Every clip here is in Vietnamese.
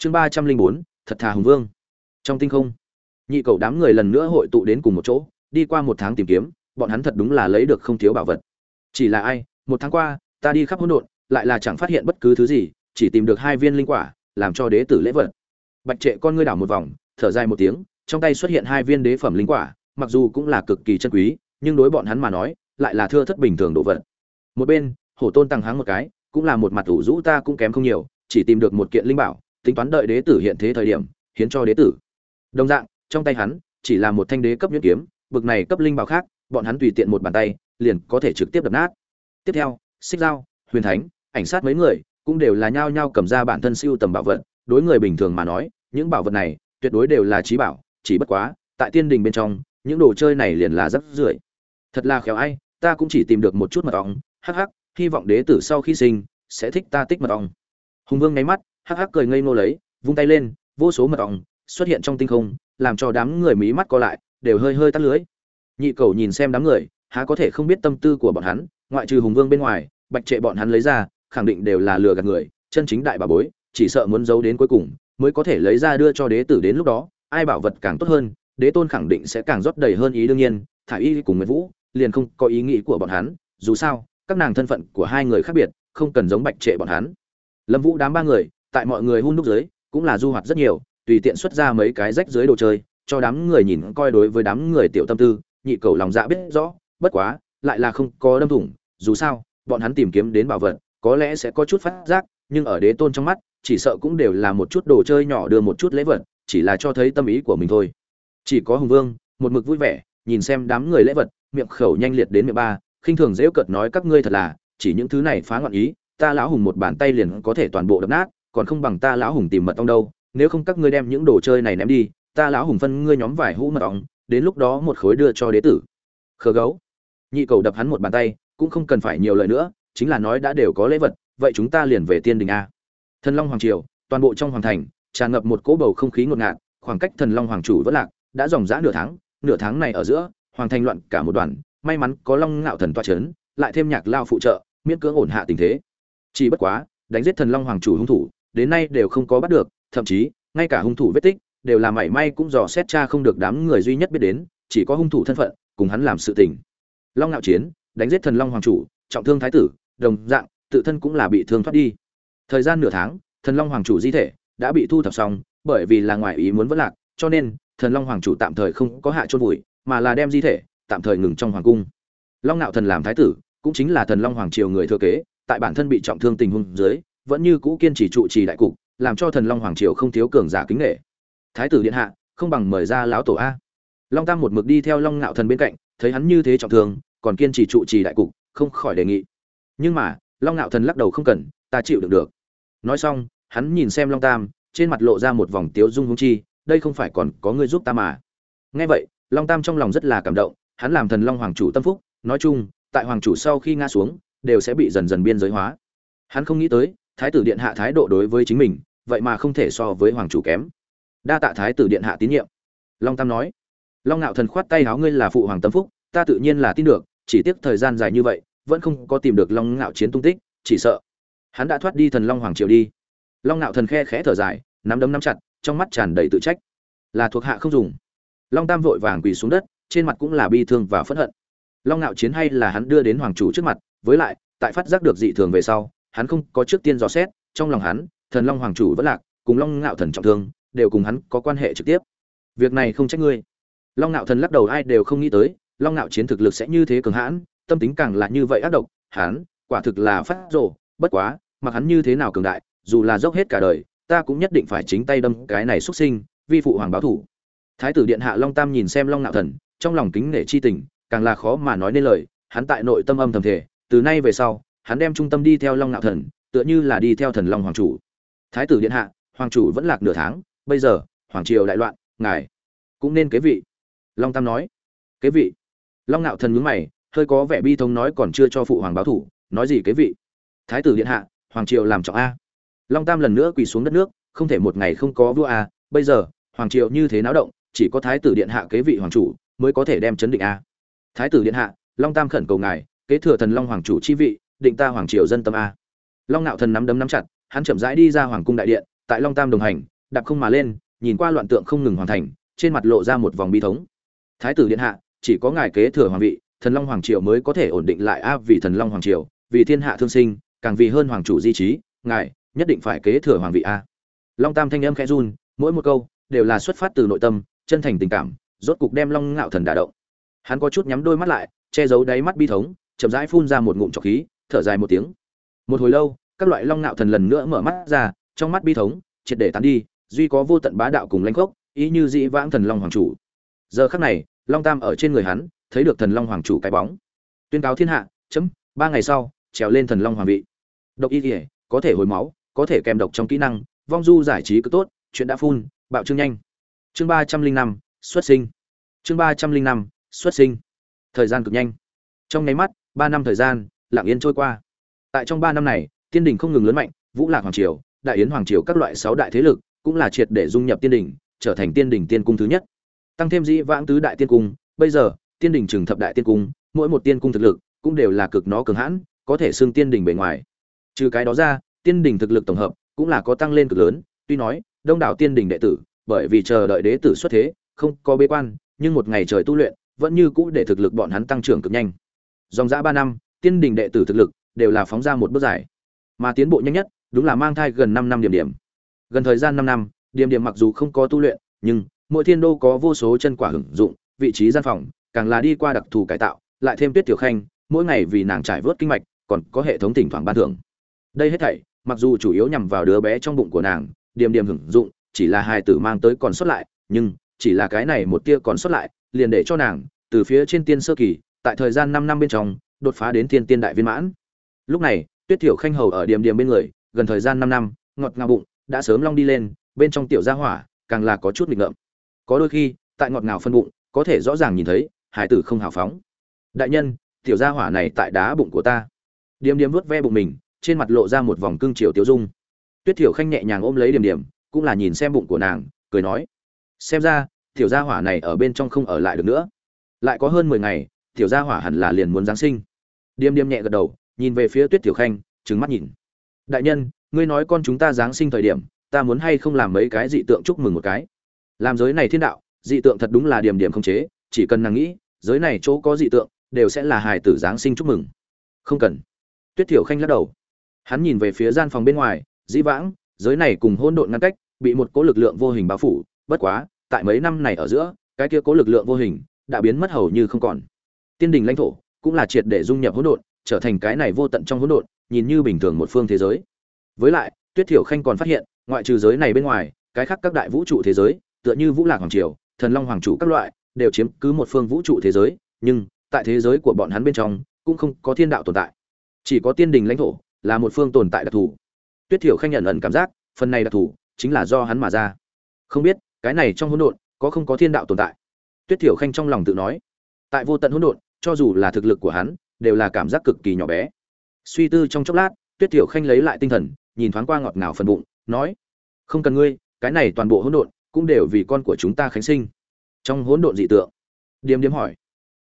chương ba trăm linh bốn, thật thà hùng vương. Trong tinh không, nhị cầu đám người lần nữa hội tụ đến cùng một chỗ, đi qua một tháng tìm kiếm, bọn hắn thật đúng là lấy được không thiếu bảo vật. Chỉ là ai, một tháng qua, ta đi khắp hỗn độn, lại là chẳng phát hiện bất cứ thứ gì, chỉ tìm được hai viên linh quả, làm cho đế tử lễ vật. Bạch trệ con ngươi đảo một vòng, thở dài một tiếng, trong tay xuất hiện hai viên đế phẩm linh quả, mặc dù cũng là cực kỳ chân quý, nhưng đối bọn hắn mà nói, lại là thưa thất bình thường đồ vật. Một bên, hổ tôn tăng háng một cái, cũng là một mặt ủ rũ ta cũng kém không nhiều, chỉ tìm được một kiện linh bảo tính toán đợi đế tử hiện thế thời điểm, hiến cho đế tử. Đồng dạng, trong tay hắn, chỉ là một thanh đế cấp nhuyễn kiếm, bực này cấp linh bảo khác, bọn hắn tùy tiện một bàn tay, liền có thể trực tiếp đập nát. Tiếp theo, xích dao, huyền thánh, ảnh sát mấy người, cũng đều là nhao nhao cầm ra bản thân siêu tầm bảo vật. Đối người bình thường mà nói, những bảo vật này, tuyệt đối đều là trí bảo, chỉ bất quá, tại tiên đình bên trong, những đồ chơi này liền là rất rưởi. Thật là khéo ai, ta cũng chỉ tìm được một chút mật ong, hắc hắc, hy vọng đế tử sau khi sinh, sẽ thích ta tích mật ong. Hùng vương nháy mắt hắc hắc cười ngây ngô lấy, vung tay lên, vô số mật ong xuất hiện trong tinh không, làm cho đám người mí mắt co lại, đều hơi hơi tắt lưới. Nhị cầu nhìn xem đám người, há có thể không biết tâm tư của bọn hắn, ngoại trừ hùng vương bên ngoài, bạch trệ bọn hắn lấy ra, khẳng định đều là lừa gạt người, chân chính đại bà bối, chỉ sợ muốn giấu đến cuối cùng, mới có thể lấy ra đưa cho đế tử đến lúc đó, ai bảo vật càng tốt hơn, đế tôn khẳng định sẽ càng rót đầy hơn ý đương nhiên, thả y cùng nguyễn vũ, liền không có ý nghĩ của bọn hắn, dù sao, các nàng thân phận của hai người khác biệt, không cần giống bạch trệ bọn hắn. Lâm vũ đám ba người tại mọi người hun đúc dưới, cũng là du hoạt rất nhiều, tùy tiện xuất ra mấy cái rách dưới đồ chơi, cho đám người nhìn coi đối với đám người tiểu tâm tư, nhị cầu lòng dạ biết rõ, bất quá, lại là không có đâm thủng, dù sao, bọn hắn tìm kiếm đến bảo vật, có lẽ sẽ có chút phát giác, nhưng ở đế tôn trong mắt, chỉ sợ cũng đều là một chút đồ chơi nhỏ đưa một chút lễ vật, chỉ là cho thấy tâm ý của mình thôi. Chỉ có hùng vương, một mực vui vẻ, nhìn xem đám người lễ vật, miệng khẩu nhanh liệt đến miệng ba, khinh thường dễu cợt nói các ngươi thật là, chỉ những thứ này phá ngọn ý, ta lão hùng một bàn tay liền có thể toàn bộ đập nát còn không bằng ta lão hùng tìm mật ong đâu, nếu không các ngươi đem những đồ chơi này ném đi, ta lão hùng phân ngươi nhóm vải hũ mật ong, đến lúc đó một khối đưa cho đế tử. Khờ gấu. Nhị cầu đập hắn một bàn tay, cũng không cần phải nhiều lời nữa, chính là nói đã đều có lễ vật, vậy chúng ta liền về tiên đình a. Thần long hoàng triều, toàn bộ trong hoàng thành, tràn ngập một cỗ bầu không khí ngột ngạt, khoảng cách thần long hoàng chủ vất lạc, đã dòng dã nửa tháng nửa tháng này ở giữa, hoàng thành loạn cả một đoàn, may mắn có long ngạo thần toa chấn, lại thêm nhạc lao phụ trợ, miễn cưỡng ổn hạ tình thế. Chỉ bất quá, đánh giết thần long hoàng chủ hung thủ đến nay đều không có bắt được, thậm chí, ngay cả hung thủ vết tích, đều là mảy may cũng dò xét tra không được đám người duy nhất biết đến, chỉ có hung thủ thân phận, cùng hắn làm sự tình. Long Nạo chiến, đánh giết thần long hoàng chủ, trọng thương thái tử, đồng dạng, tự thân cũng là bị thương thoát đi. Thời gian nửa tháng, thần long hoàng chủ di thể đã bị thu thập xong, bởi vì là ngoại ý muốn vỡ lạc, cho nên, thần long hoàng chủ tạm thời không có hạ chôn vùi, mà là đem di thể tạm thời ngừng trong hoàng cung. Long nạo thần làm thái tử, cũng chính là thần long hoàng triều người thừa kế, tại bản thân bị trọng thương tình huống dưới vẫn như cũ kiên trì trụ trì đại cục, làm cho thần long hoàng triều không thiếu cường giả kính nghệ thái tử điện hạ, không bằng mời ra lão tổ a. Long tam một mực đi theo long ngạo thần bên cạnh, thấy hắn như thế trọng thương, còn kiên trì trụ trì đại cục, không khỏi đề nghị. Nhưng mà, long ngạo thần lắc đầu không cần, ta chịu được được. Nói xong, hắn nhìn xem long tam, trên mặt lộ ra một vòng tiếu dung húng chi, đây không phải còn có người giúp ta mà. Nghe vậy, long tam trong lòng rất là cảm động, hắn làm thần long hoàng chủ tâm phúc, nói chung, tại hoàng chủ sau khi ngã xuống, đều sẽ bị dần dần biên giới hóa. Hắn không nghĩ tới thái tử điện hạ thái độ đối với chính mình, vậy mà không thể so với hoàng chủ kém. Đa tạ thái tử điện hạ tín nhiệm. Long tam nói. Long ngạo thần khoát tay áo ngươi là phụ hoàng tâm phúc, ta tự nhiên là tin được, chỉ tiếc thời gian dài như vậy, vẫn không có tìm được long ngạo chiến tung tích, chỉ sợ. Hắn đã thoát đi thần long hoàng triều đi. Long ngạo thần khe khẽ thở dài, nắm đấm nắm chặt, trong mắt tràn đầy tự trách. Là thuộc hạ không dùng. Long tam vội vàng quỳ xuống đất, trên mặt cũng là bi thương và phẫn hận. Long ngạo chiến hay là hắn đưa đến hoàng chủ trước mặt, với lại, tại phát giác được dị thường về sau hắn không có trước tiên dò xét, trong lòng hắn, thần long hoàng chủ vẫn lạc, cùng long ngạo thần trọng thương, đều cùng hắn có quan hệ trực tiếp. Việc này không trách ngươi. Long ngạo thần lắc đầu ai đều không nghĩ tới, long ngạo chiến thực lực sẽ như thế cường hãn, tâm tính càng là như vậy ác độc, hắn, quả thực là phát rồ, bất quá, mặc hắn như thế nào cường đại, dù là dốc hết cả đời, ta cũng nhất định phải chính tay đâm cái này xuất sinh, vi phụ hoàng báo thủ. Thái tử điện hạ long tam nhìn xem long nạo thần, trong lòng kính nể chi tình, càng là khó mà nói nên lời, hắn tại nội tâm âm thầm thể từ nay về sau hắn đem trung tâm đi theo long nạo thần, tựa như là đi theo thần long hoàng chủ. Thái tử điện hạ, hoàng chủ vẫn lạc nửa tháng, bây giờ, hoàng triều đại loạn, ngài cũng nên kế vị. Long tam nói. Kế vị. Long nạo thần nhướng mày, hơi có vẻ bi thống nói còn chưa cho phụ hoàng báo thủ, nói gì kế vị? Thái tử điện hạ, hoàng triều làm trọng a. Long tam lần nữa quỳ xuống đất nước, không thể một ngày không có vua a, bây giờ, hoàng triều như thế náo động, chỉ có thái tử điện hạ kế vị hoàng chủ mới có thể đem chấn định a. Thái tử điện hạ, long tam khẩn cầu ngài, kế thừa thần long hoàng chủ chi vị định ta hoàng triều dân tâm a. Long nạo thần nắm đấm nắm chặt, hắn chậm rãi đi ra hoàng cung đại điện, tại long tam đồng hành, đạp không mà lên, nhìn qua loạn tượng không ngừng hoàn thành, trên mặt lộ ra một vòng bi thống. Thái tử điện hạ, chỉ có ngài kế thừa hoàng vị, thần long hoàng triều mới có thể ổn định lại a, vì thần long hoàng triều, vì thiên hạ thương sinh, càng vì hơn hoàng chủ di trí, ngài nhất định phải kế thừa hoàng vị a. Long tam thanh âm khẽ run, mỗi một câu đều là xuất phát từ nội tâm, chân thành tình cảm, rốt cục đem long ngạo thần đả động. Hắn có chút nhắm đôi mắt lại, che giấu đáy mắt bi thống, chậm rãi phun ra một ngụm trọc khí thở dài một tiếng. Một hồi lâu, các loại long nạo thần lần nữa mở mắt ra, trong mắt bi thống, triệt để tán đi, duy có vô tận bá đạo cùng lãnh khốc ý như dĩ vãng thần long hoàng chủ. Giờ khắc này, long tam ở trên người hắn, thấy được thần long hoàng chủ cái bóng. Tuyên cáo thiên hạ, chấm, ba ngày sau, trèo lên thần long hoàng vị. Độc y thể có thể hồi máu, có thể kèm độc trong kỹ năng, vong du giải trí cứ tốt, chuyện đã phun, bạo trương nhanh. Chương ba trăm linh năm, xuất sinh. Chương ba trăm linh năm, xuất sinh. Thời gian cực nhanh. Trong nháy mắt, ba năm thời gian lặng yên trôi qua. Tại trong ba năm này, tiên đình không ngừng lớn mạnh, vũ lạc hoàng triều, đại yến hoàng triều các loại sáu đại thế lực cũng là triệt để dung nhập tiên đình, trở thành tiên đình tiên cung thứ nhất. Tăng thêm dĩ vãng tứ đại tiên cung, bây giờ, tiên đình trừng thập đại tiên cung, mỗi một tiên cung thực lực cũng đều là cực nó cường hãn, có thể xưng tiên đình bề ngoài. Trừ cái đó ra, tiên đình thực lực tổng hợp cũng là có tăng lên cực lớn, tuy nói, đông đảo tiên đình đệ tử, bởi vì chờ đợi đế tử xuất thế, không có bế quan, nhưng một ngày trời tu luyện, vẫn như cũ để thực lực bọn hắn tăng trưởng cực nhanh. Dòng dã ba năm tiên đình đệ tử thực lực đều là phóng ra một bước dài. Mà tiến bộ nhanh nhất đúng là mang thai gần năm năm điểm điểm. Gần thời gian năm năm, điểm điểm mặc dù không có tu luyện, nhưng mỗi thiên đô có vô số chân quả hưởng dụng, vị trí gian phòng càng là đi qua đặc thù cải tạo, lại thêm tuyết tiểu khanh, mỗi ngày vì nàng trải vớt kinh mạch, còn có hệ thống thỉnh thoảng ban thưởng. Đây hết thảy, mặc dù chủ yếu nhằm vào đứa bé trong bụng của nàng, điểm điểm hưởng dụng, chỉ là hài tử mang tới còn sót lại, nhưng chỉ là cái này một tia còn sót lại, liền để cho nàng, từ phía trên tiên sơ kỳ, tại thời gian năm năm bên trong đột phá đến thiên tiên đại viên mãn. Lúc này, tuyết tiểu khanh hầu ở điểm điểm bên người, gần thời gian năm năm, ngọt ngào bụng, đã sớm long đi lên, bên trong tiểu gia hỏa, càng là có chút nghịch ngợm. Có đôi khi, tại ngọt ngào phân bụng, có thể rõ ràng nhìn thấy, hải tử không hào phóng. Đại nhân, tiểu gia hỏa này tại đá bụng của ta. Điềm điềm vuốt ve bụng mình, trên mặt lộ ra một vòng cương chiều tiêu dung. Tuyết thiểu khanh nhẹ nhàng ôm lấy điểm điểm cũng là nhìn xem bụng của nàng, cười nói, xem ra, tiểu gia hỏa này ở bên trong không ở lại được nữa. Lại có hơn mười ngày, tiểu gia hỏa hẳn là liền muốn giáng sinh điềm điềm nhẹ gật đầu, nhìn về phía tuyết tiểu khanh, trừng mắt nhìn. Đại nhân, ngươi nói con chúng ta giáng sinh thời điểm, ta muốn hay không làm mấy cái dị tượng chúc mừng một cái? Làm giới này thiên đạo, dị tượng thật đúng là điểm điểm không chế, chỉ cần nàng nghĩ, giới này chỗ có dị tượng, đều sẽ là hài tử giáng sinh chúc mừng. Không cần. Tuyết thiểu khanh lắc đầu. Hắn nhìn về phía gian phòng bên ngoài, dĩ vãng, giới này cùng hôn độn ngăn cách, bị một cố lực lượng vô hình bao phủ, bất quá, tại mấy năm này ở giữa, cái kia cố lực lượng vô hình, đã biến mất hầu như không còn. Tiên đình lãnh thổ cũng là triệt để dung nhập hỗn độn, trở thành cái này vô tận trong hỗn độn, nhìn như bình thường một phương thế giới. Với lại, tuyết thiểu khanh còn phát hiện, ngoại trừ giới này bên ngoài, cái khác các đại vũ trụ thế giới, tựa như vũ lạc hoàng triều, thần long hoàng chủ các loại, đều chiếm cứ một phương vũ trụ thế giới, nhưng tại thế giới của bọn hắn bên trong, cũng không có thiên đạo tồn tại. Chỉ có tiên đình lãnh thổ là một phương tồn tại đặc thù. Tuyết thiểu khanh nhận ẩn cảm giác, phần này đặc thù chính là do hắn mà ra. Không biết, cái này trong hỗn độn có không có thiên đạo tồn tại? Tuyết thiểu khanh trong lòng tự nói, tại vô tận hỗn độn cho dù là thực lực của hắn, đều là cảm giác cực kỳ nhỏ bé. Suy tư trong chốc lát, tuyết Tiểu khanh lấy lại tinh thần, nhìn thoáng qua ngọt ngào phần bụng, nói, không cần ngươi, cái này toàn bộ hỗn độn cũng đều vì con của chúng ta khánh sinh. Trong hỗn độn dị tượng, điềm điềm hỏi.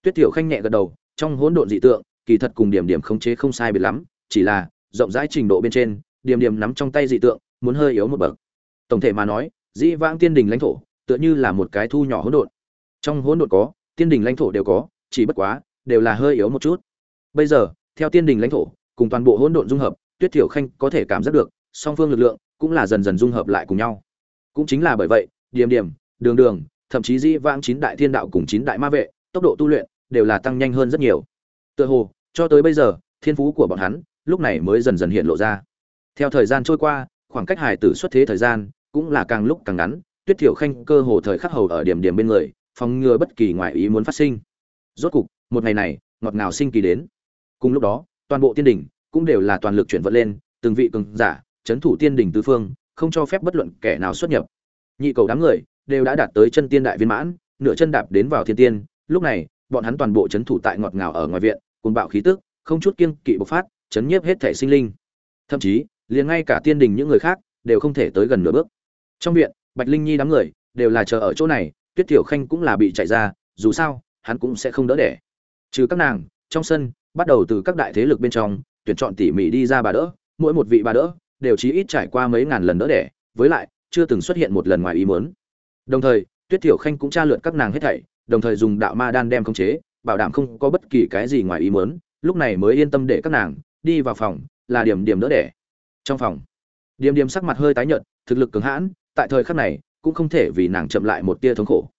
Tuyết tiểu khanh nhẹ gật đầu, trong hỗn độn dị tượng, kỳ thật cùng điểm điểm khống chế không sai biệt lắm, chỉ là, rộng rãi trình độ bên trên điểm điểm nắm trong tay dị tượng, muốn hơi yếu một bậc. Tổng thể mà nói, dĩ vãng tiên đình lãnh thổ, tựa như là một cái thu nhỏ hỗn độn. Trong hỗn độn có, tiên đình lãnh thổ đều có, chỉ bất quá đều là hơi yếu một chút. Bây giờ, theo tiên đình lãnh thổ, cùng toàn bộ hỗn độn dung hợp, tuyết tiểu khanh có thể cảm giác được, song phương lực lượng cũng là dần dần dung hợp lại cùng nhau. Cũng chính là bởi vậy, điểm điểm, đường đường, thậm chí dĩ vãng chín đại thiên đạo cùng chín đại ma vệ, tốc độ tu luyện đều là tăng nhanh hơn rất nhiều. Tựa hồ, cho tới bây giờ, thiên phú của bọn hắn lúc này mới dần dần hiện lộ ra. Theo thời gian trôi qua, khoảng cách hải tử xuất thế thời gian cũng là càng lúc càng ngắn, tuyết thiểu khanh cơ hồ thời khắc hầu ở điểm điểm bên người, phòng ngừa bất kỳ ngoại ý muốn phát sinh. Rốt cục một ngày này, ngọt ngào sinh kỳ đến. Cùng lúc đó, toàn bộ tiên đỉnh cũng đều là toàn lực chuyển vận lên, từng vị cường giả, chấn thủ tiên đỉnh tứ phương, không cho phép bất luận kẻ nào xuất nhập. Nhị cầu đám người đều đã đạt tới chân tiên đại viên mãn, nửa chân đạp đến vào thiên tiên. Lúc này, bọn hắn toàn bộ chấn thủ tại ngọt ngào ở ngoài viện cùng bạo khí tức, không chút kiên kỵ bộc phát, chấn nhiếp hết thể sinh linh. Thậm chí, liền ngay cả tiên đình những người khác đều không thể tới gần nửa bước. Trong viện, bạch linh nhi đám người đều là chờ ở chỗ này, tuyết tiểu khanh cũng là bị chạy ra, dù sao, hắn cũng sẽ không đỡ đẻ trừ các nàng, trong sân, bắt đầu từ các đại thế lực bên trong, tuyển chọn tỉ mỉ đi ra bà đỡ, mỗi một vị bà đỡ đều chí ít trải qua mấy ngàn lần đỡ đẻ, với lại, chưa từng xuất hiện một lần ngoài ý muốn. Đồng thời, tuyết thiểu khanh cũng tra lượt các nàng hết thảy, đồng thời dùng đạo ma đan đem khống chế, bảo đảm không có bất kỳ cái gì ngoài ý muốn, lúc này mới yên tâm để các nàng đi vào phòng, là điểm điểm đỡ đẻ. Trong phòng, điểm điểm sắc mặt hơi tái nhợt, thực lực cứng hãn, tại thời khắc này, cũng không thể vì nàng chậm lại một tia thống khổ.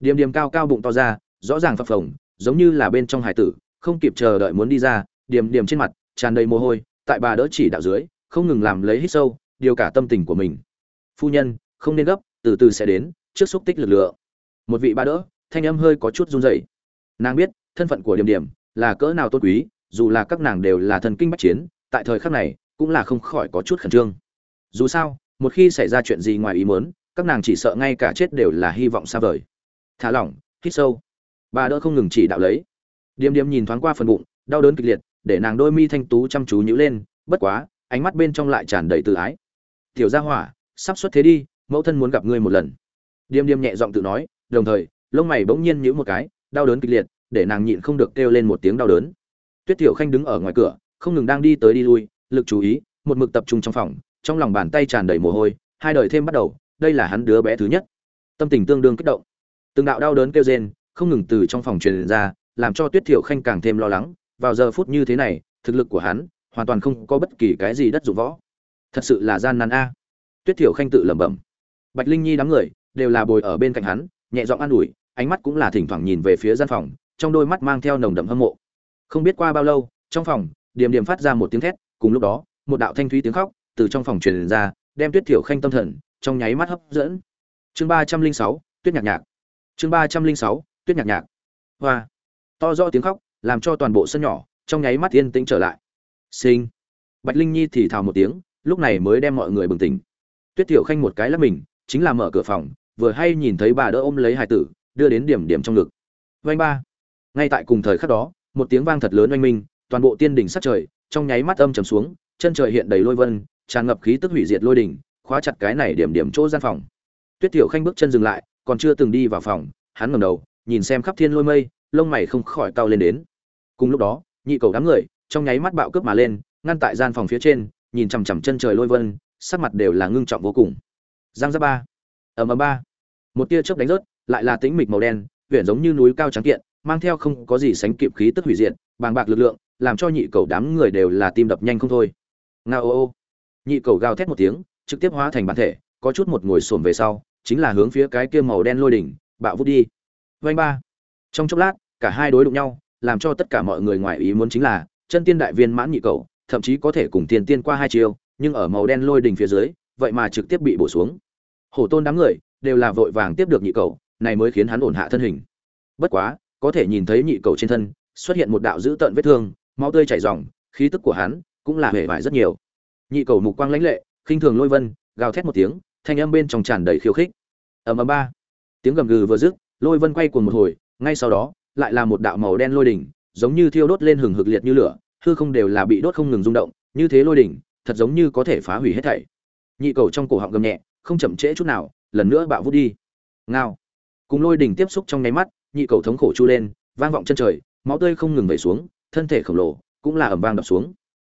Điểm điểm cao cao bụng to ra, rõ ràng phập phồng giống như là bên trong hải tử, không kịp chờ đợi muốn đi ra điểm điểm trên mặt, tràn đầy mồ hôi, tại bà đỡ chỉ đạo dưới, không ngừng làm lấy hít sâu, điều cả tâm tình của mình. Phu nhân, không nên gấp, từ từ sẽ đến, trước xúc tích lực lượng. Một vị bà đỡ, thanh âm hơi có chút run rẩy. Nàng biết, thân phận của điểm điểm là cỡ nào tốt quý, dù là các nàng đều là thần kinh bách chiến, tại thời khắc này, cũng là không khỏi có chút khẩn trương. Dù sao, một khi xảy ra chuyện gì ngoài ý muốn, các nàng chỉ sợ ngay cả chết đều là hy vọng xa vời. Thả lỏng, hít sâu bà đỡ không ngừng chỉ đạo lấy. Điềm điềm nhìn thoáng qua phần bụng, đau đớn kịch liệt, để nàng đôi mi thanh tú chăm chú nhíu lên, bất quá, ánh mắt bên trong lại tràn đầy tự ái. Tiểu gia hỏa, sắp xuất thế đi, mẫu thân muốn gặp ngươi một lần. Điềm điềm nhẹ giọng tự nói, đồng thời, lông mày bỗng nhiên nhíu một cái, đau đớn kịch liệt, để nàng nhịn không được kêu lên một tiếng đau đớn. Tuyết tiểu khanh đứng ở ngoài cửa, không ngừng đang đi tới đi lui, lực chú ý, một mực tập trung trong phòng, trong lòng bàn tay tràn đầy mồ hôi, hai đời thêm bắt đầu, đây là hắn đứa bé thứ nhất. Tâm tình tương đương kích động. Từng đạo đau đớn kêu rên không ngừng từ trong phòng truyền ra, làm cho tuyết thiểu khanh càng thêm lo lắng, vào giờ phút như thế này, thực lực của hắn hoàn toàn không có bất kỳ cái gì đất dụng võ. Thật sự là gian nan a. Tuyết thiểu khanh tự lẩm bẩm. Bạch linh nhi đám người đều là bồi ở bên cạnh hắn, nhẹ giọng an ủi, ánh mắt cũng là thỉnh thoảng nhìn về phía gian phòng, trong đôi mắt mang theo nồng đậm hâm mộ. Không biết qua bao lâu, trong phòng điểm điểm phát ra một tiếng thét, cùng lúc đó, một đạo thanh thúy tiếng khóc từ trong phòng truyền ra, đem tuyết thiểu khanh tâm thần trong nháy mắt hấp dẫn. Chương ba trăm linh sáu, tuyết nhạc nhạc. Chương ba trăm linh sáu tuyết nhạc nhạc. Hoa. To rõ tiếng khóc, làm cho toàn bộ sân nhỏ, trong nháy mắt yên tĩnh trở lại. Sinh bạch linh nhi thì thào một tiếng, lúc này mới đem mọi người bừng tỉnh. Tuyết tiểu khanh một cái lắp mình, chính là mở cửa phòng, vừa hay nhìn thấy bà đỡ ôm lấy hải tử, đưa đến điểm điểm trong ngực. Vanh ba. Ngay tại cùng thời khắc đó, một tiếng vang thật lớn oanh minh, toàn bộ tiên đỉnh sát trời, trong nháy mắt âm trầm xuống, chân trời hiện đầy lôi vân, tràn ngập khí tức hủy diệt lôi đỉnh, khóa chặt cái này điểm điểm chỗ gian phòng. Tuyết tiểu khanh bước chân dừng lại, còn chưa từng đi vào phòng, hắn ngẩng đầu nhìn xem khắp thiên lôi mây, lông mày không khỏi cau lên đến. Cùng lúc đó, nhị cầu đám người, trong nháy mắt bạo cướp mà lên, ngăn tại gian phòng phía trên, nhìn chằm chằm chân trời lôi vân, sắc mặt đều là ngưng trọng vô cùng. Giang giáp ba. Ầm ầm ba. Một tia chớp đánh rớt, lại là tĩnh mịch màu đen huyện giống như núi cao trắng kiện, mang theo không có gì sánh kịp khí tức hủy diệt, bàng bạc lực lượng, làm cho nhị cầu đám người đều là tim đập nhanh không thôi. Nga ô ô. Nhị cầu gào thét một tiếng, trực tiếp hóa thành bản thể, có chút một ngồi xổm về sau, chính là hướng phía cái kia màu đen lôi đỉnh, bạo vút đi vanh ba. Trong chốc lát, cả hai đối đụng nhau, làm cho tất cả mọi người ngoài ý muốn chính là, chân tiên đại viên mãn nhị cầu thậm chí có thể cùng tiền tiên qua hai chiều, nhưng ở màu đen lôi đỉnh phía dưới, vậy mà trực tiếp bị bổ xuống. Hổ tôn đám người đều là vội vàng tiếp được nhị cầu này mới khiến hắn ổn hạ thân hình. Bất quá, có thể nhìn thấy nhị cầu trên thân, xuất hiện một đạo dữ tợn vết thương, máu tươi chảy ròng, khí tức của hắn cũng là hề vải rất nhiều. Nhị cầu mục quang lãnh lệ, khinh thường lôi vân, gào thét một tiếng, thanh âm bên trong tràn đầy khiêu khích. Ầm ầm ba. Tiếng gầm gừ vừa dứt lôi vân quay cuồng một hồi, ngay sau đó, lại là một đạo màu đen lôi đỉnh, giống như thiêu đốt lên hừng hực liệt như lửa, hư không đều là bị đốt không ngừng rung động, như thế lôi đỉnh, thật giống như có thể phá hủy hết thảy. Nhị cầu trong cổ họng gầm nhẹ, không chậm trễ chút nào, lần nữa bạo vút đi. Ngao. Cùng lôi đỉnh tiếp xúc trong nháy mắt, nhị cầu thống khổ chu lên, vang vọng chân trời, máu tươi không ngừng vẩy xuống, thân thể khổng lồ cũng là ầm vang đập xuống.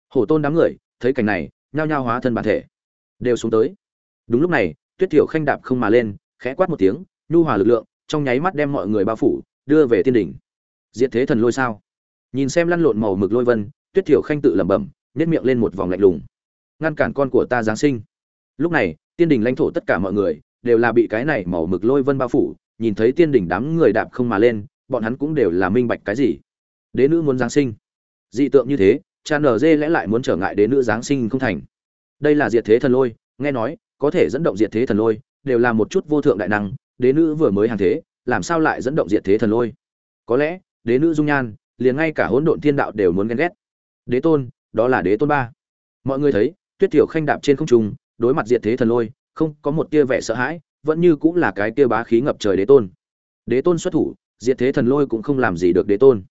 Hổ tôn đám người, thấy cảnh này, nhao nhao hóa thân bản thể, đều xuống tới. Đúng lúc này, tuyết tiểu khanh đạp không mà lên, khẽ quát một tiếng, nhu hòa lực lượng trong nháy mắt đem mọi người bao phủ, đưa về tiên đỉnh. Diệt thế thần lôi sao? Nhìn xem lăn lộn màu mực lôi vân, tuyết tiểu khanh tự lẩm bẩm nếp miệng lên một vòng lạnh lùng. Ngăn cản con của ta giáng sinh. Lúc này tiên đỉnh lãnh thổ tất cả mọi người đều là bị cái này màu mực lôi vân bao phủ, nhìn thấy tiên đỉnh đám người đạp không mà lên, bọn hắn cũng đều là minh bạch cái gì? Đế nữ muốn giáng sinh. Dị tượng như thế cha nở dê lẽ lại muốn trở ngại đế nữ giáng sinh không thành. Đây là diệt thế thần lôi, nghe nói, có thể dẫn động diệt thế thần lôi, đều là một chút vô thượng đại năng đế nữ vừa mới hàng thế, làm sao lại dẫn động diệt thế thần lôi? Có lẽ, đế nữ dung nhan, liền ngay cả hỗn độn thiên đạo đều muốn ghen ghét. Đế tôn, đó là đế tôn ba. Mọi người thấy, tuyết tiểu khanh đạp trên không trung, đối mặt diệt thế thần lôi, không có một tia vẻ sợ hãi, vẫn như cũng là cái tia bá khí ngập trời đế tôn. Đế tôn xuất thủ, diệt thế thần lôi cũng không làm gì được đế tôn.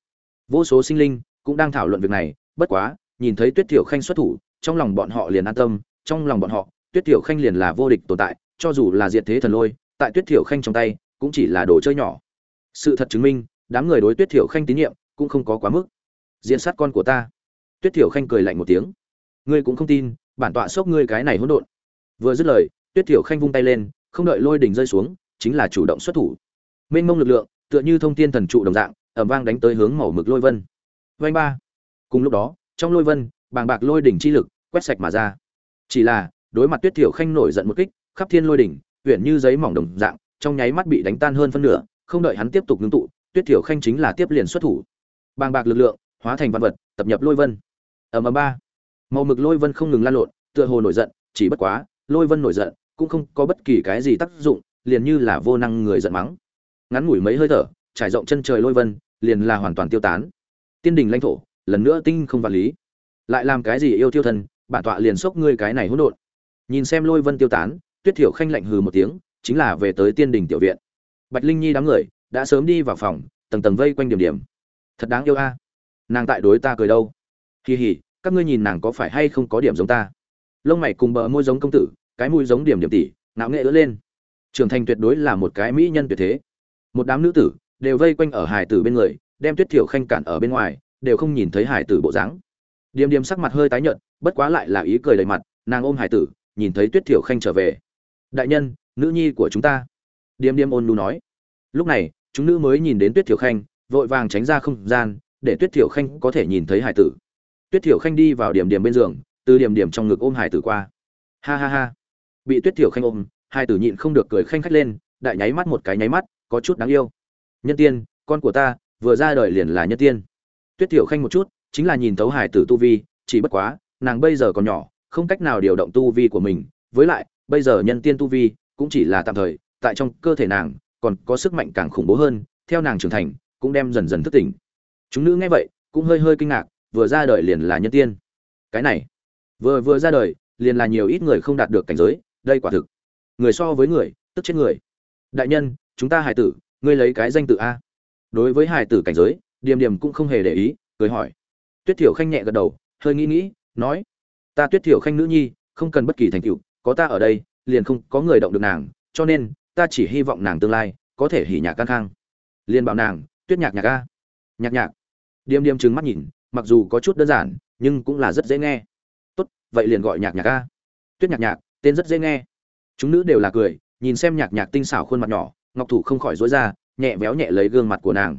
Vô số sinh linh cũng đang thảo luận việc này, bất quá, nhìn thấy tuyết tiểu khanh xuất thủ, trong lòng bọn họ liền an tâm, trong lòng bọn họ, tuyết tiểu khanh liền là vô địch tồn tại, cho dù là diệt thế thần lôi tại tuyết thiểu khanh trong tay, cũng chỉ là đồ chơi nhỏ. Sự thật chứng minh, đám người đối tuyết thiểu khanh tín nhiệm cũng không có quá mức. Diện sát con của ta. Tuyết thiểu khanh cười lạnh một tiếng. Ngươi cũng không tin, bản tọa xốc ngươi cái này hỗn độn. Vừa dứt lời, tuyết thiểu khanh vung tay lên, không đợi lôi đỉnh rơi xuống, chính là chủ động xuất thủ. Mênh mông lực lượng, tựa như thông thiên thần trụ đồng dạng ẩm vang đánh tới hướng màu mực lôi vân. Vanh ba. Cùng lúc đó, trong lôi vân, bàng bạc lôi đỉnh chi lực quét sạch mà ra. Chỉ là, đối mặt tuyết thiểu khanh nổi giận một kích, khắp thiên lôi đỉnh huyện như giấy mỏng đồng dạng, trong nháy mắt bị đánh tan hơn phân nửa, không đợi hắn tiếp tục ngưng tụ, tuyết thiểu khanh chính là tiếp liền xuất thủ. Bàng bạc lực lượng, hóa thành văn vật, tập nhập lôi vân. Ầm ầm ba. Màu mực lôi vân không ngừng lan lộn, tựa hồ nổi giận, chỉ bất quá, lôi vân nổi giận cũng không có bất kỳ cái gì tác dụng, liền như là vô năng người giận mắng. Ngắn ngủi mấy hơi thở, trải rộng chân trời lôi vân liền là hoàn toàn tiêu tán. Tiên đình lãnh thổ, lần nữa tinh không vật lý. Lại làm cái gì yêu tiêu thân, bản tọa liền xốc ngươi cái này hỗn độn. Nhìn xem lôi vân tiêu tán tuyết thiểu khanh lạnh hừ một tiếng, chính là về tới tiên đình tiểu viện. Bạch linh nhi đám người đã sớm đi vào phòng, tầng tầng vây quanh điểm điểm. Thật đáng yêu a. Nàng tại đối ta cười đâu? Kỳ hỉ các ngươi nhìn nàng có phải hay không có điểm giống ta? Lông mày cùng bờ môi giống công tử, cái mũi giống điểm điểm tỷ ngạo nghệ ứa lên. Trưởng thành tuyệt đối là một cái mỹ nhân tuyệt thế. Một đám nữ tử đều vây quanh ở hải tử bên người, đem tuyết thiểu khanh cản ở bên ngoài, đều không nhìn thấy hải tử bộ dáng. Điềm điềm sắc mặt hơi tái nhợt, bất quá lại là ý cười đầy mặt, nàng ôm hải tử, nhìn thấy tuyết thiểu khanh trở về đại nhân, nữ nhi của chúng ta. Điềm điềm ôn nu nói. Lúc này, chúng nữ mới nhìn đến tuyết thiểu khanh, vội vàng tránh ra không gian, để tuyết thiểu khanh có thể nhìn thấy hải tử. Tuyết thiểu khanh đi vào điểm điểm bên giường, từ điểm điểm trong ngực ôm hải tử qua. Ha ha ha. Bị tuyết thiểu khanh ôm hải tử nhịn không được cười khanh khách lên, đại nháy mắt một cái nháy mắt, có chút đáng yêu. Nhân tiên, con của ta, vừa ra đời liền là nhân tiên. Tuyết thiểu khanh một chút, chính là nhìn thấu hải tử tu vi, chỉ bất quá, nàng bây giờ còn nhỏ, không cách nào điều động tu vi của mình, với lại bây giờ nhân tiên tu vi cũng chỉ là tạm thời, tại trong cơ thể nàng còn có sức mạnh càng khủng bố hơn, theo nàng trưởng thành cũng đem dần dần thức tỉnh. Chúng nữ nghe vậy cũng hơi hơi kinh ngạc, vừa ra đời liền là nhân tiên. Cái này, vừa vừa ra đời liền là nhiều ít người không đạt được cảnh giới, đây quả thực, người so với người, tức chết người. Đại nhân, chúng ta hải tử, ngươi lấy cái danh tự a. Đối với hải tử cảnh giới, điềm điềm cũng không hề để ý, cười hỏi. Tuyết thiểu khanh nhẹ gật đầu, hơi nghĩ nghĩ, nói, ta tuyết thiểu khanh nữ nhi, không cần bất kỳ thành tựu có ta ở đây, liền không có người động được nàng, cho nên, ta chỉ hy vọng nàng tương lai có thể hỉ nhạc can khang. Liền bảo nàng, tuyết nhạc nhạc ca. Nhạc nhạc. Điềm điềm trừng mắt nhìn, mặc dù có chút đơn giản, nhưng cũng là rất dễ nghe. Tốt, vậy liền gọi nhạc nhạc ca. Tuyết nhạc nhạc, tên rất dễ nghe. Chúng nữ đều là cười, nhìn xem nhạc nhạc tinh xảo khuôn mặt nhỏ, ngọc thủ không khỏi dối ra, nhẹ véo nhẹ lấy gương mặt của nàng.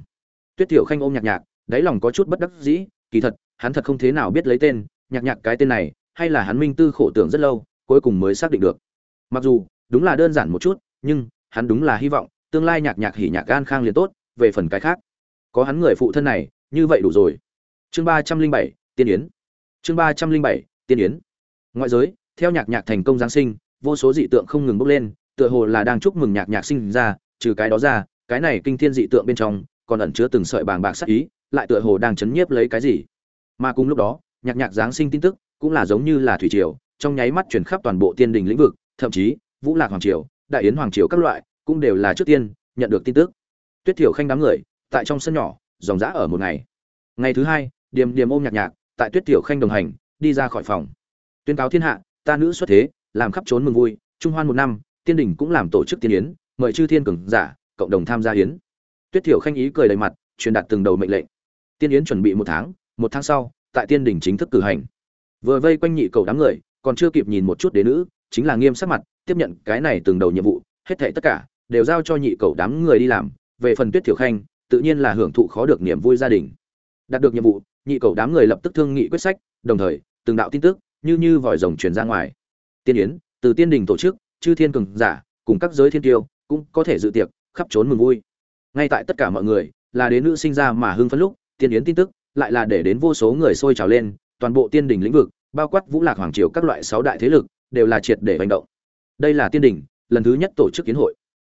Tuyết tiểu khanh ôm nhạc nhạc, đáy lòng có chút bất đắc dĩ, kỳ thật, hắn thật không thế nào biết lấy tên, nhạc nhạc cái tên này, hay là hắn minh tư khổ tưởng rất lâu cuối cùng mới xác định được. Mặc dù, đúng là đơn giản một chút, nhưng, hắn đúng là hy vọng, tương lai nhạc nhạc hỉ nhạc gan khang liền tốt, về phần cái khác. Có hắn người phụ thân này, như vậy đủ rồi. Chương ba trăm linh bảy, tiên yến. Chương ba trăm linh bảy, tiên yến. Ngoại giới, theo nhạc nhạc thành công giáng sinh, vô số dị tượng không ngừng bốc lên, tựa hồ là đang chúc mừng nhạc nhạc sinh ra, trừ cái đó ra, cái này kinh thiên dị tượng bên trong, còn ẩn chứa từng sợi bàng bạc sắc ý, lại tựa hồ đang chấn nhiếp lấy cái gì. Mà cùng lúc đó, nhạc nhạc giáng sinh tin tức cũng là giống như là thủy triều trong nháy mắt chuyển khắp toàn bộ tiên đình lĩnh vực, thậm chí, vũ lạc hoàng triều, đại yến hoàng triều các loại, cũng đều là trước tiên nhận được tin tức. Tuyết thiểu khanh đám người, tại trong sân nhỏ, dòng dã ở một ngày. Ngày thứ hai, điềm điềm ôm nhạc nhạc, tại tuyết tiểu khanh đồng hành, đi ra khỏi phòng. Tuyên cáo thiên hạ, ta nữ xuất thế, làm khắp trốn mừng vui, trung hoan một năm, tiên đình cũng làm tổ chức tiên yến, mời chư thiên cường giả, cộng đồng tham gia yến. Tuyết tiểu khanh ý cười đầy mặt, truyền đạt từng đầu mệnh lệnh. Tiên yến chuẩn bị một tháng một tháng sau, tại tiên đình chính thức cử hành. Vừa vây quanh nhị cầu đám người còn chưa kịp nhìn một chút đế nữ, chính là nghiêm sắc mặt, tiếp nhận cái này từng đầu nhiệm vụ, hết thảy tất cả đều giao cho nhị cầu đám người đi làm. Về phần tuyết tiểu khanh, tự nhiên là hưởng thụ khó được niềm vui gia đình. Đạt được nhiệm vụ, nhị cầu đám người lập tức thương nghị quyết sách, đồng thời, từng đạo tin tức, như như vòi rồng truyền ra ngoài. Tiên yến, từ tiên đình tổ chức, chư thiên cường giả, cùng các giới thiên tiêu, cũng có thể dự tiệc, khắp trốn mừng vui. Ngay tại tất cả mọi người, là đến nữ sinh ra mà hưng phấn lúc, tiên yến tin tức, lại là để đến vô số người sôi trào lên, toàn bộ tiên đình lĩnh vực bao quát vũ lạc hoàng triều các loại sáu đại thế lực, đều là triệt để hành động. Đây là tiên đình lần thứ nhất tổ chức kiến hội.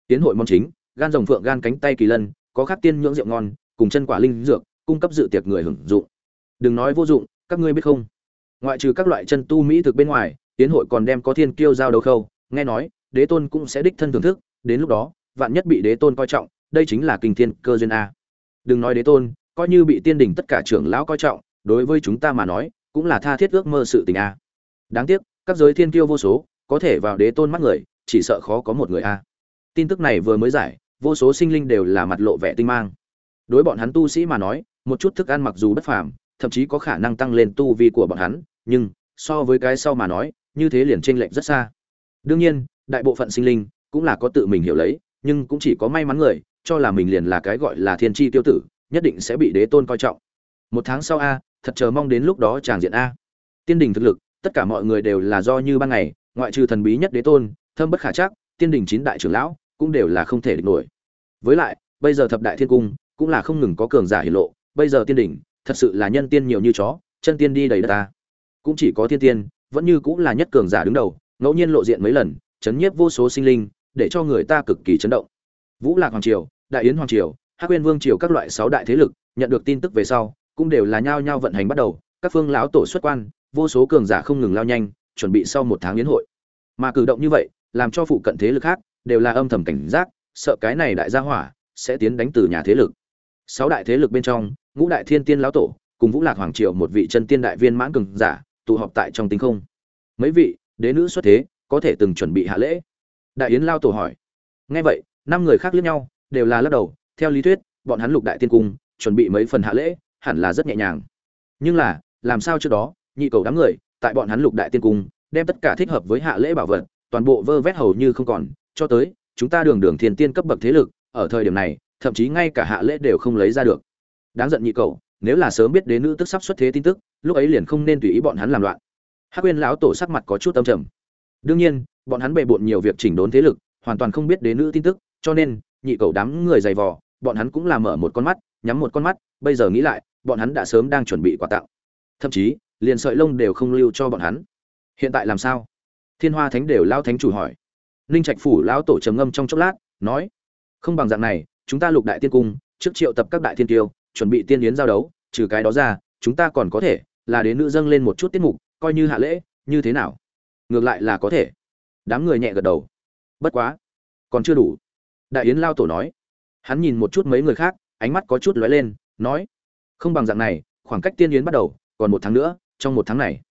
Tiến hội món chính, gan rồng phượng gan cánh tay kỳ lân, có khắc tiên nhưỡng rượu ngon, cùng chân quả linh dược, cung cấp dự tiệc người hưởng dụng. Đừng nói vô dụng, các ngươi biết không? Ngoại trừ các loại chân tu mỹ thực bên ngoài tiến hội còn đem có thiên kiêu giao đấu khâu, nghe nói, đế tôn cũng sẽ đích thân thưởng thức, đến lúc đó, vạn nhất bị đế tôn coi trọng, đây chính là kinh thiên cơ duyên a. Đừng nói đế tôn, coi như bị tiên đình tất cả trưởng lão coi trọng, đối với chúng ta mà nói cũng là tha thiết ước mơ sự tình a. Đáng tiếc, các giới thiên kiêu vô số, có thể vào đế tôn mắt người, chỉ sợ khó có một người a. Tin tức này vừa mới giải, vô số sinh linh đều là mặt lộ vẻ tinh mang. Đối bọn hắn tu sĩ mà nói, một chút thức ăn mặc dù bất phàm, thậm chí có khả năng tăng lên tu vi của bọn hắn, nhưng, so với cái sau mà nói, như thế liền chênh lệch rất xa. Đương nhiên, đại bộ phận sinh linh cũng là có tự mình hiểu lấy, nhưng cũng chỉ có may mắn người, cho là mình liền là cái gọi là thiên tri tiêu tử, nhất định sẽ bị đế tôn coi trọng. Một tháng sau a thật chờ mong đến lúc đó tràng diện a. Tiên đình thực lực, tất cả mọi người đều là do như ban ngày, ngoại trừ thần bí nhất đế tôn, thâm bất khả chắc, tiên đình chín đại trưởng lão, cũng đều là không thể địch nổi. Với lại, bây giờ thập đại thiên cung, cũng là không ngừng có cường giả hiển lộ, bây giờ tiên đình thật sự là nhân tiên nhiều như chó, chân tiên đi đầy đất ta. Cũng chỉ có thiên tiên, vẫn như cũng là nhất cường giả đứng đầu, ngẫu nhiên lộ diện mấy lần, chấn nhiếp vô số sinh linh, để cho người ta cực kỳ chấn động. Vũ lạc hoàng triều, đại yến hoàng triều, hắc uyên vương triều các loại sáu đại thế lực, nhận được tin tức về sau cũng đều là nhao nhao vận hành bắt đầu, các phương lão tổ xuất quan, vô số cường giả không ngừng lao nhanh, chuẩn bị sau một tháng yến hội. Mà cử động như vậy, làm cho phụ cận thế lực khác đều là âm thầm cảnh giác, sợ cái này đại gia hỏa sẽ tiến đánh từ nhà thế lực. Sáu đại thế lực bên trong, ngũ đại thiên tiên lão tổ cùng vũ lạc hoàng triều một vị chân tiên đại viên mãn cường giả tụ họp tại trong tinh không. Mấy vị, đế nữ xuất thế, có thể từng chuẩn bị hạ lễ? Đại yến lao tổ hỏi. Nghe vậy, năm người khác liếc nhau, đều là lắc đầu. Theo lý thuyết, bọn hắn lục đại tiên cung, chuẩn bị mấy phần hạ lễ hẳn là rất nhẹ nhàng. Nhưng là, làm sao trước đó, nhị cầu đám người, tại bọn hắn lục đại tiên cung, đem tất cả thích hợp với hạ lễ bảo vật, toàn bộ vơ vét hầu như không còn, cho tới, chúng ta đường đường thiên tiên cấp bậc thế lực, ở thời điểm này, thậm chí ngay cả hạ lễ đều không lấy ra được. Đáng giận nhị cầu, nếu là sớm biết đến nữ tức sắp xuất thế tin tức, lúc ấy liền không nên tùy ý bọn hắn làm loạn. Hắc uyên lão tổ sắc mặt có chút âm trầm. Đương nhiên, bọn hắn bề bộn nhiều việc chỉnh đốn thế lực, hoàn toàn không biết đến nữ tin tức, cho nên, nhị cầu đám người dày vò, bọn hắn cũng làm mở một con mắt, nhắm một con mắt, bây giờ nghĩ lại bọn hắn đã sớm đang chuẩn bị quà tặng. Thậm chí, liền sợi lông đều không lưu cho bọn hắn. Hiện tại làm sao? Thiên hoa thánh đều lao thánh chủ hỏi. Ninh trạch phủ lão tổ trầm ngâm trong chốc lát, nói, không bằng dạng này, chúng ta lục đại tiên cung, trước triệu tập các đại thiên tiêu, chuẩn bị tiên yến giao đấu, trừ cái đó ra, chúng ta còn có thể là đến nữ dâng lên một chút tiết mục, coi như hạ lễ, như thế nào? Ngược lại là có thể. Đám người nhẹ gật đầu. Bất quá, còn chưa đủ. Đại yến lao tổ nói. Hắn nhìn một chút mấy người khác, ánh mắt có chút lóe lên, nói không bằng dạng này, khoảng cách tiên yến bắt đầu, còn một tháng nữa, trong một tháng này.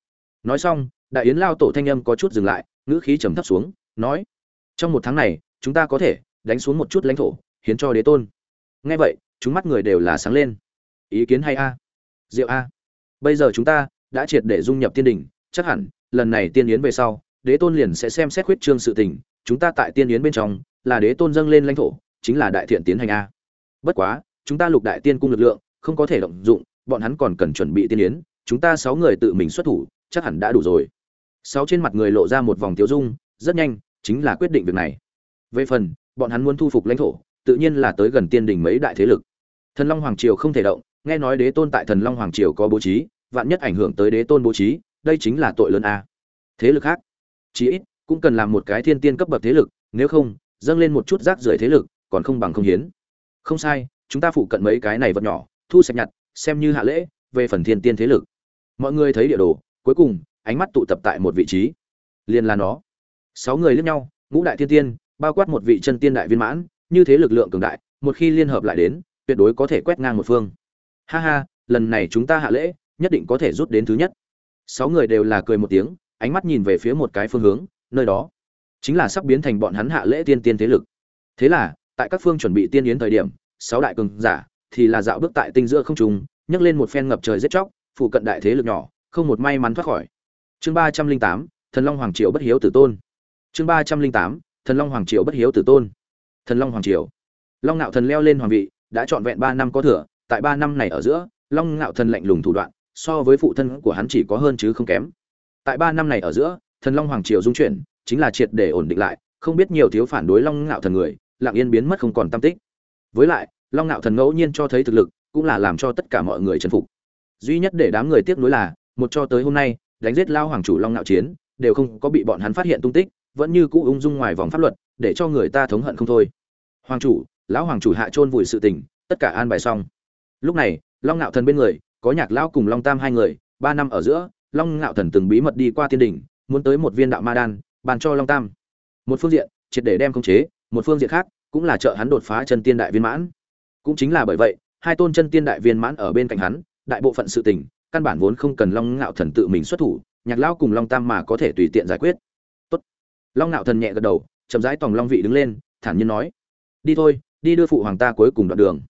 Nói xong, đại yến lao tổ thanh âm có chút dừng lại, ngữ khí trầm thấp xuống, nói, trong một tháng này, chúng ta có thể đánh xuống một chút lãnh thổ, hiến cho đế tôn. Nghe vậy, chúng mắt người đều là sáng lên. Ý kiến hay a? Diệu a? Bây giờ chúng ta đã triệt để dung nhập tiên đình chắc hẳn lần này tiên yến về sau, đế tôn liền sẽ xem xét khuyết trương sự tình, chúng ta tại tiên yến bên trong là đế tôn dâng lên lãnh thổ, chính là đại thiện tiến hành a. Bất quá, chúng ta lục đại tiên cung lực lượng không có thể động dụng, bọn hắn còn cần chuẩn bị tiên yến, chúng ta sáu người tự mình xuất thủ, chắc hẳn đã đủ rồi. Sáu trên mặt người lộ ra một vòng tiêu dung, rất nhanh, chính là quyết định việc này. Về phần, bọn hắn muốn thu phục lãnh thổ, tự nhiên là tới gần tiên đình mấy đại thế lực. Thần long hoàng triều không thể động, nghe nói đế tôn tại thần long hoàng triều có bố trí, vạn nhất ảnh hưởng tới đế tôn bố trí, đây chính là tội lớn a. Thế lực khác, chí ít, cũng cần làm một cái thiên tiên cấp bậc thế lực, nếu không, dâng lên một chút rác rưởi thế lực, còn không bằng không hiến. Không sai, chúng ta phụ cận mấy cái này vật nhỏ thu sạch nhặt, xem như hạ lễ, về phần thiên tiên thế lực. Mọi người thấy địa đồ, cuối cùng, ánh mắt tụ tập tại một vị trí. Liền là nó. Sáu người liếc nhau, ngũ đại thiên tiên, bao quát một vị chân tiên đại viên mãn, như thế lực lượng cường đại, một khi liên hợp lại đến, tuyệt đối có thể quét ngang một phương. Ha ha, lần này chúng ta hạ lễ, nhất định có thể rút đến thứ nhất. Sáu người đều là cười một tiếng, ánh mắt nhìn về phía một cái phương hướng, nơi đó chính là sắp biến thành bọn hắn hạ lễ tiên tiên thế lực. Thế là, tại các phương chuẩn bị tiên yến thời điểm, sáu đại cường giả thì là dạo bước tại tinh giữa không trung, nhấc lên một phen ngập trời giết chóc, phụ cận đại thế lực nhỏ, không một may mắn thoát khỏi. Chương ba trăm linh tám, thần long hoàng triều bất hiếu tử tôn. Chương ba trăm linh tám, thần long hoàng triều bất hiếu tử tôn. Thần long hoàng triều. Long ngạo thần leo lên hoàng vị, đã trọn vẹn ba năm có thừa, tại ba năm này ở giữa, long ngạo thần lạnh lùng thủ đoạn, so với phụ thân của hắn chỉ có hơn chứ không kém. Tại ba năm này ở giữa, thần long hoàng triều dung chuyển, chính là triệt để ổn định lại, không biết nhiều thiếu phản đối long ngạo thần người, lặng yên biến mất không còn tâm tích. Với lại long ngạo thần ngẫu nhiên cho thấy thực lực, cũng là làm cho tất cả mọi người chấn phục. Duy nhất để đám người tiếc nuối là, một cho tới hôm nay, đánh giết lao hoàng chủ long ngạo chiến, đều không có bị bọn hắn phát hiện tung tích, vẫn như cũ ung dung ngoài vòng pháp luật, để cho người ta thống hận không thôi. Hoàng chủ, lão hoàng chủ hạ chôn vùi sự tình, tất cả an bài xong. Lúc này, long ngạo thần bên người, có nhạc lão cùng long tam hai người, ba năm ở giữa, long ngạo thần từng bí mật đi qua tiên đỉnh, muốn tới một viên đạo ma đan, bàn cho long tam. Một phương diện, triệt để đem khống chế, một phương diện khác, cũng là trợ hắn đột phá chân tiên đại viên mãn cũng chính là bởi vậy, hai tôn chân tiên đại viên mãn ở bên cạnh hắn, đại bộ phận sự tình, căn bản vốn không cần long ngạo thần tự mình xuất thủ, nhạc lão cùng long tam mà có thể tùy tiện giải quyết. Tốt. Long ngạo thần nhẹ gật đầu, chậm rãi tòng long vị đứng lên, thản nhiên nói, đi thôi, đi đưa phụ hoàng ta cuối cùng đoạn đường.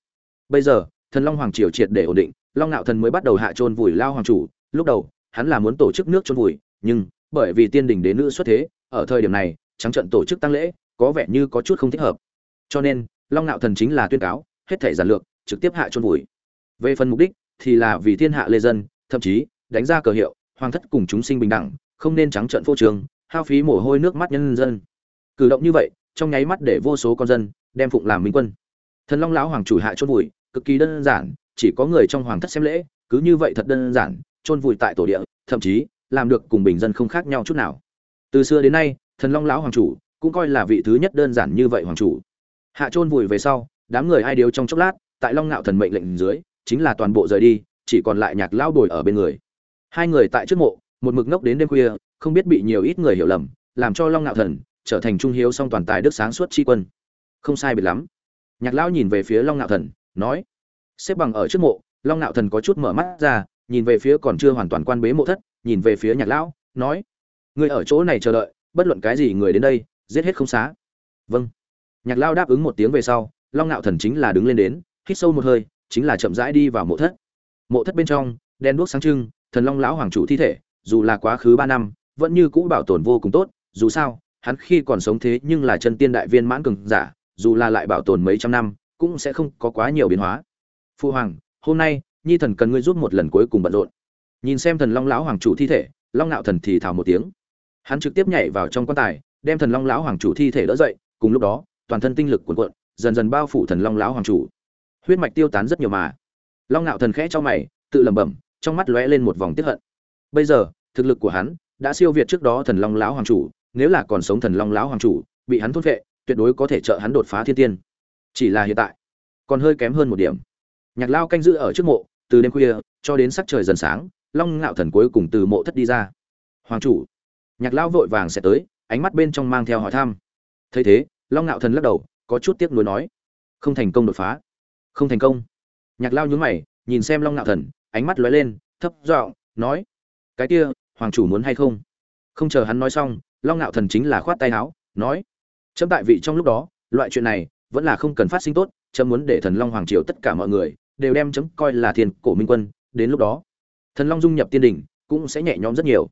Bây giờ, thần long hoàng triều triệt để ổn định, long ngạo thần mới bắt đầu hạ trôn vùi lao hoàng chủ. Lúc đầu, hắn là muốn tổ chức nước trôn vùi, nhưng bởi vì tiên đình đế nữ xuất thế, ở thời điểm này, trắng trận tổ chức tăng lễ, có vẻ như có chút không thích hợp. Cho nên, long ngạo thần chính là tuyên cáo hết thể giản lược, trực tiếp hạ chôn vùi. Về phần mục đích thì là vì thiên hạ lê dân, thậm chí đánh ra cờ hiệu, hoàng thất cùng chúng sinh bình đẳng, không nên trắng trận phô trường hao phí mồ hôi nước mắt nhân dân. Cử động như vậy, trong nháy mắt để vô số con dân đem phụng làm minh quân. Thần long lão hoàng chủ hạ chôn vùi, cực kỳ đơn giản, chỉ có người trong hoàng thất xem lễ, cứ như vậy thật đơn giản, chôn vùi tại tổ địa, thậm chí làm được cùng bình dân không khác nhau chút nào. Từ xưa đến nay, thần long lão hoàng chủ cũng coi là vị thứ nhất đơn giản như vậy hoàng chủ. Hạ chôn vùi về sau đám người ai điếu trong chốc lát, tại long ngạo thần mệnh lệnh dưới, chính là toàn bộ rời đi, chỉ còn lại nhạc lão bồi ở bên người. Hai người tại trước mộ, một mực ngốc đến đêm khuya, không biết bị nhiều ít người hiểu lầm, làm cho long ngạo thần trở thành trung hiếu song toàn tài đức sáng suốt tri quân. Không sai biệt lắm. Nhạc lão nhìn về phía long ngạo thần, nói, xếp bằng ở trước mộ. Long ngạo thần có chút mở mắt ra, nhìn về phía còn chưa hoàn toàn quan bế mộ thất, nhìn về phía nhạc lão, nói, người ở chỗ này chờ đợi, bất luận cái gì người đến đây, giết hết không xá. Vâng. Nhạc lão đáp ứng một tiếng về sau long ngạo thần chính là đứng lên đến, hít sâu một hơi, chính là chậm rãi đi vào mộ thất. Mộ thất bên trong đen đuốc sáng trưng, thần long lão hoàng chủ thi thể, dù là quá khứ ba năm, vẫn như cũ bảo tồn vô cùng tốt, dù sao, hắn khi còn sống thế nhưng là chân tiên đại viên mãn cường giả, dù là lại bảo tồn mấy trăm năm, cũng sẽ không có quá nhiều biến hóa. Phu hoàng, hôm nay, nhi thần cần ngươi giúp một lần cuối cùng bận rộn. Nhìn xem thần long lão hoàng chủ thi thể, long nạo thần thì thào một tiếng. Hắn trực tiếp nhảy vào trong quan tài, đem thần long lão hoàng chủ thi thể đỡ dậy, cùng lúc đó, toàn thân tinh lực cuồn cuộn dần dần bao phủ thần long lão hoàng chủ. Huyết mạch tiêu tán rất nhiều mà. Long ngạo thần khẽ cho mày, tự lẩm bẩm, trong mắt lóe lên một vòng tiếp hận. Bây giờ, thực lực của hắn đã siêu việt trước đó thần long lão hoàng chủ, nếu là còn sống thần long lão hoàng chủ, bị hắn thôn vệ tuyệt đối có thể trợ hắn đột phá thiên tiên. Chỉ là hiện tại, còn hơi kém hơn một điểm. Nhạc lao canh giữ ở trước mộ, từ đêm khuya cho đến sắc trời dần sáng, long ngạo thần cuối cùng từ mộ thất đi ra. Hoàng chủ. Nhạc lao vội vàng sẽ tới, ánh mắt bên trong mang theo hỏi thăm. Thấy thế, long ngạo thần lắc đầu có chút tiếc nuối nói, không thành công đột phá. Không thành công? Nhạc lao nhún mày, nhìn xem long ngạo thần, ánh mắt lóe lên, thấp giọng nói, cái kia, hoàng chủ muốn hay không? Không chờ hắn nói xong, long ngạo thần chính là khoát tay áo, nói, chấm tại vị trong lúc đó, loại chuyện này vẫn là không cần phát sinh tốt, chấm muốn để thần long hoàng triều tất cả mọi người đều đem chấm coi là thiên cổ minh quân, đến lúc đó, thần long dung nhập tiên đỉnh cũng sẽ nhẹ nhõm rất nhiều.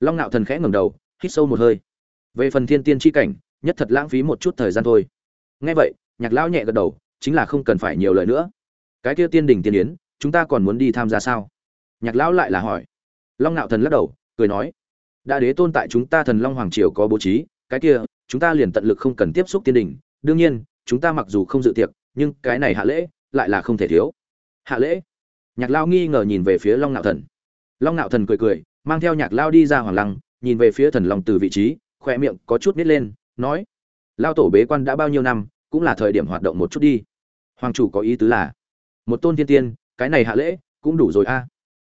Long ngạo thần khẽ ngẩng đầu, hít sâu một hơi. Về phần thiên tiên chi cảnh, nhất thật lãng phí một chút thời gian thôi nghe vậy, nhạc lão nhẹ gật đầu, chính là không cần phải nhiều lời nữa. Cái kia tiên đỉnh tiên yến, chúng ta còn muốn đi tham gia sao? Nhạc lão lại là hỏi. Long nạo thần lắc đầu, cười nói. Đã đế tôn tại chúng ta thần long hoàng triều có bố trí, cái kia, chúng ta liền tận lực không cần tiếp xúc tiên đỉnh đương nhiên, chúng ta mặc dù không dự tiệc, nhưng cái này hạ lễ, lại là không thể thiếu. Hạ lễ? Nhạc lao nghi ngờ nhìn về phía long nạo thần. Long nạo thần cười cười, mang theo nhạc lao đi ra hoàng lăng, nhìn về phía thần long từ vị trí khoe miệng có chút nít lên, nói lao tổ bế quan đã bao nhiêu năm, cũng là thời điểm hoạt động một chút đi. Hoàng chủ có ý tứ là, một tôn thiên tiên, cái này hạ lễ, cũng đủ rồi a.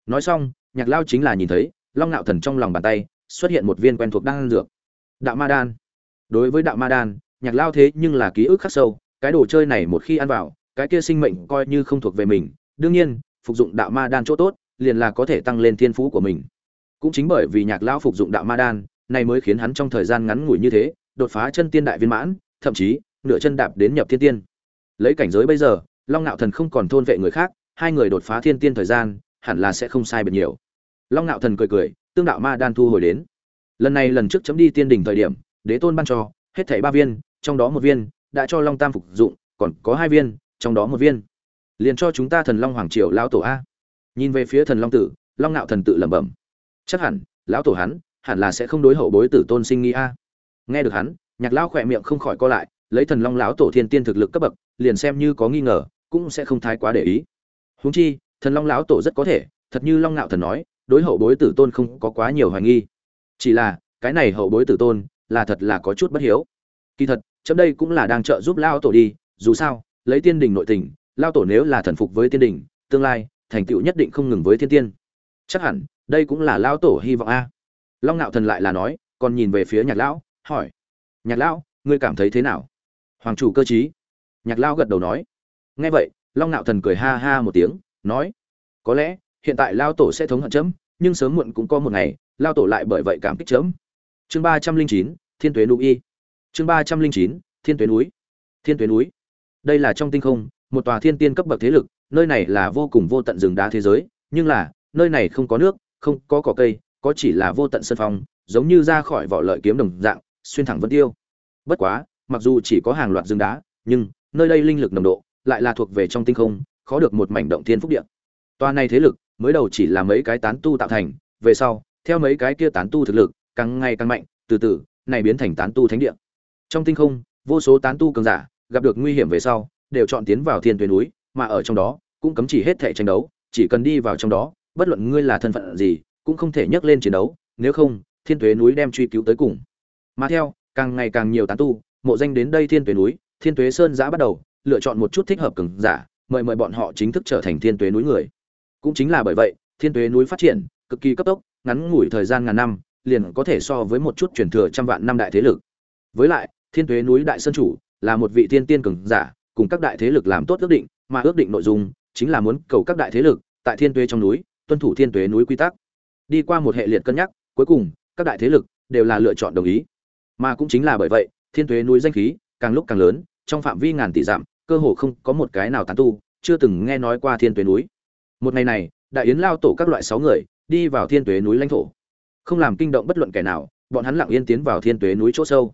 Nói xong, nhạc lao chính là nhìn thấy, long ngạo thần trong lòng bàn tay, xuất hiện một viên quen thuộc đan dược. Đạo ma đan. Đối với đạo ma đan, nhạc lao thế nhưng là ký ức khắc sâu, cái đồ chơi này một khi ăn vào, cái kia sinh mệnh coi như không thuộc về mình. Đương nhiên, phục dụng đạo ma đan chỗ tốt, liền là có thể tăng lên thiên phú của mình. Cũng chính bởi vì nhạc lao phục dụng đạo ma đan, này mới khiến hắn trong thời gian ngắn ngủi như thế đột phá chân tiên đại viên mãn, thậm chí, nửa chân đạp đến nhập thiên tiên. Lấy cảnh giới bây giờ, long nạo thần không còn thôn vệ người khác, hai người đột phá thiên tiên thời gian, hẳn là sẽ không sai biệt nhiều. Long nạo thần cười cười, tương đạo ma đan thu hồi đến. Lần này lần trước chấm đi tiên đỉnh thời điểm, đế tôn ban cho, hết thảy ba viên, trong đó một viên, đã cho long tam phục dụng, còn có hai viên, trong đó một viên. Liền cho chúng ta thần long hoàng triều lão tổ a. Nhìn về phía thần long tử, long nạo thần tự lẩm bẩm. Chắc hẳn, lão tổ hắn, hẳn là sẽ không đối hậu bối tử tôn sinh nghi a nghe được hắn, nhạc lão khỏe miệng không khỏi co lại, lấy thần long lão tổ thiên tiên thực lực cấp bậc, liền xem như có nghi ngờ, cũng sẽ không thái quá để ý. Huống chi, thần long lão tổ rất có thể, thật như long nạo thần nói, đối hậu bối tử tôn không có quá nhiều hoài nghi. Chỉ là, cái này hậu bối tử tôn, là thật là có chút bất hiếu. Kỳ thật, chấm đây cũng là đang trợ giúp lao tổ đi, dù sao, lấy tiên đình nội tình lao tổ nếu là thần phục với tiên đình, tương lai, thành tựu nhất định không ngừng với thiên tiên. Chắc hẳn, đây cũng là lao tổ hy vọng a. Long nạo thần lại là nói, còn nhìn về phía nhạc lão hỏi, nhạc lão, ngươi cảm thấy thế nào? Hoàng chủ cơ chí nhạc lão gật đầu nói, nghe vậy, long nạo thần cười ha ha một tiếng, nói, có lẽ, hiện tại lao tổ sẽ thống hận chấm, nhưng sớm muộn cũng có một ngày, lao tổ lại bởi vậy cảm kích chấm. Chương ba trăm linh chín, thiên tuế núi y. Chương ba trăm linh chín, thiên tuế núi. Thiên tuế núi. Đây là trong tinh không, một tòa thiên tiên cấp bậc thế lực, nơi này là vô cùng vô tận rừng đá thế giới, nhưng là, nơi này không có nước, không có cỏ cây, có chỉ là vô tận sân phong, giống như ra khỏi vỏ lợi kiếm đồng dạng xuyên thẳng vân tiêu. Bất quá, mặc dù chỉ có hàng loạt rừng đá, nhưng nơi đây linh lực nồng độ lại là thuộc về trong tinh không, khó được một mảnh động thiên phúc địa. Toa này thế lực mới đầu chỉ là mấy cái tán tu tạo thành, về sau, theo mấy cái kia tán tu thực lực, càng ngày càng mạnh, từ từ, này biến thành tán tu thánh địa. Trong tinh không, vô số tán tu cường giả gặp được nguy hiểm về sau, đều chọn tiến vào thiên tuyến núi, mà ở trong đó cũng cấm chỉ hết thể tranh đấu, chỉ cần đi vào trong đó, bất luận ngươi là thân phận gì, cũng không thể nhấc lên chiến đấu, nếu không, thiên tuế núi đem truy cứu tới cùng mà theo, càng ngày càng nhiều tán tu, mộ danh đến đây thiên tuế núi, thiên tuế sơn giã bắt đầu, lựa chọn một chút thích hợp cường giả, mời mời bọn họ chính thức trở thành thiên tuế núi người. Cũng chính là bởi vậy, thiên tuế núi phát triển, cực kỳ cấp tốc, ngắn ngủi thời gian ngàn năm, liền có thể so với một chút truyền thừa trăm vạn năm đại thế lực. Với lại, thiên tuế núi đại sơn chủ là một vị thiên tiên cường giả, cùng các đại thế lực làm tốt ước định, mà ước định nội dung chính là muốn cầu các đại thế lực tại thiên tuế trong núi tuân thủ thiên tuế núi quy tắc. Đi qua một hệ liệt cân nhắc, cuối cùng, các đại thế lực đều là lựa chọn đồng ý mà cũng chính là bởi vậy, thiên tuế núi danh khí càng lúc càng lớn, trong phạm vi ngàn tỷ dặm, cơ hồ không có một cái nào tán tu, chưa từng nghe nói qua thiên tuế núi. Một ngày này, đại yến lao tổ các loại sáu người đi vào thiên tuế núi lãnh thổ. Không làm kinh động bất luận kẻ nào, bọn hắn lặng yên tiến vào thiên tuế núi chỗ sâu.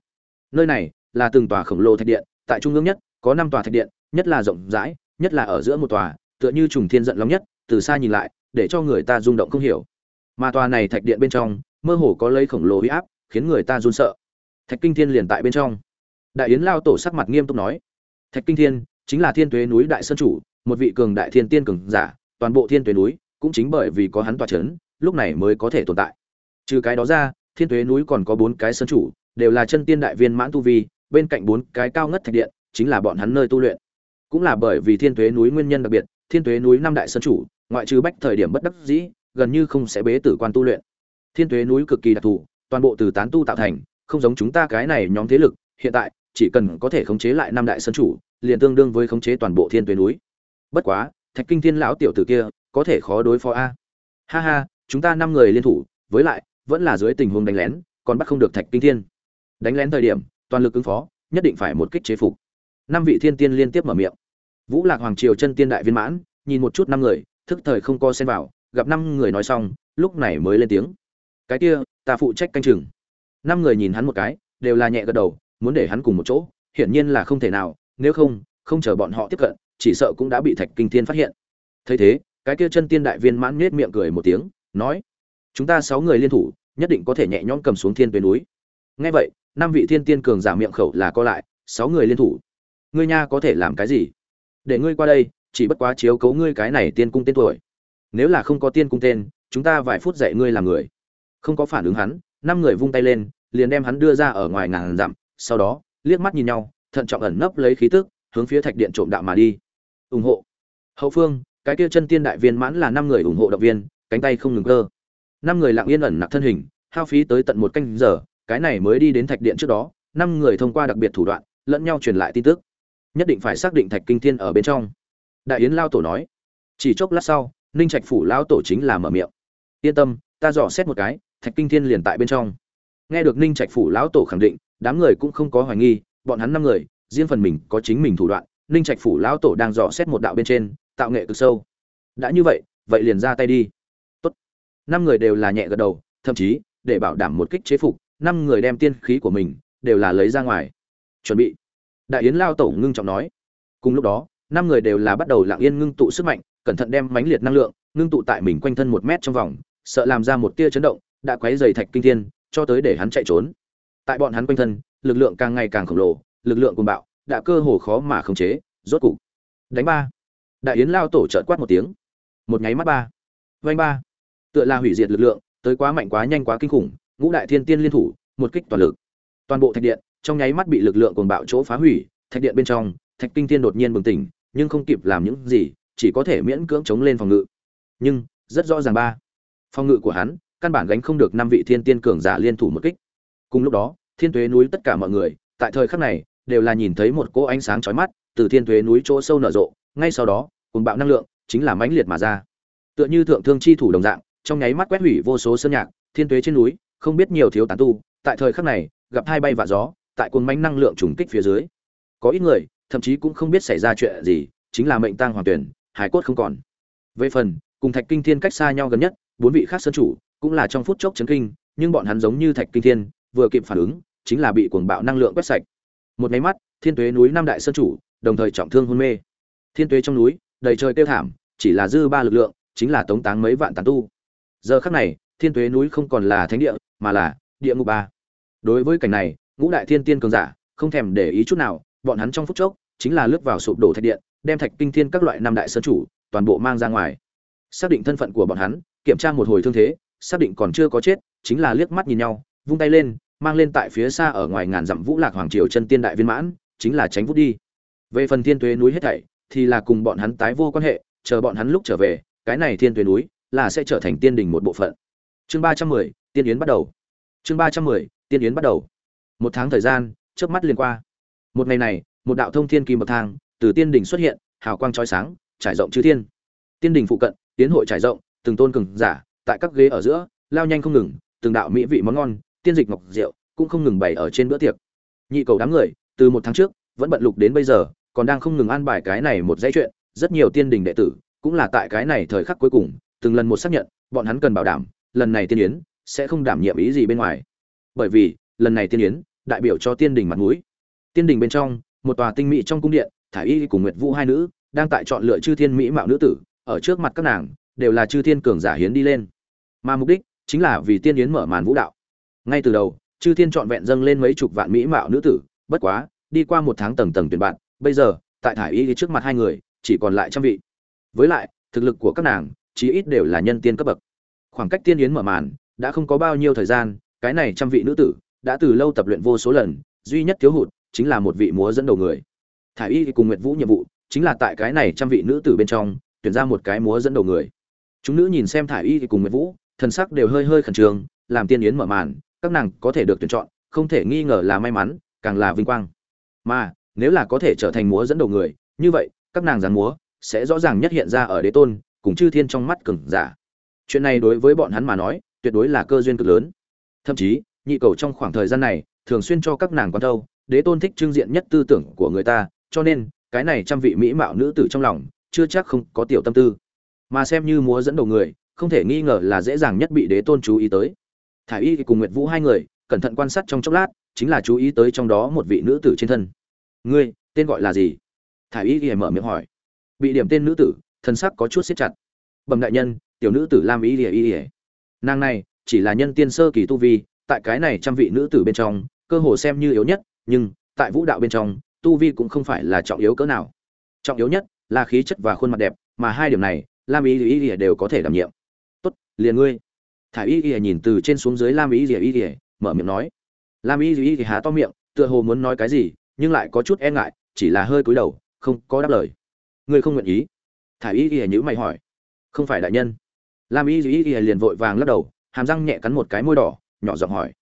Nơi này là từng tòa khổng lồ thạch điện, tại trung ương nhất, có năm tòa thạch điện, nhất là rộng rãi, nhất là ở giữa một tòa, tựa như trùng thiên giận long nhất, từ xa nhìn lại, để cho người ta rung động không hiểu. Mà tòa này thạch điện bên trong, mơ hồ có lấy khổng lồ huy áp, khiến người ta run sợ thạch kinh thiên liền tại bên trong. Đại yến lao tổ sắc mặt nghiêm túc nói, thạch kinh thiên chính là thiên tuế núi đại sơn chủ, một vị cường đại thiên tiên cường giả, toàn bộ thiên tuế núi cũng chính bởi vì có hắn tòa c h ấ n lúc này mới có thể tồn tại. Trừ cái đó ra, thiên tuế núi còn có bốn cái sơn chủ, đều là chân tiên đại viên mãn tu vi, bên cạnh bốn cái cao ngất thạch điện chính là bọn hắn nơi tu luyện. Cũng là bởi vì thiên tuế núi nguyên nhân đặc biệt, thiên tuế núi năm đại sơn chủ, ngoại trừ bách thời điểm bất đắc dĩ, gần như không sẽ bế tử quan tu luyện. Thiên tuế núi cực kỳ đặc thù, toàn bộ từ tán tu tạo thành không giống chúng ta cái này nhóm thế lực, hiện tại, chỉ cần có thể khống chế lại năm đại sơn chủ, liền tương đương với khống chế toàn bộ thiên tuế núi. Bất quá, thạch kinh thiên lão tiểu tử kia, có thể khó đối phó a. Ha ha, chúng ta năm người liên thủ, với lại, vẫn là dưới tình huống đánh lén, còn bắt không được thạch kinh thiên. Đánh lén thời điểm, toàn lực ứng phó, nhất định phải một kích chế phục. Năm vị thiên tiên liên tiếp mở miệng. Vũ lạc hoàng triều chân tiên đại viên mãn, nhìn một chút năm người, thức thời không co xen vào, gặp năm người nói xong, lúc này mới lên tiếng. Cái kia, ta phụ trách canh chừng năm người nhìn hắn một cái, đều là nhẹ gật đầu, muốn để hắn cùng một chỗ, hiển nhiên là không thể nào, nếu không không chờ bọn họ tiếp cận, chỉ sợ cũng đã bị thạch kinh thiên phát hiện. Thấy thế, cái kia chân tiên đại viên mãn nết miệng cười một tiếng, nói, chúng ta sáu người liên thủ, nhất định có thể nhẹ nhõm cầm xuống thiên tuyến núi. Nghe vậy, năm vị thiên tiên cường giả miệng khẩu là co lại, sáu người liên thủ? Ngươi nha có thể làm cái gì? Để ngươi qua đây, chỉ bất quá chiếu cấu ngươi cái này tiên cung tên tuổi. Nếu là không có tiên cung tên, chúng ta vài phút dạy ngươi làm người. Không có phản ứng hắn, năm người vung tay lên liền đem hắn đưa ra ở ngoài ngàn dặm, sau đó, liếc mắt nhìn nhau, thận trọng ẩn nấp lấy khí tức, hướng phía thạch điện trộm đạo mà đi. Ủng hộ. Hậu phương, cái kia chân tiên đại viên mãn là năm người ủng hộ động viên, cánh tay không ngừng cơ. Năm người lặng yên ẩn nặc thân hình, hao phí tới tận một canh giờ, cái này mới đi đến thạch điện trước đó, năm người thông qua đặc biệt thủ đoạn, lẫn nhau truyền lại tin tức. Nhất định phải xác định thạch kinh thiên ở bên trong. Đại yến lao tổ nói. Chỉ chốc lát sau, ninh trạch phủ lao tổ chính là mở miệng. Yên tâm, ta dò xét một cái, thạch kinh thiên liền tại bên trong nghe được ninh trạch phủ lão tổ khẳng định, đám người cũng không có hoài nghi, bọn hắn năm người, riêng phần mình có chính mình thủ đoạn, ninh trạch phủ lão tổ đang dò xét một đạo bên trên, tạo nghệ cực sâu. Đã như vậy vậy liền ra tay đi. Tốt. năm người đều là nhẹ gật đầu, thậm chí, để bảo đảm một kích chế phục, năm người đem tiên khí của mình, đều là lấy ra ngoài. Chuẩn bị. Đại yến lao tổ ngưng trọng nói. Cùng lúc đó, năm người đều là bắt đầu lặng yên ngưng tụ sức mạnh, cẩn thận đem mãnh liệt năng lượng, ngưng tụ tại mình quanh thân một mét trong vòng, sợ làm ra một tia chấn động, đã quấy dày thạch kinh thiên cho tới để hắn chạy trốn. Tại bọn hắn quanh thân, lực lượng càng ngày càng khổng lồ, lực lượng cuồng bạo, đã cơ hồ khó mà khống chế, rốt cục. Đánh ba. Đại yến lao tổ trợn quát một tiếng. Một nháy mắt ba. Vanh ba. Tựa là hủy diệt lực lượng, tới quá mạnh quá nhanh quá kinh khủng, ngũ đại thiên tiên liên thủ, một kích toàn lực. Toàn bộ thạch điện, trong nháy mắt bị lực lượng cuồng bạo chỗ phá hủy, thạch điện bên trong, thạch kinh tiên đột nhiên bừng tỉnh, nhưng không kịp làm những gì, chỉ có thể miễn cưỡng chống lên phòng ngự. Nhưng, rất rõ ràng ba. Phòng ngự của hắn căn bản gánh không được năm vị thiên tiên cường giả liên thủ một kích. Cùng lúc đó, thiên tuế núi tất cả mọi người, tại thời khắc này, đều là nhìn thấy một cỗ ánh sáng chói mắt từ thiên tuế núi chỗ sâu nở rộ, ngay sau đó cùng bạo năng lượng chính là mãnh liệt mà ra. Tựa như thượng thương chi thủ đồng dạng, trong nháy mắt quét hủy vô số sơn nhạc, thiên tuế trên núi, không biết nhiều thiếu tán tu, tại thời khắc này, gặp hai bay vạ gió, tại cuồng mãnh năng lượng trùng kích phía dưới. Có ít người, thậm chí cũng không biết xảy ra chuyện gì, chính là mệnh tang hoàn tuyển, hải cốt không còn. Về phần, cùng thạch kinh thiên cách xa nhau gần nhất, bốn vị khác sơn chủ cũng là trong phút chốc chấn kinh, nhưng bọn hắn giống như thạch kinh thiên, vừa kịp phản ứng, chính là bị cuồng bạo năng lượng quét sạch. Một cái mắt, thiên tuế núi năm đại sơn chủ, đồng thời trọng thương hôn mê. Thiên tuế trong núi, đầy trời tiêu thảm, chỉ là dư ba lực lượng, chính là tống táng mấy vạn tán tu. Giờ khắc này, thiên tuế núi không còn là thánh địa, mà là địa ngục ba. Đối với cảnh này, ngũ đại thiên tiên cường giả, không thèm để ý chút nào, bọn hắn trong phút chốc, chính là lướt vào sụp đổ thạch điện, đem thạch kinh thiên các loại năm đại sơn chủ, toàn bộ mang ra ngoài. Xác định thân phận của bọn hắn, kiểm tra một hồi thương thế xác định còn chưa có chết, chính là liếc mắt nhìn nhau, vung tay lên, mang lên tại phía xa ở ngoài ngàn dặm vũ lạc hoàng triều chân tiên đại viên mãn, chính là tránh vút đi. Về phần thiên tuế núi hết thảy, thì là cùng bọn hắn tái vô quan hệ, chờ bọn hắn lúc trở về, cái này thiên tuế núi là sẽ trở thành tiên đình một bộ phận. Chương ba trăm mười, tiên yến bắt đầu. Chương ba trăm mười, tiên yến bắt đầu. Một tháng thời gian, chớp mắt liền qua. Một ngày này, một đạo thông thiên kim bậc thang, từ tiên đình xuất hiện, hào quang trói sáng, trải rộng chư thiên. Tiên đình phụ cận tiến hội trải rộng, từng tôn cường giả tại các ghế ở giữa, lao nhanh không ngừng, từng đạo mỹ vị món ngon, tiên dịch ngọc rượu cũng không ngừng bày ở trên bữa tiệc. Nhị cầu đám người, từ một tháng trước, vẫn bận lục đến bây giờ, còn đang không ngừng an bài cái này một dãy chuyện, rất nhiều tiên đình đệ tử, cũng là tại cái này thời khắc cuối cùng, từng lần một xác nhận, bọn hắn cần bảo đảm, lần này tiên yến sẽ không đảm nhiệm ý gì bên ngoài. Bởi vì, lần này tiên yến, đại biểu cho tiên đình mặt mũi. Tiên đình bên trong, một tòa tinh mỹ trong cung điện thả y cùng nguyệt vũ hai nữ, đang tại chọn lựa chư thiên mỹ mạo nữ tử, ở trước mặt các nàng, đều là chư thiên cường giả hiến đi lên mà mục đích chính là vì tiên yến mở màn vũ đạo. Ngay từ đầu, chư thiên trọn vẹn dâng lên mấy chục vạn mỹ mạo nữ tử, bất quá, đi qua một tháng tầng tầng tuyển bạn, bây giờ, tại thải y trước mặt hai người, chỉ còn lại trăm vị. Với lại, thực lực của các nàng, chí ít đều là nhân tiên cấp bậc. Khoảng cách tiên yến mở màn đã không có bao nhiêu thời gian, cái này trăm vị nữ tử đã từ lâu tập luyện vô số lần, duy nhất thiếu hụt chính là một vị múa dẫn đầu người. Thải y cùng nguyệt vũ nhiệm vụ chính là tại cái này trăm vị nữ tử bên trong tuyển ra một cái múa dẫn đầu người. Chúng nữ nhìn xem thải y cùng nguyệt vũ thần sắc đều hơi hơi khẩn trương, làm tiên yến mở màn, các nàng có thể được tuyển chọn, không thể nghi ngờ là may mắn, càng là vinh quang. Mà, nếu là có thể trở thành múa dẫn đầu người, như vậy, các nàng dáng múa sẽ rõ ràng nhất hiện ra ở đế tôn, cùng chư thiên trong mắt cường giả. Chuyện này đối với bọn hắn mà nói, tuyệt đối là cơ duyên cực lớn. Thậm chí, nhị cầu trong khoảng thời gian này, thường xuyên cho các nàng quan thâu, đế tôn thích trưng diện nhất tư tưởng của người ta, cho nên, cái này trăm vị mỹ mạo nữ tử trong lòng, chưa chắc không có tiểu tâm tư. Mà xem như múa dẫn đầu người không thể nghi ngờ là dễ dàng nhất bị đế tôn chú ý tới. Thả y cùng nguyệt vũ hai người, cẩn thận quan sát trong chốc lát, chính là chú ý tới trong đó một vị nữ tử trên thân. Ngươi, tên gọi là gì? Thả y ghi mở miệng hỏi. Bị điểm tên nữ tử, thân sắc có chút siết chặt. Bẩm đại nhân, tiểu nữ tử lam y ỉa y ỉa nàng này, chỉ là nhân tiên sơ kỳ tu vi, tại cái này trăm vị nữ tử bên trong, cơ hồ xem như yếu nhất, nhưng, tại vũ đạo bên trong, tu vi cũng không phải là trọng yếu cỡ nào. Trọng yếu nhất là khí chất và khuôn mặt đẹp, mà hai điểm này, lam y y y đều có thể đảm nhiệm liền ngươi thả y y nhìn từ trên xuống dưới lam y y y mở miệng nói lam y y há to miệng tựa hồ muốn nói cái gì nhưng lại có chút e ngại chỉ là hơi cúi đầu không có đáp lời ngươi không nguyện ý thả y y nhữ mày hỏi không phải đại nhân lam y y y liền vội vàng lắc đầu hàm răng nhẹ cắn một cái môi đỏ nhỏ giọng hỏi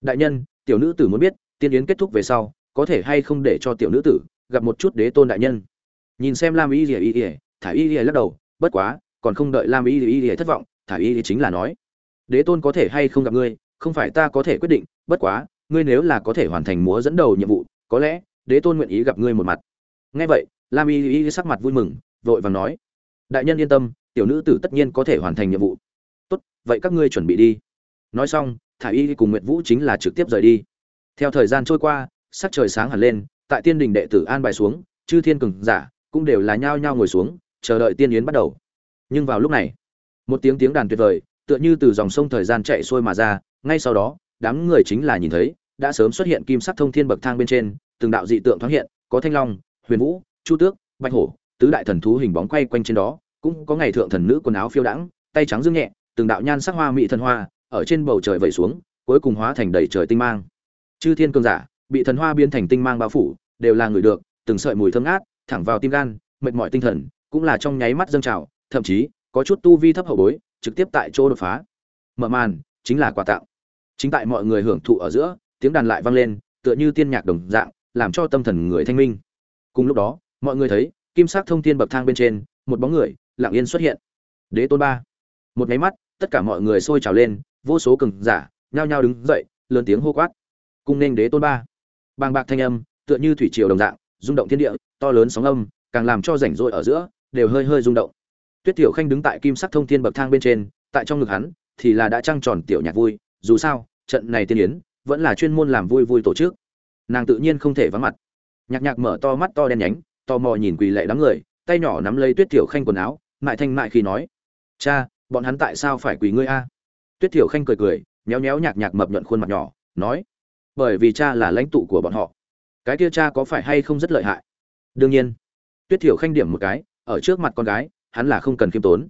đại nhân tiểu nữ tử muốn biết tiên yến kết thúc về sau có thể hay không để cho tiểu nữ tử gặp một chút đế tôn đại nhân nhìn xem lam y y y thả y y lắc đầu bất quá còn không đợi lam y y thất vọng thả y chính là nói, đế tôn có thể hay không gặp ngươi, không phải ta có thể quyết định, bất quá, ngươi nếu là có thể hoàn thành múa dẫn đầu nhiệm vụ, có lẽ đế tôn nguyện ý gặp ngươi một mặt. Nghe vậy, lam y y sắc mặt vui mừng, vội vàng nói, đại nhân yên tâm, tiểu nữ tử tất nhiên có thể hoàn thành nhiệm vụ. Tốt, vậy các ngươi chuẩn bị đi. Nói xong, thả y cùng nguyệt vũ chính là trực tiếp rời đi. Theo thời gian trôi qua, sắc trời sáng hẳn lên, tại tiên đình đệ tử an bài xuống, chư thiên cường giả cũng đều là nhao nhao ngồi xuống, chờ đợi tiên yến bắt đầu. Nhưng vào lúc này một tiếng tiếng đàn tuyệt vời, tựa như từ dòng sông thời gian chạy xuôi mà ra, ngay sau đó, đám người chính là nhìn thấy, đã sớm xuất hiện kim sắc thông thiên bậc thang bên trên, từng đạo dị tượng thoáng hiện, có thanh long, huyền vũ, chu tước, bạch hổ, tứ đại thần thú hình bóng quay quanh trên đó, cũng có ngày thượng thần nữ quần áo phiêu đãng, tay trắng dương nhẹ, từng đạo nhan sắc hoa mỹ thần hoa, ở trên bầu trời vẩy xuống, cuối cùng hóa thành đầy trời tinh mang. Chư thiên cường giả, bị thần hoa biến thành tinh mang bao phủ, đều là người được, từng sợi mùi thơm ngát, thẳng vào tim gan, mệt mỏi tinh thần, cũng là trong nháy mắt dâng trào, thậm chí có chút tu vi thấp hậu bối, trực tiếp tại chỗ đột phá. Mở màn, chính là quà tặng. Chính tại mọi người hưởng thụ ở giữa, tiếng đàn lại vang lên, tựa như tiên nhạc đồng dạng, làm cho tâm thần người thanh minh. Cùng lúc đó, mọi người thấy, kim sắc thông thiên bậc thang bên trên, một bóng người, lặng yên xuất hiện. Đế tôn ba. Một nháy mắt, tất cả mọi người sôi trào lên, vô số cường giả, nhao nhao đứng dậy, lớn tiếng hô quát. Cung nên đế tôn ba. Bàng bạc thanh âm, tựa như thủy triều đồng dạng, rung động thiên địa, to lớn sóng âm, càng làm cho rảnh rỗi ở giữa, đều hơi hơi rung động tuyết tiểu khanh đứng tại kim sắc thông thiên bậc thang bên trên, tại trong ngực hắn, thì là đã trăng tròn tiểu nhạc vui. Dù sao, trận này tiên yến, vẫn là chuyên môn làm vui vui tổ chức. Nàng tự nhiên không thể vắng mặt. Nhạc nhạc mở to mắt to đen nhánh to mò nhìn quỳ lệ đám người, tay nhỏ nắm lấy tuyết Tiểu khanh quần áo, mại thanh mại khi nói, cha, bọn hắn tại sao phải quỳ ngươi a? Tuyết Tiểu khanh cười cười, méo méo nhạc nhạc mập nhuận khuôn mặt nhỏ, nói, bởi vì cha là lãnh tụ của bọn họ. Cái kia cha có phải hay không rất lợi hại? Đương nhiên. Tuyết thiểu khanh điểm một cái, ở trước mặt con gái hắn là không cần khiêm tốn.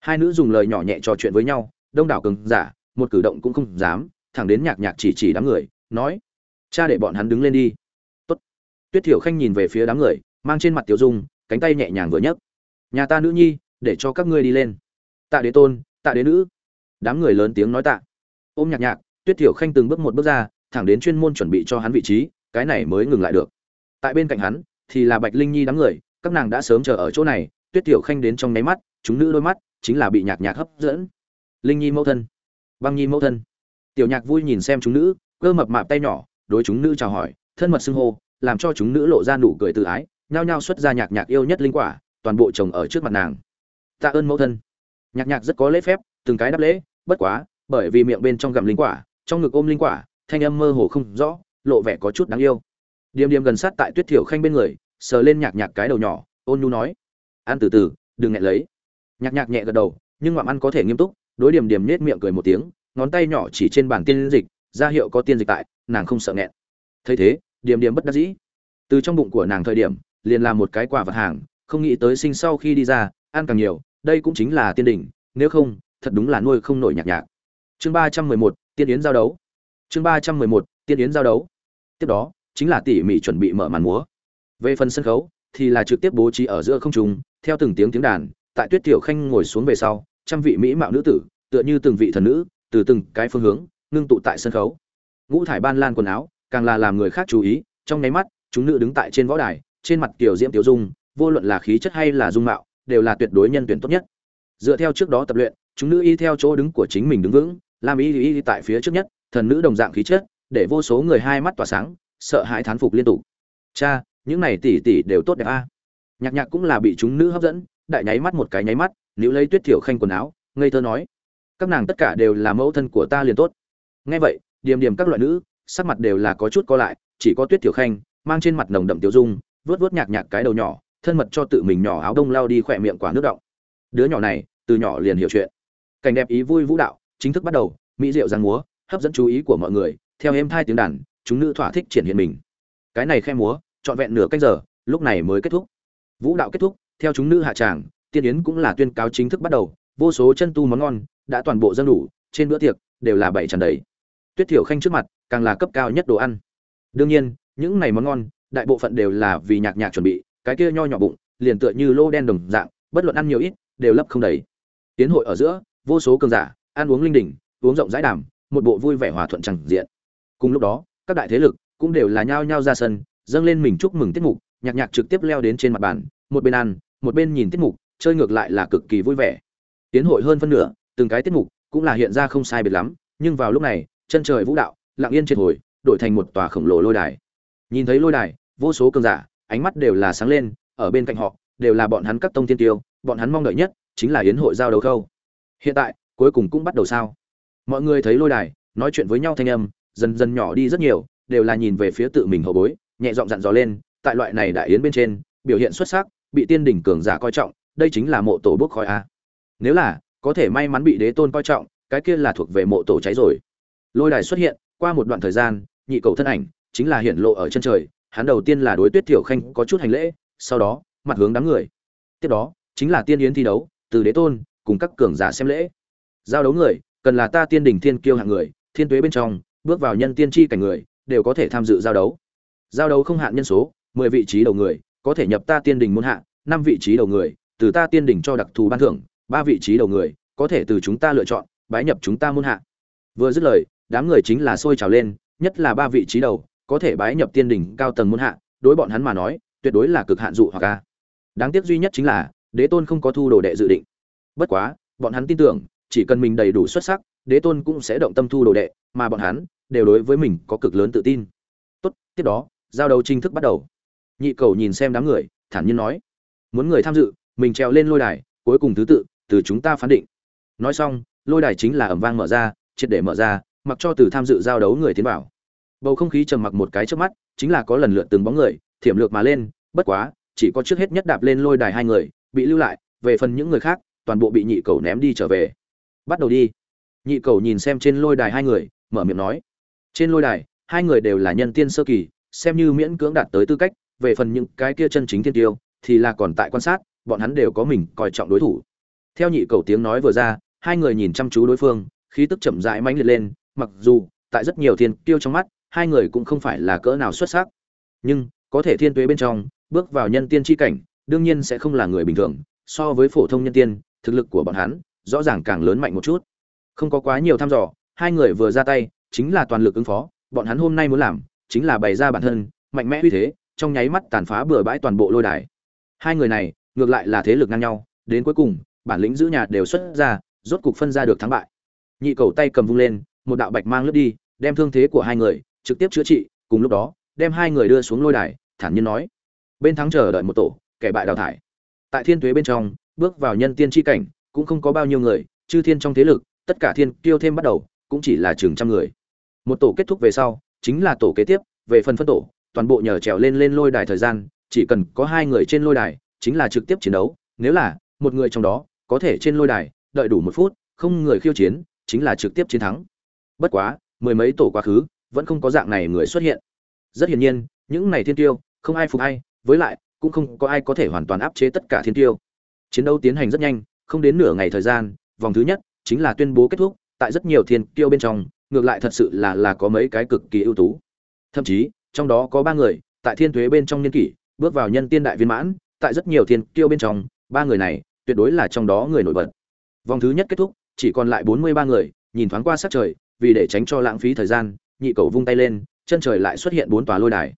Hai nữ dùng lời nhỏ nhẹ trò chuyện với nhau, đông đảo cường giả, một cử động cũng không dám, thẳng đến nhạc nhạc chỉ chỉ đám người, nói, cha để bọn hắn đứng lên đi. Tốt. tuyết thiểu khanh nhìn về phía đám người, mang trên mặt tiểu dung, cánh tay nhẹ nhàng vừa nhấc. Nhà ta nữ nhi, để cho các ngươi đi lên. Tạ đế tôn, tạ đế nữ. Đám người lớn tiếng nói tạ. Ôm nhạc nhạc, tuyết thiểu khanh từng bước một bước ra, thẳng đến chuyên môn chuẩn bị cho hắn vị trí, cái này mới ngừng lại được. Tại bên cạnh hắn, thì là bạch linh nhi đám người, các nàng đã sớm chờ ở chỗ này tuyết Tiểu khanh đến trong nháy mắt, chúng nữ đôi mắt chính là bị nhạc nhạc hấp dẫn. Linh nhi mẫu thân, băng nhi mẫu thân. Tiểu nhạc vui nhìn xem chúng nữ, cơ mập mạp tay nhỏ, đối chúng nữ chào hỏi, thân mật xưng hô, làm cho chúng nữ lộ ra nụ cười tự ái, nhao nhao xuất ra nhạc nhạc yêu nhất linh quả, toàn bộ chồng ở trước mặt nàng. Tạ ơn mẫu thân. Nhạc nhạc rất có lễ phép, từng cái đáp lễ, bất quá, bởi vì miệng bên trong gặm linh quả, trong ngực ôm linh quả, thanh âm mơ hồ không rõ, lộ vẻ có chút đáng yêu. Điềm điềm gần sát tại tuyết thiểu khanh bên người, sờ lên nhạc nhạc cái đầu nhỏ, ôn nhu nói ăn từ từ, đừng nghẹn lấy. Nhạc nhạc nhẹ gật đầu, nhưng ngoạm ăn có thể nghiêm túc, đối điểm điểm nết miệng cười một tiếng, ngón tay nhỏ chỉ trên bàn tiên dịch, ra hiệu có tiên dịch tại, nàng không sợ nghẹn. Thấy thế, điểm điểm bất đắc dĩ. Từ trong bụng của nàng thời điểm, liền làm một cái quà vật hàng, không nghĩ tới sinh sau khi đi ra, ăn càng nhiều, đây cũng chính là tiên đỉnh, nếu không, thật đúng là nuôi không nổi nhạc nhạc. Chương ba trăm mười một, tiên yến giao đấu. Chương ba trăm mười một, tiên yến giao đấu. Tiếp đó, chính là tỉ mỉ chuẩn bị mở màn múa. Về phần sân khấu thì là trực tiếp bố trí ở giữa không trung, theo từng tiếng tiếng đàn, tại tuyết tiểu khanh ngồi xuống về sau, trăm vị mỹ mạo nữ tử, tựa như từng vị thần nữ, từ từng cái phương hướng, ngưng tụ tại sân khấu. Ngũ thải ban lan quần áo, càng là làm người khác chú ý, trong nháy mắt, chúng nữ đứng tại trên võ đài, trên mặt tiểu diễm tiểu dung, vô luận là khí chất hay là dung mạo, đều là tuyệt đối nhân tuyển tốt nhất. Dựa theo trước đó tập luyện, chúng nữ y theo chỗ đứng của chính mình đứng vững, làm y y tại phía trước nhất, thần nữ đồng dạng khí chất, để vô số người hai mắt tỏa sáng, sợ hãi thán phục liên tục. Cha những này tỷ tỷ đều tốt đẹp a. Nhạc nhạc cũng là bị chúng nữ hấp dẫn, đại nháy mắt một cái nháy mắt nếu lấy tuyết thiểu khanh quần áo, ngây thơ nói, các nàng tất cả đều là mẫu thân của ta liền tốt. Nghe vậy, điềm điềm các loại nữ, sắc mặt đều là có chút co lại, chỉ có tuyết thiểu khanh mang trên mặt nồng đậm tiêu dung, vớt vớt nhạc nhạc cái đầu nhỏ, thân mật cho tự mình nhỏ áo đông lao đi khỏe miệng quả nước động đứa nhỏ này, từ nhỏ liền hiểu chuyện. Cảnh đẹp ý vui vũ đạo, chính thức bắt đầu, mỹ diệu giang múa, hấp dẫn chú ý của mọi người, theo êm thai tiếng đàn, chúng nữ thỏa thích triển hiện mình. Cái này khe múa trọn vẹn nửa canh giờ, lúc này mới kết thúc. Vũ đạo kết thúc, theo chúng nữ hạ tràng, tiên yến cũng là tuyên cáo chính thức bắt đầu, vô số chân tu món ngon đã toàn bộ dân đủ, trên bữa tiệc đều là bảy tràn đầy. Tuyết thiểu khanh trước mặt càng là cấp cao nhất đồ ăn. Đương nhiên, những này món ngon, đại bộ phận đều là vì nhạc nhạc chuẩn bị, cái kia nho nhỏ bụng, liền tựa như lô đen đồng dạng, bất luận ăn nhiều ít, đều lấp không đầy. Tiến hội ở giữa, vô số cường giả, ăn uống linh đỉnh uống rộng rãi đàm, một bộ vui vẻ hòa thuận chẳng diện. Cùng lúc đó, các đại thế lực cũng đều là nhao nhao ra sân dâng lên mình chúc mừng tiết mục, nhạc nhạc trực tiếp leo đến trên mặt bàn, một bên ăn, một bên nhìn tiết mục, chơi ngược lại là cực kỳ vui vẻ. Tiến hội hơn phân nửa, từng cái tiết mục cũng là hiện ra không sai biệt lắm, nhưng vào lúc này, chân trời vũ đạo, lặng yên triệt hồi, đổi thành một tòa khổng lồ lôi đài. Nhìn thấy lôi đài, vô số cường giả, ánh mắt đều là sáng lên, ở bên cạnh họ, đều là bọn hắn các tông tiên tiêu, bọn hắn mong đợi nhất chính là yến hội giao đấu khâu. Hiện tại, cuối cùng cũng bắt đầu sao? Mọi người thấy lôi đài, nói chuyện với nhau thanh âm, dần dần nhỏ đi rất nhiều, đều là nhìn về phía tự mình hậu bối nhẹ giọng dặn dò lên, tại loại này đại yến bên trên, biểu hiện xuất sắc, bị tiên đỉnh cường giả coi trọng, đây chính là mộ tổ bốc khói a. Nếu là, có thể may mắn bị đế tôn coi trọng, cái kia là thuộc về mộ tổ cháy rồi. Lôi đài xuất hiện, qua một đoạn thời gian, nhị cầu thân ảnh, chính là hiện lộ ở chân trời, hắn đầu tiên là đối tuyết tiểu khanh có chút hành lễ, sau đó, mặt hướng đám người. Tiếp đó, chính là tiên yến thi đấu, từ đế tôn, cùng các cường giả xem lễ. Giao đấu người, cần là ta tiên đỉnh thiên kiêu hạng người, thiên tuế bên trong, bước vào nhân tiên tri cảnh người, đều có thể tham dự giao đấu giao đấu không hạn nhân số, mười vị trí đầu người, có thể nhập ta tiên đỉnh môn hạ, năm vị trí đầu người, từ ta tiên đỉnh cho đặc thù ban thưởng, ba vị trí đầu người, có thể từ chúng ta lựa chọn, bái nhập chúng ta môn hạ. Vừa dứt lời, đám người chính là sôi trào lên, nhất là ba vị trí đầu, có thể bái nhập tiên đỉnh cao tầng môn hạ, đối bọn hắn mà nói, tuyệt đối là cực hạn dụ hoặc a. Đáng tiếc duy nhất chính là, đế tôn không có thu đồ đệ dự định. Bất quá, bọn hắn tin tưởng, chỉ cần mình đầy đủ xuất sắc, đế tôn cũng sẽ động tâm thu đồ đệ, mà bọn hắn đều đối với mình có cực lớn tự tin. Tốt, tiếp đó giao đấu chính thức bắt đầu. Nhị cầu nhìn xem đám người, thản nhiên nói, muốn người tham dự, mình trèo lên lôi đài, cuối cùng thứ tự, từ chúng ta phán định. Nói xong, lôi đài chính là ẩm vang mở ra, triệt để mở ra, mặc cho từ tham dự giao đấu người tiến vào. Bầu không khí trầm mặc một cái trước mắt, chính là có lần lượt từng bóng người, thiểm lược mà lên, bất quá, chỉ có trước hết nhất đạp lên lôi đài hai người, bị lưu lại, về phần những người khác, toàn bộ bị nhị cầu ném đi trở về. Bắt đầu đi. Nhị cầu nhìn xem trên lôi đài hai người, mở miệng nói. Trên lôi đài, hai người đều là nhân tiên sơ kỳ xem như miễn cưỡng đạt tới tư cách, về phần những cái kia chân chính thiên tiêu, thì là còn tại quan sát, bọn hắn đều có mình coi trọng đối thủ. Theo nhị cầu tiếng nói vừa ra, hai người nhìn chăm chú đối phương, khí tức chậm rãi mãnh liệt lên, mặc dù, tại rất nhiều thiên tiêu trong mắt, hai người cũng không phải là cỡ nào xuất sắc. Nhưng, có thể thiên tuế bên trong, bước vào nhân tiên chi cảnh, đương nhiên sẽ không là người bình thường, so với phổ thông nhân tiên, thực lực của bọn hắn, rõ ràng càng lớn mạnh một chút. Không có quá nhiều thăm dò, hai người vừa ra tay, chính là toàn lực ứng phó, bọn hắn hôm nay muốn làm chính là bày ra bản thân, mạnh mẽ uy thế, trong nháy mắt tàn phá bừa bãi toàn bộ lôi đài. Hai người này, ngược lại là thế lực ngang nhau, đến cuối cùng, bản lĩnh giữ nhà đều xuất ra, rốt cục phân ra được thắng bại. Nhị cầu tay cầm vung lên, một đạo bạch mang lướt đi, đem thương thế của hai người trực tiếp chữa trị, cùng lúc đó, đem hai người đưa xuống lôi đài, thản nhiên nói, bên thắng chờ đợi một tổ, kẻ bại đào thải. Tại thiên tuế bên trong, bước vào nhân tiên tri cảnh, cũng không có bao nhiêu người, chư thiên trong thế lực, tất cả thiên tiêu thêm bắt đầu, cũng chỉ là chừng trăm người. Một tổ kết thúc về sau chính là tổ kế tiếp, về phần phân tổ, toàn bộ nhờ trèo lên lên lôi đài thời gian, chỉ cần có hai người trên lôi đài, chính là trực tiếp chiến đấu, nếu là một người trong đó có thể trên lôi đài, đợi đủ một phút, không người khiêu chiến, chính là trực tiếp chiến thắng. Bất quá, mười mấy tổ quá khứ, vẫn không có dạng này người xuất hiện. Rất hiển nhiên, những này thiên tiêu, không ai phục ai, với lại, cũng không có ai có thể hoàn toàn áp chế tất cả thiên tiêu. Chiến đấu tiến hành rất nhanh, không đến nửa ngày thời gian, vòng thứ nhất, chính là tuyên bố kết thúc, tại rất nhiều thiên tiêu bên trong ngược lại thật sự là là có mấy cái cực kỳ ưu tú. Thậm chí, trong đó có ba người, tại thiên thuế bên trong niên kỷ, bước vào nhân tiên đại viên mãn, tại rất nhiều thiên tiêu bên trong, ba người này, tuyệt đối là trong đó người nổi bật. Vòng thứ nhất kết thúc, chỉ còn lại bốn mươi ba người, nhìn thoáng qua sát trời, vì để tránh cho lãng phí thời gian, nhị cầu vung tay lên, chân trời lại xuất hiện bốn tòa lôi đài.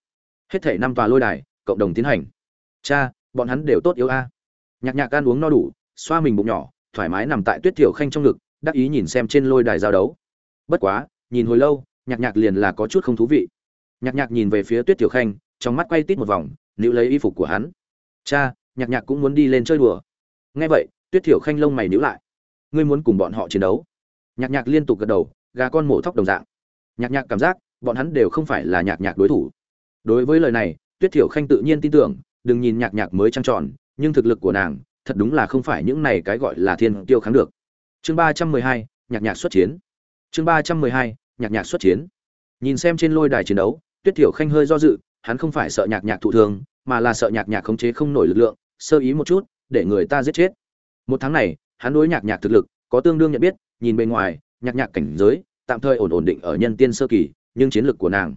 Hết thảy năm tòa lôi đài, cộng đồng tiến hành. Cha, bọn hắn đều tốt yếu a. Nhạc nhạc ăn uống no đủ, xoa mình bụng nhỏ, thoải mái nằm tại tuyết tiểu khanh trong ngực, đắc ý nhìn xem trên lôi đài giao đấu bất quá, nhìn hồi lâu, nhạc nhạc liền là có chút không thú vị. Nhạc nhạc nhìn về phía tuyết thiểu khanh, trong mắt quay tít một vòng, níu lấy y phục của hắn. Cha, nhạc nhạc cũng muốn đi lên chơi đùa. Nghe vậy, tuyết thiểu khanh lông mày níu lại. Ngươi muốn cùng bọn họ chiến đấu? Nhạc nhạc liên tục gật đầu, gà con mổ thóc đồng dạng. Nhạc nhạc cảm giác, bọn hắn đều không phải là nhạc nhạc đối thủ. Đối với lời này, tuyết thiểu khanh tự nhiên tin tưởng, đừng nhìn nhạc nhạc mới trăng tròn, nhưng thực lực của nàng, thật đúng là không phải những này cái gọi là thiên tiêu kháng được. Chương ba trăm mười hai, nhạc nhạc xuất chiến chương ba trăm mười hai, nhạc nhạc xuất chiến. Nhìn xem trên lôi đài chiến đấu, tuyết thiểu khanh hơi do dự, hắn không phải sợ nhạc nhạc thụ thương mà là sợ nhạc nhạc khống chế không nổi lực lượng, sơ ý một chút, để người ta giết chết. Một tháng này, hắn đối nhạc nhạc thực lực có tương đương nhận biết, nhìn bề ngoài, nhạc nhạc cảnh giới tạm thời ổn ổn định ở nhân tiên sơ kỳ, nhưng chiến lược của nàng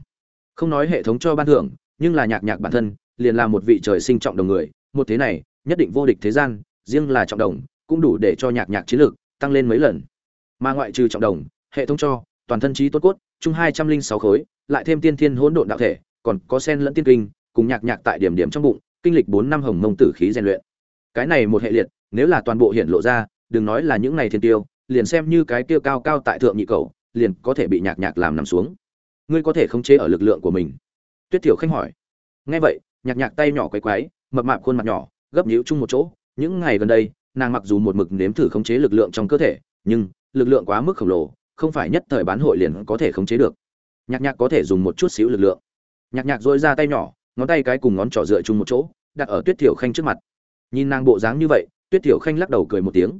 không nói hệ thống cho ban thưởng, nhưng là nhạc nhạc bản thân liền là một vị trời sinh trọng đồng người, một thế này, nhất định vô địch thế gian, riêng là trọng đồng, cũng đủ để cho nhạc nhạc chiến lược tăng lên mấy lần. Mà ngoại trừ trọng đồng hệ thống cho, toàn thân trí tốt cốt, chung hai trăm linh sáu khối, lại thêm tiên thiên hỗn độn đạo thể, còn có sen lẫn tiên kinh, cùng nhạc nhạc tại điểm điểm trong bụng, kinh lịch bốn năm hồng mông tử khí rèn luyện. Cái này một hệ liệt, nếu là toàn bộ hiện lộ ra, đừng nói là những ngày thiên tiêu, liền xem như cái tiêu cao cao tại thượng nhị cầu, liền có thể bị nhạc nhạc làm nằm xuống. Ngươi có thể khống chế ở lực lượng của mình. Tuyết tiểu khanh hỏi. Nghe vậy, nhạc nhạc tay nhỏ quấy quái, mập mạp khuôn mặt nhỏ, gấp nhíu chung một chỗ. Những ngày gần đây, nàng mặc dù một mực nếm thử khống chế lực lượng trong cơ thể, nhưng lực lượng quá mức khổng lồ không phải nhất thời bán hội liền có thể khống chế được. Nhạc nhạc có thể dùng một chút xíu lực lượng. Nhạc nhạc dội ra tay nhỏ, ngón tay cái cùng ngón trỏ dựa chung một chỗ, đặt ở tuyết tiểu khanh trước mặt. Nhìn nàng bộ dáng như vậy, tuyết tiểu khanh lắc đầu cười một tiếng.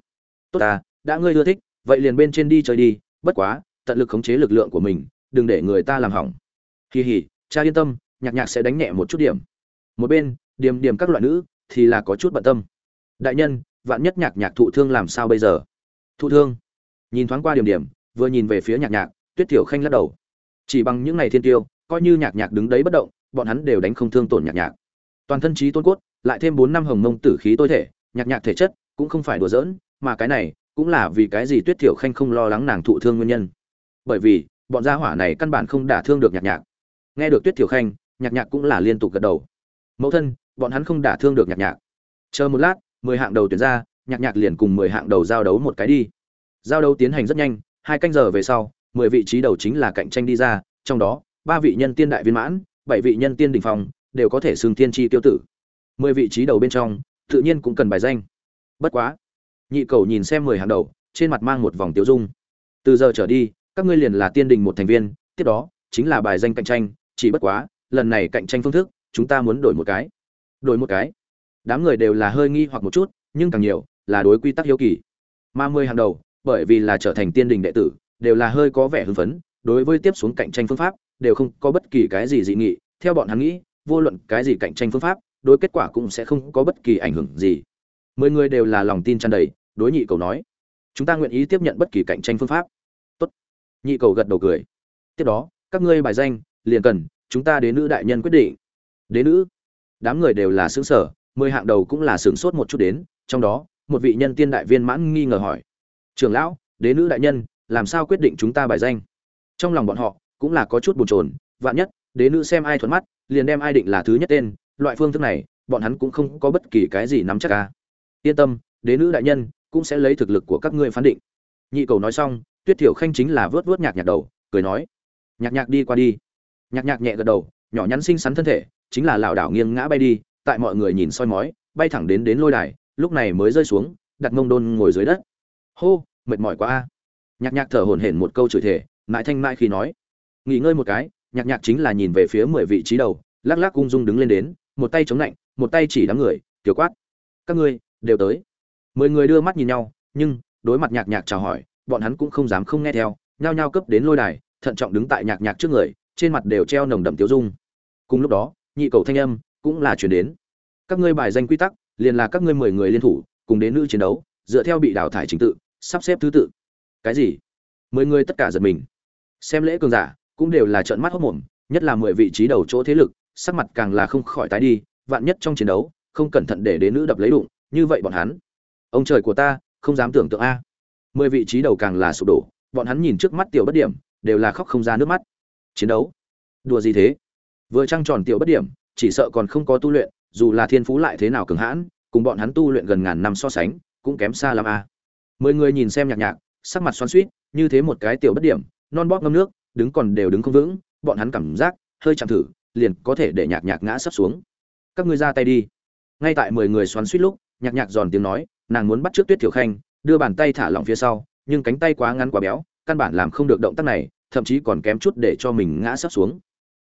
Tốt à đã ngươi ưa thích, vậy liền bên trên đi chơi đi, bất quá, tận lực khống chế lực lượng của mình, đừng để người ta làm hỏng. Kỳ hỉ cha yên tâm, nhạc nhạc sẽ đánh nhẹ một chút điểm. Một bên, điểm điểm các loại nữ, thì là có chút bận tâm. Đại nhân, vạn nhất nhạc nhạc thụ thương làm sao bây giờ? Thụ thương? Nhìn thoáng qua điểm điểm vừa nhìn về phía nhạc nhạc, tuyết tiểu khanh lắc đầu. Chỉ bằng những ngày thiên tiêu, coi như nhạc nhạc đứng đấy bất động, bọn hắn đều đánh không thương tổn nhạc nhạc. Toàn thân trí tôn cốt, lại thêm bốn năm hồng mông tử khí tôi thể, nhạc nhạc thể chất cũng không phải đùa giỡn, mà cái này cũng là vì cái gì tuyết thiểu khanh không lo lắng nàng thụ thương nguyên nhân. Bởi vì, bọn gia hỏa này căn bản không đả thương được nhạc nhạc. Nghe được tuyết thiểu khanh, nhạc nhạc cũng là liên tục gật đầu. Mẫu thân, bọn hắn không đả thương được nhạc nhạc. Chờ một lát, mười hạng đầu tuyển ra, nhạc nhạc liền cùng mười hạng đầu giao đấu một cái đi. Giao đấu tiến hành rất nhanh hai canh giờ về sau, mười vị trí đầu chính là cạnh tranh đi ra, trong đó, ba vị nhân tiên đại viên mãn, bảy vị nhân tiên đ ỉ n h phòng đều có thể xưng tiên tri tiêu tử. Mười vị trí đầu bên trong, tự nhiên cũng cần bài danh. Bất quá, nhị cầu nhìn xem mười hàng đầu, trên mặt mang một vòng tiêu dung. Từ giờ trở đi, các ngươi liền là tiên đình một thành viên, tiếp đó, chính là bài danh cạnh tranh, chỉ bất quá, lần này cạnh tranh phương thức, chúng ta muốn đổi một cái. Đổi một cái. Đám người đều là hơi nghi hoặc một chút, nhưng càng nhiều, là đối quy tắc hiếu kỳ. Mà mười hàng đầu bởi vì là trở thành tiên đình đệ tử, đều là hơi có vẻ hưng phấn, đối với tiếp xuống cạnh tranh phương pháp, đều không có bất kỳ cái gì dị nghị. Theo bọn hắn nghĩ, vô luận cái gì cạnh tranh phương pháp, đối kết quả cũng sẽ không có bất kỳ ảnh hưởng gì. Mười người đều là lòng tin tràn đầy, đối nhị cầu nói, chúng ta nguyện ý tiếp nhận bất kỳ cạnh tranh phương pháp. Tốt. Nhị cầu gật đầu cười. Tiếp đó, các ngươi bài danh, liền cần chúng ta đến nữ đại nhân quyết định. Đế nữ? Đám người đều là xứng sở mười hạng đầu cũng là sửng sốt một chút đến, trong đó, một vị nhân tiên đại viên mãn nghi ngờ hỏi trưởng lão, đế nữ đại nhân, làm sao quyết định chúng ta bài danh? Trong lòng bọn họ, cũng là có chút bồn chồn, vạn nhất, đế nữ xem ai thuận mắt, liền đem ai định là thứ nhất tên, loại phương thức này, bọn hắn cũng không có bất kỳ cái gì nắm chắc cả. yên tâm, đế nữ đại nhân, cũng sẽ lấy thực lực của các ngươi phán định. Nhị cầu nói xong, tuyết thiểu khanh chính là vớt vớt nhạc nhạc đầu, cười nói, nhạc nhạc đi qua đi. Nhạc nhạc nhẹ gật đầu, nhỏ nhắn xinh xắn thân thể, chính là lảo đảo nghiêng ngã bay đi, tại mọi người nhìn soi mói, bay thẳng đến đến lôi đài, lúc này mới rơi xuống, đặt mông đôn ngồi dưới đất hô, mệt mỏi quá a. Nhạc nhạc thở hổn hển một câu chửi thể mãi thanh mãi khi nói. Nghỉ ngơi một cái, nhạc nhạc chính là nhìn về phía mười vị trí đầu, lắc lắc ung dung đứng lên đến, một tay chống lạnh, một tay chỉ đám người, kiểu quát. Các ngươi, đều tới. Mười người đưa mắt nhìn nhau, nhưng, đối mặt nhạc nhạc chào hỏi, bọn hắn cũng không dám không nghe theo, nhao nhao cấp đến lôi đài, thận trọng đứng tại nhạc nhạc trước người, trên mặt đều treo nồng đậm tiêu dung. Cùng lúc đó, nhị cầu thanh âm cũng là chuyển đến. Các ngươi bài danh quy tắc, liền là các ngươi mười người liên thủ, cùng đến nữ chiến đấu, dựa theo bị đào thải trình tự sắp xếp thứ tự. Cái gì? Mười người tất cả giật mình. Xem lễ cường giả, cũng đều là trợn mắt hốc mồm, nhất là mười vị trí đầu chỗ thế lực, sắc mặt càng là không khỏi tái đi, vạn nhất trong chiến đấu, không cẩn thận để đến nữ đập lấy đụng, như vậy bọn hắn. Ông trời của ta, không dám tưởng tượng a. Mười vị trí đầu càng là sụp đổ, bọn hắn nhìn trước mắt tiểu bất điểm, đều là khóc không ra nước mắt. Chiến đấu? Đùa gì thế? Vừa trăng tròn tiểu bất điểm, chỉ sợ còn không có tu luyện, dù là thiên phú lại thế nào cường hãn, cùng bọn hắn tu luyện gần ngàn năm so sánh, cũng kém xa lắm a mười người nhìn xem nhạc nhạc, sắc mặt xoan suýt như thế một cái tiểu bất điểm, non bóp ngâm nước, đứng còn đều đứng không vững, bọn hắn cảm giác, hơi chạm thử, liền có thể để nhạc nhạc ngã sắp xuống. Các ngươi ra tay đi. Ngay tại mười người xoắn suýt lúc, nhạc nhạc giòn tiếng nói, nàng muốn bắt trước tuyết thiểu khanh, đưa bàn tay thả lỏng phía sau, nhưng cánh tay quá ngắn quá béo, căn bản làm không được động tác này, thậm chí còn kém chút để cho mình ngã sắp xuống.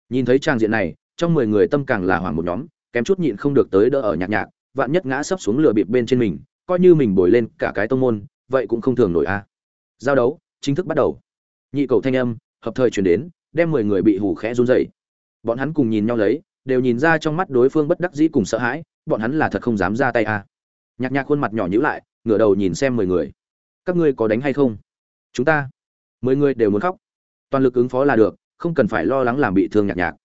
Nhìn thấy trang diện này, trong mười người tâm càng là hoảng một nhóm, kém chút nhịn không được tới đỡ ở nhạc nhạc, vạn nhất ngã sắp xuống lửa bịp bên trên mình, coi như mình bồi lên cả cái tông môn vậy cũng không thường nổi a. Giao đấu, chính thức bắt đầu. Nhị cầu thanh âm, hợp thời chuyển đến, đem mười người bị hù khẽ run rẩy. Bọn hắn cùng nhìn nhau lấy, đều nhìn ra trong mắt đối phương bất đắc dĩ cùng sợ hãi, bọn hắn là thật không dám ra tay a. Nhạc nhạc khuôn mặt nhỏ nhữ lại, ngửa đầu nhìn xem mười người. Các ngươi có đánh hay không? Chúng ta. Mười người đều muốn khóc. Toàn lực ứng phó là được, không cần phải lo lắng làm bị thương nhạc nhạc.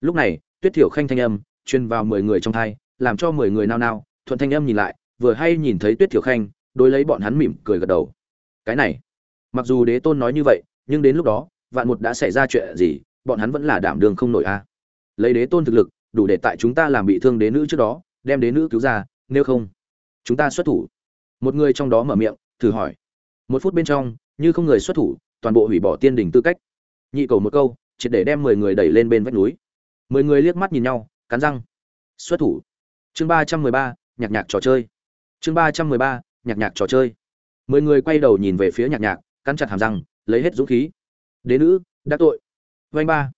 Lúc này, tuyết thiểu khanh thanh âm, truyền vào mười người trong thai, làm cho mười người nao nao, thuận thanh âm nhìn lại, vừa hay nhìn thấy tuyết thiểu khanh đối lấy bọn hắn mỉm cười gật đầu. Cái này, mặc dù đế tôn nói như vậy, nhưng đến lúc đó, vạn một đã xảy ra chuyện gì, bọn hắn vẫn là đảm đường không nổi a. Lấy đế tôn thực lực, đủ để tại chúng ta làm bị thương đế nữ trước đó, đem đế nữ cứu ra, nếu không, chúng ta xuất thủ. Một người trong đó mở miệng, thử hỏi. Một phút bên trong, như không người xuất thủ, toàn bộ hủy bỏ tiên đỉnh tư cách. Nhị cầu một câu, triệt để đem mười người đẩy lên bên vách núi. Mười người liếc mắt nhìn nhau, cắn răng. Xuất thủ. Chương ba trăm mười ba, nhạc nhạc trò chơi. Chương ba trăm mười ba nhạc nhạc trò chơi. Mười người quay đầu nhìn về phía nhạc nhạc, cắn chặt hàm răng, lấy hết dũng khí. Đế nữ, đã tội. Vanh ba.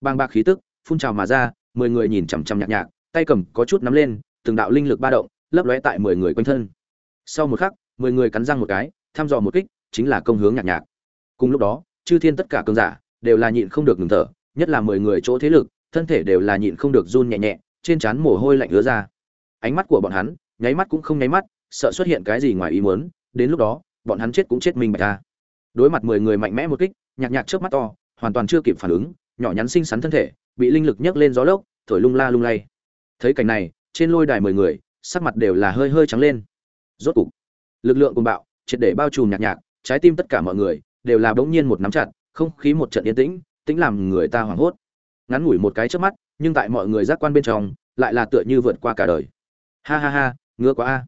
Bang bạc khí tức, phun trào mà ra, mười người nhìn chằm chằm nhạc nhạc, tay cầm có chút nắm lên, từng đạo linh lực ba động, lấp lóe tại mười người quanh thân. Sau một khắc, mười người cắn răng một cái, thăm dò một kích, chính là công hướng nhạc nhạc. Cùng lúc đó, chư thiên tất cả cường giả, đều là nhịn không được ngừng thở, nhất là mười người chỗ thế lực, thân thể đều là nhịn không được run nhẹ nhẹ, trên trán mồ hôi lạnh ứa ra. Ánh mắt của bọn hắn, nháy mắt cũng không nháy mắt sợ xuất hiện cái gì ngoài ý muốn, đến lúc đó, bọn hắn chết cũng chết mình bạch ta. Đối mặt mười người mạnh mẽ một kích, nhạc nhạc trước mắt to, hoàn toàn chưa kịp phản ứng, nhỏ nhắn xinh xắn thân thể, bị linh lực nhấc lên gió lốc, thổi lung la lung lay. Thấy cảnh này, trên lôi đài mười người, sắc mặt đều là hơi hơi trắng lên. Rốt cục, lực lượng cuồng bạo, triệt để bao trùm nhạc nhạc, trái tim tất cả mọi người đều là bỗng nhiên một nắm chặt, không khí một trận yên tĩnh tĩnh làm người ta hoảng hốt. Ngắn ngủi một cái trước mắt, nhưng tại mọi người giác quan bên trong, lại là tựa như vượt qua cả đời. Ha ha ha, ngứa quá a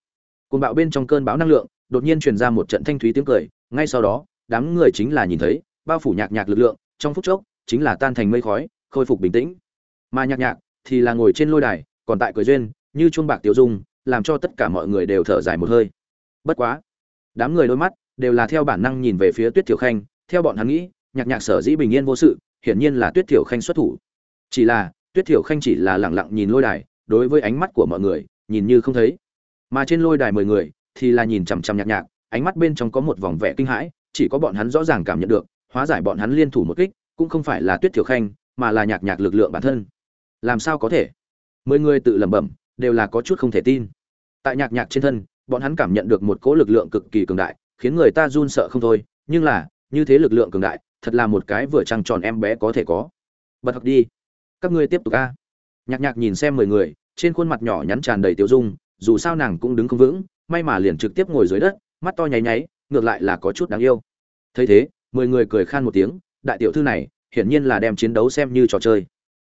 côn bạo bên trong cơn bão năng lượng, đột nhiên truyền ra một trận thanh thúy tiếng cười, ngay sau đó, đám người chính là nhìn thấy, bao phủ nhạc nhạc lực lượng, trong phút chốc, chính là tan thành mây khói, khôi phục bình tĩnh. Mà nhạc nhạc thì là ngồi trên lôi đài, còn tại cười duyên, như chuông bạc tiêu dung, làm cho tất cả mọi người đều thở dài một hơi. Bất quá, đám người đôi mắt đều là theo bản năng nhìn về phía tuyết thiểu khanh, theo bọn hắn nghĩ, nhạc nhạc sở dĩ bình yên vô sự, hiển nhiên là tuyết thiểu khanh xuất thủ. Chỉ là, tuyết thiểu khanh chỉ là lẳng lặng nhìn lôi đài, đối với ánh mắt của mọi người, nhìn như không thấy mà trên lôi đài mười người thì là nhìn chằm chằm nhạc nhạc, ánh mắt bên trong có một vòng vẻ kinh hãi, chỉ có bọn hắn rõ ràng cảm nhận được, hóa giải bọn hắn liên thủ một kích, cũng không phải là tuyết thiểu khanh, mà là nhạc nhạc lực lượng bản thân. Làm sao có thể? Mười người tự lẩm bẩm, đều là có chút không thể tin. Tại nhạc nhạc trên thân, bọn hắn cảm nhận được một cỗ lực lượng cực kỳ cường đại, khiến người ta run sợ không thôi, nhưng là, như thế lực lượng cường đại, thật là một cái vừa trăng tròn em bé có thể có. Bật học đi. Các ngươi tiếp tục a. Nhạc nhạc nhìn xem mười người, trên khuôn mặt nhỏ nhắn tràn đầy tiêu dung dù sao nàng cũng đứng không vững, may mà liền trực tiếp ngồi dưới đất, mắt to nháy nháy, ngược lại là có chút đáng yêu. Thấy thế, mười người cười khan một tiếng, đại tiểu thư này, hiển nhiên là đem chiến đấu xem như trò chơi.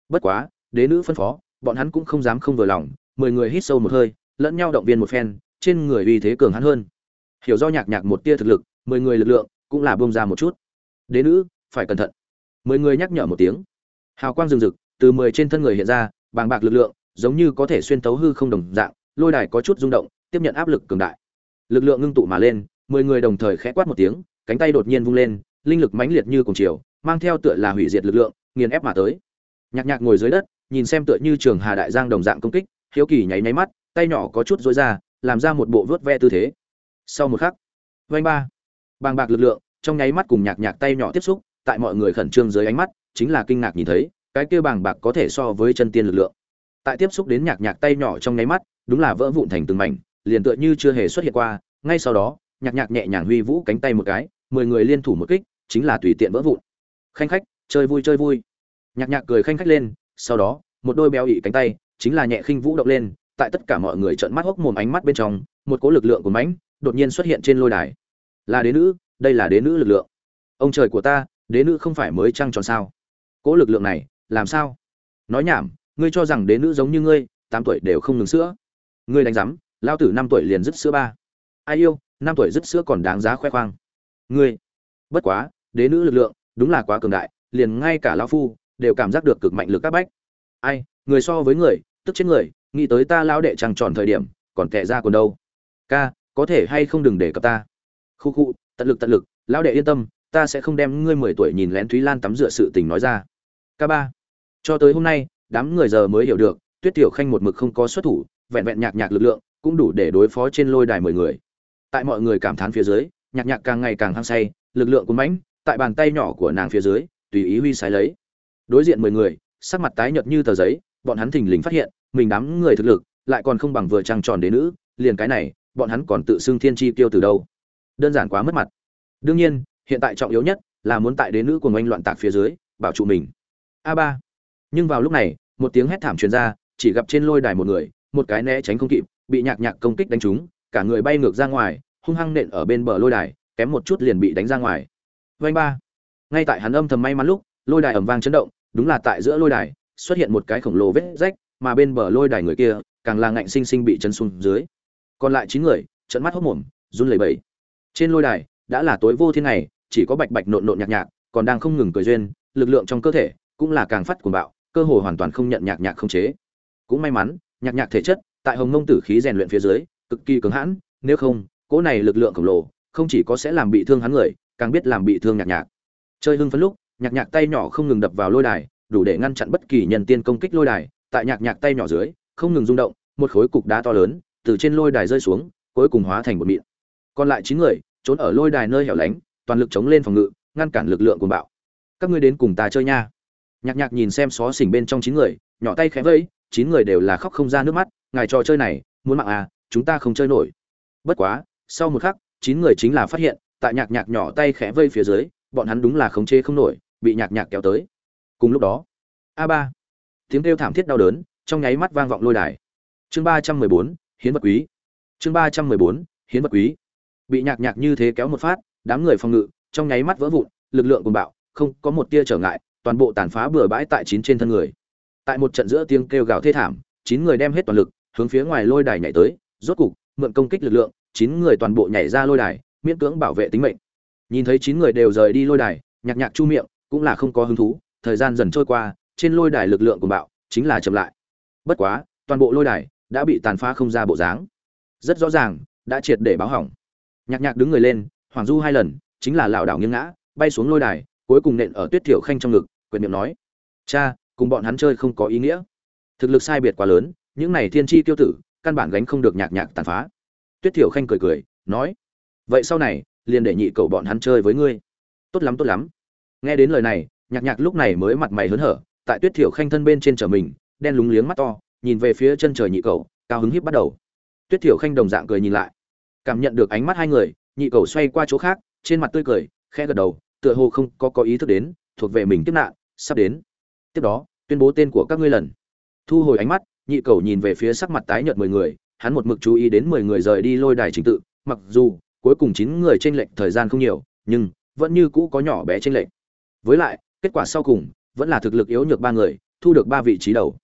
Bất quá, đế nữ phân phó, bọn hắn cũng không dám không vừa lòng, mười người hít sâu một hơi, lẫn nhau động viên một phen, trên người uy thế cường hắn hơn. Hiểu do nhạc nhạc một tia thực lực, mười người lực lượng cũng là bông ra một chút. Đế nữ, phải cẩn thận. Mười người nhắc nhở một tiếng. Hào quang rừng rực, từ mười trên thân người hiện ra, bàng bạc lực lượng, giống như có thể xuyên tấu hư không đồng dạng lôi đài có chút rung động, tiếp nhận áp lực cường đại. Lực lượng ngưng tụ mà lên, mười người đồng thời khẽ quát một tiếng, cánh tay đột nhiên vung lên, linh lực mãnh liệt như cùng chiều, mang theo tựa là hủy diệt lực lượng, nghiền ép mà tới. Nhạc nhạc ngồi dưới đất, nhìn xem tựa như trường hà đại giang đồng dạng công kích, hiếu kỳ nháy nháy mắt, tay nhỏ có chút dối ra, làm ra một bộ vớt ve tư thế. Sau một khắc vanh ba, bàng bạc lực lượng, trong nháy mắt cùng nhạc nhạc tay nhỏ tiếp xúc, tại mọi người khẩn trương dưới ánh mắt, chính là kinh ngạc nhìn thấy, cái kia bàng bạc có thể so với chân tiên lực lượng. Tại tiếp xúc đến nhạc nhạc tay nhỏ trong nháy mắt đúng là vỡ vụn thành từng mảnh, liền tựa như chưa hề xuất hiện qua. Ngay sau đó, nhạc nhạc nhẹ nhàng huy vũ cánh tay một cái, mười người liên thủ một kích, chính là tùy tiện vỡ vụn. Khanh khách, chơi vui chơi vui. Nhạc nhạc cười khanh khách lên, sau đó, một đôi béo ị cánh tay, chính là nhẹ khinh vũ động lên, tại tất cả mọi người trợn mắt hốc mồm ánh mắt bên trong, một cỗ lực lượng của mãnh, đột nhiên xuất hiện trên lôi đài. Là đế nữ, đây là đế nữ lực lượng. Ông trời của ta, đế nữ không phải mới trăng tròn sao? Cỗ lực lượng này, làm sao? Nói nhảm, ngươi cho rằng đế nữ giống như ngươi, tám tuổi đều không ngừng sữa ngươi đánh giám lao tử năm tuổi liền dứt sữa ba. Ai yêu, năm tuổi dứt sữa còn đáng giá khoe khoang. Ngươi, bất quá, đế nữ lực lượng, đúng là quá cường đại, liền ngay cả lao phu, đều cảm giác được cực mạnh lực các bách. Ai, người so với người, tức chết người, nghĩ tới ta lão đệ trăng tròn thời điểm, còn tệ ra còn đâu. Ca, có thể hay không đừng để cập ta. Khu khu, tận lực tận lực, lão đệ yên tâm, ta sẽ không đem ngươi mười tuổi nhìn lén thúy lan tắm rửa sự tình nói ra. Ca ba, cho tới hôm nay, đám người giờ mới hiểu được, tuyết tiểu khanh một mực không có xuất thủ vẹn vẹn nhạc nhạc lực lượng cũng đủ để đối phó trên lôi đài mười người. Tại mọi người cảm thán phía dưới, nhạc nhạc càng ngày càng hăng say, lực lượng cuốn mãnh, tại bàn tay nhỏ của nàng phía dưới, tùy ý huy sái lấy. Đối diện mười người, sắc mặt tái nhợt như tờ giấy, bọn hắn thình lình phát hiện, mình đám người thực lực lại còn không bằng vừa trăng tròn đến nữ, liền cái này, bọn hắn còn tự xưng thiên chi tiêu từ đâu. Đơn giản quá mất mặt. Đương nhiên, hiện tại trọng yếu nhất là muốn tại đến nữ của oanh loạn tạc phía dưới, bảo trụ mình. A ba. Nhưng vào lúc này, một tiếng hét thảm truyền ra, chỉ gặp trên lôi đài một người một cái né tránh không kịp, bị nhạc nhạc công kích đánh trúng, cả người bay ngược ra ngoài, hung hăng nện ở bên bờ lôi đài, kém một chút liền bị đánh ra ngoài. Vành ba. Ngay tại hắn âm thầm may mắn lúc, lôi đài ầm vang chấn động, đúng là tại giữa lôi đài, xuất hiện một cái khổng lồ vết rách, mà bên bờ lôi đài người kia, càng là ngạnh sinh sinh bị chấn xuống dưới. Còn lại chín người, trợn mắt hốc mồm run lẩy bẩy. Trên lôi đài, đã là tối vô thiên này chỉ có bạch bạch nộn nộn nhạc nhạc, còn đang không ngừng cười duyên, lực lượng trong cơ thể cũng là càng phát cuồng bạo, cơ hồ hoàn toàn không nhận nhạc nhạc không chế. Cũng may mắn nhạc nhạc thể chất, tại hồng mông tử khí rèn luyện phía dưới, cực kỳ cứng hãn, nếu không, cỗ này lực lượng khổng lồ, không chỉ có sẽ làm bị thương hắn người, càng biết làm bị thương nhạc nhạc. Chơi hưng phấn lúc, nhạc nhạc tay nhỏ không ngừng đập vào lôi đài, đủ để ngăn chặn bất kỳ nhân tiên công kích lôi đài. Tại nhạc nhạc tay nhỏ dưới, không ngừng rung động, một khối cục đá to lớn từ trên lôi đài rơi xuống, cuối cùng hóa thành một mịn. Còn lại chín người, trốn ở lôi đài nơi hẻo lánh, toàn lực chống lên phòng ngự, ngăn cản lực lượng của bạo. Các ngươi đến cùng ta chơi nha. Nhạc nhạc nhìn xem xó xỉnh bên trong chín người, nhỏ tay khẽ vẫy chín người đều là khóc không ra nước mắt, ngài trò chơi này, muốn mạng à chúng ta không chơi nổi. Bất quá, sau một khắc, chín người chính là phát hiện, tại nhạc nhạc nhỏ tay khẽ vây phía dưới, bọn hắn đúng là khống chế không nổi, bị nhạc nhạc kéo tới. Cùng lúc đó, a ba, tiếng kêu thảm thiết đau đớn, trong nháy mắt vang vọng lôi đài. Chương ba trăm mười bốn, hiến vật quý. Chương ba trăm mười bốn, hiến vật quý. Bị nhạc nhạc như thế kéo một phát, đám người phòng ngự, trong nháy mắt vỡ vụn, lực lượng cùng bạo, không có một tia trở ngại, toàn bộ tàn phá bừa bãi tại chín trên thân người tại một trận giữa tiếng kêu gào thê thảm, chín người đem hết toàn lực, hướng phía ngoài lôi đài nhảy tới, rốt cục, mượn công kích lực lượng, chín người toàn bộ nhảy ra lôi đài, miễn cưỡng bảo vệ tính mệnh. Nhìn thấy chín người đều rời đi lôi đài, nhạc nhạc chu miệng, cũng là không có hứng thú, thời gian dần trôi qua, trên lôi đài lực lượng của bạo, chính là chậm lại. Bất quá, toàn bộ lôi đài đã bị tàn phá không ra bộ dáng. Rất rõ ràng, đã triệt để báo hỏng. Nhạc nhạc đứng người lên hoàng du hai lần, chính là lảo đảo nghiêng ngã, bay xuống lôi đài, cuối cùng nện ở tuyết thiểu khanh trong ngực quyền miệng nói, cha cùng bọn hắn chơi không có ý nghĩa. Thực lực sai biệt quá lớn, những này thiên tri tiêu tử, căn bản gánh không được nhạc nhạc tàn phá. Tuyết thiểu khanh cười cười, nói, vậy sau này, liền để nhị cầu bọn hắn chơi với ngươi. Tốt lắm tốt lắm. Nghe đến lời này, nhạc nhạc lúc này mới mặt mày hớn hở, tại tuyết thiểu khanh thân bên trên trở mình, đen lúng liếng mắt to, nhìn về phía chân trời nhị cầu cao hứng hiếp bắt đầu. Tuyết thiểu khanh đồng dạng cười nhìn lại, cảm nhận được ánh mắt hai người, nhị cầu xoay qua chỗ khác, trên mặt tươi cười, khẽ gật đầu, tựa hồ không có có ý thức đến, thuộc về mình tiếp nạn, sắp đến. Tiếp đó tuyên bố tên của các ngươi lần. Thu hồi ánh mắt, nhị cầu nhìn về phía sắc mặt tái nhợt mười người, hắn một mực chú ý đến mười người rời đi lôi đài trình tự, mặc dù cuối cùng chín người tranh lệch thời gian không nhiều, nhưng vẫn như cũ có nhỏ bé tranh lệch. Với lại, kết quả sau cùng vẫn là thực lực yếu nhược ba người, thu được ba vị trí đầu.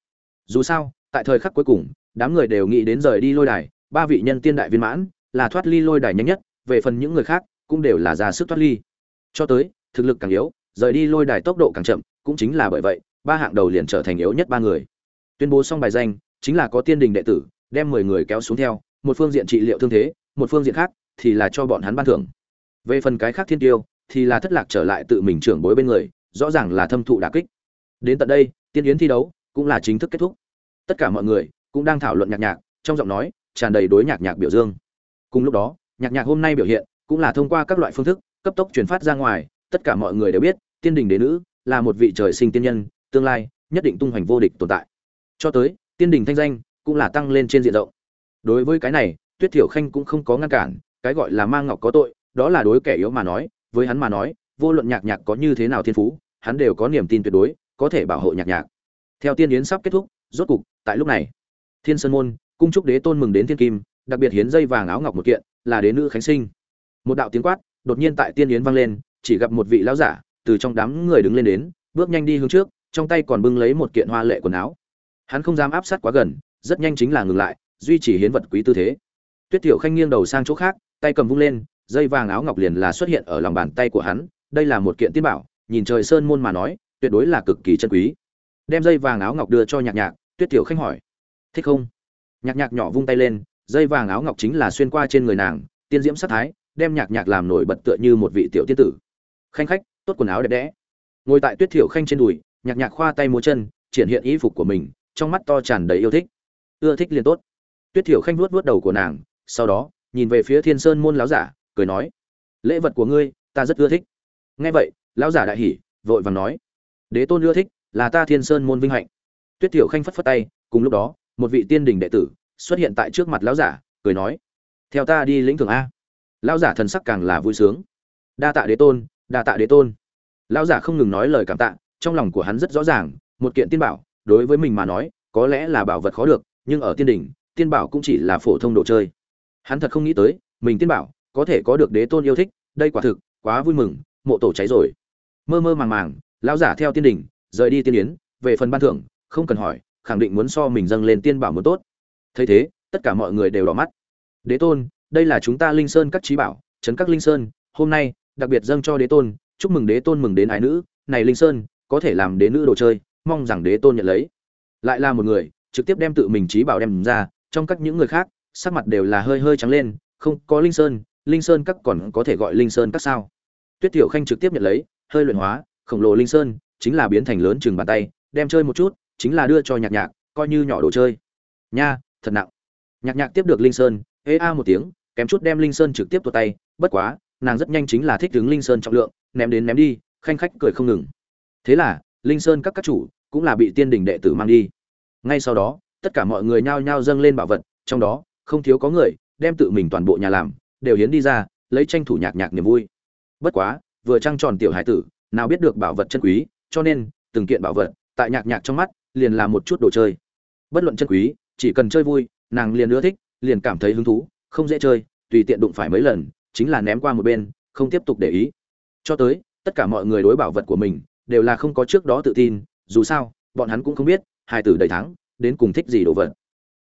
Dù sao, tại thời khắc cuối cùng, đám người đều nghĩ đến rời đi lôi đài, ba vị nhân tiên đại viên mãn, là thoát ly lôi đài nhanh nhất, về phần những người khác cũng đều là ra sức thoát ly. Cho tới, thực lực càng yếu, rời đi lôi đài tốc độ càng chậm, cũng chính là bởi vậy ba hạng đầu liền trở thành yếu nhất ba người. Tuyên bố xong bài danh, chính là có tiên đình đệ tử, đem mười người kéo xuống theo, một phương diện trị liệu thương thế, một phương diện khác thì là cho bọn hắn ban thưởng. Về phần cái khác thiên tiêu, thì là thất lạc trở lại tự mình trưởng bối bên người, rõ ràng là thâm thụ đả kích. Đến tận đây, tiên yến thi đấu cũng là chính thức kết thúc. Tất cả mọi người cũng đang thảo luận nhạc nhạc, trong giọng nói tràn đầy đối nhạc nhạc biểu dương. Cùng lúc đó, nhạc nhạc hôm nay biểu hiện cũng là thông qua các loại phương thức cấp tốc truyền phát ra ngoài, tất cả mọi người đều biết, tiên đình đế nữ là một vị trời sinh tiên nhân tương lai nhất định tung hoành vô địch tồn tại. Cho tới, tiên đình thanh danh cũng là tăng lên trên diện rộng. Đối với cái này, tuyết thiểu khanh cũng không có ngăn cản, cái gọi là mang ngọc có tội, đó là đối kẻ yếu mà nói, với hắn mà nói, vô luận nhạc nhạc có như thế nào thiên phú, hắn đều có niềm tin tuyệt đối, có thể bảo hộ nhạc nhạc. Theo tiên yến sắp kết thúc, rốt cục, tại lúc này, thiên sơn môn, cung trúc đế tôn mừng đến thiên kim, đặc biệt hiến dây vàng áo ngọc một kiện, là đế nữ khánh sinh. Một đạo tiếng quát, đột nhiên tại tiên yến vang lên, chỉ gặp một vị lão giả từ trong đám người đứng lên đến, bước nhanh đi hướng trước trong tay còn bưng lấy một kiện hoa lệ quần áo. Hắn không dám áp sát quá gần, rất nhanh chính là ngừng lại, duy trì hiến vật quý tư thế. Tuyết tiểu khanh nghiêng đầu sang chỗ khác, tay cầm vung lên, dây vàng áo ngọc liền là xuất hiện ở lòng bàn tay của hắn, đây là một kiện tiên bảo, nhìn trời sơn môn mà nói, tuyệt đối là cực kỳ chân quý. Đem dây vàng áo ngọc đưa cho nhạc nhạc, tuyết tiểu khanh hỏi, thích không? Nhạc nhạc nhỏ vung tay lên, dây vàng áo ngọc chính là xuyên qua trên người nàng, tiên diễm sát thái, đem nhạc nhạc làm nổi bật tựa như một vị tiểu tiên tử. Khanh khách, tốt quần áo đẹp đẽ. Ngồi tại tuyết thiểu khanh trên đùi nhạc nhạc khoa tay múa chân, triển hiện y phục của mình, trong mắt to tràn đầy yêu thích. Ưa thích liền tốt. Tuyết thiểu khanh vuốt vuốt đầu của nàng, sau đó, nhìn về phía thiên sơn môn láo giả, cười nói, lễ vật của ngươi, ta rất ưa thích. Nghe vậy, lão giả đại hỉ, vội vàng nói, đế tôn ưa thích là ta thiên sơn môn vinh hạnh. Tuyết thiểu khanh phất phất tay, cùng lúc đó, một vị tiên đình đệ tử xuất hiện tại trước mặt lão giả, cười nói, theo ta đi lĩnh thưởng a. Lão giả thần sắc càng là vui sướng. Đa tạ đế tôn, đa tạ đế tôn. Lão giả không ngừng nói lời cảm tạ trong lòng của hắn rất rõ ràng một kiện tiên bảo đối với mình mà nói có lẽ là bảo vật khó được nhưng ở tiên đỉnh, tiên bảo cũng chỉ là phổ thông đồ chơi. Hắn thật không nghĩ tới mình tiên bảo có thể có được đế tôn yêu thích đây quả thực quá vui mừng mộ tổ cháy rồi. Mơ mơ màng màng lão giả theo tiên đỉnh rời đi tiên yến về phần ban thưởng không cần hỏi khẳng định muốn so mình dâng lên tiên bảo muốn tốt. Thấy thế tất cả mọi người đều đỏ mắt. Đế tôn đây là chúng ta linh sơn các trí bảo trấn các linh sơn hôm nay đặc biệt dâng cho đế tôn chúc mừng đế tôn mừng đến ái nữ này linh sơn có thể làm đế nữ đồ chơi, mong rằng đế tôn nhận lấy. Lại là một người, trực tiếp đem tự mình trí bảo đem ra, trong các những người khác, sắc mặt đều là hơi hơi trắng lên, không có linh sơn linh sơn các còn có thể gọi linh sơn các sao? Tuyết tiểu khanh trực tiếp nhận lấy, hơi luyện hóa, khổng lồ linh sơn, chính là biến thành lớn chừng bàn tay, đem chơi một chút, chính là đưa cho nhạc nhạc, coi như nhỏ đồ chơi. Nha, thật nặng. Nhạc nhạc tiếp được linh sơn ê a một tiếng, kém chút đem linh sơn trực tiếp tuột tay, bất quá, nàng rất nhanh chính là thích đứng linh sơn trọng lượng, ném đến ném đi, khanh khách cười không ngừng thế là, linh sơn các các chủ cũng là bị tiên đình đệ tử mang đi. Ngay sau đó, tất cả mọi người nhao nhao dâng lên bảo vật, trong đó, không thiếu có người, đem tự mình toàn bộ nhà làm, đều hiến đi ra, lấy tranh thủ nhạc nhạc niềm vui. Bất quá, vừa trăng tròn tiểu hải tử, nào biết được bảo vật chân quý, cho nên, từng kiện bảo vật, tại nhạc nhạc trong mắt, liền là một chút đồ chơi. Bất luận chân quý, chỉ cần chơi vui, nàng liền ưa thích, liền cảm thấy hứng thú, không dễ chơi, tùy tiện đụng phải mấy lần, chính là ném qua một bên, không tiếp tục để ý. Cho tới, tất cả mọi người đối bảo vật của mình đều là không có trước đó tự tin, dù sao, bọn hắn cũng không biết, hai tử đầy thắng, đến cùng thích gì đồ vật.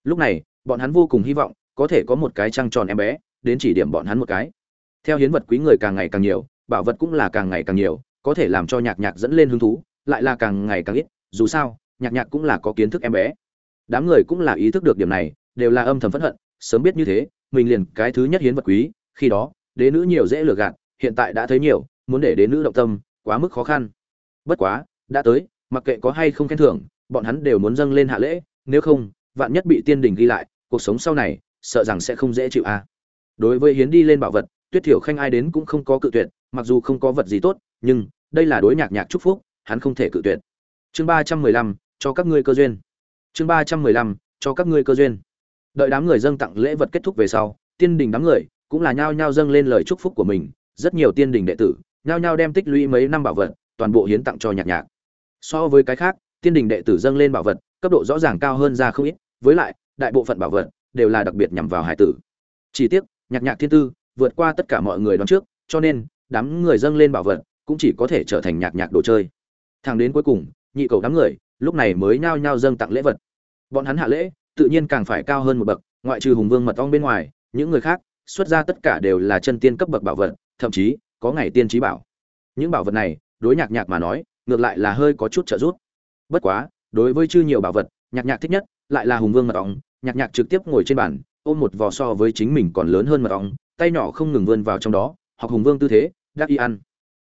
Lúc này, bọn hắn vô cùng hy vọng, có thể có một cái trăng tròn em bé, đến chỉ điểm bọn hắn một cái. Theo hiến vật quý người càng ngày càng nhiều, bảo vật cũng là càng ngày càng nhiều, có thể làm cho nhạc nhạc dẫn lên hứng thú, lại là càng ngày càng ít, dù sao, nhạc nhạc cũng là có kiến thức em bé. Đám người cũng là ý thức được điểm này, đều là âm thầm phẫn hận, sớm biết như thế, mình liền cái thứ nhất hiến vật quý, khi đó, đế nữ nhiều dễ lừa gạt, hiện tại đã thấy nhiều, muốn để đế nữ động tâm, quá mức khó khăn bất quá, đã tới, mặc kệ có hay không khen thưởng, bọn hắn đều muốn dâng lên hạ lễ, nếu không, vạn nhất bị tiên đình ghi lại, cuộc sống sau này, sợ rằng sẽ không dễ chịu a. Đối với hiến đi lên bảo vật, tuyết thiểu khanh ai đến cũng không có cự tuyệt, mặc dù không có vật gì tốt, nhưng, đây là đối nhạc nhạc chúc phúc, hắn không thể cự tuyệt. Chương ba trăm mười lăm, cho các ngươi cơ duyên. Chương ba trăm mười lăm, cho các ngươi cơ duyên. Đợi đám người dâng tặng lễ vật kết thúc về sau, tiên đình đám người cũng là nhao nhao dâng lên lời chúc phúc của mình. Rất nhiều tiên đình đệ tử, nhao nhao đem tích lũy mấy năm bảo vật toàn bộ hiến tặng cho nhạc nhạc. So với cái khác, tiên đình đệ tử dâng lên bảo vật, cấp độ rõ ràng cao hơn ra không ít, với lại, đại bộ phận bảo vật đều là đặc biệt nhằm vào hải tử. Chỉ tiếc, nhạc nhạc thiên tư vượt qua tất cả mọi người đón trước, cho nên, đám người dâng lên bảo vật cũng chỉ có thể trở thành nhạc nhạc đồ chơi. Thằng đến cuối cùng, nhị cầu đám người, lúc này mới nhao nhao dâng tặng lễ vật. Bọn hắn hạ lễ, tự nhiên càng phải cao hơn một bậc, ngoại trừ hùng vương mật ong bên ngoài, những người khác, xuất ra tất cả đều là chân tiên cấp bậc bảo vật, thậm chí, có ngày tiên trí bảo. Những bảo vật này đối nhạc nhạc mà nói, ngược lại là hơi có chút trợ giúp. Bất quá, đối với chư nhiều bảo vật, nhạc nhạc thích nhất, lại là hùng vương mật ong. Nhạc nhạc trực tiếp ngồi trên bàn, ôm một vò so với chính mình còn lớn hơn mật ong, tay nhỏ không ngừng vươn vào trong đó, học hùng vương tư thế, đắc y ăn.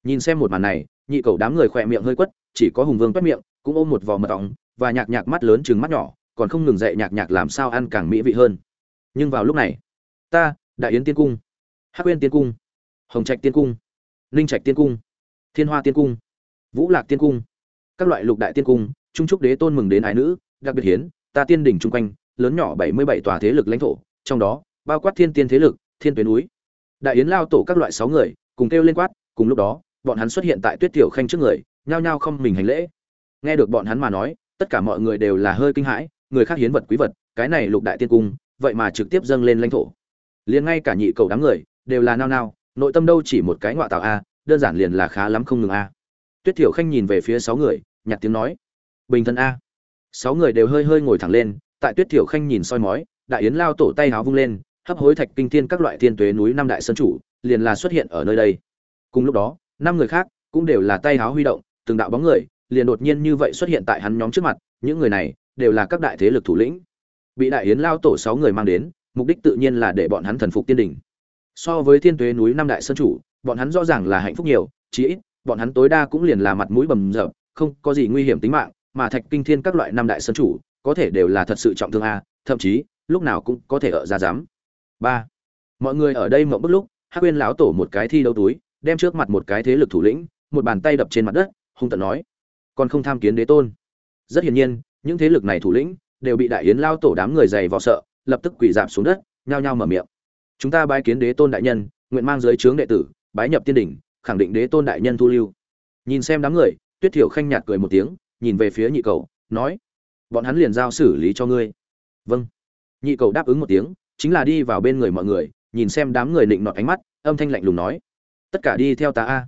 Nhìn xem một màn này, nhị cầu đám người khỏe miệng hơi quất, chỉ có hùng vương quét miệng, cũng ôm một vò mật ong, và nhạc nhạc mắt lớn chừng mắt nhỏ, còn không ngừng dạy nhạc nhạc làm sao ăn càng mỹ vị hơn. Nhưng vào lúc này, ta, đại yến tiên cung, hắc uyên tiên cung, hồng trạch tiên cung, ninh trạch tiên cung thiên hoa tiên cung, vũ lạc tiên cung, các loại lục đại tiên cung, trung trúc đế tôn mừng đến ái nữ, đặc biệt hiến, ta tiên đỉnh chung quanh, lớn nhỏ bảy mươi bảy tòa thế lực lãnh thổ, trong đó bao quát thiên tiên thế lực, thiên tuyến núi. Đại yến lao tổ các loại sáu người, cùng kêu lên quát, cùng lúc đó, bọn hắn xuất hiện tại tuyết tiểu khanh trước người, nhao nhao không mình hành lễ. Nghe được bọn hắn mà nói, tất cả mọi người đều là hơi kinh hãi, người khác hiến vật quý vật, cái này lục đại tiên cung, vậy mà trực tiếp dâng lên lãnh thổ. Liền ngay cả nhị cầu đám người, đều là nao nao, nội tâm đâu chỉ một cái ngoại tạo a đơn giản liền là khá lắm không ngừng a. Tuyết thiểu khanh nhìn về phía sáu người nhặt tiếng nói, bình thân a. Sáu người đều hơi hơi ngồi thẳng lên, tại tuyết thiểu khanh nhìn soi mói, đại yến lao tổ tay háo vung lên, hấp hối thạch kinh thiên các loại thiên tuế núi năm đại sơn chủ, liền là xuất hiện ở nơi đây. Cùng lúc đó, năm người khác cũng đều là tay háo huy động, từng đạo bóng người liền đột nhiên như vậy xuất hiện tại hắn nhóm trước mặt, những người này đều là các đại thế lực thủ lĩnh. Bị đại yến lao tổ sáu người mang đến, mục đích tự nhiên là để bọn hắn thần phục tiên đỉnh so với thiên tuế núi năm đại sơn chủ bọn hắn rõ ràng là hạnh phúc nhiều, chí ít, bọn hắn tối đa cũng liền là mặt mũi bầm dập, không có gì nguy hiểm tính mạng, mà thạch kinh thiên các loại năm đại sơn chủ, có thể đều là thật sự trọng thương a, thậm chí, lúc nào cũng có thể ở ra dám. Ba, mọi người ở đây mộng bức lúc, hắc quên lão tổ một cái thi đấu túi, đem trước mặt một cái thế lực thủ lĩnh, một bàn tay đập trên mặt đất, hung tận nói, còn không tham kiến đế tôn. Rất hiển nhiên, những thế lực này thủ lĩnh đều bị đại yến lao tổ đám người dày vò sợ, lập tức quỳ dạp xuống đất, nhao nhao mở miệng. Chúng ta bái kiến đế tôn đại nhân, nguyện mang dưới trướng đệ tử bái nhập tiên đỉnh khẳng định đế tôn đại nhân thu lưu. Nhìn xem đám người, tuyết thiểu khanh nhạt cười một tiếng, nhìn về phía nhị cầu, nói, bọn hắn liền giao xử lý cho ngươi. Vâng. Nhị cầu đáp ứng một tiếng, chính là đi vào bên người mọi người, nhìn xem đám người định nọt ánh mắt, âm thanh lạnh lùng nói, tất cả đi theo ta a.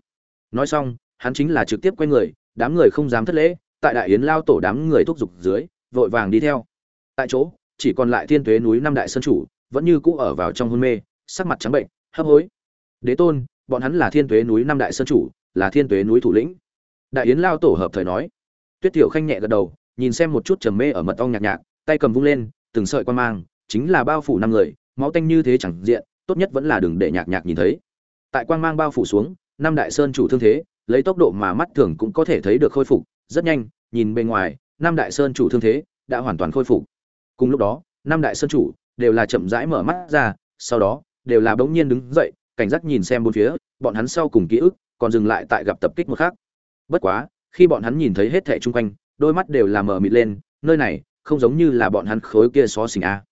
Nói xong, hắn chính là trực tiếp quay người, đám người không dám thất lễ, tại đại yến lao tổ đám người thúc giục dưới, vội vàng đi theo. Tại chỗ, chỉ còn lại thiên tuế núi năm đại sơn chủ, vẫn như cũ ở vào trong hôn mê, sắc mặt trắng bệnh, hấp hối. Đế tôn bọn hắn là thiên tuế núi năm đại sơn chủ, là thiên tuế núi thủ lĩnh. Đại yến lao tổ hợp thời nói. Tuyết tiểu khanh nhẹ gật đầu, nhìn xem một chút trầm mê ở mật ong nhạc nhạc, tay cầm vung lên, từng sợi quan mang, chính là bao phủ năm người, máu tanh như thế chẳng diện, tốt nhất vẫn là đừng để nhạc nhạc nhìn thấy. Tại quang mang bao phủ xuống, năm đại sơn chủ thương thế, lấy tốc độ mà mắt thường cũng có thể thấy được khôi phục, rất nhanh, nhìn bên ngoài, năm đại sơn chủ thương thế đã hoàn toàn khôi phục. Cùng lúc đó, năm đại sơn chủ đều là chậm rãi mở mắt ra, sau đó, đều là bỗng nhiên đứng dậy cảnh giác nhìn xem bốn phía, bọn hắn sau cùng ký ức còn dừng lại tại gặp tập kích một khác. Bất quá, khi bọn hắn nhìn thấy hết thảy chung quanh, đôi mắt đều là mở mịt lên, nơi này không giống như là bọn hắn khối kia xó xỉnh a.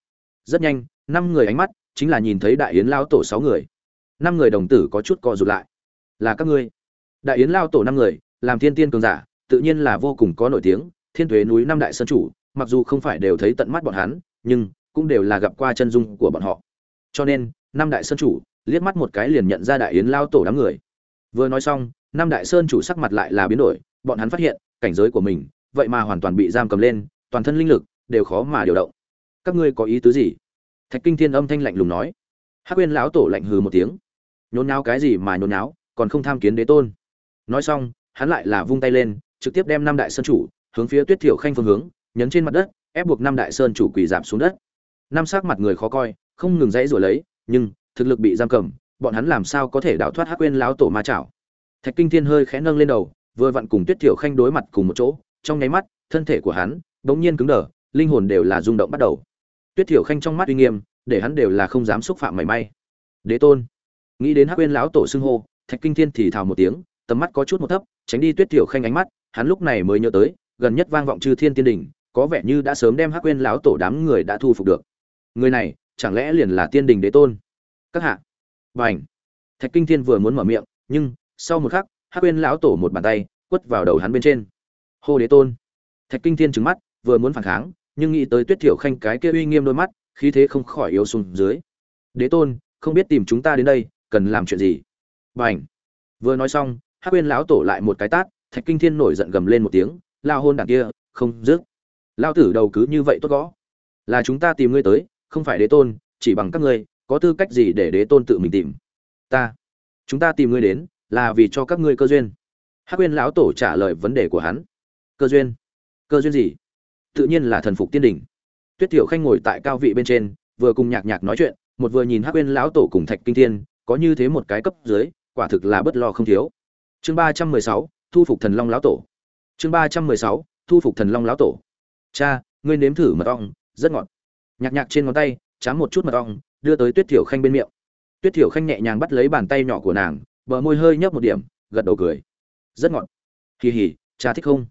Rất nhanh, năm người ánh mắt chính là nhìn thấy đại yến lao tổ sáu người. Năm người đồng tử có chút co rụt lại. Là các ngươi. Đại yến lao tổ năm người, làm thiên tiên cường giả, tự nhiên là vô cùng có nổi tiếng, thiên tuế núi năm đại sơn chủ, mặc dù không phải đều thấy tận mắt bọn hắn, nhưng cũng đều là gặp qua chân dung của bọn họ. Cho nên, năm đại sơn chủ liếc mắt một cái liền nhận ra đại yến lao tổ đám người. Vừa nói xong, năm đại sơn chủ sắc mặt lại là biến đổi, bọn hắn phát hiện, cảnh giới của mình, vậy mà hoàn toàn bị giam cầm lên, toàn thân linh lực, đều khó mà điều động. Các ngươi có ý tứ gì? Thạch kinh thiên âm thanh lạnh lùng nói. Hắc uyên lão tổ lạnh hừ một tiếng. Nhốn nháo cái gì mà nhốn nháo, còn không tham kiến đế tôn. Nói xong, hắn lại là vung tay lên, trực tiếp đem năm đại sơn chủ, hướng phía tuyết thiểu khanh phương hướng, nhấn trên mặt đất, ép buộc năm đại sơn chủ quỳ giảm xuống đất. Năm sắc mặt người khó coi, không ngừng dãy rồi lấy, nhưng thực lực bị giam cầm, bọn hắn làm sao có thể đào thoát hắc quên lão tổ ma chảo? Thạch kinh thiên hơi khẽ nâng lên đầu, vừa vặn cùng tuyết thiểu khanh đối mặt cùng một chỗ, trong nháy mắt, thân thể của hắn bỗng nhiên cứng đờ, linh hồn đều là rung động bắt đầu. Tuyết thiểu khanh trong mắt uy nghiêm, để hắn đều là không dám xúc phạm mảy may. Đế tôn, nghĩ đến hắc uyên lão tổ xưng hô, thạch kinh thiên thì thào một tiếng, tầm mắt có chút một thấp, tránh đi tuyết thiểu khanh ánh mắt, hắn lúc này mới nhớ tới, gần nhất vang vọng chư thiên tiên đình, có vẻ như đã sớm đem hắc uyên lão tổ đám người đã thu phục được. Người này, chẳng lẽ liền là tiên đình đế tôn? Các hạ. Bảnh thạch kinh thiên vừa muốn mở miệng, nhưng, sau một khắc, hắc uyên lão tổ một bàn tay, quất vào đầu hắn bên trên. Hô đế tôn. Thạch kinh thiên trừng mắt, vừa muốn phản kháng, nhưng nghĩ tới tuyết thiểu khanh cái kia uy nghiêm đôi mắt, khí thế không khỏi yếu xuống dưới. Đế tôn, không biết tìm chúng ta đến đây, cần làm chuyện gì? Bảnh vừa nói xong, hắc uyên lão tổ lại một cái tát, thạch kinh thiên nổi giận gầm lên một tiếng, lao hôn đảng kia, không dứt. Lao tử đầu cứ như vậy tốt gõ. Là chúng ta tìm ngươi tới, không phải đế tôn, chỉ bằng các ngươi có tư cách gì để đế tôn tự mình tìm? Ta. Chúng ta tìm ngươi đến là vì cho các ngươi cơ duyên. Hắc uyên lão tổ trả lời vấn đề của hắn. Cơ duyên? Cơ duyên gì? Tự nhiên là thần phục tiên đỉnh. Tuyết tiểu khanh ngồi tại cao vị bên trên, vừa cùng nhạc nhạc nói chuyện, một vừa nhìn hắc uyên lão tổ cùng thạch kinh thiên, có như thế một cái cấp dưới, quả thực là bất lo không thiếu. Chương ba trăm mười sáu, thu phục thần long lão tổ. Chương ba trăm mười sáu, thu phục thần long lão tổ. Cha, ngươi nếm thử mật ong, rất ngọt. Nhạc nhạc trên ngón tay, chám một chút mật ong đưa tới tuyết thiểu khanh bên miệng. Tuyết thiểu khanh nhẹ nhàng bắt lấy bàn tay nhỏ của nàng, bờ môi hơi nhấp một điểm, gật đầu cười. Rất ngọt. Hì hì, cha thích không?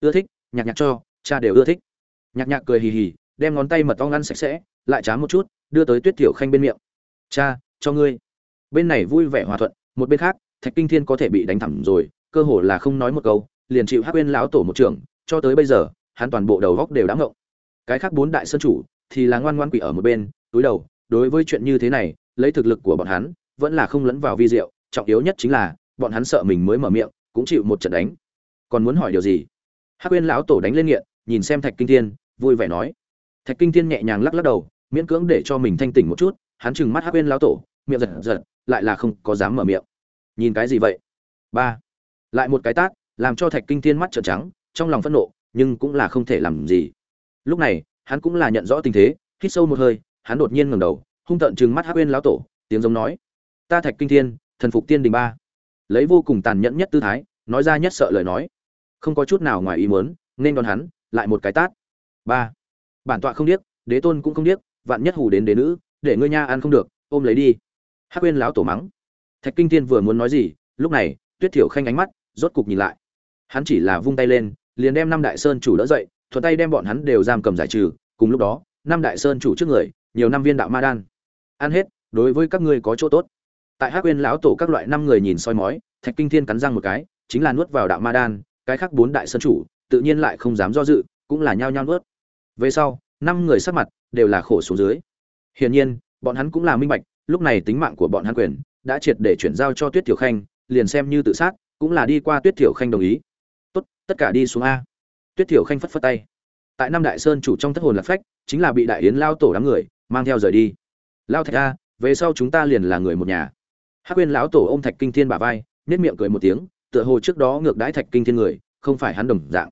Ưa thích, nhạc nhạc cho, cha đều ưa thích. Nhạc nhạc cười hì hì, đem ngón tay mật ong ăn sạch sẽ, lại chám một chút, đưa tới tuyết thiểu khanh bên miệng. Cha, cho ngươi. Bên này vui vẻ hòa thuận, một bên khác, thạch kinh thiên có thể bị đánh thẳng rồi, cơ hồ là không nói một câu, liền chịu hắc quên lão tổ một trưởng, cho tới bây giờ, hắn toàn bộ đầu góc đều đã ngộng. Cái khác bốn đại sơn chủ thì là ngoan ngoan quỷ ở một bên, túi đầu đối với chuyện như thế này, lấy thực lực của bọn hắn, vẫn là không lẫn vào vi diệu, trọng yếu nhất chính là, bọn hắn sợ mình mới mở miệng, cũng chịu một trận đánh. Còn muốn hỏi điều gì? Hắc uyên lão tổ đánh lên nghiện, nhìn xem thạch kinh thiên, vui vẻ nói. Thạch kinh thiên nhẹ nhàng lắc lắc đầu, miễn cưỡng để cho mình thanh tỉnh một chút, hắn trừng mắt hắc uyên lão tổ, miệng giật giật, lại là không có dám mở miệng. Nhìn cái gì vậy? Ba. Lại một cái tát, làm cho thạch kinh thiên mắt trợn trắng, trong lòng phẫn nộ, nhưng cũng là không thể làm gì. Lúc này, hắn cũng là nhận rõ tình thế, hít sâu một hơi hắn đột nhiên ngẩng đầu, hung tợn trừng mắt hắc uyên lão tổ, tiếng giống nói, ta thạch kinh thiên, thần phục tiên đình ba. Lấy vô cùng tàn nhẫn nhất tư thái, nói ra nhất sợ lời nói. Không có chút nào ngoài ý muốn, nên đón hắn, lại một cái tát. Ba. Bản tọa không điếc, đế tôn cũng không điếc, vạn nhất hù đến đế nữ, để ngươi nha ăn không được, ôm lấy đi. Hắc uyên lão tổ mắng. Thạch kinh thiên vừa muốn nói gì, lúc này, tuyết thiểu khanh ánh mắt rốt cục nhìn lại. Hắn chỉ là vung tay lên, liền đem năm đại sơn chủ đỡ dậy, thuận tay đem bọn hắn đều giam cầm giải trừ, cùng lúc đó năm đại sơn chủ trước người nhiều năm viên đạo ma đan. Ăn hết, đối với các ngươi có chỗ tốt. Tại hắc uyên lão tổ các loại năm người nhìn soi mói, thạch kinh thiên cắn răng một cái, chính là nuốt vào đạo ma đan, cái khác bốn đại sơn chủ, tự nhiên lại không dám do dự, cũng là nhao nhao nuốt. Về sau, năm người sắc mặt đều là khổ xuống dưới. Hiển nhiên, bọn hắn cũng là minh bạch, lúc này tính mạng của bọn hắn quyền đã triệt để chuyển giao cho tuyết tiểu khanh, liền xem như tự sát, cũng là đi qua tuyết tiểu khanh đồng ý. Tốt, tất cả đi xuống a. Tuyết tiểu khanh phất phất tay. Tại năm đại sơn chủ trong thất hồn lạc phách, chính là bị đại yến lao tổ đám người mang theo rời đi. Lao thạch a, về sau chúng ta liền là người một nhà. Hắc quyên lão tổ ôm thạch kinh thiên bả vai nết miệng cười một tiếng, tựa hồ trước đó ngược đãi thạch kinh thiên người, không phải hắn đồng dạng.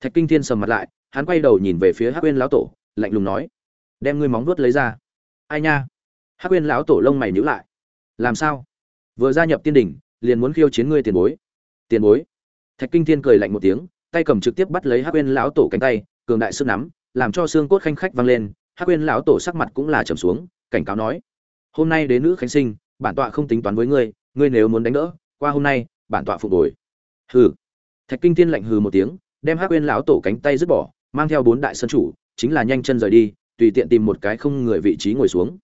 Thạch kinh thiên sầm mặt lại, hắn quay đầu nhìn về phía hắc quyên lão tổ, lạnh lùng nói, đem ngươi móng vuốt lấy ra. Ai nha? Hắc quyên lão tổ lông mày nhíu lại. Làm sao? Vừa gia nhập tiên đỉnh, liền muốn khiêu chiến ngươi tiền bối. Tiền bối? Thạch kinh thiên cười lạnh một tiếng, tay cầm trực tiếp bắt lấy hắc uyên lão tổ cánh tay, cường đại sức nắm, làm cho xương cốt khanh khách vang lên hắc uyên lão tổ sắc mặt cũng là trầm xuống, cảnh cáo nói, hôm nay đến nữ khánh sinh, bản tọa không tính toán với ngươi ngươi nếu muốn đánh đỡ, qua hôm nay, bản tọa phục hồi. Hừ. Thạch kinh thiên lạnh hừ một tiếng, đem hắc uyên lão tổ cánh tay dứt bỏ, mang theo bốn đại sân chủ, chính là nhanh chân rời đi, tùy tiện tìm một cái không người vị trí ngồi xuống.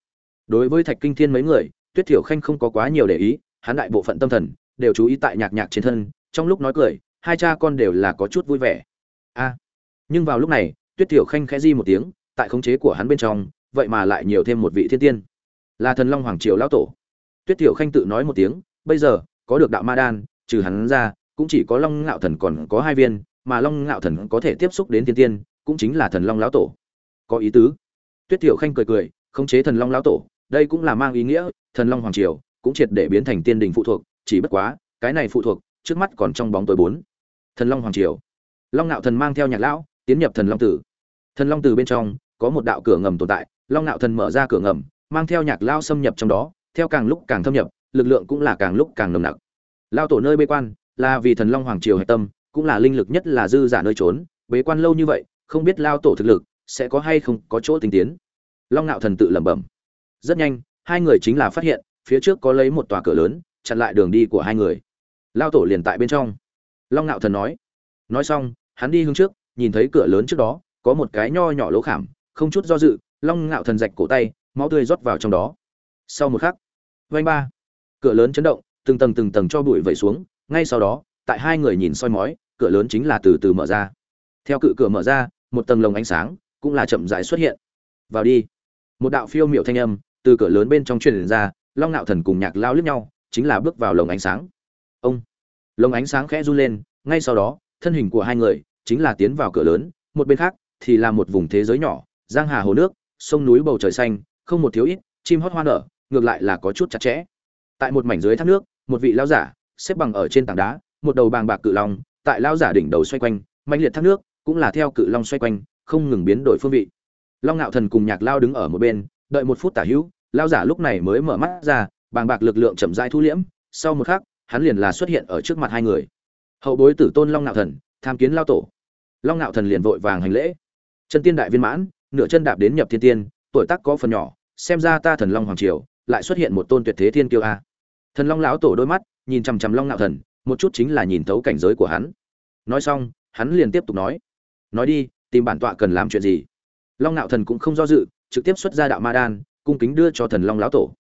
Đối với thạch kinh thiên mấy người, tuyết thiểu khanh không có quá nhiều để ý, hắn đại bộ phận tâm thần, đều chú ý tại nhạc nhạc trên thân, trong lúc nói cười, hai cha con đều là có chút vui vẻ. A. Nhưng vào lúc này, tuyết thiểu khanh khẽ di một tiếng tại khống chế của hắn bên trong, vậy mà lại nhiều thêm một vị thiên tiên. Là thần long hoàng triều lão tổ. Tuyết thiểu khanh tự nói một tiếng, bây giờ, có được đạo ma đan, trừ hắn ra, cũng chỉ có long ngạo thần còn có hai viên, mà long ngạo thần có thể tiếp xúc đến thiên tiên, cũng chính là thần long lão tổ. Có ý tứ. Tuyết thiểu khanh cười cười, khống chế thần long lão tổ, đây cũng là mang ý nghĩa, thần long hoàng triều cũng triệt để biến thành tiên đình phụ thuộc, chỉ bất quá, cái này phụ thuộc, trước mắt còn trong bóng tối bốn. Thần long hoàng triều. Long ngạo thần mang theo nhạc lão, tiến nhập thần long tử. Thần long tử bên trong có một đạo cửa ngầm tồn tại, long nạo thần mở ra cửa ngầm, mang theo nhạc lao xâm nhập trong đó, theo càng lúc càng thâm nhập, lực lượng cũng là càng lúc càng nồng nặc. Lao tổ nơi bế quan, là vì thần long hoàng triều hạch tâm, cũng là linh lực nhất là dư giả nơi trốn, bế quan lâu như vậy, không biết lao tổ thực lực sẽ có hay không có chỗ tinh tiến. Long Nạo thần tự lẩm bẩm. Rất nhanh, hai người chính là phát hiện, phía trước có lấy một tòa cửa lớn, chặn lại đường đi của hai người. Lao tổ liền tại bên trong. Long Nạo thần nói. Nói xong, hắn đi hướng trước, nhìn thấy cửa lớn trước đó, có một cái nho nhỏ lỗ khảm không chút do dự, long ngạo thần rạch cổ tay, máu tươi rót vào trong đó. Sau một khắc vanh ba, cửa lớn chấn động, từng tầng từng tầng cho bụi vẩy xuống. Ngay sau đó, tại hai người nhìn soi mói, cửa lớn chính là từ từ mở ra. Theo cự cửa mở ra, một tầng lồng ánh sáng cũng là chậm rãi xuất hiện. Vào đi. Một đạo phiêu miệu thanh âm từ cửa lớn bên trong truyền ra, long nạo thần cùng nhạc lao lướt nhau, chính là bước vào lồng ánh sáng. Ông, lồng ánh sáng khẽ run lên, ngay sau đó, thân hình của hai người chính là tiến vào cửa lớn, một bên khác thì là một vùng thế giới nhỏ giang hà hồ nước, sông núi bầu trời xanh, không một thiếu ít, chim hót hoa nở, ngược lại là có chút chặt chẽ. Tại một mảnh dưới thác nước, một vị lão giả, xếp bằng ở trên tảng đá, một đầu bàng bạc cự long, tại lão giả đỉnh đầu xoay quanh mạnh liệt thác nước, cũng là theo cự long xoay quanh, không ngừng biến đổi phương vị. Long ngạo thần cùng nhạc lao đứng ở một bên, đợi một phút tả hữu, lão giả lúc này mới mở mắt ra, bàng bạc lực lượng chậm rãi thu liễm, sau một khắc, hắn liền là xuất hiện ở trước mặt hai người. Hậu bối tử tôn long ngạo thần, tham kiến lao tổ. Long ngạo thần liền vội vàng hành lễ. Chân tiên đại viên mãn nửa chân đạp đến nhập thiên tiên, tuổi tác có phần nhỏ, xem ra ta thần long hoàng triều, lại xuất hiện một tôn tuyệt thế thiên kiêu a. Thần long lão tổ đôi mắt, nhìn chằm chằm long ngạo thần, một chút chính là nhìn thấu cảnh giới của hắn. Nói xong, hắn liền tiếp tục nói. Nói đi, tìm bản tọa cần làm chuyện gì? Long ngạo thần cũng không do dự, trực tiếp xuất ra đạo ma đan, cung kính đưa cho thần long lão tổ.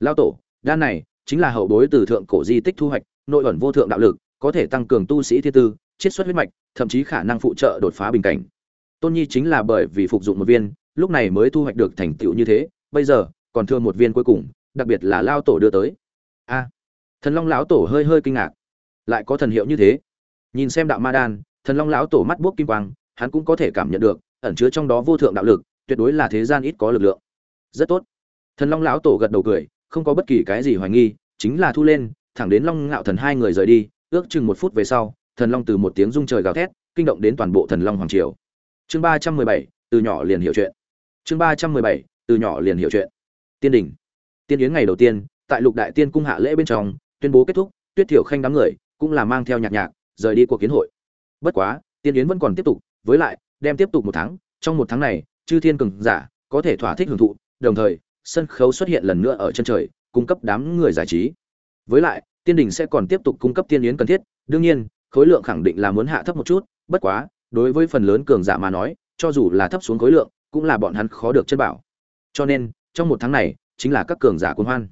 Lão tổ, đan này chính là hậu bối từ thượng cổ di tích thu hoạch, nội ẩn vô thượng đạo lực, có thể tăng cường tu sĩ thiên tư, chiết xuất huyết mạch, thậm chí khả năng phụ trợ đột phá bình cảnh tôn nhi chính là bởi vì phục dụng một viên, lúc này mới thu hoạch được thành tựu như thế, bây giờ, còn thừa một viên cuối cùng, đặc biệt là lao tổ đưa tới. A, thần long lão tổ hơi hơi kinh ngạc. Lại có thần hiệu như thế. Nhìn xem đạo ma đan, thần long lão tổ mắt buốc kim quang, hắn cũng có thể cảm nhận được, ẩn chứa trong đó vô thượng đạo lực, tuyệt đối là thế gian ít có lực lượng. Rất tốt. Thần long lão tổ gật đầu cười, không có bất kỳ cái gì hoài nghi, chính là thu lên, thẳng đến long ngạo thần hai người rời đi, ước chừng một phút về sau, thần long từ một tiếng rung trời gào thét, kinh động đến toàn bộ thần long hoàng triều chương ba trăm mười bảy, từ nhỏ liền hiểu chuyện. Chương ba trăm mười bảy, từ nhỏ liền hiểu chuyện. Tiên đỉnh. Tiên yến ngày đầu tiên, tại lục đại tiên cung hạ lễ bên trong, tuyên bố kết thúc, tuyết thiểu khanh đám người cũng là mang theo nhạc nhạc, rời đi cuộc kiến hội. Bất quá, tiên yến vẫn còn tiếp tục, với lại, đem tiếp tục một tháng, trong một tháng này, chư thiên cường giả có thể thỏa thích hưởng thụ, đồng thời, sân khấu xuất hiện lần nữa ở chân trời, cung cấp đám người giải trí. Với lại, tiên đình sẽ còn tiếp tục cung cấp tiên yến cần thiết, đương nhiên, khối lượng khẳng định là muốn hạ thấp một chút, bất quá đối với phần lớn cường giả mà nói, cho dù là thấp xuống khối lượng, cũng là bọn hắn khó được chân bảo. Cho nên, trong một tháng này, chính là các cường giả cuồng hoan.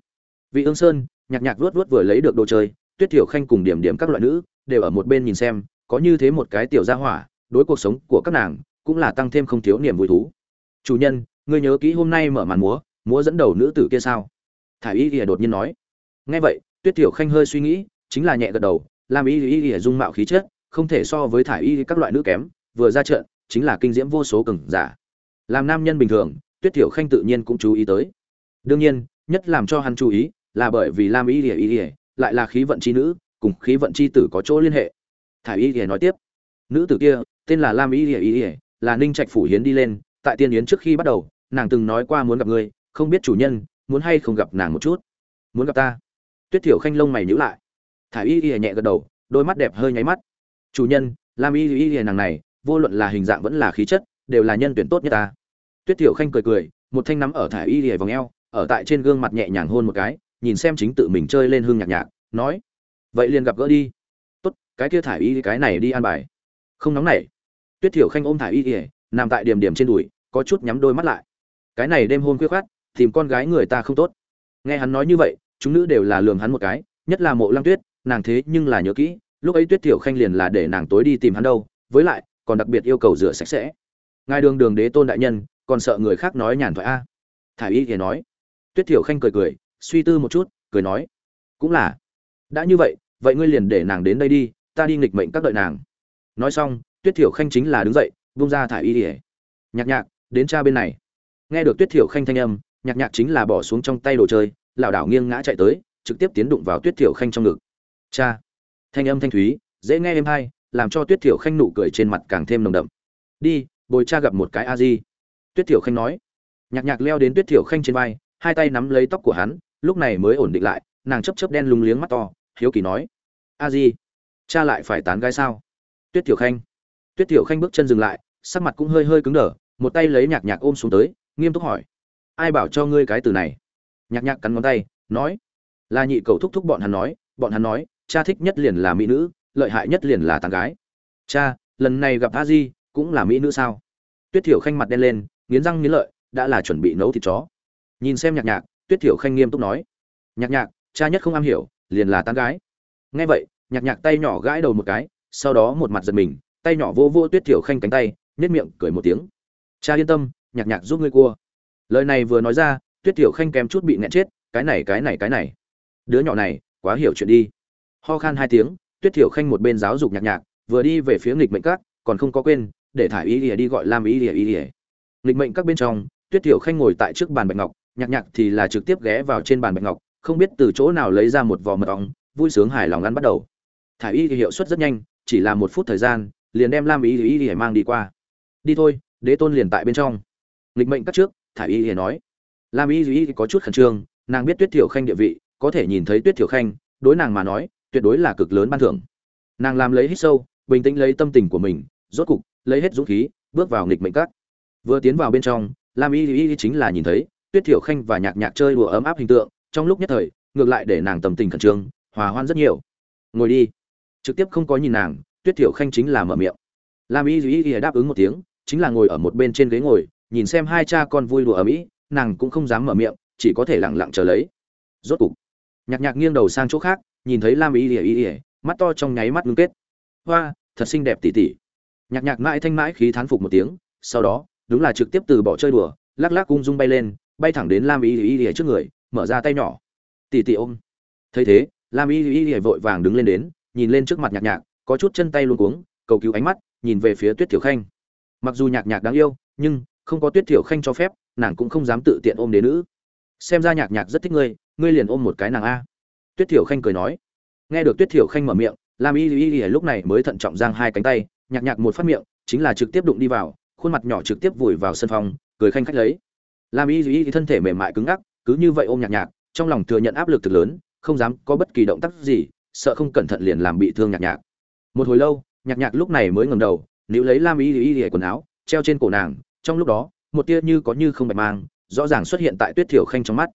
Vị ương sơn, nhạc nhạc vuốt vuốt vừa lấy được đồ chơi, tuyết thiểu khanh cùng điểm điểm các loại nữ, đều ở một bên nhìn xem, có như thế một cái tiểu gia hỏa, đối cuộc sống của các nàng, cũng là tăng thêm không thiếu niềm vui thú. Chủ nhân, ngươi nhớ kỹ hôm nay mở màn múa múa dẫn đầu nữ tử kia sao? Thả y ỉa đột nhiên nói. Nghe vậy, tuyết tiểu khanh hơi suy nghĩ, chính là nhẹ gật đầu, làm y y ỉa dung mạo khí chất không thể so với Thải y các loại nữ kém, vừa ra trận, chính là kinh diễm vô số cường giả. Làm nam nhân bình thường, tuyết thiểu khanh tự nhiên cũng chú ý tới. Đương nhiên, nhất làm cho hắn chú ý là bởi vì lam y ỉa y ỉa lại là khí vận chi nữ, cùng khí vận chi tử có chỗ liên hệ. Thải y ỉa nói tiếp, nữ tử kia, tên là lam y ỉa y ỉa là ninh trạch phủ hiến đi lên, tại tiên yến trước khi bắt đầu, nàng từng nói qua muốn gặp ngươi, không biết chủ nhân muốn hay không gặp nàng một chút. Muốn gặp ta? Tuyết thiểu khanh lông mày nhíu lại. Thả y y nhẹ gật đầu, đôi mắt đẹp hơi nháy mắt chủ nhân, lam y y y nàng này, vô luận là hình dạng vẫn là khí chất, đều là nhân tuyển tốt nhất ta. Tuyết thiểu khanh cười cười, một thanh nắm ở thả y y vòng eo, ở tại trên gương mặt nhẹ nhàng hôn một cái, nhìn xem chính tự mình chơi lên hương nhạc nhạc, nói, vậy liền gặp gỡ đi. Tốt, cái kia thả y cái này đi an bài. Không nóng nảy. Tuyết thiểu khanh ôm thả y y, nằm tại điểm điểm trên đùi, có chút nhắm đôi mắt lại. Cái này đêm hôn khuya khoát, tìm con gái người ta không tốt. Nghe hắn nói như vậy, chúng nữ đều là lường hắn một cái, nhất là mộ lăng tuyết, nàng thế nhưng là nhớ kỹ lúc ấy tuyết thiểu khanh liền là để nàng tối đi tìm hắn đâu, với lại, còn đặc biệt yêu cầu rửa sạch sẽ. Ngài đường đường đế tôn đại nhân, còn sợ người khác nói nhàn thoại a? Thả y thì nói. Tuyết thiểu khanh cười cười, suy tư một chút, cười nói. Cũng là. Đã như vậy vậy ngươi liền để nàng đến đây đi, ta đi nghịch mệnh các đợi nàng. Nói xong, tuyết thiểu khanh chính là đứng dậy vung ra thả y ỉa nhạc nhạc, đến cha bên này. Nghe được tuyết thiểu khanh thanh âm, nhạc nhạc chính là bỏ xuống trong tay đồ chơi, lảo đảo nghiêng ngã chạy tới, trực tiếp tiến đụng vào tuyết thiểu khanh trong ngực. Cha thanh âm thanh thúy, dễ nghe êm hay làm cho tuyết thiểu khanh nụ cười trên mặt càng thêm nồng đậm. Đi, bồi cha gặp một cái a di. Tuyết thiểu khanh nói. Nhạc nhạc leo đến tuyết thiểu khanh trên vai, hai tay nắm lấy tóc của hắn, lúc này mới ổn định lại, nàng chấp chấp đen lúng liếng mắt to, hiếu kỳ nói. A di, cha lại phải tán gái sao? Tuyết tiểu khanh. Tuyết tiểu khanh bước chân dừng lại, sắc mặt cũng hơi hơi cứng đờ, một tay lấy nhạc nhạc ôm xuống tới, nghiêm túc hỏi. Ai bảo cho ngươi cái từ này? Nhạc nhạc cắn ngón tay, nói. Là nhị cầu thúc thúc bọn hắn nói, bọn hắn nói cha thích nhất liền là mỹ nữ, lợi hại nhất liền là tàng gái. Cha, lần này gặp a di cũng là mỹ nữ sao? Tuyết thiểu khanh mặt đen lên, nghiến răng nghiến lợi, đã là chuẩn bị nấu thịt chó. Nhìn xem nhạc nhạc, tuyết thiểu khanh nghiêm túc nói, nhạc nhạc, cha nhất không am hiểu, liền là tán gái. Nghe vậy, nhạc nhạc tay nhỏ gãi đầu một cái, sau đó một mặt giật mình, tay nhỏ vô vô tuyết thiểu khanh cánh tay nết miệng cười một tiếng. Cha yên tâm, nhạc nhạc giúp ngươi cua. Lời này vừa nói ra, tuyết thiểu khanh kém chút bị nẹn chết, cái này cái này cái này. Đứa nhỏ này, quá hiểu chuyện đi ho khan hai tiếng, tuyết thiểu khanh một bên giáo dục nhạc nhạc, vừa đi về phía nghịch mệnh các, còn không có quên, để thả ý ỉa đi gọi lam ý ỉa ý ỉa nghịch mệnh các bên trong, tuyết thiểu khanh ngồi tại trước bàn bạch ngọc, nhạc nhạc thì là trực tiếp ghé vào trên bàn bạch ngọc, không biết từ chỗ nào lấy ra một vò mật ong, vui sướng hài lòng ăn bắt đầu. Thả y hiệu suất rất nhanh, chỉ là một phút thời gian, liền đem lam ý ý ỉa mang đi qua. Đi thôi, đế tôn liền tại bên trong. Nghịch mệnh các trước, thả y ỉa nói. Lam ý ý có chút khẩn trương, nàng biết tuyết thiểu khanh địa vị, có thể nhìn thấy tuyết thiểu khanh, đối nàng mà nói tuyệt đối là cực lớn ban thưởng. Nàng làm lấy hít sâu, bình tĩnh lấy tâm tình của mình, rốt cục lấy hết dũng khí, bước vào nghịch mệnh các. Vừa tiến vào bên trong, lam y y chính là nhìn thấy tuyết thiểu khanh và nhạc nhạc chơi đùa ấm áp hình tượng, trong lúc nhất thời, ngược lại để nàng tâm tình khẩn trương, hòa hoan rất nhiều. Ngồi đi. Trực tiếp không có nhìn nàng, tuyết thiểu khanh chính là mở miệng. Lam y y y đáp ứng một tiếng, chính là ngồi ở một bên trên ghế ngồi, nhìn xem hai cha con vui đùa ở mỹ nàng cũng không dám mở miệng, chỉ có thể lặng lặng chờ lấy. Rốt cục, nhạc nhạc nghiêng đầu sang chỗ khác nhìn thấy lam y y ỉa mắt to trong nháy mắt ngưng kết. Hoa, thật xinh đẹp tỉ tỉ. Nhạc nhạc mãi thanh mãi khí thán phục một tiếng, sau đó, đúng là trực tiếp từ bỏ chơi đùa, lắc lắc cung dung bay lên, bay thẳng đến lam y y y trước người, mở ra tay nhỏ. Tỉ tỉ ôm. Thấy thế, lam y y y vội vàng đứng lên đến, nhìn lên trước mặt nhạc nhạc, có chút chân tay luôn cuống, cầu cứu ánh mắt, nhìn về phía tuyết thiểu khanh. Mặc dù nhạc nhạc đáng yêu, nhưng không có tuyết thiểu khanh cho phép, nàng cũng không dám tự tiện ôm đến nữ. Xem ra nhạc nhạc rất thích ngươi ngươi liền ôm một cái nàng a tuyết thiểu khanh cười nói. Nghe được tuyết thiểu khanh mở miệng, lam y y y lúc này mới thận trọng giang hai cánh tay, nhạc nhạc một phát miệng, chính là trực tiếp đụng đi vào, khuôn mặt nhỏ trực tiếp vùi vào sân phòng, cười khanh khách lấy. Lam y y thân thể mềm mại cứng ngắc, cứ như vậy ôm nhạc nhạc, trong lòng thừa nhận áp lực thực lớn, không dám có bất kỳ động tác gì, sợ không cẩn thận liền làm bị thương nhạc nhạc. Một hồi lâu, nhạc nhạc lúc này mới ngẩng đầu, níu lấy lam y y y quần áo, treo trên cổ nàng, trong lúc đó, một tia như có như không bạch mang, rõ ràng xuất hiện tại tuyết thiểu khanh trong mắt.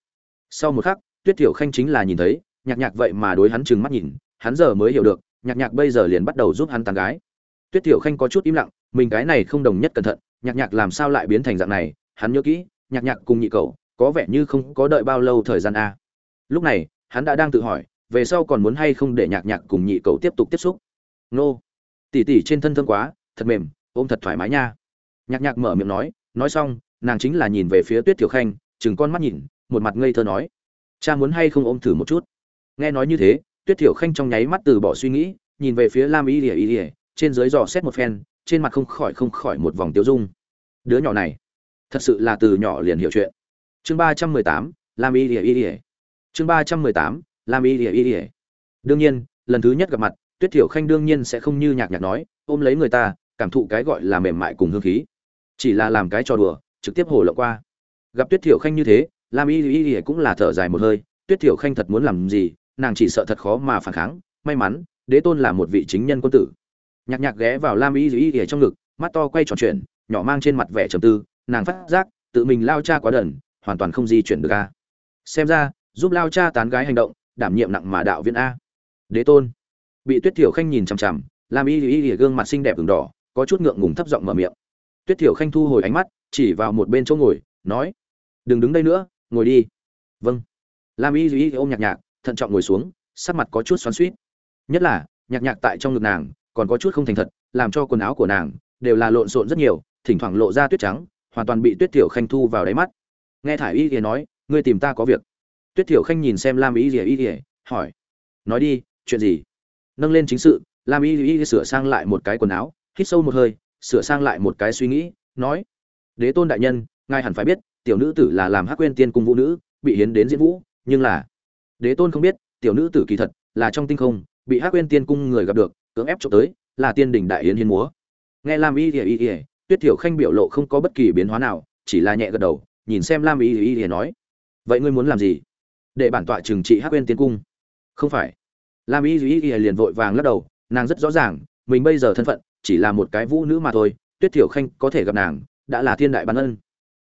Sau một khắc, tuyết thiểu khanh chính là nhìn thấy nhạc nhạc vậy mà đối hắn trừng mắt nhìn, hắn giờ mới hiểu được, nhạc nhạc bây giờ liền bắt đầu giúp hắn tán gái. Tuyết thiểu khanh có chút im lặng, mình cái này không đồng nhất cẩn thận, nhạc nhạc làm sao lại biến thành dạng này, hắn nhớ kỹ, nhạc nhạc cùng nhị cậu, có vẻ như không có đợi bao lâu thời gian a. Lúc này, hắn đã đang tự hỏi, về sau còn muốn hay không để nhạc nhạc cùng nhị cậu tiếp tục tiếp xúc. Nô. Tỉ tỉ trên thân thân quá, thật mềm, ôm thật thoải mái nha. Nhạc nhạc mở miệng nói nói xong, nàng chính là nhìn về phía tuyết thiểu khanh chừng con mắt nhìn, một mặt ngây thơ nói. Cha muốn hay không ôm thử một chút? Nghe nói như thế, tuyết thiểu khanh trong nháy mắt từ bỏ suy nghĩ, nhìn về phía lam y ỉa ỉa trên dưới dò xét một phen, trên mặt không khỏi không khỏi một vòng tiêu dung. Đứa nhỏ này, thật sự là từ nhỏ liền hiểu chuyện. Chương ba trăm mười tám, lam y ỉa ỉa chương ba trăm mười tám, lam y ỉa ỉa đương nhiên, lần thứ nhất gặp mặt, tuyết thiểu khanh đương nhiên sẽ không như nhạc nhạc nói, ôm lấy người ta, cảm thụ cái gọi là mềm mại cùng hương khí. Chỉ là làm cái trò đùa, trực tiếp hồ lộ qua. Gặp tuyết thiểu khanh như thế, lam y Lìa cũng là thở dài một hơi, tuyết thiểu khanh thật muốn làm gì nàng chỉ sợ thật khó mà phản kháng may mắn đế tôn là một vị chính nhân quân tử. Nhạc nhạc ghé vào lam y y ỉa trong ngực mắt to quay tròn chuyển, nhỏ mang trên mặt vẻ trầm tư nàng phát giác tự mình lao cha quá đần hoàn toàn không di chuyển được a. Xem ra giúp lao cha tán gái hành động đảm nhiệm nặng mà đạo viên a. Đế tôn. Bị tuyết thiểu khanh nhìn chằm chằm lam y y ỉa gương mặt xinh đẹp ửng đỏ có chút ngượng ngùng thấp giọng mở miệng. Tuyết thiểu khanh thu hồi ánh mắt chỉ vào một bên chỗ ngồi nói đừng đứng đây nữa ngồi đi. Vâng. Lam y y ôm nhạc nhạc thận trọng ngồi xuống, sắc mặt có chút xoắn suýt nhất là, nhạc nhạc tại trong ngực nàng, còn có chút không thành thật, làm cho quần áo của nàng đều là lộn xộn rất nhiều, thỉnh thoảng lộ ra tuyết trắng, hoàn toàn bị tuyết thiểu khanh thu vào đáy mắt. Nghe thả y thì nói, ngươi tìm ta có việc. Tuyết thiểu khanh nhìn xem lam y thì y thì hỏi, nói đi, chuyện gì? Nâng lên chính sự, lam y y sửa sang lại một cái quần áo, hít sâu một hơi, sửa sang lại một cái suy nghĩ, nói, đế tôn đại nhân, ngài hẳn phải biết, tiểu nữ tử là làm hắc quên tiên cung vũ nữ, bị hiến đến diễn vũ, nhưng là đế tôn không biết, tiểu nữ tử kỳ thật là trong tinh không, bị hắc quên tiên cung người gặp được, cưỡng ép trộm tới, là tiên đình đại yến hiến múa. Nghe lam y ỉa ỉa tuyết tiểu khanh biểu lộ không có bất kỳ biến hóa nào, chỉ là nhẹ gật đầu, nhìn xem lam y ỉa ỉa nói, vậy ngươi muốn làm gì? Để bản tọa trừng trị hắc quên tiên cung. Không phải. Lam y ỉa y liền vội vàng lắc đầu, nàng rất rõ ràng, mình bây giờ thân phận chỉ là một cái vũ nữ mà thôi, tuyết thiểu khanh có thể gặp nàng, đã là thiên đại ban ân.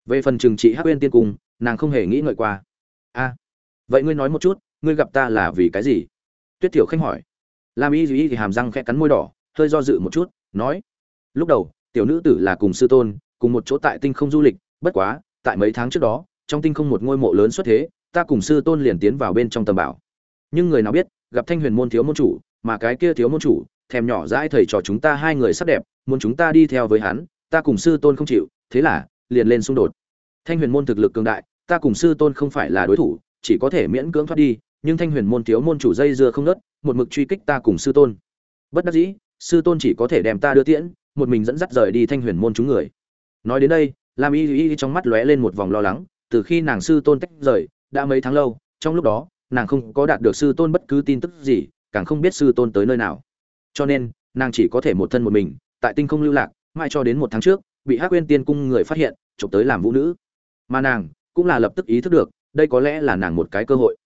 Về phần trừng trị hắc quên tiên cung, nàng không hề nghĩ ngợi qua. A vậy ngươi nói một chút, ngươi gặp ta là vì cái gì? Tuyết thiểu khanh hỏi. Lam y duy thì hàm răng khẽ cắn môi đỏ, hơi do dự một chút, nói. Lúc đầu, tiểu nữ tử là cùng sư tôn, cùng một chỗ tại tinh không du lịch, bất quá, tại mấy tháng trước đó, trong tinh không một ngôi mộ lớn xuất thế, ta cùng sư tôn liền tiến vào bên trong tầm bảo. Nhưng người nào biết, gặp thanh huyền môn thiếu môn chủ, mà cái kia thiếu môn chủ, thèm nhỏ dãi thầy trò chúng ta hai người sắc đẹp, muốn chúng ta đi theo với hắn, ta cùng sư tôn không chịu, thế là, liền lên xung đột. Thanh huyền môn thực lực cường đại, ta cùng sư tôn không phải là đối thủ chỉ có thể miễn cưỡng thoát đi, nhưng thanh huyền môn thiếu môn chủ dây dưa không nớt, một mực truy kích ta cùng sư tôn. Bất đắc dĩ, sư tôn chỉ có thể đem ta đưa tiễn, một mình dẫn dắt rời đi thanh huyền môn chúng người. Nói đến đây, lam y y trong mắt lóe lên một vòng lo lắng, từ khi nàng sư tôn tách rời, đã mấy tháng lâu, trong lúc đó, nàng không có đạt được sư tôn bất cứ tin tức gì, càng không biết sư tôn tới nơi nào. Cho nên, nàng chỉ có thể một thân một mình, tại tinh không lưu lạc, mãi cho đến một tháng trước, bị hắc quên tiên cung người phát hiện, chụp tới làm vũ nữ. Mà nàng cũng là lập tức ý thức được đây có lẽ là nàng một cái cơ hội.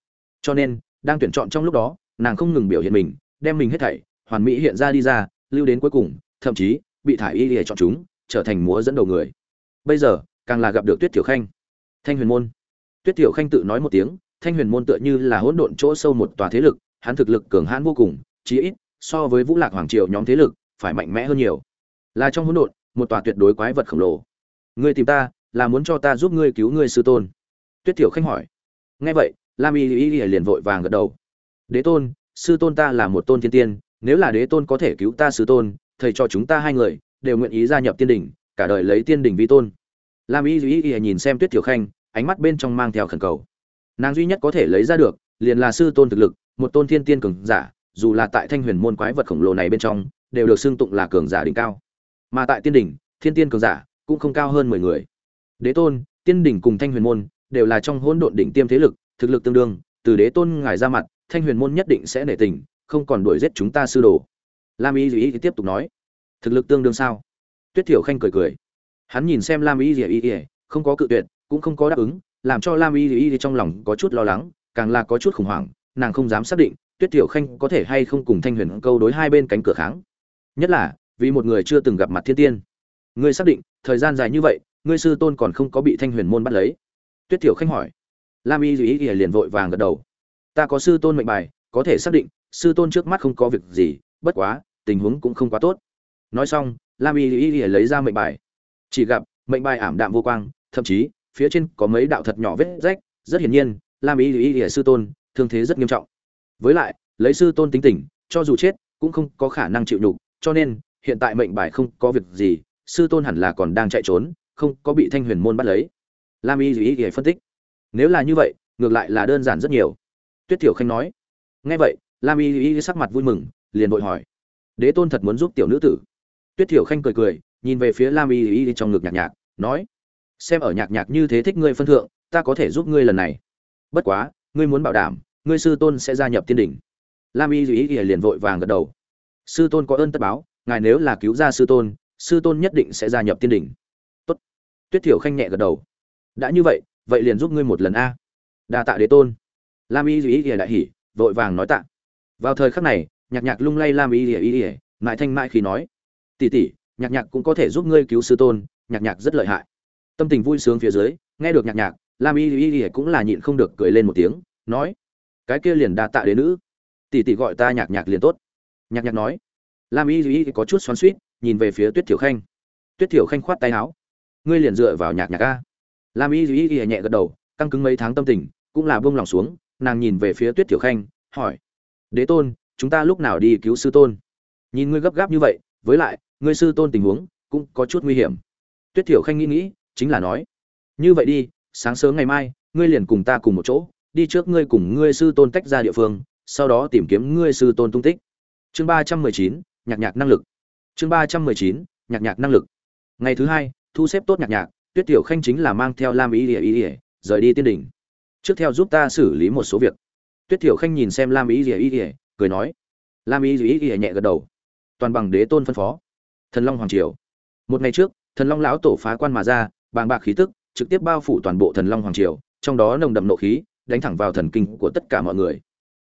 Cho nên, đang tuyển chọn trong lúc đó, nàng không ngừng biểu hiện mình, đem mình hết thảy, hoàn mỹ hiện ra đi ra, lưu đến cuối cùng, thậm chí, bị thả y để chọn chúng, trở thành múa dẫn đầu người. Bây giờ, càng là gặp được tuyết tiểu khanh. Thanh huyền môn. Tuyết tiểu khanh tự nói một tiếng, thanh huyền môn tựa như là hỗn độn chỗ sâu một tòa thế lực, hắn thực lực cường hãn vô cùng, chí ít, so với vũ lạc hoàng triều nhóm thế lực, phải mạnh mẽ hơn nhiều. Là trong hỗn độn, một tòa tuyệt đối quái vật khổng lồ. Ngươi tìm ta, là muốn cho ta giúp ngươi cứu ngươi sư tôn tuyết tiểu khanh hỏi. Nghe vậy, lam y y liền vội vàng gật đầu. Đế tôn, sư tôn ta là một tôn thiên tiên, nếu là đế tôn có thể cứu ta sư tôn, thầy cho chúng ta hai người, đều nguyện ý gia nhập tiên đỉnh, cả đời lấy tiên đỉnh vi tôn. Lam y y y nhìn xem tuyết tiểu khanh, ánh mắt bên trong mang theo khẩn cầu. Nàng duy nhất có thể lấy ra được, liền là sư tôn thực lực, một tôn thiên tiên cường giả, dù là tại thanh huyền môn quái vật khổng lồ này bên trong, đều được xưng tụng là cường giả đỉnh cao. Mà tại tiên đỉnh, thiên tiên cường giả cũng không cao hơn mười người. Đế tôn, tiên đỉnh cùng thanh huyền môn đều là trong hỗn độn đỉnh tiêm thế lực, thực lực tương đương, từ đế tôn ngài ra mặt, thanh huyền môn nhất định sẽ nể tình, không còn đuổi giết chúng ta sư đồ. Lam y duy tiếp tục nói. Thực lực tương đương sao? Tuyết thiểu khanh cười cười. Hắn nhìn xem lam y duy không có cự tuyệt, cũng không có đáp ứng, làm cho lam y duy trong lòng có chút lo lắng, càng là có chút khủng hoảng, nàng không dám xác định tuyết thiểu khanh có thể hay không cùng thanh huyền câu đối hai bên cánh cửa kháng. Nhất là, vì một người chưa từng gặp mặt thiên tiên. Ngươi xác định, thời gian dài như vậy, ngươi sư tôn còn không có bị thanh huyền môn bắt lấy? Tuyết thiểu khanh hỏi. Lam y duy liền vội vàng gật đầu. Ta có sư tôn mệnh bài, có thể xác định, sư tôn trước mắt không có việc gì, bất quá, tình huống cũng không quá tốt. Nói xong, lam y dù ý ỉa lấy ra mệnh bài. Chỉ gặp, mệnh bài ảm đạm vô quang, thậm chí, phía trên có mấy đạo thật nhỏ vết rách. Rất hiển nhiên, lam y dù ý ỉa sư tôn, thương thế rất nghiêm trọng. Với lại, lấy sư tôn tính tình, cho dù chết, cũng không có khả năng chịu nhục, cho nên, hiện tại mệnh bài không có việc gì, sư tôn hẳn là còn đang chạy trốn, không có bị thanh huyền môn bắt lấy lam y y ý phân tích. Nếu là như vậy, ngược lại là đơn giản rất nhiều. Tuyết tiểu khanh nói. Nghe vậy, lam y y sắc mặt vui mừng, liền vội hỏi. Đế tôn thật muốn giúp tiểu nữ tử. Tuyết tiểu khanh cười cười, nhìn về phía lam y y trong ngực nhạc nhạc, nói. Xem ở nhạc nhạc như thế thích ngươi phân thượng, ta có thể giúp ngươi lần này. Bất quá, ngươi muốn bảo đảm, ngươi sư tôn sẽ gia nhập tiên đỉnh. Lam y y liền vội vàng gật đầu. Sư tôn có ơn tất báo, ngài nếu là cứu ra sư tôn sư tôn nhất định sẽ gia nhập tiên đỉnh. Tốt. Tuyết tiểu khanh nhẹ gật đầu đã như vậy vậy liền giúp ngươi một lần a. Đa tạ đế tôn. Lam y y ỉa đại hỉ, vội vàng nói tạ. Vào thời khắc này, nhạc nhạc lung lay lam y y ỉa mãi thanh mãi khi nói. Tỷ tỷ, nhạc nhạc cũng có thể giúp ngươi cứu sư tôn, nhạc nhạc rất lợi hại. Tâm tình vui sướng phía dưới, nghe được nhạc nhạc, lam y y y cũng là nhịn không được cười lên một tiếng, nói. Cái kia liền đa tạ đế nữ. Tỷ tỷ gọi ta nhạc nhạc liền tốt. Nhạc nhạc nói. Lam y y có chút xoắn suýt nhìn về phía tuyết thiểu khanh. Tuyết thiểu khanh khoát tay áo. Ngươi liền dựa vào nhạc nhạc a lam y y y nhẹ gật đầu, căng cứng mấy tháng tâm tình, cũng là buông lòng xuống, nàng nhìn về phía tuyết Tiểu khanh, hỏi, đế tôn, chúng ta lúc nào đi cứu sư tôn? Nhìn ngươi gấp gáp như vậy, với lại, ngươi sư tôn tình huống, cũng có chút nguy hiểm. Tuyết Tiểu khanh nghĩ nghĩ, chính là nói, như vậy đi, sáng sớm ngày mai, ngươi liền cùng ta cùng một chỗ, đi trước ngươi cùng ngươi sư tôn tách ra địa phương, sau đó tìm kiếm ngươi sư tôn tung tích. Chương ba trăm mười chín, nhạc nhạc năng lực. Chương ba trăm mười chín, nhạc nhạc năng lực. Ngày thứ hai, thu xếp tốt nhạc nhạc tuyết tiểu khanh chính là mang theo lam ý ỉa ý ỉa rời đi tiên Đình. trước theo giúp ta xử lý một số việc. Tuyết tiểu khanh nhìn xem lam ý ỉa ý ỉa cười nói. Lam ý ỉa ỉa nhẹ gật đầu. Toàn bằng đế tôn phân phó. Thần long hoàng triều. Một ngày trước, thần long lão tổ phá quan mà ra, bàng bạc khí tức, trực tiếp bao phủ toàn bộ thần long hoàng triều, trong đó nồng đậm nộ khí, đánh thẳng vào thần kinh của tất cả mọi người.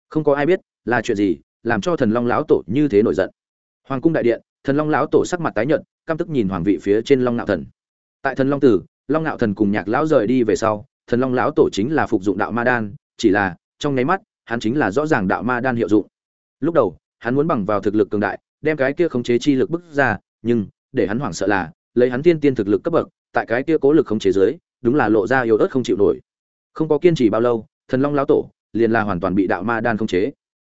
Không có ai biết là chuyện gì làm cho thần long lão tổ như thế nổi giận. Hoàng cung đại điện, thần long lão tổ sắc mặt tái nhợt, căm tức nhìn hoàng vị phía trên long nạo thần tại thần long tử, long nạo thần cùng nhạc lão rời đi về sau, thần long lão tổ chính là phục dụng đạo ma đan, chỉ là, trong nháy mắt, hắn chính là rõ ràng đạo ma đan hiệu dụng. Lúc đầu, hắn muốn bằng vào thực lực cường đại, đem cái kia khống chế chi lực bức ra, nhưng, để hắn hoảng sợ là, lấy hắn tiên tiên thực lực cấp bậc, tại cái kia cố lực khống chế dưới, đúng là lộ ra yếu ớt không chịu nổi. Không có kiên trì bao lâu, thần long lão tổ, liền là hoàn toàn bị đạo ma đan khống chế.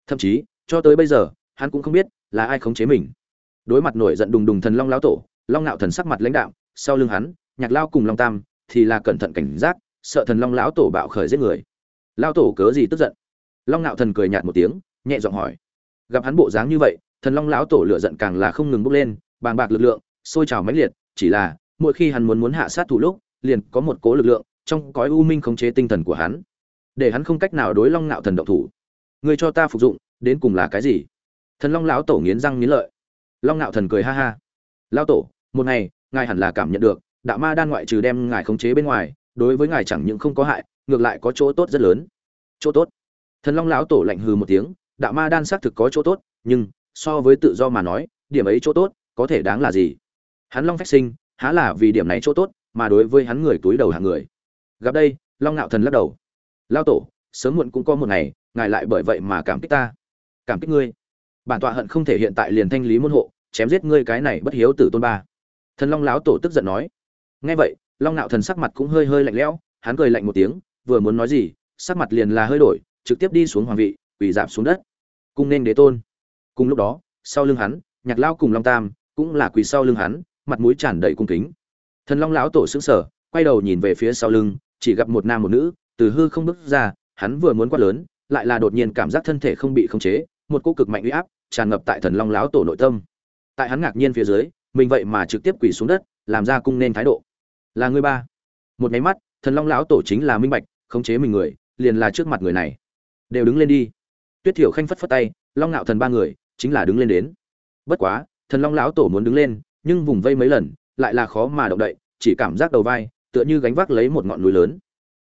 Thậm chí, cho tới bây giờ, hắn cũng không biết, là ai khống chế mình. Đối mặt nổi giận đùng đùng thần long lão tổ, long nạo thần sắc mặt lãnh đạo sau lưng hắn, nhạc lao cùng long tam, thì là cẩn thận cảnh giác, sợ thần long lão tổ bạo khởi giết người. Lao tổ cớ gì tức giận? Long nạo thần cười nhạt một tiếng, nhẹ giọng hỏi. Gặp hắn bộ dáng như vậy, thần long lão tổ lửa giận càng là không ngừng bốc lên, bàng bạc lực lượng, sôi trào mãnh liệt, chỉ là, mỗi khi hắn muốn muốn hạ sát thủ lúc, liền có một cố lực lượng, trong cõi u minh khống chế tinh thần của hắn. Để hắn không cách nào đối long nạo thần động thủ. Người cho ta phục dụng, đến cùng là cái gì? Thần long lão tổ nghiến răng nghiến lợi. Long nạo thần cười ha ha. Lão tổ, một ngày ngài hẳn là cảm nhận được đạo ma đan ngoại trừ đem ngài khống chế bên ngoài, đối với ngài chẳng những không có hại, ngược lại có chỗ tốt rất lớn. Chỗ tốt? Thần long lão tổ lạnh hừ một tiếng đạo ma đan xác thực có chỗ tốt, nhưng, so với tự do mà nói, điểm ấy chỗ tốt, có thể đáng là gì? Hắn long phách sinh, há là vì điểm này chỗ tốt, mà đối với hắn người túi đầu hàng người. Gặp đây, long ngạo thần lắc đầu. Lao tổ, sớm muộn cũng có một ngày, ngài lại bởi vậy mà cảm kích ta. Cảm kích ngươi. Bản tọa hận không thể hiện tại liền thanh lý môn hộ, chém giết ngươi cái này bất hiếu tử tôn ba thần long lão tổ tức giận nói. Nghe vậy, long Nạo thần sắc mặt cũng hơi hơi lạnh lẽo, hắn cười lạnh một tiếng, vừa muốn nói gì, sắc mặt liền là hơi đổi, trực tiếp đi xuống hoàng vị, quỳ giảm xuống đất. Cung nên đế tôn. Cùng lúc đó, sau lưng hắn, nhạc lao cùng long tam cũng là quỳ sau lưng hắn, mặt mũi tràn đầy cung kính. Thần long lão tổ sững sờ, quay đầu nhìn về phía sau lưng, chỉ gặp một nam một nữ, từ hư không bước ra, hắn vừa muốn quát lớn, lại là đột nhiên cảm giác thân thể không bị khống chế, một cỗ cực mạnh uy áp tràn ngập tại thần long lão tổ nội tâm. Tại hắn ngạc nhiên phía dưới mình vậy mà trực tiếp quỳ xuống đất, làm ra cung nên thái độ. Là người ba. Một máy mắt, thần long lão tổ chính là minh bạch, khống chế mình người, liền là trước mặt người này. Đều đứng lên đi. Tuyết thiểu khanh phất phất tay, long ngạo thần ba người, chính là đứng lên đến. Bất quá, thần long lão tổ muốn đứng lên, nhưng vùng vây mấy lần, lại là khó mà động đậy, chỉ cảm giác đầu vai, tựa như gánh vác lấy một ngọn núi lớn.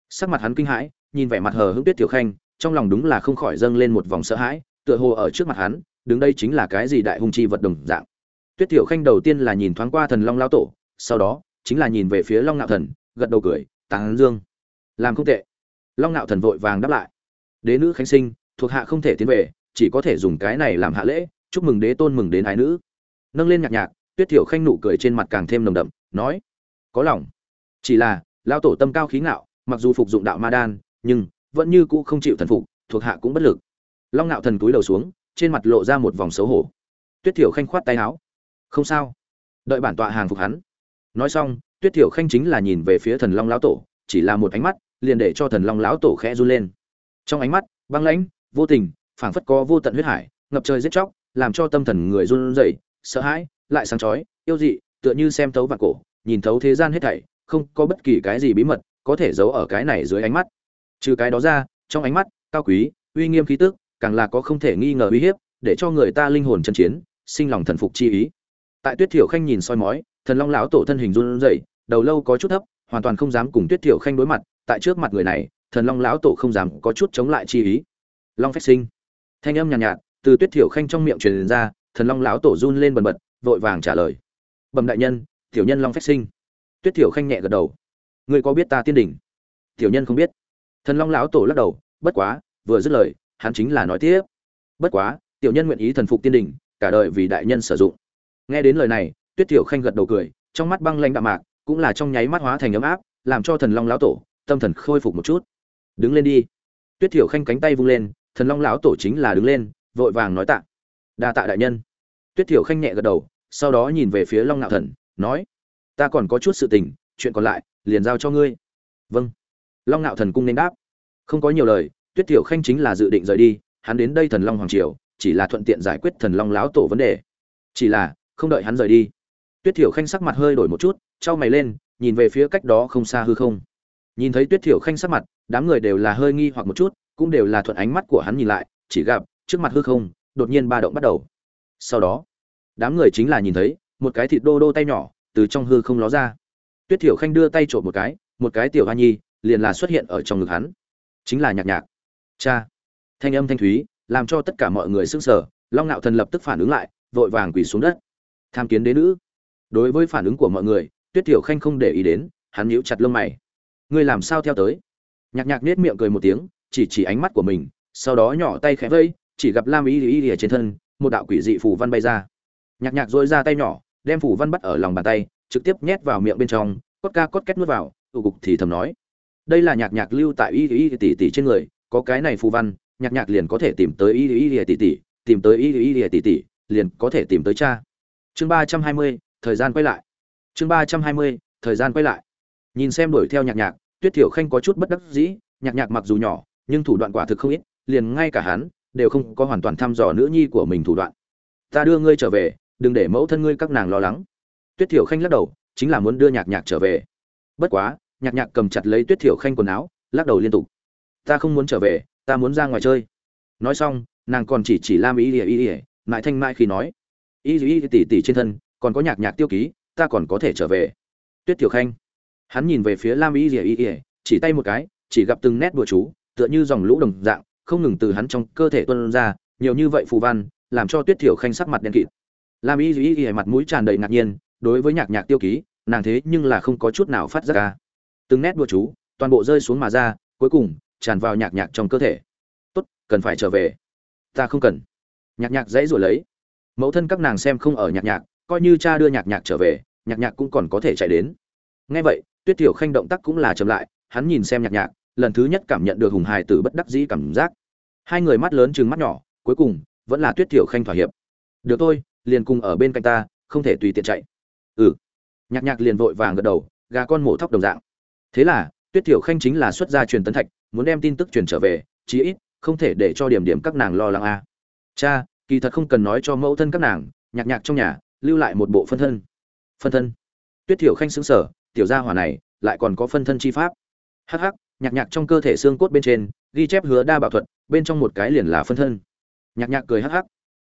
Sắc mặt hắn kinh hãi, nhìn vẻ mặt hờ hững tuyết thiểu khanh, trong lòng đúng là không khỏi dâng lên một vòng sợ hãi, tựa hồ ở trước mặt hắn, đứng đây chính là cái gì đại hung chi vật đồng dạng tuyết thiểu khanh đầu tiên là nhìn thoáng qua thần long lão tổ, sau đó chính là nhìn về phía long ngạo thần, gật đầu cười tán dương, làm không tệ. Long ngạo thần vội vàng đáp lại, đế nữ khánh sinh, thuộc hạ không thể tiến về, chỉ có thể dùng cái này làm hạ lễ, chúc mừng đế tôn mừng đến ái nữ. Nâng lên nhạc nhạc, tuyết thiểu khanh nụ cười trên mặt càng thêm nồng đậm, nói, có lòng. Chỉ là lao tổ tâm cao khí ngạo, mặc dù phục dụng đạo ma đan, nhưng vẫn như cũ không chịu thần phục, thuộc hạ cũng bất lực. Long ngạo thần cúi đầu xuống, trên mặt lộ ra một vòng xấu hổ. Tuyết thiểu khanh khoát tay áo không sao. Đợi bản tọa hàng phục hắn. Nói xong, tuyết thiểu khanh chính là nhìn về phía thần long lão tổ, chỉ là một ánh mắt, liền để cho thần long lão tổ khẽ run lên. Trong ánh mắt, băng lãnh, vô tình, phảng phất có vô tận huyết hải, ngập trời giết chóc, làm cho tâm thần người run rẩy, sợ hãi, lại sáng chói, yêu dị, tựa như xem thấu vạn cổ, nhìn thấu thế gian hết thảy, không có bất kỳ cái gì bí mật có thể giấu ở cái này dưới ánh mắt. Trừ cái đó ra, trong ánh mắt, cao quý, uy nghiêm khí tức, càng là có không thể nghi ngờ uy hiếp, để cho người ta linh hồn chân chiến, sinh lòng thần phục chi ý tại tuyết thiểu khanh nhìn soi mói thần long lão tổ thân hình run rẩy đầu lâu có chút thấp hoàn toàn không dám cùng tuyết thiểu khanh đối mặt tại trước mặt người này thần long lão tổ không dám có chút chống lại chi ý. Long phách sinh. Thanh âm nhàn nhạt, nhạt từ tuyết thiểu khanh trong miệng truyền ra thần long lão tổ run lên bần bật vội vàng trả lời. Bẩm đại nhân tiểu nhân long phách sinh. Tuyết thiểu khanh nhẹ gật đầu. Ngươi có biết ta tiên đỉnh? Tiểu nhân không biết. Thần long lão tổ lắc đầu bất quá vừa dứt lời hắn chính là nói tiếp. Bất quá tiểu nhân nguyện ý thần phục tiên đỉnh cả đời vì đại nhân sử dụng nghe đến lời này, tuyết thiểu khanh gật đầu cười, trong mắt băng lanh đạm mạc, cũng là trong nháy mắt hóa thành ấm áp, làm cho thần long lão tổ, tâm thần khôi phục một chút. Đứng lên đi. Tuyết thiểu khanh cánh tay vung lên, thần long lão tổ chính là đứng lên, vội vàng nói tạ. Đa tạ đại nhân. Tuyết thiểu khanh nhẹ gật đầu, sau đó nhìn về phía long ngạo thần, nói, ta còn có chút sự tình, chuyện còn lại, liền giao cho ngươi. Vâng. Long ngạo thần cung nên đáp. Không có nhiều lời, tuyết thiểu khanh chính là dự định rời đi, hắn đến đây thần long hoàng triều, chỉ là thuận tiện giải quyết thần long lão tổ vấn đề. Chỉ là không đợi hắn rời đi. Tuyết thiểu khanh sắc mặt hơi đổi một chút trao mày lên, nhìn về phía cách đó không xa hư không. Nhìn thấy tuyết thiểu khanh sắc mặt, đám người đều là hơi nghi hoặc một chút, cũng đều là thuận ánh mắt của hắn nhìn lại, chỉ gặp, trước mặt hư không, đột nhiên ba động bắt đầu. Sau đó, đám người chính là nhìn thấy, một cái thịt đô đô tay nhỏ, từ trong hư không ló ra. Tuyết thiểu khanh đưa tay trộm một cái một cái tiểu hoa nhi, liền là xuất hiện ở trong ngực hắn. Chính là nhạc nhạc. Cha. Thanh âm thanh thúy, làm cho tất cả mọi người sững sờ, long nạo thần lập tức phản ứng lại, vội vàng quỳ xuống đất tham kiến đế nữ. Đối với phản ứng của mọi người, tuyết thiểu khanh không để ý đến, hắn nhíu chặt lông mày. Ngươi làm sao theo tới? Nhạc nhạc nết miệng cười một tiếng, chỉ chỉ ánh mắt của mình, sau đó nhỏ tay khẽ vây, chỉ gặp lam y y y trên thân, một đạo quỷ dị phù văn bay ra. Nhạc nhạc dội ra tay nhỏ, đem phù văn bắt ở lòng bàn tay, trực tiếp nhét vào miệng bên trong, cốt ca cốt két nuốt vào, tụ cục thì thầm nói. Đây là nhạc nhạc lưu tại y y tỷ tỷ trên người, có cái này phù văn, nhạc nhạc liền có thể tìm tới y y y tỷ tỷ, tìm tới y y y tỷ tỷ, liền có thể tìm tới cha chương ba trăm hai mươi, thời gian quay lại. Chương ba trăm hai mươi, thời gian quay lại. Nhìn xem đuổi theo nhạc nhạc, tuyết thiểu khanh có chút bất đắc dĩ, nhạc nhạc mặc dù nhỏ, nhưng thủ đoạn quả thực không ít, liền ngay cả hắn đều không có hoàn toàn thăm dò nữ nhi của mình thủ đoạn. Ta đưa ngươi trở về, đừng để mẫu thân ngươi các nàng lo lắng. Tuyết thiểu khanh lắc đầu, chính là muốn đưa nhạc nhạc trở về. Bất quá, nhạc nhạc cầm chặt lấy tuyết thiểu khanh quần áo, lắc đầu liên tục. Ta không muốn trở về, ta muốn ra ngoài chơi. Nói xong, nàng còn chỉ chỉ lam ý ỉa ý ỉa mãi thanh mãi khi nói y dù y tỉ tỉ trên thân, còn có nhạc nhạc tiêu ký, ta còn có thể trở về. Tuyết thiểu khanh. Hắn nhìn về phía lam y ỉa y ỉa chỉ tay một cái, chỉ gặp từng nét bùa chú, tựa như dòng lũ đồng dạng, không ngừng từ hắn trong cơ thể tuân ra, nhiều như vậy phù văn, làm cho tuyết thiểu khanh sắc mặt đen kịt. Lam ý ý ỉa mặt mũi tràn đầy ngạc nhiên, đối với nhạc nhạc tiêu ký, nàng thế nhưng là không có chút nào phát ra. Ca từng nét bùa chú, toàn bộ rơi xuống mà ra, cuối cùng, tràn vào nhạc nhạc trong cơ thể. Tốt, cần phải trở về. Ta không cần. Nhạc nhạc dãy rồi lấy mẫu thân các nàng xem không ở nhạc nhạc, coi như cha đưa nhạc nhạc trở về, nhạc nhạc cũng còn có thể chạy đến. Ngay vậy, tuyết tiểu khanh động tác cũng là chậm lại, hắn nhìn xem nhạc nhạc, lần thứ nhất cảm nhận được hùng hài từ bất đắc dĩ cảm giác. Hai người mắt lớn chừng mắt nhỏ, cuối cùng, vẫn là tuyết tiểu khanh thỏa hiệp. Được thôi, liền cùng ở bên cạnh ta, không thể tùy tiện chạy. Ừ. Nhạc nhạc liền vội vàng gật đầu, gà con mổ thóc đồng dạng. Thế là, tuyết tiểu khanh chính là xuất gia truyền tấn thạch, muốn đem tin tức truyền trở về, chí ít, không thể để cho điểm điểm các nàng lo lắng a. Cha kỳ thật không cần nói cho mẫu thân các nàng, nhạc nhạc trong nhà, lưu lại một bộ phân thân. Phân thân? Tuyết thiểu khanh xứng sở tiểu gia hỏa này, lại còn có phân thân chi pháp. Hắc hắc, nhạc nhạc trong cơ thể xương cốt bên trên, ghi chép hứa đa bảo thuật, bên trong một cái liền là phân thân. Nhạc nhạc cười hắc hắc.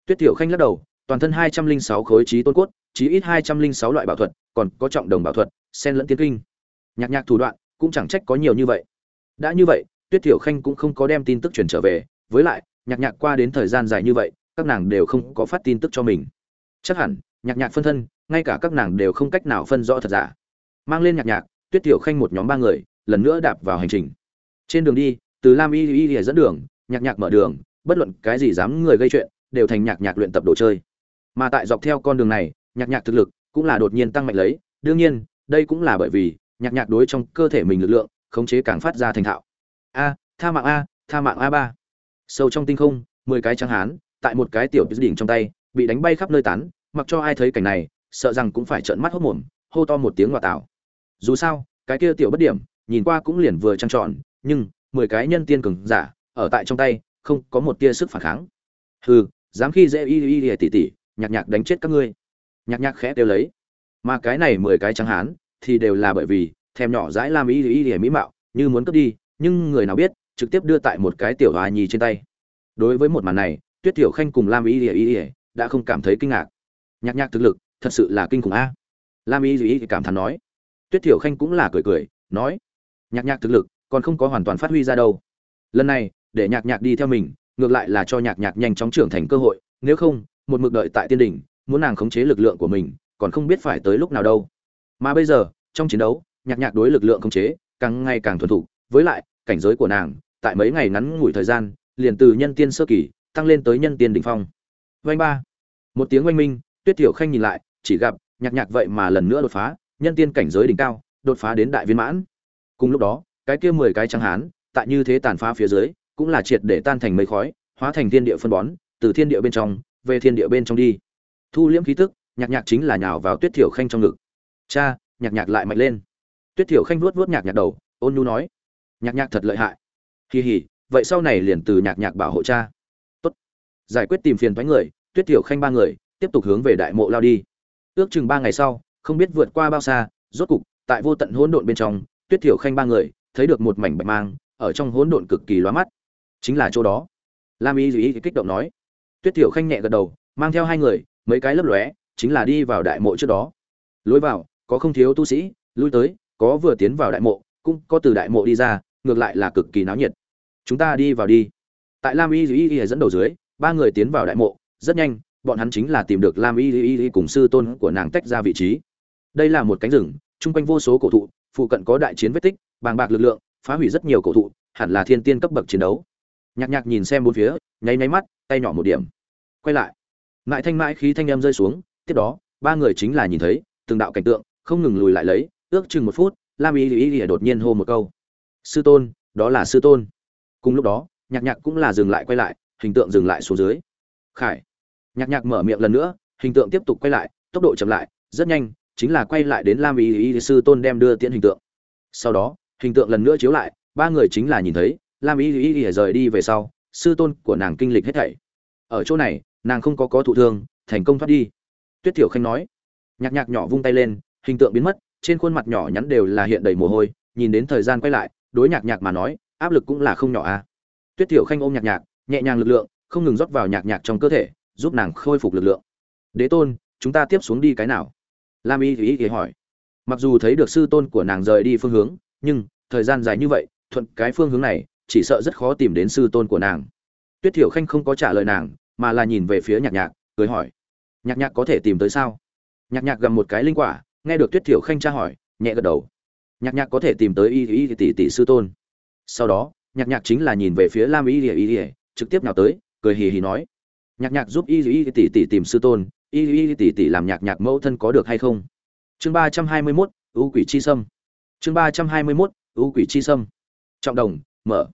Tuyết thiểu khanh lắc đầu, toàn thân hai trăm linh sáu khối trí tôn cốt, chí ít hai trăm linh sáu loại bảo thuật, còn có trọng đồng bảo thuật sen lẫn tiên kinh. Nhạc nhạc thủ đoạn, cũng chẳng trách có nhiều như vậy. Đã như vậy, tuyết thiểu khanh cũng không có đem tin tức truyền trở về, với lại, nhạc nhạc qua đến thời gian dài như vậy các nàng đều không có phát tin tức cho mình. Chắc hẳn, nhạc nhạc phân thân, ngay cả các nàng đều không cách nào phân rõ thật giả. Mang lên nhạc nhạc, tuyết tiểu khanh một nhóm ba người, lần nữa đạp vào hành trình. Trên đường đi, từ lam y y y dẫn đường, nhạc nhạc mở đường, bất luận cái gì dám người gây chuyện, đều thành nhạc nhạc luyện tập đồ chơi. Mà tại dọc theo con đường này, nhạc nhạc thực lực cũng là đột nhiên tăng mạnh lấy, đương nhiên, đây cũng là bởi vì, nhạc nhạc đối trong cơ thể mình lực lượng, khống chế càng phát ra thành thạo. A, tha mạng a, tha mạng a ba. Sâu trong tinh không, mười cái trắng hán tại một cái tiểu đỉnh trong tay, bị đánh bay khắp nơi tán, mặc cho ai thấy cảnh này, sợ rằng cũng phải trợn mắt hốt mồm, hô to một tiếng ngoại tạo. dù sao, cái kia tiểu bất điểm, nhìn qua cũng liền vừa trăng tròn, nhưng, mười cái nhân tiên cường giả, ở tại trong tay, không có một tia sức phản kháng. Hừ, dám khi dễ y y y tỉ tỉ nhạc nhạc đánh chết các ngươi. Nhạc nhạc khẽ đều lấy. Mà cái này mười cái trắng hán, thì đều là bởi vì, thèm nhỏ dãi làm y y y mỹ mạo, như muốn cướp đi, nhưng người nào biết, trực tiếp đưa tại một cái tiểu hòa nhi trên tay. Đối với một màn này tuyết tiểu khanh cùng lam y y ỉa đã không cảm thấy kinh ngạc. Nhạc nhạc thực lực, thật sự là kinh khủng a. Lam y y cảm thán nói. Tuyết tiểu khanh cũng là cười cười, nói. Nhạc nhạc thực lực, còn không có hoàn toàn phát huy ra đâu. Lần này, để nhạc nhạc đi theo mình, ngược lại là cho nhạc nhạc nhanh chóng trưởng thành cơ hội, nếu không, một mực đợi tại tiên đỉnh, muốn nàng khống chế lực lượng của mình, còn không biết phải tới lúc nào đâu. Mà bây giờ, trong chiến đấu, nhạc nhạc đối lực lượng khống chế, càng ngày càng thuần thục, với lại, cảnh giới của nàng, tại mấy ngày ngắn ngủi thời gian, liền từ nhân tiên sơ kỳ tăng lên tới nhân tiên đỉnh phong. Vanh ba. Một tiếng oanh minh, tuyết tiểu khanh nhìn lại, chỉ gặp nhạc nhạc vậy mà lần nữa đột phá, nhân tiên cảnh giới đỉnh cao, đột phá đến đại viên mãn. Cùng lúc đó, cái kia mười cái trắng hán, tại như thế tàn phá phía dưới, cũng là triệt để tan thành mây khói, hóa thành thiên địa phân bón, từ thiên địa bên trong, về thiên địa bên trong đi. Thu liễm khí tức, nhạc nhạc chính là nhào vào tuyết tiểu khanh trong ngực. Cha, nhạc nhạc lại mạnh lên. Tuyết tiểu khanh vuốt vuốt nhạc nhạc đầu, ôn nhu nói. Nhạc nhạc thật lợi hại. Kỳ hỉ vậy sau này liền từ nhạc nhạc bảo hộ cha giải quyết tìm phiền thoái người, tuyết thiểu khanh ba người, tiếp tục hướng về đại mộ lao đi. Ước chừng ba ngày sau, không biết vượt qua bao xa, rốt cục, tại vô tận hỗn độn bên trong, tuyết thiểu khanh ba người, thấy được một mảnh bạch mang, ở trong hỗn độn cực kỳ loa mắt. Chính là chỗ đó. Lam y duy kích động nói. Tuyết thiểu khanh nhẹ gật đầu, mang theo hai người, mấy cái lấp lóe, chính là đi vào đại mộ trước đó. Lối vào, có không thiếu tu sĩ, lui tới, có vừa tiến vào đại mộ, cũng có từ đại mộ đi ra, ngược lại là cực kỳ náo nhiệt. Chúng ta đi vào đi. Tại lam y y dẫn đầu dưới ba người tiến vào đại mộ, rất nhanh, bọn hắn chính là tìm được lam y y y cùng sư tôn của nàng tách ra vị trí. Đây là một cánh rừng, chung quanh vô số cổ thụ, phụ cận có đại chiến vết tích, bàng bạc lực lượng, phá hủy rất nhiều cổ thụ, hẳn là thiên tiên cấp bậc chiến đấu. Nhạc nhạc nhìn xem bốn phía, nháy nháy mắt, tay nhỏ một điểm. Quay lại. Mãi thanh mãi khí thanh em rơi xuống, tiếp đó, ba người chính là nhìn thấy, từng đạo cảnh tượng, không ngừng lùi lại lấy, ước chừng một phút, lam y y y đột nhiên hô một câu. Sư tôn, đó là sư tôn. Cùng lúc đó, nhạc nhạc cũng là dừng lại quay lại hình tượng dừng lại xuống dưới. Khải. Nhạc nhạc mở miệng lần nữa, hình tượng tiếp tục quay lại, tốc độ chậm lại, rất nhanh, chính là quay lại đến lam y y sư tôn đem đưa tiễn hình tượng. Sau đó, hình tượng lần nữa chiếu lại, ba người chính là nhìn thấy, lam y y y rời đi về sau, sư tôn của nàng kinh lịch hết thảy. Ở chỗ này, nàng không có có thụ thương, thành công thoát đi. Tuyết tiểu khanh nói. Nhạc nhạc nhỏ vung tay lên, hình tượng biến mất, trên khuôn mặt nhỏ nhắn đều là hiện đầy mồ hôi, nhìn đến thời gian quay lại, đối nhạc nhạc mà nói, áp lực cũng là không nhỏ à. Tuyết tiểu khanh ôm nhạc nhạc nhẹ nhàng lực lượng, không ngừng rót vào nhạc nhạc trong cơ thể, giúp nàng khôi phục lực lượng. Đế tôn, chúng ta tiếp xuống đi cái nào? Lam y thì ý hỏi. Mặc dù thấy được sư tôn của nàng rời đi phương hướng, nhưng, thời gian dài như vậy, thuận cái phương hướng này, chỉ sợ rất khó tìm đến sư tôn của nàng. Tuyết thiểu khanh không có trả lời nàng, mà là nhìn về phía nhạc nhạc, cười hỏi. Nhạc nhạc có thể tìm tới sao? Nhạc nhạc gầm một cái linh quả, nghe được tuyết thiểu khanh tra hỏi, nhẹ gật đầu. Nhạc nhạc có thể tìm tới y y tỷ tỷ sư tôn. Sau đó, nhạc nhạc chính là nhìn về phía lam y y y trực tiếp nào tới, cười hì hì nói. Nhạc nhạc giúp y y tỷ tỷ tìm sư tôn, y y tỷ tỷ làm nhạc nhạc mẫu thân có được hay không? Chương ba trăm hai mươi mốt, ưu quỷ chi sâm. Chương ba trăm hai mươi mốt, ưu quỷ chi sâm. Trọng đồng, mở.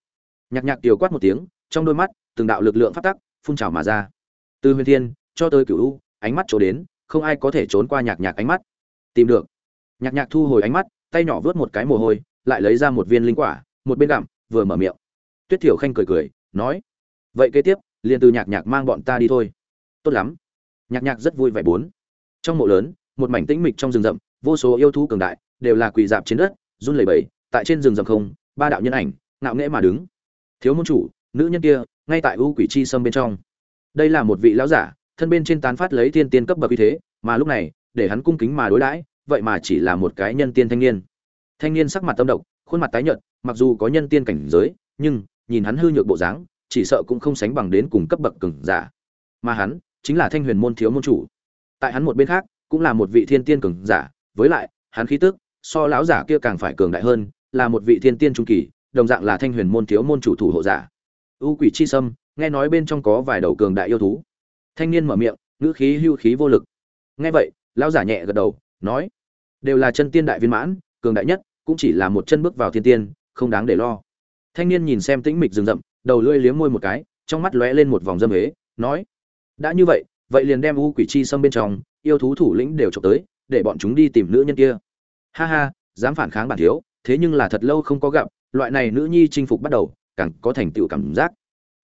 Nhạc nhạc tiểu quát một tiếng, trong đôi mắt, từng đạo lực lượng phát tắc, phun trào mà ra. Từ huyền thiên, cho tới cửu u, ánh mắt chỗ đến, không ai có thể trốn qua nhạc nhạc ánh mắt. Tìm được. Nhạc nhạc thu hồi ánh mắt, tay nhỏ vớt một cái mồ hôi, lại lấy ra một viên linh quả, một bên gặm, vừa mở miệng. Tuyết thiểu khanh cười cười, nói vậy kế tiếp, liền từ nhạc nhạc mang bọn ta đi thôi. Tốt lắm. Nhạc nhạc rất vui vẻ bốn. Trong mộ lớn, một mảnh tĩnh mịch trong rừng rậm, vô số yêu thú cường đại, đều là quỳ dạp trên đất, run lẩy bẩy. Tại trên rừng rậm không, ba đạo nhân ảnh, ngạo nghễ mà đứng. Thiếu môn chủ, nữ nhân kia, ngay tại u quỷ chi sâm bên trong. Đây là một vị lão giả, thân bên trên tán phát lấy thiên tiên cấp bậc uy thế, mà lúc này, để hắn cung kính mà đối đãi, vậy mà chỉ là một cái nhân tiên thanh niên. Thanh niên sắc mặt tâm độc, khuôn mặt tái nhợt, mặc dù có nhân tiên cảnh giới, nhưng, nhìn hắn hư nhược bộ dáng chỉ sợ cũng không sánh bằng đến cùng cấp bậc cường giả. Mà hắn chính là thanh huyền môn thiếu môn chủ. Tại hắn một bên khác, cũng là một vị thiên tiên cường giả, với lại, hắn khí tức so lão giả kia càng phải cường đại hơn, là một vị thiên tiên trung kỳ, đồng dạng là thanh huyền môn thiếu môn chủ thủ hộ giả. U quỷ chi sâm, nghe nói bên trong có vài đầu cường đại yêu thú. Thanh niên mở miệng, ngữ khí hưu khí vô lực. Nghe vậy, lão giả nhẹ gật đầu, nói, đều là chân tiên đại viên mãn, cường đại nhất cũng chỉ là một chân bước vào thiên tiên, không đáng để lo. Thanh niên nhìn xem tĩnh mịch rừng rậm đầu lưỡi liếm môi một cái, trong mắt lóe lên một vòng dâm hế, nói, đã như vậy vậy liền đem u quỷ chi xâm bên trong, yêu thú thủ lĩnh đều trộm tới, để bọn chúng đi tìm nữ nhân kia. Ha ha, dám phản kháng bản thiếu, thế nhưng là thật lâu không có gặp, loại này nữ nhi chinh phục bắt đầu, càng có thành tựu cảm giác.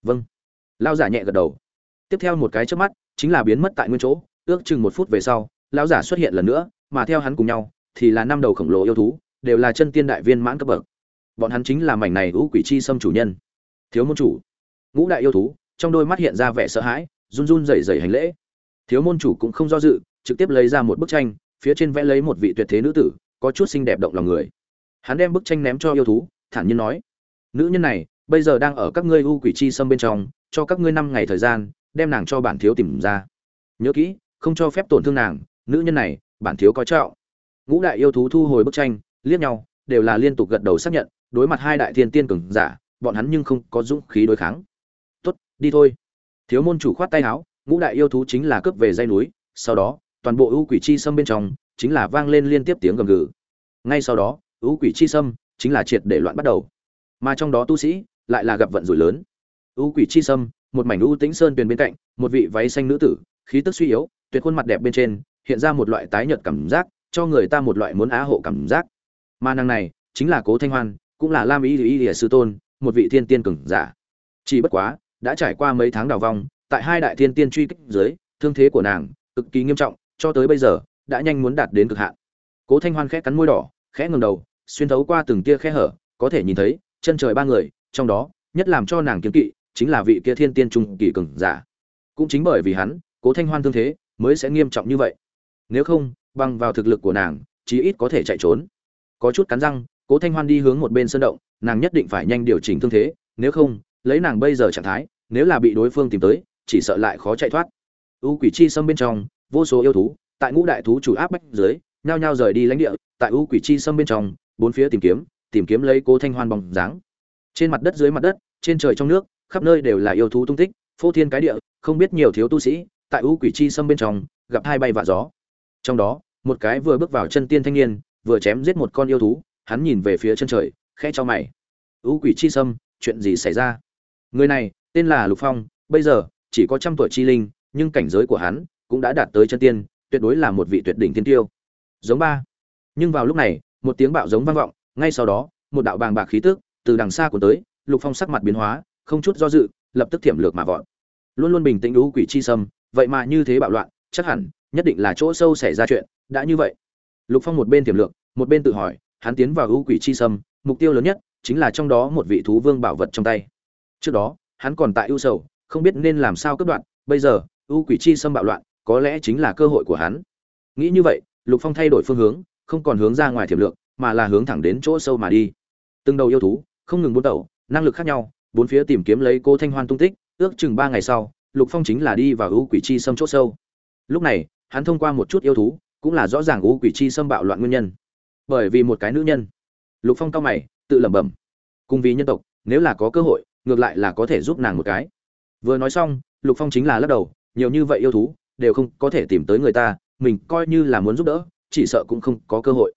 Vâng. Lao giả nhẹ gật đầu. Tiếp theo một cái trước mắt, chính là biến mất tại nguyên chỗ, ước chừng một phút về sau, lão giả xuất hiện lần nữa, mà theo hắn cùng nhau, thì là năm đầu khổng lồ yêu thú, đều là chân tiên đại viên mãn cấp bậc. Bọn hắn chính là mảnh này u quỷ chi xâm chủ nhân thiếu môn chủ. Ngũ đại yêu thú, trong đôi mắt hiện ra vẻ sợ hãi, run run rẩy rẩy hành lễ. Thiếu môn chủ cũng không do dự, trực tiếp lấy ra một bức tranh, phía trên vẽ lấy một vị tuyệt thế nữ tử, có chút xinh đẹp động lòng người. Hắn đem bức tranh ném cho yêu thú, thản nhiên nói, nữ nhân này, bây giờ đang ở các ngươi u quỷ chi xâm bên trong, cho các ngươi năm ngày thời gian, đem nàng cho bản thiếu tìm ra. Nhớ kỹ, không cho phép tổn thương nàng, nữ nhân này, bản thiếu có trọng. Ngũ đại yêu thú thu hồi bức tranh, liếc nhau, đều là liên tục gật đầu xác nhận, đối mặt hai đại thiên tiên cường giả bọn hắn nhưng không có dũng khí đối kháng. Tốt, đi thôi. Thiếu môn chủ khoát tay áo, ngũ đại yêu thú chính là cướp về dây núi, sau đó, toàn bộ ưu quỷ chi sâm bên trong, chính là vang lên liên tiếp tiếng gầm gừ. Ngay sau đó, ưu quỷ chi sâm chính là triệt để loạn bắt đầu. Mà trong đó tu sĩ lại là gặp vận rủi lớn. Ưu quỷ chi sâm, một mảnh ưu tĩnh sơn tuyền bên cạnh, một vị váy xanh nữ tử, khí tức suy yếu, tuyệt khuôn mặt đẹp bên trên, hiện ra một loại tái nhợt cảm giác, cho người ta một loại muốn á hộ cảm giác. Mà năng này, chính là cố thanh hoan, cũng là lam ý ý ỉa sư tôn một vị thiên tiên cường giả. Chỉ bất quá, đã trải qua mấy tháng đào vong, tại hai đại thiên tiên truy kích dưới, thương thế của nàng cực kỳ nghiêm trọng, cho tới bây giờ, đã nhanh muốn đạt đến cực hạn. Cố thanh hoan khẽ cắn môi đỏ, khẽ ngẩng đầu, xuyên thấu qua từng tia khe hở, có thể nhìn thấy, chân trời ba người, trong đó, nhất làm cho nàng kiêng kỵ, chính là vị kia thiên tiên trung kỳ cường giả. Cũng chính bởi vì hắn, cố thanh hoan thương thế mới sẽ nghiêm trọng như vậy. Nếu không, bằng vào thực lực của nàng, chí ít có thể chạy trốn. Có chút cắn răng, cố thanh hoan đi hướng một bên sơn động nàng nhất định phải nhanh điều chỉnh thương thế, nếu không, lấy nàng bây giờ trạng thái, nếu là bị đối phương tìm tới, chỉ sợ lại khó chạy thoát. U quỷ chi xâm bên trong, vô số yêu thú, tại ngũ đại thú chủ áp bách dưới, nhao nhao rời đi lãnh địa, tại u quỷ chi xâm bên trong, bốn phía tìm kiếm tìm kiếm lấy cố thanh hoan bóng dáng. Trên mặt đất dưới mặt đất, trên trời trong nước, khắp nơi đều là yêu thú tung tích, phô thiên cái địa, không biết nhiều thiếu tu sĩ, tại u quỷ chi xâm bên trong, gặp hai bay vạ gió. Trong đó, một cái vừa bước vào chân tiên thanh niên, vừa chém giết một con yêu thú, hắn nhìn về phía chân trời khẽ cho mày. U quỷ chi sâm, chuyện gì xảy ra? Người này tên là lục phong bây giờ chỉ có trăm tuổi chi linh nhưng cảnh giới của hắn cũng đã đạt tới chân tiên tuyệt đối là một vị tuyệt đỉnh thiên tiêu. Giống ba. Nhưng vào lúc này một tiếng bạo giống vang vọng ngay sau đó một đạo bàng bạc khí tức từ đằng xa của tới lục phong sắc mặt biến hóa không chút do dự lập tức thiểm lược mà vọt. Luôn luôn bình tĩnh ưu quỷ chi sâm vậy mà như thế bạo loạn chắc hẳn nhất định là chỗ sâu xảy ra chuyện đã như vậy. Lục phong một bên tiềm lược một bên tự hỏi hắn tiến vào ưu quỷ chi sâm, mục tiêu lớn nhất chính là trong đó một vị thú vương bảo vật trong tay. Trước đó, hắn còn tại ưu sầu, không biết nên làm sao cướp đoạn bây giờ, ưu quỷ chi sâm bạo loạn, có lẽ chính là cơ hội của hắn. Nghĩ như vậy, lục phong thay đổi phương hướng, không còn hướng ra ngoài thiểm lượng mà là hướng thẳng đến chỗ sâu mà đi. Từng đầu yêu thú, không ngừng buôn tẩu, năng lực khác nhau, bốn phía tìm kiếm lấy cô thanh hoan tung tích, ước chừng ba ngày sau, lục phong chính là đi vào ưu quỷ chi sâm chỗ sâu. Lúc này, hắn thông qua một chút yêu thú, cũng là rõ ràng ưu quỷ chi sâm bạo loạn nguyên nhân bởi vì một cái nữ nhân. Lục phong cao mày, tự lẩm bẩm. Cùng vì nhân tộc, nếu là có cơ hội, ngược lại là có thể giúp nàng một cái. Vừa nói xong, lục phong chính là lắc đầu, nhiều như vậy yêu thú, đều không có thể tìm tới người ta, mình coi như là muốn giúp đỡ, chỉ sợ cũng không có cơ hội.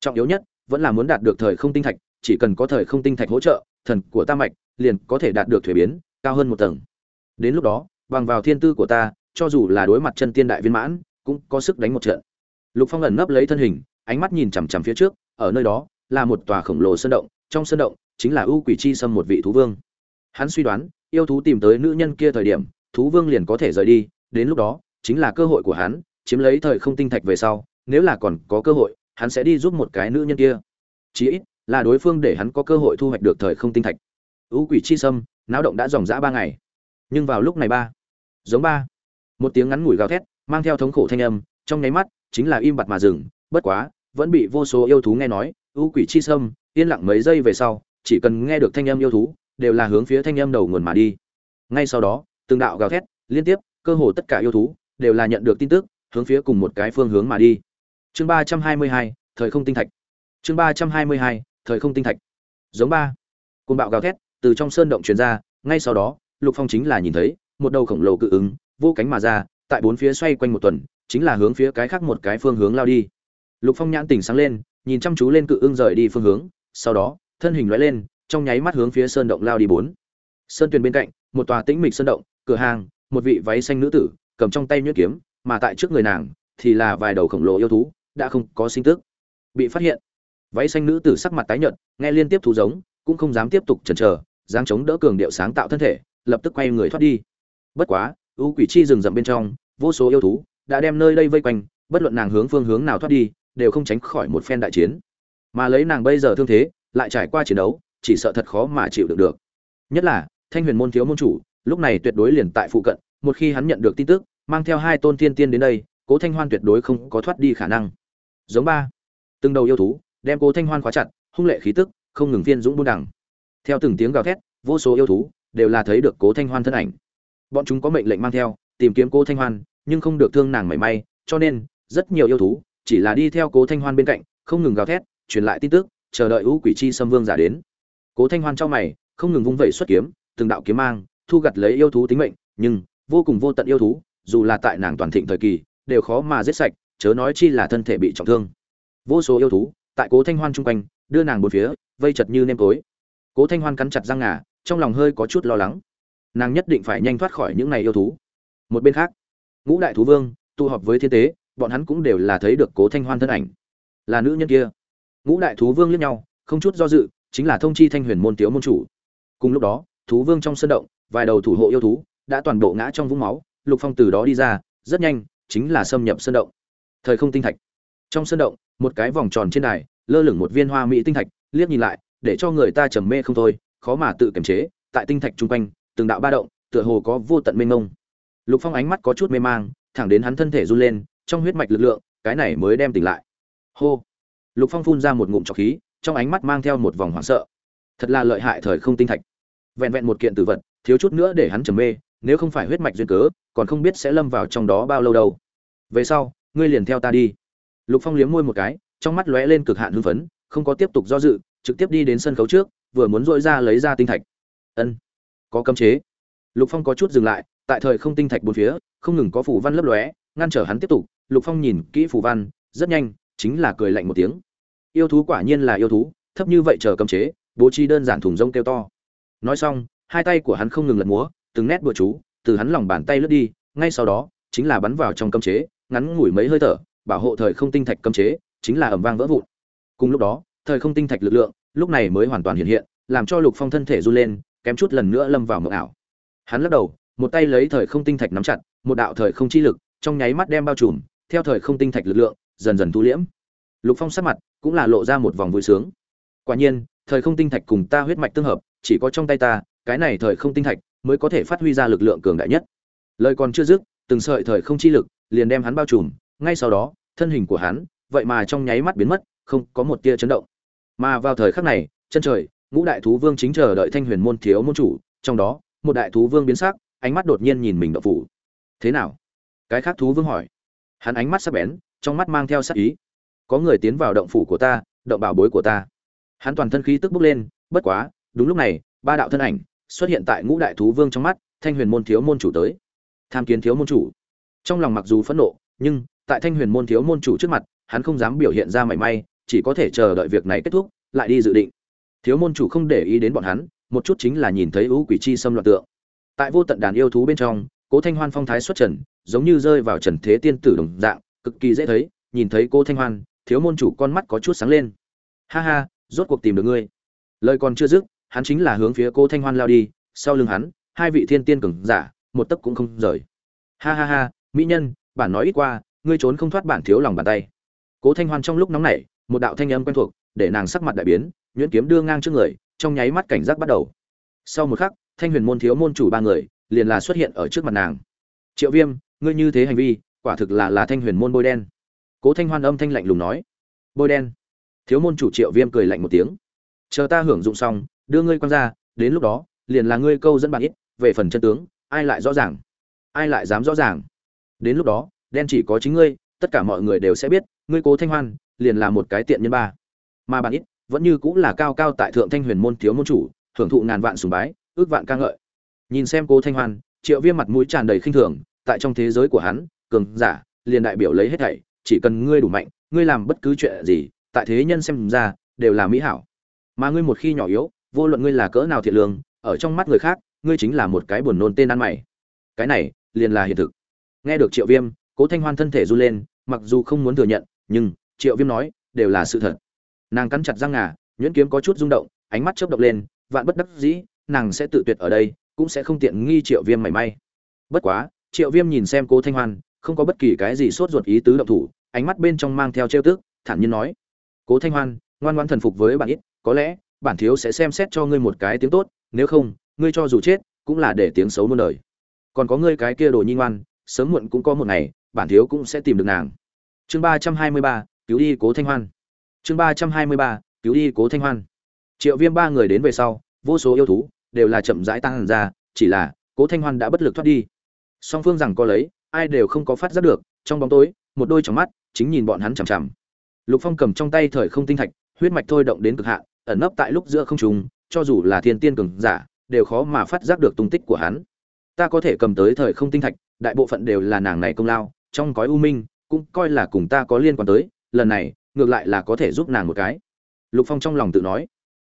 Trọng yếu nhất, vẫn là muốn đạt được thời không tinh thạch, chỉ cần có thời không tinh thạch hỗ trợ, thần của ta mạch liền có thể đạt được thuế biến, cao hơn một tầng. Đến lúc đó, bằng vào thiên tư của ta, cho dù là đối mặt chân tiên đại viên mãn, cũng có sức đánh một trận. Lục phong ẩn nấp lấy thân hình ánh mắt nhìn chằm chằm phía trước, ở nơi đó là một tòa khổng lồ sơn động, trong sơn động chính là ưu quỷ chi xâm một vị thú vương. Hắn suy đoán, yêu thú tìm tới nữ nhân kia thời điểm, thú vương liền có thể rời đi, đến lúc đó chính là cơ hội của hắn, chiếm lấy thời không tinh thạch về sau, nếu là còn có cơ hội, hắn sẽ đi giúp một cái nữ nhân kia. Chí ít là đối phương để hắn có cơ hội thu hoạch được thời không tinh thạch. Ưu quỷ chi sâm, náo động đã dòng dã ba ngày. Nhưng vào lúc này ba, giống ba, một tiếng ngắn ngủi gào thét, mang theo thống khổ thanh âm, trong nháy mắt chính là im bặt mà dừng, bất quá vẫn bị vô số yêu thú nghe nói u quỷ chi sâm, yên lặng mấy giây về sau, chỉ cần nghe được thanh âm yêu thú, đều là hướng phía thanh âm đầu nguồn mà đi. Ngay sau đó, từng đạo gào thét, liên tiếp, cơ hồ tất cả yêu thú, đều là nhận được tin tức, hướng phía cùng một cái phương hướng mà đi. Chương ba trăm hai mươi hai, thời không tinh thạch. Chương ba trăm hai mươi hai, thời không tinh thạch. Giống ba. Côn bạo gào thét, từ trong sơn động truyền ra, ngay sau đó, lục phong chính là nhìn thấy, một đầu khổng lồ cự ứng, vô cánh mà ra, tại bốn phía xoay quanh một tuần, chính là hướng phía cái khác một cái phương hướng lao đi lục phong nhãn tỉnh sáng lên, nhìn chăm chú lên cự ưng rời đi phương hướng, sau đó, thân hình lóe lên, trong nháy mắt hướng phía sơn động lao đi bốn. Sơn tuyền bên cạnh, một tòa tĩnh mịch sơn động, cửa hàng, một vị váy xanh nữ tử, cầm trong tay nhuyễn kiếm, mà tại trước người nàng, thì là vài đầu khổng lồ yêu thú, đã không có sinh tức. Bị phát hiện, váy xanh nữ tử sắc mặt tái nhợt, nghe liên tiếp thú giống, cũng không dám tiếp tục chần chờ, dáng chống đỡ cường điệu sáng tạo thân thể, lập tức quay người thoát đi. Bất quá u quỷ chi rừng rậm bên trong, vô số yêu thú, đã đem nơi đây vây quanh, bất luận nàng hướng phương hướng nào thoát đi đều không tránh khỏi một phen đại chiến. Mà lấy nàng bây giờ thương thế, lại trải qua chiến đấu, chỉ sợ thật khó mà chịu được được. Nhất là, thanh huyền môn thiếu môn chủ, lúc này tuyệt đối liền tại phụ cận, một khi hắn nhận được tin tức, mang theo hai tôn thiên tiên đến đây, cố thanh hoan tuyệt đối không có thoát đi khả năng. Giống ba, từng đầu yêu thú, đem cố thanh hoan khóa chặt, hung lệ khí tức, không ngừng viên dũng buôn đẳng theo từng tiếng gào thét, vô số yêu thú đều là thấy được cố thanh hoan thân ảnh. Bọn chúng có mệnh lệnh mang theo, tìm kiếm cố thanh hoan, nhưng không được thương nàng mảy may, cho nên, rất nhiều yêu thú chỉ là đi theo cố thanh hoan bên cạnh, không ngừng gào thét, truyền lại tin tức, chờ đợi ưu quỷ chi xâm vương giả đến. Cố thanh hoan trong mày, không ngừng vung vẩy xuất kiếm, từng đạo kiếm mang, thu gặt lấy yêu thú tính mệnh, nhưng, vô cùng vô tận yêu thú, dù là tại nàng toàn thịnh thời kỳ, đều khó mà giết sạch, chớ nói chi là thân thể bị trọng thương. Vô số yêu thú, tại cố thanh hoan chung quanh, đưa nàng bốn phía, vây chật như nêm tối. Cố thanh hoan cắn chặt răng ngà, trong lòng hơi có chút lo lắng. Nàng nhất định phải nhanh thoát khỏi những này yêu thú. Một bên khác, ngũ đại thú vương, tụ họp với thiên tế bọn hắn cũng đều là thấy được cố thanh hoan thân ảnh. Là nữ nhân kia. Ngũ đại thú vương liếc nhau, không chút do dự, chính là thông chi thanh huyền môn tiếu môn chủ. Cùng lúc đó, thú vương trong sân động, vài đầu thủ hộ yêu thú đã toàn bộ ngã trong vũng máu, lục phong từ đó đi ra, rất nhanh, chính là xâm nhập sân động. Thời không tinh thạch. Trong sân động, một cái vòng tròn trên đài, lơ lửng một viên hoa mỹ tinh thạch, liếc nhìn lại, để cho người ta trầm mê không thôi, khó mà tự kiềm chế, tại tinh thạch chung quanh, từng đạo ba động, tựa hồ có vô tận mênh mông. Lục phong ánh mắt có chút mê mang, thẳng đến hắn thân thể run lên trong huyết mạch lực lượng, cái này mới đem tỉnh lại. Hô. Lục phong phun ra một ngụm trọc khí, trong ánh mắt mang theo một vòng hoảng sợ. Thật là lợi hại thời không tinh thạch. Vẹn vẹn một kiện tử vật, thiếu chút nữa để hắn trầm mê, nếu không phải huyết mạch duyên cớ, còn không biết sẽ lâm vào trong đó bao lâu đâu. Về sau, ngươi liền theo ta đi. Lục phong liếm môi một cái, trong mắt lóe lên cực hạn hưng phấn, không có tiếp tục do dự, trực tiếp đi đến sân khấu trước, vừa muốn dội ra lấy ra tinh thạch. Ân. Có cấm chế. Lục phong có chút dừng lại, tại thời không tinh thạch bốn phía, không ngừng có phủ văn lấp lóe ngăn trở hắn tiếp tục, lục phong nhìn kỹ phù văn, rất nhanh, chính là cười lạnh một tiếng. Yêu thú quả nhiên là yêu thú, thấp như vậy chờ cấm chế, bố trí đơn giản thùng rông kêu to. Nói xong, hai tay của hắn không ngừng lật múa, từng nét bừa chú, từ hắn lòng bàn tay lướt đi, ngay sau đó, chính là bắn vào trong cấm chế, ngắn ngủi mấy hơi thở, bảo hộ thời không tinh thạch cấm chế, chính là ầm vang vỡ vụn. Cùng lúc đó, thời không tinh thạch lực lượng, lúc này mới hoàn toàn hiện hiện, làm cho lục phong thân thể run lên, kém chút lần nữa lâm vào mộng ảo. Hắn lắc đầu, một tay lấy thời không tinh thạch nắm chặt, một đạo thời không chi lực trong nháy mắt đem bao trùm, theo thời không tinh thạch lực lượng, dần dần thu liễm. Lục phong sắc mặt cũng là lộ ra một vòng vui sướng. Quả nhiên, thời không tinh thạch cùng ta huyết mạch tương hợp, chỉ có trong tay ta, cái này thời không tinh thạch mới có thể phát huy ra lực lượng cường đại nhất. Lời còn chưa dứt, từng sợi thời không chi lực liền đem hắn bao trùm, ngay sau đó, thân hình của hắn, vậy mà trong nháy mắt biến mất, không có một tia chấn động. Mà vào thời khắc này, chân trời, ngũ đại thú vương chính chờ đợi thanh huyền môn thiếu môn chủ, trong đó, một đại thú vương biến sắc, ánh mắt đột nhiên nhìn mình đậu phủ. Thế nào? Cái khác thú vương hỏi. Hắn ánh mắt sắc bén, trong mắt mang theo sắc ý. Có người tiến vào động phủ của ta, động bảo bối của ta. Hắn toàn thân khí tức bốc lên, bất quá, đúng lúc này, ba đạo thân ảnh xuất hiện tại ngũ đại thú vương trong mắt, thanh huyền môn thiếu môn chủ tới. Tham kiến thiếu môn chủ. Trong lòng mặc dù phẫn nộ, nhưng tại thanh huyền môn thiếu môn chủ trước mặt, hắn không dám biểu hiện ra mảy may, chỉ có thể chờ đợi việc này kết thúc, lại đi dự định. Thiếu môn chủ không để ý đến bọn hắn, một chút chính là nhìn thấy ưu quỷ chi xâm loạn tượng. Tại vô tận đàn yêu thú bên trong cố thanh hoan phong thái xuất trần, giống như rơi vào trần thế tiên tử đồng dạng, cực kỳ dễ thấy, nhìn thấy cô thanh hoan, thiếu môn chủ con mắt có chút sáng lên. Ha ha, rốt cuộc tìm được ngươi. Lời còn chưa dứt, hắn chính là hướng phía cô thanh hoan lao đi, sau lưng hắn, hai vị thiên tiên cường giả, một tấc cũng không rời. Ha ha ha, mỹ nhân, bản nói ít qua, ngươi trốn không thoát bản thiếu lòng bàn tay. Cố thanh hoan trong lúc nóng nảy, một đạo thanh âm quen thuộc, để nàng sắc mặt đại biến, nhuyễn kiếm đưa ngang trước người, trong nháy mắt cảnh giác bắt đầu. Sau một khắc, thanh huyền môn thiếu môn chủ ba người liền là xuất hiện ở trước mặt nàng. Triệu viêm, ngươi như thế hành vi, quả thực là là thanh huyền môn bôi đen. Cố thanh hoan âm thanh lạnh lùng nói. Bôi đen? Thiếu môn chủ triệu viêm cười lạnh một tiếng. Chờ ta hưởng dụng xong, đưa ngươi quan ra, đến lúc đó, liền là ngươi câu dẫn bạn ít, về phần chân tướng, ai lại rõ ràng? Ai lại dám rõ ràng? Đến lúc đó, đen chỉ có chính ngươi, tất cả mọi người đều sẽ biết, ngươi cố thanh hoan, liền là một cái tiện nhân ba. Mà bạn ít, vẫn như cũng là cao cao tại thượng thanh huyền môn thiếu môn chủ, hưởng thụ ngàn vạn sùng bái, ước vạn ca ngợi nhìn xem cố thanh hoan, triệu viêm mặt mũi tràn đầy khinh thường, tại trong thế giới của hắn, cường giả, liền đại biểu lấy hết thảy, chỉ cần ngươi đủ mạnh, ngươi làm bất cứ chuyện gì, tại thế nhân xem ra, đều là mỹ hảo. Mà ngươi một khi nhỏ yếu, vô luận ngươi là cỡ nào thiện lương, ở trong mắt người khác, ngươi chính là một cái buồn nôn tên ăn mày. Cái này, liền là hiện thực. Nghe được triệu viêm, cố thanh hoan thân thể run lên, mặc dù không muốn thừa nhận, nhưng triệu viêm nói, đều là sự thật. Nàng cắn chặt răng ngà, nhuyễn kiếm có chút rung động, ánh mắt chớp động lên, vạn bất đắc dĩ, nàng sẽ tự tuyệt ở đây cũng sẽ không tiện nghi triệu viêm mảy may. Bất quá, triệu viêm nhìn xem cố thanh hoan, không có bất kỳ cái gì sốt ruột ý tứ động thủ, ánh mắt bên trong mang theo trêu tức, thản nhiên nói, cố thanh hoan, ngoan ngoan thần phục với bản ít, có lẽ bản thiếu sẽ xem xét cho ngươi một cái tiếng tốt, nếu không, ngươi cho dù chết, cũng là để tiếng xấu muôn đời. Còn có ngươi cái kia đồ nhi ngoan, sớm muộn cũng có một ngày, bản thiếu cũng sẽ tìm được nàng. Chương ba trăm hai mươi ba, cứu đi cố thanh hoan. Chương ba trăm hai mươi ba, cứu đi cố thanh hoan. Triệu viêm ba người đến về sau, vô số yêu thú đều là chậm rãi tăng ra, chỉ là, cố thanh hoan đã bất lực thoát đi. Song phương rằng có lấy, ai đều không có phát giác được, trong bóng tối, một đôi trong mắt, chính nhìn bọn hắn chằm chằm. Lục phong cầm trong tay thời không tinh thạch, huyết mạch thôi động đến cực hạn, ẩn nấp tại lúc giữa không trùng cho dù là thiên tiên cường giả, đều khó mà phát giác được tung tích của hắn. Ta có thể cầm tới thời không tinh thạch, đại bộ phận đều là nàng này công lao, trong cõi u minh, cũng coi là cùng ta có liên quan tới, lần này, ngược lại là có thể giúp nàng một cái. Lục phong trong lòng tự nói.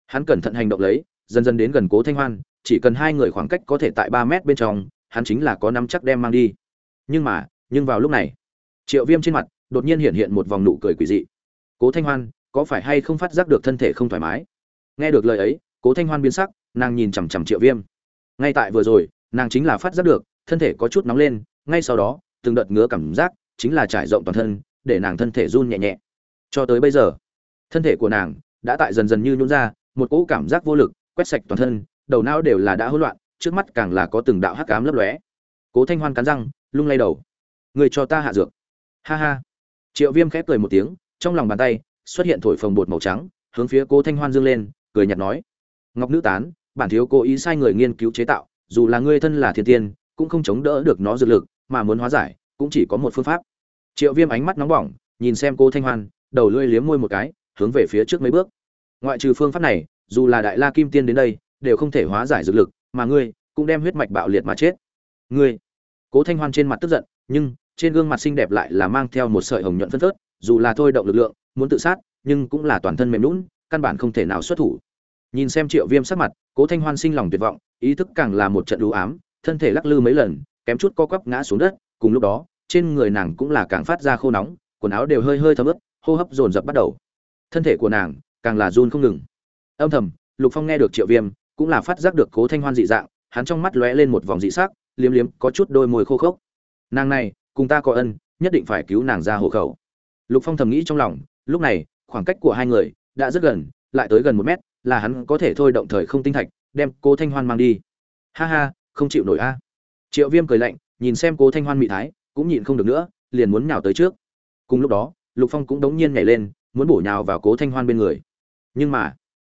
Hắn cẩn thận hành động lấy dần dần đến gần cố thanh hoan, chỉ cần hai người khoảng cách có thể tại ba mét bên trong, hắn chính là có nắm chắc đem mang đi. Nhưng mà, nhưng vào lúc này, triệu viêm trên mặt đột nhiên hiện hiện một vòng nụ cười quỷ dị. Cố thanh hoan, có phải hay không phát giác được thân thể không thoải mái? Nghe được lời ấy, cố thanh hoan biến sắc, nàng nhìn chằm chằm triệu viêm. Ngay tại vừa rồi, nàng chính là phát giác được, thân thể có chút nóng lên, ngay sau đó, từng đợt ngứa cảm giác chính là trải rộng toàn thân, để nàng thân thể run nhẹ nhẹ. Cho tới bây giờ, thân thể của nàng đã tại dần dần như nhún ra, một cỗ cảm giác vô lực quét sạch toàn thân, đầu não đều là đã hỗn loạn, trước mắt càng là có từng đạo hắc ám lấp lóe. Cố thanh hoan cắn răng, lung lay đầu. Người cho ta hạ dược. Ha ha. Triệu viêm khép cười một tiếng, trong lòng bàn tay xuất hiện thổi phồng bột màu trắng, hướng phía cố thanh hoan dương lên, cười nhạt nói. Ngọc nữ tán, bản thiếu cố ý sai người nghiên cứu chế tạo, dù là ngươi thân là thiên tiên, cũng không chống đỡ được nó dược lực, mà muốn hóa giải, cũng chỉ có một phương pháp. Triệu viêm ánh mắt nóng bỏng, nhìn xem cô thanh hoan, đầu lưỡi liếm môi một cái, hướng về phía trước mấy bước. Ngoại trừ phương pháp này dù là đại la kim tiên đến đây, đều không thể hóa giải dược lực, mà ngươi cũng đem huyết mạch bạo liệt mà chết. Ngươi, cố thanh hoan trên mặt tức giận, nhưng trên gương mặt xinh đẹp lại là mang theo một sợi hồng nhuận phân phớt, dù là thôi động lực lượng, muốn tự sát, nhưng cũng là toàn thân mềm lún căn bản không thể nào xuất thủ. Nhìn xem triệu viêm sắc mặt, cố thanh hoan sinh lòng tuyệt vọng, ý thức càng là một trận đũ ám, thân thể lắc lư mấy lần, kém chút co quắp ngã xuống đất, cùng lúc đó, trên người nàng cũng là càng phát ra khô nóng, quần áo đều hơi hơi thấm ướt, hô hấp dồn dập bắt đầu. Thân thể của nàng càng là run không ngừng âm thầm, lục phong nghe được triệu viêm, cũng là phát giác được cố thanh hoan dị dạng, hắn trong mắt lóe lên một vòng dị sắc, liếm liếm, có chút đôi môi khô khốc. Nàng này, cùng ta có ân, nhất định phải cứu nàng ra hộ khẩu. Lục phong thầm nghĩ trong lòng, lúc này, khoảng cách của hai người đã rất gần, lại tới gần một mét, là hắn có thể thôi động thời không tinh thạch, đem cố thanh hoan mang đi. Ha ha, không chịu nổi a. Triệu viêm cười lạnh, nhìn xem cố thanh hoan mị thái, cũng nhịn không được nữa, liền muốn nhào tới trước. Cùng lúc đó, lục phong cũng đống nhiên nhảy lên, muốn bổ nhào vào cố thanh hoan bên người. Nhưng mà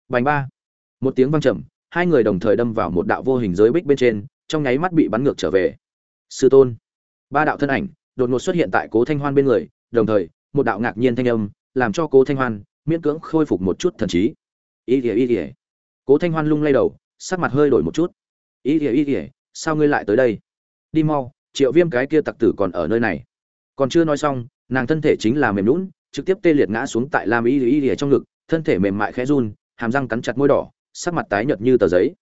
bành ba. Một tiếng vang trầm hai người đồng thời đâm vào một đạo vô hình giới bích bên trên trong nháy mắt bị bắn ngược trở về. Sư tôn. Ba đạo thân ảnh đột ngột xuất hiện tại cố thanh hoan bên người đồng thời một đạo ngạc nhiên thanh âm làm cho cố thanh hoan miễn cưỡng khôi phục một chút thần trí. Ý Ilya Ilya. cố thanh hoan lung lay đầu sắc mặt hơi đổi một chút. Ý Ilya Ilya, sao ngươi lại tới đây? Đi mau triệu viêm cái kia tặc tử còn ở nơi này. Còn chưa nói xong nàng thân thể chính là mềm nhũn, trực tiếp tê liệt ngã xuống tại lam y y trong ngực thân thể mềm mại khẽ run hàm răng cắn chặt môi đỏ, sắc mặt tái nhợt như tờ giấy.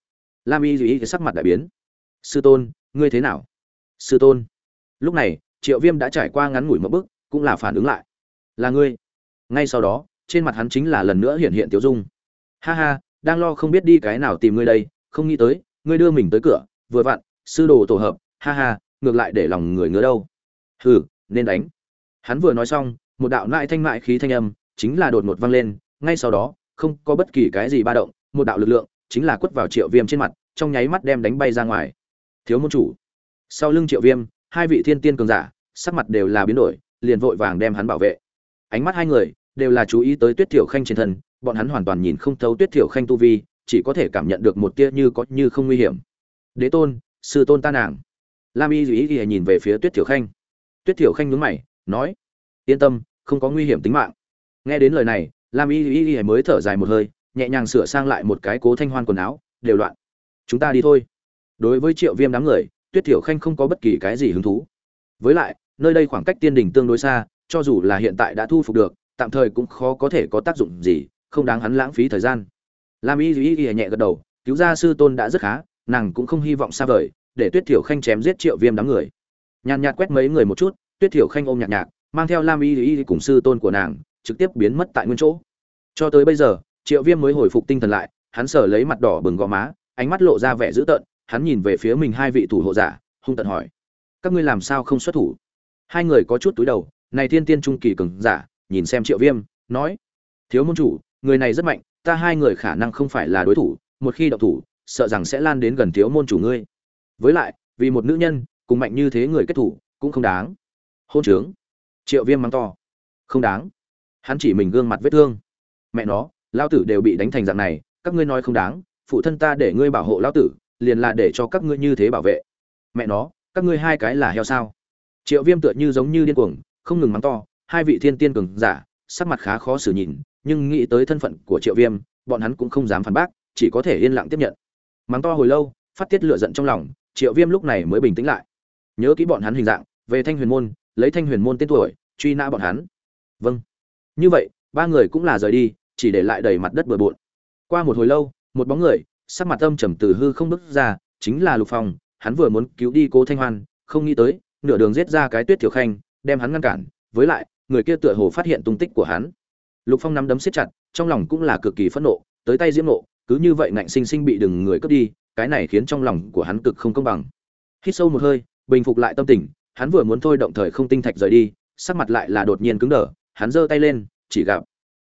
Lam y dù y sắc mặt đại biến. Sư tôn, ngươi thế nào? Sư tôn. Lúc này, triệu viêm đã trải qua ngắn ngủi một bước, cũng là phản ứng lại. Là ngươi. Ngay sau đó, trên mặt hắn chính là lần nữa hiện hiện tiểu dung. Ha ha, đang lo không biết đi cái nào tìm ngươi đây, không nghĩ tới, ngươi đưa mình tới cửa, vừa vặn, sư đồ tổ hợp, ha ha, ngược lại để lòng người ngứa đâu. Hừ, nên đánh. Hắn vừa nói xong, một đạo nại thanh mại khí thanh âm chính là đột ngột vang lên, ngay sau đó không có bất kỳ cái gì ba động, một đạo lực lượng chính là quất vào triệu viêm trên mặt, trong nháy mắt đem đánh bay ra ngoài. Thiếu môn chủ. Sau lưng triệu viêm, hai vị thiên tiên cường giả, sắc mặt đều là biến đổi, liền vội vàng đem hắn bảo vệ. Ánh mắt hai người đều là chú ý tới tuyết thiểu khanh trên thân, bọn hắn hoàn toàn nhìn không thấu tuyết thiểu khanh tu vi, chỉ có thể cảm nhận được một tia như có như không nguy hiểm. Đế tôn, sư tôn ta nàng. Lam y dù ý nhìn về phía tuyết thiểu khanh. Tuyết thiểu khanh nhướng mày, nói, yên tâm, không có nguy hiểm tính mạng. Nghe đến lời này lam y y y mới thở dài một hơi, nhẹ nhàng sửa sang lại một cái cố thanh hoan quần áo, đều loạn. Chúng ta đi thôi. Đối với triệu viêm đám người, tuyết thiểu khanh không có bất kỳ cái gì hứng thú. Với lại, nơi đây khoảng cách tiên đình tương đối xa, cho dù là hiện tại đã thu phục được, tạm thời cũng khó có thể có tác dụng gì, không đáng hắn lãng phí thời gian. Lam y y y nhẹ gật đầu, cứu gia sư tôn đã rất khá, nàng cũng không hy vọng xa vời, để tuyết thiểu khanh chém giết triệu viêm đám người. Nhàn nhạt quét mấy người một chút, tuyết thiểu khanh ôm nhạt nhạt mang theo lam y y cùng sư tôn của nàng trực tiếp biến mất tại nguyên chỗ. Cho tới bây giờ, triệu viêm mới hồi phục tinh thần lại, hắn sở lấy mặt đỏ bừng gò má, ánh mắt lộ ra vẻ dữ tợn, hắn nhìn về phía mình hai vị thủ hộ giả, hung tận hỏi, các ngươi làm sao không xuất thủ? Hai người có chút túi đầu, này thiên tiên trung kỳ cường giả, nhìn xem triệu viêm, nói, thiếu môn chủ, người này rất mạnh, ta hai người khả năng không phải là đối thủ, một khi động thủ, sợ rằng sẽ lan đến gần thiếu môn chủ ngươi. Với lại, vì một nữ nhân, cùng mạnh như thế người kết thủ, cũng không đáng. Hôn trướng. Triệu viêm mắng to, không đáng hắn chỉ mình gương mặt vết thương. Mẹ nó lao tử đều bị đánh thành dạng này, các ngươi nói không đáng, phụ thân ta để ngươi bảo hộ lao tử, liền là để cho các ngươi như thế bảo vệ. Mẹ nó, các ngươi hai cái là heo sao? Triệu viêm tựa như giống như điên cuồng, không ngừng mắng to, hai vị thiên tiên cường giả, sắc mặt khá khó xử nhìn, nhưng nghĩ tới thân phận của triệu viêm, bọn hắn cũng không dám phản bác, chỉ có thể yên lặng tiếp nhận. Mắng to hồi lâu, phát tiết lựa giận trong lòng, triệu viêm lúc này mới bình tĩnh lại. Nhớ kỹ bọn hắn hình dạng, về thanh huyền môn, lấy thanh huyền môn tên tuổi, truy nã bọn hắn. Vâng như vậy, ba người cũng là rời đi, chỉ để lại đầy mặt đất bừa bộn. Qua một hồi lâu, một bóng người, sắc mặt âm trầm từ hư không bước ra, chính là lục phong. Hắn vừa muốn cứu đi cố thanh hoan, không nghĩ tới, nửa đường giết ra cái tuyết thiểu khanh, đem hắn ngăn cản. Với lại, người kia tựa hồ phát hiện tung tích của hắn. Lục phong nắm đấm siết chặt, trong lòng cũng là cực kỳ phẫn nộ, tới tay diễm nộ cứ như vậy ngạnh sinh sinh bị đừng người cướp đi, cái này khiến trong lòng của hắn cực không công bằng. Hít sâu một hơi, bình phục lại tâm tình, hắn vừa muốn thôi động thời không tinh thạch rời đi, sắc mặt lại là đột nhiên cứng đờ hắn giơ tay lên, chỉ gặp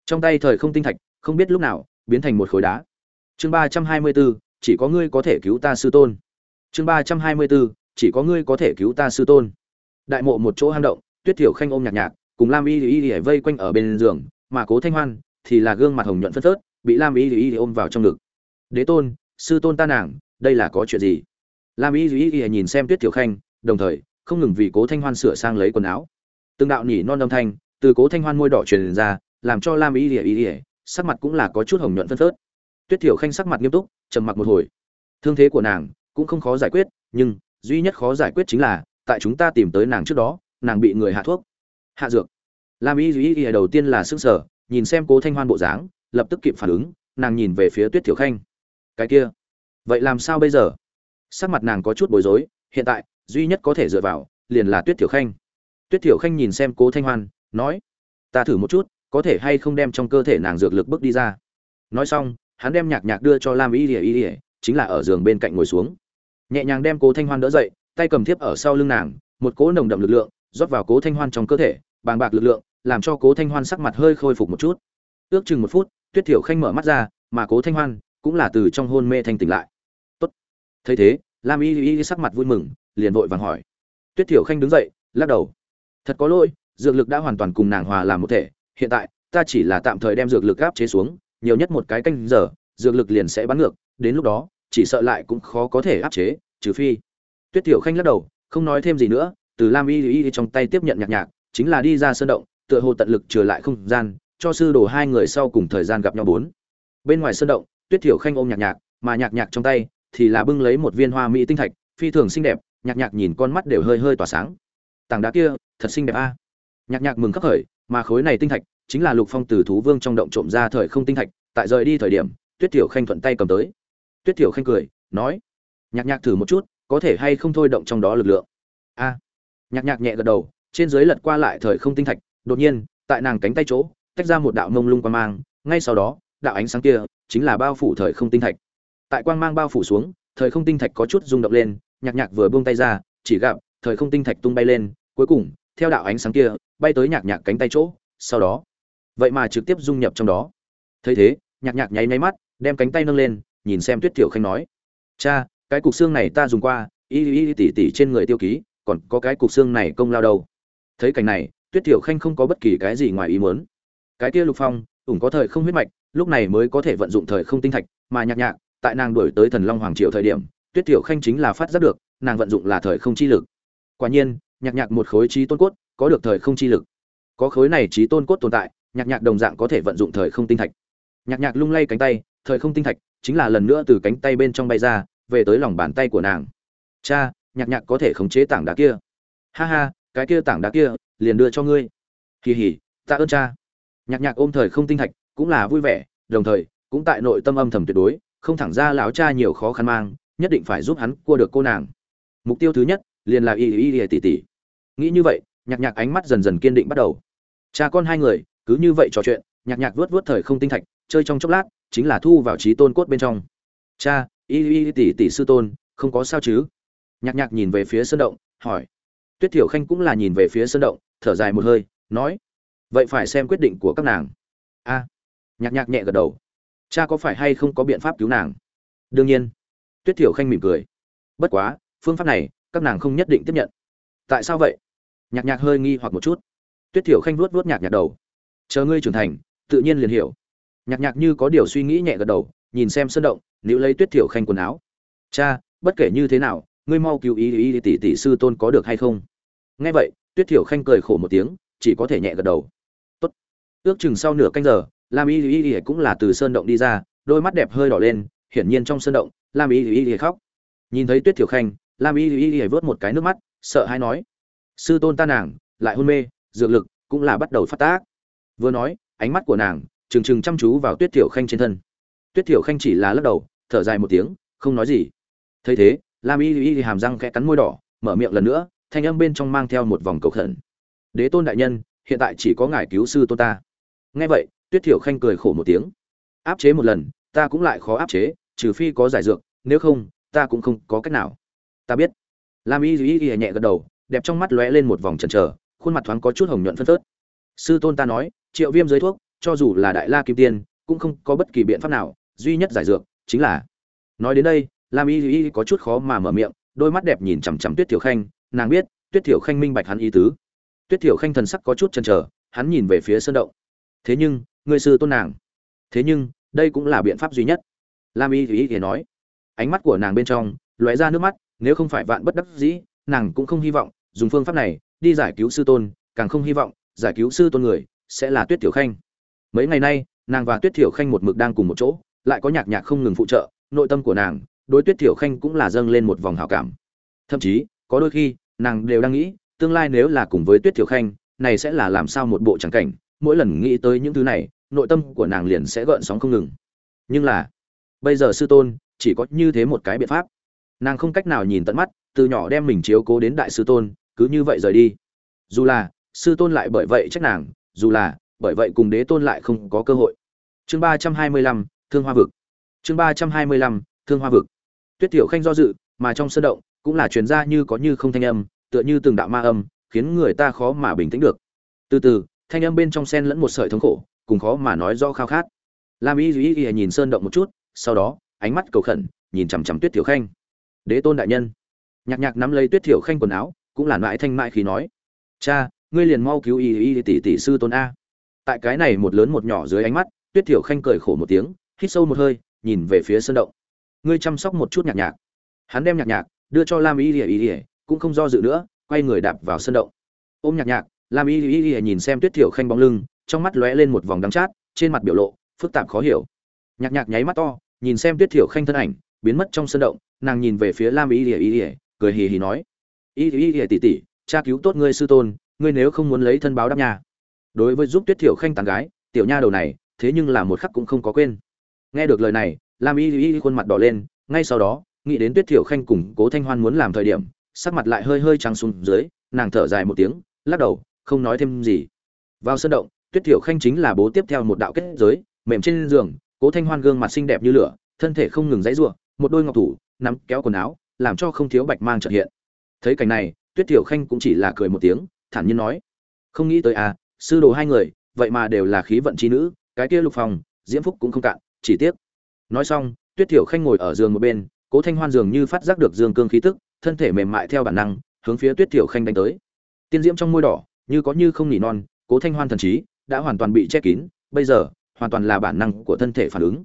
trong tay thời không tinh thạch, không biết lúc nào, biến thành một khối đá. Chương ba trăm hai mươi bốn, chỉ có ngươi có thể cứu ta sư tôn. Chương ba trăm hai mươi bốn, chỉ có ngươi có thể cứu ta sư tôn. Đại mộ một chỗ hang động, tuyết thiểu khanh ôm nhạc nhạc, cùng lam y y y vây quanh ở bên giường, mà cố thanh hoan thì là gương mặt hồng nhuận phân phớt, bị lam y y ôm vào trong ngực. Đế tôn, sư tôn ta nàng, đây là có chuyện gì? Lam y y y nhìn xem tuyết tiểu khanh, đồng thời không ngừng vì cố thanh hoan sửa sang lấy quần áo. Từng đạo nhỉ non âm thanh từ cố thanh hoan môi đỏ truyền ra, làm cho lam y y ỉa sắc mặt cũng là có chút hồng nhuận phân phớt. Tuyết tiểu khanh sắc mặt nghiêm túc, trầm mặc một hồi. Thương thế của nàng cũng không khó giải quyết, nhưng duy nhất khó giải quyết chính là, tại chúng ta tìm tới nàng trước đó, nàng bị người hạ thuốc. Hạ dược. Lam y y y đầu tiên là sức sở nhìn xem cố thanh hoan bộ dáng, lập tức kịp phản ứng, nàng nhìn về phía tuyết tiểu khanh. Cái kia, vậy làm sao bây giờ? Sắc mặt nàng có chút bối rối, hiện tại duy nhất có thể dựa vào, liền là tuyết tiểu khanh. Tuyết tiểu khanh nhìn xem cố thanh hoan nói, ta thử một chút, có thể hay không đem trong cơ thể nàng dược lực bước đi ra. Nói xong, hắn đem nhạc nhạc đưa cho lam y ỉa y ỉa chính là ở giường bên cạnh ngồi xuống. Nhẹ nhàng đem cố thanh hoan đỡ dậy, tay cầm thiếp ở sau lưng nàng, một cỗ nồng đậm lực lượng, rót vào cố thanh hoan trong cơ thể, bàng bạc lực lượng, làm cho cố thanh hoan sắc mặt hơi khôi phục một chút. Ước chừng một phút, tuyết thiểu khanh mở mắt ra, mà cố thanh hoan cũng là từ trong hôn mê thanh tỉnh lại. Tốt. Thấy thế, lam y y sắc mặt vui mừng, liền vội vàng hỏi. Tuyết thiểu khanh đứng dậy, lắc đầu. Thật có lỗi dược lực đã hoàn toàn cùng nàng hòa làm một thể, hiện tại, ta chỉ là tạm thời đem dược lực áp chế xuống, nhiều nhất một cái canh giờ, dược lực liền sẽ bắn ngược, đến lúc đó, chỉ sợ lại cũng khó có thể áp chế, trừ phi. Tuyết thiểu khanh lắc đầu, không nói thêm gì nữa, từ lam y y trong tay tiếp nhận nhạc nhạc, chính là đi ra sơn động, tựa hồ tận lực trở lại không gian, cho sư đồ hai người sau cùng thời gian gặp nhau bốn. Bên ngoài sơn động, tuyết thiểu khanh ôm nhạc nhạc, mà nhạc nhạc trong tay, thì là bưng lấy một viên hoa mỹ tinh thạch, phi thường xinh đẹp, nhạc nhạc nhìn con mắt đều hơi hơi tỏa sáng. Tảng đá kia, thật xinh đẹp a nhạc nhạc mừng khắc khởi, mà khối này tinh thạch chính là lục phong từ thú vương trong động trộm ra thời không tinh thạch, tại rời đi thời điểm, tuyết thiểu khanh thuận tay cầm tới. Tuyết thiểu khanh cười, nói, nhạc nhạc thử một chút, có thể hay không thôi động trong đó lực lượng? A. Nhạc nhạc nhẹ gật đầu, trên dưới lật qua lại thời không tinh thạch, đột nhiên, tại nàng cánh tay chỗ, tách ra một đạo mông lung quang mang, ngay sau đó, đạo ánh sáng kia chính là bao phủ thời không tinh thạch. Tại quang mang bao phủ xuống, thời không tinh thạch có chút rung động lên, nhạc nhạc vừa buông tay ra, chỉ gặp thời không tinh thạch tung bay lên, cuối cùng theo đạo ánh sáng kia, bay tới nhạc nhạc cánh tay chỗ, sau đó, vậy mà trực tiếp dung nhập trong đó. Thấy thế, nhạc nhạc nháy nháy mắt, đem cánh tay nâng lên, nhìn xem tuyết tiểu khanh nói, cha, cái cục xương này ta dùng qua, y y tỉ tỉ trên người tiêu ký, còn có cái cục xương này công lao đâu? Thấy cảnh này, tuyết tiểu khanh không có bất kỳ cái gì ngoài ý muốn. Cái kia lục phong, ủng có thời không huyết mạch, lúc này mới có thể vận dụng thời không tinh thạch, mà nhạc nhạc, tại nàng đuổi tới thần long hoàng triều thời điểm, tuyết tiểu khanh chính là phát giác được, nàng vận dụng là thời không chi lực. Quả nhiên nhạc nhạc một khối trí tôn cốt, có được thời không chi lực. Có khối này trí tôn cốt tồn tại, nhạc nhạc đồng dạng có thể vận dụng thời không tinh thạch. Nhạc nhạc lung lay cánh tay, thời không tinh thạch chính là lần nữa từ cánh tay bên trong bay ra, về tới lòng bàn tay của nàng. Cha, nhạc nhạc có thể khống chế tảng đá kia. Ha ha, cái kia tảng đá kia, liền đưa cho ngươi. Kỳ hỉ, tạ ơn cha. Nhạc nhạc ôm thời không tinh thạch, cũng là vui vẻ, đồng thời, cũng tại nội tâm âm thầm tuyệt đối, không thẳng ra lão cha nhiều khó khăn mang, nhất định phải giúp hắn cua được cô nàng. Mục tiêu thứ nhất, liền là y y y tỷ tỷ nghĩ như vậy, nhạc nhạc ánh mắt dần dần kiên định bắt đầu. Cha con hai người, cứ như vậy trò chuyện, nhạc nhạc vớt vớt thời không tinh thạch, chơi trong chốc lát, chính là thu vào trí tôn cốt bên trong. Cha, y y tỷ tỷ sư tôn, không có sao chứ? Nhạc nhạc nhìn về phía sơn động, hỏi. Tuyết thiểu khanh cũng là nhìn về phía sơn động, thở dài một hơi, nói. Vậy phải xem quyết định của các nàng. A. Nhạc nhạc nhẹ gật đầu. Cha có phải hay không có biện pháp cứu nàng? Đương nhiên. Tuyết thiểu khanh mỉm cười. Bất quá, phương pháp này, các nàng không nhất định tiếp nhận. Tại sao vậy? Nhạc nhạc hơi nghi hoặc một chút. Tuyết thiểu khanh vuốt vuốt nhạc nhạc đầu. Chờ ngươi trưởng thành, tự nhiên liền hiểu. Nhạc nhạc như có điều suy nghĩ nhẹ gật đầu, nhìn xem sơn động nữ lấy tuyết thiểu khanh quần áo. Cha, bất kể như thế nào, ngươi mau cứu ý ý tỷ tỷ sư tôn có được hay không? Nghe vậy, tuyết thiểu khanh cười khổ một tiếng, chỉ có thể nhẹ gật đầu. Tốt. Ước chừng sau nửa canh giờ, lam ý ý ý cũng là từ sơn động đi ra, đôi mắt đẹp hơi đỏ lên, hiển nhiên trong sơn động, lam ý ý ý khóc. Nhìn thấy tuyết thiểu khanh, lam ý ý ý vớt một cái nước mắt, sợ hay nói sư tôn ta nàng, lại hôn mê, dược lực cũng là bắt đầu phát tác. Vừa nói, ánh mắt của nàng trừng trừng chăm chú vào tuyết thiểu khanh trên thân. Tuyết thiểu khanh chỉ là lắc đầu, thở dài một tiếng, không nói gì. Thấy thế, lam y y hàm răng khẽ cắn môi đỏ, mở miệng lần nữa, thanh âm bên trong mang theo một vòng cầu khẩn. Đế tôn đại nhân, hiện tại chỉ có ngài cứu sư tôn ta. Nghe vậy, tuyết thiểu khanh cười khổ một tiếng. Áp chế một lần, ta cũng lại khó áp chế, trừ phi có giải dược, nếu không, ta cũng không có cách nào. Ta biết. Lam y y y nhẹ gật đầu đẹp trong mắt lóe lên một vòng chần chờ, khuôn mặt thoáng có chút hồng nhuận phân phớt. Sư tôn ta nói, triệu viêm dưới thuốc, cho dù là đại la kim tiên, cũng không có bất kỳ biện pháp nào, duy nhất giải dược chính là. Nói đến đây, lam y y có chút khó mà mở miệng, đôi mắt đẹp nhìn chằm chằm tuyết thiểu khanh, nàng biết, tuyết thiểu khanh minh bạch hắn ý tứ. Tuyết thiểu khanh thần sắc có chút chần chờ, hắn nhìn về phía sơn động. Thế nhưng, người sư tôn nàng. Thế nhưng, đây cũng là biện pháp duy nhất. Lam y y thì nói. Ánh mắt của nàng bên trong lóe ra nước mắt, nếu không phải vạn bất đắc dĩ, nàng cũng không hy vọng dùng phương pháp này đi giải cứu sư tôn, càng không hy vọng giải cứu sư tôn người sẽ là tuyết tiểu khanh. Mấy ngày nay, nàng và tuyết tiểu khanh một mực đang cùng một chỗ, lại có nhạc nhạc không ngừng phụ trợ, nội tâm của nàng đối tuyết tiểu khanh cũng là dâng lên một vòng hảo cảm. Thậm chí, có đôi khi, nàng đều đang nghĩ, tương lai nếu là cùng với tuyết tiểu khanh, này sẽ là làm sao một bộ trắng cảnh, mỗi lần nghĩ tới những thứ này, nội tâm của nàng liền sẽ gợn sóng không ngừng. Nhưng là, bây giờ sư tôn chỉ có như thế một cái biện pháp. Nàng không cách nào nhìn tận mắt, từ nhỏ đem mình chiếu cố đến đại sư tôn cứ như vậy rời đi. Dù là, sư tôn lại bởi vậy trách nàng, dù là, bởi vậy cùng đế tôn lại không có cơ hội. Chương ba trăm hai mươi lăm, thương hoa vực. Chương ba trăm hai mươi lăm, thương hoa vực. Tuyết tiểu khanh do dự, mà trong sân động, cũng là truyền ra như có như không thanh âm, tựa như từng đạo ma âm, khiến người ta khó mà bình tĩnh được. Từ từ, thanh âm bên trong sen lẫn một sợi thống khổ, cùng khó mà nói do khao khát. Lam y duy y nhìn sơn động một chút, sau đó, ánh mắt cầu khẩn, nhìn chằm chằm tuyết tiểu khanh. Đế tôn đại nhân. Nhạc nhạc nắm lấy tuyết tiểu khanh quần áo cũng là mãi thanh mãi khi nói, cha, ngươi liền mau cứu y y tỷ tỷ sư tôn a. Tại cái này một lớn một nhỏ dưới ánh mắt, tuyết tiểu khanh cười khổ một tiếng, hít sâu một hơi, nhìn về phía sơn động. Ngươi chăm sóc một chút nhạc nhạc. Hắn đem nhạc nhạc đưa cho lam y y y cũng không do dự nữa, quay người đạp vào sân động. Ôm nhạc nhạc, lam y y y nhìn xem tuyết thiểu khanh bóng lưng, trong mắt lóe lên một vòng đắng chát, trên mặt biểu lộ, phức tạp khó hiểu. Nhạc nhạc nháy mắt to, nhìn xem tuyết thiểu khanh thân ảnh, biến mất trong sân động, nàng nhìn về phía lam y y y y, cười hì hì nói y y y, tỷ tỷ, cha cứu tốt ngươi sư tôn, ngươi nếu không muốn lấy thân báo đáp nhà đối với giúp tuyết thiểu khanh tàn gái, tiểu nha đầu này, thế nhưng là một khắc cũng không có quên. Nghe được lời này, lam y y khuôn mặt đỏ lên, ngay sau đó, nghĩ đến tuyết thiểu khanh cùng cố thanh hoan muốn làm thời điểm, sắc mặt lại hơi hơi trắng xuống dưới, nàng thở dài một tiếng, lắc đầu, không nói thêm gì. Vào sân động, tuyết thiểu khanh chính là bố tiếp theo một đạo kết giới, mềm trên giường, cố thanh hoan gương mặt xinh đẹp như lửa, thân thể không ngừng dãy giụa một đôi ngọc thủ, nắm kéo quần áo, làm cho không thiếu bạch mang trợ hiện thấy cảnh này, tuyết thiểu khanh cũng chỉ là cười một tiếng, thản nhiên nói, không nghĩ tới à sư đồ hai người, vậy mà đều là khí vận chi nữ, cái kia lục phòng, diễm phúc cũng không cạn, chỉ tiếc. Nói xong, tuyết thiểu khanh ngồi ở giường một bên, cố thanh hoan dường như phát giác được dương cương khí tức, thân thể mềm mại theo bản năng, hướng phía tuyết thiểu khanh đánh tới. Tiên diễm trong môi đỏ, như có như không nỉ non, cố thanh hoan thần trí đã hoàn toàn bị che kín, bây giờ, hoàn toàn là bản năng của thân thể phản ứng.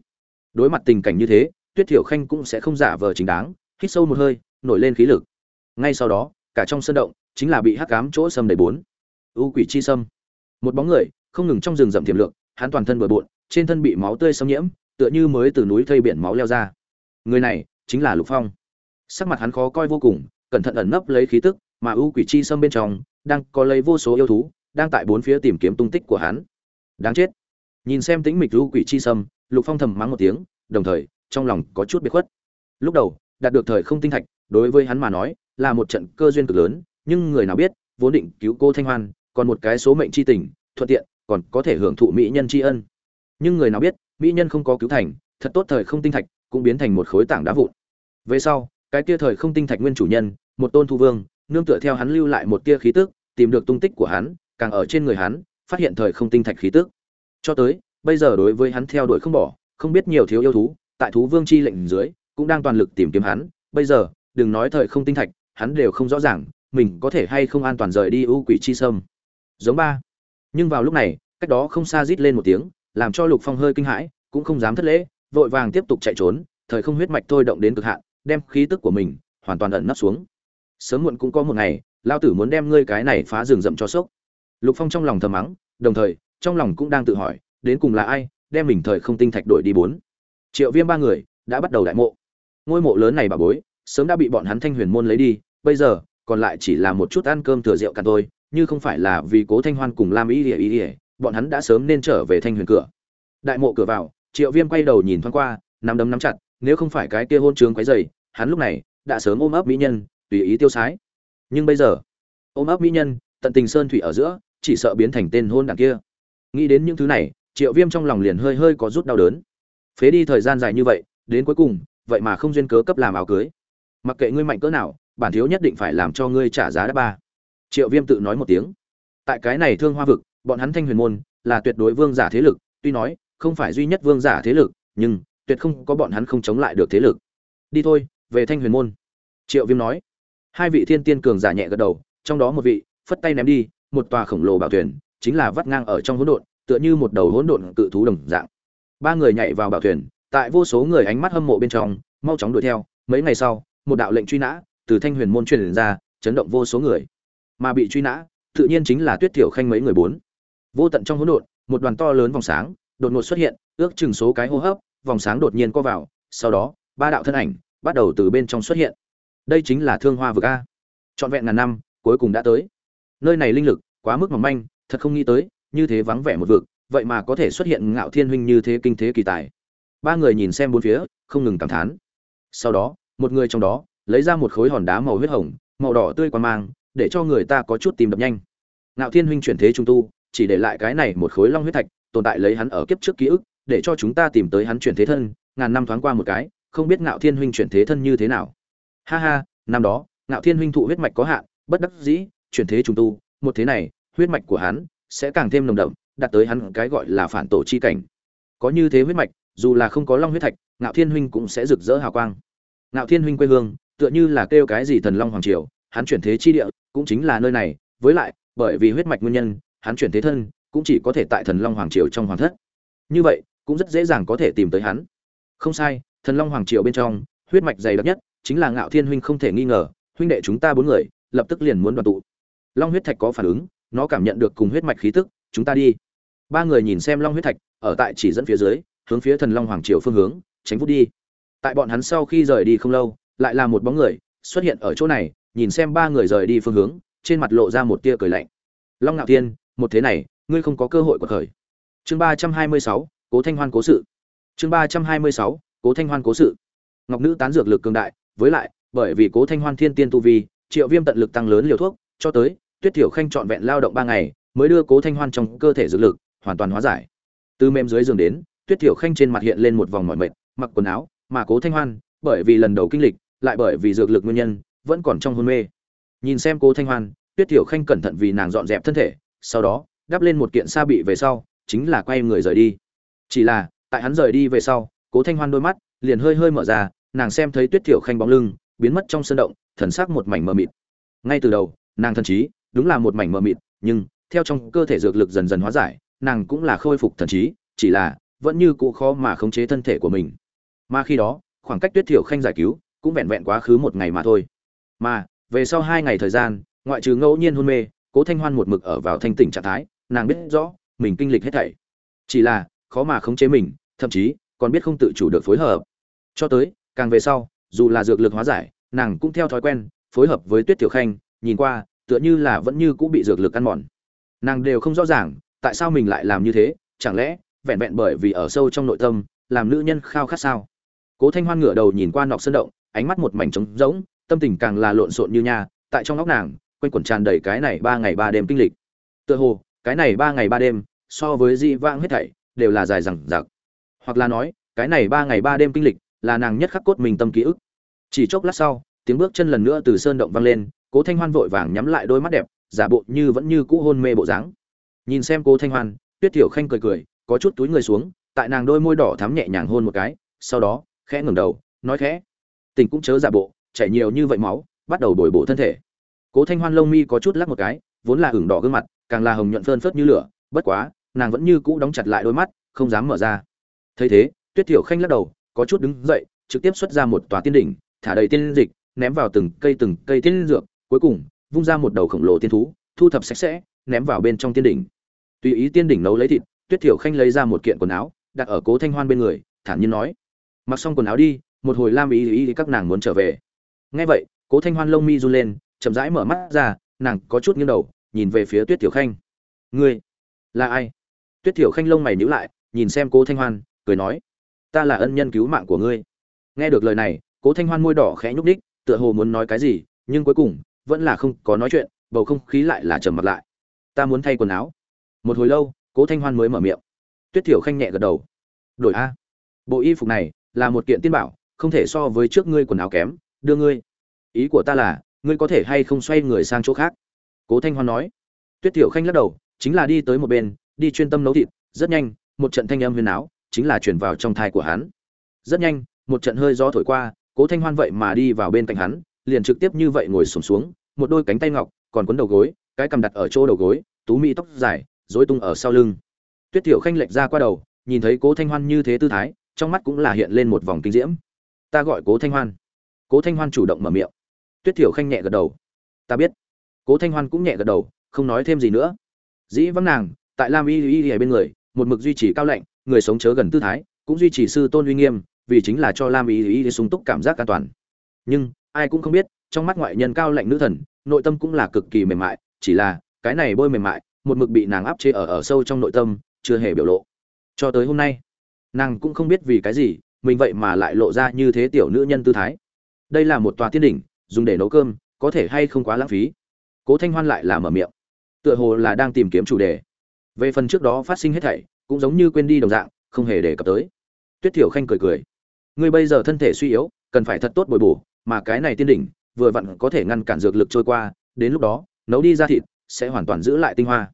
Đối mặt tình cảnh như thế, tuyết thiểu khanh cũng sẽ không giả vờ chính đáng, hít sâu một hơi, nổi lên khí lực ngay sau đó, cả trong sân động, chính là bị hắc cám chỗ sâm đầy bốn. U quỷ chi sâm. Một bóng người, không ngừng trong rừng rậm tiềm lượng hắn toàn thân bừa bộn, trên thân bị máu tươi xâm nhiễm, tựa như mới từ núi thây biển máu leo ra. Người này, chính là lục phong. Sắc mặt hắn khó coi vô cùng, cẩn thận ẩn nấp lấy khí tức, mà u quỷ chi sâm bên trong, đang có lấy vô số yêu thú, đang tại bốn phía tìm kiếm tung tích của hắn. Đáng chết. Nhìn xem tĩnh mịch u quỷ chi sâm, lục phong thầm mắng một tiếng, đồng thời, trong lòng có chút biệt khuất. Lúc đầu, đạt được thời không tinh thạch, đối với hắn mà nói là một trận cơ duyên cực lớn, nhưng người nào biết, vốn định cứu cô thanh hoan, còn một cái số mệnh chi tình, thuận tiện, còn có thể hưởng thụ mỹ nhân tri ân. Nhưng người nào biết, mỹ nhân không có cứu thành, thật tốt thời không tinh thạch cũng biến thành một khối tảng đá vụn. Về sau, cái kia thời không tinh thạch nguyên chủ nhân, một tôn thu vương, nương tựa theo hắn lưu lại một tia khí tức, tìm được tung tích của hắn, càng ở trên người hắn, phát hiện thời không tinh thạch khí tức. Cho tới, bây giờ đối với hắn theo đuổi không bỏ, không biết nhiều thiếu yêu thú, tại thú vương chi lệnh dưới, cũng đang toàn lực tìm kiếm hắn. Bây giờ, đừng nói thời không tinh thạch hắn đều không rõ ràng, mình có thể hay không an toàn rời đi ưu quỷ chi sâm. Giống ba. Nhưng vào lúc này, cách đó không xa rít lên một tiếng, làm cho lục phong hơi kinh hãi, cũng không dám thất lễ, vội vàng tiếp tục chạy trốn, thời không huyết mạch thôi động đến cực hạn, đem khí tức của mình hoàn toàn ẩn nấp xuống. Sớm muộn cũng có một ngày, lao tử muốn đem ngươi cái này phá rừng rậm cho sốc. Lục phong trong lòng thầm mắng, đồng thời, trong lòng cũng đang tự hỏi, đến cùng là ai, đem mình thời không tinh thạch đổi đi bốn. Triệu viêm ba người, đã bắt đầu đại mộ. Ngôi mộ lớn này bà bối, sớm đã bị bọn hắn thanh huyền môn lấy đi bây giờ, còn lại chỉ là một chút ăn cơm thừa rượu cả thôi, như không phải là vì cố thanh hoan cùng lam ý ỉa ý ỉa bọn hắn đã sớm nên trở về thanh huyền cửa. Đại mộ cửa vào, triệu viêm quay đầu nhìn thoáng qua, nắm đấm nắm chặt, nếu không phải cái kia hôn trướng quấy dày hắn lúc này đã sớm ôm ấp mỹ nhân, tùy ý tiêu sái. Nhưng bây giờ, ôm ấp mỹ nhân, tận tình sơn thủy ở giữa, chỉ sợ biến thành tên hôn đảng kia. Nghĩ đến những thứ này, triệu viêm trong lòng liền hơi hơi có rút đau đớn. Phế đi thời gian dài như vậy, đến cuối cùng, vậy mà không duyên cớ cấp làm áo cưới. Mặc kệ ngươi mạnh cỡ nào bản thiếu nhất định phải làm cho ngươi trả giá đắt ba. Triệu viêm tự nói một tiếng. Tại cái này thương hoa vực, bọn hắn thanh huyền môn là tuyệt đối vương giả thế lực, tuy nói, không phải duy nhất vương giả thế lực, nhưng tuyệt không có bọn hắn không chống lại được thế lực. Đi thôi, về thanh huyền môn. Triệu viêm nói. Hai vị thiên tiên cường giả nhẹ gật đầu, trong đó một vị, phất tay ném đi, một tòa khổng lồ bảo thuyền, chính là vắt ngang ở trong hỗn độn, tựa như một đầu hỗn độn cự thú đồng dạng. Ba người nhảy vào bảo thuyền, tại vô số người ánh mắt hâm mộ bên trong, mau chóng đuổi theo. Mấy ngày sau, một đạo lệnh truy nã từ thanh huyền môn truyền ra, chấn động vô số người. Mà bị truy nã, tự nhiên chính là tuyết thiểu khanh mấy người bốn. Vô tận trong hỗn độn, một đoàn to lớn vòng sáng, đột ngột xuất hiện, ước chừng số cái hô hấp, vòng sáng đột nhiên co vào, sau đó, ba đạo thân ảnh bắt đầu từ bên trong xuất hiện. Đây chính là thương hoa vực a. Trọn vẹn ngàn năm, cuối cùng đã tới. Nơi này linh lực quá mức mỏng manh, thật không nghĩ tới, như thế vắng vẻ một vực, vậy mà có thể xuất hiện ngạo thiên huynh như thế kinh thế kỳ tài. Ba người nhìn xem bốn phía, không ngừng cảm thán. Sau đó, một người trong đó lấy ra một khối hòn đá màu huyết hồng, màu đỏ tươi quan mang, để cho người ta có chút tìm đập nhanh. Ngạo thiên huynh chuyển thế trung tu, chỉ để lại cái này một khối long huyết thạch, tồn tại lấy hắn ở kiếp trước ký ức, để cho chúng ta tìm tới hắn chuyển thế thân, ngàn năm thoáng qua một cái, không biết ngạo thiên huynh chuyển thế thân như thế nào. Ha ha, năm đó, ngạo thiên huynh thụ huyết mạch có hạn, bất đắc dĩ, chuyển thế trung tu, một thế này, huyết mạch của hắn sẽ càng thêm nồng đậm, đạt tới hắn cái gọi là phản tổ chi cảnh. Có như thế huyết mạch, dù là không có long huyết thạch, ngạo thiên huynh cũng sẽ rực rỡ hào quang. Ngạo thiên huynh quê hương tựa như là kêu cái gì thần long hoàng triều, hắn chuyển thế chi địa cũng chính là nơi này, với lại, bởi vì huyết mạch nguyên nhân, hắn chuyển thế thân cũng chỉ có thể tại thần long hoàng triều trong hoàng thất. Như vậy, cũng rất dễ dàng có thể tìm tới hắn. Không sai, thần long hoàng triều bên trong, huyết mạch dày đặc nhất chính là ngạo thiên huynh không thể nghi ngờ, huynh đệ chúng ta bốn người, lập tức liền muốn đoàn tụ. Long huyết thạch có phản ứng, nó cảm nhận được cùng huyết mạch khí tức, chúng ta đi. Ba người nhìn xem long huyết thạch, ở tại chỉ dẫn phía dưới, hướng phía thần long hoàng triều phương hướng, tránh vút đi. Tại bọn hắn sau khi rời đi không lâu lại là một bóng người, xuất hiện ở chỗ này, nhìn xem ba người rời đi phương hướng, trên mặt lộ ra một tia cười lạnh. Long ngạo thiên, một thế này, ngươi không có cơ hội của khởi. Chương ba trăm hai mươi sáu, cố thanh hoan cố sự. Chương ba trăm hai mươi sáu, cố thanh hoan cố sự. Ngọc nữ tán dược lực cường đại, với lại, bởi vì cố thanh hoan thiên tiên tu vi, triệu viêm tận lực tăng lớn liều thuốc, cho tới, tuyết thiểu khanh trọn vẹn lao động ba ngày, mới đưa cố thanh hoan trong cơ thể dược lực, hoàn toàn hóa giải. Từ mềm dưới giường đến, tuyết thiểu khanh trên mặt hiện lên một vòng mỏi mệt, mặc quần áo, mà cố thanh hoan, bởi vì lần đầu kinh lịch lại bởi vì dược lực nguyên nhân, vẫn còn trong hôn mê. Nhìn xem cố thanh hoan, tuyết thiểu khanh cẩn thận vì nàng dọn dẹp thân thể, sau đó, đắp lên một kiện sa bị về sau, chính là quay người rời đi. Chỉ là, tại hắn rời đi về sau, cố thanh hoan đôi mắt liền hơi hơi mở ra, nàng xem thấy tuyết thiểu khanh bóng lưng, biến mất trong sân động, thần sắc một mảnh mờ mịt. Ngay từ đầu, nàng thần trí đúng là một mảnh mờ mịt, nhưng theo trong cơ thể dược lực dần dần hóa giải, nàng cũng là khôi phục thần trí, chỉ là vẫn như cũ khó mà khống chế thân thể của mình. Mà khi đó, khoảng cách tuyết thiểu khanh giải cứu cũng vẹn vẹn quá khứ một ngày mà thôi. Mà, về sau hai ngày thời gian, ngoại trừ ngẫu nhiên hôn mê, cố thanh hoan một mực ở vào thanh tỉnh trạng thái, nàng biết rõ, mình kinh lịch hết thảy. Chỉ là, khó mà khống chế mình, thậm chí còn biết không tự chủ được phối hợp. Cho tới, càng về sau, dù là dược lực hóa giải, nàng cũng theo thói quen, phối hợp với tuyết tiểu khanh, nhìn qua, tựa như là vẫn như cũng bị dược lực ăn mòn. Nàng đều không rõ ràng, tại sao mình lại làm như thế, chẳng lẽ vẹn vẹn bởi vì ở sâu trong nội tâm, làm nữ nhân khao khát sao? Cố thanh hoan ngửa đầu nhìn qua nọc sơn động ánh mắt một mảnh trống rỗng, tâm tình càng là lộn xộn như nha, tại trong óc nàng, quanh quẩn tràn đầy cái này ba ngày ba đêm kinh lịch. Tựa hồ, cái này ba ngày ba đêm, so với dị vãng hết thảy, đều là dài dằng dặc. Hoặc là nói, cái này ba ngày ba đêm kinh lịch, là nàng nhất khắc cốt mình tâm ký ức. Chỉ chốc lát sau, tiếng bước chân lần nữa từ sơn động vang lên, cố thanh hoan vội vàng nhắm lại đôi mắt đẹp, giả bộ như vẫn như cũ hôn mê bộ dáng. Nhìn xem cố thanh hoan, tuyết tiểu khanh cười cười, có chút túi người xuống, tại nàng đôi môi đỏ thắm nhẹ nhàng hôn một cái, sau đó, khẽ ngẩng đầu, nói khẽ tình cũng chớ giả bộ, chảy nhiều như vậy máu, bắt đầu bồi bổ thân thể. Cố thanh hoan lông mi có chút lắc một cái, vốn là hưởng đỏ gương mặt, càng là hồng nhuận phơn phớt như lửa, bất quá, nàng vẫn như cũ đóng chặt lại đôi mắt, không dám mở ra. Thấy thế, tuyết tiểu khanh lắc đầu, có chút đứng dậy, trực tiếp xuất ra một tòa tiên đỉnh, thả đầy tiên dịch, ném vào từng cây từng cây tiên dược, cuối cùng, vung ra một đầu khổng lồ tiên thú, thu thập sạch sẽ, ném vào bên trong tiên đỉnh. Tùy ý tiên đỉnh nấu lấy thịt, tuyết tiểu khanh lấy ra một kiện quần áo, đặt ở cố thanh hoan bên người, thản nhiên nói, mặc xong quần áo đi một hồi lam ý ý các nàng muốn trở về. Nghe vậy, cố thanh hoan lông mi run lên, chậm rãi mở mắt ra, nàng có chút nghiêng đầu, nhìn về phía tuyết tiểu khanh. Ngươi là ai? Tuyết tiểu khanh lông mày nhíu lại, nhìn xem cố thanh hoan, cười nói, ta là ân nhân cứu mạng của ngươi. Nghe được lời này, cố thanh hoan môi đỏ khẽ nhúc đích tựa hồ muốn nói cái gì, nhưng cuối cùng, vẫn là không có nói chuyện, bầu không khí lại là trầm mặt lại. Ta muốn thay quần áo. Một hồi lâu, cố thanh hoan mới mở miệng. Tuyết thiểu khanh nhẹ gật đầu. Đổi a, bộ y phục này là một kiện tiên bảo không thể so với trước ngươi quần áo kém, đưa ngươi. Ý của ta là, ngươi có thể hay không xoay người sang chỗ khác? Cố thanh hoan nói. Tuyết thiểu khanh lắc đầu, chính là đi tới một bên, đi chuyên tâm nấu thịt, rất nhanh, một trận thanh âm huyền áo, chính là chuyển vào trong thai của hắn. Rất nhanh, một trận hơi gió thổi qua, cố thanh hoan vậy mà đi vào bên cạnh hắn, liền trực tiếp như vậy ngồi sổm xuống, một đôi cánh tay ngọc, còn quấn đầu gối, cái cầm đặt ở chỗ đầu gối, tú mỹ tóc dài, rối tung ở sau lưng. Tuyết tiểu khanh lệch ra qua đầu, nhìn thấy cố thanh hoan như thế tư thái, trong mắt cũng là hiện lên một vòng kinh diễm ta gọi cố thanh hoan. Cố thanh hoan chủ động mở miệng. Tuyết thiểu khanh nhẹ gật đầu. Ta biết. Cố thanh hoan cũng nhẹ gật đầu, không nói thêm gì nữa. Dĩ vắng nàng, tại lam y y y bên người, một mực duy trì cao lạnh, người sống chớ gần tư thái, cũng duy trì sư tôn uy nghiêm, vì chính là cho lam y y y sung túc cảm giác an toàn. Nhưng, ai cũng không biết, trong mắt ngoại nhân cao lạnh nữ thần, nội tâm cũng là cực kỳ mềm mại, chỉ là, cái này bôi mềm mại, một mực bị nàng áp chế ở ở sâu trong nội tâm, chưa hề biểu lộ. Cho tới hôm nay, nàng cũng không biết vì cái gì mình vậy mà lại lộ ra như thế tiểu nữ nhân tư thái. Đây là một tòa tiên đỉnh, dùng để nấu cơm, có thể hay không quá lãng phí. Cố thanh hoan lại là mở miệng. Tựa hồ là đang tìm kiếm chủ đề. Về phần trước đó phát sinh hết thảy, cũng giống như quên đi đồng dạng, không hề đề cập tới. Tuyết thiểu khanh cười cười. Ngươi bây giờ thân thể suy yếu, cần phải thật tốt bồi bổ, mà cái này tiên đỉnh, vừa vặn có thể ngăn cản dược lực trôi qua, đến lúc đó, nấu đi ra thịt, sẽ hoàn toàn giữ lại tinh hoa.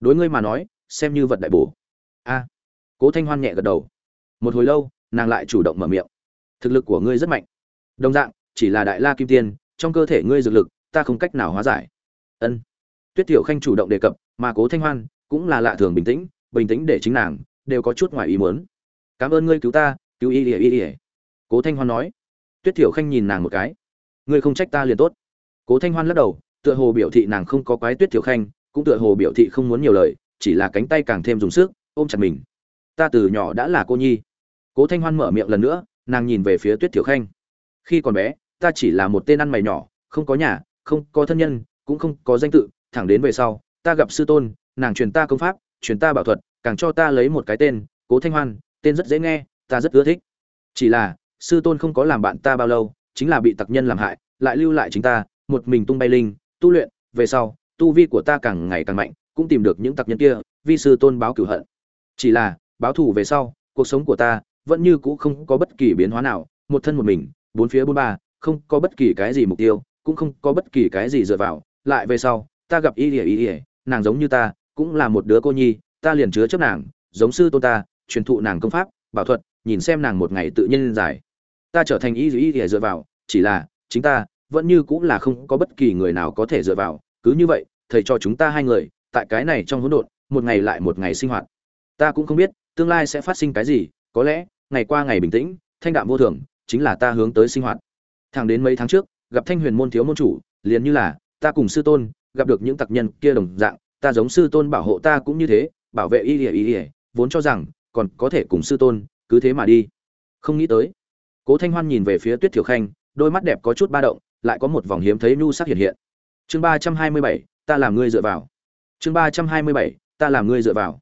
Đối ngươi mà nói, xem như vật đại bổ. A. Cố thanh hoan nhẹ gật đầu. Một hồi lâu nàng lại chủ động mở miệng. Thực lực của ngươi rất mạnh. Đồng dạng, chỉ là đại la kim tiên, trong cơ thể ngươi dược lực, ta không cách nào hóa giải. Ân. Tuyết tiểu khanh chủ động đề cập, mà cố thanh hoan cũng là lạ thường bình tĩnh bình tĩnh để chính nàng đều có chút ngoài ý muốn. Cảm ơn ngươi cứu ta, cứu y ỉa y ỉa cố thanh hoan nói. Tuyết tiểu khanh nhìn nàng một cái. Ngươi không trách ta liền tốt. Cố thanh hoan lắc đầu, tựa hồ biểu thị nàng không có quái tuyết tiểu khanh, cũng tựa hồ biểu thị không muốn nhiều lời, chỉ là cánh tay càng thêm dùng sức, ôm chặt mình. Ta từ nhỏ đã là cô nhi cố thanh hoan mở miệng lần nữa, nàng nhìn về phía tuyết thiểu khanh. Khi còn bé, ta chỉ là một tên ăn mày nhỏ, không có nhà, không có thân nhân, cũng không có danh tự, thẳng đến về sau, ta gặp sư tôn, nàng truyền ta công pháp, truyền ta bảo thuật, càng cho ta lấy một cái tên, cố thanh hoan, tên rất dễ nghe, ta rất ưa thích. Chỉ là, sư tôn không có làm bạn ta bao lâu, chính là bị tặc nhân làm hại, lại lưu lại chính ta, một mình tung bay linh, tu luyện, về sau, tu vi của ta càng ngày càng mạnh, cũng tìm được những tặc nhân kia, vi sư tôn báo cửu hận. Chỉ là, báo thù về sau, cuộc sống của ta vẫn như cũ không có bất kỳ biến hóa nào, một thân một mình, bốn phía bốn ba, không có bất kỳ cái gì mục tiêu, cũng không có bất kỳ cái gì dựa vào. Lại về sau, ta gặp y ỉa y ỉa nàng giống như ta, cũng là một đứa cô nhi, ta liền chứa chấp nàng, giống sư tôn ta, truyền thụ nàng công pháp, bảo thuật, nhìn xem nàng một ngày tự nhiên giải. Ta trở thành y y ỉa dựa vào, chỉ là, chính ta, vẫn như cũng là không có bất kỳ người nào có thể dựa vào. Cứ như vậy, thầy cho chúng ta hai người, tại cái này trong hỗn độn, một ngày lại một ngày sinh hoạt. Ta cũng không biết, tương lai sẽ phát sinh cái gì, có lẽ ngày qua ngày bình tĩnh, thanh đạm vô thường, chính là ta hướng tới sinh hoạt. Thẳng đến mấy tháng trước, gặp thanh huyền môn thiếu môn chủ, liền như là, ta cùng sư tôn, gặp được những tặc nhân kia đồng dạng, ta giống sư tôn bảo hộ ta cũng như thế, bảo vệ y ỉa y ỉa vốn cho rằng, còn có thể cùng sư tôn, cứ thế mà đi. Không nghĩ tới, cố thanh hoan nhìn về phía tuyết thiểu khanh, đôi mắt đẹp có chút ba động, lại có một vòng hiếm thấy nhu sắc hiện hiện. Chương ba trăm hai mươi bảy, ta làm ngươi dựa vào. Chương ba trăm hai mươi bảy, ta làm ngươi dựa vào.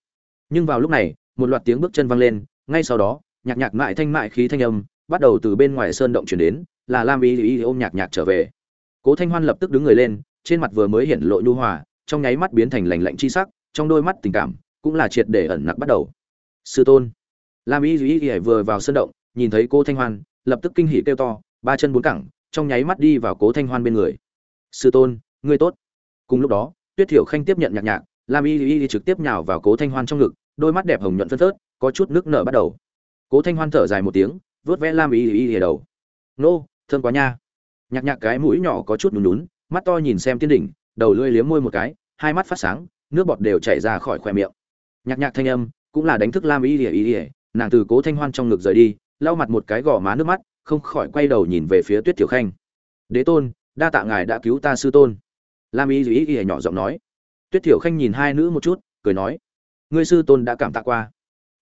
Nhưng vào lúc này, một loạt tiếng bước chân vang lên, ngay sau đó nhạc nhạc mại thanh mại khí thanh âm, bắt đầu từ bên ngoài sơn động chuyển đến, là lam y y ôm nhạc nhạc trở về. Cố thanh hoan lập tức đứng người lên, trên mặt vừa mới hiện lộ nhu hòa, trong nháy mắt biến thành lành lạnh chi sắc, trong đôi mắt tình cảm cũng là triệt để ẩn nặc bắt đầu. Sư tôn. Lam y y y vừa vào sơn động, nhìn thấy cô thanh hoan, lập tức kinh hỉ kêu to, ba chân bốn cẳng, trong nháy mắt đi vào cố thanh hoan bên người. Sư tôn, ngươi tốt. Cùng lúc đó, tuyết thiểu khanh tiếp nhận nhạc nhạc, lam y y trực tiếp nhào vào cố thanh hoan trong ngực, đôi mắt đẹp hồng nhuận phân phớt, có chút nước nở bắt đầu cố thanh hoan thở dài một tiếng vớt vẽ lam y y ở đầu nô thơm quá nha nhạc nhạc cái mũi nhỏ có chút nhún nhún mắt to nhìn xem tiên đỉnh đầu lưỡi liếm môi một cái hai mắt phát sáng nước bọt đều chảy ra khỏi khóe miệng nhạc nhạc thanh âm cũng là đánh thức lam y y y nàng từ cố thanh hoan trong ngực rời đi lau mặt một cái gò má nước mắt không khỏi quay đầu nhìn về phía tuyết tiểu khanh đế tôn đa tạ ngài đã cứu ta sư tôn lam y y y nhỏ giọng nói tuyết tiểu khanh nhìn hai nữ một chút cười nói ngươi sư tôn đã cảm tạ qua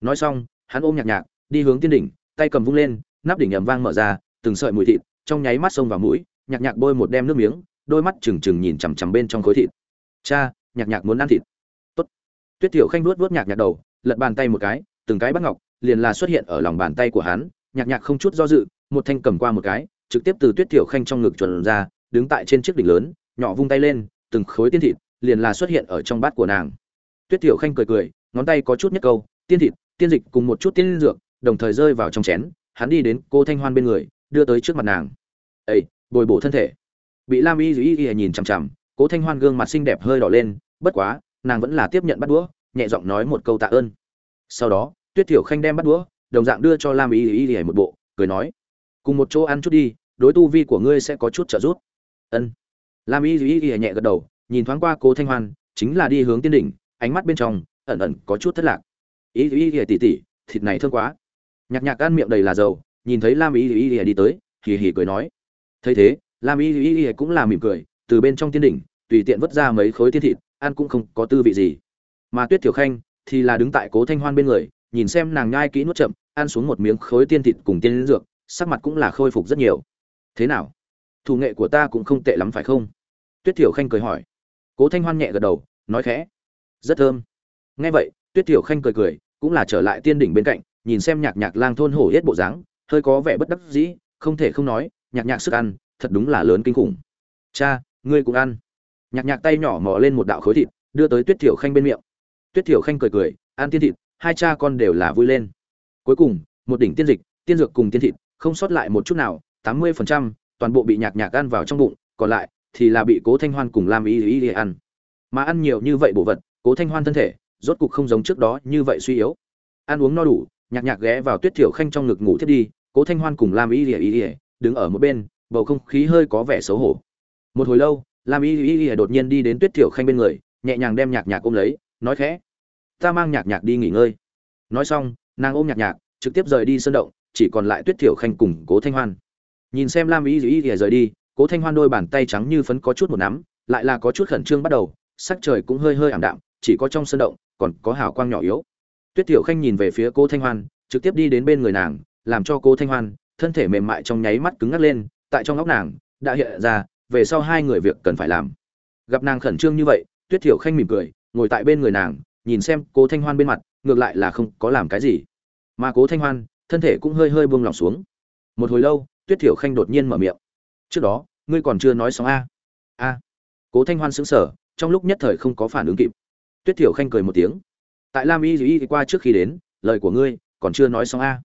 nói xong hắn ôm nhạc nhạc đi hướng tiên đỉnh, tay cầm vung lên, nắp đỉnh ầm vang mở ra, từng sợi mùi thịt trong nháy mắt xông vào mũi, nhạc nhạc bôi một đem nước miếng, đôi mắt trừng trừng nhìn chằm chằm bên trong khối thịt. Cha, nhạc nhạc muốn ăn thịt. Tốt. Tuyết tiểu khanh nuốt vuốt nhạc nhạc đầu, lật bàn tay một cái, từng cái bắt ngọc, liền là xuất hiện ở lòng bàn tay của hắn. Nhạc nhạc không chút do dự, một thanh cầm qua một cái, trực tiếp từ tuyết tiểu khanh trong ngực chuẩn ra, đứng tại trên chiếc đỉnh lớn, nhỏ vung tay lên, từng khối tiên thịt liền là xuất hiện ở trong bát của nàng. Tuyết tiểu khanh cười cười, ngón tay có chút nhất câu, tiên thịt, tiên dịch cùng một chút tiên dược đồng thời rơi vào trong chén, hắn đi đến cô thanh hoan bên người, đưa tới trước mặt nàng. Ây bồi bổ thân thể. Bị lam y duy y y nhìn chằm chằm cố thanh hoan gương mặt xinh đẹp hơi đỏ lên, bất quá, nàng vẫn là tiếp nhận bắt đũa, nhẹ giọng nói một câu tạ ơn. Sau đó, tuyết tiểu khanh đem bắt đũa, đồng dạng đưa cho lam y y y một bộ, cười nói, cùng một chỗ ăn chút đi, đối tu vi của ngươi sẽ có chút trợ giúp. Ân. Lam y y y nhẹ gật đầu, nhìn thoáng qua cố thanh hoan, chính là đi hướng tiên đỉnh, ánh mắt bên trong ẩn ẩn có chút thất lạc. Y y y tỉ tỉ thịt này thương quá nhạc nhạc ăn miệng đầy là dầu, nhìn thấy lam y y y đi tới, hì hì cười nói. Thấy thế, lam y y y cũng là mỉm cười, từ bên trong tiên đỉnh, tùy tiện vứt ra mấy khối tiên thịt, ăn cũng không có tư vị gì. Mà tuyết tiểu khanh thì là đứng tại cố thanh hoan bên người, nhìn xem nàng nhai kỹ nuốt chậm, ăn xuống một miếng khối tiên thịt cùng tiên dược, sắc mặt cũng là khôi phục rất nhiều. Thế nào? Thủ nghệ của ta cũng không tệ lắm phải không? Tuyết tiểu khanh cười hỏi. Cố thanh hoan nhẹ gật đầu, nói khẽ. Rất thơm. Nghe vậy, tuyết tiểu khanh cười cười, cũng là trở lại tiên đỉnh bên cạnh nhìn xem nhạc nhạc lang thôn hổ yết bộ dáng, hơi có vẻ bất đắc dĩ, không thể không nói, nhạc nhạc sức ăn, thật đúng là lớn kinh khủng. Cha, ngươi cũng ăn. Nhạc nhạc tay nhỏ mò lên một đạo khối thịt, đưa tới tuyết tiểu khanh bên miệng. Tuyết tiểu khanh cười cười, ăn tiên thịt, hai cha con đều là vui lên. Cuối cùng, một đỉnh tiên dịch, tiên dược cùng tiên thịt, không sót lại một chút nào, tám mươi phần trăm, toàn bộ bị nhạc nhạc ăn vào trong bụng, còn lại thì là bị cố thanh hoan cùng làm y y y ăn. Mà ăn nhiều như vậy bổ vật, cố thanh hoan thân thể rốt cục không giống trước đó như vậy suy yếu. Ăn uống no đủ nhạc nhạc ghé vào tuyết thiểu khanh trong ngực ngủ thiết đi, cố thanh hoan cùng lam y ỉa y ỉa đứng ở một bên, bầu không khí hơi có vẻ xấu hổ. Một hồi lâu, lam y y ỉa đột nhiên đi đến tuyết thiểu khanh bên người, nhẹ nhàng đem nhạc nhạc ôm lấy, nói khẽ, ta mang nhạc nhạc đi nghỉ ngơi. Nói xong, nàng ôm nhạc nhạc, trực tiếp rời đi sơn động, chỉ còn lại tuyết thiểu khanh cùng cố thanh hoan. Nhìn xem lam y y ỉa rời đi, cố thanh hoan đôi bàn tay trắng như phấn có chút một nắm, lại là có chút khẩn trương bắt đầu, sắc trời cũng hơi hơi ảm đạm, chỉ có trong sơn động còn có hào quang nhỏ yếu tuyết tiểu khanh nhìn về phía cô thanh hoan, trực tiếp đi đến bên người nàng, làm cho cô thanh hoan, thân thể mềm mại trong nháy mắt cứng ngắc lên, tại trong óc nàng, đã hiện ra, về sau hai người việc cần phải làm. Gặp nàng khẩn trương như vậy, tuyết tiểu khanh mỉm cười, ngồi tại bên người nàng, nhìn xem cô thanh hoan bên mặt, ngược lại là không có làm cái gì. Mà cố thanh hoan, thân thể cũng hơi hơi buông lỏng xuống. Một hồi lâu, tuyết tiểu khanh đột nhiên mở miệng. Trước đó, ngươi còn chưa nói xong a. A. Cố thanh hoan sững sờ, trong lúc nhất thời không có phản ứng kịp. Tuyết tiểu khanh cười một tiếng tại lam y y qua trước khi đến, lời của ngươi còn chưa nói xong a.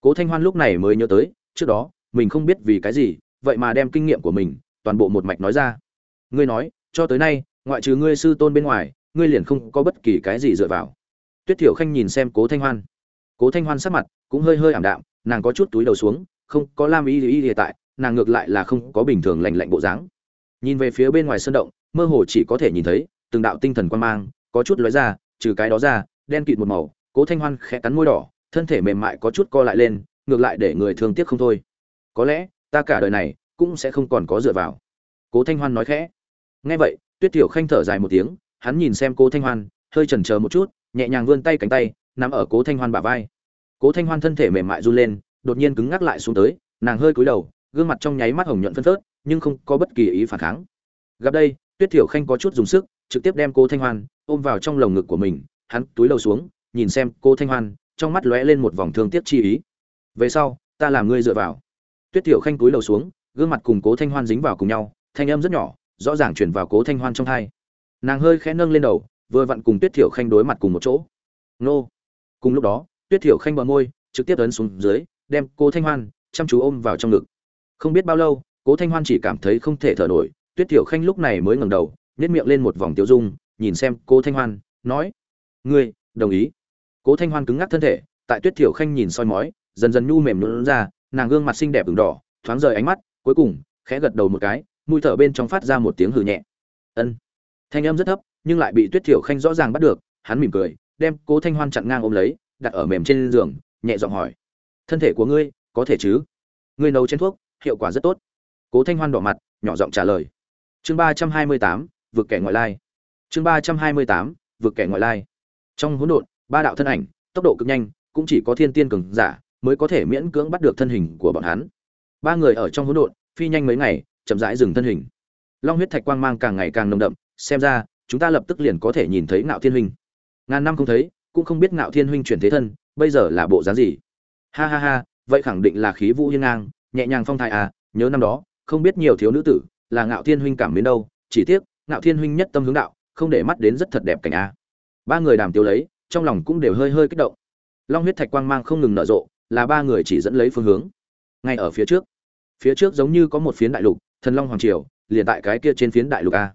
Cố thanh hoan lúc này mới nhớ tới, trước đó, mình không biết vì cái gì, vậy mà đem kinh nghiệm của mình toàn bộ một mạch nói ra. Ngươi nói, cho tới nay, ngoại trừ ngươi sư tôn bên ngoài, ngươi liền không có bất kỳ cái gì dựa vào. Tuyết thiểu khanh nhìn xem cố thanh hoan. Cố thanh hoan sắc mặt cũng hơi hơi ảm đạm, nàng có chút túi đầu xuống, không có lam y y hiện tại, nàng ngược lại là không có bình thường lành lạnh bộ dáng. Nhìn về phía bên ngoài sân động, mơ hồ chỉ có thể nhìn thấy từng đạo tinh thần quan mang, có chút lóe ra trừ cái đó ra, đen kịt một màu, cố thanh hoan khẽ cắn môi đỏ, thân thể mềm mại có chút co lại lên, ngược lại để người thương tiếc không thôi. Có lẽ, ta cả đời này cũng sẽ không còn có dựa vào. Cố thanh hoan nói khẽ. Nghe vậy, tuyết tiểu khanh thở dài một tiếng, hắn nhìn xem cố thanh hoan, hơi chần chờ một chút, nhẹ nhàng vươn tay cánh tay, nắm ở cố thanh hoan bả vai. Cố thanh hoan thân thể mềm mại run lên, đột nhiên cứng ngắc lại xuống tới, nàng hơi cúi đầu, gương mặt trong nháy mắt hồng nhuận phân phớt, nhưng không có bất kỳ ý phản kháng. Gặp đây, tuyết tiểu khanh có chút dùng sức trực tiếp đem cô thanh hoan ôm vào trong lồng ngực của mình, hắn túi lầu xuống, nhìn xem cô thanh hoan, trong mắt lóe lên một vòng thương tiếc chi ý. Về sau, ta làm ngươi dựa vào. Tuyết tiểu khanh túi lầu xuống, gương mặt cùng cố thanh hoan dính vào cùng nhau, thanh âm rất nhỏ, rõ ràng chuyển vào cố thanh hoan trong thai. Nàng hơi khẽ nâng lên đầu, vừa vặn cùng tuyết tiểu khanh đối mặt cùng một chỗ. Nô. Cùng lúc đó, tuyết tiểu khanh bờ môi, trực tiếp ấn xuống dưới, đem cố thanh hoan chăm chú ôm vào trong ngực. Không biết bao lâu, cố thanh hoan chỉ cảm thấy không thể thở nổi, tuyết tiểu khanh lúc này mới ngẩng đầu nhét miệng lên một vòng tiêu dung, nhìn xem cố thanh hoan, nói, ngươi, đồng ý. Cố thanh hoan cứng ngắc thân thể, tại tuyết thiểu khanh nhìn soi mói, dần dần nhu mềm lún ra, nàng gương mặt xinh đẹp ửng đỏ, thoáng rời ánh mắt, cuối cùng, khẽ gật đầu một cái, mũi thở bên trong phát ra một tiếng hừ nhẹ. Ân. Thanh âm rất thấp, nhưng lại bị tuyết thiểu khanh rõ ràng bắt được, hắn mỉm cười, đem cố thanh hoan chặn ngang ôm lấy, đặt ở mềm trên giường, nhẹ giọng hỏi, thân thể của ngươi, có thể chứ? Ngươi nấu chén thuốc, hiệu quả rất tốt. Cố thanh hoan đỏ mặt, nhỏ giọng trả lời. Chương ba trăm hai mươi tám vượt kẻ ngoại lai. Chương ba trăm hai mươi tám, vượt kẻ ngoại lai. Trong hỗn độn, ba đạo thân ảnh, tốc độ cực nhanh, cũng chỉ có thiên tiên cường giả mới có thể miễn cưỡng bắt được thân hình của bọn hắn. Ba người ở trong hỗn độn, phi nhanh mấy ngày, chậm rãi dừng thân hình. Long huyết thạch quang mang càng ngày càng nồng đậm, xem ra, chúng ta lập tức liền có thể nhìn thấy ngạo thiên huynh. Ngàn năm không thấy, cũng không biết ngạo thiên huynh chuyển thế thân, bây giờ là bộ dáng gì. Ha ha ha, vậy khẳng định là khí vũ hiên ngang, nhẹ nhàng phong thái à nhớ năm đó, không biết nhiều thiếu nữ tử, là ngạo thiên huynh cảm đến đâu, chỉ tiếc ngạo thiên huynh nhất tâm hướng đạo, không để mắt đến rất thật đẹp cảnh a. Ba người đàm tiêu lấy, trong lòng cũng đều hơi hơi kích động. Long huyết thạch quang mang không ngừng nở rộ, là ba người chỉ dẫn lấy phương hướng. Ngay ở phía trước phía trước giống như có một phiến đại lục, thần long hoàng triều, liền tại cái kia trên phiến đại lục a.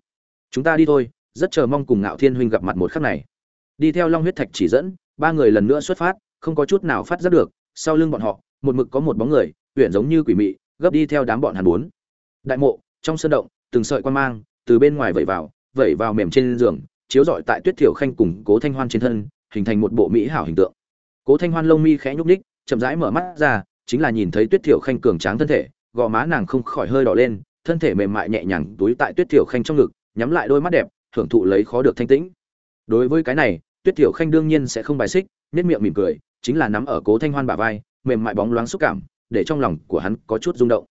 Chúng ta đi thôi, rất chờ mong cùng ngạo thiên huynh gặp mặt một khắc này. Đi theo long huyết thạch chỉ dẫn, ba người lần nữa xuất phát, không có chút nào phát giác được, sau lưng bọn họ, một mực có một bóng người, uyển giống như quỷ mị, gấp đi theo đám bọn hàn bốn. Đại mộ, trong sân động, từng sợi quan mang từ bên ngoài vẩy vào vẩy vào mềm trên giường, chiếu rọi tại tuyết thiểu khanh cùng cố thanh hoan trên thân, hình thành một bộ mỹ hảo hình tượng. Cố thanh hoan lông mi khẽ nhúc ních chậm rãi mở mắt ra, chính là nhìn thấy tuyết thiểu khanh cường tráng thân thể, gò má nàng không khỏi hơi đỏ lên, thân thể mềm mại nhẹ nhàng túi tại tuyết thiểu khanh trong ngực, nhắm lại đôi mắt đẹp, thưởng thụ lấy khó được thanh tĩnh. Đối với cái này, tuyết thiểu khanh đương nhiên sẽ không bài xích nết miệng mỉm cười, chính là nắm ở cố thanh hoan bả vai, mềm mại bóng loáng xúc cảm, để trong lòng của hắn có chút rung động.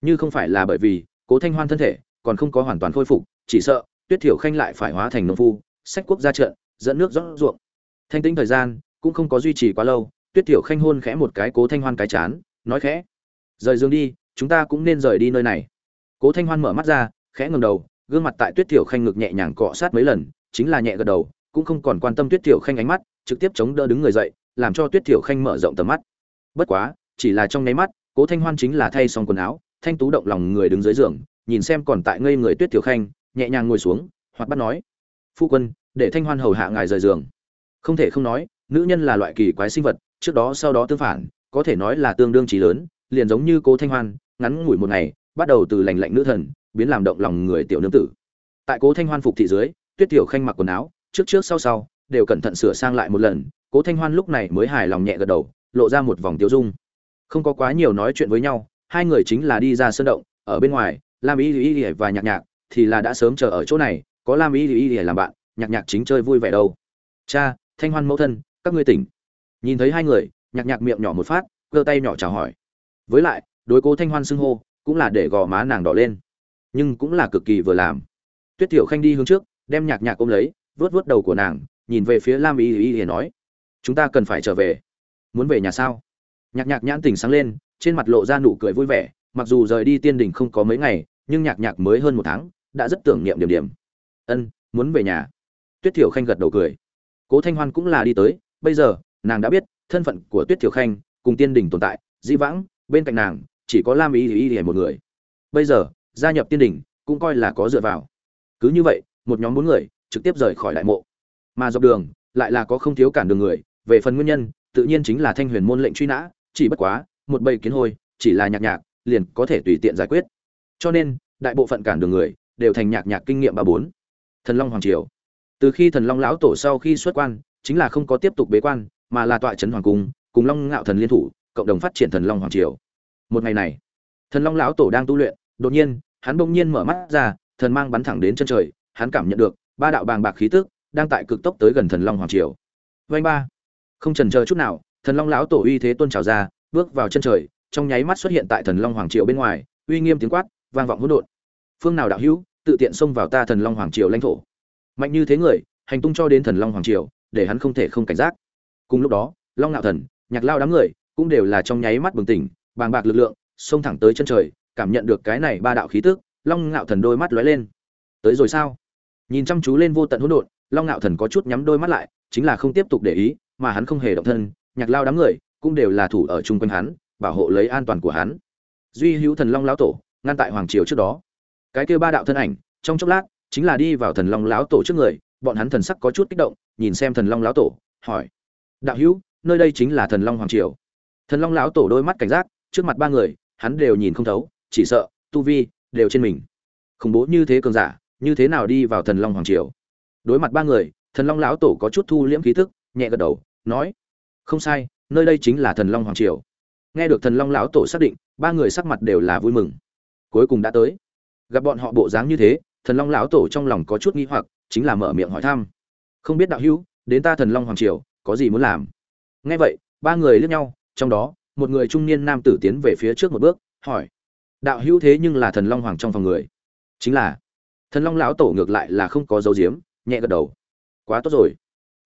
Như không phải là bởi vì cố thanh hoan thân thể còn không có hoàn toàn khôi phục, chỉ sợ, tuyết thiểu khanh lại phải hóa thành nông phu, sách quốc ra trận, dẫn nước rót ruộng. Thanh tĩnh thời gian, cũng không có duy trì quá lâu, tuyết thiểu khanh hôn khẽ một cái cố thanh hoan cái chán, nói khẽ, rời giường đi, chúng ta cũng nên rời đi nơi này. Cố thanh hoan mở mắt ra, khẽ ngầm đầu, gương mặt tại tuyết thiểu khanh ngực nhẹ nhàng cọ sát mấy lần, chính là nhẹ gật đầu, cũng không còn quan tâm tuyết thiểu khanh ánh mắt, trực tiếp chống đỡ đứng người dậy, làm cho tuyết thiểu khanh mở rộng tầm mắt. Bất quá, chỉ là trong nháy mắt, cố thanh hoan chính là thay xong quần áo, thanh tú động lòng người đứng dưới giường nhìn xem còn tại ngây người tuyết tiểu khanh, nhẹ nhàng ngồi xuống, hoặc bắt nói, phu quân, để thanh hoan hầu hạ ngài rời giường. Không thể không nói, nữ nhân là loại kỳ quái sinh vật, trước đó sau đó tương phản, có thể nói là tương đương trí lớn, liền giống như cố thanh hoan, ngắn ngủi một ngày, bắt đầu từ lành lạnh nữ thần, biến làm động lòng người tiểu nương tử. Tại cố thanh hoan phục thị dưới, tuyết tiểu khanh mặc quần áo, trước trước sau sau, đều cẩn thận sửa sang lại một lần cố thanh hoan lúc này mới hài lòng nhẹ gật đầu, lộ ra một vòng tiêu dung. Không có quá nhiều nói chuyện với nhau, hai người chính là đi ra sân động, ở bên ngoài lam y y y và nhạc nhạc thì là đã sớm chờ ở chỗ này, có lam y y y làm bạn, nhạc nhạc chính chơi vui vẻ đâu. Cha, thanh hoan mẫu thân, các ngươi tỉnh. Nhìn thấy hai người, nhạc nhạc miệng nhỏ một phát, giơ tay nhỏ chào hỏi. Với lại, đối cố thanh hoan xưng hô, cũng là để gò má nàng đỏ lên. Nhưng cũng là cực kỳ vừa làm. Tuyết tiểu khanh đi hướng trước, đem nhạc nhạc ôm lấy vớt vớt đầu của nàng, nhìn về phía lam y y y nói, chúng ta cần phải trở về. Muốn về nhà sao? Nhạc nhạc nhãn tình sáng lên, trên mặt lộ ra nụ cười vui vẻ mặc dù rời đi tiên đình không có mấy ngày, nhưng nhạc nhạc mới hơn một tháng, đã rất tưởng niệm điểm điểm. Ân, muốn về nhà. Tuyết thiểu khanh gật đầu cười. Cố thanh hoan cũng là đi tới, bây giờ, nàng đã biết, thân phận của tuyết thiểu khanh cùng tiên đình tồn tại, dĩ vãng, bên cạnh nàng, chỉ có lam ý ý ý một người. Bây giờ, gia nhập tiên đình, cũng coi là có dựa vào. Cứ như vậy, một nhóm bốn người, trực tiếp rời khỏi đại mộ. Mà dọc đường, lại là có không thiếu cản đường người. Về phần nguyên nhân, tự nhiên chính là thanh huyền môn lệnh truy nã, chỉ bất quá, một bầy kiến hôi, chỉ là nhạc nhạc liền có thể tùy tiện giải quyết. Cho nên, đại bộ phận cản đường người đều thành nhạc nhạc kinh nghiệm ba bốn. Thần long hoàng triều. Từ khi thần long lão tổ sau khi xuất quan, chính là không có tiếp tục bế quan, mà là tọa trấn hoàng cung, cùng long ngạo thần liên thủ, cộng đồng phát triển thần long hoàng triều. Một ngày này, thần long lão tổ đang tu luyện, đột nhiên, hắn bỗng nhiên mở mắt ra, thần mang bắn thẳng đến chân trời, hắn cảm nhận được ba đạo bàng bạc khí tức đang tại cực tốc tới gần thần long hoàng triều. Vanh ba. Không trần chờ chút nào, thần long lão tổ uy thế tuôn trào ra, bước vào chân trời trong nháy mắt xuất hiện tại thần long hoàng triều bên ngoài, uy nghiêm tiếng quát, vang vọng hỗn độn. Phương nào đạo hữu, tự tiện xông vào ta thần long hoàng triều lãnh thổ. Mạnh như thế người, hành tung cho đến thần long hoàng triều, để hắn không thể không cảnh giác. Cùng lúc đó, long nạo thần, nhạc lao đám người, cũng đều là trong nháy mắt bừng tỉnh, bàng bạc lực lượng, xông thẳng tới chân trời, cảm nhận được cái này ba đạo khí tức, long ngạo thần đôi mắt lóe lên. Tới rồi sao? Nhìn chăm chú lên vô tận hỗn độn, long ngạo thần có chút nhắm đôi mắt lại, chính là không tiếp tục để ý, mà hắn không hề động thân, nhạc lao đám người, cũng đều là thủ ở chung quanh hắn bảo hộ lấy an toàn của hắn. Duy hữu thần long lão tổ, ngăn tại hoàng triều trước đó. Cái kêu ba đạo thân ảnh, trong chốc lát, chính là đi vào thần long lão tổ trước người, bọn hắn thần sắc có chút kích động, nhìn xem thần long lão tổ, hỏi, đạo hữu, nơi đây chính là thần long hoàng triều? Thần long lão tổ đôi mắt cảnh giác, trước mặt ba người, hắn đều nhìn không thấu, chỉ sợ, tu vi, đều trên mình. Khủng bố như thế cường giả, như thế nào đi vào thần long hoàng triều? Đối mặt ba người, thần long lão tổ có chút thu liễm khí thức nhẹ gật đầu, nói, không sai, nơi đây chính là thần long hoàng triều nghe được thần long lão tổ xác định, ba người sắc mặt đều là vui mừng. Cuối cùng đã tới. Gặp bọn họ bộ dáng như thế, thần long lão tổ trong lòng có chút nghi hoặc, chính là mở miệng hỏi thăm. Không biết đạo hữu, đến ta thần long hoàng triều, có gì muốn làm? Nghe vậy, ba người liếc nhau, trong đó, một người trung niên nam tử tiến về phía trước một bước, hỏi. Đạo hữu thế nhưng là thần long hoàng trong phòng người. Chính là, thần long lão tổ ngược lại là không có dấu diếm nhẹ gật đầu. Quá tốt rồi.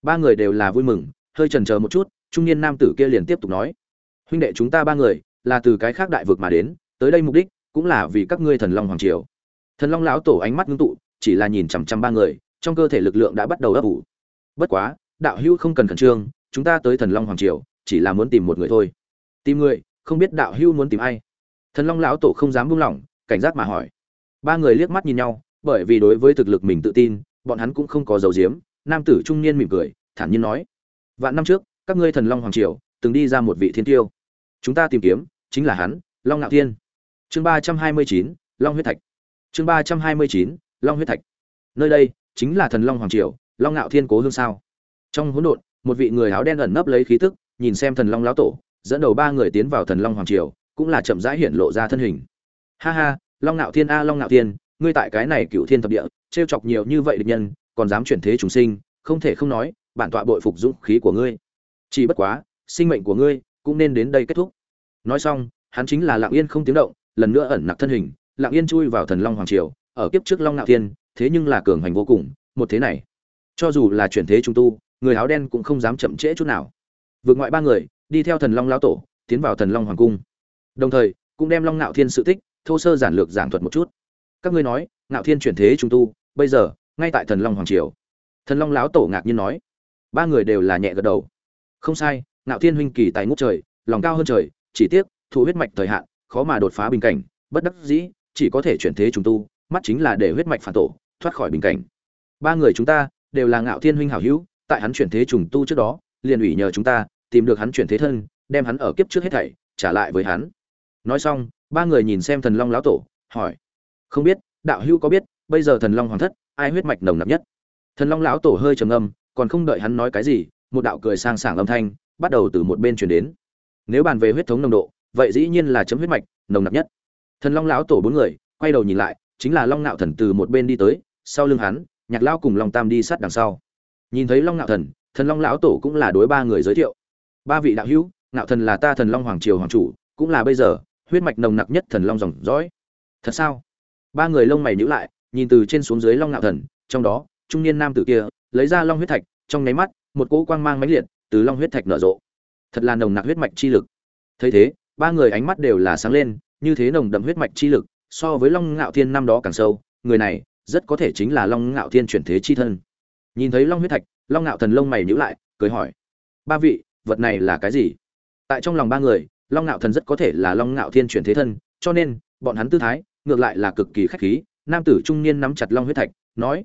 Ba người đều là vui mừng, hơi chần chờ một chút, trung niên nam tử kia liền tiếp tục nói huynh đệ chúng ta ba người, là từ cái khác đại vực mà đến, tới đây mục đích cũng là vì các ngươi thần long hoàng triều. Thần long lão tổ ánh mắt ngưng tụ, chỉ là nhìn chằm chằm ba người, trong cơ thể lực lượng đã bắt đầu ấp ủ. Bất quá, đạo hữu không cần khẩn trương, chúng ta tới thần long hoàng triều, chỉ là muốn tìm một người thôi. Tìm người, không biết đạo hữu muốn tìm ai. Thần long lão tổ không dám buông lỏng, cảnh giác mà hỏi. Ba người liếc mắt nhìn nhau, bởi vì đối với thực lực mình tự tin, bọn hắn cũng không có dấu diếm nam tử trung niên mỉm cười, thản nhiên nói. Vạn năm trước, các ngươi thần long hoàng triều, từng đi ra một vị thiên tiêu chúng ta tìm kiếm, chính là hắn, long ngạo thiên. Chương ba trăm hai mươi chín, long huyết thạch. Chương ba trăm hai mươi chín, long huyết thạch. Nơi đây, chính là thần long hoàng triều, long ngạo thiên cố hương sao. Trong hỗn độn, một vị người áo đen ẩn nấp lấy khí tức, nhìn xem thần long lão tổ, dẫn đầu ba người tiến vào thần long hoàng triều, cũng là chậm rãi hiện lộ ra thân hình. Ha ha, long Ngạo thiên a, long Ngạo thiên, ngươi tại cái này cựu thiên thập địa, trêu chọc nhiều như vậy địch nhân, còn dám chuyển thế chúng sinh, không thể không nói, bản tọa bội phục dũng khí của ngươi. Chỉ bất quá, sinh mệnh của ngươi cũng nên đến đây kết thúc. Nói xong, hắn chính là lặng yên không tiếng động, lần nữa ẩn nặc thân hình lặng yên chui vào thần long hoàng triều, ở kiếp trước long nạo thiên, thế nhưng là cường hành vô cùng, một thế này. Cho dù là chuyển thế trung tu, người áo đen cũng không dám chậm trễ chút nào. Vượt ngoại ba người, đi theo thần long lão tổ, tiến vào thần long hoàng cung. Đồng thời, cũng đem long nạo thiên sự tích, thô sơ giản lược giảng thuật một chút. Các ngươi nói, nạo thiên chuyển thế trung tu, bây giờ, ngay tại thần long hoàng triều. Thần long lão tổ ngạc nhiên nói. Ba người đều là nhẹ gật đầu. Không sai nạo thiên huynh kỳ tài ngút trời, lòng cao hơn trời, chỉ tiếc thụ huyết mạch thời hạn, khó mà đột phá bình cảnh, bất đắc dĩ, chỉ có thể chuyển thế trùng tu, mắt chính là để huyết mạch phản tổ, thoát khỏi bình cảnh. Ba người chúng ta đều là ngạo thiên huynh hảo hữu, tại hắn chuyển thế trùng tu trước đó, liền ủy nhờ chúng ta tìm được hắn chuyển thế thân, đem hắn ở kiếp trước hết thảy trả lại với hắn. Nói xong, ba người nhìn xem thần long lão tổ, hỏi, không biết, đạo hữu có biết, bây giờ thần long hoàng thất, ai huyết mạch nồng nặc nhất? Thần long lão tổ hơi trầm ngâm, còn không đợi hắn nói cái gì, một đạo cười sang sảng âm thanh bắt đầu từ một bên chuyển đến. Nếu bàn về huyết thống nồng độ, vậy dĩ nhiên là chấm huyết mạch, nồng nặc nhất. Thần long lão tổ bốn người, quay đầu nhìn lại, chính là long nạo thần từ một bên đi tới, sau lưng hắn, nhạc lao cùng long tam đi sát đằng sau. Nhìn thấy long nạo thần thần long lão tổ cũng là đối ba người giới thiệu. Ba vị đạo hữu, nạo thần là ta thần long hoàng triều hoàng chủ, cũng là bây giờ, huyết mạch nồng nặc nhất thần long dòng dõi. Thật sao? Ba người lông mày nhíu lại, nhìn từ trên xuống dưới long nạo thần, trong đó, trung niên nam tử kia, lấy ra long huyết thạch, trong nháy mắt, một cỗ quang mang mãnh liệt từ long huyết thạch nở rộ. Thật là nồng nặc huyết mạch chi lực. Thấy thế, ba người ánh mắt đều là sáng lên, như thế nồng đậm huyết mạch chi lực, so với long ngạo thiên năm đó càng sâu, người này rất có thể chính là long ngạo thiên chuyển thế chi thân. Nhìn thấy long huyết thạch, long ngạo thần lông mày nhíu lại, cười hỏi, ba vị, vật này là cái gì? Tại trong lòng ba người, long ngạo thần rất có thể là long ngạo thiên chuyển thế thân, cho nên bọn hắn tư thái ngược lại là cực kỳ khách khí, nam tử trung niên nắm chặt long huyết thạch, nói,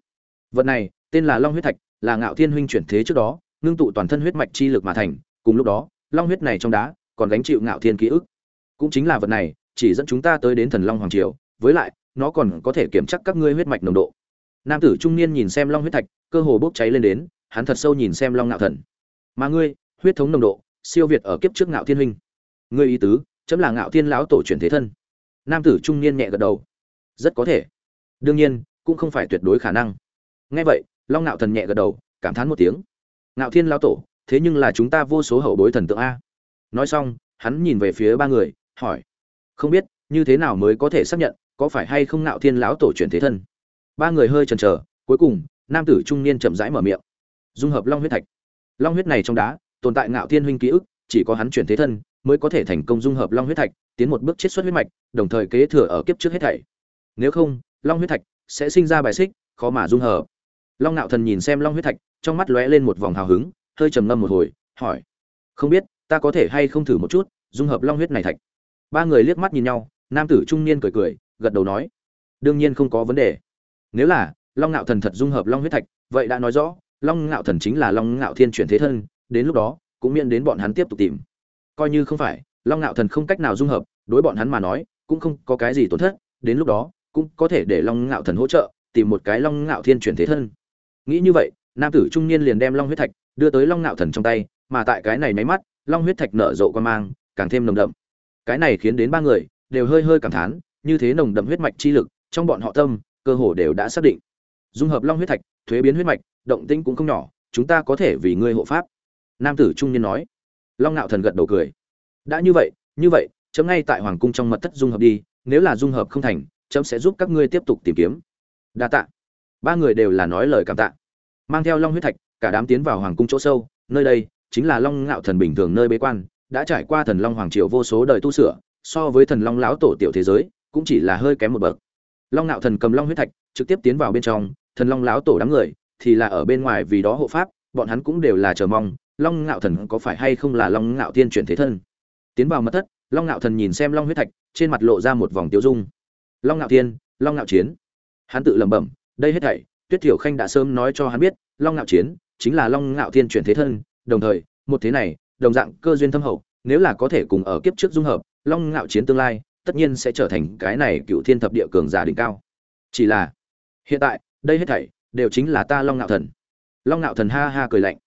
vật này tên là long huyết thạch, là ngạo thiên huynh chuyển thế trước đó ngưng tụ toàn thân huyết mạch chi lực mà thành, cùng lúc đó, long huyết này trong đá còn gánh chịu ngạo thiên ký ức. Cũng chính là vật này, chỉ dẫn chúng ta tới đến thần long hoàng triều, với lại, nó còn có thể kiểm chắc các ngươi huyết mạch nồng độ. Nam tử trung niên nhìn xem long huyết thạch, cơ hồ bốc cháy lên đến, hắn thật sâu nhìn xem long ngạo thần. Mà ngươi, huyết thống nồng độ, siêu việt ở kiếp trước ngạo thiên huynh. Ngươi ý tứ, chấm là ngạo thiên lão tổ truyền thế thân. Nam tử trung niên nhẹ gật đầu. Rất có thể. Đương nhiên, cũng không phải tuyệt đối khả năng. Nghe vậy, long ngạo thần nhẹ gật đầu, cảm thán một tiếng ngạo thiên lão tổ, thế nhưng là chúng ta vô số hậu bối thần tượng a. Nói xong, hắn nhìn về phía ba người, hỏi. Không biết, như thế nào mới có thể xác nhận, có phải hay không ngạo thiên lão tổ chuyển thế thân? Ba người hơi chần chờ, cuối cùng, nam tử trung niên chậm rãi mở miệng. Dung hợp long huyết thạch. Long huyết này trong đá, tồn tại ngạo thiên huynh ký ức, chỉ có hắn chuyển thế thân mới có thể thành công dung hợp long huyết thạch, tiến một bước chiết xuất huyết mạch, đồng thời kế thừa ở kiếp trước hết thảy. Nếu không, long huyết thạch sẽ sinh ra bài xích, khó mà dung hợp. Long ngạo thần nhìn xem long huyết thạch trong mắt lóe lên một vòng hào hứng, hơi trầm ngâm một hồi, hỏi, không biết, ta có thể hay không thử một chút, dung hợp long huyết này thạch? Ba người liếc mắt nhìn nhau, nam tử trung niên cười cười, gật đầu nói, đương nhiên không có vấn đề. Nếu là long ngạo thần thật dung hợp long huyết thạch, vậy đã nói rõ, long ngạo thần chính là long ngạo thiên chuyển thế thân, đến lúc đó, cũng miễn đến bọn hắn tiếp tục tìm. Coi như không phải, long ngạo thần không cách nào dung hợp, đối bọn hắn mà nói, cũng không có cái gì tổn thất, đến lúc đó, cũng có thể để long ngạo thần hỗ trợ, tìm một cái long ngạo thiên chuyển thế thân. Nghĩ như vậy nam tử trung niên liền đem long huyết thạch đưa tới long nạo thần trong tay, mà tại cái này máy mắt, long huyết thạch nở rộ quan mang, càng thêm nồng đậm. Cái này khiến đến ba người đều hơi hơi cảm thán, như thế nồng đậm huyết mạch chi lực, trong bọn họ tâm, cơ hồ đều đã xác định. Dung hợp long huyết thạch, thuế biến huyết mạch, động tĩnh cũng không nhỏ, chúng ta có thể vì ngươi hộ pháp. Nam tử trung niên nói. Long nạo thần gật đầu cười. Đã như vậy như vậy, chấm ngay tại hoàng cung trong mật thất dung hợp đi, nếu là dung hợp không thành, chấm sẽ giúp các ngươi tiếp tục tìm kiếm. Đa tạ. Ba người đều là nói lời cảm tạ mang theo long huyết thạch, cả đám tiến vào hoàng cung chỗ sâu. Nơi đây chính là long ngạo thần bình thường nơi bế quan, đã trải qua thần long hoàng triều vô số đời tu sửa, so với thần long lão tổ tiểu thế giới, cũng chỉ là hơi kém một bậc. Long ngạo thần cầm long huyết thạch, trực tiếp tiến vào bên trong. Thần long lão tổ đám người thì là ở bên ngoài vì đó hộ pháp, bọn hắn cũng đều là chờ mong long ngạo thần có phải hay không là long ngạo tiên chuyển thế thân. Tiến vào mật thất, long ngạo thần nhìn xem long huyết thạch, trên mặt lộ ra một vòng tiêu dung. Long ngạo tiên long ngạo chiến. Hắn tự lẩm bẩm, đây hết thảy tuyết thiểu khanh đã sớm nói cho hắn biết, long ngạo chiến chính là long ngạo thiên chuyển thế thân, đồng thời, một thế này, đồng dạng cơ duyên thâm hậu, nếu là có thể cùng ở kiếp trước dung hợp, long ngạo chiến tương lai, tất nhiên sẽ trở thành cái này cựu thiên thập địa cường giả đỉnh cao. Chỉ là, hiện tại, đây hết thảy đều chính là ta long ngạo thần. Long ngạo thần ha ha cười lạnh.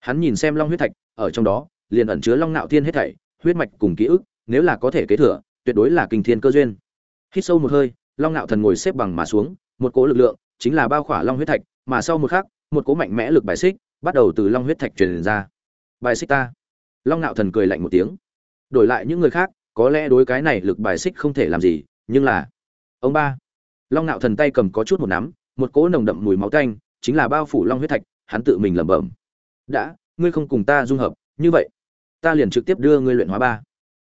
Hắn nhìn xem long huyết thạch, ở trong đó, liền ẩn chứa long ngạo thiên hết thảy, huyết mạch cùng ký ức, nếu là có thể kế thừa, tuyệt đối là kinh thiên cơ duyên. Hít sâu một hơi, long ngạo thần ngồi xếp bằng mà xuống, một cỗ lực lượng chính là bao khỏa long huyết thạch, mà sau một khắc, một cỗ mạnh mẽ lực bài xích bắt đầu từ long huyết thạch truyền ra. Bài xích ta. Long nạo thần cười lạnh một tiếng. Đổi lại những người khác, có lẽ đối cái này lực bài xích không thể làm gì, nhưng là, ông ba. Long nạo thần tay cầm có chút một nắm, một cỗ nồng đậm mùi máu tanh, chính là bao phủ long huyết thạch, hắn tự mình lẩm bẩm. Đã, ngươi không cùng ta dung hợp, như vậy, ta liền trực tiếp đưa ngươi luyện hóa ba.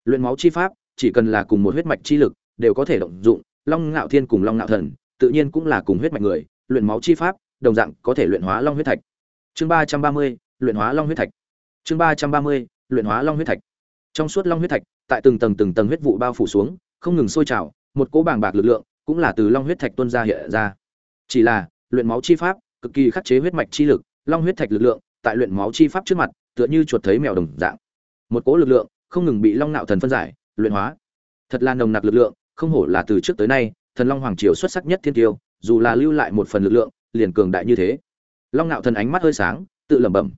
Luyện máu chi pháp, chỉ cần là cùng một huyết mạch chi lực, đều có thể động dụng, long ngạo thiên cùng long ngạo thần tự nhiên cũng là cùng huyết mạch người, luyện máu chi pháp, đồng dạng có thể luyện hóa long huyết thạch. Chương ba trăm ba mươi, luyện hóa long huyết thạch. Chương ba trăm ba mươi, luyện hóa long huyết thạch. Trong suốt long huyết thạch, tại từng tầng từng tầng huyết vụ bao phủ xuống, không ngừng sôi trào, một cỗ bàng bạc lực lượng cũng là từ long huyết thạch tuôn ra hiện ra. Chỉ là, luyện máu chi pháp, cực kỳ khắc chế huyết mạch chi lực, long huyết thạch lực lượng tại luyện máu chi pháp trước mặt, tựa như chuột thấy mèo đồng dạng. Một cỗ lực lượng không ngừng bị long nạo thần phân giải, luyện hóa. Thật là nồng nặc lực lượng, không hổ là từ trước tới nay thần long hoàng triều xuất sắc nhất thiên tiêu, dù là lưu lại một phần lực lượng, liền cường đại như thế. Long nạo thần ánh mắt hơi sáng, tự lẩm bẩm.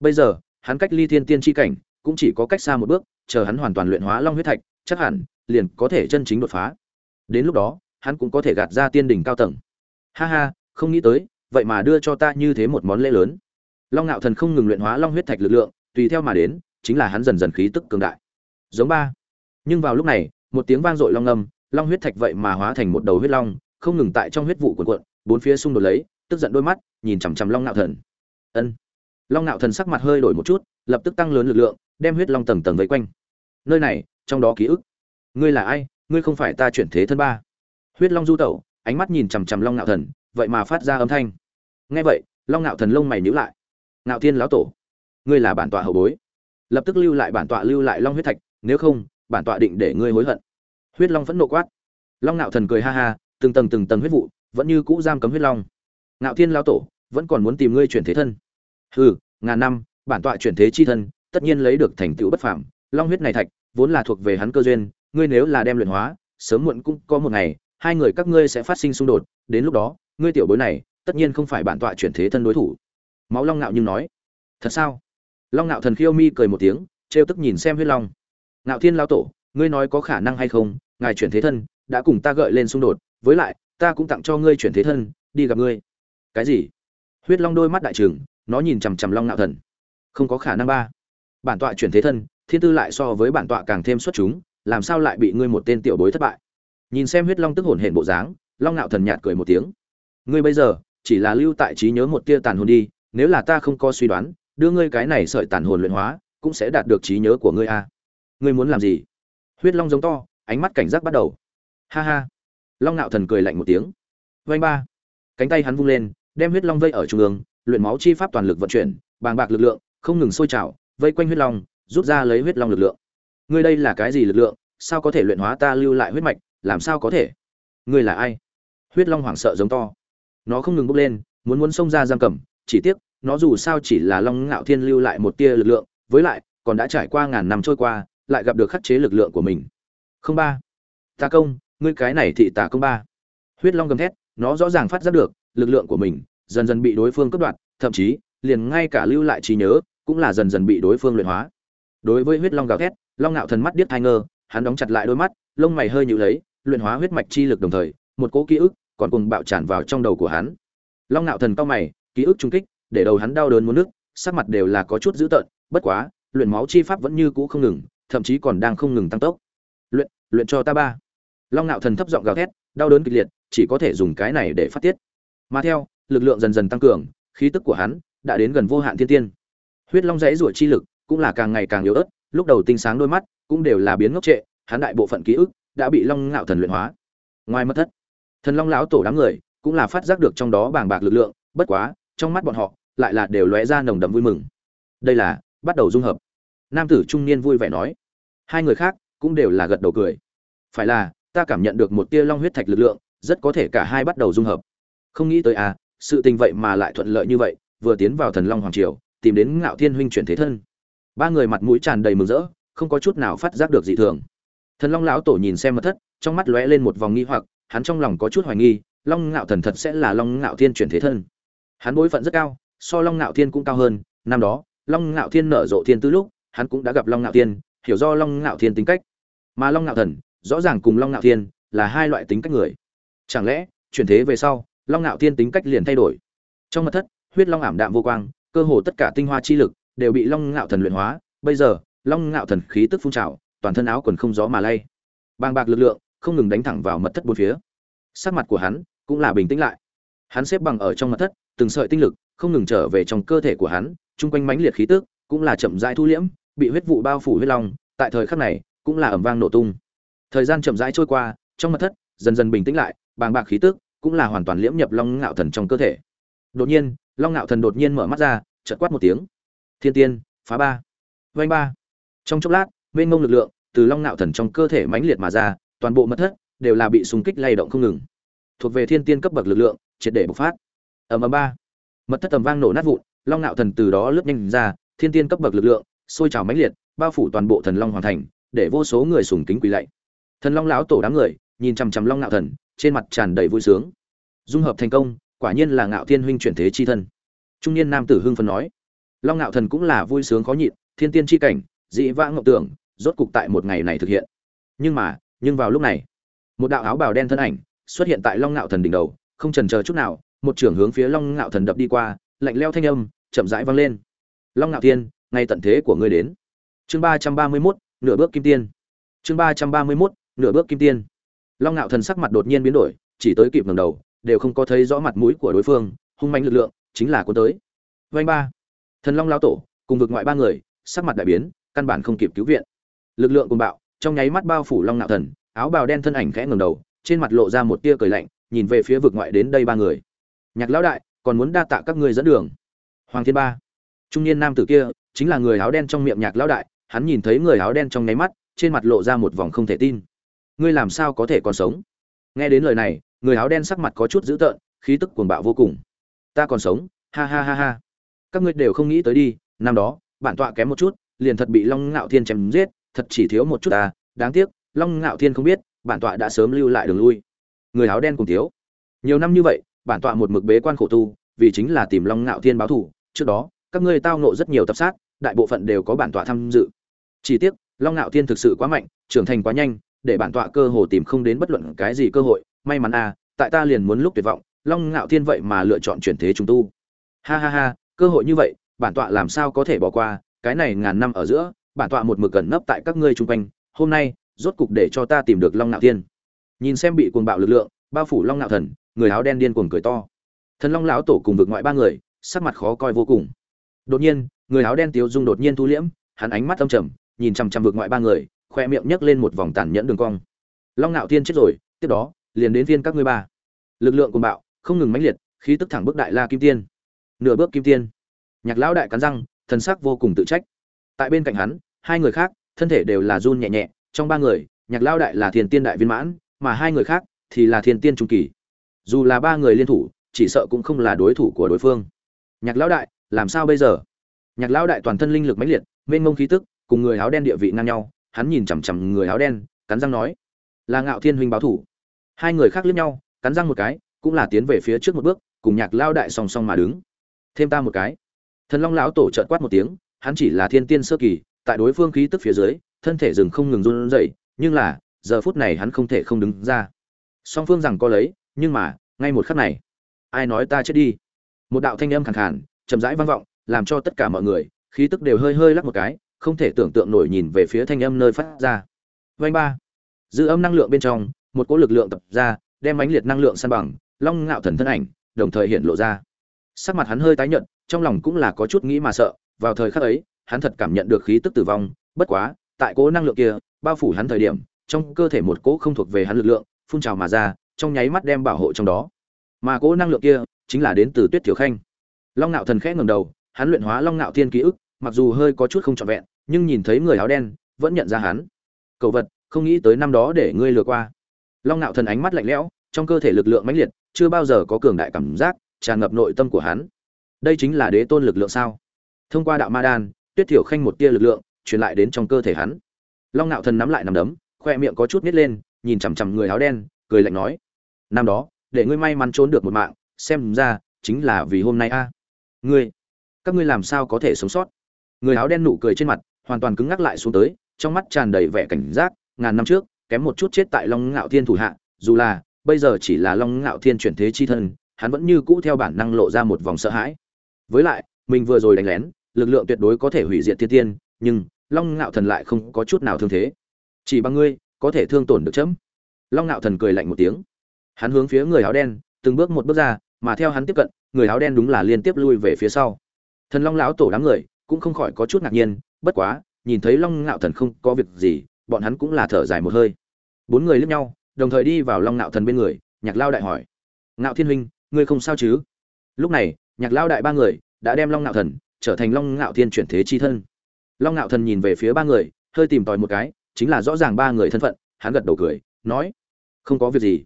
Bây giờ, hắn cách ly thiên tiên chi cảnh, cũng chỉ có cách xa một bước, chờ hắn hoàn toàn luyện hóa long huyết thạch, chắc hẳn, liền có thể chân chính đột phá. Đến lúc đó, hắn cũng có thể gạt ra tiên đỉnh cao tầng. Ha ha, không nghĩ tới, vậy mà đưa cho ta như thế một món lễ lớn. Long ngạo thần không ngừng luyện hóa long huyết thạch lực lượng, tùy theo mà đến, chính là hắn dần dần khí tức cường đại. Giống ba. Nhưng vào lúc này, một tiếng vang dội long ngâm long huyết thạch vậy mà hóa thành một đầu huyết long, không ngừng tại trong huyết vụ cuộn cuộn, bốn phía xung đột lấy, tức giận đôi mắt, nhìn chằm chằm long Nạo thần. Ân. Long Nạo thần sắc mặt hơi đổi một chút, lập tức tăng lớn lực lượng, đem huyết long tầng tầng vây quanh. Nơi này, trong đó ký ức. Ngươi là ai? Ngươi không phải ta chuyển thế thân ba. Huyết long du tẩu, ánh mắt nhìn chằm chằm long Nạo thần, vậy mà phát ra âm thanh. Nghe vậy, long Nạo thần lông mày nhíu lại. Nạo thiên lão tổ, ngươi là bản tọa hậu bối. Lập tức lưu lại bản tọa lưu lại long huyết thạch, nếu không, bản tọa định để ngươi hối hận huyết long phẫn nộ quát. Long ngạo thần cười ha ha, từng tầng từng tầng huyết vụ, vẫn như cũ giam cấm huyết long. Ngạo thiên lão tổ, vẫn còn muốn tìm ngươi chuyển thế thân. Hừ, ngàn năm, bản tọa chuyển thế chi thân, tất nhiên lấy được thành tựu bất phàm. Long huyết này thạch, vốn là thuộc về hắn cơ duyên, ngươi nếu là đem luyện hóa, sớm muộn cũng có một ngày, hai người các ngươi sẽ phát sinh xung đột. Đến lúc đó, ngươi tiểu bối này, tất nhiên không phải bản tọa chuyển thế thân đối thủ. Máu long ngạo nhưng nói. Thật sao? Long ngạo thần khiêu mi cười một tiếng, trêu tức nhìn xem huyết long. Ngạo thiên lao tổ ngươi nói có khả năng hay không, ngài chuyển thế thân, đã cùng ta gợi lên xung đột, với lại, ta cũng tặng cho ngươi chuyển thế thân, đi gặp ngươi. Cái gì? Huyết long đôi mắt đại trường nó nhìn chằm chằm long Nạo thần. Không có khả năng ba. Bản tọa chuyển thế thân, thiên tư lại so với bản tọa càng thêm xuất chúng, làm sao lại bị ngươi một tên tiểu bối thất bại? Nhìn xem huyết long tức hổn hển bộ dáng, long Nạo thần nhạt cười một tiếng. Ngươi bây giờ, chỉ là lưu tại trí nhớ một tia tàn hồn đi, nếu là ta không có suy đoán, đưa ngươi cái này sợi tàn hồn luyện hóa, cũng sẽ đạt được trí nhớ của ngươi a ngươi muốn làm gì? Huyết long giống to, ánh mắt cảnh giác bắt đầu. Ha ha. Long ngạo thần cười lạnh một tiếng. Vanh ba. Cánh tay hắn vung lên, đem huyết long vây ở trung ương, luyện máu chi pháp toàn lực vận chuyển, bàng bạc lực lượng, không ngừng sôi trào, vây quanh huyết long, rút ra lấy huyết long lực lượng. Ngươi đây là cái gì lực lượng? Sao có thể luyện hóa ta lưu lại huyết mạch? Làm sao có thể? Ngươi là ai? Huyết long hoảng sợ giống to. Nó không ngừng bốc lên, muốn muốn xông ra giam cầm, chỉ tiếc, nó dù sao chỉ là long ngạo thiên lưu lại một tia lực lượng, với lại, còn đã trải qua ngàn năm trôi qua lại gặp được khắc chế lực lượng của mình. Không ba. Tà công, ngươi cái này thị tà công ba. Huyết long gầm thét, nó rõ ràng phát giác được, lực lượng của mình dần dần bị đối phương cướp đoạt, thậm chí, liền ngay cả lưu lại trí nhớ, cũng là dần dần bị đối phương luyện hóa. Đối với huyết long gào thét, long ngạo thần mắt điếc thai ngơ, hắn đóng chặt lại đôi mắt, lông mày hơi nhịu lấy, luyện hóa huyết mạch chi lực đồng thời, một cỗ ký ức còn cùng bạo tràn vào trong đầu của hắn. Long ngạo thần cao mày, ký ức trung kích, để đầu hắn đau đớn muốn nước sắc mặt đều là có chút dữ tợn, bất quá, luyện máu chi pháp vẫn như cũ không ngừng thậm chí còn đang không ngừng tăng tốc. Luyện luyện cho ta ba. Long ngạo thần thấp giọng gào thét, đau đớn kịch liệt, chỉ có thể dùng cái này để phát tiết. Mà theo, lực lượng dần dần tăng cường, khí tức của hắn đã đến gần vô hạn thiên tiên. Huyết long dãy rủa chi lực cũng là càng ngày càng yếu ớt, lúc đầu tinh sáng đôi mắt cũng đều là biến ngốc trệ, hắn đại bộ phận ký ức đã bị long ngạo thần luyện hóa. Ngoài mất thất, thần long lão tổ đám người cũng là phát giác được trong đó bàng bạc lực lượng, bất quá, trong mắt bọn họ lại là đều lóe ra nồng đậm vui mừng. Đây là bắt đầu dung hợp. Nam tử trung niên vui vẻ nói hai người khác cũng đều là gật đầu cười. Phải là, ta cảm nhận được một tia long huyết thạch lực lượng, rất có thể cả hai bắt đầu dung hợp. Không nghĩ tới à sự tình vậy mà lại thuận lợi như vậy, vừa tiến vào thần long hoàng triều, tìm đến ngạo thiên huynh chuyển thế thân. Ba người mặt mũi tràn đầy mừng rỡ, không có chút nào phát giác được dị thường. Thần long lão tổ nhìn xem mật thất, trong mắt lóe lên một vòng nghi hoặc, hắn trong lòng có chút hoài nghi, long ngạo thần thật sẽ là long ngạo thiên chuyển thế thân. Hắn bối phận rất cao, so long ngạo thiên cũng cao hơn, năm đó, long ngạo thiên nở rộ thiên tư lúc, hắn cũng đã gặp long ngạo thiên hiểu do long ngạo thiên tính cách. Mà long ngạo thần, rõ ràng cùng long ngạo thiên là hai loại tính cách người. Chẳng lẽ, chuyển thế về sau, long ngạo thiên tính cách liền thay đổi? Trong mật thất, huyết long ảm đạm vô quang, cơ hồ tất cả tinh hoa chi lực đều bị long ngạo thần luyện hóa. Bây giờ, long ngạo thần khí tức phun trào, toàn thân áo quần không gió mà lay. Bàng bạc lực lượng không ngừng đánh thẳng vào mật thất bốn phía. Sắc mặt của hắn cũng là bình tĩnh lại. Hắn xếp bằng ở trong mật thất, từng sợi tinh lực không ngừng trở về trong cơ thể của hắn, chung quanh mãnh liệt khí tức cũng là chậm rãi thu liễm bị huyết vụ bao phủ huyết long, tại thời khắc này, cũng là ầm vang nổ tung. Thời gian chậm rãi trôi qua, trong mật thất, dần dần bình tĩnh lại, bàng bạc khí tức cũng là hoàn toàn liễm nhập long ngạo thần trong cơ thể. Đột nhiên, long ngạo thần đột nhiên mở mắt ra, chợt quát một tiếng. Thiên tiên, phá ba. Vanh ba. Trong chốc lát, mênh mông lực lượng từ long ngạo thần trong cơ thể mãnh liệt mà ra, toàn bộ mật thất đều là bị xung kích lay động không ngừng. Thuộc về thiên tiên cấp bậc lực lượng, triệt để bộc phát. Ầm ầm ba. Mật thất tầm vang nổ nát vụn, long ngạo thần từ đó lướt nhanh ra, thiên tiên cấp bậc lực lượng sôi trào mãnh liệt, bao phủ toàn bộ thần long hoàn thành, để vô số người sùng kính quỳ lạy. Thần long lão tổ đám người, nhìn chằm chằm long ngạo thần, trên mặt tràn đầy vui sướng. Dung hợp thành công, quả nhiên là ngạo thiên huynh chuyển thế chi thân. Trung niên nam tử hưng phấn nói. Long ngạo thần cũng là vui sướng khó nhịn, thiên tiên chi cảnh, dị vãng ngọc tưởng, rốt cục tại một ngày này thực hiện. Nhưng mà, nhưng vào lúc này, một đạo áo bào đen thân ảnh xuất hiện tại long ngạo thần đỉnh đầu, không chần chờ chút nào, một trưởng hướng phía long ngạo thần đập đi qua, lạnh leo thanh âm chậm rãi vang lên. Long ngạo thiên ngay tận thế của ngươi đến. Chương ba trăm ba mươi mốt, nửa bước kim tiên. Chương ba trăm ba mươi mốt, nửa bước kim tiên. Long ngạo thần sắc mặt đột nhiên biến đổi, chỉ tới kịp ngầm đầu, đều không có thấy rõ mặt mũi của đối phương, hung manh lực lượng, chính là cuốn tới. Vanh ba. Thần long lao tổ, cùng vực ngoại ba người, sắc mặt đại biến, căn bản không kịp cứu viện. Lực lượng cùng bạo, trong nháy mắt bao phủ long ngạo thần, áo bào đen thân ảnh khẽ ngầm đầu, trên mặt lộ ra một tia cười lạnh, nhìn về phía vực ngoại đến đây ba người. Nhạc lão đại, còn muốn đa tạ các ngươi dẫn đường. Hoàng thiên ba. Trung niên nam tử kia chính là người áo đen trong miệng nhạc lão đại, hắn nhìn thấy người áo đen trong nháy mắt, trên mặt lộ ra một vòng không thể tin. Ngươi làm sao có thể còn sống? Nghe đến lời này, người áo đen sắc mặt có chút dữ tợn, khí tức cuồng bạo vô cùng. Ta còn sống? Ha ha ha ha. Các ngươi đều không nghĩ tới đi, năm đó, bản tọa kém một chút, liền thật bị long ngạo thiên chém giết, thật chỉ thiếu một chút ta đáng tiếc, long ngạo thiên không biết, bản tọa đã sớm lưu lại đường lui. Người áo đen cùng thiếu. Nhiều năm như vậy, bản tọa một mực bế quan khổ tu, vì chính là tìm long ngạo thiên báo thù, trước đó các ngươi tao nộ rất nhiều tập sát, đại bộ phận đều có bản tọa tham dự. Chỉ tiếc, long ngạo thiên thực sự quá mạnh, trưởng thành quá nhanh, để bản tọa cơ hồ tìm không đến bất luận cái gì cơ hội. May mắn à tại ta liền muốn lúc tuyệt vọng, long ngạo thiên vậy mà lựa chọn chuyển thế trùng tu. Ha ha ha, cơ hội như vậy, bản tọa làm sao có thể bỏ qua, cái này ngàn năm ở giữa, bản tọa một mực gần nấp tại các ngươi chung quanh, hôm nay, rốt cục để cho ta tìm được long ngạo thiên. Nhìn xem bị cuồng bạo lực lượng, bao phủ long ngạo thần, người áo đen điên cuồng cười to. Thần long lão tổ cùng vực ngoại ba người, sắc mặt khó coi vô cùng đột nhiên, người áo đen tiếu dung đột nhiên thu liễm, hắn ánh mắt âm trầm, nhìn chằm chằm vượt ngoại ba người, khoe miệng nhấc lên một vòng tàn nhẫn đường cong. Long ngạo thiên chết rồi, tiếp đó, liền đến viên các ngươi ba. Lực lượng cùng bạo, không ngừng mãnh liệt, khí tức thẳng bước đại la kim tiên. Nửa bước kim tiên. Nhạc lão đại cắn răng, thần sắc vô cùng tự trách. Tại bên cạnh hắn, hai người khác, thân thể đều là run nhẹ nhẹ, trong ba người, nhạc lão đại là thiền tiên đại viên mãn, mà hai người khác thì là thiền tiên trung kỳ. Dù là ba người liên thủ, chỉ sợ cũng không là đối thủ của đối phương. Nhạc lão đại làm sao bây giờ? Nhạc lão đại toàn thân linh lực mãnh liệt, mênh mông khí tức, cùng người áo đen địa vị ngang nhau, hắn nhìn chằm chằm người áo đen, cắn răng nói, là ngạo thiên huynh báo thủ. Hai người khác liếc nhau, cắn răng một cái, cũng là tiến về phía trước một bước, cùng nhạc lao đại song song mà đứng. Thêm ta một cái. Thần long lão tổ trợn quát một tiếng, hắn chỉ là thiên tiên sơ kỳ, tại đối phương khí tức phía dưới, thân thể rừng không ngừng run rẩy, nhưng là, giờ phút này hắn không thể không đứng ra. Song phương rằng có lấy, nhưng mà, ngay một khắc này, ai nói ta chết đi? Một đạo thanh âm khàn khàn chậm rãi vang vọng, làm cho tất cả mọi người, khí tức đều hơi hơi lắc một cái, không thể tưởng tượng nổi nhìn về phía thanh âm nơi phát ra. Vành ba. Dư âm năng lượng bên trong, một cỗ lực lượng tập ra, đem mãnh liệt năng lượng san bằng, long ngạo thần thân ảnh, đồng thời hiện lộ ra. Sắc mặt hắn hơi tái nhợt, trong lòng cũng là có chút nghĩ mà sợ, vào thời khắc ấy, hắn thật cảm nhận được khí tức tử vong, bất quá, tại cỗ năng lượng kia, bao phủ hắn thời điểm, trong cơ thể một cỗ không thuộc về hắn lực lượng, phun trào mà ra, trong nháy mắt đem bảo hộ trong đó. Mà cỗ năng lượng kia, chính là đến từ tuyết Tiểu khanh long ngạo thần khẽ ngẩng đầu, hắn luyện hóa long ngạo thiên ký ức, mặc dù hơi có chút không trọn vẹn, nhưng nhìn thấy người áo đen, vẫn nhận ra hắn. Cầu vật, không nghĩ tới năm đó để ngươi lừa qua. Long ngạo thần ánh mắt lạnh lẽo, trong cơ thể lực lượng mãnh liệt, chưa bao giờ có cường đại cảm giác, tràn ngập nội tâm của hắn. Đây chính là đế tôn lực lượng sao? Thông qua đạo ma đan, tuyết thiểu khanh một tia lực lượng, truyền lại đến trong cơ thể hắn. Long ngạo thần nắm lại nằm đấm, khoe miệng có chút nít lên, nhìn chằm chằm người áo đen, cười lạnh nói, năm đó, để ngươi may mắn trốn được một mạng, xem ra chính là vì hôm nay a ngươi, các ngươi làm sao có thể sống sót? Người áo đen nụ cười trên mặt, hoàn toàn cứng ngắc lại xuống tới, trong mắt tràn đầy vẻ cảnh giác, ngàn năm trước, kém một chút chết tại long ngạo thiên thủ hạ, dù là, bây giờ chỉ là long ngạo thiên chuyển thế chi thân, hắn vẫn như cũ theo bản năng lộ ra một vòng sợ hãi. Với lại, mình vừa rồi đánh lén, lực lượng tuyệt đối có thể hủy diệt thiên tiên, nhưng long ngạo thần lại không có chút nào thương thế. Chỉ bằng ngươi, có thể thương tổn được chấm. Long ngạo thần cười lạnh một tiếng. Hắn hướng phía người áo đen, từng bước một bước ra mà theo hắn tiếp cận, người áo đen đúng là liên tiếp lui về phía sau. Thần long lão tổ đám người cũng không khỏi có chút ngạc nhiên, bất quá, nhìn thấy long ngạo thần không có việc gì, bọn hắn cũng là thở dài một hơi. Bốn người liếc nhau, đồng thời đi vào long ngạo thần bên người, nhạc lao đại hỏi, ngạo thiên huynh, ngươi không sao chứ? Lúc này, nhạc lao đại ba người đã đem long ngạo thần trở thành long ngạo thiên chuyển thế chi thân. Long ngạo thần nhìn về phía ba người, hơi tìm tòi một cái, chính là rõ ràng ba người thân phận, hắn gật đầu cười, nói, không có việc gì.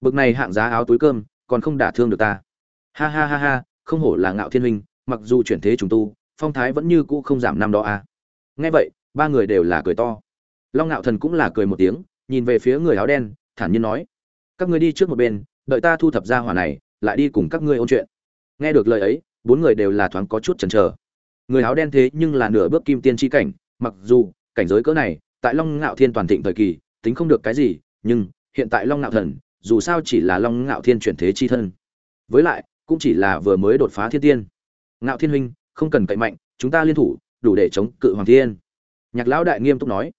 Bực này hạng giá áo túi cơm còn không đả thương được ta. Ha ha ha ha, không hổ là ngạo thiên huynh, mặc dù chuyển thế trùng tu, phong thái vẫn như cũ không giảm năm đó à. nghe vậy, ba người đều là cười to. Long ngạo thần cũng là cười một tiếng, nhìn về phía người áo đen, thản nhiên nói, các ngươi đi trước một bên, đợi ta thu thập ra hỏa này, lại đi cùng các ngươi ôn chuyện. Nghe được lời ấy, bốn người đều là thoáng có chút chần chờ. Người áo đen thế nhưng là nửa bước kim tiên tri cảnh, mặc dù, cảnh giới cỡ này, tại long ngạo thiên toàn thịnh thời kỳ, tính không được cái gì, nhưng, hiện tại long ngạo thần dù sao chỉ là long ngạo thiên chuyển thế chi thân. Với lại, cũng chỉ là vừa mới đột phá thiên tiên. Ngạo thiên huynh, không cần cậy mạnh, chúng ta liên thủ, đủ để chống cự hoàng thiên. Nhạc lão đại nghiêm túc nói.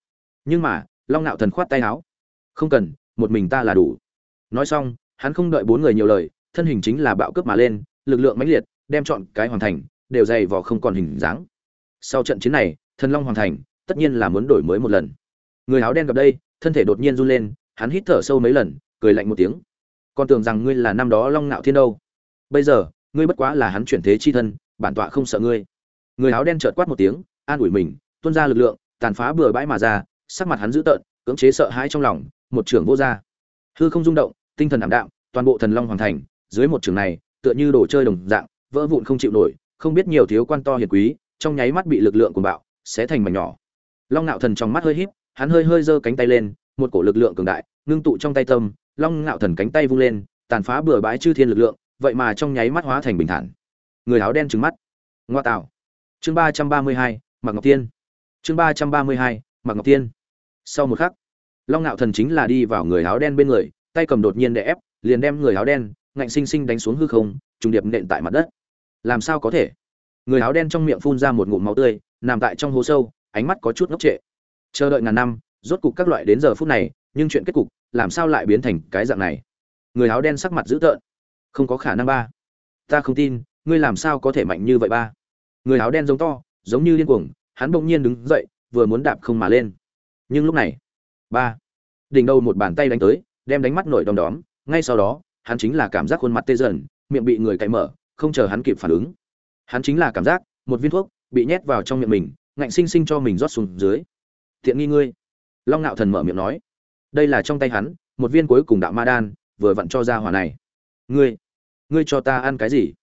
Nhưng mà, long ngạo thần khoát tay áo. Không cần, một mình ta là đủ. Nói xong, hắn không đợi bốn người nhiều lời, thân hình chính là bạo cướp mà lên, lực lượng mãnh liệt, đem chọn cái hoàn thành, đều dày vò không còn hình dáng. Sau trận chiến này, thần long hoàn thành, tất nhiên là muốn đổi mới một lần. Người áo đen gặp đây, thân thể đột nhiên run lên, hắn hít thở sâu mấy lần cười lạnh một tiếng. Con tưởng rằng ngươi là năm đó long ngạo thiên đâu. Bây giờ, ngươi bất quá là hắn chuyển thế chi thân, bản tọa không sợ ngươi. Người áo đen chợt quát một tiếng, an ủi mình, tuôn ra lực lượng, tàn phá bừa bãi mà ra, sắc mặt hắn dữ tợn, cưỡng chế sợ hãi trong lòng, một trưởng vô gia. Hư không rung động, tinh thần ảm đạm, toàn bộ thần long hoàn thành, dưới một trường này, tựa như đồ chơi đồng dạng, vỡ vụn không chịu nổi, không biết nhiều thiếu quan to hiền quý, trong nháy mắt bị lực lượng của bạo sẽ thành mảnh nhỏ. Long nạo thần trong mắt hơi híp, hắn hơi hơi giơ cánh tay lên, một cổ lực lượng cường đại, ngưng tụ trong tay tâm long ngạo thần cánh tay vung lên, tàn phá bừa bãi chư thiên lực lượng, vậy mà trong nháy mắt hóa thành bình thản. Người áo đen trừng mắt. Ngoa tạo. Chương ba trăm ba mươi hai mặc ngọc tiên. Chương ba trăm ba mươi hai mặc ngọc tiên. Sau một khắc, long ngạo thần chính là đi vào người áo đen bên người, tay cầm đột nhiên để ép, liền đem người áo đen, ngạnh sinh sinh đánh xuống hư không, trùng điệp nện tại mặt đất. Làm sao có thể? Người áo đen trong miệng phun ra một ngụm máu tươi, nằm tại trong hố sâu, ánh mắt có chút ngốc trệ. Chờ đợi ngàn năm, rốt cục các loại đến giờ phút này nhưng chuyện kết cục làm sao lại biến thành cái dạng này? Người áo đen sắc mặt dữ tợn. Không có khả năng ba. Ta không tin, ngươi làm sao có thể mạnh như vậy ba? Người áo đen giống to, giống như điên cuồng, hắn bỗng nhiên đứng dậy, vừa muốn đạp không mà lên. Nhưng lúc này, ba. Đỉnh đầu một bàn tay đánh tới, đem đánh mắt nổi đom đóm, ngay sau đó, hắn chính là cảm giác khuôn mặt tê dần, miệng bị người cậy mở, không chờ hắn kịp phản ứng. Hắn chính là cảm giác, một viên thuốc bị nhét vào trong miệng mình, ngạnh sinh sinh cho mình rót xuống dưới. Tiện nghi ngươi. Long ngạo thần mở miệng nói đây là trong tay hắn, một viên cuối cùng đạo ma đan, vừa vặn cho ra hỏa này. Ngươi ngươi cho ta ăn cái gì?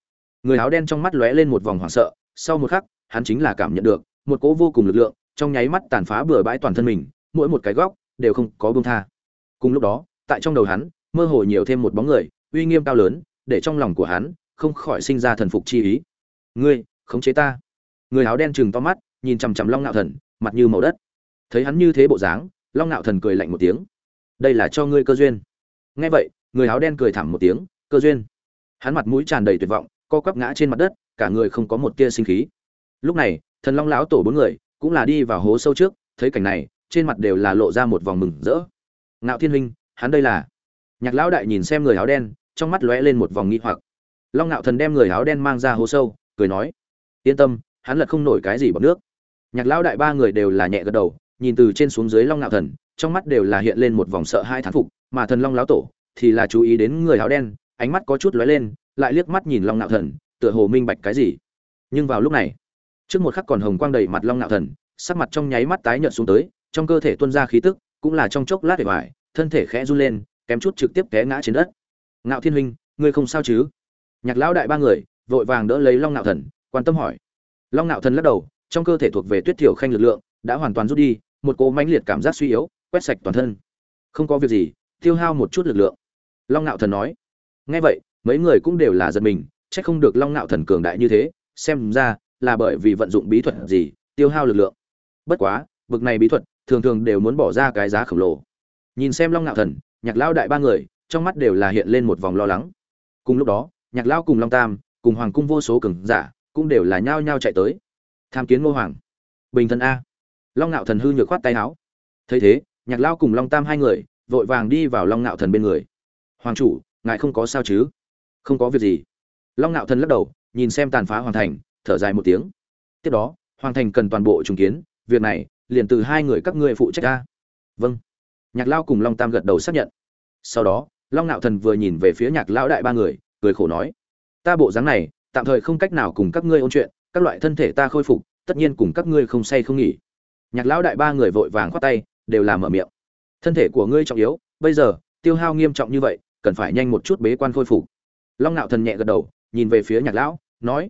Người áo đen trong mắt lóe lên một vòng hoảng sợ, sau một khắc, hắn chính là cảm nhận được, một cỗ vô cùng lực lượng, trong nháy mắt tàn phá bừa bãi toàn thân mình, mỗi một cái góc đều không có buông tha. Cùng lúc đó, tại trong đầu hắn, mơ hồ nhiều thêm một bóng người, uy nghiêm cao lớn, để trong lòng của hắn không khỏi sinh ra thần phục chi ý. Ngươi, khống chế ta. Người áo đen chừng to mắt, nhìn chằm chằm long ngạo thần, mặt như màu đất. Thấy hắn như thế bộ dáng, long ngạo thần cười lạnh một tiếng đây là cho ngươi cơ duyên. Nghe vậy, người áo đen cười thảm một tiếng, cơ duyên. Hắn mặt mũi tràn đầy tuyệt vọng, co quắp ngã trên mặt đất, cả người không có một tia sinh khí. Lúc này, thần long lão tổ bốn người cũng là đi vào hố sâu trước, thấy cảnh này, trên mặt đều là lộ ra một vòng mừng rỡ. Ngạo thiên huynh, hắn đây là? Nhạc lão đại nhìn xem người áo đen, trong mắt lóe lên một vòng nghi hoặc. Long ngạo thần đem người áo đen mang ra hố sâu, cười nói, yên tâm, hắn lật không nổi cái gì bằng nước. Nhạc lão đại ba người đều là nhẹ gật đầu, nhìn từ trên xuống dưới long ngạo thần trong mắt đều là hiện lên một vòng sợ hai thán phục, mà thần long lão tổ thì là chú ý đến người áo đen, ánh mắt có chút lóe lên, lại liếc mắt nhìn long nạo thần, tựa hồ minh bạch cái gì. Nhưng vào lúc này, trước một khắc còn hồng quang đầy mặt long nạo thần, sắc mặt trong nháy mắt tái nhợt xuống tới, trong cơ thể tuôn ra khí tức, cũng là trong chốc lát để vải thân thể khẽ run lên, kém chút trực tiếp té ngã trên đất. Ngạo thiên huynh, ngươi không sao chứ? Nhạc lão đại ba người vội vàng đỡ lấy long nạo thần, quan tâm hỏi. Long nạo thần lắc đầu, trong cơ thể thuộc về tuyết thiểu khanh lực lượng, đã hoàn toàn rút đi, một cỗ mãnh liệt cảm giác suy yếu quét sạch toàn thân. Không có việc gì, tiêu hao một chút lực lượng. Long ngạo thần nói. Nghe vậy, mấy người cũng đều là giật mình, chắc không được long ngạo thần cường đại như thế, xem ra là bởi vì vận dụng bí thuật gì, tiêu hao lực lượng. Bất quá, bực này bí thuật, thường thường đều muốn bỏ ra cái giá khổng lồ. Nhìn xem long ngạo thần, nhạc lão đại ba người, trong mắt đều là hiện lên một vòng lo lắng. Cùng lúc đó, nhạc lão cùng long tam, cùng hoàng cung vô số cường giả, cũng đều là nhao nhao chạy tới. Tham kiến ngô hoàng. Bình thân a. Long ngạo thần hư nhược khoát tay áo. Thấy thế nhạc lão cùng long tam hai người vội vàng đi vào long ngạo thần bên người. Hoàng chủ, ngài không có sao chứ? Không có việc gì. Long ngạo thần lắc đầu, nhìn xem tàn phá hoàn thành, thở dài một tiếng. Tiếp đó, hoàng thành cần toàn bộ trùng kiến, việc này liền từ hai người các ngươi phụ trách ra. Vâng. Nhạc lao cùng long tam gật đầu xác nhận. Sau đó, long ngạo thần vừa nhìn về phía nhạc lão đại ba người, cười khổ nói, ta bộ dáng này, tạm thời không cách nào cùng các ngươi ôn chuyện, các loại thân thể ta khôi phục, tất nhiên cùng các ngươi không say không nghỉ. Nhạc lão đại ba người vội vàng khoát tay đều làm mở miệng. Thân thể của ngươi trọng yếu, bây giờ, tiêu hao nghiêm trọng như vậy, cần phải nhanh một chút bế quan khôi phục. Long nạo thần nhẹ gật đầu, nhìn về phía nhạc lão, nói,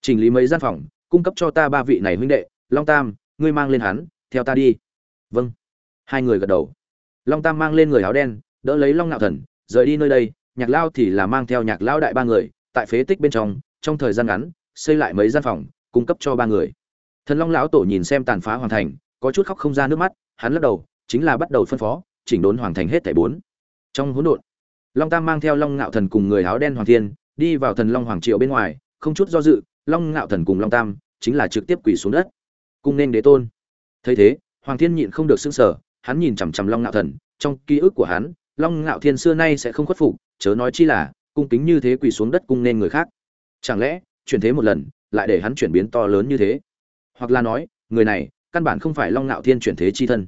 chỉnh lý mấy gian phòng, cung cấp cho ta ba vị này huynh đệ, long tam, ngươi mang lên hắn, theo ta đi. Vâng. Hai người gật đầu. Long tam mang lên người áo đen, đỡ lấy long nạo thần, rời đi nơi đây, nhạc lao thì là mang theo nhạc lão đại ba người, tại phế tích bên trong trong thời gian ngắn, xây lại mấy gian phòng, cung cấp cho ba người. Thần long lão tổ nhìn xem tàn phá hoàn thành, có chút khóc không ra nước mắt hắn lắc đầu, chính là bắt đầu phân phó, chỉnh đốn hoàn thành hết thảy bốn. Trong hỗn độn, long tam mang theo long ngạo thần cùng người áo đen hoàng thiên, đi vào thần long hoàng triệu bên ngoài, không chút do dự, long ngạo thần cùng long tam chính là trực tiếp quỳ xuống đất. Cung nên đế tôn. Thấy thế, hoàng thiên nhịn không được xưng sở hắn nhìn chằm chằm long ngạo thần, trong ký ức của hắn, long ngạo thiên xưa nay sẽ không khuất phục, chớ nói chi là, cung kính như thế quỳ xuống đất cung nên người khác. Chẳng lẽ, chuyển thế một lần, lại để hắn chuyển biến to lớn như thế? Hoặc là nói, người này căn bản không phải long ngạo thiên chuyển thế chi thân.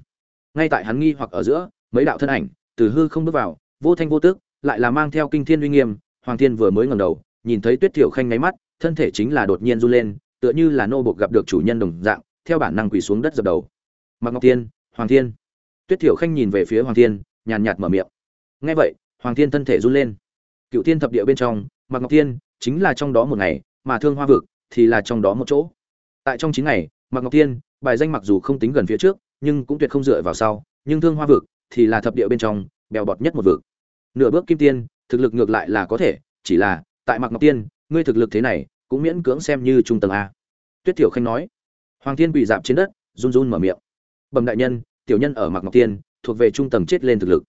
Ngay tại hắn nghi hoặc ở giữa, mấy đạo thân ảnh từ hư không bước vào, vô thanh vô tước lại là mang theo kinh thiên uy nghiêm, hoàng thiên vừa mới ngẩng đầu, nhìn thấy tuyết thiểu khanh nháy mắt, thân thể chính là đột nhiên run lên, tựa như là nô buộc gặp được chủ nhân đồng dạng, theo bản năng quỳ xuống đất dập đầu. Mặc ngọc tiên hoàng thiên. Tuyết thiểu khanh nhìn về phía hoàng thiên, nhàn nhạt mở miệng. Nghe vậy, hoàng thiên thân thể run lên. Cựu thiên thập địa bên trong mặc ngọc tiên chính là trong đó một ngày, mà thương hoa vực thì là trong đó một chỗ. Tại trong chín ngày mặc ngọc tiên bài danh mặc dù không tính gần phía trước, nhưng cũng tuyệt không dựa vào sau, nhưng thương hoa vực thì là thập địa bên trong, bèo bọt nhất một vực. Nửa bước kim tiên, thực lực ngược lại là có thể, chỉ là, tại mặc ngọc tiên, ngươi thực lực thế này, cũng miễn cưỡng xem như trung tầng a. Tuyết tiểu khanh nói. Hoàng thiên quỳ dạp trên đất, run run mở miệng. Bẩm đại nhân, tiểu nhân ở mặc ngọc tiên, thuộc về trung tầng chết lên thực lực.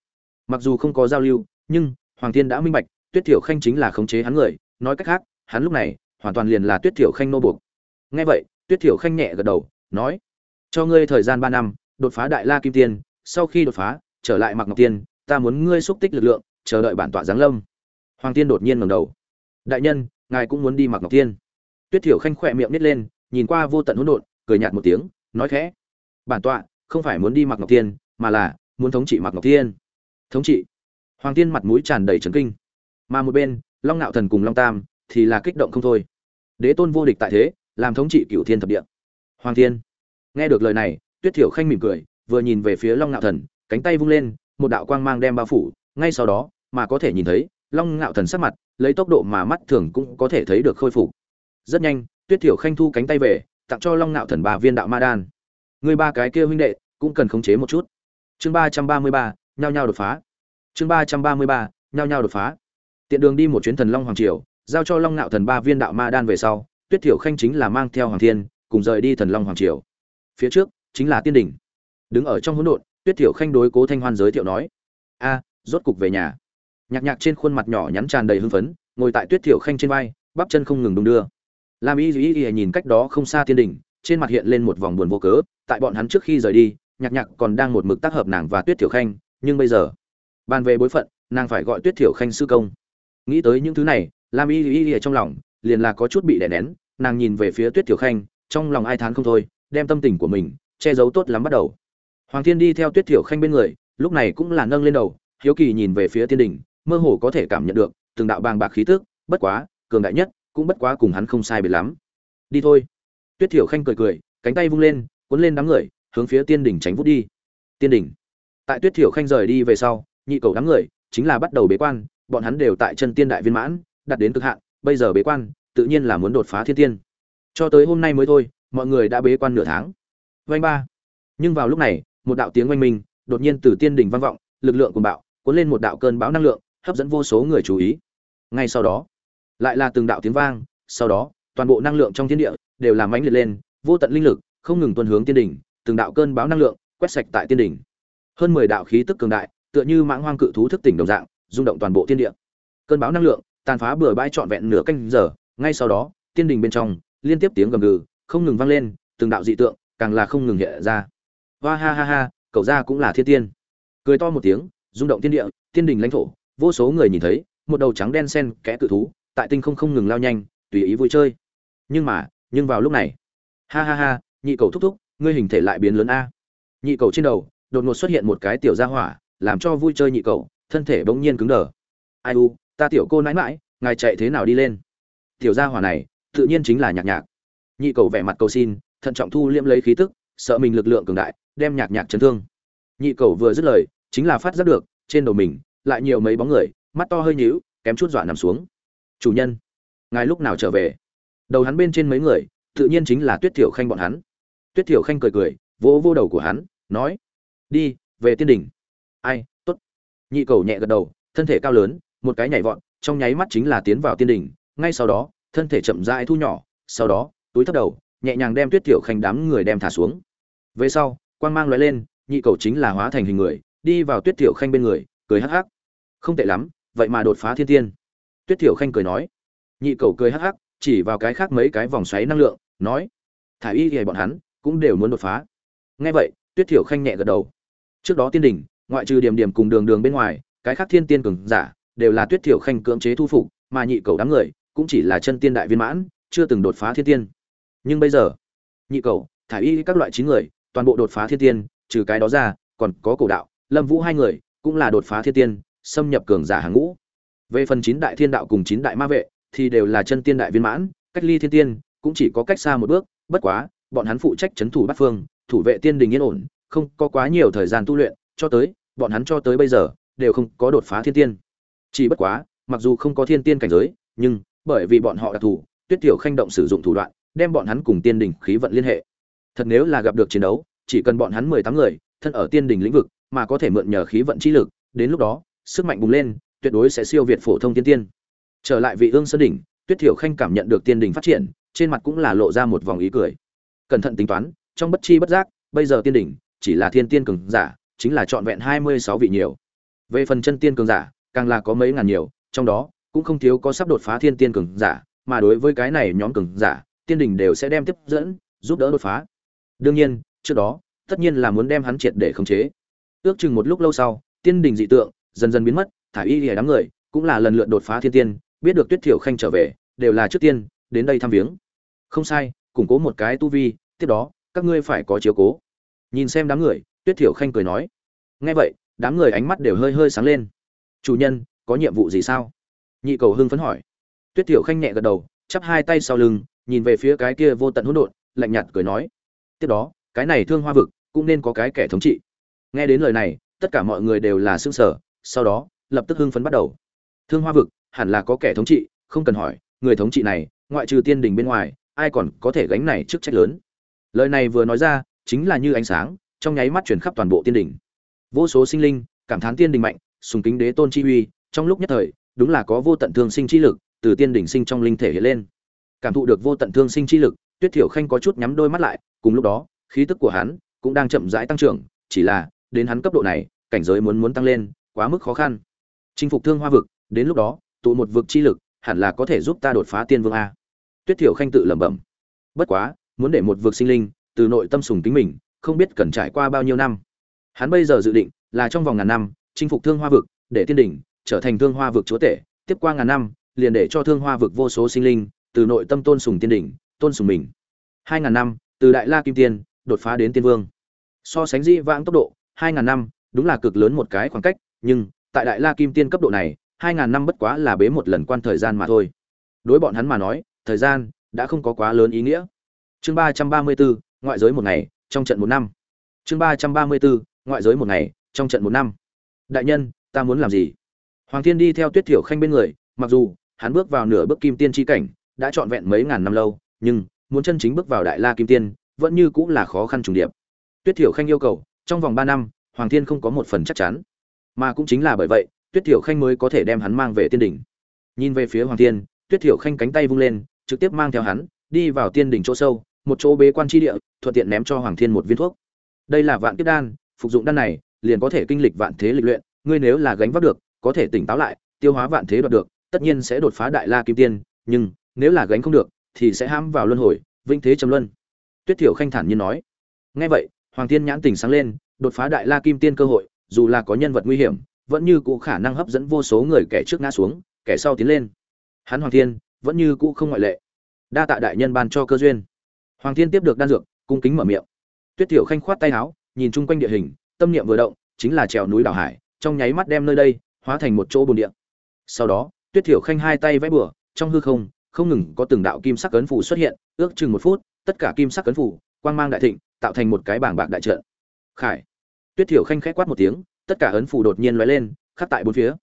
Mặc dù không có giao lưu, nhưng, hoàng thiên đã minh bạch, tuyết tiểu khanh chính là khống chế hắn người, nói cách khác, hắn lúc này, hoàn toàn liền là tuyết tiểu khanh nô buộc. Nghe vậy, tuyết tiểu khanh nhẹ gật đầu nói, cho ngươi thời gian ba năm, đột phá đại la kim tiên, sau khi đột phá, trở lại mặc ngọc tiên, ta muốn ngươi xúc tích lực lượng, chờ đợi bản tọa giáng lâm. Hoàng tiên đột nhiên ngẩng đầu. Đại nhân, ngài cũng muốn đi mặc ngọc tiên. Tuyết thiểu khanh khỏe miệng nít lên, nhìn qua vô tận hỗn độn, cười nhạt một tiếng, nói khẽ. Bản tọa, không phải muốn đi mặc ngọc tiên, mà là muốn thống trị mặc ngọc tiên. Thống trị? Hoàng tiên mặt mũi tràn đầy trấn kinh. Mà một bên, long nạo thần cùng long tam thì là kích động không thôi. Đế tôn vô địch tại thế, làm thống trị cửu thiên thập địa hoàng thiên. Nghe được lời này, tuyết thiểu khanh mỉm cười, vừa nhìn về phía long nạo thần, cánh tay vung lên, một đạo quang mang đem bao phủ, ngay sau đó, mà có thể nhìn thấy, long ngạo thần sắc mặt, lấy tốc độ mà mắt thường cũng có thể thấy được khôi phục. Rất nhanh, tuyết thiểu khanh thu cánh tay về, tặng cho long ngạo thần ba viên đạo ma đan. Người ba cái kia huynh đệ, cũng cần khống chế một chút. Chương ba trăm ba mươi ba, nhao nhao đột phá. Chương ba trăm ba mươi ba, nhao nhao đột phá. Tiện đường đi một chuyến thần long hoàng triều, giao cho long ngạo thần ba viên đạo ma đan về sau, tuyết thiểu khanh chính là mang theo hoàng thiên cùng rời đi thần long hoàng triều. Phía trước, chính là tiên đỉnh. Đứng ở trong hỗn độn, tuyết thiểu khanh đối cố thanh hoan giới thiệu nói, a, rốt cục về nhà. Nhạc nhạc trên khuôn mặt nhỏ nhắn tràn đầy hưng phấn, ngồi tại tuyết thiểu khanh trên vai, bắp chân không ngừng đung đưa. Lam y duy y nhìn cách đó không xa tiên đỉnh, trên mặt hiện lên một vòng buồn vô cớ, tại bọn hắn trước khi rời đi, nhạc nhạc còn đang một mực tác hợp nàng và tuyết thiểu khanh, nhưng bây giờ, bàn về bối phận, nàng phải gọi tuyết thiểu khanh sư công. Nghĩ tới những thứ này, lam y duy y trong lòng, liền là có chút bị đè nén, nàng nhìn về phía tuyết thiểu khanh trong lòng ai thán không thôi, đem tâm tình của mình che giấu tốt lắm bắt đầu. Hoàng thiên đi theo tuyết thiểu khanh bên người, lúc này cũng là nâng lên đầu, hiếu kỳ nhìn về phía tiên đình, mơ hồ có thể cảm nhận được từng đạo bàng bạc khí tức, bất quá, cường đại nhất cũng bất quá cùng hắn không sai biệt lắm. Đi thôi. Tuyết thiểu khanh cười cười, cánh tay vung lên, cuốn lên đám người, hướng phía tiên đỉnh tránh vút đi. Tiên đỉnh tại tuyết thiểu khanh rời đi về sau, nhị cầu đám người chính là bắt đầu bế quan, bọn hắn đều tại chân tiên đại viên mãn đặt đến cực hạn, bây giờ bế quan, tự nhiên là muốn đột phá thiên tiên cho tới hôm nay mới thôi, mọi người đã bế quan nửa tháng. Vanh ba. Nhưng vào lúc này, một đạo tiếng oanh minh, đột nhiên từ tiên đỉnh vang vọng, lực lượng của bạo, cuốn lên một đạo cơn bão năng lượng, hấp dẫn vô số người chú ý. Ngay sau đó, lại là từng đạo tiếng vang, sau đó, toàn bộ năng lượng trong thiên địa đều làm ánh liệt lên, vô tận linh lực không ngừng tuôn hướng tiên đỉnh, từng đạo cơn bão năng lượng quét sạch tại tiên đỉnh. Hơn mười đạo khí tức cường đại, tựa như mãng hoang cự thú thức tỉnh đồng dạng, rung động toàn bộ thiên địa. Cơn bão năng lượng tàn phá bừa bãi trọn vẹn nửa canh giờ, ngay sau đó, tiên đình bên trong liên tiếp tiếng gầm gừ, không ngừng vang lên, từng đạo dị tượng càng là không ngừng hiện ra. Hoa ha ha ha, cậu ra cũng là thiên tiên. Cười to một tiếng, rung động thiên địa, thiên đình lãnh thổ, vô số người nhìn thấy, một đầu trắng đen sen kẽ cự thú, tại tinh không không ngừng lao nhanh, tùy ý vui chơi. Nhưng mà, nhưng vào lúc này, ha ha ha, nhị cầu thúc thúc, ngươi hình thể lại biến lớn a. Nhị cầu trên đầu, đột ngột xuất hiện một cái tiểu gia hỏa, làm cho vui chơi nhị cầu thân thể bỗng nhiên cứng đờ. Ai u, ta tiểu cô nãi mãi ngài chạy thế nào đi lên? Tiểu gia hỏa này tự nhiên chính là nhạc nhạc. Nhị cầu vẻ mặt cầu xin, thận trọng thu liễm lấy khí tức, sợ mình lực lượng cường đại, đem nhạc nhạc chấn thương. Nhị cầu vừa dứt lời, chính là phát giác được, trên đầu mình, lại nhiều mấy bóng người, mắt to hơi nhíu, kém chút dọa nằm xuống. Chủ nhân, ngài lúc nào trở về? Đầu hắn bên trên mấy người, tự nhiên chính là tuyết thiểu khanh bọn hắn. Tuyết thiểu khanh cười cười, vỗ vô đầu của hắn, nói, đi, về tiên đỉnh. Ai t ố t nhị cầu nhẹ gật đầu, thân thể cao lớn, một cái nhảy vọt, trong nháy mắt chính là tiến vào tiên đỉnh, ngay sau đó thân thể chậm rãi thu nhỏ, sau đó, túi thấp đầu, nhẹ nhàng đem tuyết Tiểu khanh đám người đem thả xuống. Về sau, quang mang lóe lên, nhị cầu chính là hóa thành hình người, đi vào tuyết Tiểu khanh bên người, cười hắc hắc. Không tệ lắm, vậy mà đột phá thiên tiên. Tuyết Tiểu khanh cười nói. Nhị cầu cười hắc hắc, chỉ vào cái khác mấy cái vòng xoáy năng lượng, nói. Thả y thì bọn hắn cũng đều muốn đột phá. Nghe vậy, tuyết Tiểu khanh nhẹ gật đầu. Trước đó tiên đỉnh, ngoại trừ điểm điểm cùng đường đường bên ngoài, cái khác thiên tiên cường giả đều là tuyết Tiểu khanh cưỡng chế thu phục, mà nhị cầu đám người cũng chỉ là chân tiên đại viên mãn, chưa từng đột phá thiên tiên. Nhưng bây giờ, nhị cầu thả y các loại chín người, toàn bộ đột phá thiên tiên, trừ cái đó ra, còn có cổ đạo, lâm vũ hai người, cũng là đột phá thiên tiên, xâm nhập cường giả hàng ngũ. Về phần chín đại thiên đạo cùng chín đại ma vệ, thì đều là chân tiên đại viên mãn, cách ly thiên tiên, cũng chỉ có cách xa một bước, bất quá, bọn hắn phụ trách c h ấ n thủ bát phương, thủ vệ tiên đình yên ổn, không có quá nhiều thời gian tu luyện, cho tới, bọn hắn cho tới bây giờ, đều không có đột phá thiên tiên. Chỉ bất quá, mặc dù không có thiên tiên cảnh giới, nhưng bởi vì bọn họ đặc thù, tuyết tiểu khanh động sử dụng thủ đoạn, đem bọn hắn cùng tiên đình khí vận liên hệ. Thật nếu là gặp được chiến đấu, chỉ cần bọn hắn mười tám người, thân ở tiên đình lĩnh vực, mà có thể mượn nhờ khí vận chi lực, đến lúc đó, sức mạnh bùng lên, tuyệt đối sẽ siêu việt phổ thông tiên tiên. Trở lại vị ương sơn đỉnh, tuyết thiểu khanh cảm nhận được tiên đình phát triển, trên mặt cũng là lộ ra một vòng ý cười. Cẩn thận tính toán, trong bất chi bất giác, bây giờ tiên Đình chỉ là thiên tiên cường giả, chính là trọn vẹn hai mươi sáu vị nhiều. Về phần chân tiên cường giả, càng là có mấy ngàn nhiều, trong đó cũng không thiếu có sắp đột phá thiên tiên cường giả, mà đối với cái này nhóm cường giả, tiên đình đều sẽ đem tiếp dẫn, giúp đỡ đột phá. Đương nhiên, trước đó, tất nhiên là muốn đem hắn triệt để khống chế. Ước chừng một lúc lâu sau, tiên đình dị tượng dần dần biến mất thải y lìa đám người cũng là lần lượt đột phá thiên tiên, biết được tuyết thiểu khanh trở về, đều là trước tiên, đến đây thăm viếng. Không sai, củng cố một cái tu vi, tiếp đó, các ngươi phải có chiếu cố. Nhìn xem đám người, tuyết thiểu khanh cười nói. Nghe vậy, đám người ánh mắt đều hơi hơi sáng lên. Chủ nhân, có nhiệm vụ gì sao? Nhị cầu hưng phấn hỏi. Tuyết thiểu khanh nhẹ gật đầu, chắp hai tay sau lưng, nhìn về phía cái kia vô tận hỗn độn, lạnh nhạt cười nói. Tiếp đó, cái này thương hoa vực cũng nên có cái kẻ thống trị. Nghe đến lời này, tất cả mọi người đều là xương sở sau đó, lập tức hưng phấn bắt đầu. Thương hoa vực hẳn là có kẻ thống trị, không cần hỏi, người thống trị này, ngoại trừ tiên đình bên ngoài, ai còn có thể gánh này chức trách lớn? Lời này vừa nói ra, chính là như ánh sáng, trong nháy mắt chuyển khắp toàn bộ tiên đình. Vô số sinh linh cảm thán tiên đình mạnh, sùng kính đế tôn chi uy, trong lúc nhất thời đúng là có vô tận thương sinh chi lực, từ tiên đỉnh sinh trong linh thể hiện lên. Cảm thụ được vô tận thương sinh chi lực, tuyết thiểu khanh có chút nhắm đôi mắt lại, cùng lúc đó, khí tức của hắn cũng đang chậm rãi tăng trưởng, chỉ là, đến hắn cấp độ này, cảnh giới muốn muốn tăng lên, quá mức khó khăn. Chinh phục thương hoa vực, đến lúc đó, tụ một vực chi lực, hẳn là có thể giúp ta đột phá tiên vương a. Tuyết thiểu khanh tự lẩm bẩm. Bất quá, muốn để một vực sinh linh, từ nội tâm sùng tính mình, không biết cần trải qua bao nhiêu năm. Hắn bây giờ dự định là trong vòng ngàn năm, chinh phục thương hoa vực, để tiên đỉnh trở thành thương hoa vực chúa tể, tiếp qua ngàn năm, liền để cho thương hoa vực vô số sinh linh từ nội tâm tôn sùng tiên đỉnh, tôn sùng mình. Hai ngàn năm, từ đại la kim tiên, đột phá đến tiên vương. So sánh di vãng tốc độ, hai ngàn năm, đúng là cực lớn một cái khoảng cách, nhưng tại đại la kim tiên cấp độ này, hai ngàn năm bất quá là bế một lần quan thời gian mà thôi. Đối bọn hắn mà nói, thời gian đã không có quá lớn ý nghĩa. Chương ba trăm ba mươi bốn, ngoại giới một ngày, trong trận một năm. Chương ba trăm ba mươi bốn, ngoại giới một ngày, trong trận một năm. Đại nhân, ta muốn làm gì? Hoàng thiên đi theo tuyết thiểu khanh bên người, mặc dù hắn bước vào nửa bước kim tiên Chi cảnh, đã trọn vẹn mấy ngàn năm lâu, nhưng muốn chân chính bước vào đại la kim tiên, vẫn như cũng là khó khăn trùng điệp. Tuyết thiểu khanh yêu cầu, trong vòng ba năm, hoàng thiên không có một phần chắc chắn. Mà cũng chính là bởi vậy, tuyết thiểu khanh mới có thể đem hắn mang về tiên đỉnh. Nhìn về phía hoàng thiên, tuyết thiểu khanh cánh tay vung lên, trực tiếp mang theo hắn, đi vào tiên đỉnh chỗ sâu, một chỗ bế quan chi địa, thuận tiện ném cho hoàng thiên một viên thuốc. Đây là vạn kiếp đan, phục dụng đan này, liền có thể kinh lịch vạn thế lịch luyện, ngươi nếu là gánh vác được có thể tỉnh táo lại, tiêu hóa vạn thế đoạt được, tất nhiên sẽ đột phá đại la kim tiên, nhưng nếu là gánh không được, thì sẽ ham vào luân hồi vinh thế trầm luân. Tuyết thiểu khanh thản nhiên nói. Nghe vậy, hoàng tiên nhãn tỉnh sáng lên, đột phá đại la kim tiên cơ hội, dù là có nhân vật nguy hiểm, vẫn như cũ khả năng hấp dẫn vô số người kẻ trước ngã xuống, kẻ sau tiến lên. Hắn hoàng thiên, vẫn như cũ không ngoại lệ. Đa tạ đại nhân ban cho cơ duyên. Hoàng thiên tiếp được đan dược, cung kính mở miệng. Tuyết tiểu khanh khoát tay áo, nhìn chung quanh địa hình, tâm niệm vừa động, chính là trèo núi đảo hải, trong nháy mắt đem nơi đây hóa thành một chỗ bồn địa. Sau đó, tuyết thiểu khanh hai tay vẽ bừa, trong hư không không ngừng có từng đạo kim sắc cấn phủ xuất hiện, ước chừng một phút, tất cả kim sắc cấn phủ quang mang đại thịnh, tạo thành một cái bảng bạc đại trận. Khải. Tuyết Thiểu khanh khẽ quát một tiếng, tất cả ấn phủ đột nhiên lóe lên, khắc tại bốn phía.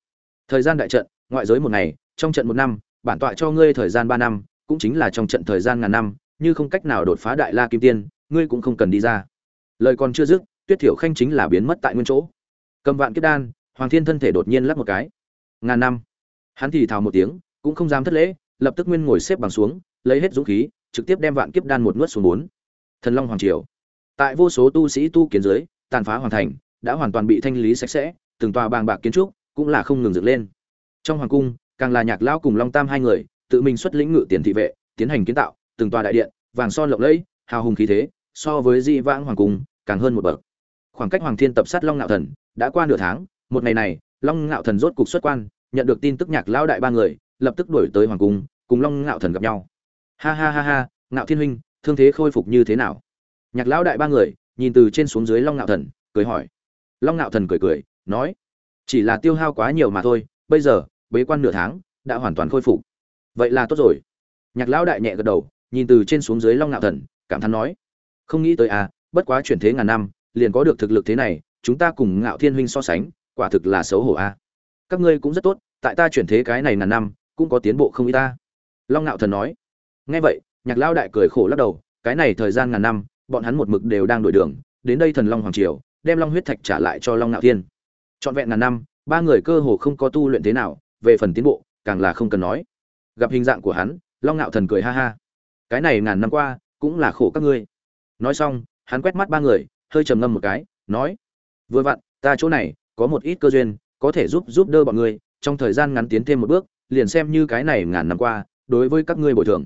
Thời gian đại trận, ngoại giới một ngày, trong trận một năm, bản tọa cho ngươi thời gian ba năm, cũng chính là trong trận thời gian ngàn năm, như không cách nào đột phá đại la kim tiên, ngươi cũng không cần đi ra. Lời còn chưa dứt, tuyết thiểu khanh chính là biến mất tại nguyên chỗ. Cầm vạn kiếp đan hoàng thiên thân thể đột nhiên lắc một cái. Ngàn năm. Hắn thì thào một tiếng, cũng không dám thất lễ, lập tức nguyên ngồi xếp bằng xuống, lấy hết dũng khí, trực tiếp đem vạn kiếp đan một nuốt xuống bốn. Thần long hoàng triều. Tại vô số tu sĩ tu kiến dưới tàn phá hoàn thành, đã hoàn toàn bị thanh lý sạch sẽ, từng tòa bàng bạc kiến trúc cũng là không ngừng dựng lên. Trong hoàng cung, càng là nhạc lão cùng long tam hai người, tự mình xuất lĩnh ngự tiền thị vệ, tiến hành kiến tạo, từng tòa đại điện, vàng son lộng lẫy, hào hùng khí thế, so với di vãng hoàng cung, càng hơn một bậc. Khoảng cách hoàng thiên tập sát long Nạo thần, đã qua nửa tháng một ngày này, long ngạo thần rốt cục xuất quan, nhận được tin tức nhạc lão đại ba người, lập tức đuổi tới hoàng cung, cùng long ngạo thần gặp nhau. Ha ha ha ha, ngạo thiên huynh, thương thế khôi phục như thế nào? Nhạc lão đại ba người, nhìn từ trên xuống dưới long ngạo thần, cười hỏi. Long ngạo thần cười cười, nói, chỉ là tiêu hao quá nhiều mà thôi, bây giờ, bế quan nửa tháng, đã hoàn toàn khôi phục. Vậy là tốt rồi. Nhạc lão đại nhẹ gật đầu, nhìn từ trên xuống dưới long ngạo thần, cảm thán nói, không nghĩ tới à bất quá chuyển thế ngàn năm, liền có được thực lực thế này, chúng ta cùng ngạo thiên huynh so sánh quả thực là xấu hổ a. À. các ngươi cũng rất tốt, tại ta chuyển thế cái này ngàn năm, cũng có tiến bộ không ít ta. Long ngạo thần nói. Nghe vậy, nhạc lao đại cười khổ lắc đầu, cái này thời gian ngàn năm, bọn hắn một mực đều đang đổi đường, đến đây thần long hoàng triều, đem long huyết thạch trả lại cho long ngạo thiên. Trọn vẹn ngàn năm, ba người cơ hồ không có tu luyện thế nào, về phần tiến bộ, càng là không cần nói. Gặp hình dạng của hắn, long ngạo thần cười ha ha. Cái này ngàn năm qua, cũng là khổ các ngươi. Nói xong, hắn quét mắt ba người, hơi trầm ngâm một cái, nói, vừa vặn, ta chỗ này có một ít cơ duyên, có thể giúp giúp đỡ bọn ngươi, trong thời gian ngắn tiến thêm một bước, liền xem như cái này ngàn năm qua, đối với các ngươi bồi thường.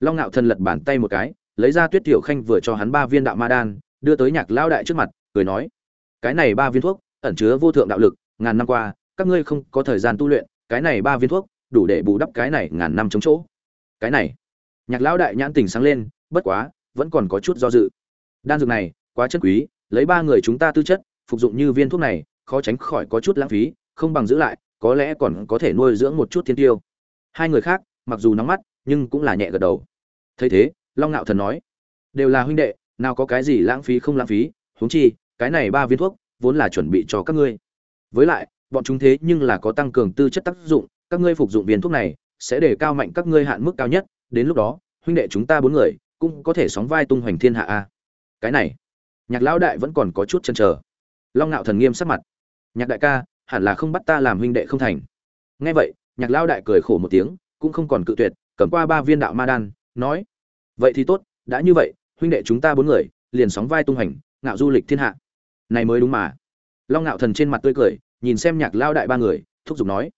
Long ngạo thần lật bàn tay một cái, lấy ra tuyết tiểu khanh vừa cho hắn ba viên đạo ma đan, đưa tới nhạc lao đại trước mặt, cười nói, cái này ba viên thuốc, ẩn chứa vô thượng đạo lực, ngàn năm qua, các ngươi không có thời gian tu luyện, cái này ba viên thuốc, đủ để bù đắp cái này ngàn năm chống chỗ. Cái này, nhạc lão đại nhãn tình sáng lên, bất quá, vẫn còn có chút do dự. Đan dược này, quá chất quý, lấy ba người chúng ta tư chất, phục dụng như viên thuốc này khó tránh khỏi có chút lãng phí, không bằng giữ lại, có lẽ còn có thể nuôi dưỡng một chút thiên tiêu. Hai người khác, mặc dù nóng mắt, nhưng cũng là nhẹ gật đầu. Thấy thế, long ngạo thần nói, đều là huynh đệ, nào có cái gì lãng phí không lãng phí, huống chi, cái này ba viên thuốc, vốn là chuẩn bị cho các ngươi. Với lại, bọn chúng thế nhưng là có tăng cường tư chất tác dụng, các ngươi phục dụng viên thuốc này, sẽ để cao mạnh các ngươi hạn mức cao nhất. Đến lúc đó, huynh đệ chúng ta bốn người, cũng có thể sóng vai tung hoành thiên hạ a. Cái này, nhạc lão đại vẫn còn có chút chần chờ. Long ngạo thần nghiêm sắc mặt nhạc đại ca, hẳn là không bắt ta làm huynh đệ không thành. Nghe vậy, nhạc lão đại cười khổ một tiếng, cũng không còn cự tuyệt, cầm qua ba viên đạo ma đan, nói, vậy thì tốt, đã như vậy, huynh đệ chúng ta bốn người, liền sóng vai tung hành ngạo du lịch thiên hạ. Này mới đúng mà. Long ngạo thần trên mặt tươi cười, nhìn xem nhạc lao đại ba người, thúc giục nói,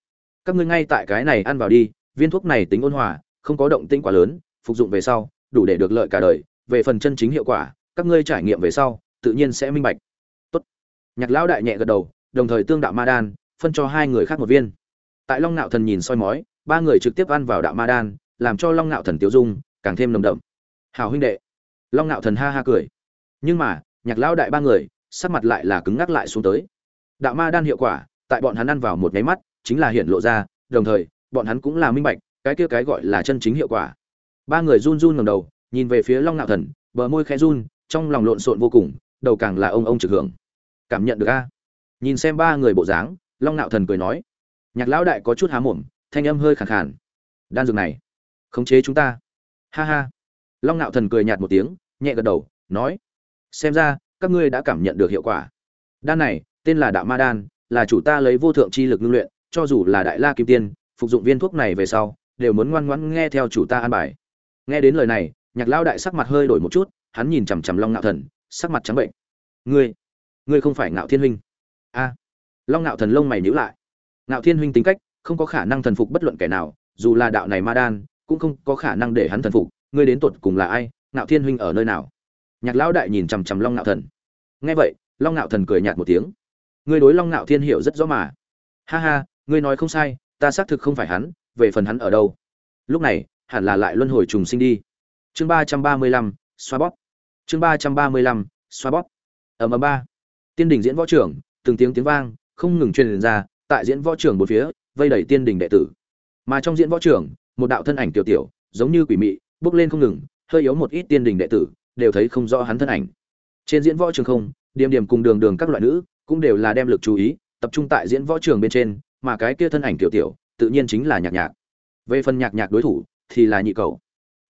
các ngươi ngay tại cái này ăn vào đi, viên thuốc này tính ôn hòa, không có động tĩnh quá lớn, phục dụng về sau, đủ để được lợi cả đời, về phần chân chính hiệu quả, các ngươi trải nghiệm về sau, tự nhiên sẽ minh bạch. Tốt. Nhạc lão đại nhẹ gật đầu đồng thời tương đạo ma đan, phân cho hai người khác một viên. Tại long nạo thần nhìn soi mói, ba người trực tiếp ăn vào đạo ma đan, làm cho long nạo thần tiêu dung, càng thêm nồng đậm. Hào huynh đệ. Long nạo thần ha ha cười. Nhưng mà, nhạc lão đại ba người, sắc mặt lại là cứng ngắc lại xuống tới. Đạo ma đan hiệu quả, tại bọn hắn ăn vào một nháy mắt, chính là hiện lộ ra, đồng thời, bọn hắn cũng là minh bạch, cái kia cái gọi là chân chính hiệu quả. Ba người run run ngầm đầu, nhìn về phía long nạo thần, bờ môi khẽ run, trong lòng lộn xộn vô cùng, đầu càng là ông ông trực hưởng. Cảm nhận được a? Nhìn xem ba người bộ dáng, long nạo thần cười nói, nhạc lão đại có chút há mồm, thanh âm hơi khàn khàn. Đan dược này, khống chế chúng ta. Ha ha. Long nạo thần cười nhạt một tiếng, nhẹ gật đầu, nói, xem ra, các ngươi đã cảm nhận được hiệu quả. Đan này, tên là đạo ma đan, là chủ ta lấy vô thượng chi lực ngưng luyện, cho dù là đại la kim tiên, phục dụng viên thuốc này về sau, đều muốn ngoan ngoãn nghe theo chủ ta an bài. Nghe đến lời này, nhạc lao đại sắc mặt hơi đổi một chút, hắn nhìn chằm chằm long ngạo thần, sắc mặt trắng bệnh. Ngươi ngươi không phải ngạo thiên huynh a. Long ngạo thần lông mày nhữ lại. Ngạo thiên huynh tính cách, không có khả năng thần phục bất luận kẻ nào, dù là đạo này ma đan, cũng không có khả năng để hắn thần phục. Ngươi đến tột cùng là ai? Ngạo thiên huynh ở nơi nào? Nhạc lão đại nhìn chằm chằm long ngạo thần. Nghe vậy, long ngạo thần cười nhạt một tiếng. Ngươi đối long ngạo thiên hiểu rất rõ mà. Ha ha, ngươi nói không sai, ta xác thực không phải hắn, về phần hắn ở đâu? Lúc này, hẳn là lại luân hồi trùng sinh đi. Chương ba trăm ba mươi lăm, xoa bóp. Chương ba trăm ba mươi lăm, xoa bóp. Ầm ầm ba. Tiên đình diễn võ trưởng từng tiếng tiếng vang, không ngừng truyền ra, tại diễn võ trưởng một phía, vây đẩy tiên đình đệ tử. Mà trong diễn võ trưởng, một đạo thân ảnh tiểu tiểu, giống như quỷ mị, bước lên không ngừng, hơi yếu một ít tiên đình đệ tử, đều thấy không rõ hắn thân ảnh. Trên diễn võ trường không, điểm điểm cùng đường đường các loại nữ, cũng đều là đem lực chú ý, tập trung tại diễn võ trường bên trên, mà cái kia thân ảnh tiểu tiểu, tự nhiên chính là nhạc nhạc. Về phần nhạc nhạc đối thủ, thì là nhị cầu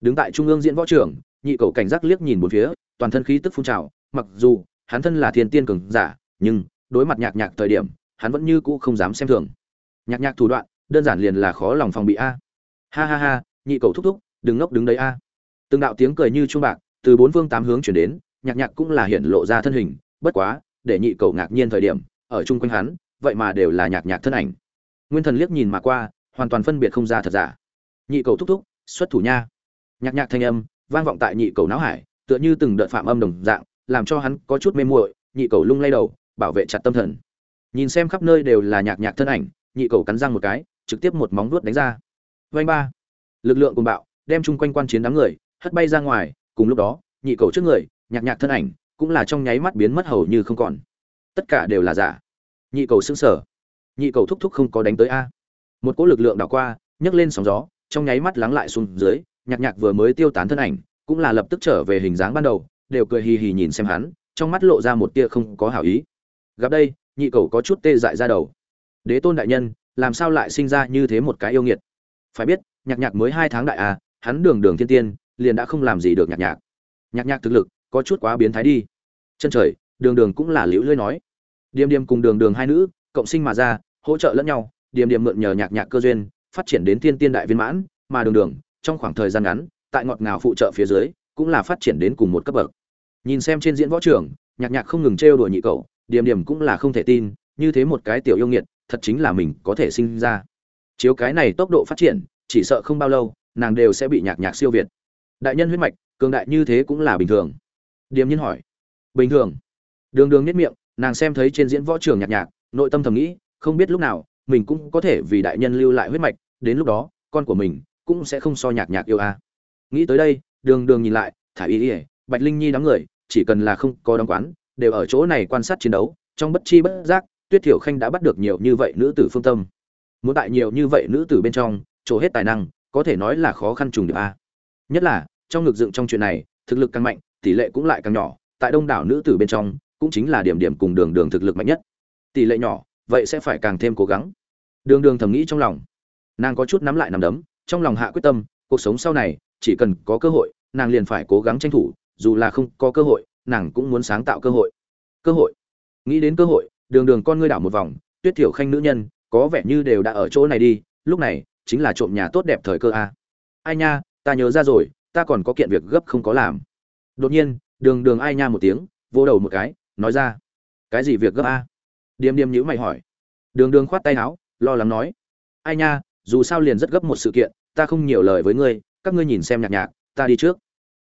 đứng tại trung ương diễn võ trường, nhị cầu cảnh giác liếc nhìn một phía, toàn thân khí tức phun trào, mặc dù, hắn thân là thiên tiên cường giả, nhưng đối mặt nhạc nhạc thời điểm, hắn vẫn như cũ không dám xem thường. Nhạc nhạc thủ đoạn, đơn giản liền là khó lòng phòng bị a. Ha ha ha, nhị cầu thúc thúc, đừng ngốc đứng đấy a. Từng đạo tiếng cười như chuông bạc, từ bốn phương tám hướng chuyển đến, nhạc nhạc cũng là hiện lộ ra thân hình, bất quá, để nhị cầu ngạc nhiên thời điểm, ở chung quanh hắn, vậy mà đều là nhạc nhạc thân ảnh. Nguyên thần liếc nhìn mà qua, hoàn toàn phân biệt không ra thật giả. Nhị cầu thúc thúc, xuất thủ nha. Nhạc nhạc thanh âm, vang vọng tại nhị cầu não hải, tựa như từng đợt phạm âm đồng dạng, làm cho hắn có chút mê muội, nhị cầu lung lay đầu bảo vệ chặt tâm thần. Nhìn xem khắp nơi đều là nhạc nhạc thân ảnh, nhị cầu cắn răng một cái, trực tiếp một móng vuốt đánh ra. Vanh ba. Lực lượng cùng bạo, đem chung quanh quan chiến đám người, hất bay ra ngoài, cùng lúc đó, nhị cầu trước người, nhạc nhạc thân ảnh, cũng là trong nháy mắt biến mất hầu như không còn. Tất cả đều là giả. Nhị cầu sững sở nhị cầu thúc thúc không có đánh tới a. Một cỗ lực lượng đảo qua, nhấc lên sóng gió, trong nháy mắt lắng lại xuống dưới, nhạc nhạc vừa mới tiêu tán thân ảnh, cũng là lập tức trở về hình dáng ban đầu, đều cười hì hì nhìn xem hắn, trong mắt lộ ra một tia không có hảo ý gặp đây nhị cầu có chút tê dại ra đầu. Đế tôn đại nhân làm sao lại sinh ra như thế một cái yêu nghiệt? Phải biết nhạc nhạc mới hai tháng đại à, hắn đường đường thiên tiên liền đã không làm gì được nhạc nhạc. Nhạc nhạc thực lực có chút quá biến thái đi. Chân trời đường đường cũng là liễu lưỡi nói. Điềm điềm cùng đường đường hai nữ cộng sinh mà ra hỗ trợ lẫn nhau điềm điềm mượn nhờ nhạc nhạc cơ duyên phát triển đến thiên tiên đại viên mãn mà đường đường trong khoảng thời gian ngắn tại ngọt ngào phụ trợ phía dưới cũng là phát triển đến cùng một cấp bậc. Nhìn xem trên diễn võ trường nhạc nhạc không ngừng trêu đùa nhị cậu điểm điểm cũng là không thể tin, như thế một cái tiểu yêu nghiệt, thật chính là mình có thể sinh ra. Chiếu cái này tốc độ phát triển, chỉ sợ không bao lâu, nàng đều sẽ bị nhạc nhạc siêu việt. Đại nhân huyết mạch, cường đại như thế cũng là bình thường. Điềm nhiên hỏi. Bình thường. Đường đường nhất miệng, nàng xem thấy trên diễn võ trường nhạc nhạc, nội tâm thầm nghĩ, không biết lúc nào, mình cũng có thể vì đại nhân lưu lại huyết mạch, đến lúc đó, con của mình cũng sẽ không so nhạc nhạc yêu a. Nghĩ tới đây, đường đường nhìn lại, thả y ỉa bạch linh nhi đám người, chỉ cần là không có đóng quán đều ở chỗ này quan sát chiến đấu, trong bất chi bất giác, tuyết thiểu khanh đã bắt được nhiều như vậy nữ tử phương tâm. Muốn tại nhiều như vậy nữ tử bên trong, chỗ hết tài năng, có thể nói là khó khăn trùng được a. Nhất là, trong ngực dựng trong chuyện này, thực lực càng mạnh, tỷ lệ cũng lại càng nhỏ, tại đông đảo nữ tử bên trong, cũng chính là điểm điểm cùng đường đường thực lực mạnh nhất. Tỷ lệ nhỏ, vậy sẽ phải càng thêm cố gắng. Đường đường thầm nghĩ trong lòng. Nàng có chút nắm lại nằm đấm, trong lòng hạ quyết tâm, cuộc sống sau này, chỉ cần có cơ hội, nàng liền phải cố gắng tranh thủ, dù là không có cơ hội nàng cũng muốn sáng tạo cơ hội. Cơ hội? Nghĩ đến cơ hội, đường đường con ngươi đảo một vòng, tuyết thiểu khanh nữ nhân, có vẻ như đều đã ở chỗ này đi, lúc này, chính là trộm nhà tốt đẹp thời cơ a. Ai nha, ta nhớ ra rồi, ta còn có kiện việc gấp không có làm. Đột nhiên, đường đường ai nha một tiếng vô đầu một cái, nói ra. Cái gì việc gấp a? Điềm điềm nhữ mày hỏi. Đường đường khoát tay áo, lo lắng nói. Ai nha, dù sao liền rất gấp một sự kiện, ta không nhiều lời với ngươi, các ngươi nhìn xem nhạc nhạc, ta đi trước.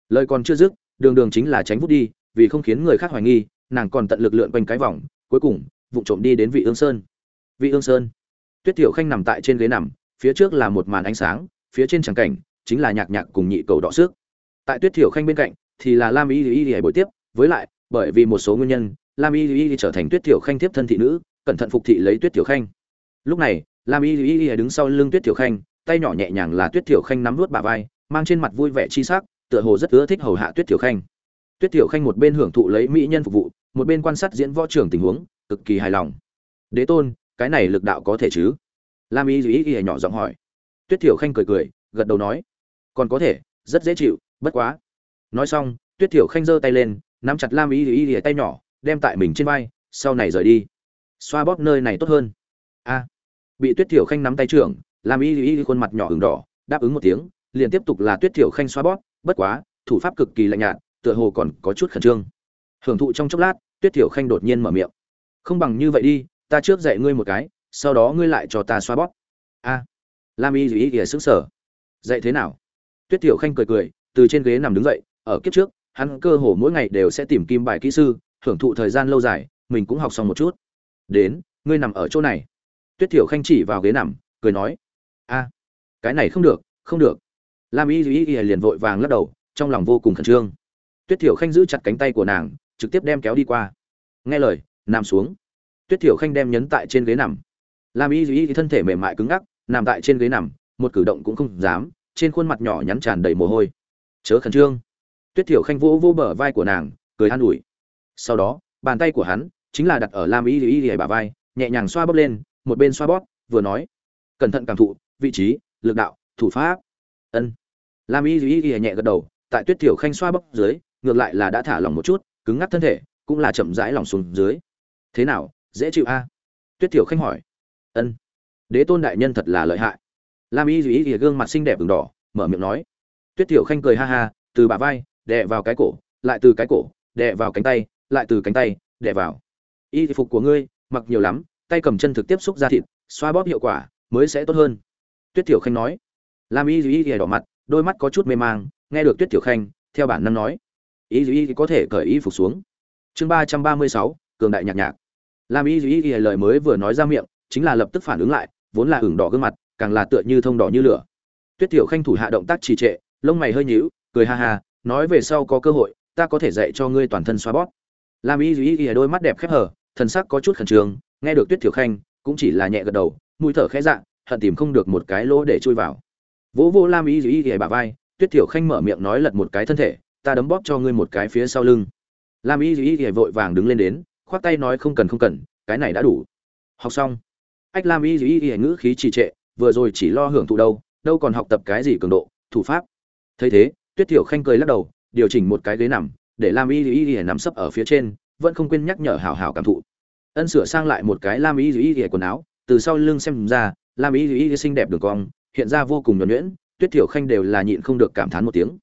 Lời còn chưa dứt, đường đường chính là tránh vút đi vì không khiến người khác hoài nghi, nàng còn tận lực lượn quanh cái vòng, cuối cùng, vụ trộm đi đến vị ương sơn. Vị ương sơn. Tuyết tiểu khanh nằm tại trên ghế nằm, phía trước là một màn ánh sáng, phía trên tràng cảnh, chính là nhạc nhạc cùng nhị cầu đỏ xước. Tại tuyết tiểu khanh bên cạnh, thì là lam y y y buổi tiếp, với lại, bởi vì một số nguyên nhân, lam y y trở thành tuyết tiểu khanh tiếp thân thị nữ, cẩn thận phục thị lấy tuyết tiểu khanh. Lúc này, lam y y y đứng sau lưng tuyết tiểu khanh, tay nhỏ nhẹ nhàng là tuyết tiểu khanh nắm vút bà vai, mang trên mặt vui vẻ chi sắc, tựa hồ rất ưa thích hầu hạ tuyết tiểu khanh tuyết tiểu khanh một bên hưởng thụ lấy mỹ nhân phục vụ, một bên quan sát diễn võ trưởng tình huống, cực kỳ hài lòng. Đế tôn, cái này lực đạo có thể chứ? Lam y y y nhỏ giọng hỏi. Tuyết tiểu khanh cười cười, gật đầu nói. Còn có thể, rất dễ chịu, bất quá. Nói xong, tuyết tiểu khanh giơ tay lên, nắm chặt lam y y y tay nhỏ, đem tại mình trên vai, sau này rời đi. Xoa bóp nơi này tốt hơn. A. Bị tuyết tiểu khanh nắm tay trưởng, lam y y khuôn mặt nhỏ ửng đỏ, đáp ứng một tiếng, liền tiếp tục là tuyết tiểu khanh xoa bóp, bất quá, thủ pháp cực kỳ lạnh nhạt tựa hồ còn có chút khẩn trương. Hưởng thụ trong chốc lát, tuyết thiểu khanh đột nhiên mở miệng. Không bằng như vậy đi, ta trước dạy ngươi một cái, sau đó ngươi lại cho ta xoa bóp. A. Lam y duy ý ỉa xứng sở dạy thế nào? Tuyết thiểu khanh cười cười, từ trên ghế nằm đứng dậy, ở kiếp trước, hắn cơ hồ mỗi ngày đều sẽ tìm kim bài kỹ sư, hưởng thụ thời gian lâu dài, mình cũng học xong một chút. Đến, ngươi nằm ở chỗ này. Tuyết thiểu khanh chỉ vào ghế nằm, cười nói. A, cái này không được không được. Lam y duy ý ỉa liền vội vàng lắc đầu, trong lòng vô cùng khẩn trương tuyết thiểu khanh giữ chặt cánh tay của nàng, trực tiếp đem kéo đi qua. Nghe lời, nằm xuống. Tuyết thiểu khanh đem nhấn tại trên ghế nằm. Lam y duy ý thân thể mềm mại cứng ngắc, nằm tại trên ghế nằm, một cử động cũng không dám, trên khuôn mặt nhỏ nhắn tràn đầy mồ hôi. Chớ khẩn trương. Tuyết thiểu khanh vỗ vỗ bờ vai của nàng, cười an ủi. Sau đó, bàn tay của hắn chính là đặt ở lam y y y bả vai, nhẹ nhàng xoa bóp lên, một bên xoa bóp, vừa nói, cẩn thận cảm thụ, vị trí, lực đạo, thủ pháp. Ân. Lam y y y nhẹ gật đầu, tại tuyết thiểu khanh xoa bóp dưới ngược lại là đã thả lỏng một chút, cứng ngắc thân thể, cũng là chậm rãi lỏng xuống dưới. Thế nào, dễ chịu a? Tuyết thiểu khanh hỏi. Ân. Đế tôn đại nhân thật là lợi hại. Lam y dù ý thì gương mặt xinh đẹp ửng đỏ, mở miệng nói. Tuyết thiểu khanh cười ha ha, từ bả vai, đè vào cái cổ, lại từ cái cổ, đè vào cánh tay, lại từ cánh tay, đè vào. Y phục của ngươi, mặc nhiều lắm, tay cầm chân thực tiếp xúc ra thịt, xoa bóp hiệu quả, mới sẽ tốt hơn. Tuyết thiểu khanh nói. Lam y dù ý thì đỏ mặt, đôi mắt có chút mê mang, nghe được tuyết thiểu khanh, theo bản năng nói y dù y có thể cởi y phục xuống. Chương ba trăm ba mươi sáu, cường đại nhạc nhạc. Lam y dù ý lời mới vừa nói ra miệng, chính là lập tức phản ứng lại, vốn là ửng đỏ gương mặt, càng là tựa như thông đỏ như lửa. Tuyết tiểu khanh thủ hạ động tác trì trệ, lông mày hơi nhíu, cười ha ha, nói về sau có cơ hội, ta có thể dạy cho ngươi toàn thân xoa bóp. Lam y dù y đôi mắt đẹp khép hờ, thần sắc có chút khẩn trương, nghe được tuyết tiểu khanh, cũng chỉ là nhẹ gật đầu, mũi thở khẽ dạng, hận tìm không được một cái lỗ để chui vào. Vỗ vỗ lam y dù y bả vai, tuyết tiểu khanh mở miệng nói lật một cái thân thể ta đấm bóp cho ngươi một cái phía sau lưng lam y duy y vội vàng đứng lên đến khoát tay nói không cần không cần cái này đã đủ học xong ách lam y y y ngữ khí trì trệ vừa rồi chỉ lo hưởng thụ đâu đâu còn học tập cái gì cường độ thủ pháp thấy thế tuyết thiểu khanh cười lắc đầu điều chỉnh một cái ghế nằm để lam y y y nằm sấp ở phía trên vẫn không quên nhắc nhở hào hào cảm thụ ân sửa sang lại một cái lam y y y quần áo từ sau lưng xem ra lam y y y xinh đẹp đường cong hiện ra vô cùng nhuẩn nhuyễn tuyết thiểu khanh đều là nhịn không được cảm thán một tiếng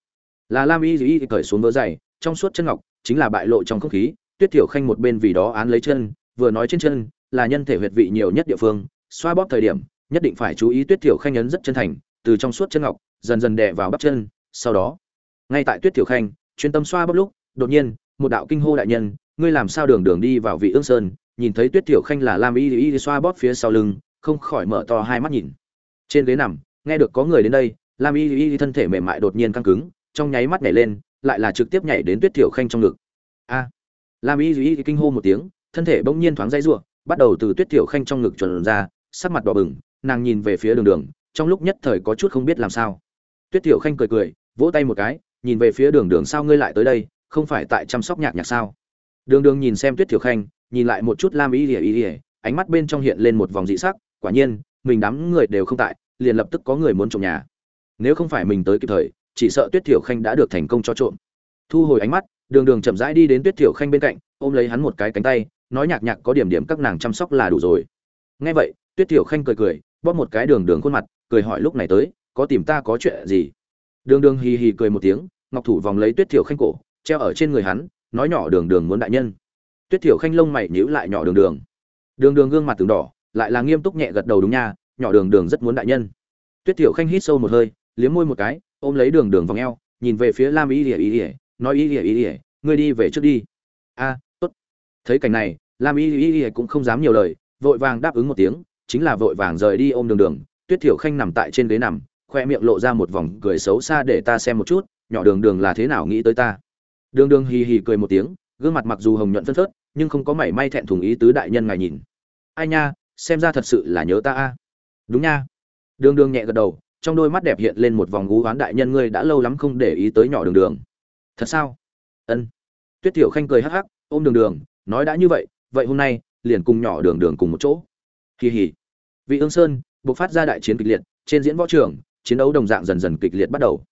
là lam y y cởi xuống vỡ dày, trong suốt chân ngọc, chính là bại lộ trong không khí, tuyết thiểu khanh một bên vì đó án lấy chân, vừa nói trên chân, là nhân thể huyệt vị nhiều nhất địa phương, xoa bóp thời điểm, nhất định phải chú ý tuyết thiểu khanh ấn rất chân thành, từ trong suốt chân ngọc, dần dần đè vào bắp chân, sau đó, ngay tại tuyết thiểu khanh, chuyên tâm xoa bóp lúc, đột nhiên, một đạo kinh hô đại nhân, ngươi làm sao đường đường đi vào vị ương sơn? Nhìn thấy tuyết thiểu khanh là lam y y xoa bóp phía sau lưng, không khỏi mở to hai mắt nhìn. Trên ghế nằm, nghe được có người đến đây, lam y y thân thể mềm mại đột nhiên căng cứng trong nháy mắt nhảy lên, lại là trực tiếp nhảy đến tuyết thiểu khanh trong ngực. A! Lam y duy kinh hô một tiếng, thân thể bỗng nhiên thoáng dây rủa, bắt đầu từ tuyết thiểu khanh trong ngực chuẩn ra, sắc mặt đỏ bừng, nàng nhìn về phía đường đường, trong lúc nhất thời có chút không biết làm sao. Tuyết thiểu khanh cười cười, vỗ tay một cái, nhìn về phía đường đường, sao ngươi lại tới đây? Không phải tại chăm sóc nhạc nhạc sao? Đường đường nhìn xem tuyết thiểu khanh, nhìn lại một chút lam y ỉa ỉa ánh mắt bên trong hiện lên một vòng dị sắc, quả nhiên, mình đám người đều không tại, liền lập tức có người muốn trộm nhà. Nếu không phải mình tới kịp thời chỉ sợ tuyết thiểu khanh đã được thành công cho trộm. Thu hồi ánh mắt, đường đường chậm rãi đi đến tuyết thiểu khanh bên cạnh, ôm lấy hắn một cái cánh tay, nói nhạc nhạc có điểm điểm các nàng chăm sóc là đủ rồi. Nghe vậy, tuyết tiểu khanh cười cười, bóp một cái đường đường khuôn mặt, cười hỏi lúc này tới, có tìm ta có chuyện gì? Đường đường hì hì cười một tiếng, ngọc thủ vòng lấy tuyết tiểu khanh cổ, treo ở trên người hắn, nói nhỏ đường đường muốn đại nhân. Tuyết tiểu khanh lông mày nhíu lại nhỏ đường đường. Đường đường gương mặt từng đỏ, lại là nghiêm túc nhẹ gật đầu đúng nha, nhỏ đường đường rất muốn đại nhân. Tuyết tiểu khanh hít sâu một hơi, liếm môi một cái ôm lấy đường đường vòng eo, nhìn về phía lam y ỉa y ỉa nói y ỉa y ỉa ngươi đi về trước đi. A, tốt. Thấy cảnh này, lam y ỉa ỉa cũng không dám nhiều lời, vội vàng đáp ứng một tiếng, chính là vội vàng rời đi ôm đường đường. Tuyết thiểu khanh nằm tại trên ghế nằm, khoe miệng lộ ra một vòng cười xấu xa để ta xem một chút, nhỏ đường đường là thế nào nghĩ tới ta? Đường đường hì hì cười một tiếng, gương mặt mặc dù hồng nhuận phân phớt, nhưng không có mảy may thẹn thùng ý tứ đại nhân ngài nhìn. Ai nha, xem ra thật sự là nhớ ta a. Đúng nha. Đường đường nhẹ gật đầu trong đôi mắt đẹp hiện lên một vòng gú oán đại nhân ngươi đã lâu lắm không để ý tới nhỏ đường đường. Thật sao? Ân. Tuyết tiểu khanh cười hắc hắc, ôm đường đường, nói đã như vậy vậy hôm nay, liền cùng nhỏ đường đường cùng một chỗ. Kỳ hỉ. Vị ương sơn buộc phát ra đại chiến kịch liệt, trên diễn võ trường, chiến đấu đồng dạng dần dần kịch liệt bắt đầu.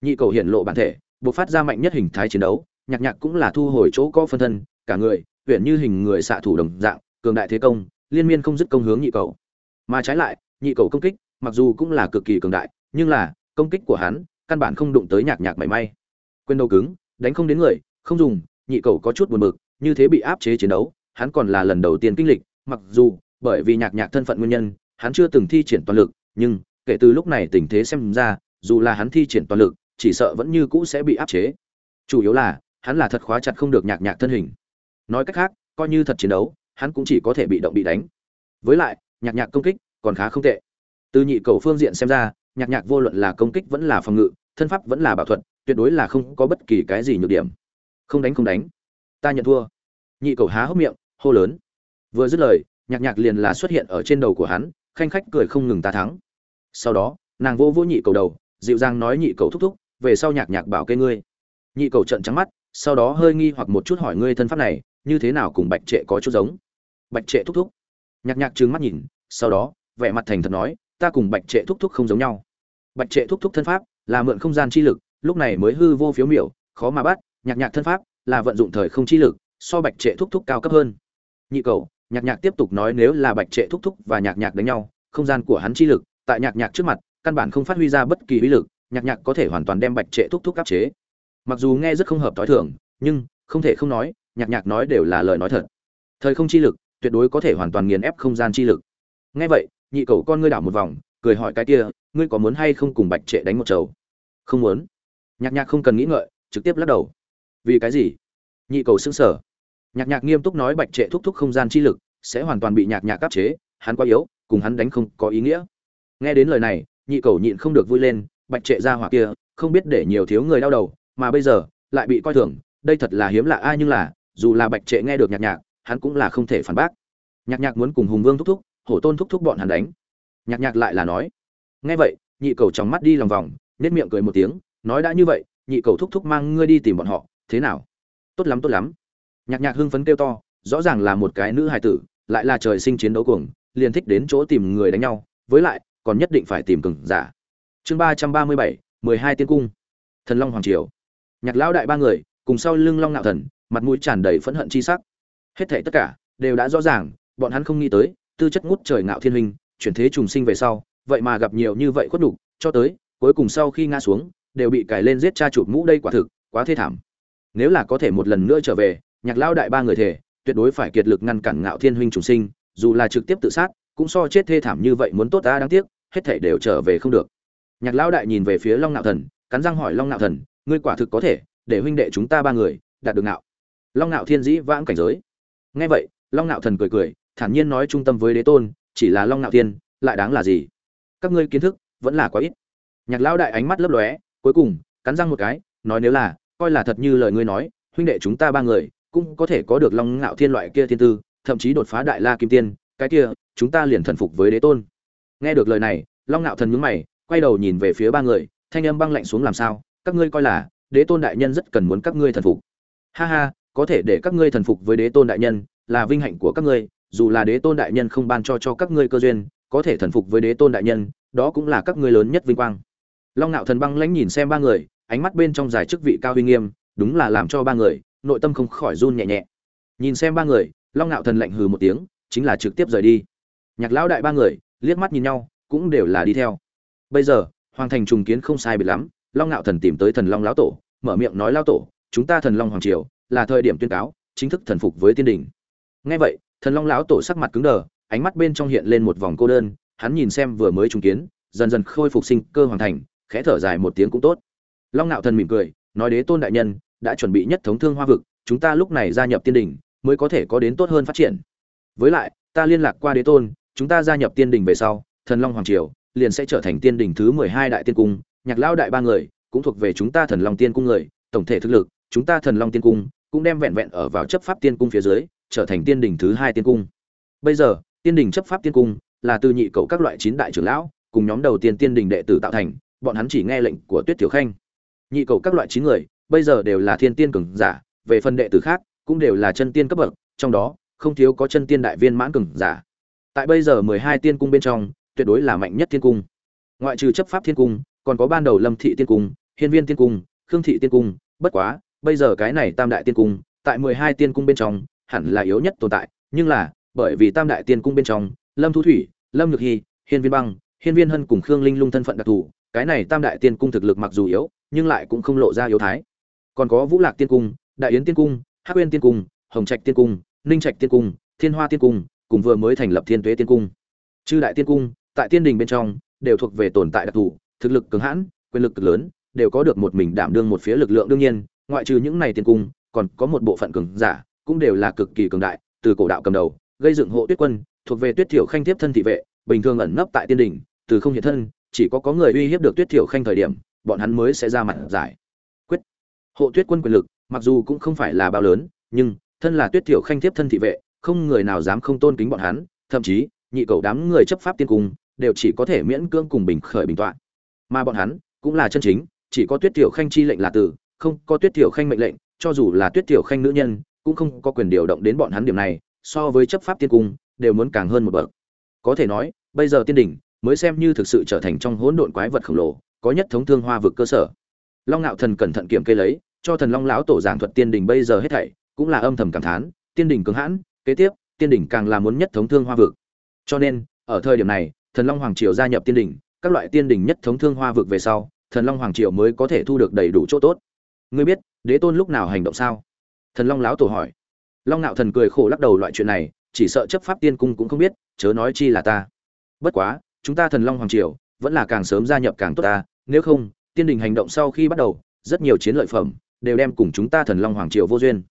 Nhị cầu hiện lộ bản thể buộc phát ra mạnh nhất hình thái chiến đấu, nhạc nhạc cũng là thu hồi chỗ có phân thân, cả người, huyện như hình người xạ thủ đồng dạng, cường đại thế công, liên miên không dứt công hướng nhị cầu. Mà trái lại, nhị cầu công kích mặc dù cũng là cực kỳ cường đại, nhưng là, công kích của hắn, căn bản không đụng tới nhạc nhạc mảy may. Quyền đầu cứng, đánh không đến người, không dùng, nhị cầu có chút buồn bực, như thế bị áp chế chiến đấu, hắn còn là lần đầu tiên kinh lịch, mặc dù, bởi vì nhạc nhạc thân phận nguyên nhân, hắn chưa từng thi triển toàn lực, nhưng, kể từ lúc này tình thế xem ra, dù là hắn thi triển toàn lực, chỉ sợ vẫn như cũ sẽ bị áp chế. Chủ yếu là, hắn là thật khóa chặt không được nhạc nhạc thân hình. Nói cách khác, coi như thật chiến đấu, hắn cũng chỉ có thể bị động bị đánh. Với lại, nhạc nhạc công kích còn khá không tệ từ nhị cầu phương diện xem ra, nhạc nhạc vô luận là công kích vẫn là phòng ngự, thân pháp vẫn là bảo thuật, tuyệt đối là không có bất kỳ cái gì nhược điểm. Không đánh không đánh. Ta nhận thua. Nhị cầu há hốc miệng, hô lớn. Vừa dứt lời, nhạc nhạc liền là xuất hiện ở trên đầu của hắn, khanh khách cười không ngừng ta thắng. Sau đó, nàng vô vô nhị cầu đầu, dịu dàng nói nhị cầu thúc thúc, về sau nhạc nhạc bảo kê ngươi. Nhị cầu trận trắng mắt, sau đó hơi nghi hoặc một chút hỏi ngươi thân pháp này, như thế nào cùng bạch trệ có chút giống? Bạch trệ thúc thúc. Nhạc nhạc trừng mắt nhìn, sau đó, vẻ mặt thành thật nói ta cùng bạch trệ thúc thúc không giống nhau. Bạch trệ thúc thúc thân pháp là mượn không gian chi lực, lúc này mới hư vô phiếu miểu, khó mà bắt, nhạc nhạc thân pháp là vận dụng thời không chi lực, so bạch trệ thúc thúc cao cấp hơn. Nhị cầu, nhạc nhạc tiếp tục nói nếu là bạch trệ thúc thúc và nhạc nhạc đánh nhau, không gian của hắn chi lực, tại nhạc nhạc trước mặt, căn bản không phát huy ra bất kỳ uy lực, nhạc nhạc có thể hoàn toàn đem bạch trệ thúc thúc áp chế. Mặc dù nghe rất không hợp t h o i thường, nhưng, không thể không nói, nhạc nhạc nói đều là lời nói thật. Thời không chi lực, tuyệt đối có thể hoàn toàn nghiền ép không gian chi lực. Nghe vậy nhị cầu con ngươi đảo một vòng, cười hỏi cái kia, ngươi có muốn hay không cùng bạch trệ đánh một chầu? Không muốn. Nhạc nhạc không cần nghĩ ngợi, trực tiếp lắc đầu. Vì cái gì? Nhị cầu sững sở nhạc nhạc nghiêm túc nói bạch trệ thúc thúc không gian chi lực sẽ hoàn toàn bị nhạc nhạc áp chế, hắn quá yếu, cùng hắn đánh không có ý nghĩa. Nghe đến lời này, nhị cầu nhịn không được vui lên, bạch trệ ra hỏa kia không biết để nhiều thiếu người đau đầu, mà bây giờ lại bị coi thường, đây thật là hiếm lạ ai nhưng là, dù là bạch trệ nghe được nhạc nhạc, hắn cũng là không thể phản bác. Nhạc nhạc muốn cùng hùng vương thúc thúc hổ tôn thúc thúc bọn hắn đánh. Nhạc nhạc lại là nói, nghe vậy, nhị cầu trong mắt đi lòng vòng, nết miệng cười một tiếng, nói đã như vậy, nhị cầu thúc thúc mang ngươi đi tìm bọn họ, thế nào? Tốt lắm tốt lắm. Nhạc nhạc hưng phấn kêu to, rõ ràng là một cái nữ hài tử, lại là trời sinh chiến đấu cuồng, liền thích đến chỗ tìm người đánh nhau, với lại, còn nhất định phải tìm cường giả. Chương ba trăm ba mươi bảy, mười hai tiên cung. Thần long hoàng triều. Nhạc lão đại ba người, cùng sau lưng long nạo thần, mặt mũi tràn đầy phẫn hận chi sắc. Hết thảy tất cả đều đã rõ ràng, bọn hắn không nghĩ tới tư chất ngút trời ngạo thiên huynh, chuyển thế trùng sinh về sau, vậy mà gặp nhiều như vậy khuất nhục, cho tới, cuối cùng sau khi ngã xuống, đều bị cài lên giết cha chụp mũ đây quả thực, quá thê thảm. Nếu là có thể một lần nữa trở về, nhạc lão đại ba người thể, tuyệt đối phải kiệt lực ngăn cản ngạo thiên huynh trùng sinh, dù là trực tiếp tự sát, cũng so chết thê thảm như vậy muốn tốt ta đáng tiếc, hết thảy đều trở về không được. Nhạc lão đại nhìn về phía long nạo thần, cắn răng hỏi long nạo thần, ngươi quả thực có thể, để huynh đệ chúng ta ba người, đạt được ngạo. Long nạo thiên dĩ vãng cảnh giới. Nghe vậy, long nạo thần cười cười thản nhiên nói trung tâm với đế tôn, chỉ là long nạo thiên, lại đáng là gì? Các ngươi kiến thức vẫn là quá ít. Nhạc lão đại ánh mắt lấp lóe, cuối cùng, cắn răng một cái, nói nếu là, coi là thật như lời ngươi nói, huynh đệ chúng ta ba người, cũng có thể có được long ngạo thiên loại kia thiên tư, thậm chí đột phá đại la kim tiên, cái kia, chúng ta liền thần phục với đế tôn. Nghe được lời này, long ngạo thần nhướng mày, quay đầu nhìn về phía ba người, thanh âm băng lạnh xuống làm sao, các ngươi coi là, đế tôn đại nhân rất cần muốn các ngươi thần phục. Ha ha, có thể để các ngươi thần phục với đế tôn đại nhân, là vinh hạnh của các ngươi dù là đế tôn đại nhân không ban cho cho các ngươi cơ duyên, có thể thần phục với đế tôn đại nhân, đó cũng là các ngươi lớn nhất vinh quang. Long nạo thần băng lãnh nhìn xem ba người, ánh mắt bên trong dài chức vị cao uy nghiêm, đúng là làm cho ba người, nội tâm không khỏi run nhẹ nhẹ. Nhìn xem ba người, long nạo thần lạnh hừ một tiếng, chính là trực tiếp rời đi. Nhạc lão đại ba người, liếc mắt nhìn nhau, cũng đều là đi theo. Bây giờ, hoàng thành trùng kiến không sai biệt lắm, long ngạo thần tìm tới thần long lão tổ, mở miệng nói, lão tổ, chúng ta thần long hoàng triều là thời điểm tuyên cáo, chính thức thần phục với tiên đình. Ngay vậy thần long lão tổ sắc mặt cứng đờ, ánh mắt bên trong hiện lên một vòng cô đơn, hắn nhìn xem vừa mới trùng kiến, dần dần khôi phục sinh cơ hoàng thành, khẽ thở dài một tiếng cũng tốt. Long Nạo thần mỉm cười, nói đế tôn đại nhân, đã chuẩn bị nhất thống thương hoa vực, chúng ta lúc này gia nhập tiên đình mới có thể có đến tốt hơn phát triển. Với lại, ta liên lạc qua đế tôn, chúng ta gia nhập tiên đình về sau, thần long hoàng triều, liền sẽ trở thành tiên đình thứ mười hai đại tiên cung, nhạc lão đại ba người, cũng thuộc về chúng ta thần long tiên cung người, tổng thể thực lực, chúng ta thần long tiên cung, cũng đem vẹn vẹn ở vào chấp pháp tiên cung phía dưới trở thành tiên đình thứ hai tiên cung. Bây giờ, tiên đình chấp pháp tiên cung là từ nhị cậu các loại chín đại trưởng lão cùng nhóm đầu tiên tiên đình đệ tử tạo thành, bọn hắn chỉ nghe lệnh của tuyết tiểu khanh. Nhị cậu các loại chín người, bây giờ đều là thiên tiên cường giả, về phần đệ tử khác cũng đều là chân tiên cấp bậc, trong đó không thiếu có chân tiên đại viên mãn cường giả. Tại bây giờ mười hai tiên cung bên trong, tuyệt đối là mạnh nhất tiên cung. Ngoại trừ chấp pháp thiên cung, còn có ban đầu lâm thị tiên cung, hiên viên tiên cung, khương thị tiên cung, bất quá, bây giờ cái này tam đại tiên cung, tại mười hai tiên cung bên trong hẳn là yếu nhất tồn tại, nhưng là, bởi vì tam đại tiên cung bên trong, lâm thu thủy, lâm nhược hy hiên viên băng, hiên viên hân cùng khương linh lung thân phận đặc thù, cái này tam đại tiên cung thực lực mặc dù yếu, nhưng lại cũng không lộ ra yếu thái. Còn có vũ lạc tiên cung, đại yến tiên cung, hắc uyên tiên cung, hồng trạch tiên cung, ninh trạch tiên cung, thiên hoa tiên cung, cùng vừa mới thành lập thiên tuế tiên cung. Chư đại tiên cung, tại tiên đình bên trong, đều thuộc về tồn tại đặc thù, thực lực cứng hãn, quyền lực cực lớn, đều có được một mình đảm đương một phía lực lượng đương nhiên, ngoại trừ những này tiên cung, còn có một bộ phận cường giả cũng đều là cực kỳ cường đại từ cổ đạo cầm đầu gây dựng hộ tuyết quân thuộc về tuyết thiểu khanh tiếp thân thị vệ bình thường ẩn nấp tại tiên đỉnh, từ không hiện thân chỉ có có người uy hiếp được tuyết thiểu khanh thời điểm bọn hắn mới sẽ ra mặt giải. Quyết. Hộ tuyết quân quyền lực mặc dù cũng không phải là bao lớn nhưng thân là tuyết thiểu khanh tiếp thân thị vệ không người nào dám không tôn kính bọn hắn thậm chí nhị cầu đám người chấp pháp tiên cung đều chỉ có thể miễn cưỡng cùng bình khởi bình tọa. Mà bọn hắn cũng là chân chính chỉ có tuyết thiểu khanh chi lệnh là tử, không có tuyết thiểu khanh mệnh lệnh cho dù là tuyết thiểu khanh nữ nhân cũng không có quyền điều động đến bọn hắn điểm này, so với chấp pháp tiên cung, đều muốn càng hơn một bậc. Có thể nói, bây giờ tiên đỉnh mới xem như thực sự trở thành trong hỗn độn quái vật khổng lồ, có nhất thống thương hoa vực cơ sở. Long nạo thần cẩn thận kiểm kê lấy, cho thần long lão tổ giảng thuật tiên đỉnh bây giờ hết thảy, cũng là âm thầm cảm thán, tiên đỉnh cứng hãn, kế tiếp, tiên đỉnh càng là muốn nhất thống thương hoa vực. Cho nên, ở thời điểm này, thần long hoàng triều gia nhập tiên đỉnh, các loại tiên đỉnh nhất thống thương hoa vực về sau, thần long hoàng triều mới có thể thu được đầy đủ chỗ tốt. Ngươi biết, đế tôn lúc nào hành động sao? Thần long lão tổ hỏi. Long nạo thần cười khổ lắc đầu loại chuyện này, chỉ sợ chấp pháp tiên cung cũng không biết, chớ nói chi là ta. Bất quá, chúng ta thần long hoàng triều, vẫn là càng sớm gia nhập càng tốt ta, nếu không, tiên đình hành động sau khi bắt đầu, rất nhiều chiến lợi phẩm đều đem cùng chúng ta thần long hoàng triều vô duyên.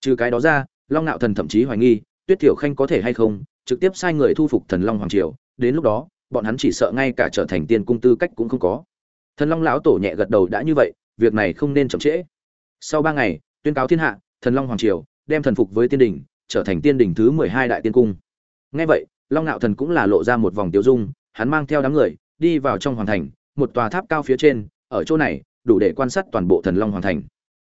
Trừ cái đó ra, long nạo thần thậm chí hoài nghi, tuyết tiểu khanh có thể hay không, trực tiếp sai người thu phục thần long hoàng triều, đến lúc đó, bọn hắn chỉ sợ ngay cả trở thành tiên cung tư cách cũng không có. Thần long lão tổ nhẹ gật đầu đã như vậy, việc này không nên chậm trễ. Sau ba ngày, tuyên cáo thiên hạ thần long hoàng triều, đem thần phục với tiên đình trở thành tiên đình thứ mười hai đại tiên cung. Ngay vậy, long nạo thần cũng là lộ ra một vòng tiêu dung, hắn mang theo đám người, đi vào trong hoàng thành, một tòa tháp cao phía trên, ở chỗ này, đủ để quan sát toàn bộ thần long hoàng thành.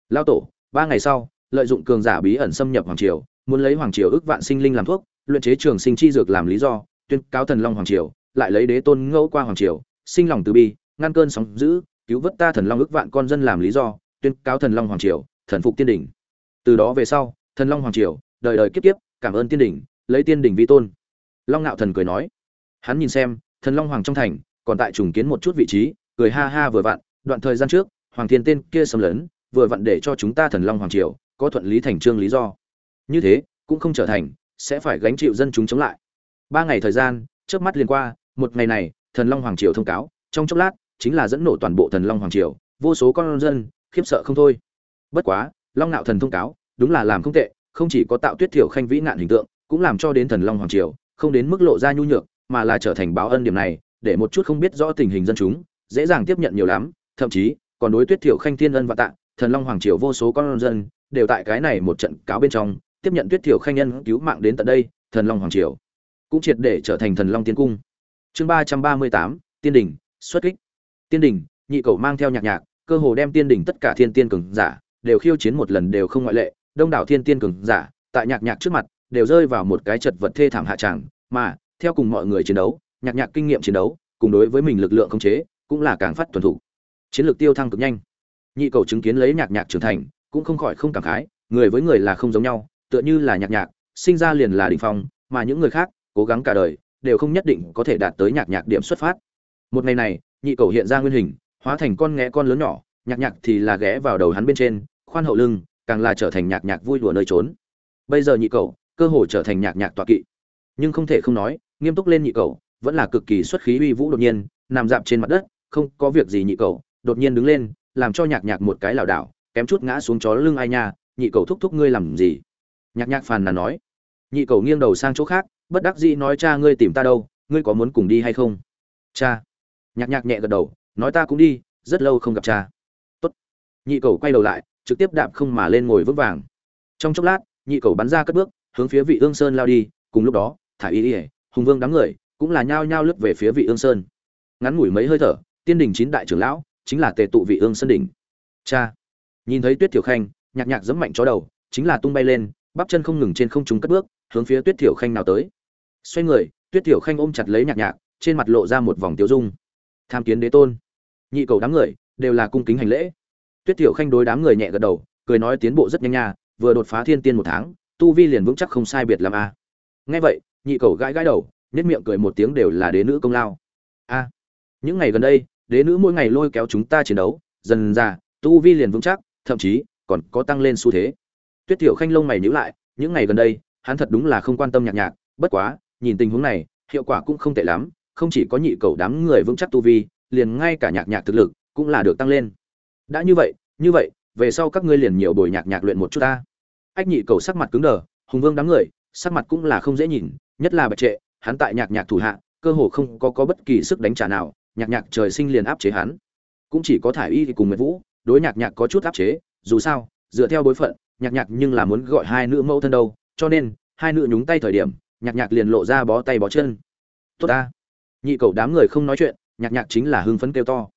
Lao tổ, ba ngày sau, lợi dụng cường giả bí ẩn xâm nhập hoàng triều, muốn lấy hoàng triều ước vạn sinh linh làm thuốc, luyện chế trường sinh chi dược làm lý do, tuyên cáo thần long hoàng triều, lại lấy đế tôn ngẫu qua hoàng triều, sinh lòng từ bi, ngăn cơn sóng dữ, cứu vớt ta thần long ước vạn con dân làm lý do, tuyên cáo thần long hoàng triều, thần phục tiên đỉnh từ đó về sau, thần long hoàng triều, đời đời kiếp kiếp, cảm ơn tiên đỉnh, lấy tiên đỉnh vi tôn. Long ngạo thần cười nói, hắn nhìn xem, thần long hoàng trong thành, còn tại trùng kiến một chút vị trí, cười ha ha vừa vặn, đoạn thời gian trước, hoàng thiên tên kia xâm lấn, vừa vặn để cho chúng ta thần long hoàng triều, có thuận lý thành trương lý do. Như thế, cũng không trở thành, sẽ phải gánh chịu dân chúng chống lại. Ba ngày thời gian trước mắt liền qua, một ngày này, thần long hoàng triều thông cáo, trong chốc lát, chính là dẫn nổ toàn bộ thần long hoàng triều, vô số con dân, khiếp sợ không thôi. Bất quá long nạo thần thông cáo, đúng là làm không tệ, không chỉ có tạo tuyết thiểu khanh vĩ nạn hình tượng, cũng làm cho đến thần long hoàng triều, không đến mức lộ ra nhu nhược, mà là trở thành báo ân điểm này, để một chút không biết rõ tình hình dân chúng, dễ dàng tiếp nhận nhiều lắm. Thậm chí, còn đối tuyết thiểu khanh thiên ân và tạ, thần long hoàng triều vô số con dân, đều tại cái này một trận cáo bên trong, tiếp nhận tuyết thiểu khanh nhân cứu mạng đến tận đây, thần long hoàng triều. Cũng triệt để trở thành thần long tiên cung. Chương ba trăm ba mươi tám, tiên đình xuất kích. Tiên đình nhị cầu mang theo nhạc nhạc, cơ hồ đem tiên đình tất cả thiên tiên cường giả đều khiêu chiến một lần đều không ngoại lệ, đông đảo thiên tiên cường giả, tại nhạc nhạc trước mặt, đều rơi vào một cái chật vật thê thảm hạ tràng, mà, theo cùng mọi người chiến đấu, nhạc nhạc kinh nghiệm chiến đấu, cùng đối với mình lực lượng khống chế, cũng là càng phát tuần thủ chiến lược tiêu thăng cực nhanh. Nhị cầu chứng kiến lấy nhạc nhạc trưởng thành, cũng không khỏi không cảm khái, người với người là không giống nhau, tựa như là nhạc nhạc, sinh ra liền là đỉnh phong, mà những người khác, cố gắng cả đời, đều không nhất định có thể đạt tới nhạc nhạc điểm xuất phát. Một ngày này, nhị cầu hiện ra nguyên hình, hóa thành con nghé con lớn nhỏ nhạc nhạc thì là ghé vào đầu hắn bên trên khoan hậu lưng càng là trở thành nhạc nhạc vui đùa nơi trốn. Bây giờ nhị cậu, cơ hồ trở thành nhạc nhạc tọa kỵ. Nhưng không thể không nói nghiêm túc lên nhị cậu, vẫn là cực kỳ xuất khí uy vũ đột nhiên nằm dạp trên mặt đất không có việc gì nhị cậu, đột nhiên đứng lên làm cho nhạc nhạc một cái lảo đảo kém chút ngã xuống chó lưng ai nha nhị cậu thúc thúc ngươi làm gì? Nhạc nhạc phàn là nói. Nhị cậu nghiêng đầu sang chỗ khác bất đắc dĩ nói cha ngươi tìm ta đâu ngươi có muốn cùng đi hay không? Cha. Nhạc nhạc nhẹ gật đầu nói ta cũng đi rất lâu không gặp cha nhị cầu quay đầu lại, trực tiếp đạp không mà lên ngồi vững vàng. Trong chốc lát, nhị cầu bắn ra cất bước, hướng phía vị ương sơn lao đi, cùng lúc đó, thả y ỉa hùng vương đám người, cũng là nhao nhao lướt về phía vị ương sơn. Ngắn ngủi mấy hơi thở, tiên đình chín đại trưởng lão, chính là tề tụ vị ương sơn đỉnh. Cha! Nhìn thấy tuyết thiểu khanh, nhạc nhạc dẫm mạnh chó đầu, chính là tung bay lên, bắp chân không ngừng trên không trung cất bước, hướng phía tuyết thiểu khanh nào tới. Xoay người, tuyết thiểu khanh ôm chặt lấy nhạc nhạc, trên mặt lộ ra một vòng tiêu dung. Tham kiến đế tôn. Nhị cầu đám người, đều là cung kính hành lễ tuyết tiểu khanh đối đám người nhẹ gật đầu, cười nói tiến bộ rất nhanh nha, vừa đột phá thiên tiên một tháng, tu vi liền vững chắc không sai biệt làm a. Nghe vậy, nhị cầu gãi gãi đầu, nhất miệng cười một tiếng đều là đế nữ công lao. A, những ngày gần đây, đế nữ mỗi ngày lôi kéo chúng ta chiến đấu, dần ra tu vi liền vững chắc, thậm chí còn có tăng lên xu thế. Tuyết tiểu khanh lông mày nhíu lại, những ngày gần đây, hắn thật đúng là không quan tâm nhạc nhạc, bất quá, nhìn tình huống này, hiệu quả cũng không tệ lắm, không chỉ có nhị cầu đám người vững chắc tu vi, liền ngay cả nhạc nhạc thực lực cũng là được tăng lên đã như vậy như vậy, về sau các ngươi liền nhiều bồi nhạc nhạc luyện một chút ta. Ách nhị cầu sắc mặt cứng đờ, hùng vương đám người, sắc mặt cũng là không dễ nhìn, nhất là bạch trệ, hắn tại nhạc nhạc thủ hạ, cơ hồ không có có bất kỳ sức đánh trả nào, nhạc nhạc trời sinh liền áp chế hắn. Cũng chỉ có thả y thì cùng nguyệt vũ, đối nhạc nhạc có chút áp chế, dù sao, dựa theo bối phận, nhạc nhạc nhưng là muốn gọi hai nữ mẫu thân đâu, cho nên, hai nữ nhúng tay thời điểm, nhạc nhạc liền lộ ra bó tay bó chân. Tốt ta. Nhị cầu đám người không nói chuyện, nhạc nhạc chính là hưng phấn kêu to.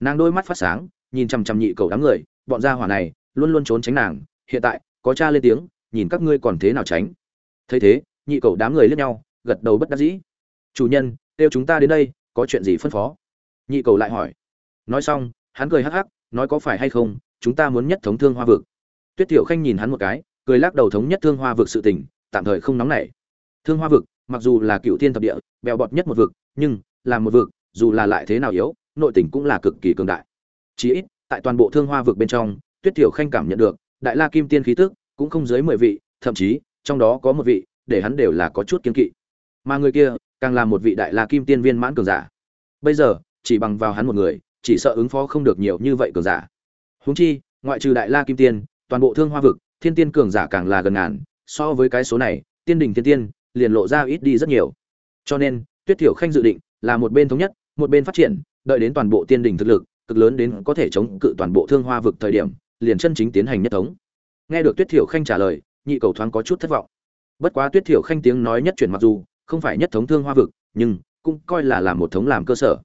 Nàng đôi mắt phát sáng nhìn chằm chằm nhị cầu đám người, bọn gia hỏa này luôn luôn trốn tránh nàng, hiện tại, có cha lên tiếng, nhìn các ngươi còn thế nào tránh. Thấy thế, nhị cầu đám người liếc nhau, gật đầu bất đắc dĩ. Chủ nhân, kêu chúng ta đến đây, có chuyện gì phân phó? Nhị cầu lại hỏi. Nói xong, hắn cười hắc hắc, nói có phải hay không, chúng ta muốn nhất thống thương hoa vực. Tuyết tiểu khanh nhìn hắn một cái, cười lắc đầu thống nhất thương hoa vực sự tình, tạm thời không nóng nảy. Thương hoa vực, mặc dù là cựu thiên thập địa, bèo bọt nhất một vực, nhưng là một vực, dù là lại thế nào yếu, nội tình cũng là cực kỳ cường đại chí ít, tại toàn bộ thương hoa vực bên trong, tuyết tiểu khanh cảm nhận được, đại la kim tiên khí tức cũng không dưới mười vị, thậm chí, trong đó có một vị, để hắn đều là có chút kiên kỵ. Mà người kia, càng là một vị đại la kim tiên viên mãn cường giả. Bây giờ, chỉ bằng vào hắn một người, chỉ sợ ứng phó không được nhiều như vậy cường giả. Huống chi, ngoại trừ đại la kim tiên, toàn bộ thương hoa vực, thiên tiên cường giả càng là gần ngàn, so với cái số này, tiên đình thiên tiên, liền lộ ra ít đi rất nhiều. Cho nên, tuyết thiểu khanh dự định là một bên thống nhất, một bên phát triển, đợi đến toàn bộ tiên đình thực lực cực lớn đến có thể chống cự toàn bộ thương hoa vực thời điểm, liền chân chính tiến hành nhất thống. Nghe được tuyết thiểu khanh trả lời, nhị cầu thoáng có chút thất vọng. Bất quá tuyết thiểu khanh tiếng nói nhất chuyển mặc dù không phải nhất thống thương hoa vực, nhưng cũng coi là làm một thống làm cơ sở.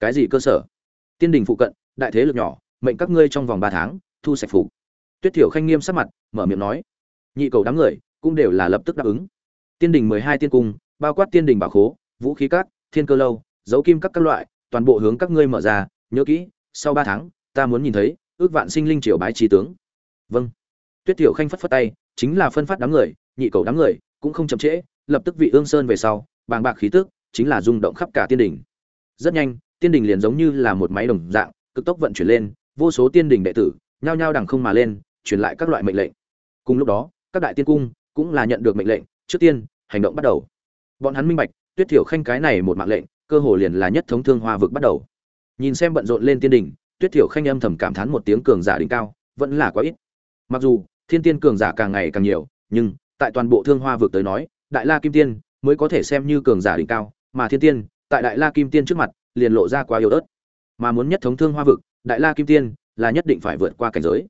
Cái gì cơ sở? Tiên đình phụ cận, đại thế lực nhỏ, mệnh các ngươi trong vòng ba tháng, thu sạch phục tuyết thiểu khanh nghiêm sắc mặt, mở miệng nói. Nhị cầu đám người cũng đều là lập tức đáp ứng. Tiên đình mười hai tiên cung, bao quát tiên đình bảo khố, vũ khí cát thiên cơ lâu, dấu kim các các loại, toàn bộ hướng các ngươi mở ra, nhớ kỹ sau ba tháng, ta muốn nhìn thấy, ước vạn sinh linh triều bái trí tướng. Vâng. Tuyết thiểu khanh phất phất tay, chính là phân phát đám người, nhị cầu đám người, cũng không chậm trễ, lập tức vị ương sơn về sau, bàng bạc khí tức, chính là rung động khắp cả tiên đình rất nhanh, tiên đình liền giống như là một máy đồng dạng, cực tốc vận chuyển lên, vô số tiên đình đệ tử, nhao nhao đằng không mà lên, truyền lại các loại mệnh lệnh. Cùng lúc đó, các đại tiên cung cũng là nhận được mệnh lệnh, trước tiên, hành động bắt đầu. Bọn hắn minh bạch, tuyết thiểu khanh cái này một mạng lệnh, cơ hồ liền là nhất thống thương hoa vực bắt đầu nhìn xem bận rộn lên tiên đỉnh, tuyết thiểu khanh âm thầm cảm thán một tiếng cường giả đỉnh cao vẫn là quá ít. Mặc dù thiên tiên cường giả càng ngày càng nhiều nhưng tại toàn bộ thương hoa vực tới nói đại la kim tiên mới có thể xem như cường giả đỉnh cao mà thiên tiên tại đại la kim tiên trước mặt liền lộ ra quá yếu ớt. Mà muốn nhất thống thương hoa vực đại la kim tiên là nhất định phải vượt qua cảnh giới.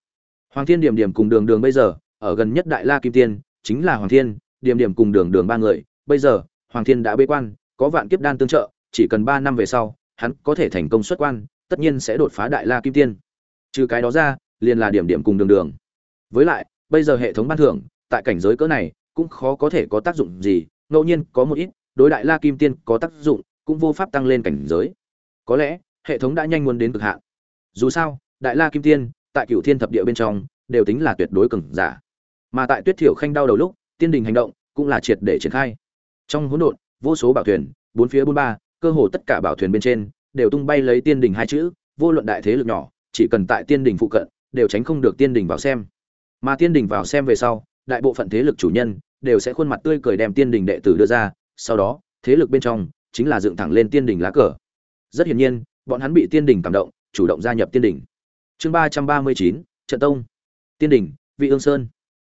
Hoàng thiên điểm điểm cùng đường đường bây giờ ở gần nhất đại la kim tiên chính là hoàng thiên điểm điểm cùng đường đường ba người. Bây giờ hoàng thiên đã bế quan có vạn kiếp đan tương trợ chỉ cần ba năm về sau hắn có thể thành công xuất quan, tất nhiên sẽ đột phá đại la kim tiên. Trừ cái đó ra, liền là điểm điểm cùng đường đường. Với lại, bây giờ hệ thống ban thưởng, tại cảnh giới cỡ này, cũng khó có thể có tác dụng gì, ngẫu nhiên có một ít, đối đại la kim tiên có tác dụng, cũng vô pháp tăng lên cảnh giới. Có lẽ, hệ thống đã nhanh muốn đến cực hạn. Dù sao, đại la kim tiên, tại cửu thiên thập địa bên trong, đều tính là tuyệt đối cường giả. Mà tại tuyết thiểu khanh đau đầu lúc, tiên đình hành động, cũng là triệt để triển khai. Trong hỗn độn, vô số bảo thuyền, bốn phía bốn ba cơ hồ tất cả bảo thuyền bên trên đều tung bay lấy tiên đình hai chữ, vô luận đại thế lực nhỏ, chỉ cần tại tiên đình phụ cận, đều tránh không được tiên đình vào xem. Mà tiên đình vào xem về sau, đại bộ phận thế lực chủ nhân đều sẽ khuôn mặt tươi cười đem tiên đình đệ tử đưa ra, sau đó, thế lực bên trong chính là dựng thẳng lên tiên đình lá cờ. Rất hiển nhiên, bọn hắn bị tiên đình cảm động, chủ động gia nhập tiên đình. Chương ba trăm ba mươi chín, trận tông. Tiên đình, vị ương sơn.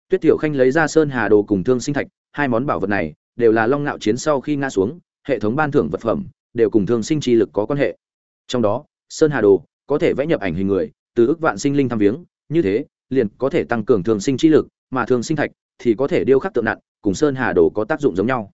Tuyết tiểu khanh lấy ra sơn hà đồ cùng thương sinh thạch, hai món bảo vật này đều là long ngạo chiến sau khi ngã xuống, hệ thống ban thưởng vật phẩm đều cùng thương sinh chi lực có quan hệ. Trong đó sơn hà đồ có thể vẽ nhập ảnh hình người từ ức vạn sinh linh tham viếng như thế liền có thể tăng cường thường sinh chi lực mà thường sinh thạch thì có thể điêu khắc tượng nạn, cùng sơn hà đồ có tác dụng giống nhau.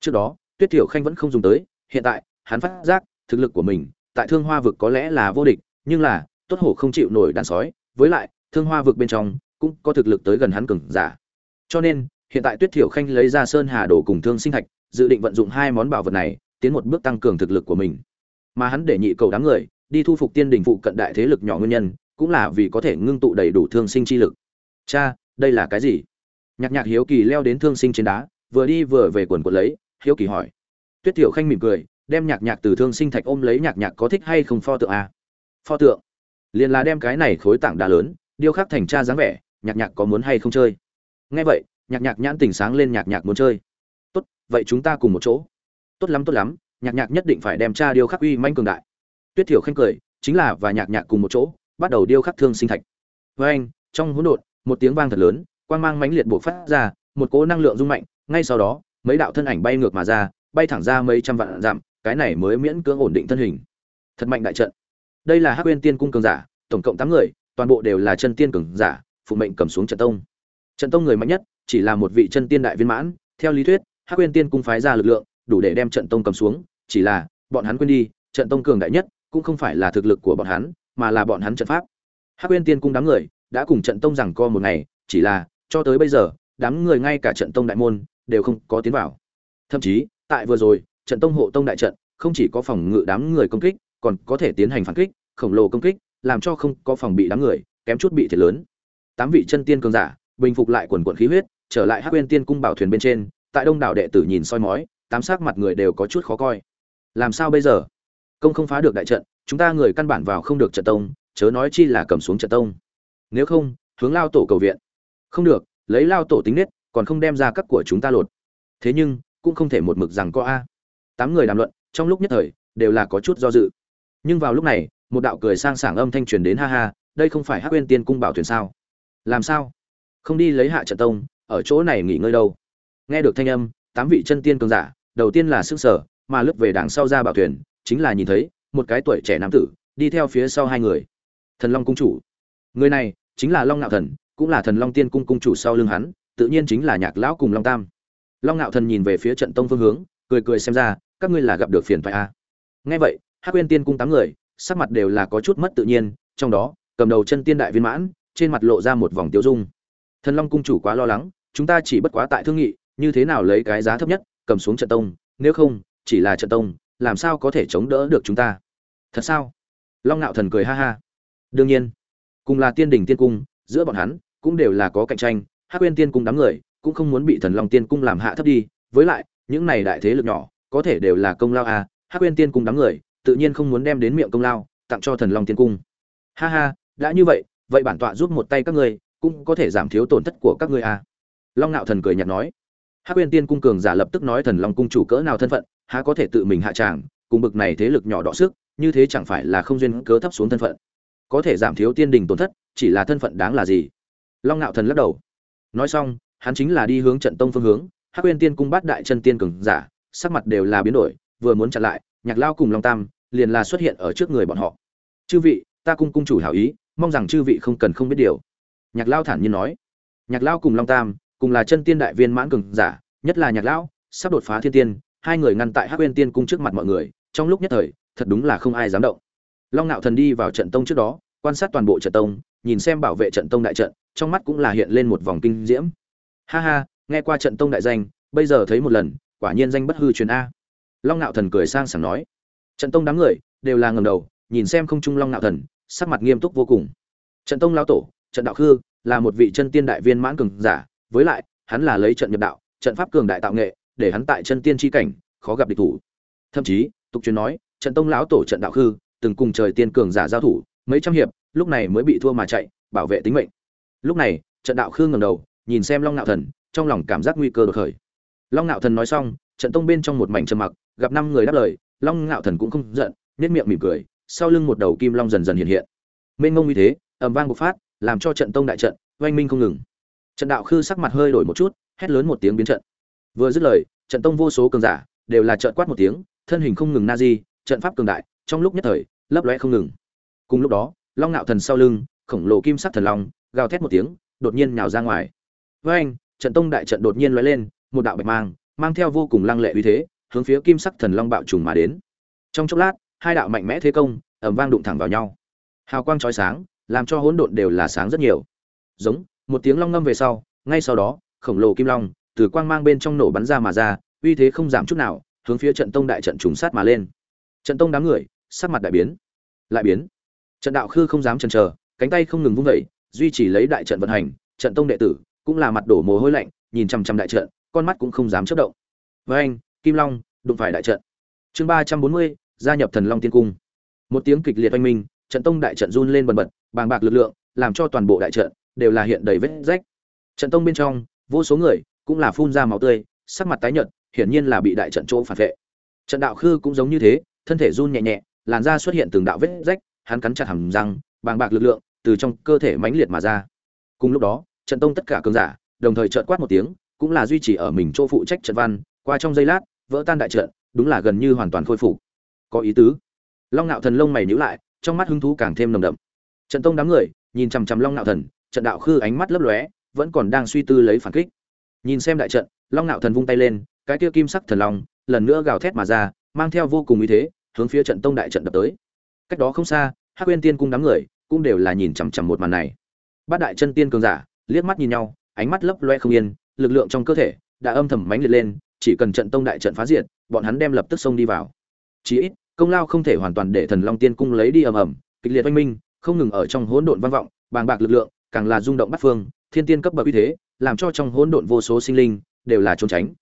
Trước đó tuyết tiểu khanh vẫn không dùng tới hiện tại hắn phát giác thực lực của mình tại thương hoa vực có lẽ là vô địch nhưng là tốt hổ không chịu nổi đàn sói với lại thương hoa vực bên trong cũng có thực lực tới gần hắn cường giả. Cho nên hiện tại tuyết thiểu khanh lấy ra sơn hà đồ cùng thương sinh thạch dự định vận dụng hai món bảo vật này tiến một bước tăng cường thực lực của mình. Mà hắn để nhị cầu đám người, đi thu phục tiên đình phụ cận đại thế lực nhỏ nguyên nhân, cũng là vì có thể ngưng tụ đầy đủ thương sinh chi lực. Cha, đây là cái gì? Nhạc nhạc hiếu kỳ leo đến thương sinh trên đá, vừa đi vừa về quần quật lấy, hiếu kỳ hỏi. Tuyết thiểu khanh mỉm cười, đem nhạc nhạc từ thương sinh thạch ôm lấy nhạc nhạc có thích hay không pho tượng à? pho tượng? Liền là đem cái này khối tảng đá lớn, điêu khắc thành cha dáng vẻ, nhạc nhạc có muốn hay không chơi? Nghe vậy, nhạc nhạc nhãn tình sáng lên nhạc nhạc muốn chơi. Tốt, vậy chúng ta cùng một chỗ tốt lắm tốt lắm, nhạc nhạc nhất định phải đem cha điêu khắc uy manh cường đại. Tuyết thiểu khanh cười, chính là và nhạc nhạc cùng một chỗ, bắt đầu điêu khắc thương sinh thạch. Với anh, trong hỗn độn, một tiếng vang thật lớn, quang mang mãnh liệt bộc phát ra, một cỗ năng lượng rung mạnh, ngay sau đó, mấy đạo thân ảnh bay ngược mà ra, bay thẳng ra mấy trăm vạn dặm, cái này mới miễn cưỡng ổn định thân hình. Thật mạnh đại trận. Đây là hắc uyên tiên cung cường giả, tổng cộng tám người, toàn bộ đều là chân tiên cường giả, phụ mệnh cầm xuống trận tông. Trận tông người mạnh nhất, chỉ là một vị chân tiên đại viên mãn, theo lý thuyết, hắc uyên tiên cung phái ra lực lượng đủ để đem trận tông cầm xuống, chỉ là, bọn hắn quên đi, trận tông cường đại nhất cũng không phải là thực lực của bọn hắn, mà là bọn hắn trận pháp. Hắc uyên tiên cung đám người đã cùng trận tông rằng co một ngày, chỉ là, cho tới bây giờ, đám người ngay cả trận tông đại môn đều không có tiến vào. Thậm chí, tại vừa rồi, trận tông hộ tông đại trận không chỉ có phòng ngự đám người công kích, còn có thể tiến hành phản kích, khổng lồ công kích, làm cho không có phòng bị đám người, kém chút bị thiệt lớn. Tám vị chân tiên cường giả bình phục lại quần quận khí huyết, trở lại hắc uyên tiên cung bảo thuyền bên trên, tại đông đảo đệ tử nhìn soi mói tám sắc mặt người đều có chút khó coi. Làm sao bây giờ? Công không phá được đại trận, chúng ta người căn bản vào không được trận tông, chớ nói chi là cầm xuống trận tông. Nếu không, hướng lao tổ cầu viện. Không được, lấy lao tổ tính nết, còn không đem ra các của chúng ta lột. Thế nhưng, cũng không thể một mực rằng có a. Tám người đàm luận, trong lúc nhất thời, đều là có chút do dự. Nhưng vào lúc này, một đạo cười sang sảng âm thanh truyền đến, ha ha, đây không phải hắc uyên tiên cung bảo thuyền sao? Làm sao? Không đi lấy hạ trận tông, ở chỗ này nghỉ ngơi đâu. Nghe được thanh âm tám vị chân tiên cường giả, đầu tiên là sức sở, mà lướt về đằng sau ra bảo thuyền, chính là nhìn thấy một cái tuổi trẻ nam tử đi theo phía sau hai người. Thần long cung chủ. Người này chính là long ngạo thần, cũng là thần long tiên cung cung chủ sau lưng hắn, tự nhiên chính là nhạc lão cùng long tam. Long ngạo thần nhìn về phía trận tông phương hướng, cười cười xem ra, các ngươi là gặp được phiền phải a à. nghe vậy, hắc quên tiên cung tám người, sắc mặt đều là có chút mất tự nhiên, trong đó, cầm đầu chân tiên đại viên mãn, trên mặt lộ ra một vòng tiêu dung. Thần long cung chủ quá lo lắng, chúng ta chỉ bất quá tại thương nghị như thế nào lấy cái giá thấp nhất, cầm xuống trận tông, nếu không, chỉ là trận tông, làm sao có thể chống đỡ được chúng ta? Thật sao? Long ngạo thần cười ha ha. Đương nhiên, cùng là tiên đình tiên cung, giữa bọn hắn cũng đều là có cạnh tranh, hắc quên tiên cung đám người cũng không muốn bị thần long tiên cung làm hạ thấp đi, với lại, những này đại thế lực nhỏ, có thể đều là công lao à hắc quên tiên cung đám người tự nhiên không muốn đem đến miệng công lao, tặng cho thần long tiên cung. Ha ha, đã như vậy vậy bản tọa giúp một tay các ngươi cũng có thể giảm thiếu tổn thất của các ngươi à. Long nạo thần cười nhạt nói hắc quên tiên cung cường giả lập tức nói thần long cung chủ cỡ nào thân phận, há có thể tự mình hạ tràng, cùng bực này thế lực nhỏ đọ sức, như thế chẳng phải là không duyên cớ thấp xuống thân phận. Có thể giảm thiếu tiên đình tổn thất, chỉ là thân phận đáng là gì? Long nạo thần lắc đầu. Nói xong, hắn chính là đi hướng trận tông phương hướng, hắc quên tiên cung bát đại chân tiên cường giả, sắc mặt đều là biến đổi, vừa muốn chặn lại, nhạc lao cùng long tam liền là xuất hiện ở trước người bọn họ. Chư vị, ta cung cung chủ hảo ý, mong rằng chư vị không cần không biết điều. Nhạc lao thản nhiên nói. Nhạc lao cùng long tam cùng là chân tiên đại viên mãn cường giả, nhất là nhạc lão, sắp đột phá thiên tiên, hai người ngăn tại hắc uyên tiên cung trước mặt mọi người, trong lúc nhất thời, thật đúng là không ai dám động. Long nạo thần đi vào trận tông trước đó, quan sát toàn bộ trận tông, nhìn xem bảo vệ trận tông đại trận, trong mắt cũng là hiện lên một vòng kinh diễm. Ha ha, nghe qua trận tông đại danh, bây giờ thấy một lần, quả nhiên danh bất hư truyền a. Long nạo thần cười sang sảng nói. Trận tông đám người, đều là ngẩng đầu, nhìn xem không trung long nạo thần, sắc mặt nghiêm túc vô cùng. Trận tông lão tổ, trận đạo khư, là một vị chân tiên đại viên mãn cường giả với lại, hắn là lấy trận nhập đạo, trận pháp cường đại tạo nghệ, để hắn tại chân tiên tri cảnh, khó gặp địch thủ. Thậm chí, tục truyền nói, trận tông lão tổ trận đạo khư, từng cùng trời tiên cường giả giao thủ, mấy trăm hiệp, lúc này mới bị thua mà chạy, bảo vệ tính mệnh. Lúc này, trận đạo khư ngầm đầu, nhìn xem long nạo thần, trong lòng cảm giác nguy cơ đột khởi. Long nạo thần nói xong, trận tông bên trong một mảnh trầm mặc, gặp năm người đáp lời, long nạo thần cũng không giận nét miệng mỉm cười, sau lưng một đầu kim long dần dần hiện hiện. Mênh ngông như thế, ầm vang bộc phát, làm cho trận tông đại trận, oanh minh không ngừng trận đạo khư sắc mặt hơi đổi một chút, hét lớn một tiếng biến trận. Vừa dứt lời, trận tông vô số cường giả, đều là trợn quát một tiếng, thân hình không ngừng na di trận pháp cường đại, trong lúc nhất thời, lấp lóe không ngừng. Cùng lúc đó, long nạo thần sau lưng, khổng lồ kim sắc thần long, gào thét một tiếng, đột nhiên nhào ra ngoài. Với anh, trận tông đại trận đột nhiên lóe lên, một đạo bạch mang mang theo vô cùng lăng lệ uy thế, hướng phía kim sắc thần long bạo trùng mà đến. Trong chốc lát, hai đạo mạnh mẽ thế công, ầm vang đụng thẳng vào nhau. Hào quang chói sáng, làm cho hỗn độn đều là sáng rất nhiều. Giống một tiếng long ngâm về sau, ngay sau đó, khổng lồ kim long từ quang mang bên trong nổ bắn ra mà ra, uy thế không giảm chút nào, hướng phía trận tông đại trận trùng sát mà lên. Trận tông đám người, sắc mặt đại biến. Lại biến. Trận đạo khư không dám chần chờ, cánh tay không ngừng vung vẩy duy trì lấy đại trận vận hành, trận tông đệ tử cũng là mặt đổ mồ hôi lạnh, nhìn chằm chằm đại trận, con mắt cũng không dám chớp động. Với anh, kim long, đụng phải đại trận. Chương ba trăm bốn mươi, gia nhập thần long tiên cung. Một tiếng kịch liệt oanh minh, trận tông đại trận run lên bần bật, bàng bạc lực lượng, làm cho toàn bộ đại trận đều là hiện đầy vết rách. Trận tông bên trong, vô số người cũng là phun ra máu tươi, sắc mặt tái nhợt, hiển nhiên là bị đại trận chỗ phản vệ. Trận đạo khư cũng giống như thế, thân thể run nhẹ nhẹ, làn da xuất hiện từng đạo vết rách, hắn cắn chặt hàm răng, bàng bạc lực lượng từ trong cơ thể mãnh liệt mà ra. Cùng lúc đó, trận tông tất cả cường giả, đồng thời trợn quát một tiếng, cũng là duy trì ở mình chỗ phụ trách trận văn, qua trong giây lát, vỡ tan đại trận, đúng là gần như hoàn toàn khôi phục. Có ý tứ? Long nạo thần lông mày nhíu lại, trong mắt hứng thú càng thêm nồng đậm. Trận tông đám người, nhìn chằm chằm long nạo thần trận đạo khư ánh mắt lấp lóe, vẫn còn đang suy tư lấy phản kích. Nhìn xem đại trận, long nạo thần vung tay lên, cái kia kim sắc thần long lần nữa gào thét mà ra, mang theo vô cùng uy thế, hướng phía trận tông đại trận đập tới. Cách đó không xa, hắc uyên tiên cung đám người cũng đều là nhìn chằm chằm một màn này. Bát đại chân tiên cường giả, liếc mắt nhìn nhau, ánh mắt lấp loe không yên, lực lượng trong cơ thể đã âm thầm mãnh liệt lên, chỉ cần trận tông đại trận phá diệt, bọn hắn đem lập tức xông đi vào. Chí ít, công lao không thể hoàn toàn để thần long tiên cung lấy đi ầm ầm, kịch liệt oanh minh, không ngừng ở trong hỗn độn vang vọng, bàng bạc lực lượng càng là rung động bắt phương, thiên tiên cấp bậc uy thế, làm cho trong hỗn độn vô số sinh linh đều là trốn tránh.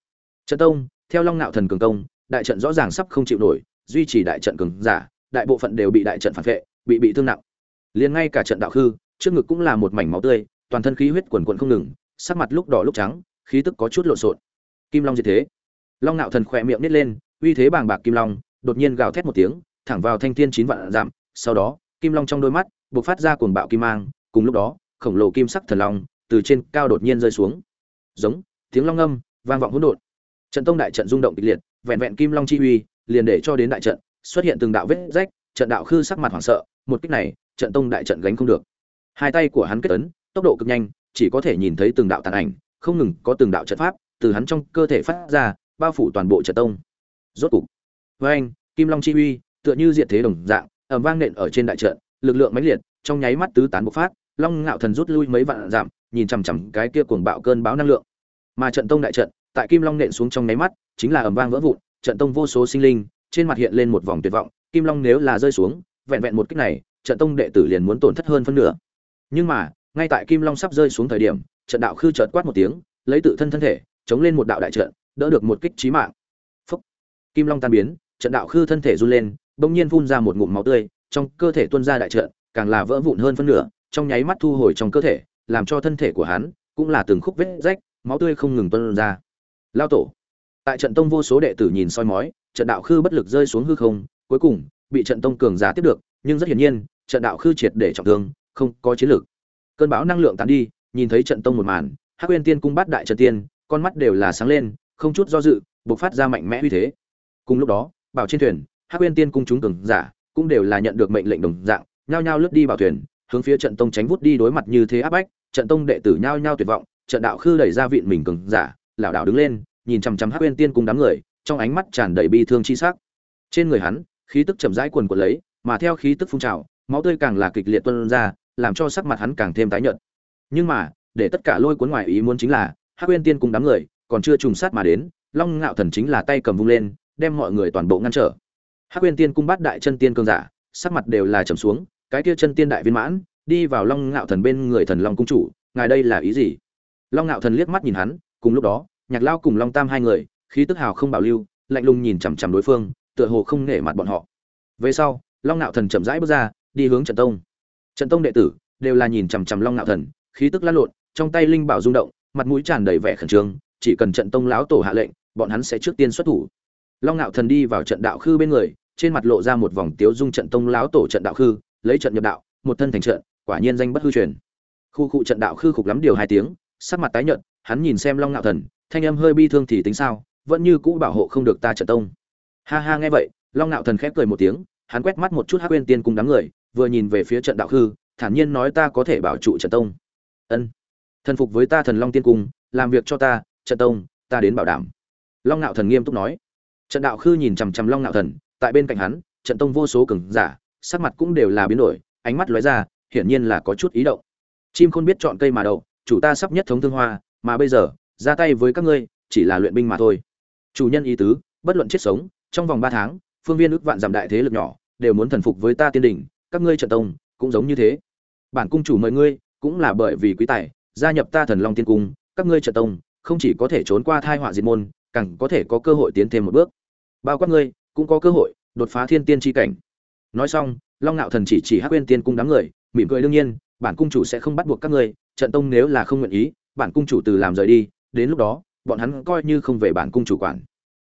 Trận tông, theo long nạo thần cường công, đại trận rõ ràng sắp không chịu nổi, duy trì đại trận cường giả, đại bộ phận đều bị đại trận phản vệ, bị bị thương nặng. Liền ngay cả trận đạo khư, trước ngực cũng là một mảnh máu tươi, toàn thân khí huyết quần quận không ngừng, sắc mặt lúc đỏ lúc trắng, khí tức có chút lộn xộn. Kim long như thế. Long nạo thần khỏe miệng nít lên, uy thế bàng bạc kim long, đột nhiên gào thét một tiếng, thẳng vào thanh thiên chín vạn giảm, sau đó, kim long trong đôi mắt buộc phát ra cuồng bạo kim mang, cùng lúc đó khổng lồ kim sắc thần long từ trên cao đột nhiên rơi xuống. Giống, tiếng long âm, vang vọng hỗn độn. Trận tông đại trận rung động kịch liệt, vẹn vẹn kim long chi uy liền để cho đến đại trận xuất hiện từng đạo vết rách, trận đạo khư sắc mặt hoảng sợ, một kích này, trận tông đại trận gánh không được. Hai tay của hắn kết ấn, tốc độ cực nhanh, chỉ có thể nhìn thấy từng đạo tàn ảnh, không ngừng có từng đạo trận pháp từ hắn trong cơ thể phát ra, bao phủ toàn bộ trận tông. Rốt cục, với anh, kim long chi uy tựa như diện thế đồng dạng, ầm vang nện ở trên đại trận, lực lượng mãnh liệt, trong nháy mắt tứ tán bộc phát long ngạo thần rút lui mấy vạn giảm nhìn chằm chằm cái kia cuồng bạo cơn báo năng lượng. Mà trận tông đại trận, tại kim long nện xuống trong nháy mắt, chính là ầm vang vỡ vụn, trận tông vô số sinh linh, trên mặt hiện lên một vòng tuyệt vọng, kim long nếu là rơi xuống, vẹn vẹn một kích này, trận tông đệ tử liền muốn tổn thất hơn phân nửa. Nhưng mà, ngay tại kim long sắp rơi xuống thời điểm, trận đạo khư chợt quát một tiếng, lấy tự thân thân thể, chống lên một đạo đại trận, đỡ được một kích chí mạng. Phúc. kim long tan biến, trận đạo khư thân thể run lên, bỗng nhiên phun ra một ngụm máu tươi, trong cơ thể tuôn ra đại trận, càng là vỡ vụn hơn phân nửa trong nháy mắt thu hồi trong cơ thể, làm cho thân thể của hắn cũng là từng khúc vết rách, máu tươi không ngừng tuôn ra. Lao tổ. Tại trận tông vô số đệ tử nhìn soi mói, trận đạo khư bất lực rơi xuống hư không, cuối cùng bị trận tông cường giả tiếp được, nhưng rất hiển nhiên, trận đạo khư triệt để trọng thương, không có chiến lược. Cơn bão năng lượng tán đi, nhìn thấy trận tông một màn, hắc uyên tiên cung bắt đại trận tiên, con mắt đều là sáng lên, không chút do dự, bộc phát ra mạnh mẽ uy thế. Cùng lúc đó, bảo trên thuyền, hắc uyên tiên cung chúng cường giả cũng đều là nhận được mệnh lệnh đồng dạng, nhao nhao lướt đi bảo thuyền hướng phía trận tông tránh vút đi đối mặt như thế áp bách, trận tông đệ tử nhao nhao tuyệt vọng, trận đạo khư đẩy ra viện mình cường giả, lảo đảo đứng lên, nhìn chằm chằm hắc uyên tiên cung đám người, trong ánh mắt tràn đầy bi thương chi sắc. Trên người hắn, khí tức chậm rãi quần quật lấy, mà theo khí tức phun trào, máu tươi càng là kịch liệt tuôn ra, làm cho sắc mặt hắn càng thêm tái nhợt. Nhưng mà, để tất cả lôi cuốn ngoài ý muốn chính là, hắc uyên tiên cùng đám người, còn chưa trùng sát mà đến, long ngạo thần chính là tay cầm vung lên, đem mọi người toàn bộ ngăn trở. Hắc uyên tiên cung bắt đại chân tiên cường giả, sắc mặt đều là trầm xuống cái kia chân tiên đại viên mãn, đi vào long ngạo thần bên người thần long cung chủ, ngài đây là ý gì? Long ngạo thần liếc mắt nhìn hắn, cùng lúc đó, nhạc lao cùng long tam hai người, khí tức hào không bảo lưu, lạnh lùng nhìn chằm chằm đối phương, tựa hồ không nể mặt bọn họ. Về sau, long ngạo thần chậm rãi bước ra, đi hướng trận tông. Trận tông đệ tử đều là nhìn chằm chằm long ngạo thần, khí tức lăn lộn, trong tay linh bảo rung động, mặt mũi tràn đầy vẻ khẩn trương, chỉ cần trận tông lão tổ hạ lệnh, bọn hắn sẽ trước tiên xuất thủ. Long ngạo thần đi vào trận đạo khư bên người, trên mặt lộ ra một vòng tiếu dung trận tông lão tổ trận đạo khư lấy trận nhập đạo, một thân thành trận, quả nhiên danh bất hư truyền. Khu cụ trận đạo khư khục lắm điều hai tiếng, sắc mặt tái nhợt, hắn nhìn xem long ngạo thần, thanh âm hơi bi thương thì tính sao, vẫn như cũ bảo hộ không được ta trận tông. Ha ha, nghe vậy, long ngạo thần khép cười một tiếng, hắn quét mắt một chút hắc quên tiên cùng đám người, vừa nhìn về phía trận đạo khư, thản nhiên nói ta có thể bảo trụ trận tông. Ân, thần phục với ta thần long tiên cung, làm việc cho ta, trận tông, ta đến bảo đảm. Long ngạo thần nghiêm túc nói. Trận đạo khư nhìn chằm chằm long ngạo thần, tại bên cạnh hắn, trận tông vô số cường giả sắc mặt cũng đều là biến đổi, ánh mắt lóe ra, hiển nhiên là có chút ý động. Chim khôn biết chọn cây mà đậu, chủ ta sắp nhất thống thương hoa, mà bây giờ, ra tay với các ngươi, chỉ là luyện binh mà thôi. Chủ nhân ý tứ, bất luận chết sống, trong vòng ba tháng, phương viên ước vạn giảm đại thế lực nhỏ, đều muốn thần phục với ta tiên đỉnh các ngươi trận tông, cũng giống như thế. Bản cung chủ mời ngươi, cũng là bởi vì quý tài, gia nhập ta thần long tiên cung, các ngươi trận tông, không chỉ có thể trốn qua thai họa diệt môn, càng có thể có cơ hội tiến thêm một bước. Bao quát ngươi, cũng có cơ hội đột phá thiên tiên tri cảnh nói xong, long ngạo thần chỉ chỉ hắc quên tiên cung đám người, mỉm cười đương nhiên, bản cung chủ sẽ không bắt buộc các ngươi, trận tông nếu là không nguyện ý, bản cung chủ từ làm rời đi, đến lúc đó, bọn hắn coi như không về bản cung chủ quản.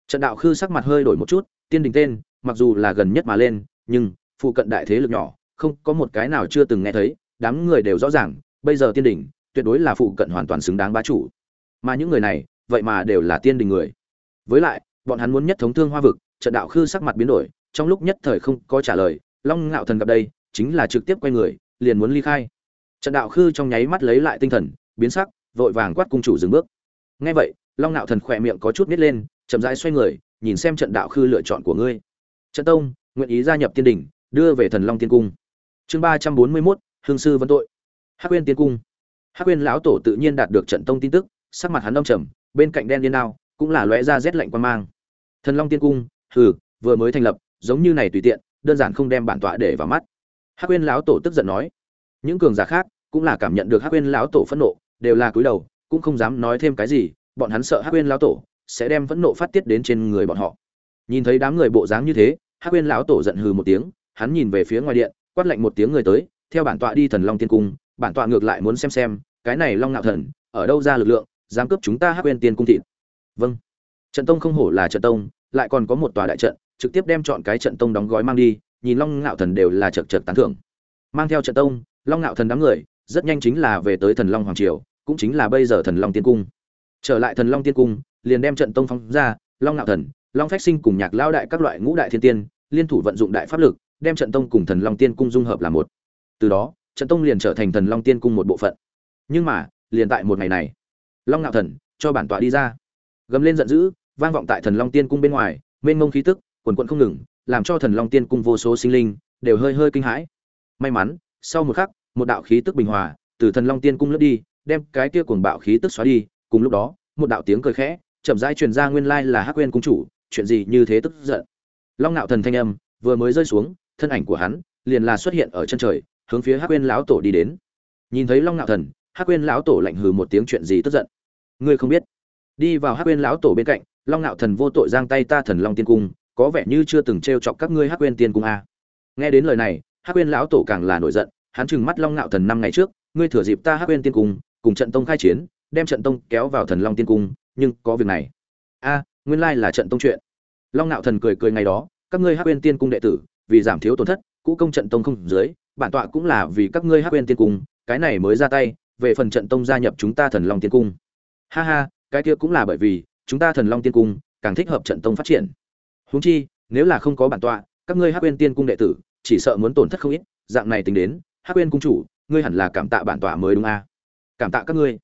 Trận đạo khư sắc mặt hơi đổi một chút, tiên đình tên, mặc dù là gần nhất mà lên, nhưng, phụ cận đại thế lực nhỏ, không có một cái nào chưa từng nghe thấy, đám người đều rõ ràng, bây giờ tiên đình, tuyệt đối là phụ cận hoàn toàn xứng đáng bá chủ. Mà những người này, vậy mà đều là tiên đình người. Với lại, bọn hắn muốn nhất thống thương hoa vực, trận đạo khư sắc mặt biến đổi trong lúc nhất thời không có trả lời, long ngạo thần gặp đây, chính là trực tiếp quay người, liền muốn ly khai. Trận đạo khư trong nháy mắt lấy lại tinh thần, biến sắc, vội vàng quát cung chủ dừng bước. Nghe vậy, long ngạo thần khỏe miệng có chút nít lên, chậm rãi xoay người, nhìn xem trận đạo khư lựa chọn của ngươi. Trận tông, nguyện ý gia nhập tiên đình đưa về thần long tiên cung. Chương ba trăm bốn mươi mốt, hương sư vấn tội. Hắc quyên tiên cung. Hắc quyên lão tổ tự nhiên đạt được trận tông tin tức, sắc mặt hắn đông trầm, bên cạnh đen điên đao, cũng là lóe ra rét lạnh quan mang. Thần long tiên cung, hừ, vừa mới thành lập giống như này tùy tiện, đơn giản không đem bản tọa để vào mắt. Hắc quên lão tổ tức giận nói, những cường giả khác cũng là cảm nhận được hắc quên lão tổ phẫn nộ, đều là cúi đầu, cũng không dám nói thêm cái gì, bọn hắn sợ hắc quên lão tổ sẽ đem phẫn nộ phát tiết đến trên người bọn họ. Nhìn thấy đám người bộ dáng như thế, hắc quên lão tổ giận hừ một tiếng, hắn nhìn về phía ngoài điện, quát lạnh một tiếng người tới, theo bản tọa đi thần long tiên cung, bản tọa ngược lại muốn xem xem, cái này long ngạo thần, ở đâu ra lực lượng, dám cướp chúng ta hắc quên tiên cung thịt. Vâng. Trận tông không hổ là trận tông, lại còn có một tòa đại trận trực tiếp đem chọn cái trận tông đóng gói mang đi, nhìn long ngạo thần đều là chật chật tán thưởng. Mang theo trận tông, long ngạo thần đám người, rất nhanh chính là về tới thần long hoàng triều, cũng chính là bây giờ thần long tiên cung. Trở lại thần long tiên cung, liền đem trận tông phóng ra, long ngạo thần, long phách sinh cùng nhạc lao đại các loại ngũ đại thiên tiên, liên thủ vận dụng đại pháp lực, đem trận tông cùng thần long tiên cung dung hợp là một. Từ đó, trận tông liền trở thành thần long tiên cung một bộ phận. Nhưng mà, liền tại một ngày này, long ngạo thần cho bản tọa đi ra. Gầm lên giận dữ, vang vọng tại thần long tiên cung bên ngoài, mênh mông khí tức quần quận không ngừng, làm cho thần long tiên cung vô số sinh linh đều hơi hơi kinh hãi. May mắn, sau một khắc, một đạo khí tức bình hòa từ thần long tiên cung lướt đi, đem cái kia cuồng bạo khí tức xóa đi. Cùng lúc đó, một đạo tiếng cười khẽ chậm rãi truyền ra nguyên lai là hắc quên cung chủ, chuyện gì như thế tức giận. Long nạo thần thanh âm vừa mới rơi xuống, thân ảnh của hắn liền là xuất hiện ở chân trời, hướng phía hắc quên lão tổ đi đến. Nhìn thấy long nạo thần, hắc quên lão tổ lạnh hừ một tiếng chuyện gì tức giận. Ngươi không biết. Đi vào hắc quên lão tổ bên cạnh, long nạo thần vô tội giang tay ta thần long tiên cung có vẻ như chưa từng t chọc các ngươi hắc quên tiên cung a. Nghe đến lời này, hắc quên lão tổ càng là nổi giận, hắn trừng mắt long nạo thần năm ngày trước, ngươi thừa dịp ta hắc quên tiên cung, cùng trận tông khai chiến, đem trận tông kéo vào thần long tiên cung, nhưng có việc này. A, nguyên lai là trận tông chuyện. Long nạo thần cười cười ngày đó, các ngươi hắc quên tiên cung đệ tử, vì giảm thiếu tổn thất, cũ công trận tông không dưới, bản tọa cũng là vì các ngươi hắc quên tiên cung, cái này mới ra tay, về phần trận tông gia nhập chúng ta thần long tiên cung. Ha ha, cái kia cũng là bởi vì, chúng ta thần long tiên cung, càng thích hợp trận tông phát triển huống chi, nếu là không có bản tọa, các ngươi hắc quên tiên cung đệ tử, chỉ sợ muốn tổn thất không ít, dạng này tính đến, hắc quên cung chủ, ngươi hẳn là cảm tạ bản tọa mới đúng a. À? cảm tạ các ngươi.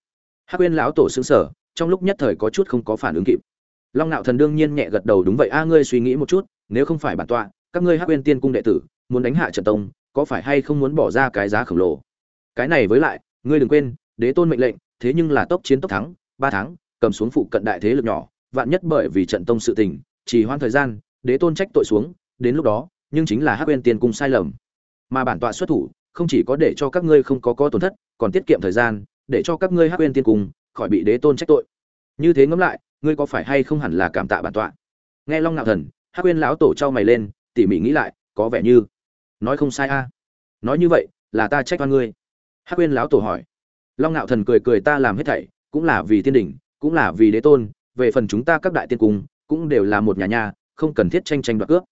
Hắc quên lão tổ xứng sở trong lúc nhất thời có chút không có phản ứng kịp. Long nạo thần đương nhiên nhẹ gật đầu, đúng vậy a, ngươi suy nghĩ một chút, nếu không phải bản tọa, các ngươi hắc quên tiên cung đệ tử, muốn đánh hạ trận tông, có phải hay không muốn bỏ ra cái giá khổng lồ? Cái này với lại, ngươi đừng quên, đế tôn mệnh lệnh, thế nhưng là tốc chiến tốc thắng, ba tháng, cầm xuống phụ cận đại thế lực nhỏ, vạn nhất bởi vì trận tông sự tình chỉ hoãn thời gian, đế tôn trách tội xuống, đến lúc đó, nhưng chính là hắc uyên tiên cung sai lầm. Mà bản tọa xuất thủ, không chỉ có để cho các ngươi không có có tổn thất, còn tiết kiệm thời gian, để cho các ngươi hắc uyên tiên cung khỏi bị đế tôn trách tội. Như thế ngẫm lại, ngươi có phải hay không hẳn là cảm tạ bản tọa? Nghe long nạo thần, hắc uyên lão tổ trao mày lên, tỉ mỉ nghĩ lại, có vẻ như, nói không sai a. Nói như vậy, là ta trách oan ngươi. Hắc uyên lão tổ hỏi. Long nạo thần cười cười ta làm hết thảy, cũng là vì tiên đỉnh, cũng là vì đế tôn, về phần chúng ta các đại tiên cung cũng đều là một nhà nhà không cần thiết tranh tranh đoạt cướp.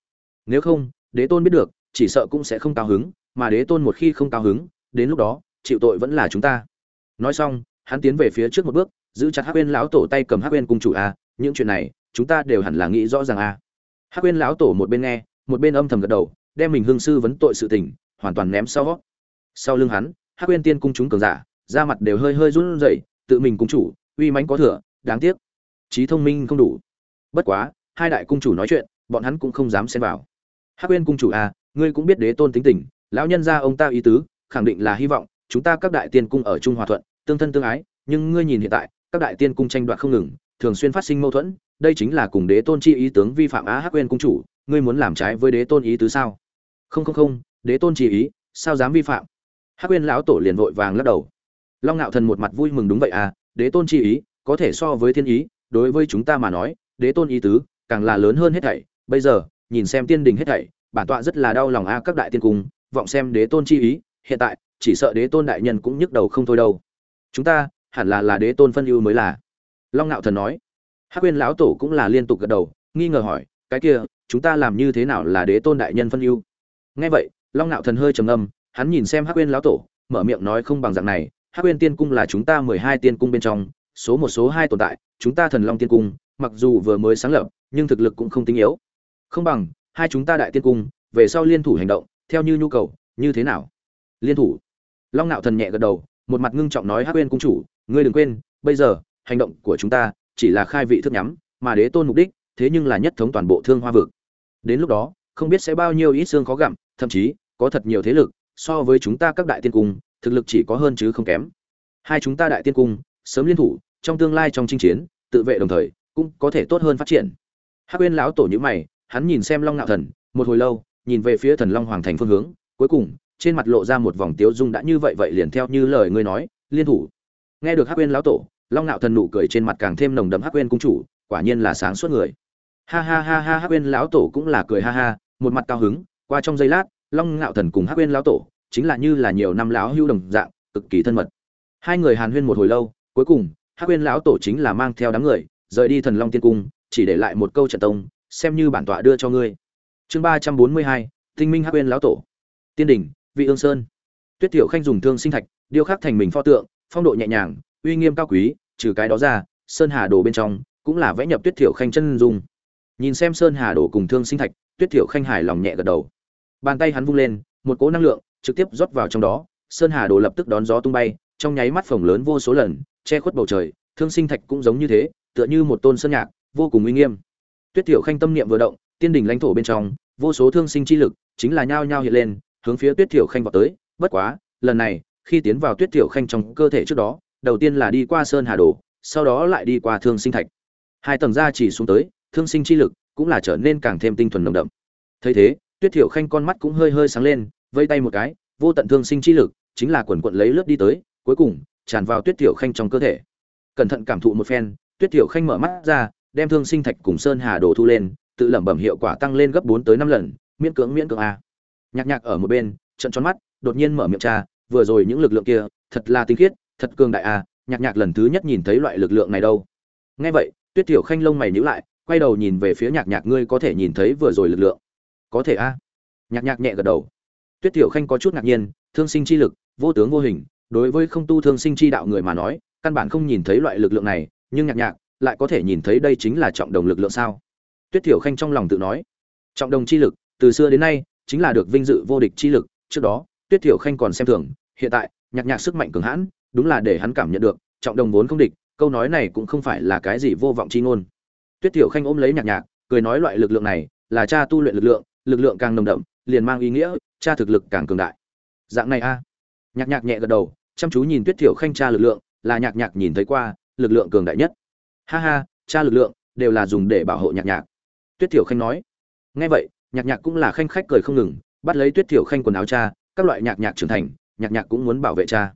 Nếu không, đế tôn biết được, chỉ sợ cũng sẽ không cao hứng, mà đế tôn một khi không cao hứng, đến lúc đó, chịu tội vẫn là chúng ta. Nói xong, hắn tiến về phía trước một bước, giữ chặt hắc Uyên lão tổ tay cầm hắc Uyên cung chủ a, những chuyện này, chúng ta đều hẳn là nghĩ rõ ràng a. Hắc Uyên lão tổ một bên nghe, một bên âm thầm gật đầu, đem mình hương sư vấn tội sự tình, hoàn toàn ném sau. Sau lưng hắn, hắc Uyên tiên cung chúng cường giả, da mặt đều hơi hơi run rẩy, tự mình cung chủ, uy mãnh có thừa, đáng tiếc. Trí thông minh không đủ bất quá hai đại cung chủ nói chuyện bọn hắn cũng không dám xen vào. Hắc quên cung chủ à, ngươi cũng biết đế tôn tính tình lão nhân gia ông ta ý tứ khẳng định là hy vọng chúng ta các đại tiên cung ở trung hòa thuận tương thân tương ái nhưng ngươi nhìn hiện tại các đại tiên cung tranh đoạt không ngừng thường xuyên phát sinh mâu thuẫn đây chính là cùng đế tôn chi ý tướng vi phạm á hắc quên cung chủ ngươi muốn làm trái với đế tôn ý tứ sao? Không không không đế tôn chi ý sao dám vi phạm? Hắc quên lão tổ liền vội vàng lắc đầu. Long ngạo thần một mặt vui mừng đúng vậy à đế tôn chi ý có thể so với thiên ý đối với chúng ta mà nói đế tôn ý tứ càng là lớn hơn hết thảy. Bây giờ nhìn xem tiên đình hết thảy bản tọa rất là đau lòng a các đại tiên cung vọng xem đế tôn chi ý. Hiện tại chỉ sợ đế tôn đại nhân cũng nhức đầu không thôi đâu. Chúng ta hẳn là là đế tôn phân ưu mới là. Long ngạo thần nói. Hắc uyên lão tổ cũng là liên tục gật đầu nghi ngờ hỏi cái kia chúng ta làm như thế nào là đế tôn đại nhân phân ưu? Nghe vậy long ngạo thần hơi trầm âm, hắn nhìn xem hắc uyên lão tổ mở miệng nói không bằng dạng này hắc uyên tiên cung là chúng ta mười hai tiên cung bên trong số một số hai tồn tại chúng ta thần long tiên cung mặc dù vừa mới sáng lập, nhưng thực lực cũng không tinh yếu. Không bằng, hai chúng ta đại tiên cung, về sau liên thủ hành động, theo như nhu cầu, như thế nào? Liên thủ. Long nạo thần nhẹ gật đầu, một mặt ngưng trọng nói hắc uyên cung chủ, ngươi đừng quên, bây giờ, hành động của chúng ta chỉ là khai vị thức nhắm, mà đế tôn mục đích, thế nhưng là nhất thống toàn bộ thương hoa vực. Đến lúc đó, không biết sẽ bao nhiêu ít xương khó gặm, thậm chí, có thật nhiều thế lực, so với chúng ta các đại tiên cung, thực lực chỉ có hơn chứ không kém. Hai chúng ta đại tiên cung, sớm liên thủ, trong tương lai trong chinh chiến, tự vệ đồng thời cũng có thể tốt hơn phát triển. Hắc uyên lão tổ nhữ mày, hắn nhìn xem long nạo thần, một hồi lâu, nhìn về phía thần long hoàng thành phương hướng, cuối cùng, trên mặt lộ ra một vòng tiếu dung đã như vậy vậy liền theo như lời ngươi nói, liên thủ. Nghe được hắc uyên lão tổ, long nạo thần nụ cười trên mặt càng thêm nồng đậm hắc uyên cung chủ, quả nhiên là sáng suốt người. Ha ha ha ha, hắc uyên lão tổ cũng là cười ha ha, một mặt cao hứng, qua trong giây lát, long nạo thần cùng hắc uyên lão tổ, chính là như là nhiều năm lão hưu đồng dạng, cực kỳ thân mật. Hai người hàn huyên một hồi lâu, cuối cùng, hắc uyên lão tổ chính là mang theo đám người rời đi thần long tiên cung, chỉ để lại một câu trận tông, xem như bản tọa đưa cho ngươi. Chương ba trăm bốn mươi hai, tinh minh hắc uyên lão tổ. Tiên đình vị ương sơn. Tuyết tiểu khanh dùng thương sinh thạch, điêu khắc thành mình pho tượng, phong độ nhẹ nhàng, uy nghiêm cao quý, trừ cái đó ra, sơn hà đồ bên trong cũng là vẽ nhập tuyết tiểu khanh chân dung. Nhìn xem sơn hà đồ cùng thương sinh thạch, tuyết tiểu khanh hài lòng nhẹ gật đầu. Bàn tay hắn vung lên, một cỗ năng lượng trực tiếp rót vào trong đó, sơn hà đồ lập tức đón gió tung bay, trong nháy mắt phồng lớn vô số lần, che khuất bầu trời, thương sinh thạch cũng giống như thế tựa như một tôn sơn nhạc, vô cùng uy nghiêm. Tuyết tiểu khanh tâm niệm vừa động, tiên đỉnh lãnh thổ bên trong, vô số thương sinh chi lực chính là nhao nhao hiện lên, hướng phía tuyết tiểu khanh vọt tới. Bất quá, lần này, khi tiến vào tuyết tiểu khanh trong cơ thể trước đó, đầu tiên là đi qua sơn hà đồ, sau đó lại đi qua thương sinh thạch. Hai tầng ra chỉ xuống tới, thương sinh chi lực cũng là trở nên càng thêm tinh thuần nồng đậm. Thấy thế, tuyết tiểu khanh con mắt cũng hơi hơi sáng lên, vây tay một cái, vô tận thương sinh chi lực chính là quần quật lấy lướt đi tới, cuối cùng, tràn vào tuyết tiểu khanh trong cơ thể. Cẩn thận cảm thụ một phen tuyết tiểu khanh mở mắt ra đem thương sinh thạch cùng sơn hà đồ thu lên tự lẩm bẩm hiệu quả tăng lên gấp bốn tới năm lần miễn cưỡng miễn cưỡng a. Nhạc nhạc ở một bên trợn tròn mắt đột nhiên mở miệng tra, vừa rồi những lực lượng kia thật là tinh khiết thật cường đại a nhạc nhạc lần thứ nhất nhìn thấy loại lực lượng này đâu. Nghe vậy tuyết tiểu khanh lông mày nhíu lại quay đầu nhìn về phía nhạc nhạc ngươi có thể nhìn thấy vừa rồi lực lượng. Có thể a. Nhạc nhạc nhẹ gật đầu. Tuyết tiểu khanh có chút ngạc nhiên thương sinh chi lực vô tướng vô hình đối với không tu thương sinh chi đạo người mà nói căn bản không nhìn thấy loại lực lượng này nhưng nhạc nhạc lại có thể nhìn thấy đây chính là trọng đồng lực lượng sao? Tuyết thiểu khanh trong lòng tự nói. Trọng đồng chi lực, từ xưa đến nay, chính là được vinh dự vô địch chi lực. Trước đó, tuyết thiểu khanh còn xem thường, hiện tại, nhạc nhạc sức mạnh cường hãn, đúng là để hắn cảm nhận được, trọng đồng vốn không địch, câu nói này cũng không phải là cái gì vô vọng chi ngôn. Tuyết thiểu khanh ôm lấy nhạc nhạc, cười nói loại lực lượng này là cha tu luyện lực lượng lực lượng càng nồng đậm, liền mang ý nghĩa, cha thực lực càng cường đại. Dạng này a. Nhạc nhạc nhẹ gật đầu, chăm chú nhìn tuyết thiểu khanh cha lực lượng, là nhạc nhạc nhìn thấy qua lực lượng cường đại nhất. Ha ha, cha lực lượng, đều là dùng để bảo hộ nhạc nhạc. Tuyết thiểu khanh nói. Nghe vậy, nhạc nhạc cũng là khanh khách cười không ngừng, bắt lấy tuyết thiểu khanh quần áo cha, các loại nhạc nhạc trưởng thành, nhạc nhạc cũng muốn bảo vệ cha.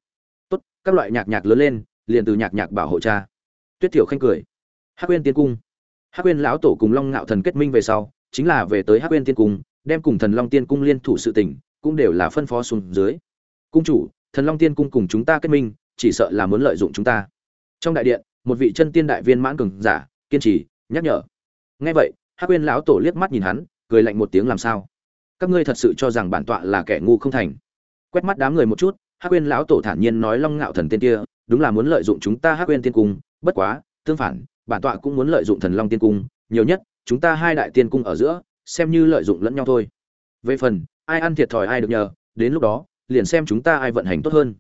Tốt, các loại nhạc nhạc lớn lên, liền từ nhạc nhạc bảo hộ cha. Tuyết thiểu khanh cười. Hắc quên tiên cung. Hắc quên lão tổ cùng long ngạo thần kết minh về sau, chính là về tới hắc quên tiên cung, đem cùng thần long tiên cung liên thủ sự tình, cũng đều là phân phó xuống dưới. Cung chủ, thần long tiên cung cùng chúng ta kết minh, chỉ sợ là muốn lợi dụng chúng ta trong đại điện, một vị chân tiên đại viên mãn cường giả, kiên trì, nhắc nhở. Nghe vậy, hắc uyên lão tổ liếc mắt nhìn hắn, cười lạnh một tiếng làm sao? Các ngươi thật sự cho rằng bản tọa là kẻ ngu không thành? Quét mắt đám người một chút, hắc uyên lão tổ thản nhiên nói long ngạo thần tiên kia, đúng là muốn lợi dụng chúng ta hắc uyên tiên cung, bất quá, tương phản, bản tọa cũng muốn lợi dụng thần long tiên cung, nhiều nhất, chúng ta hai đại tiên cung ở giữa, xem như lợi dụng lẫn nhau thôi. Về phần, ai ăn thiệt thòi ai được nhờ, đến lúc đó, liền xem chúng ta ai vận hành tốt hơn.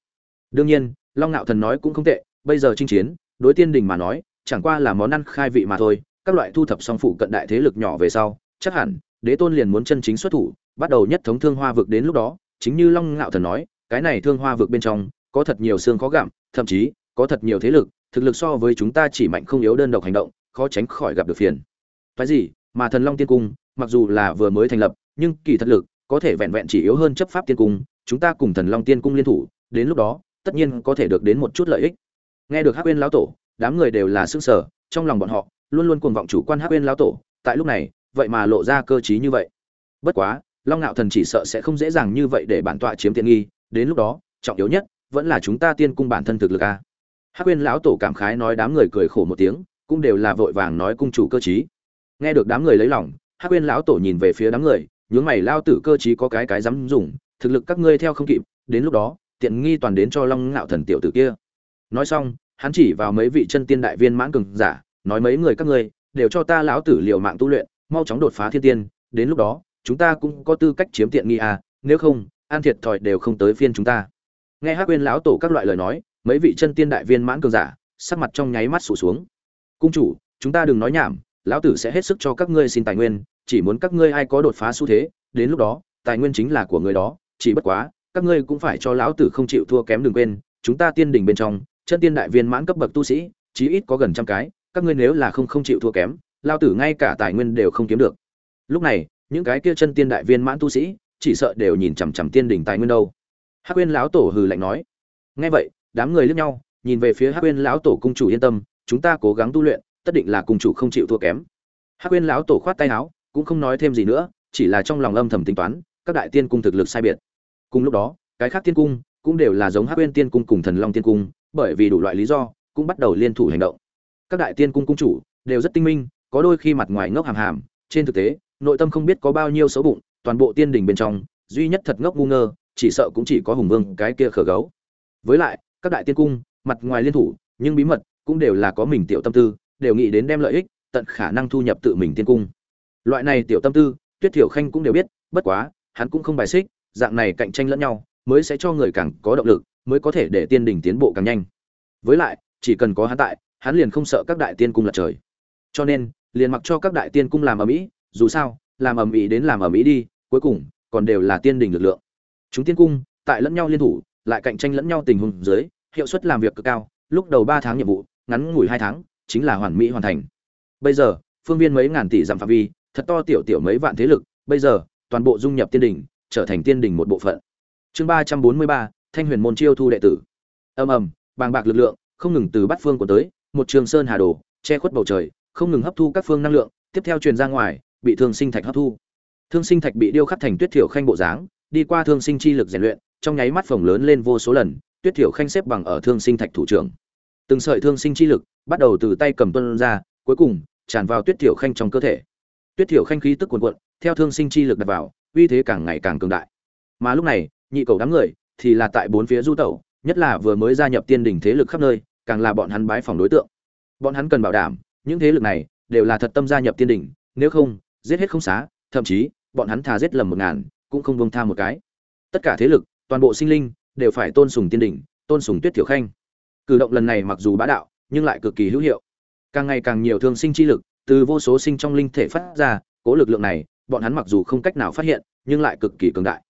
Đương nhiên, long ngạo thần nói cũng không tệ bây giờ chinh chiến, đối tiên đình mà nói, chẳng qua là món ăn khai vị mà thôi, các loại thu thập song phụ cận đại thế lực nhỏ về sau, chắc hẳn, đế tôn liền muốn chân chính xuất thủ, bắt đầu nhất thống thương hoa vực đến lúc đó, chính như long ngạo thần nói, cái này thương hoa vực bên trong, có thật nhiều xương khó gặm, thậm chí, có thật nhiều thế lực, thực lực so với chúng ta chỉ mạnh không yếu đơn độc hành động, khó tránh khỏi gặp được phiền. Phải gì? Mà thần long tiên cung, mặc dù là vừa mới thành lập, nhưng kỳ thật lực, có thể vẹn vẹn chỉ yếu hơn chấp pháp tiên cung, chúng ta cùng thần long tiên cung liên thủ, đến lúc đó, tất nhiên có thể được đến một chút lợi ích nghe được hắc uyên lão tổ, đám người đều là sững sờ, trong lòng bọn họ, luôn luôn cuồng vọng chủ quan hắc uyên lão tổ, tại lúc này, vậy mà lộ ra cơ trí như vậy. Bất quá, long nạo thần chỉ sợ sẽ không dễ dàng như vậy để bản tọa chiếm tiện nghi, đến lúc đó, trọng yếu nhất, vẫn là chúng ta tiên cung bản thân thực lực a. Hắc Uyên lão tổ cảm khái nói đám người cười khổ một tiếng, cũng đều là vội vàng nói cung chủ cơ trí. nghe được đám người lấy lòng, hắc Uyên lão tổ nhìn về phía đám người, nhướng mày lao tử cơ trí có cái cái dám dùng, thực lực các ngươi theo không kịp, đến lúc đó, tiện nghi toàn đến cho long ngạo thần tiểu tử kia. Nói xong hắn chỉ vào mấy vị chân tiên đại viên mãn cường giả, nói mấy người các ngươi, đều cho ta lão tử liều mạng tu luyện, mau chóng đột phá thiên tiên, đến lúc đó, chúng ta cũng có tư cách chiếm tiện nghi à nếu không, an thiệt thòi đều không tới phiên chúng ta. Nghe hắc uyên lão tổ các loại lời nói, mấy vị chân tiên đại viên mãn cường giả, sắc mặt trong nháy mắt sụ xuống. Cung chủ, chúng ta đừng nói nhảm, lão tử sẽ hết sức cho các ngươi xin tài nguyên, chỉ muốn các ngươi ai có đột phá xu thế, đến lúc đó, tài nguyên chính là của người đó, chỉ bất quá, các ngươi cũng phải cho lão tử không chịu thua kém đừng quên, chúng ta tiên đỉnh bên trong chân tiên đại viên mãn cấp bậc tu sĩ, chí ít có gần trăm cái, các ngươi nếu là không không chịu thua kém, lao tử ngay cả tài nguyên đều không kiếm được. Lúc này, những cái kia chân tiên đại viên mãn tu sĩ, chỉ sợ đều nhìn chằm chằm tiên đỉnh tài nguyên đâu. Hắc uyên lão tổ hừ lạnh nói. Nghe vậy, đám người liếc nhau, nhìn về phía hắc uyên lão tổ cung chủ yên tâm, chúng ta cố gắng tu luyện, tất định là cung chủ không chịu thua kém. Hắc uyên lão tổ khoát tay áo, cũng không nói thêm gì nữa, chỉ là trong lòng âm thầm tính toán, các đại tiên cung thực lực sai biệt. Cùng lúc đó, cái khác tiên cung cũng đều là giống hắc uyên tiên cung cùng thần long tiên cung bởi vì đủ loại lý do, cũng bắt đầu liên thủ hành động. Các đại tiên cung cung chủ đều rất tinh minh, có đôi khi mặt ngoài ngốc hàm hàm, trên thực tế, nội tâm không biết có bao nhiêu xấu bụng, toàn bộ tiên đình bên trong, duy nhất thật ngốc ngu ngơ, chỉ sợ cũng chỉ có hùng vương cái kia khở gấu. Với lại, các đại tiên cung, mặt ngoài liên thủ, nhưng bí mật cũng đều là có mình tiểu tâm tư, đều nghĩ đến đem lợi ích, tận khả năng thu nhập tự mình tiên cung. Loại này tiểu tâm tư, tuyết thiểu khanh cũng đều biết, bất quá, hắn cũng không bài xích, dạng này cạnh tranh lẫn nhau, mới sẽ cho người càng có động lực mới có thể để tiên đỉnh tiến bộ càng nhanh. Với lại, chỉ cần có hắn tại, hắn liền không sợ các đại tiên cung lật trời. Cho nên, liền mặc cho các đại tiên cung làm ầm ĩ, dù sao, làm ầm ĩ đến làm ầm ĩ đi, cuối cùng còn đều là tiên đỉnh lực lượng. Chúng tiên cung, tại lẫn nhau liên thủ, lại cạnh tranh lẫn nhau tình huống dưới, hiệu suất làm việc cực cao, lúc đầu 3 tháng nhiệm vụ, ngắn ngủi 2 tháng, chính là hoàn mỹ hoàn thành. Bây giờ, phương viên mấy ngàn tỷ giảm phạm vi, thật to tiểu tiểu mấy vạn thế lực, bây giờ, toàn bộ dung nhập tiên đỉnh, trở thành tiên đỉnh một bộ phận. Chương 343, thanh huyền môn chiêu thu đệ tử. Ầm ầm, bàng bạc lực lượng, không ngừng từ bát phương của tới, một trường sơn hà đồ, che khuất bầu trời, không ngừng hấp thu các phương năng lượng, tiếp theo truyền ra ngoài, bị thương sinh thạch hấp thu. Thương sinh thạch bị điêu khắc thành tuyết thiểu khanh bộ dáng, đi qua thương sinh chi lực rèn luyện, trong nháy mắt phồng lớn lên vô số lần, tuyết thiểu khanh xếp bằng ở thương sinh thạch thủ trưởng. Từng sợi thương sinh chi lực bắt đầu từ tay cầm tuân ra, cuối cùng tràn vào tuyết thiểu khanh trong cơ thể. Tuyết thiểu khanh khí tức cuồn cuộn, theo thương sinh chi lực đặt vào, uy thế càng ngày càng cường đại. Mà lúc này, nhị cầu đám người thì là tại bốn phía du tẩu, nhất là vừa mới gia nhập tiên đỉnh thế lực khắp nơi, càng là bọn hắn bái phòng đối tượng. Bọn hắn cần bảo đảm, những thế lực này đều là thật tâm gia nhập tiên đỉnh nếu không, giết hết không xá, thậm chí, bọn hắn thà giết lầm một ngàn, cũng không bông tha một cái. Tất cả thế lực, toàn bộ sinh linh, đều phải tôn sùng tiên đỉnh tôn sùng tuyết thiểu khanh. Cử động lần này mặc dù bá đạo, nhưng lại cực kỳ hữu hiệu. Càng ngày càng nhiều thương sinh chi lực, từ vô số sinh trong linh thể phát ra, cố lực lượng này, bọn hắn mặc dù không cách nào phát hiện, nhưng lại cực kỳ cường đại.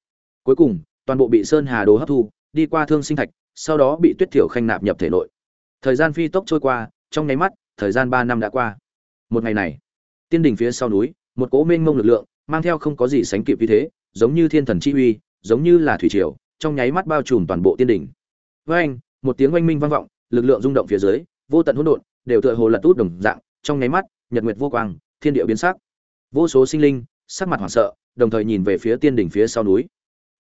Cuối cùng toàn bộ bị sơn hà đồ hấp thu, đi qua thương sinh thạch, sau đó bị tuyết thiểu khanh nạp nhập thể nội. Thời gian phi tốc trôi qua, trong nháy mắt, thời gian ba năm đã qua. Một ngày này, tiên đình phía sau núi, một cỗ mênh mông lực lượng, mang theo không có gì sánh kịp như thế, giống như thiên thần chi uy, giống như là thủy triều, trong nháy mắt bao trùm toàn bộ tiên đình với anh, một tiếng oanh minh vang vọng, lực lượng rung động phía dưới, vô tận hỗn độn, đều tựa hồ lật út đồng dạng, trong nháy mắt, nhật nguyệt vô quang, thiên địa biến sắc. Vô số sinh linh, sắc mặt hoảng sợ, đồng thời nhìn về phía tiên đỉnh phía sau núi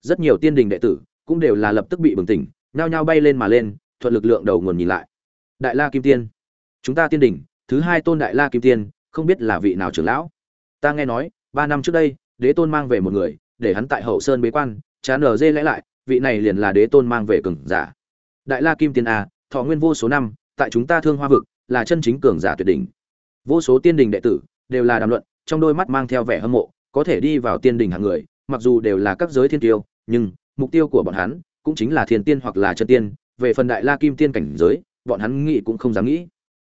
rất nhiều tiên đình đệ tử cũng đều là lập tức bị bừng tỉnh, nhao nhao bay lên mà lên, thuận lực lượng đầu nguồn nhìn lại. Đại la kim tiên. Chúng ta tiên đình, thứ hai tôn đại la kim tiên, không biết là vị nào trưởng lão. Ta nghe nói, ba năm trước đây, đế tôn mang về một người, để hắn tại hậu sơn bế quan, chán ở dê lẽ lại, vị này liền là đế tôn mang về cường giả. Đại la kim tiên a thọ nguyên vô số năm, tại chúng ta thương hoa vực, là chân chính cường giả tuyệt đỉnh. Vô số tiên đình đệ tử, đều là đàm luận, trong đôi mắt mang theo vẻ hâm mộ, có thể đi vào tiên đình hàng người, mặc dù đều là các giới thiên tiêu nhưng mục tiêu của bọn hắn cũng chính là thiên tiên hoặc là chân tiên, về phần đại la kim tiên cảnh giới, bọn hắn nghĩ cũng không dám nghĩ.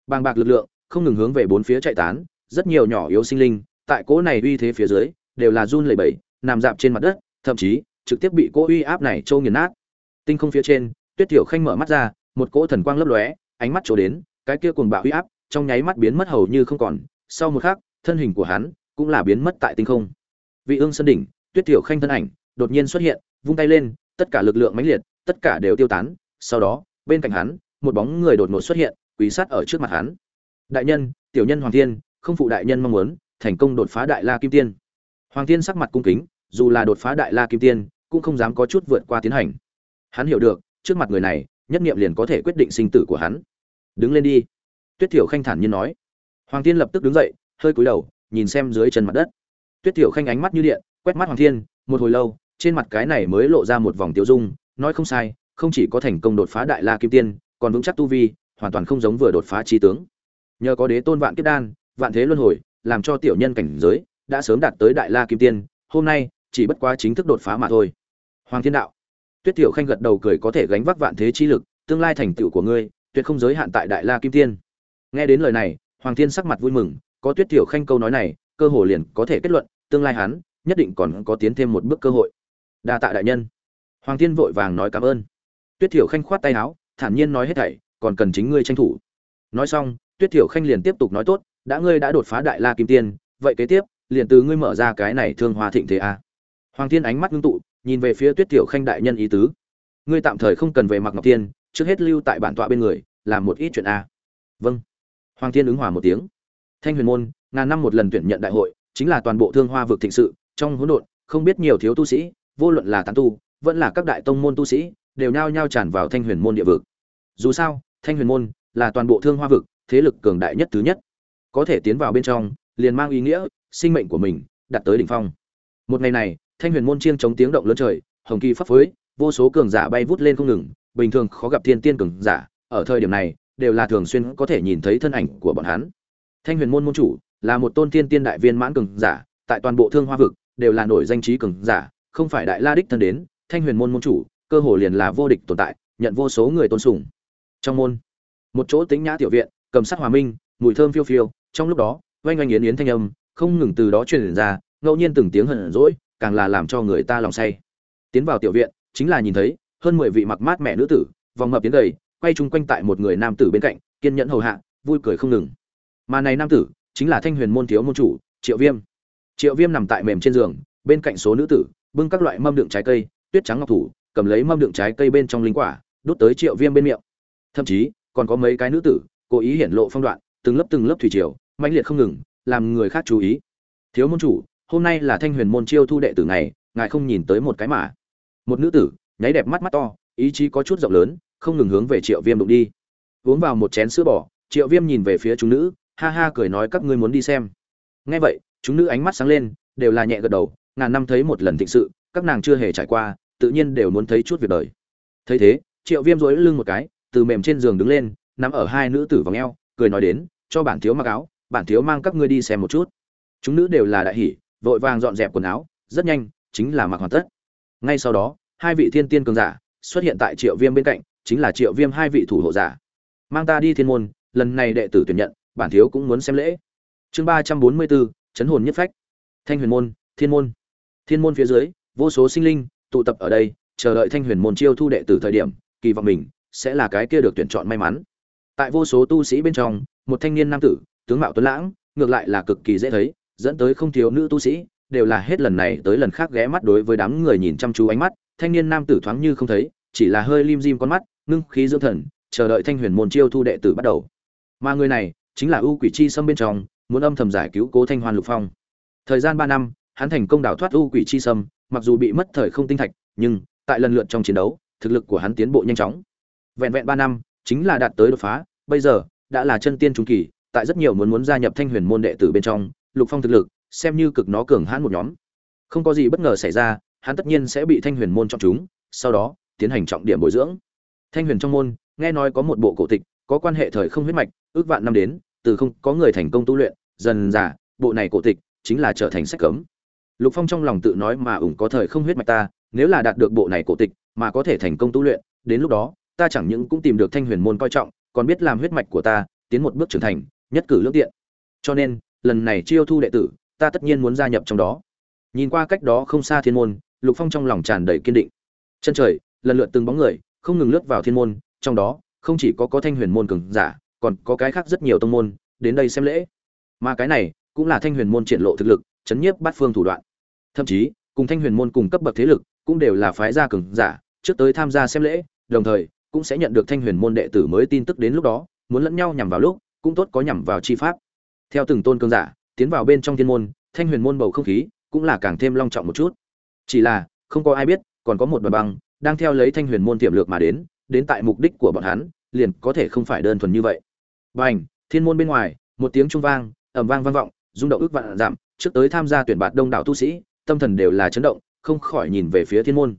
Bàng bạc lực lượng không ngừng hướng về bốn phía chạy tán, rất nhiều nhỏ yếu sinh linh tại cỗ này uy thế phía dưới đều là run lẩy bẩy, nằm dạp trên mặt đất, thậm chí trực tiếp bị cỗ uy áp này trâu nghiền nát. Tinh không phía trên, tuyết tiểu khanh mở mắt ra, một cỗ thần quang lấp lóe, ánh mắt trổ đến, cái kia cuồng bạo uy áp trong nháy mắt biến mất hầu như không còn. Sau một khắc, thân hình của hắn cũng là biến mất tại tinh không. Vị ương sân đỉnh, tuyết tiểu khanh thân ảnh đột nhiên xuất hiện, vung tay lên, tất cả lực lượng mãnh liệt, tất cả đều tiêu tán. Sau đó, bên cạnh hắn, một bóng người đột ngột xuất hiện, quỳ sát ở trước mặt hắn. Đại nhân, tiểu nhân hoàng thiên, không phụ đại nhân mong muốn, thành công đột phá đại la kim tiên. Hoàng thiên sắc mặt cung kính, dù là đột phá đại la kim tiên, cũng không dám có chút vượt qua tiến hành. Hắn hiểu được, trước mặt người này, nhất nghiệm liền có thể quyết định sinh tử của hắn. Đứng lên đi. Tuyết thiểu khanh thản nhiên nói. Hoàng thiên lập tức đứng dậy, hơi cúi đầu, nhìn xem dưới chân mặt đất. Tuyết thiểu khanh ánh mắt như điện, quét mắt hoàng thiên, một hồi lâu trên mặt cái này mới lộ ra một vòng tiêu dung, nói không sai, không chỉ có thành công đột phá đại la kim tiên, còn vững chắc tu vi, hoàn toàn không giống vừa đột phá trí tướng. Nhờ có đế tôn vạn kiếp đan, vạn thế luân hồi, làm cho tiểu nhân cảnh giới đã sớm đạt tới đại la kim tiên, hôm nay, chỉ bất quá chính thức đột phá mà thôi. Hoàng thiên đạo. Tuyết tiểu khanh gật đầu cười có thể gánh vác vạn thế chi lực, tương lai thành tựu của ngươi, tuyệt không giới hạn tại đại la kim tiên. Nghe đến lời này, hoàng thiên sắc mặt vui mừng, có tuyết tiểu khanh câu nói này, cơ hồ liền có thể kết luận, tương lai hắn, nhất định còn có tiến thêm một bước cơ hội đa tạ đại nhân. Hoàng thiên vội vàng nói cảm ơn. Tuyết tiểu khanh khoát tay áo, thản nhiên nói hết thảy, còn cần chính ngươi tranh thủ. Nói xong, tuyết tiểu khanh liền tiếp tục nói tốt, đã ngươi đã đột phá đại la kim tiên, vậy kế tiếp, liền từ ngươi mở ra cái này thương hoa thịnh thế a. Hoàng thiên ánh mắt ngưng tụ, nhìn về phía tuyết tiểu khanh đại nhân ý tứ. Ngươi tạm thời không cần về mặc ngọc tiên, trước hết lưu tại bản tọa bên người, làm một ít chuyện a. Vâng. Hoàng thiên ứng hòa một tiếng. Thanh huyền môn, ngàn năm một lần tuyển nhận đại hội, chính là toàn bộ thương hoa vực thịnh sự, trong hỗn độn, không biết nhiều thiếu tu sĩ vô luận là tán tu, vẫn là các đại tông môn tu sĩ, đều nhao nhao tràn vào thanh huyền môn địa vực. Dù sao, thanh huyền môn là toàn bộ thương hoa vực, thế lực cường đại nhất thứ nhất. Có thể tiến vào bên trong, liền mang ý nghĩa, sinh mệnh của mình đạt tới đỉnh phong. Một ngày này, thanh huyền môn chiêng chống tiếng động lớn trời, hồng kỳ pháp phối vô số cường giả bay vút lên không ngừng, bình thường khó gặp thiên tiên cường giả, ở thời điểm này, đều là thường xuyên có thể nhìn thấy thân ảnh của bọn hắn. Thanh huyền môn môn chủ là một tôn tiên tiên đại viên mãn cường giả, tại toàn bộ thương hoa vực, đều là nổi danh trí cường giả không phải đại la đích thân đến thanh huyền môn môn chủ cơ hồ liền là vô địch tồn tại nhận vô số người tôn sùng. Trong môn một chỗ tính nhã tiểu viện cầm sắc hòa minh mùi thơm phiêu phiêu trong lúc đó oanh oanh yến yến thanh âm không ngừng từ đó truyền ra ngẫu nhiên từng tiếng hận rỗi càng là làm cho người ta lòng say. Tiến vào tiểu viện chính là nhìn thấy hơn mười vị mặc mát mẹ nữ tử vòng mập tiến đầy, quay chung quanh tại một người nam tử bên cạnh kiên nhẫn hầu hạ vui cười không ngừng. Mà này nam tử chính là thanh huyền môn thiếu môn chủ triệu viêm. Triệu viêm nằm tại mềm trên giường bên cạnh số nữ tử bưng các loại mâm đựng trái cây, tuyết trắng ngọc thủ, cầm lấy mâm đựng trái cây bên trong linh quả, đút tới triệu viêm bên miệng. Thậm chí, còn có mấy cái nữ tử, cố ý hiển lộ phong đoạn, từng lớp từng lớp thủy triều, mãnh liệt không ngừng, làm người khác chú ý. Thiếu môn chủ, hôm nay là thanh huyền môn chiêu thu đệ tử này ngài không nhìn tới một cái mà. Một nữ tử, nháy đẹp mắt mắt to, ý chí có chút rộng lớn, không ngừng hướng về triệu viêm đụng đi. Uống vào một chén sữa bò, triệu viêm nhìn về phía chúng nữ, ha ha cười nói các ngươi muốn đi xem. Nghe vậy, chúng nữ ánh mắt sáng lên, đều là nhẹ gật đầu ngàn năm thấy một lần thịnh sự, các nàng chưa hề trải qua, tự nhiên đều muốn thấy chút việc đời. Thấy thế, triệu viêm dối lưng một cái, từ mềm trên giường đứng lên, nắm ở hai nữ tử vòng eo, cười nói đến, cho bản thiếu mặc áo, bản thiếu mang các ngươi đi xem một chút. Chúng nữ đều là đại hỷ vội vàng dọn dẹp quần áo, rất nhanh, chính là mặc hoàn tất. Ngay sau đó, hai vị thiên tiên cường giả xuất hiện tại triệu viêm bên cạnh, chính là triệu viêm hai vị thủ hộ giả. Mang ta đi thiên môn, lần này đệ tử tuyển nhận, bản thiếu cũng muốn xem lễ. Chương ba trăm bốn mươi bốn, chấn hồn nhất phách. Thanh huyền môn, thiên môn thiên môn phía dưới, vô số sinh linh tụ tập ở đây, chờ đợi thanh huyền môn chiêu thu đệ tử thời điểm, kỳ vọng mình sẽ là cái kia được tuyển chọn may mắn. Tại vô số tu sĩ bên trong, một thanh niên nam tử, tướng mạo tuấn lãng, ngược lại là cực kỳ dễ thấy, dẫn tới không thiếu nữ tu sĩ, đều là hết lần này tới lần khác ghé mắt đối với đám người nhìn chăm chú ánh mắt, thanh niên nam tử thoáng như không thấy, chỉ là hơi lim dim con mắt, ngưng khí dưỡng thần, chờ đợi thanh huyền môn chiêu thu đệ tử bắt đầu. Mà người này chính là ưu quỷ chi xâm bên trong, muốn âm thầm giải cứu cố thanh hoan lục phong. Thời gian ba năm hắn thành công đào thoát u quỷ chi sâm, mặc dù bị mất thời không tinh thạch, nhưng tại lần lượt trong chiến đấu, thực lực của hắn tiến bộ nhanh chóng. Vẹn vẹn ba năm, chính là đạt tới đột phá, bây giờ đã là chân tiên trung kỳ, tại rất nhiều muốn muốn gia nhập thanh huyền môn đệ tử bên trong, lục phong thực lực, xem như cực nó cường hãn một nhóm. Không có gì bất ngờ xảy ra, hắn tất nhiên sẽ bị thanh huyền môn chọn chúng, sau đó tiến hành trọng điểm bồi dưỡng. Thanh huyền trong môn, nghe nói có một bộ cổ tịch, có quan hệ thời không huyết mạch, ước vạn năm đến, từ không có người thành công tu luyện, dần giả bộ này cổ tịch chính là trở thành sách cấm lục phong trong lòng tự nói mà ủng có thời không huyết mạch ta, nếu là đạt được bộ này cổ tịch, mà có thể thành công tu luyện, đến lúc đó, ta chẳng những cũng tìm được thanh huyền môn coi trọng, còn biết làm huyết mạch của ta, tiến một bước trưởng thành, nhất cử lương tiện. Cho nên, lần này chiêu thu đệ tử, ta tất nhiên muốn gia nhập trong đó. Nhìn qua cách đó không xa thiên môn, lục phong trong lòng tràn đầy kiên định. Chân trời, lần lượt từng bóng người, không ngừng lướt vào thiên môn, trong đó, không chỉ có có thanh huyền môn cường giả, còn có cái khác rất nhiều tông môn, đến đây xem lễ. Mà cái này, cũng là thanh huyền môn triển lộ thực lực, chấn nhiếp bát phương thủ đoạn thậm chí cùng thanh huyền môn cùng cấp bậc thế lực cũng đều là phái gia cường giả trước tới tham gia xem lễ đồng thời cũng sẽ nhận được thanh huyền môn đệ tử mới tin tức đến lúc đó muốn lẫn nhau nhằm vào lúc cũng tốt có nhằm vào chi pháp. Theo từng tôn cường giả tiến vào bên trong thiên môn thanh huyền môn bầu không khí cũng là càng thêm long trọng một chút. Chỉ là không có ai biết còn có một đoàn băng đang theo lấy thanh huyền môn tiềm lược mà đến đến tại mục đích của bọn hắn liền có thể không phải đơn thuần như vậy. Bành, thiên môn bên ngoài, một tiếng trung vang, ầm vang vang vọng, rung động ức vạn giảm, trước tới tham gia tuyển bạt đông đảo tu sĩ, tâm thần đều là chấn động, không khỏi nhìn về phía thiên môn.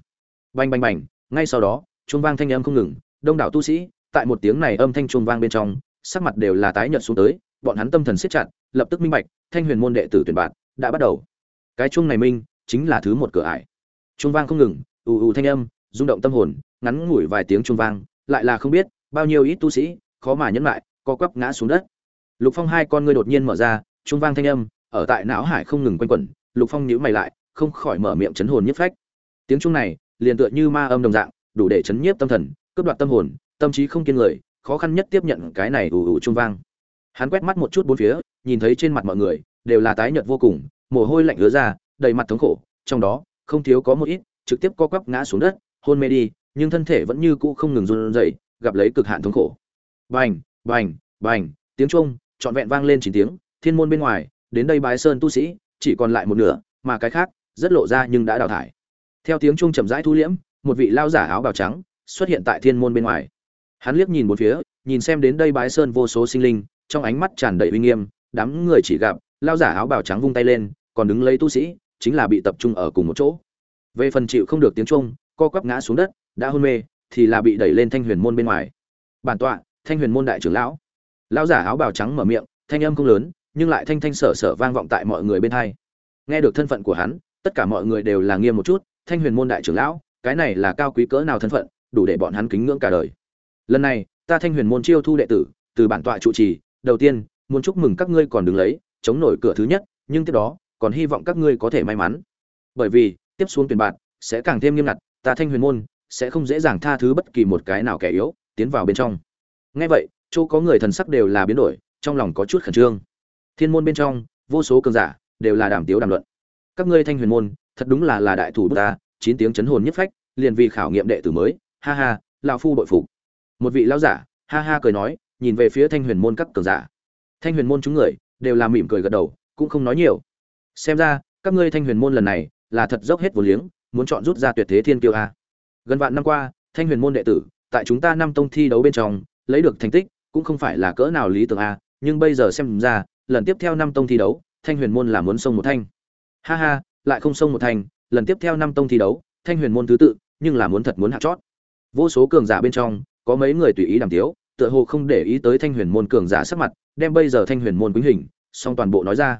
Bành bành bành, ngay sau đó, chuông vang thanh âm không ngừng, đông đảo tu sĩ, tại một tiếng này âm thanh chuông vang bên trong, sắc mặt đều là tái nhợt xuống tới, bọn hắn tâm thần siết chặt, lập tức minh bạch, thanh huyền môn đệ tử tuyển bạn đã bắt đầu. Cái chuông này minh, chính là thứ một cửa ải. Chuông vang không ngừng, ù ù thanh âm, rung động tâm hồn, ngắn ngủi vài tiếng chuông vang, lại là không biết bao nhiêu ít tu sĩ, khó mà nhẫn lại, co quắp ngã xuống đất. Lục Phong hai con ngươi đột nhiên mở ra, chuông vang thanh âm, ở tại não hải không ngừng quanh quẩn, Lục Phong nhíu mày lại, không khỏi mở miệng chấn hồn nhất phách. Tiếng trung này, liền tựa như ma âm đồng dạng, đủ để chấn nhiếp tâm thần, cướp đoạt tâm hồn, tâm trí không kiên người, khó khăn nhất tiếp nhận cái này ù ù trung vang. Hắn quét mắt một chút bốn phía, nhìn thấy trên mặt mọi người đều là tái nhợt vô cùng, mồ hôi lạnh ứa ra, đầy mặt thống khổ, trong đó không thiếu có một ít trực tiếp co quắp ngã xuống đất, hôn mê đi, nhưng thân thể vẫn như cũ không ngừng run rẩy, gặp lấy cực hạn thống khổ. Bành, bành, bành, tiếng trung trọn vẹn vang lên chín tiếng, thiên môn bên ngoài, đến đây bái sơn tu sĩ, chỉ còn lại một nửa, mà cái khác rất lộ ra nhưng đã đào thải. Theo tiếng chuông chậm rãi thu liễm, một vị lao giả áo bào trắng xuất hiện tại thiên môn bên ngoài. Hắn liếc nhìn bốn phía, nhìn xem đến đây bái sơn vô số sinh linh, trong ánh mắt tràn đầy uy nghiêm, đám người chỉ gặp lao giả áo bào trắng vung tay lên, còn đứng lấy tu sĩ, chính là bị tập trung ở cùng một chỗ. Về phần chịu không được tiếng chuông, co quắp ngã xuống đất, đã hôn mê, thì là bị đẩy lên thanh huyền môn bên ngoài. Bản tọa, thanh huyền môn đại trưởng lão. Lão giả áo bào trắng mở miệng, thanh âm không lớn, nhưng lại thanh thanh sở sở vang vọng tại mọi người bên hai. Nghe được thân phận của hắn, tất cả mọi người đều là nghiêm một chút, thanh huyền môn đại trưởng lão, cái này là cao quý cỡ nào thân phận, đủ để bọn hắn kính ngưỡng cả đời. Lần này, ta thanh huyền môn chiêu thu đệ tử, từ bản tọa trụ trì, đầu tiên, muốn chúc mừng các ngươi còn đứng lấy, chống nổi cửa thứ nhất, nhưng tiếp đó, còn hy vọng các ngươi có thể may mắn. Bởi vì, tiếp xuống tuyển bạn sẽ càng thêm nghiêm ngặt, ta thanh huyền môn sẽ không dễ dàng tha thứ bất kỳ một cái nào kẻ yếu tiến vào bên trong. Nghe vậy, chỗ có người thần sắc đều là biến đổi, trong lòng có chút khẩn trương. Thiên môn bên trong, vô số cường giả đều là đàm tiếu đàm luận. Các ngươi thanh huyền môn, thật đúng là là đại thủ ta, chín tiếng chấn hồn nhất phách, liền vì khảo nghiệm đệ tử mới, ha ha, lão phu bội phục. Một vị lão giả, ha ha cười nói, nhìn về phía thanh huyền môn các cường giả. Thanh huyền môn chúng người đều là mỉm cười gật đầu, cũng không nói nhiều. Xem ra, các ngươi thanh huyền môn lần này là thật dốc hết vô liếng, muốn chọn rút ra tuyệt thế thiên kiêu a. Gần vạn năm qua, thanh huyền môn đệ tử, tại chúng ta năm tông thi đấu bên trong, lấy được thành tích, cũng không phải là cỡ nào lý tưởng a, nhưng bây giờ xem ra, lần tiếp theo năm tông thi đấu, thanh huyền môn là muốn sông một thanh. Ha ha, lại không sông một thành, lần tiếp theo năm tông thi đấu, thanh huyền môn thứ tự, nhưng là muốn thật muốn hạ chót. Vô số cường giả bên trong, có mấy người tùy ý đàm tiếu, tựa hồ không để ý tới thanh huyền môn cường giả sắc mặt, đem bây giờ thanh huyền môn quýnh hình, song toàn bộ nói ra.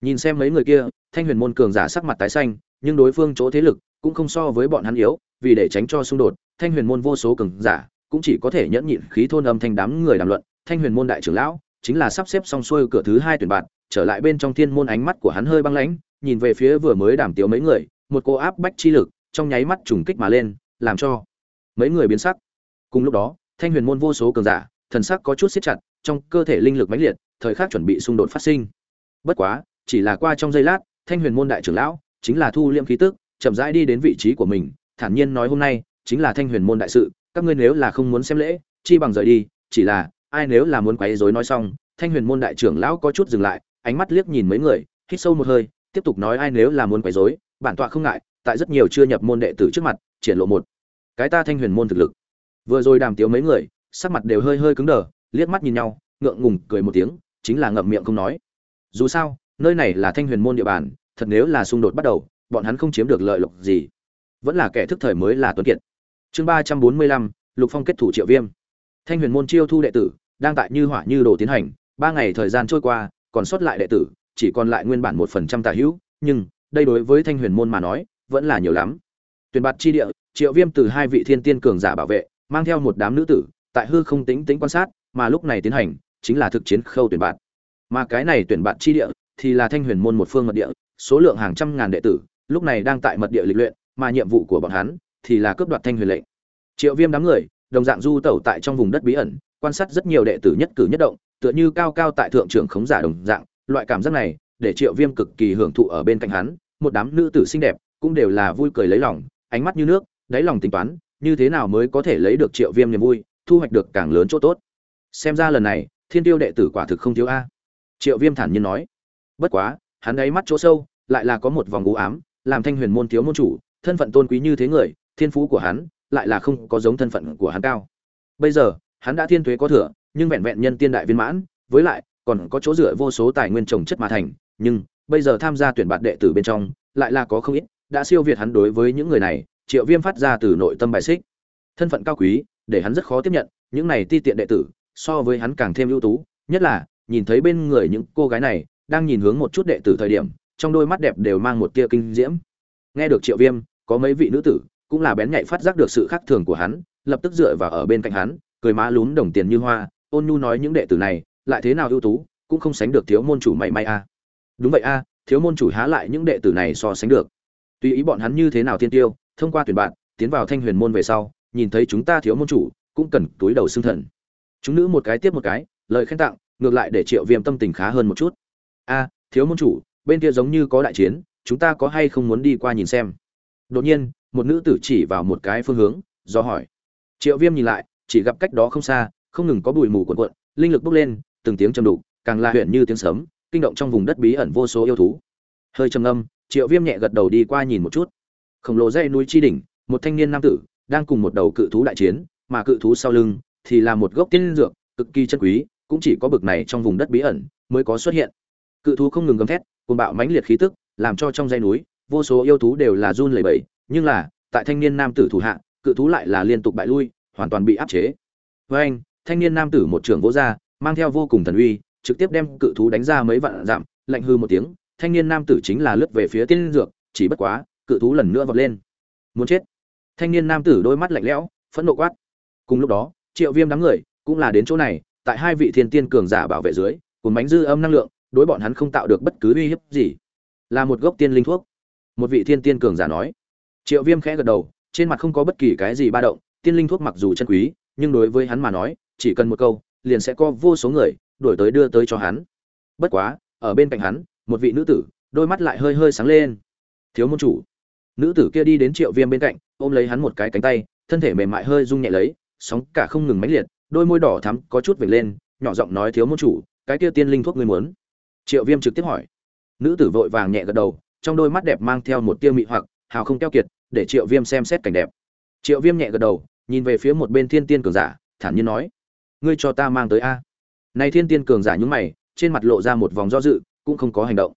Nhìn xem mấy người kia, thanh huyền môn cường giả sắc mặt tái xanh, nhưng đối phương chỗ thế lực cũng không so với bọn hắn yếu, vì để tránh cho xung đột, thanh huyền môn vô số cường giả cũng chỉ có thể nhẫn nhịn khí thôn âm thanh đám người đàm luận, thanh huyền môn đại trưởng lão chính là sắp xếp xong xuôi cửa thứ hai tuyển bạn, trở lại bên trong thiên môn ánh mắt của hắn hơi băng lãnh, nhìn về phía vừa mới đàm tiếu mấy người, một cô áp bách chi lực trong nháy mắt trùng kích mà lên, làm cho mấy người biến sắc. Cùng lúc đó, thanh huyền môn vô số cường giả, thần sắc có chút siết chặt, trong cơ thể linh lực mãnh liệt, thời khắc chuẩn bị xung đột phát sinh. Bất quá, chỉ là qua trong giây lát, thanh huyền môn đại trưởng lão chính là thu liêm khí tức, chậm rãi đi đến vị trí của mình, thản nhiên nói hôm nay chính là thanh huyền môn đại sự, các ngươi nếu là không muốn xem lễ, chi bằng rời đi, chỉ là ai nếu là muốn quấy rối nói xong, thanh huyền môn đại trưởng lão có chút dừng lại, ánh mắt liếc nhìn mấy người, hít sâu một hơi, tiếp tục nói ai nếu là muốn quấy rối, bản tọa không ngại, tại rất nhiều chưa nhập môn đệ tử trước mặt, triển lộ một cái ta thanh huyền môn thực lực. Vừa rồi đàm tiếu mấy người, sắc mặt đều hơi hơi cứng đờ, liếc mắt nhìn nhau, ngượng ngùng cười một tiếng, chính là ngậm miệng không nói. Dù sao, nơi này là thanh huyền môn địa bàn, thật nếu là xung đột bắt đầu, bọn hắn không chiếm được lợi lộc gì. Vẫn là kẻ thức thời mới là tuấn kiệt. Chương ba trăm bốn mươi lăm, Lục Phong kết thủ Triệu Viêm. Thanh huyền môn chiêu thu đệ tử, đang tại như hỏa như đồ tiến hành, ba ngày thời gian trôi qua, còn sót lại đệ tử, chỉ còn lại nguyên bản một phần trăm tà hữu, nhưng đây đối với thanh huyền môn mà nói, vẫn là nhiều lắm. Tuyển bạt chi địa, Triệu Viêm từ hai vị thiên tiên cường giả bảo vệ, mang theo một đám nữ tử, tại hư không tính tính quan sát, mà lúc này tiến hành chính là thực chiến khâu tuyển bạt Mà cái này tuyển bạt chi địa thì là Thanh Huyền môn một phương mật địa, số lượng hàng trăm ngàn đệ tử, lúc này đang tại mật địa lịch luyện, mà nhiệm vụ của bọn hắn thì là cướp đoạt Thanh Huyền lệnh. Triệu Viêm đám người, đồng dạng du tẩu tại trong vùng đất bí ẩn, quan sát rất nhiều đệ tử nhất cử nhất động, tựa như cao cao tại thượng trưởng khống giả đồng dạng, loại cảm giác này, để Triệu Viêm cực kỳ hưởng thụ ở bên cạnh hắn, một đám nữ tử xinh đẹp, cũng đều là vui cười lấy lòng, ánh mắt như nước, đáy lòng tính toán, như thế nào mới có thể lấy được Triệu Viêm niềm vui, thu hoạch được càng lớn chỗ tốt. Xem ra lần này thiên tiêu đệ tử quả thực không thiếu a. Triệu viêm thản nhiên nói. Bất quá hắn ấy mắt chỗ sâu lại là có một vòng u ám làm thanh huyền môn thiếu môn chủ thân phận tôn quý như thế người thiên phú của hắn lại là không có giống thân phận của hắn cao. Bây giờ hắn đã thiên thuế có thừa nhưng vẹn vẹn nhân tiên đại viên mãn với lại còn có chỗ dựa vô số tài nguyên trồng chất mà thành, nhưng bây giờ tham gia tuyển bạt đệ tử bên trong, lại là có không ít, đã siêu việt hắn đối với những người này, triệu viêm phát ra từ nội tâm bài xích. Thân phận cao quý, để hắn rất khó tiếp nhận, những này ti tiện đệ tử, so với hắn càng thêm ưu tú, nhất là, nhìn thấy bên người những cô gái này, đang nhìn hướng một chút đệ tử thời điểm, trong đôi mắt đẹp đều mang một tia kinh diễm. Nghe được triệu viêm, có mấy vị nữ tử, cũng là bén nhạy phát giác được sự khác thường của hắn, lập tức dựa vào ở bên cạnh hắn, cười má lún đồng tiền như hoa, ôn nhu nói những đệ tử này lại thế nào ưu tú, cũng không sánh được thiếu môn chủ mảy may a. Đúng vậy a, thiếu môn chủ há lại những đệ tử này so sánh được. Tùy ý bọn hắn như thế nào thiên tiêu, thông qua tuyển bạn, tiến vào thanh huyền môn về sau, nhìn thấy chúng ta thiếu môn chủ, cũng cần túi đầu xương thần. Chúng nữ một cái tiếp một cái, lời khen tặng, ngược lại để triệu viêm tâm tình khá hơn một chút. A, thiếu môn chủ, bên kia giống như có đại chiến, chúng ta có hay không muốn đi qua nhìn xem? Đột nhiên, một nữ tử chỉ vào một cái phương hướng, do hỏi. Triệu viêm nhìn lại, chỉ gặp cách đó không xa, không ngừng có bụi mù cuộn cuộn, linh lực bốc lên từng tiếng trầm đục càng la huyện như tiếng sấm kinh động trong vùng đất bí ẩn vô số yêu thú. Hơi trầm âm, triệu viêm nhẹ gật đầu đi qua nhìn một chút. Khổng lồ dây núi chi đỉnh một thanh niên nam tử đang cùng một đầu cự thú đại chiến mà cự thú sau lưng thì là một gốc tiên dược cực kỳ chân quý cũng chỉ có bực này trong vùng đất bí ẩn mới có xuất hiện. Cự thú không ngừng gầm thét cùng bạo mãnh liệt khí tức làm cho trong dây núi vô số yêu thú đều là run lẩy bẩy nhưng là tại thanh niên nam tử thủ hạ cự thú lại là liên tục bại lui hoàn toàn bị áp chế. Với anh thanh niên nam tử một trưởng vỗ ra mang theo vô cùng thần uy, trực tiếp đem cự thú đánh ra mấy vạn dặm, lạnh hư một tiếng, thanh niên nam tử chính là lướt về phía tiên dược, chỉ bất quá, cự thú lần nữa vọt lên. Muốn chết. Thanh niên nam tử đôi mắt lạnh lẽo, phẫn nộ quát. Cùng lúc đó, triệu viêm đám người cũng là đến chỗ này, tại hai vị thiên tiên cường giả bảo vệ dưới, cùng bánh dư âm năng lượng, đối bọn hắn không tạo được bất cứ uy hiếp gì. Là một gốc tiên linh thuốc. Một vị thiên tiên cường giả nói. Triệu viêm khẽ gật đầu, trên mặt không có bất kỳ cái gì ba động, tiên linh thuốc mặc dù chân quý, nhưng đối với hắn mà nói, chỉ cần một câu liền sẽ có vô số người đuổi tới đưa tới cho hắn. Bất quá, ở bên cạnh hắn, một vị nữ tử, đôi mắt lại hơi hơi sáng lên. Thiếu môn chủ. Nữ tử kia đi đến triệu viêm bên cạnh, ôm lấy hắn một cái cánh tay, thân thể mềm mại hơi rung nhẹ lấy, sóng cả không ngừng mãnh liệt, đôi môi đỏ thắm có chút vểnh lên, nhỏ giọng nói, thiếu môn chủ, cái kia tiên linh thuốc ngươi muốn? Triệu viêm trực tiếp hỏi. Nữ tử vội vàng nhẹ gật đầu, trong đôi mắt đẹp mang theo một tia mị hoặc, hào không keo kiệt, để triệu viêm xem xét cảnh đẹp. Triệu viêm nhẹ gật đầu, nhìn về phía một bên thiên tiên cường giả, thản nhiên nói ngươi cho ta mang tới a. Này thiên tiên cường giả nhúng mày, trên mặt lộ ra một vòng do dự, cũng không có hành động.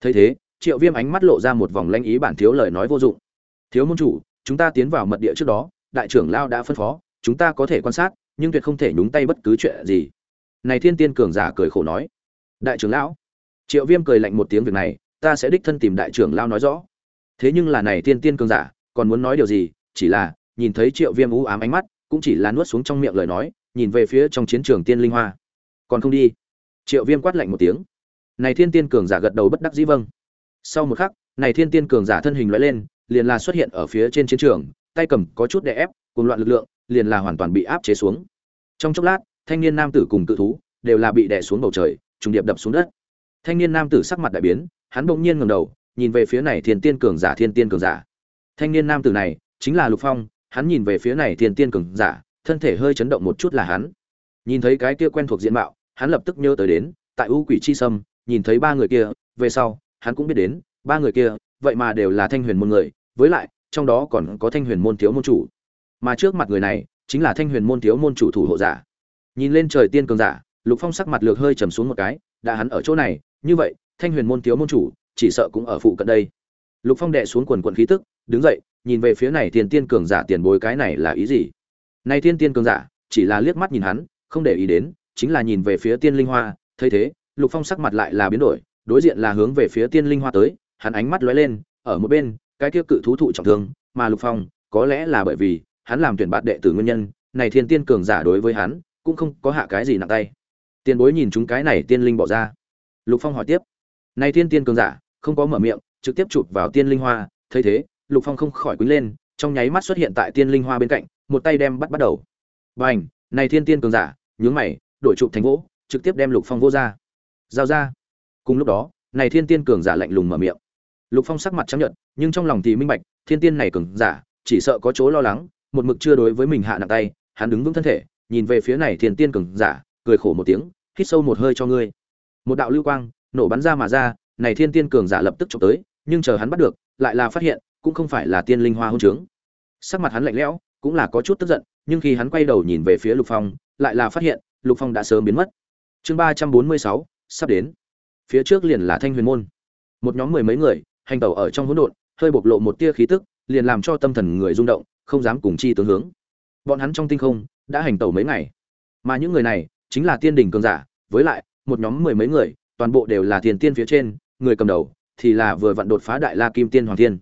Thấy thế, triệu viêm ánh mắt lộ ra một vòng lanh ý bản thiếu lời nói vô dụng. Thiếu môn chủ, chúng ta tiến vào mật địa trước đó, đại trưởng lao đã phân phó, chúng ta có thể quan sát, nhưng tuyệt không thể nhúng tay bất cứ chuyện gì. Này thiên tiên cường giả cười khổ nói. Đại trưởng lão. Triệu viêm cười lạnh một tiếng việc này, ta sẽ đích thân tìm đại trưởng lao nói rõ. Thế nhưng là này thiên tiên cường giả, còn muốn nói điều gì, chỉ là, nhìn thấy triệu viêm u ám ánh mắt, cũng chỉ là nuốt xuống trong miệng lời nói nhìn về phía trong chiến trường tiên linh hoa. Còn không đi. Triệu viêm quát lạnh một tiếng. Này thiên tiên cường giả gật đầu bất đắc dĩ vâng. Sau một khắc, này thiên tiên cường giả thân hình loại lên, liền là xuất hiện ở phía trên chiến trường, tay cầm có chút đè ép cùng loạn lực lượng, liền là hoàn toàn bị áp chế xuống. Trong chốc lát, thanh niên nam tử cùng cự thú đều là bị đè xuống bầu trời, trùng điệp đập xuống đất. Thanh niên nam tử sắc mặt đại biến, hắn bỗng nhiên ngẩng đầu, nhìn về phía này thiên tiên cường giả, thiên tiên cường giả. Thanh niên nam tử này chính là lục phong, hắn nhìn về phía này thiên tiên cường giả thân thể hơi chấn động một chút là hắn. Nhìn thấy cái kia quen thuộc diện mạo, hắn lập tức nhớ tới đến, tại u quỷ chi sâm, nhìn thấy ba người kia, về sau, hắn cũng biết đến, ba người kia, vậy mà đều là thanh huyền môn người, với lại, trong đó còn có thanh huyền môn thiếu môn chủ. Mà trước mặt người này, chính là thanh huyền môn thiếu môn chủ thủ hộ giả. Nhìn lên trời tiên cường giả, lục phong sắc mặt lược hơi trầm xuống một cái, đã hắn ở chỗ này, như vậy, thanh huyền môn thiếu môn chủ, chỉ sợ cũng ở phụ cận đây. Lục phong đệ xuống quần quần khí tức, đứng dậy, nhìn về phía này tiền tiên cường giả tiền bối cái này là ý gì? Này tiên tiên cường giả, chỉ là liếc mắt nhìn hắn, không để ý đến, chính là nhìn về phía tiên linh hoa, thấy thế, lục phong sắc mặt lại là biến đổi, đối diện là hướng về phía tiên linh hoa tới, hắn ánh mắt lóe lên, ở một bên, cái kia cự thú thụ trọng thương, mà lục phong, có lẽ là bởi vì, hắn làm tuyển bạt đệ tử nguyên nhân, này thiên tiên cường giả đối với hắn, cũng không có hạ cái gì nặng tay. Tiền bối nhìn chúng cái này tiên linh bỏ ra. Lục phong hỏi tiếp. Này thiên tiên cường giả, không có mở miệng, trực tiếp chụp vào tiên linh hoa, thấy thế, lục phong không khỏi quýnh lên, trong nháy mắt xuất hiện tại tiên linh hoa bên cạnh một tay đem bắt bắt đầu. B à n h này thiên tiên cường giả, nhướng mày, đổi trụ thành gỗ, trực tiếp đem lục phong vô ra. Giao ra. Cùng lúc đó, này thiên tiên cường giả lạnh lùng mở miệng. Lục phong sắc mặt chấp nhận nhưng trong lòng thì minh bạch, thiên tiên này cường giả, chỉ sợ có chỗ lo lắng, một mực chưa đối với mình hạ nặng tay, hắn đứng vững thân thể, nhìn về phía này thiên tiên cường giả, cười khổ một tiếng, hít sâu một hơi cho ngươi. Một đạo lưu quang, nổ bắn ra mà ra, này thiên tiên cường giả lập tức trộm tới, nhưng chờ hắn bắt được, lại là phát hiện, cũng không phải là tiên linh hoa hôn trướng. Sắc mặt hắn lạnh lẽo cũng là có chút tức giận, nhưng khi hắn quay đầu nhìn về phía lục phong, lại là phát hiện, lục phong đã sớm biến mất. Chương ba trăm bốn mươi sáu, sắp đến. Phía trước liền là thanh huyền môn. Một nhóm mười mấy người, hành tẩu ở trong hỗn độn, hơi bộc lộ một tia khí tức, liền làm cho tâm thần người rung động, không dám cùng chi tướng hướng. Bọn hắn trong tinh không, đã hành tẩu mấy ngày. Mà những người này, chính là tiên đỉnh cường giả, với lại, một nhóm mười mấy người, toàn bộ đều là tiền tiên phía trên, người cầm đầu, thì là vừa vặn đột phá đại la kim tiên hoàng thiên.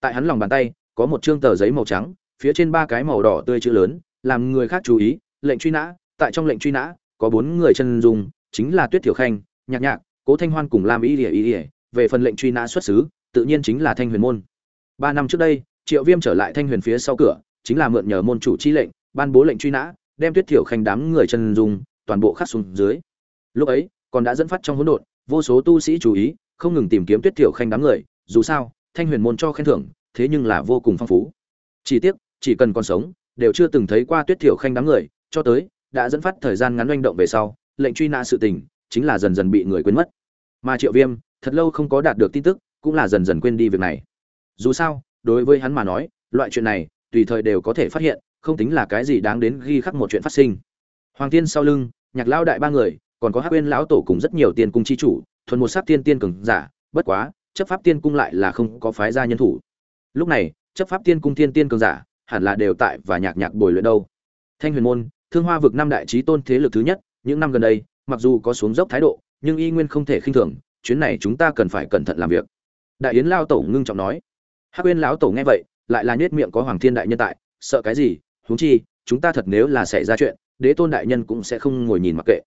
Tại hắn lòng bàn tay, có một trương tờ giấy màu trắng phía trên ba cái màu đỏ tươi chữ lớn, làm người khác chú ý, lệnh truy nã, tại trong lệnh truy nã, có bốn người chân dung, chính là tuyết thiểu khanh, nhạc nhạc, cố thanh hoan cùng lam ý ỉa ý ỉa về phần lệnh truy nã xuất xứ, tự nhiên chính là thanh huyền môn. Ba năm trước đây, triệu viêm trở lại thanh huyền phía sau cửa, chính là mượn nhờ môn chủ chi lệnh, ban bố lệnh truy nã, đem tuyết thiểu khanh đám người chân dung, toàn bộ khắc xuống dưới. Lúc ấy, còn đã dẫn phát trong hỗn độn, vô số tu sĩ chú ý, không ngừng tìm kiếm tuyết thiểu khanh đám người. Dù sao, thanh huyền môn cho khen thưởng, thế nhưng là vô cùng phong phú. Chỉ tiếc chỉ cần còn sống, đều chưa từng thấy qua tuyết thiểu khanh đám người, cho tới đã dẫn phát thời gian ngắn manh động về sau, lệnh truy nã sự tình chính là dần dần bị người quên mất. Mà triệu viêm, thật lâu không có đạt được tin tức, cũng là dần dần quên đi việc này. Dù sao, đối với hắn mà nói, loại chuyện này, tùy thời đều có thể phát hiện, không tính là cái gì đáng đến ghi khắc một chuyện phát sinh. Hoàng tiên sau lưng, nhạc lao đại ba người, còn có hắc uyên lão tổ cùng rất nhiều tiền cung chi chủ, thuần một sát tiên tiên cường giả, bất quá, chấp pháp tiên cung lại là không có phái gia nhân thủ. Lúc này, chấp pháp tiên cung tiên tiên cường giả hẳn là đều tại và nhạc nhạc bồi luyện đâu. Thanh huyền môn, thương hoa vực năm đại trí tôn thế lực thứ nhất, những năm gần đây, mặc dù có xuống dốc thái độ, nhưng y nguyên không thể khinh thường, chuyến này chúng ta cần phải cẩn thận làm việc. Đại yến lao tổ ngưng trọng nói. Hắc uyên lão tổ nghe vậy, lại là nhếch miệng có hoàng thiên đại nhân tại, sợ cái gì, huống chi, chúng ta thật nếu là xảy ra chuyện, đế tôn đại nhân cũng sẽ không ngồi nhìn mặc kệ.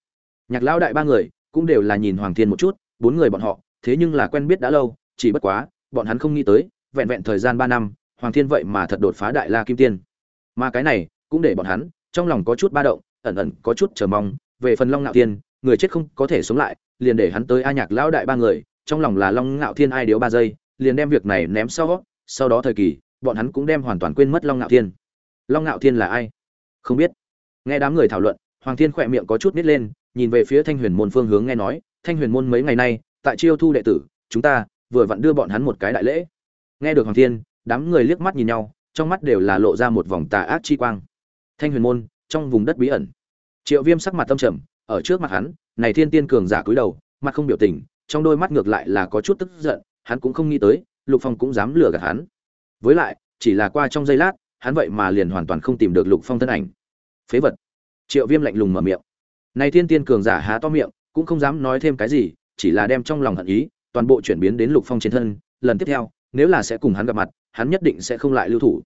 Nhạc lão đại ba người, cũng đều là nhìn hoàng thiên một chút, bốn người bọn họ, thế nhưng là quen biết đã lâu, chỉ bất quá, bọn hắn không nghĩ tới, vẹn vẹn thời gian ba năm hoàng thiên vậy mà thật đột phá đại la kim tiên. Mà cái này, cũng để bọn hắn, trong lòng có chút ba động, ẩn ẩn có chút chờ mong. Về phần long ngạo thiên, người chết không có thể sống lại, liền để hắn tới a nhạc lão đại ba người, trong lòng là long ngạo thiên ai điếu ba giây, liền đem việc này ném sau sau đó thời kỳ, bọn hắn cũng đem hoàn toàn quên mất long ngạo thiên. Long ngạo thiên là ai? Không biết. Nghe đám người thảo luận, hoàng thiên khỏe miệng có chút nít lên, nhìn về phía thanh huyền môn phương hướng nghe nói, thanh huyền môn mấy ngày nay, tại chiêu thu đệ tử, chúng ta vừa vặn đưa bọn hắn một cái đại lễ. Nghe được hoàng thiên đám người liếc mắt nhìn nhau, trong mắt đều là lộ ra một vòng tà ác chi quang. Thanh huyền môn, trong vùng đất bí ẩn. Triệu viêm sắc mặt tâm trầm, ở trước mặt hắn, này thiên tiên cường giả cúi đầu, mặt không biểu tình, trong đôi mắt ngược lại là có chút tức giận, hắn cũng không nghĩ tới, lục phong cũng dám lừa gạt hắn. Với lại, chỉ là qua trong giây lát, hắn vậy mà liền hoàn toàn không tìm được lục phong thân ảnh. Phế vật. Triệu viêm lạnh lùng mở miệng. Này thiên tiên cường giả há to miệng, cũng không dám nói thêm cái gì, chỉ là đem trong lòng hận ý, toàn bộ chuyển biến đến lục phong trên thân. Lần tiếp theo, nếu là sẽ cùng hắn gặp mặt hắn nhất định sẽ không lại lưu thủ.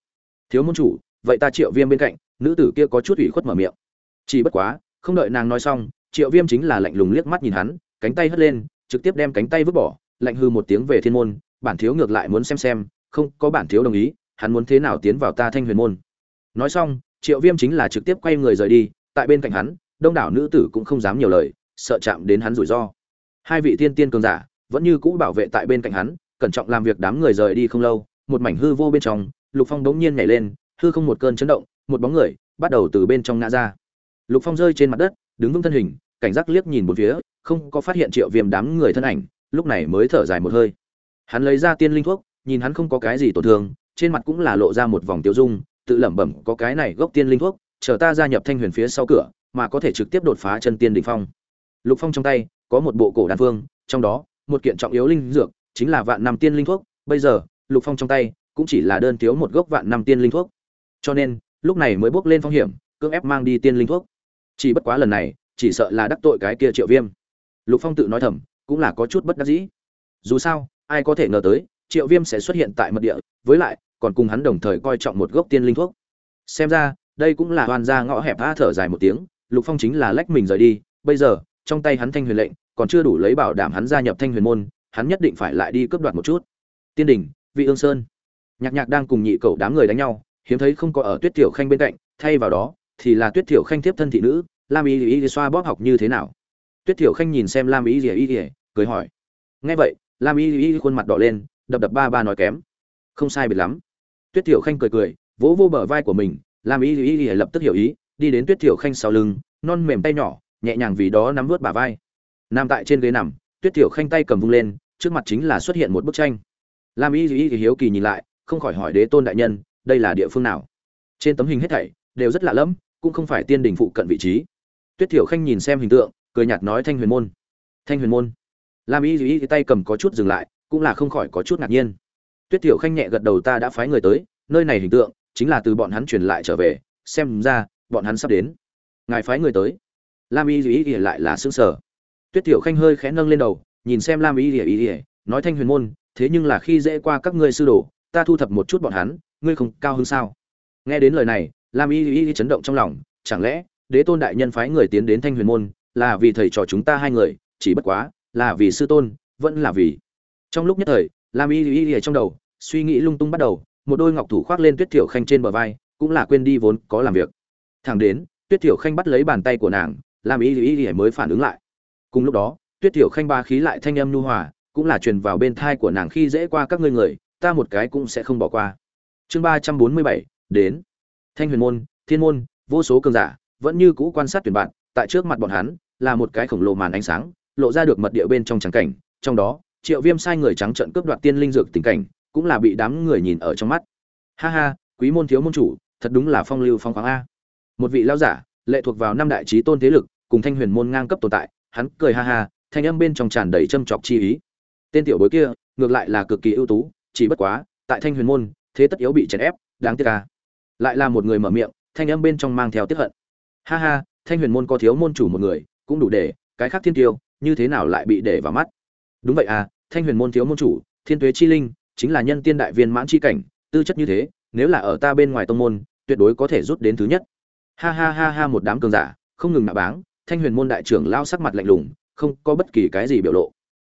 Thiếu môn chủ, vậy ta triệu viêm bên cạnh, nữ tử kia có chút ủy khuất mở miệng. Chỉ bất quá, không đợi nàng nói xong, triệu viêm chính là lạnh lùng liếc mắt nhìn hắn, cánh tay hất lên, trực tiếp đem cánh tay vứt bỏ, lạnh hư một tiếng về thiên môn, bản thiếu ngược lại muốn xem xem, không, có bản thiếu đồng ý, hắn muốn thế nào tiến vào ta thanh huyền môn. Nói xong, triệu viêm chính là trực tiếp quay người rời đi, tại bên cạnh hắn, đông đảo nữ tử cũng không dám nhiều lời, sợ chạm đến hắn rủi ro. Hai vị thiên tiên cường giả vẫn như cũ bảo vệ tại bên cạnh hắn, cẩn trọng làm việc đám người rời đi không lâu một mảnh hư vô bên trong, lục phong đống nhiên nhảy lên, hư không một cơn chấn động, một bóng người bắt đầu từ bên trong ngã ra. Lục phong rơi trên mặt đất, đứng vững thân hình, cảnh giác liếc nhìn một phía, không có phát hiện triệu viêm đám người thân ảnh, lúc này mới thở dài một hơi. Hắn lấy ra tiên linh thuốc, nhìn hắn không có cái gì tổn thương, trên mặt cũng là lộ ra một vòng tiêu dung, tự lẩm bẩm, có cái này gốc tiên linh thuốc, chờ ta gia nhập thanh huyền phía sau cửa, mà có thể trực tiếp đột phá chân tiên đỉnh phong. Lục phong trong tay, có một bộ cổ đan phương, trong đó, một kiện trọng yếu linh dược, chính là vạn năm tiên linh thuốc, bây giờ lục phong trong tay, cũng chỉ là đơn thiếu một gốc vạn năm tiên linh thuốc. Cho nên, lúc này mới bước lên phong hiểm, cưỡng ép mang đi tiên linh thuốc. Chỉ bất quá lần này, chỉ sợ là đắc tội cái kia triệu viêm. Lục phong tự nói thầm, cũng là có chút bất đắc dĩ. Dù sao, ai có thể ngờ tới, triệu viêm sẽ xuất hiện tại mật địa, với lại, còn cùng hắn đồng thời coi trọng một gốc tiên linh thuốc. Xem ra, đây cũng là hoàn gia ngõ hẹp tha thở dài một tiếng, lục phong chính là lách mình rời đi. Bây giờ, trong tay hắn thanh huyền lệnh, còn chưa đủ lấy bảo đảm hắn gia nhập thanh huyền môn, hắn nhất định phải lại đi cướp đoạt một chút. Tiên đình vị ương sơn. Nhạc nhạc đang cùng nhị cậu đám người đánh nhau, hiếm thấy không có ở tuyết tiểu khanh bên cạnh, thay vào đó thì là tuyết tiểu khanh tiếp thân thị nữ, lam y y xoa bóp học như thế nào? Tuyết tiểu khanh nhìn xem lam y y y cười hỏi. Nghe vậy, lam y y khuôn mặt đỏ lên, đập đập ba ba nói kém. Không sai biệt lắm. Tuyết tiểu khanh cười cười, vỗ vô bờ vai của mình, lam y y y lập tức hiểu ý, đi đến tuyết tiểu khanh sau lưng, non mềm tay nhỏ, nhẹ nhàng vì đó nắm vớt bả vai. Nằm tại trên ghế nằm, tuyết tiểu khanh tay cầm vung lên, trước mặt chính là xuất hiện một bức tranh lam y y hiếu kỳ nhìn lại, không khỏi hỏi đế tôn đại nhân, đây là địa phương nào? Trên tấm hình hết thảy đều rất lạ lẫm, cũng không phải tiên đình phụ cận vị trí. Tuyết thiểu khanh nhìn xem hình tượng, cười nhạt nói thanh huyền môn. Thanh huyền môn. Lam y duy tay cầm có chút dừng lại, cũng là không khỏi có chút ngạc nhiên. Tuyết thiểu khanh nhẹ gật đầu ta đã phái người tới, nơi này hình tượng chính là từ bọn hắn truyền lại trở về, xem ra bọn hắn sắp đến. Ngài phái người tới. Lam y duy lại là xương sở tuyết thiểu khanh hơi khẽ nâng lên đầu, nhìn xem lam y dĩ nói thanh huyền môn thế nhưng là khi dễ qua các ngươi sư đồ, ta thu thập một chút bọn hắn, ngươi không cao hơn sao? Nghe đến lời này, lam y y chấn động trong lòng, chẳng lẽ, đế tôn đại nhân phái người tiến đến thanh huyền môn, là vì thầy trò chúng ta hai người, chỉ bất quá, là vì sư tôn, vẫn là vì? Trong lúc nhất thời, lam y y y trong đầu, suy nghĩ lung tung bắt đầu, một đôi ngọc thủ khoác lên tuyết thiểu khanh trên bờ vai, cũng là quên đi vốn có làm việc. Thẳng đến, tuyết thiểu khanh bắt lấy bàn tay của nàng, lam y y y mới phản ứng lại. Cùng lúc đó, tuyết thiểu khanh ba khí lại thanh âm nhu hòa cũng là truyền vào bên thai của nàng khi dễ qua các ngươi người, ta một cái cũng sẽ không bỏ qua. Chương ba trăm bốn mươi bảy, đến. Thanh huyền môn, thiên môn, vô số cường giả, vẫn như cũ quan sát tuyển bạn, tại trước mặt bọn hắn, là một cái khổng lồ màn ánh sáng, lộ ra được mật địa bên trong trắng cảnh, trong đó, triệu viêm sai người trắng trợn cướp đoạt tiên linh dược tình cảnh, cũng là bị đám người nhìn ở trong mắt. Ha ha, quý môn thiếu môn chủ, thật đúng là phong lưu phong khoáng a. Một vị lão giả, lệ thuộc vào năm đại trí tôn thế lực, cùng thanh huyền môn ngang cấp tồn tại, hắn cười ha ha, thanh âm bên trong tràn đầy châm chọc chi ý tên tiểu bối kia, ngược lại là cực kỳ ưu tú, chỉ bất quá, tại thanh huyền môn, thế tất yếu bị chèn ép, đáng tiếc ca lại là một người mở miệng, thanh âm bên trong mang theo tiếp hận. Ha ha, thanh huyền môn có thiếu môn chủ một người, cũng đủ để, cái khác thiên tiêu, như thế nào lại bị để vào mắt? Đúng vậy à thanh huyền môn thiếu môn chủ, thiên tuế chi linh, chính là nhân tiên đại viên mãn chi cảnh, tư chất như thế, nếu là ở ta bên ngoài tông môn, tuyệt đối có thể rút đến thứ nhất. Ha ha ha ha, một đám cường giả, không ngừng nạ báng, thanh huyền môn đại trưởng lao sắc mặt lạnh lùng, không có bất kỳ cái gì biểu lộ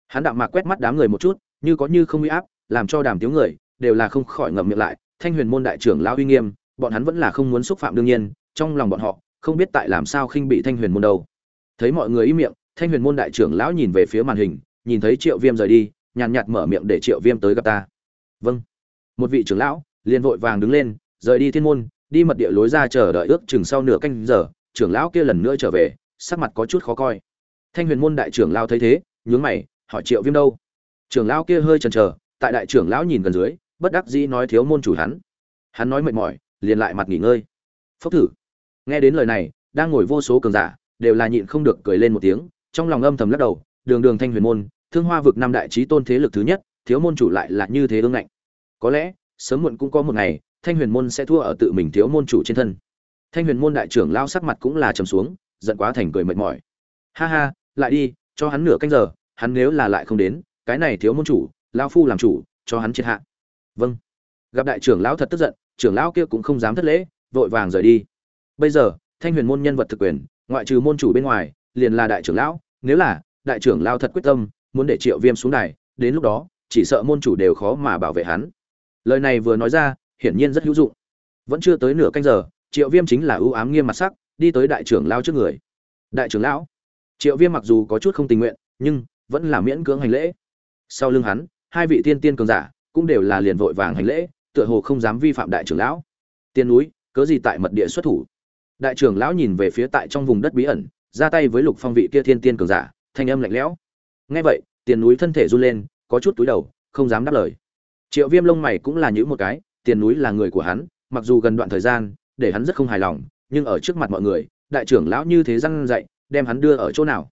hắn đạm mạc quét mắt đám người một chút, như có như không uy áp, làm cho đàm tiếu người, đều là không khỏi ngậm miệng lại. Thanh huyền môn đại trưởng lao uy nghiêm, bọn hắn vẫn là không muốn xúc phạm đương nhiên, trong lòng bọn họ, không biết tại làm sao khinh bị thanh huyền môn đâu. Thấy mọi người im miệng, thanh huyền môn đại trưởng lão nhìn về phía màn hình, nhìn thấy triệu viêm rời đi, nhàn nhạt mở miệng để triệu viêm tới gặp ta. Vâng. Một vị trưởng lão, liền vội vàng đứng lên, rời đi thiên môn, đi mật địa lối ra chờ đợi ước chừng sau nửa canh giờ, trưởng lão kia lần nữa trở về, sắc mặt có chút khó coi. Thanh huyền môn đại trưởng lao thấy thế, nhướng mày hỏi triệu viêm đâu? Trưởng lão kia hơi chần chờ, tại đại trưởng lão nhìn gần dưới, bất đắc dĩ nói thiếu môn chủ hắn. Hắn nói mệt mỏi, liền lại mặt nghỉ ngơi. Phốc thử. Nghe đến lời này, đang ngồi vô số cường giả, đều là nhịn không được cười lên một tiếng, trong lòng âm thầm lắc đầu, đường đường thanh huyền môn, thương hoa vực năm đại trí tôn thế lực thứ nhất, thiếu môn chủ lại là như thế ương ngạnh. Có lẽ, sớm muộn cũng có một ngày, thanh huyền môn sẽ thua ở tự mình thiếu môn chủ trên thân. Thanh huyền môn đại trưởng lao sắc mặt cũng là trầm xuống, giận quá thành cười mệt mỏi. Ha ha, lại đi, cho hắn nửa canh giờ hắn nếu là lại không đến, cái này thiếu môn chủ lao phu làm chủ, cho hắn triệt hạ. Vâng. Gặp đại trưởng lão thật tức giận, trưởng lão kia cũng không dám thất lễ, vội vàng rời đi. Bây giờ, thanh huyền môn nhân vật thực quyền, ngoại trừ môn chủ bên ngoài, liền là đại trưởng lão, nếu là đại trưởng lão thật quyết tâm, muốn để triệu viêm xuống đài, đến lúc đó, chỉ sợ môn chủ đều khó mà bảo vệ hắn. Lời này vừa nói ra, hiển nhiên rất hữu dụng. Vẫn chưa tới nửa canh giờ, triệu viêm chính là ưu ám nghiêm mặt sắc, đi tới đại trưởng lão trước người. Đại trưởng lão, triệu viêm mặc dù có chút không tình nguyện, nhưng vẫn là miễn cưỡng hành lễ. Sau lưng hắn, hai vị tiên tiên cường giả cũng đều là liền vội vàng hành lễ, tựa hồ không dám vi phạm đại trưởng lão. Tiên núi, cớ gì tại mật địa xuất thủ? Đại trưởng lão nhìn về phía tại trong vùng đất bí ẩn, ra tay với lục phong vị kia thiên tiên cường giả, thanh âm lạnh lẽo. Nghe vậy tiền núi thân thể run lên, có chút túi đầu, không dám đáp lời. Triệu viêm lông mày cũng là những một cái tiền núi là người của hắn, mặc dù gần đoạn thời gian, để hắn rất không hài lòng, nhưng ở trước mặt mọi người, đại trưởng lão như thế răn dạy đem hắn đưa ở chỗ nào?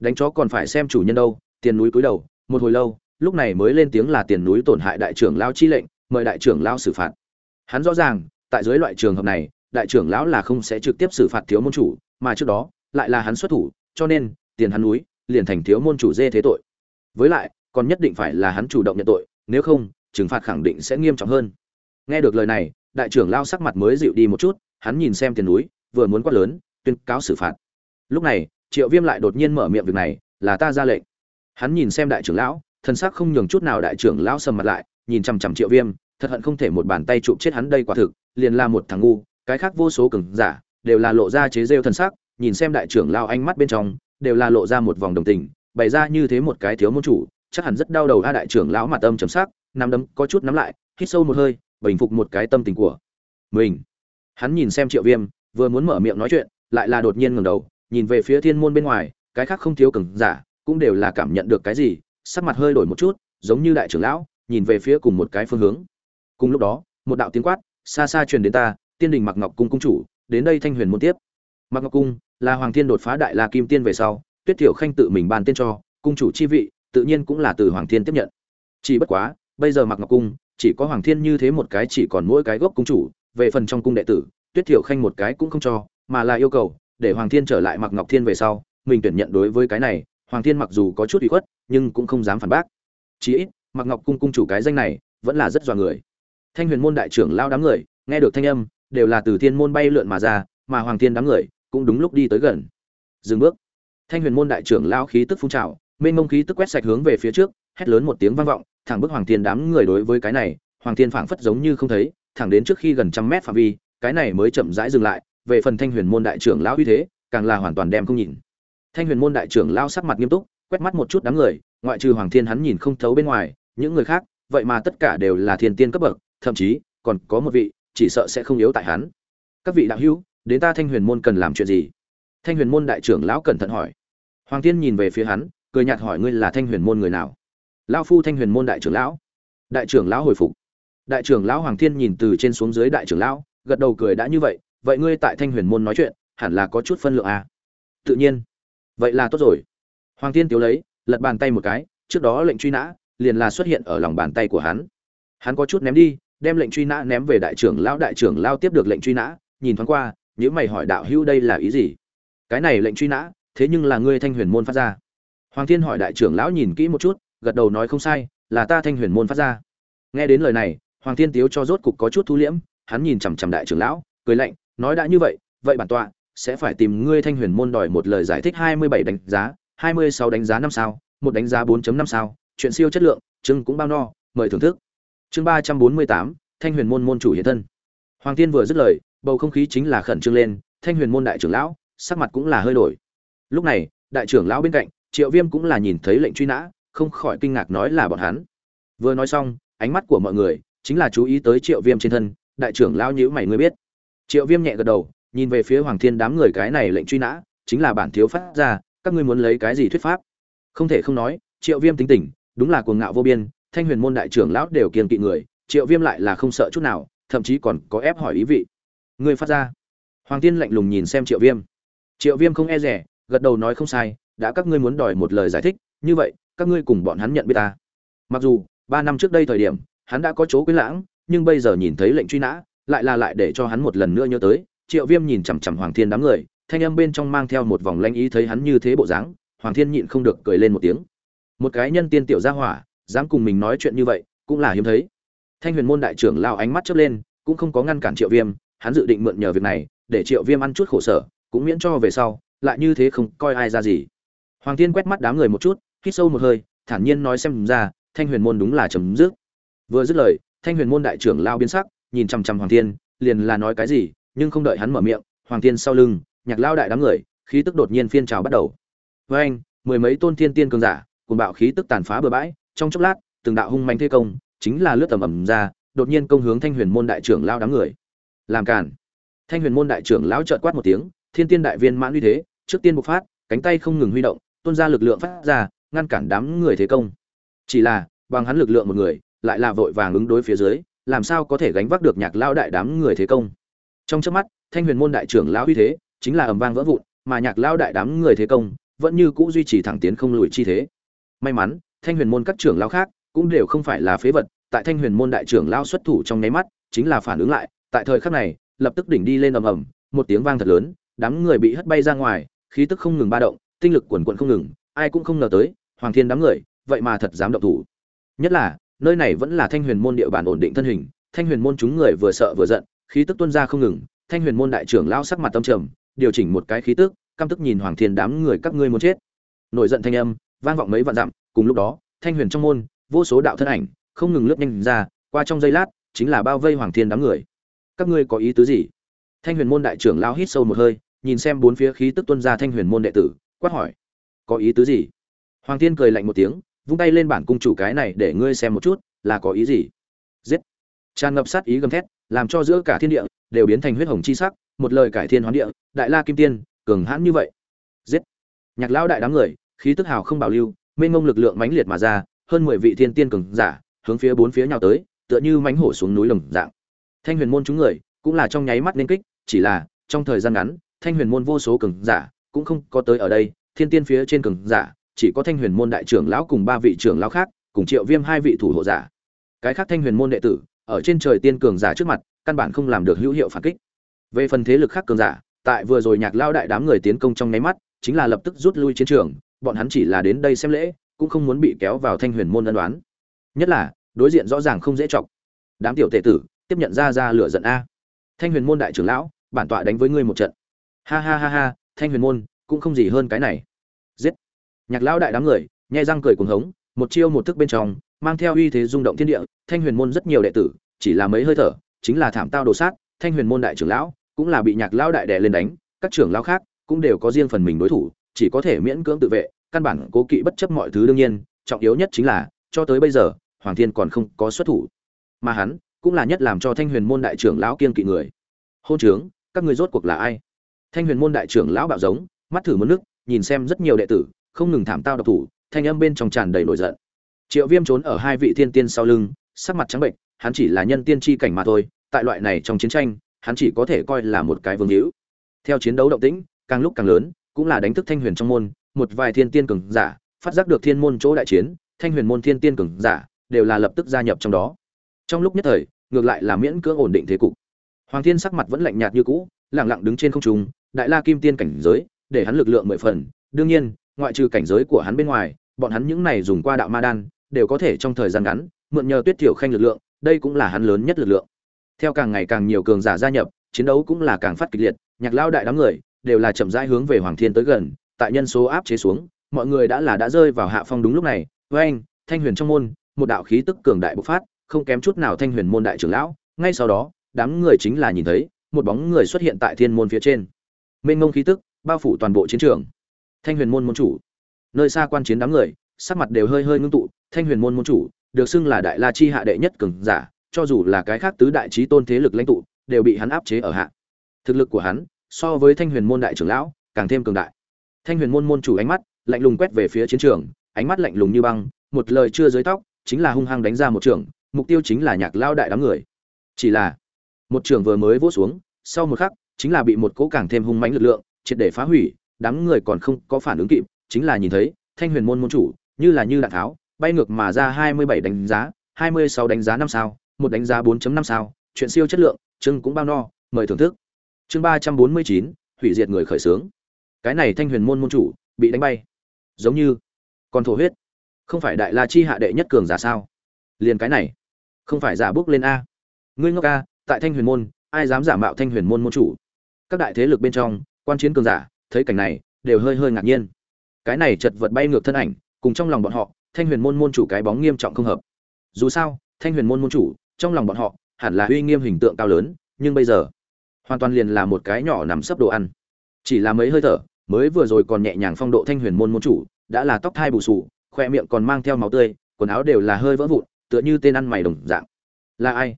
Đánh chó còn phải xem chủ nhân đâu, tiền núi cúi đầu, một hồi lâu, lúc này mới lên tiếng là tiền núi tổn hại đại trưởng lão chi lệnh, mời đại trưởng lão xử phạt. Hắn rõ ràng, tại dưới loại trường hợp này, đại trưởng lão là không sẽ trực tiếp xử phạt thiếu môn chủ, mà trước đó, lại là hắn xuất thủ, cho nên, tiền hắn núi, liền thành thiếu môn chủ dê thế tội. Với lại, còn nhất định phải là hắn chủ động nhận tội, nếu không, trừng phạt khẳng định sẽ nghiêm trọng hơn. Nghe được lời này, đại trưởng lao sắc mặt mới dịu đi một chút, hắn nhìn xem tiền núi, vừa muốn quát lớn, tuyên cáo xử phạt. Lúc này triệu viêm lại đột nhiên mở miệng việc này, là ta ra lệnh. Hắn nhìn xem đại trưởng lão thân xác không nhường chút nào đại trưởng lão sầm mặt lại, nhìn chằm chằm triệu viêm, thật hận không thể một bàn tay chụp chết hắn đây quả thực, liền là một thằng ngu, cái khác vô số cường giả đều là lộ ra chế rêu thân sắc, nhìn xem đại trưởng lao ánh mắt bên trong đều là lộ ra một vòng đồng tình, bày ra như thế một cái thiếu môn chủ, chắc hẳn rất đau đầu a đại trưởng lão mặt âm trầm sắc, nắm đấm có chút nắm lại, hít sâu một hơi, bình phục một cái tâm tình của mình. Hắn nhìn xem triệu viêm, vừa muốn mở miệng nói chuyện, lại là đột nhiên ngẩng đầu nhìn về phía thiên môn bên ngoài, cái khác không thiếu cường giả cũng đều là cảm nhận được cái gì, sắc mặt hơi đổi một chút, giống như đại trưởng lão, nhìn về phía cùng một cái phương hướng. Cùng lúc đó, một đạo tiếng quát xa xa truyền đến ta, tiên đình mặc ngọc cung cung chủ, đến đây thanh huyền môn tiếp. Mặc ngọc cung là hoàng thiên đột phá đại la kim tiên về sau, tuyết thiểu khanh tự mình ban tên cho, cung chủ chi vị tự nhiên cũng là từ hoàng thiên tiếp nhận. Chỉ bất quá, bây giờ mặc ngọc cung chỉ có hoàng thiên như thế một cái chỉ còn mỗi cái gốc cung chủ, về phần trong cung đệ tử, tuyết thiểu khanh một cái cũng không cho, mà là yêu cầu để hoàng thiên trở lại mặc ngọc thiên về sau, mình tuyển nhận đối với cái này, hoàng thiên mặc dù có chút ủy khuất, nhưng cũng không dám phản bác. Chí ít mặc ngọc cung cung chủ cái danh này vẫn là rất dọa người. Thanh huyền môn đại trưởng lao đám người, nghe được thanh âm, đều là từ thiên môn bay lượn mà ra, mà hoàng thiên đám người cũng đúng lúc đi tới gần. Dừng bước. Thanh huyền môn đại trưởng lao khí tức phun trào, mênh mông khí tức quét sạch hướng về phía trước, hét lớn một tiếng vang vọng, thẳng bước hoàng thiên đám người đối với cái này, hoàng thiên phảng phất giống như không thấy, thẳng đến trước khi gần trăm mét phạm vi, cái này mới chậm rãi dừng lại về phần thanh huyền môn đại trưởng lão uy thế, càng là hoàn toàn đem không nhìn. Thanh huyền môn đại trưởng lão sắc mặt nghiêm túc, quét mắt một chút đám người, ngoại trừ hoàng thiên hắn nhìn không thấu bên ngoài, những người khác, vậy mà tất cả đều là thiên tiên cấp bậc, thậm chí, còn có một vị, chỉ sợ sẽ không yếu tại hắn. Các vị đạo hữu, đến ta thanh huyền môn cần làm chuyện gì? Thanh huyền môn đại trưởng lão cẩn thận hỏi. Hoàng thiên nhìn về phía hắn, cười nhạt hỏi ngươi là thanh huyền môn người nào? Lão phu thanh huyền môn đại trưởng lão. Đại trưởng lão hồi phục. Đại trưởng lão hoàng thiên nhìn từ trên xuống dưới đại trưởng lão, gật đầu cười đã như vậy vậy ngươi tại thanh huyền môn nói chuyện, hẳn là có chút phân lượng à? tự nhiên. Vậy là tốt rồi. Hoàng thiên tiếu lấy, lật bàn tay một cái, trước đó lệnh truy nã, liền là xuất hiện ở lòng bàn tay của hắn. Hắn có chút ném đi, đem lệnh truy nã ném về đại trưởng lão, đại trưởng lao tiếp được lệnh truy nã, nhìn thoáng qua những mày hỏi đạo hữu đây là ý gì? Cái này lệnh truy nã, thế nhưng là ngươi thanh huyền môn phát ra. Hoàng thiên hỏi đại trưởng lão nhìn kỹ một chút, gật đầu nói không sai, là ta thanh huyền môn phát ra. Nghe đến lời này, hoàng thiên tiếu cho rốt cục có chút thu liễm, hắn nhìn chằm chằm đại trưởng lão, cười lạnh nói đã như vậy vậy bản tọa sẽ phải tìm ngươi thanh huyền môn đòi một lời giải thích hai mươi bảy đánh giá, hai mươi sáu đánh giá năm sao, một đánh giá 4 năm sao, chuyện siêu chất lượng chưng cũng bao no, mời thưởng thức. Chương ba trăm bốn mươi tám, thanh huyền môn môn chủ hiện thân. Hoàng tiên vừa dứt lời, bầu không khí chính là khẩn trương lên, thanh huyền môn đại trưởng lão, sắc mặt cũng là hơi đổi. Lúc này, đại trưởng lão bên cạnh, triệu viêm cũng là nhìn thấy lệnh truy nã, không khỏi kinh ngạc nói là bọn hắn. Vừa nói xong, ánh mắt của mọi người chính là chú ý tới triệu viêm trên thân, đại trưởng lão nhữ mày, ngươi biết triệu viêm nhẹ gật đầu, nhìn về phía hoàng thiên đám người cái này lệnh truy nã, chính là bản thiếu phát ra, các ngươi muốn lấy cái gì thuyết pháp? Không thể không nói, triệu viêm tính tình, đúng là cuồng ngạo vô biên, thanh huyền môn đại trưởng lão đều kiên kỵ người, triệu viêm lại là không sợ chút nào, thậm chí còn có ép hỏi ý vị. Người phát ra. Hoàng tiên lạnh lùng nhìn xem triệu viêm. Triệu viêm không e rẻ gật đầu nói không sai, đã các ngươi muốn đòi một lời giải thích, như vậy, các ngươi cùng bọn hắn nhận biết ta. Mặc dù, ba năm trước đây thời điểm, hắn đã có chỗ quyến lãng, nhưng bây giờ nhìn thấy lệnh truy nã lại là lại để cho hắn một lần nữa nhớ tới, triệu viêm nhìn chằm chằm hoàng thiên đám người, thanh âm bên trong mang theo một vòng lanh ý thấy hắn như thế bộ dáng, hoàng thiên nhịn không được cười lên một tiếng. Một cái nhân tiên tiểu gia hỏa, dám cùng mình nói chuyện như vậy, cũng là hiếm thấy. Thanh huyền môn đại trưởng lao ánh mắt chớp lên, cũng không có ngăn cản triệu viêm, hắn dự định mượn nhờ việc này, để triệu viêm ăn chút khổ sở, cũng miễn cho về sau, lại như thế không coi ai ra gì. Hoàng thiên quét mắt đám người một chút, hít sâu một hơi, thản nhiên nói xem ra, thanh huyền môn đúng là chấm dứt. Vừa dứt lời, thanh huyền môn đại trưởng lao biến sắc nhìn chằm chằm hoàng thiên, liền là nói cái gì, nhưng không đợi hắn mở miệng, hoàng thiên sau lưng, nhạc lao đại đám người, khí tức đột nhiên phiên trào bắt đầu. Với anh, mười mấy tôn thiên tiên cường giả cùng bạo khí tức tàn phá bừa bãi, trong chốc lát, từng đạo hung manh thế công, chính là lướt tầm ẩm ra, đột nhiên công hướng thanh huyền môn đại trưởng lao đám người. Làm cản thanh huyền môn đại trưởng lão trợn quát một tiếng, thiên tiên đại viên mãn uy thế, trước tiên bộc phát, cánh tay không ngừng huy động, tuôn ra lực lượng phát ra, ngăn cản đám người thế công. Chỉ là, bằng hắn lực lượng một người, lại là vội vàng ứng đối phía dưới làm sao có thể gánh vác được nhạc lao đại đám người thế công? Trong trước mắt, thanh huyền môn đại trưởng lão uy thế chính là ầm vang vỡ vụn, mà nhạc lao đại đám người thế công vẫn như cũ duy trì thẳng tiến không lùi chi thế. May mắn, thanh huyền môn các trưởng lao khác cũng đều không phải là phế vật, tại thanh huyền môn đại trưởng lao xuất thủ trong nháy mắt chính là phản ứng lại, tại thời khắc này, lập tức đỉnh đi lên ầm ầm, một tiếng vang thật lớn, đám người bị hất bay ra ngoài, khí tức không ngừng ba động, tinh lực quần quận không ngừng, ai cũng không ngờ tới, hoàng thiên đám người vậy mà thật dám động thủ. Nhất là nơi này vẫn là thanh huyền môn địa bàn ổn định thân hình, thanh huyền môn chúng người vừa sợ vừa giận, khí tức tuôn ra không ngừng, thanh huyền môn đại trưởng lao sắc mặt tâm trầm, điều chỉnh một cái khí tức, căm tức nhìn hoàng thiên đám người các ngươi muốn chết. Nổi giận thanh âm, vang vọng mấy vạn dặm, cùng lúc đó, thanh huyền trong môn, vô số đạo thân ảnh, không ngừng lướt nhanh ra, qua trong giây lát, chính là bao vây hoàng thiên đám người. Các ngươi có ý tứ gì? Thanh huyền môn đại trưởng lao hít sâu một hơi, nhìn xem bốn phía khí tức tuân ra thanh huyền môn đệ tử, quát hỏi, có ý tứ gì? Hoàng thiên cười lạnh một tiếng vung tay lên bản cung chủ cái này để ngươi xem một chút, là có ý gì? Giết. Tràn ngập sát ý gầm thét, làm cho giữa cả thiên địa đều biến thành huyết hồng chi sắc, một lời cải thiên hoán địa, đại la kim tiên, cường hãn như vậy. Giết. Nhạc lão đại đám người, khí tức hào không bảo lưu, mênh mông lực lượng mãnh liệt mà ra, hơn mười vị thiên tiên cường giả, hướng phía bốn phía nhào tới, tựa như mãnh hổ xuống núi lồng dạng. Thanh huyền môn chúng người, cũng là trong nháy mắt nên kích, chỉ là, trong thời gian ngắn, thanh huyền môn vô số cường giả, cũng không có tới ở đây, thiên tiên phía trên cường giả chỉ có thanh huyền môn đại trưởng lão cùng ba vị trưởng lão khác, cùng triệu viêm hai vị thủ hộ giả. Cái khác thanh huyền môn đệ tử, ở trên trời tiên cường giả trước mặt, căn bản không làm được hữu hiệu phản kích. Về phần thế lực khác cường giả, tại vừa rồi nhạc lao đại đám người tiến công trong nháy mắt, chính là lập tức rút lui chiến trường, bọn hắn chỉ là đến đây xem lễ, cũng không muốn bị kéo vào thanh huyền môn ân đoán nhất là, đối diện rõ ràng không dễ chọc. Đám tiểu tệ tử, tiếp nhận ra ra lửa giận a. Thanh huyền môn đại trưởng lão, bản tọa đánh với ngươi một trận. Ha ha ha ha, thanh huyền môn, cũng không gì hơn cái này nhạc lão đại đám người, nhai răng cười cuồng hống, một chiêu một thức bên trong, mang theo uy thế rung động thiên địa, thanh huyền môn rất nhiều đệ tử, chỉ là mấy hơi thở, chính là thảm tao đồ sát, thanh huyền môn đại trưởng lão, cũng là bị nhạc lão đại đè lên đánh, các trưởng lão khác cũng đều có riêng phần mình đối thủ, chỉ có thể miễn cưỡng tự vệ, căn bản cố kỵ bất chấp mọi thứ đương nhiên, trọng yếu nhất chính là, cho tới bây giờ, hoàng thiên còn không có xuất thủ. Mà hắn cũng là nhất làm cho thanh huyền môn đại trưởng lão kiên kỵ người. Hôn trướng, các người rốt cuộc là ai? Thanh huyền môn đại trưởng lão bạo giống, mắt thử mất nước, nhìn xem rất nhiều đệ tử không ngừng thảm tao độc thủ, thanh âm bên trong tràn đầy nổi giận. Triệu viêm trốn ở hai vị thiên tiên sau lưng, sắc mặt trắng bệnh, hắn chỉ là nhân tiên tri cảnh mà thôi, tại loại này trong chiến tranh, hắn chỉ có thể coi là một cái vương hữu. Theo chiến đấu động tĩnh, càng lúc càng lớn, cũng là đánh thức thanh huyền trong môn, một vài thiên tiên cường giả, phát giác được thiên môn chỗ đại chiến, thanh huyền môn thiên tiên cường giả đều là lập tức gia nhập trong đó. Trong lúc nhất thời, ngược lại là miễn cưỡng ổn định thế cục. Hoàng thiên sắc mặt vẫn lạnh nhạt như cũ lẳng lặng đứng trên không trung, đại la kim tiên cảnh giới, để hắn lực lượng mười phần. Đương nhiên ngoại trừ cảnh giới của hắn bên ngoài bọn hắn những này dùng qua đạo ma đan đều có thể trong thời gian ngắn mượn nhờ tuyết tiểu khanh lực lượng đây cũng là hắn lớn nhất lực lượng. Theo càng ngày càng nhiều cường giả gia nhập chiến đấu cũng là càng phát kịch liệt nhạc lao đại đám người đều là chậm rãi hướng về hoàng thiên tới gần tại nhân số áp chế xuống mọi người đã là đã rơi vào hạ phong đúng lúc này Oeng, anh thanh huyền trong môn một đạo khí tức cường đại bộc phát không kém chút nào thanh huyền môn đại trưởng lão ngay sau đó đám người chính là nhìn thấy một bóng người xuất hiện tại thiên môn phía trên. Mênh mông khí tức bao phủ toàn bộ chiến trường thanh huyền môn môn chủ. Nơi xa quan chiến đám người, sắc mặt đều hơi hơi ngưng tụ, thanh huyền môn môn chủ, được xưng là đại la chi hạ đệ nhất cường giả, cho dù là cái khác tứ đại trí tôn thế lực lãnh tụ, đều bị hắn áp chế ở hạ. Thực lực của hắn, so với thanh huyền môn đại trưởng lão, càng thêm cường đại. Thanh huyền môn môn chủ ánh mắt, lạnh lùng quét về phía chiến trường, ánh mắt lạnh lùng như băng, một lời chưa dưới tóc, chính là hung hăng đánh ra một trường, mục tiêu chính là nhạc lao đại đám người. Chỉ là, một trường vừa mới vỗ xuống, sau một khắc, chính là bị một cỗ càng thêm hung mãnh lực lượng, triệt để phá hủy đám người còn không có phản ứng kịp chính là nhìn thấy thanh huyền môn môn chủ như là như đạn tháo bay ngược mà ra 27 đánh giá 26 đánh giá năm sao một đánh giá 4.5 sao chuyện siêu chất lượng chương cũng bao no mời thưởng thức. Chương 349, hủy diệt người khởi sướng cái này thanh huyền môn môn chủ bị đánh bay. Giống như còn thổ huyết. Không phải đại la chi hạ đệ nhất cường giả sao? Liền cái này không phải giả bước lên a. Ngươi ngốc a tại thanh huyền môn ai dám giả mạo thanh huyền môn môn chủ? Các đại thế lực bên trong quan chiến cường giả thấy cảnh này, đều hơi hơi ngạc nhiên. Cái này chật vật bay ngược thân ảnh, cùng trong lòng bọn họ, thanh huyền môn môn chủ cái bóng nghiêm trọng không hợp. Dù sao, thanh huyền môn môn chủ, trong lòng bọn họ, hẳn là uy nghiêm hình tượng cao lớn, nhưng bây giờ, hoàn toàn liền là một cái nhỏ nằm sấp đồ ăn. Chỉ là mấy hơi thở, mới vừa rồi còn nhẹ nhàng phong độ thanh huyền môn môn chủ, đã là tóc thai bù sù, khoe miệng còn mang theo máu tươi, quần áo đều là hơi vỡ vụn, tựa như tên ăn mày đồng dạng. Là ai?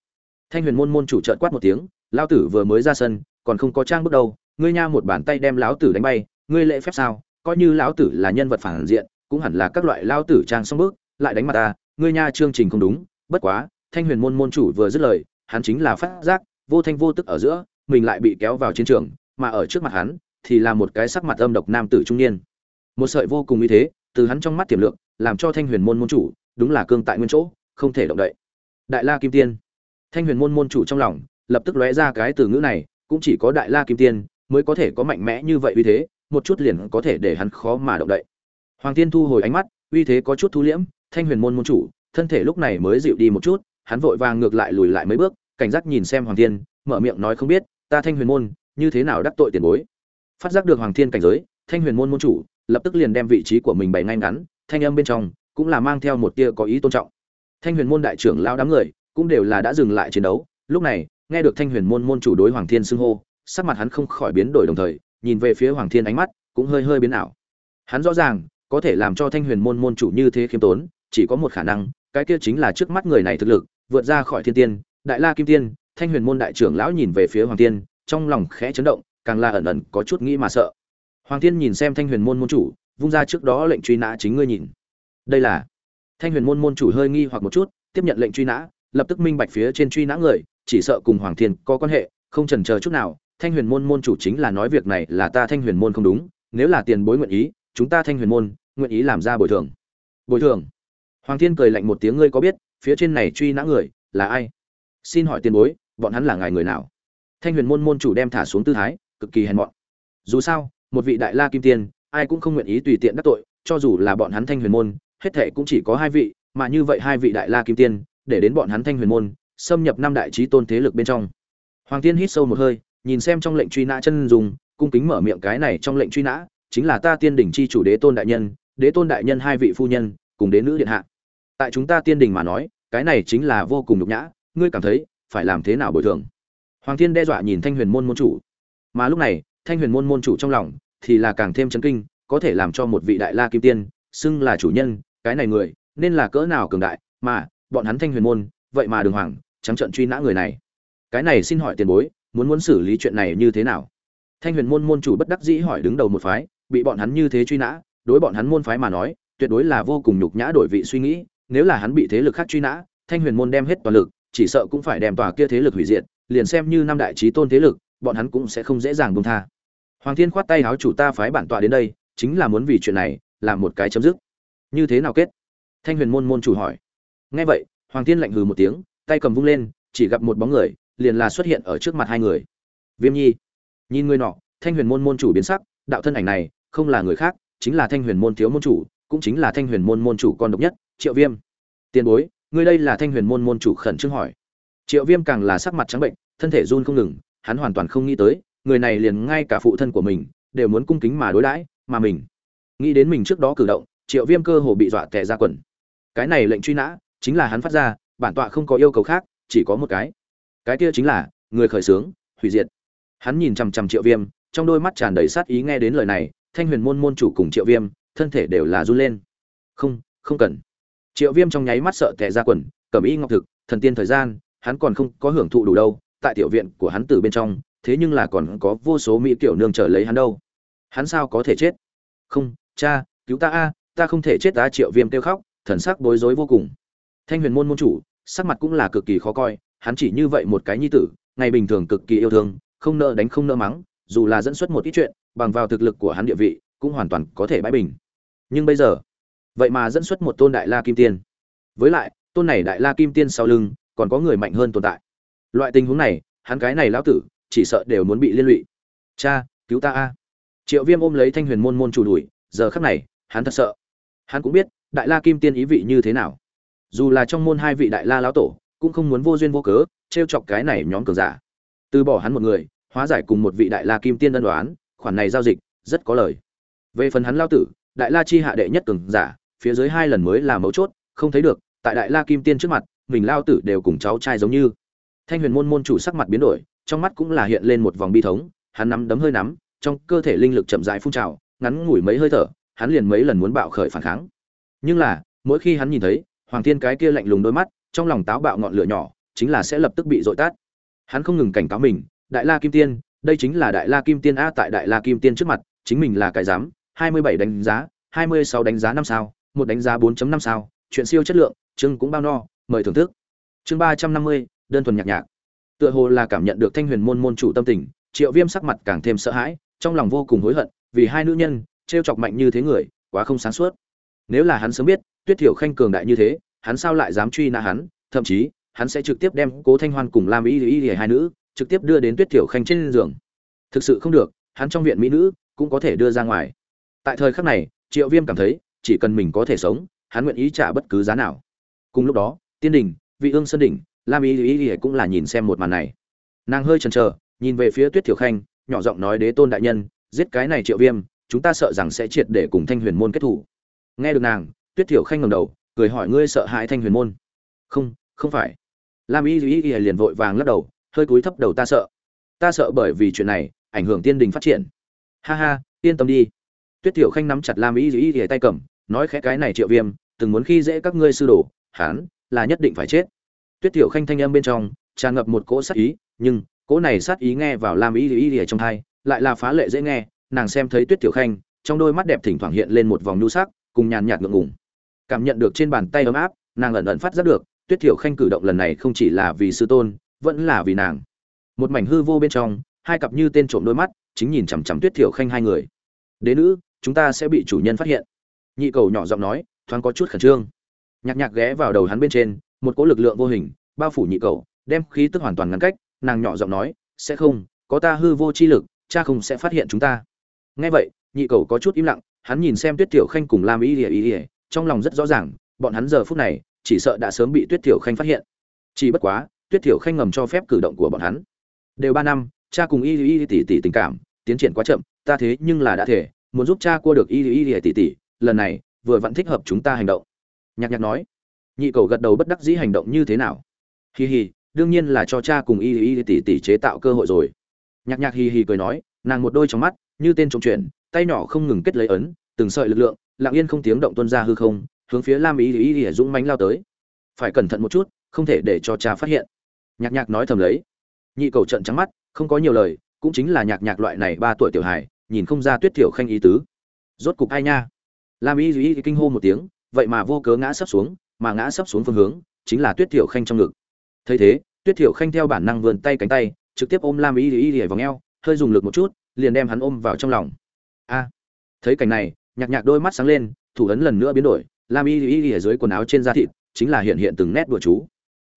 Thanh huyền môn môn chủ trợn quát một tiếng, lao tử vừa mới ra sân, còn không có trang bước đâu ngươi nha một bàn tay đem lão tử đánh bay, ngươi lễ phép sao? Coi như lão tử là nhân vật phản diện, cũng hẳn là các loại lao tử trang xong bước lại đánh mặt ta, ngươi nha chương trình không đúng. Bất quá, thanh huyền môn môn chủ vừa dứt lời, hắn chính là phát giác, vô thanh vô tức ở giữa, mình lại bị kéo vào chiến trường, mà ở trước mặt hắn, thì là một cái sắc mặt âm độc nam tử trung niên. Một sợi vô cùng như thế, từ hắn trong mắt tiềm lượng làm cho thanh huyền môn môn chủ, đúng là cương tại nguyên chỗ, không thể động đậy. Đại la kim tiên. Thanh huyền môn môn chủ trong lòng, lập tức lóe ra cái từ ngữ này, cũng chỉ có đại la kim tiên mới có thể có mạnh mẽ như vậy uy thế, một chút liền có thể để hắn khó mà động đậy. Hoàng tiên thu hồi ánh mắt, uy thế có chút thu liễm, thanh huyền môn môn chủ, thân thể lúc này mới dịu đi một chút, hắn vội vàng ngược lại lùi lại mấy bước, cảnh giác nhìn xem hoàng thiên, mở miệng nói không biết, ta thanh huyền môn, như thế nào đắc tội tiền bối? Phát giác được hoàng thiên cảnh giới, thanh huyền môn môn chủ lập tức liền đem vị trí của mình bày ngay ngắn, thanh âm bên trong cũng là mang theo một tia có ý tôn trọng. Thanh huyền môn đại trưởng lao đám người cũng đều là đã dừng lại chiến đấu, lúc này nghe được thanh huyền môn môn chủ đối hoàng thiên xưng hô sắc mặt hắn không khỏi biến đổi đồng thời, nhìn về phía hoàng thiên ánh mắt cũng hơi hơi biến ảo. Hắn rõ ràng, có thể làm cho thanh huyền môn môn chủ như thế khiêm tốn, chỉ có một khả năng, cái kia chính là trước mắt người này thực lực, vượt ra khỏi thiên tiên, đại la kim tiên, thanh huyền môn đại trưởng lão nhìn về phía hoàng tiên trong lòng khẽ chấn động, càng là ẩn ẩn có chút nghĩ mà sợ. Hoàng tiên nhìn xem thanh huyền môn môn chủ, vung ra trước đó lệnh truy nã chính ngươi nhìn. Đây là thanh huyền môn môn chủ hơi nghi hoặc một chút, tiếp nhận lệnh truy nã, lập tức minh bạch phía trên truy nã người, chỉ sợ cùng hoàng thiên có quan hệ, không chần chờ chút nào thanh huyền môn môn chủ chính là nói việc này là ta thanh huyền môn không đúng, nếu là tiền bối nguyện ý, chúng ta thanh huyền môn, nguyện ý làm ra bồi thường. Bồi thường? Hoàng thiên cười lạnh một tiếng, ngươi có biết, phía trên này truy nã người là ai? Xin hỏi tiền bối, bọn hắn là ngài người nào? Thanh huyền môn môn chủ đem thả xuống tư thái, cực kỳ hèn mọn. Dù sao, một vị đại la kim tiên, ai cũng không nguyện ý tùy tiện đắc tội, cho dù là bọn hắn thanh huyền môn, hết thệ cũng chỉ có hai vị, mà như vậy hai vị đại la kim tiên, để đến bọn hắn thanh huyền môn, xâm nhập năm đại trí tôn thế lực bên trong. Hoàng tiên hít sâu một hơi nhìn xem trong lệnh truy nã chân dùng cung kính mở miệng cái này trong lệnh truy nã, chính là ta tiên đỉnh chi chủ đế tôn đại nhân, đế tôn đại nhân hai vị phu nhân, cùng đế nữ điện hạ. Tại chúng ta tiên đình mà nói, cái này chính là vô cùng nhục nhã, ngươi cảm thấy, phải làm thế nào bồi thường? Hoàng thiên đe dọa nhìn thanh huyền môn môn chủ. Mà lúc này, thanh huyền môn môn chủ trong lòng, thì là càng thêm chấn kinh, có thể làm cho một vị đại la kim tiên, xưng là chủ nhân, cái này người, nên là cỡ nào cường đại, mà, bọn hắn thanh huyền môn, vậy mà đường hoàng, trắng trận truy nã người này. Cái này xin hỏi tiền bối muốn muốn xử lý chuyện này như thế nào? Thanh huyền môn môn chủ bất đắc dĩ hỏi đứng đầu một phái, bị bọn hắn như thế truy nã, đối bọn hắn môn phái mà nói, tuyệt đối là vô cùng nhục nhã đổi vị suy nghĩ, nếu là hắn bị thế lực khác truy nã, thanh huyền môn đem hết toàn lực, chỉ sợ cũng phải đem tòa kia thế lực hủy diệt, liền xem như năm đại trí tôn thế lực, bọn hắn cũng sẽ không dễ dàng buông tha. Hoàng thiên khoát tay áo chủ ta phái bản tọa đến đây, chính là muốn vì chuyện này làm một cái chấm dứt. Như thế nào kết? Thanh huyền môn môn chủ hỏi. Nghe vậy, hoàng thiên lạnh hừ một tiếng, tay cầm vung lên, chỉ gặp một bóng người liền là xuất hiện ở trước mặt hai người. Viêm nhi, nhìn người nọ, thanh huyền môn môn chủ biến sắc, đạo thân ảnh này không là người khác, chính là thanh huyền môn thiếu môn chủ, cũng chính là thanh huyền môn môn chủ con độc nhất, triệu viêm. Tiền bối, ngươi đây là thanh huyền môn môn chủ khẩn trương hỏi. Triệu viêm càng là sắc mặt trắng bệnh, thân thể run không ngừng, hắn hoàn toàn không nghĩ tới, người này liền ngay cả phụ thân của mình đều muốn cung kính mà đối đãi, mà mình nghĩ đến mình trước đó cử động, triệu viêm cơ hồ bị dọa tè ra quần. Cái này lệnh truy nã, chính là hắn phát ra, bản tọa không có yêu cầu khác, chỉ có một cái cái kia chính là, người khởi xướng, hủy diệt. Hắn nhìn chằm chằm triệu viêm, trong đôi mắt tràn đầy sát ý nghe đến lời này, thanh huyền môn môn chủ cùng triệu viêm, thân thể đều là run lên. Không không cần. Triệu viêm trong nháy mắt sợ tè ra quần cẩm y ngọc thực, thần tiên thời gian, hắn còn không có hưởng thụ đủ đâu, tại tiểu viện của hắn từ bên trong, thế nhưng là còn có vô số mỹ tiểu nương chờ lấy hắn đâu. Hắn sao có thể chết? Không, cha, cứu ta a, ta không thể chết ta triệu viêm kêu khóc, thần sắc bối rối vô cùng. Thanh huyền môn môn chủ, sắc mặt cũng là cực kỳ khó coi hắn chỉ như vậy một cái nhi tử, ngày bình thường cực kỳ yêu thương, không nợ đánh không nợ mắng, dù là dẫn xuất một ít chuyện, bằng vào thực lực của hắn địa vị, cũng hoàn toàn có thể bãi bình. Nhưng bây giờ, vậy mà dẫn xuất một tôn đại la kim tiên. Với lại, tôn này đại la kim tiên sau lưng, còn có người mạnh hơn tồn tại. Loại tình huống này, hắn cái này lão tử, chỉ sợ đều muốn bị liên lụy. Cha, cứu ta a. Triệu viêm ôm lấy thanh huyền môn môn chủ đuổi, giờ khắc này, hắn thật sợ. Hắn cũng biết, đại la kim tiên ý vị như thế nào. Dù là trong môn hai vị đại la lão tổ cũng không muốn vô duyên vô cớ, trêu chọc cái này nhóm cường giả. Từ bỏ hắn một người, hóa giải cùng một vị đại la kim tiên ân đoán, khoản này giao dịch, rất có lời. Về phần hắn lao tử, đại la chi hạ đệ nhất cường giả, phía dưới hai lần mới là mấu chốt, không thấy được, tại đại la kim tiên trước mặt, mình lao tử đều cùng cháu trai giống như. Thanh huyền môn môn chủ sắc mặt biến đổi, trong mắt cũng là hiện lên một vòng bi thống, hắn nắm đấm hơi nắm, trong cơ thể linh lực chậm rãi phun trào, ngắn ngủi mấy hơi thở, hắn liền mấy lần muốn bạo khởi phản kháng. Nhưng là, mỗi khi hắn nhìn thấy, hoàng thiên cái kia lạnh lùng đôi mắt trong lòng táo bạo ngọn lửa nhỏ, chính là sẽ lập tức bị dội tát hắn không ngừng cảnh cáo mình, đại la kim tiên, đây chính là đại la kim tiên a tại đại la kim tiên trước mặt, chính mình là cái dám hai mươi bảy đánh giá, hai mươi sáu đánh giá năm sao, một đánh giá 4 năm sao, chuyện siêu chất lượng, chương cũng bao no, mời thưởng thức. Chương ba trăm năm mươi, đơn thuần nhạc nhạc. Tựa hồ là cảm nhận được thanh huyền môn môn chủ tâm tình, triệu viêm sắc mặt càng thêm sợ hãi, trong lòng vô cùng hối hận, vì hai nữ nhân t chọc mạnh như thế người, quá không sáng suốt. Nếu là hắn sớm biết, tuyết thiểu khanh cường đại như thế hắn sao lại dám truy nã hắn, thậm chí, hắn sẽ trực tiếp đem cố thanh hoan cùng lam y y y hai nữ, trực tiếp đưa đến tuyết thiểu khanh trên giường. Thực sự không được, hắn trong viện mỹ nữ cũng có thể đưa ra ngoài. Tại thời khắc này, triệu viêm cảm thấy, chỉ cần mình có thể sống, hắn nguyện ý trả bất cứ giá nào. Cùng lúc đó, tiên đình, vị ương sơn đỉnh, lam y y y cũng là nhìn xem một màn này. Nàng hơi chần chờ, nhìn về phía tuyết thiểu khanh, nhỏ giọng nói đế tôn đại nhân, giết cái này triệu viêm, chúng ta sợ rằng sẽ triệt để cùng thanh huyền môn kết thủ nghe được nàng, tuyết thiểu khanh ngầm đầu cười hỏi ngươi sợ hãi thanh huyền môn. Không không phải. Lam y duy y liền vội vàng lắc đầu, hơi cúi thấp đầu ta sợ. Ta sợ bởi vì chuyện này, ảnh hưởng tiên đình phát triển. Ha ha, yên tâm đi. Tuyết thiểu khanh nắm chặt lam y duy y tay cầm, nói khẽ cái này triệu viêm, từng muốn khi dễ các ngươi sư đồ hán là nhất định phải chết. Tuyết thiểu khanh thanh âm bên trong, tràn ngập một cỗ sát ý, nhưng cỗ này sát ý nghe vào lam y duy y trong thai lại là phá lệ dễ nghe, nàng xem thấy tuyết thiểu khanh, trong đôi mắt đẹp thỉnh thoảng hiện lên một vòng nhu sắc, cùng nhàn nhạt ngượng ngùng cảm nhận được trên bàn tay ấm áp, nàng ẩn ẩn phát giác được, tuyết thiểu khanh cử động lần này không chỉ là vì sư tôn, vẫn là vì nàng. Một mảnh hư vô bên trong, hai cặp như tên trộm đôi mắt, chính nhìn chằm chằm tuyết thiểu khanh hai người. Đế nữ, chúng ta sẽ bị chủ nhân phát hiện. Nhị cầu nhỏ giọng nói, thoáng có chút khẩn trương. Nhạc nhạc ghé vào đầu hắn bên trên, một cỗ lực lượng vô hình, bao phủ nhị cầu, đem khí tức hoàn toàn ngăn cách, nàng nhỏ giọng nói, sẽ không, có ta hư vô chi lực, cha không sẽ phát hiện chúng ta. Nghe vậy, nhị cầu có chút im lặng, hắn nhìn xem tuyết tiểu khanh cùng lam ý ỉa ý ỉa trong lòng rất rõ ràng, bọn hắn giờ phút này, chỉ sợ đã sớm bị tuyết tiểu khanh phát hiện. Chỉ bất quá, tuyết tiểu khanh ngầm cho phép cử động của bọn hắn. Đều ba năm, cha cùng y y tỷ tỷ tình cảm tiến triển quá chậm, ta thế nhưng là đã thể, muốn giúp cha cua được y y y tỷ tỷ, lần này, vừa vẫn thích hợp chúng ta hành động. Nhạc nhạc nói. Nhị cầu gật đầu bất đắc dĩ hành động như thế nào? Hi hi đương nhiên là cho cha cùng y y tỷ tỷ chế tạo cơ hội rồi. Nhạc nhạc hi hi cười nói, nàng một đôi trong mắt, như tên trộm chuyện, tay nhỏ không ngừng kết lấy ấn, từng sợi lực lượng lặng yên không tiếng động tuôn ra hư không, hướng phía lam ý ý ý dũng mánh lao tới. Phải cẩn thận một chút, không thể để cho cha phát hiện. Nhạc nhạc nói thầm lấy. Nhị cầu trận trắng mắt, không có nhiều lời, cũng chính là nhạc nhạc loại này ba tuổi tiểu hài, nhìn không ra tuyết tiểu khanh ý tứ. Rốt cục ai nha? Lam ý ý kinh hô một tiếng, vậy mà vô cớ ngã sấp xuống, mà ngã sấp xuống phương hướng, chính là tuyết tiểu khanh trong ngực. Thấy thế, tuyết tiểu khanh theo bản năng vươn tay cánh tay, trực tiếp ôm lam ý ý ý vào ngheo hơi dùng lực một chút, liền đem hắn ôm vào trong lòng. A, thấy cảnh này nhạc nhạc đôi mắt sáng lên, thủ ấn lần nữa biến đổi, lam y y ở dưới quần áo trên da thịt, chính là hiện hiện từng nét đùa chú.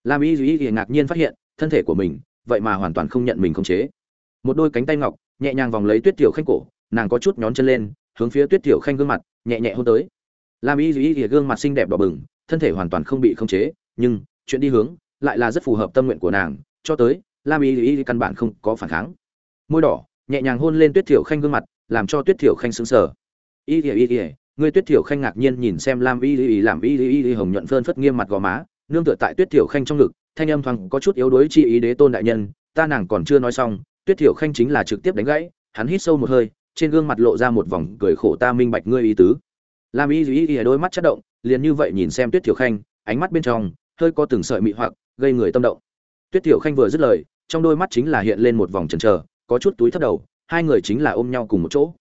Lam y y ngạc nhiên phát hiện, thân thể của mình, vậy mà hoàn toàn không nhận mình khống chế. Một đôi cánh tay ngọc, nhẹ nhàng vòng lấy tuyết tiểu khanh cổ, nàng có chút nhón chân lên, hướng phía tuyết tiểu khanh gương mặt, nhẹ nhẹ hôn tới. Lam y y y gương mặt xinh đẹp đỏ bừng, thân thể hoàn toàn không bị khống chế, nhưng, chuyện đi hướng, lại là rất phù hợp tâm nguyện của nàng, cho tới, lam y y căn bản không có phản kháng. Môi đỏ, nhẹ nhàng hôn lên tuyết Tiểu khanh gương mặt, làm cho tuyết Tiểu khanh sững sờ y y y người tuyết thiểu khanh ngạc nhiên nhìn xem lam y y làm y y y hồng nhuận phơn phất nghiêm mặt gò má, nương tựa tại tuyết thiểu khanh trong ngực, thanh âm thoáng có chút yếu đuối chi ý đế tôn đại nhân, ta nàng còn chưa nói xong, tuyết thiểu khanh chính là trực tiếp đánh gãy, hắn hít sâu một hơi, trên gương mặt lộ ra một vòng cười khổ ta minh bạch ngươi ý tứ. Lam y y y đôi mắt chất động, liền như vậy nhìn xem tuyết thiểu khanh, ánh mắt bên trong, hơi có từng sợi mị hoặc, gây người tâm động. Tuyết thiểu khanh vừa dứt lời, trong đôi mắt chính là hiện lên một vòng chần chờ, có chút túi thấp đầu, hai người chính là ôm nhau cùng một chỗ.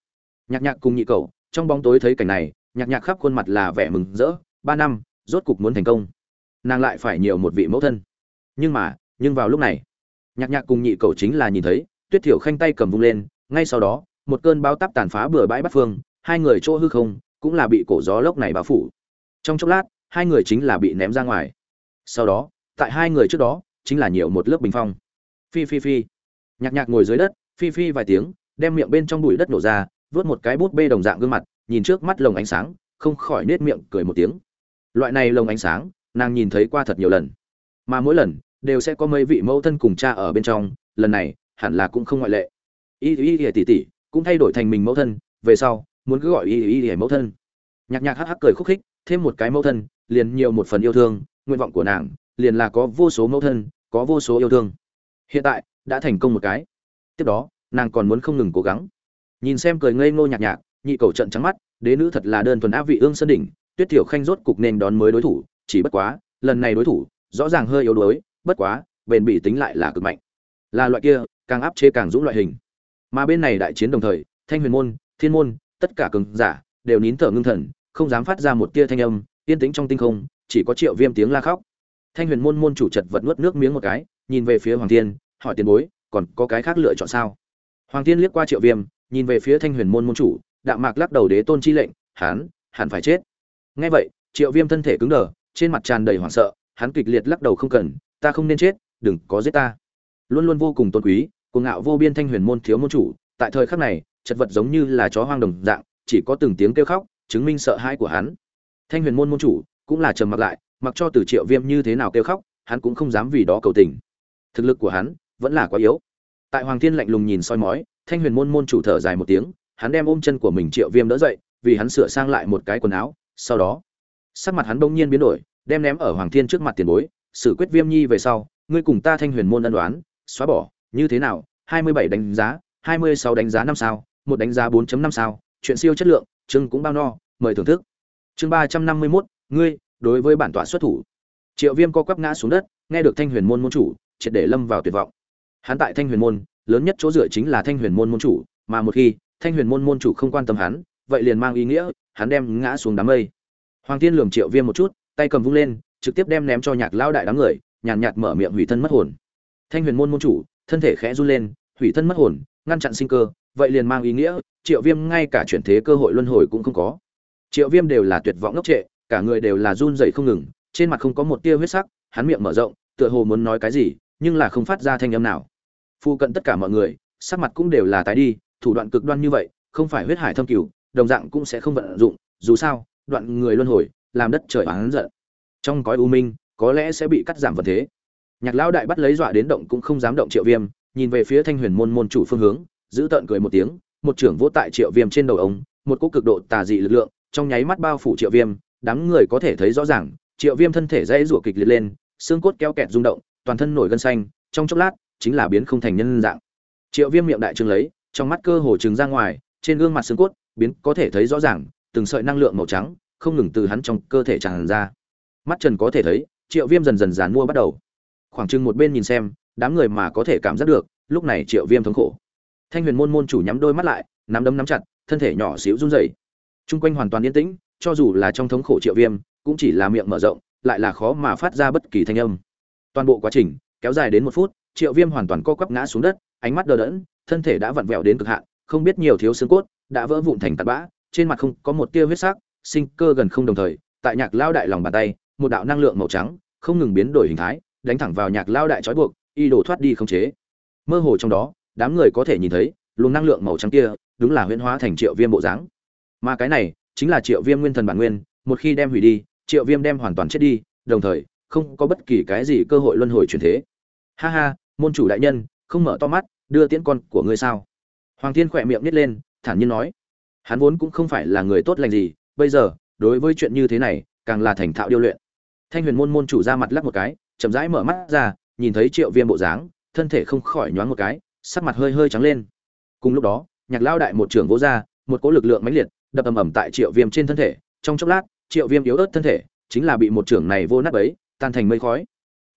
Nhạc nhạc cùng nhị cầu trong bóng tối thấy cảnh này, nhạc nhạc khắp khuôn mặt là vẻ mừng rỡ, ba năm, rốt cục muốn thành công. Nàng lại phải nhiều một vị mẫu thân. Nhưng mà, nhưng vào lúc này, nhạc nhạc cùng nhị cầu chính là nhìn thấy, tuyết thiểu khanh tay cầm vung lên, ngay sau đó, một cơn bao tắp tàn phá bừa bãi bắt phương, hai người chỗ hư không, cũng là bị cổ gió lốc này bao phủ. Trong chốc lát, hai người chính là bị ném ra ngoài. Sau đó, tại hai người trước đó, chính là nhiều một lớp bình phong. Phi phi phi. Nhạc nhạc ngồi dưới đất, phi phi vài tiếng, đem miệng bên trong bụi đất nổ ra vớt một cái bút bê đồng dạng gương mặt, nhìn trước mắt lồng ánh sáng, không khỏi nết miệng cười một tiếng. Loại này lồng ánh sáng, nàng nhìn thấy qua thật nhiều lần. Mà mỗi lần, đều sẽ có mấy vị mẫu thân cùng cha ở bên trong, lần này, hẳn là cũng không ngoại lệ. Y y y tỷ tỷ, cũng thay đổi thành mình mẫu thân, về sau, muốn cứ gọi y y y mẫu thân. Nhạc nhạc hắc hắc cười khúc khích, thêm một cái mẫu thân, liền nhiều một phần yêu thương, nguyện vọng của nàng, liền là có vô số mẫu thân, có vô số yêu thương. Hiện tại, đã thành công một cái. Tiếp đó, nàng còn muốn không ngừng cố gắng nhìn xem cười ngây ngô nhạc nhạc nhị cầu trận trắng mắt, đế nữ thật là đơn thuần áp vị ương sơn đỉnh, tuyết thiểu khanh rốt cục nên đón mới đối thủ, chỉ bất quá, lần này đối thủ, rõ ràng hơi yếu đuối, bất quá, bền bỉ tính lại là cực mạnh. Là loại kia, càng áp chế càng dũng loại hình. Mà bên này đại chiến đồng thời, thanh huyền môn, thiên môn, tất cả cường giả, đều nín thở ngưng thần, không dám phát ra một tia thanh âm, yên tĩnh trong tinh không, chỉ có triệu viêm tiếng la khóc. Thanh huyền môn môn chủ chật vật nuốt nước miếng một cái, nhìn về phía hoàng thiên, hỏi tiền bối, còn có cái khác lựa chọn sao? Hoàng thiên liếc qua triệu viêm nhìn về phía thanh huyền môn môn chủ, đạm mạc lắc đầu đế tôn chi lệnh hắn hẳn phải chết. Nghe vậy, triệu viêm thân thể cứng đờ, trên mặt tràn đầy hoảng sợ, hắn kịch liệt lắc đầu không cần, ta không nên chết, đừng có giết ta. Luôn luôn vô cùng tôn quý, cuồng ngạo vô biên thanh huyền môn thiếu môn chủ, tại thời khắc này, chật vật giống như là chó hoang đồng dạng, chỉ có từng tiếng kêu khóc, chứng minh sợ hãi của hắn. Thanh huyền môn môn chủ cũng là trầm mặc lại, mặc cho từ triệu viêm như thế nào kêu khóc, hắn cũng không dám vì đó cầu tình. Thực lực của hắn vẫn là quá yếu. Tại hoàng thiên lạnh lùng nhìn soi mói thanh huyền môn môn chủ thở dài một tiếng hắn đem ôm chân của mình triệu viêm đỡ dậy vì hắn sửa sang lại một cái quần áo sau đó sắc mặt hắn bỗng nhiên biến đổi đem ném ở hoàng thiên trước mặt tiền bối xử quyết viêm nhi về sau ngươi cùng ta thanh huyền môn ân đoán xóa bỏ như thế nào? Hai mươi bảy đánh giá hai mươi sáu đánh giá năm sao một đánh giá 4 năm sao chuyện siêu chất lượng chương cũng bao no mời thưởng thức. Chương ba trăm năm mươi 351, ngươi đối với bản tọa xuất thủ. Triệu viêm co quắp ngã xuống đất nghe được thanh huyền môn môn chủ triệt để lâm vào tuyệt vọng. Hắn tại thanh huyền môn lớn nhất chỗ dựa chính là thanh huyền môn môn chủ, mà một khi thanh huyền môn môn chủ không quan tâm hắn, vậy liền mang ý nghĩa, hắn đem ngã xuống đám mây. Hoàng tiên lườm triệu viêm một chút, tay cầm vung lên, trực tiếp đem ném cho nhạc lao đại đám người, nhàn nhạt mở miệng hủy thân mất hồn. Thanh huyền môn môn chủ, thân thể khẽ run lên, hủy thân mất hồn, ngăn chặn sinh cơ, vậy liền mang ý nghĩa, triệu viêm ngay cả chuyển thế cơ hội luân hồi cũng không có. Triệu viêm đều là tuyệt vọng ngốc trệ, cả người đều là run dậy không ngừng, trên mặt không có một tia huyết sắc, hắn miệng mở rộng, tựa hồ muốn nói cái gì, nhưng là không phát ra thanh âm nào phu cận tất cả mọi người, sắc mặt cũng đều là tái đi, thủ đoạn cực đoan như vậy, không phải huyết hải thâm cửu đồng dạng cũng sẽ không vận dụng, dù sao, đoạn người luân hồi, làm đất trời oán giận. Trong cõi u minh, có lẽ sẽ bị cắt giảm vật thế. Nhạc lão đại bắt lấy dọa đến động cũng không dám động triệu viêm, nhìn về phía thanh huyền môn môn chủ phương hướng, giữ tợn cười một tiếng, một trưởng vỗ tại triệu viêm trên đầu ông, một cỗ cực độ tà dị lực lượng, trong nháy mắt bao phủ triệu viêm, đám người có thể thấy rõ ràng, triệu viêm thân thể dãy rủa kịch liệt lên, xương cốt keo kẹt rung động, toàn thân nổi gân xanh, trong chốc lát chính là biến không thành nhân dạng. Triệu viêm miệng đại trương lấy, trong mắt cơ hồ trừng ra ngoài, trên gương mặt xương cốt, biến có thể thấy rõ ràng, từng sợi năng lượng màu trắng, không ngừng từ hắn trong cơ thể tràn ra. Mắt trần có thể thấy, triệu viêm dần dần dàn mua bắt đầu. Khoảng chừng một bên nhìn xem, đám người mà có thể cảm giác được, lúc này triệu viêm thống khổ. Thanh huyền môn môn chủ nhắm đôi mắt lại, nắm đấm nắm chặt, thân thể nhỏ xíu run rẩy. Chung quanh hoàn toàn yên tĩnh, cho dù là trong thống khổ triệu viêm, cũng chỉ là miệng mở rộng, lại là khó mà phát ra bất kỳ thanh âm. Toàn bộ quá trình, kéo dài đến một phút triệu viêm hoàn toàn co quắp ngã xuống đất, ánh mắt đờ đẫn, thân thể đã vặn vẹo đến cực hạn, không biết nhiều thiếu xương cốt đã vỡ vụn thành tạt bã, trên mặt không có một tia huyết sắc, sinh cơ gần không đồng thời, tại nhạc lao đại lòng bàn tay, một đạo năng lượng màu trắng, không ngừng biến đổi hình thái, đánh thẳng vào nhạc lao đại trói buộc, y đổ thoát đi không chế. Mơ hồ trong đó, đám người có thể nhìn thấy, luồng năng lượng màu trắng kia, đúng là huyễn hóa thành triệu viêm bộ dáng. Mà cái này, chính là triệu viêm nguyên thần bản nguyên, một khi đem hủy đi, triệu viêm đem hoàn toàn chết đi, đồng thời, không có bất kỳ cái gì cơ hội luân hồi chuyển thế. Ha ha môn chủ đại nhân, không mở to mắt, đưa tiễn con của ngươi sao? Hoàng thiên khỏe miệng nít lên, thản nhiên nói. Hắn vốn cũng không phải là người tốt lành gì, bây giờ, đối với chuyện như thế này, càng là thành thạo điêu luyện. Thanh huyền môn môn chủ ra mặt lắc một cái, chậm rãi mở mắt ra, nhìn thấy triệu viêm bộ dáng, thân thể không khỏi nhoáng một cái, sắc mặt hơi hơi trắng lên. Cùng lúc đó, nhạc lao đại một trưởng vỗ ra một cỗ lực lượng mãnh liệt, đập ầm ầm tại triệu viêm trên thân thể. Trong chốc lát, triệu viêm yếu ớt thân thể, chính là bị một trưởng này vô nát ấy tan thành mây khói.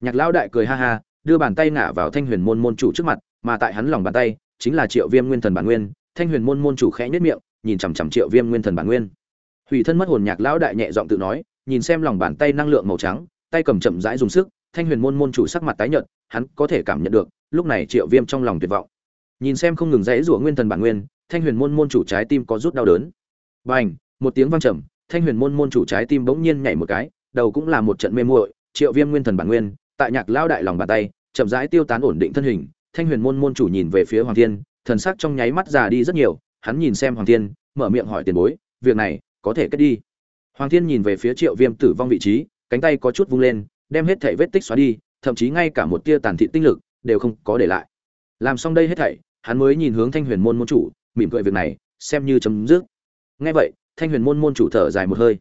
Nhạc lao đại cười ha ha đưa bàn tay ngả vào thanh huyền môn môn chủ trước mặt mà tại hắn lòng bàn tay chính là triệu viêm nguyên thần bản nguyên. Thanh huyền môn môn chủ khẽ nhất miệng nhìn chằm chằm triệu viêm nguyên thần bản nguyên. Hủy thân mất hồn nhạc lão đại nhẹ giọng tự nói nhìn xem lòng bàn tay năng lượng màu trắng tay cầm chậm rãi dùng sức thanh huyền môn môn chủ sắc mặt tái nhợt hắn có thể cảm nhận được lúc này triệu viêm trong lòng tuyệt vọng. Nhìn xem không ngừng rẽ rủa nguyên thần bản nguyên thanh huyền môn môn chủ trái tim có rút đau đớn. Bành, một tiếng vang trầm thanh huyền môn môn chủ trái tim bỗng nhiên nhảy một cái đầu cũng là một trận mê muội triệu viêm nguyên thần bản nguyên tại nhạc lao đại lòng bàn tay, chậm rãi tiêu tán ổn định thân hình, thanh huyền môn môn chủ nhìn về phía hoàng thiên, thần sắc trong nháy mắt già đi rất nhiều, hắn nhìn xem hoàng thiên, mở miệng hỏi tiền bối, việc này có thể kết đi? Hoàng thiên nhìn về phía triệu viêm tử vong vị trí, cánh tay có chút vung lên, đem hết thảy vết tích xóa đi, thậm chí ngay cả một tia tàn thị tinh lực đều không có để lại. Làm xong đây hết thảy, hắn mới nhìn hướng thanh huyền môn môn chủ, mỉm cười việc này, xem như chấm dứt. Nghe vậy, thanh huyền môn môn chủ thở dài một hơi.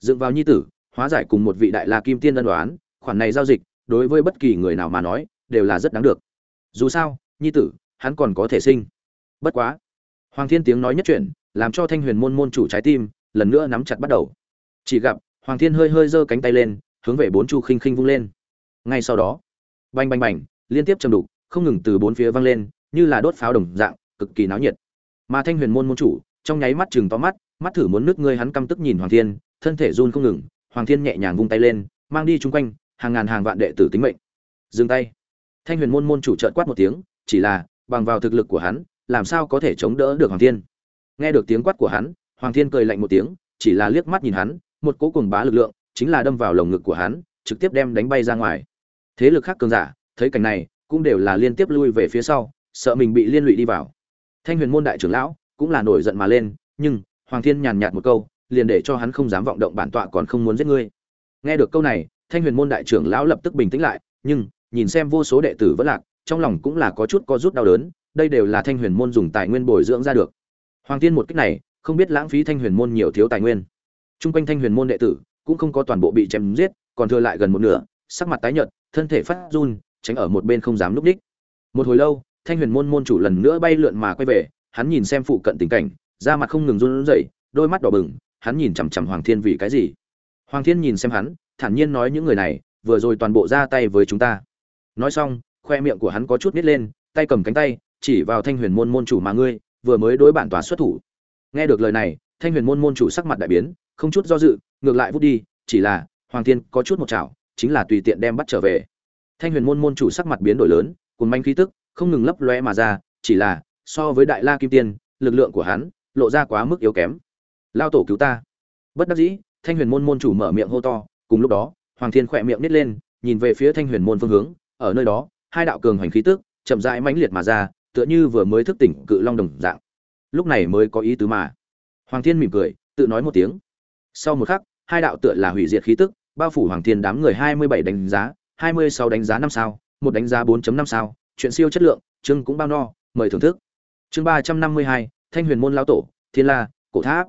Dựng vào nhi tử, hóa giải cùng một vị đại la kim tiên ân đoán khoản này giao dịch đối với bất kỳ người nào mà nói, đều là rất đáng được. Dù sao, nhi tử, hắn còn có thể sinh. Bất quá. Hoàng thiên tiếng nói nhất chuyển, làm cho thanh huyền môn môn chủ trái tim, lần nữa nắm chặt bắt đầu. Chỉ gặp, hoàng thiên hơi hơi giơ cánh tay lên, hướng về bốn chu khinh khinh vung lên. Ngay sau đó, bành bành bành, liên tiếp chầm đục, không ngừng từ bốn phía vang lên, như là đốt pháo đồng dạng, cực kỳ náo nhiệt. Mà thanh huyền môn môn chủ, trong nháy mắt chừng to mắt mắt thử muốn nước ngươi hắn căm tức nhìn hoàng thiên, thân thể run không ngừng, hoàng thiên nhẹ nhàng vung tay lên, mang đi chung quanh hàng ngàn hàng vạn đệ tử tính mệnh. Dừng tay. Thanh huyền môn môn chủ trợn quát một tiếng, chỉ là, bằng vào thực lực của hắn, làm sao có thể chống đỡ được hoàng thiên? Nghe được tiếng quát của hắn, hoàng thiên cười lạnh một tiếng, chỉ là liếc mắt nhìn hắn, một cỗ cùng bá lực lượng, chính là đâm vào lồng ngực của hắn, trực tiếp đem đánh bay ra ngoài. Thế lực khác cường giả, thấy cảnh này, cũng đều là liên tiếp lui về phía sau, sợ mình bị liên lụy đi vào. Thanh huyền môn đại trưởng lão, cũng là nổi giận mà lên, nhưng, hoàng thiên nhàn nhạt một câu, liền để cho hắn không dám vọng động bản tọa còn không muốn giết ngươi. Nghe được câu này thanh huyền môn đại trưởng lão lập tức bình tĩnh lại, nhưng, nhìn xem vô số đệ tử vẫn lạc, trong lòng cũng là có chút có rút đau đớn, đây đều là thanh huyền môn dùng tài nguyên bồi dưỡng ra được. Hoàng thiên một cách này, không biết lãng phí thanh huyền môn nhiều thiếu tài nguyên. Trung quanh thanh huyền môn đệ tử, cũng không có toàn bộ bị chém giết, còn thừa lại gần một nửa, sắc mặt tái nhợt, thân thể phát run, tránh ở một bên không dám núp đích. Một hồi lâu, thanh huyền môn môn chủ lần nữa bay lượn mà quay về, hắn nhìn xem phụ cận tình cảnh, da mặt không ngừng run rẩy, đôi mắt đỏ bừng, hắn nhìn chằm chằm hoàng thiên vì cái gì? Hoàng thiên nhìn xem hắn thản nhiên nói những người này, vừa rồi toàn bộ ra tay với chúng ta. Nói xong, khoe miệng của hắn có chút nít lên, tay cầm cánh tay, chỉ vào thanh huyền môn môn chủ mà ngươi, vừa mới đối bản tòa xuất thủ. Nghe được lời này, thanh huyền môn môn chủ sắc mặt đại biến, không chút do dự, ngược lại vút đi, chỉ là, hoàng thiên có chút một chảo, chính là tùy tiện đem bắt trở về. Thanh huyền môn môn chủ sắc mặt biến đổi lớn cùng manh khí tức, không ngừng lấp lóe mà ra, chỉ là, so với đại la kim tiên, lực lượng của hắn, lộ ra quá mức yếu kém. Lao tổ cứu ta. Bất đắc dĩ, thanh huyền môn môn chủ mở miệng hô to cùng lúc đó, hoàng thiên khỏe miệng nít lên, nhìn về phía thanh huyền môn phương hướng. Ở nơi đó, hai đạo cường hoành khí tức chậm rãi mãnh liệt mà ra, tựa như vừa mới thức tỉnh cự long đồng dạng. Lúc này mới có ý tứ mà. Hoàng thiên mỉm cười, tự nói một tiếng. Sau một khắc, hai đạo tựa là hủy diệt khí tức, bao phủ hoàng thiên đám người hai mươi bảy đánh giá, hai mươi sáu đánh giá năm sao, một đánh giá 4 năm sao, chuyện siêu chất lượng, chương cũng bao no, mời thưởng thức. Chương ba trăm năm mươi hai, thanh huyền môn lao tổ, thiên la, cổ tháp.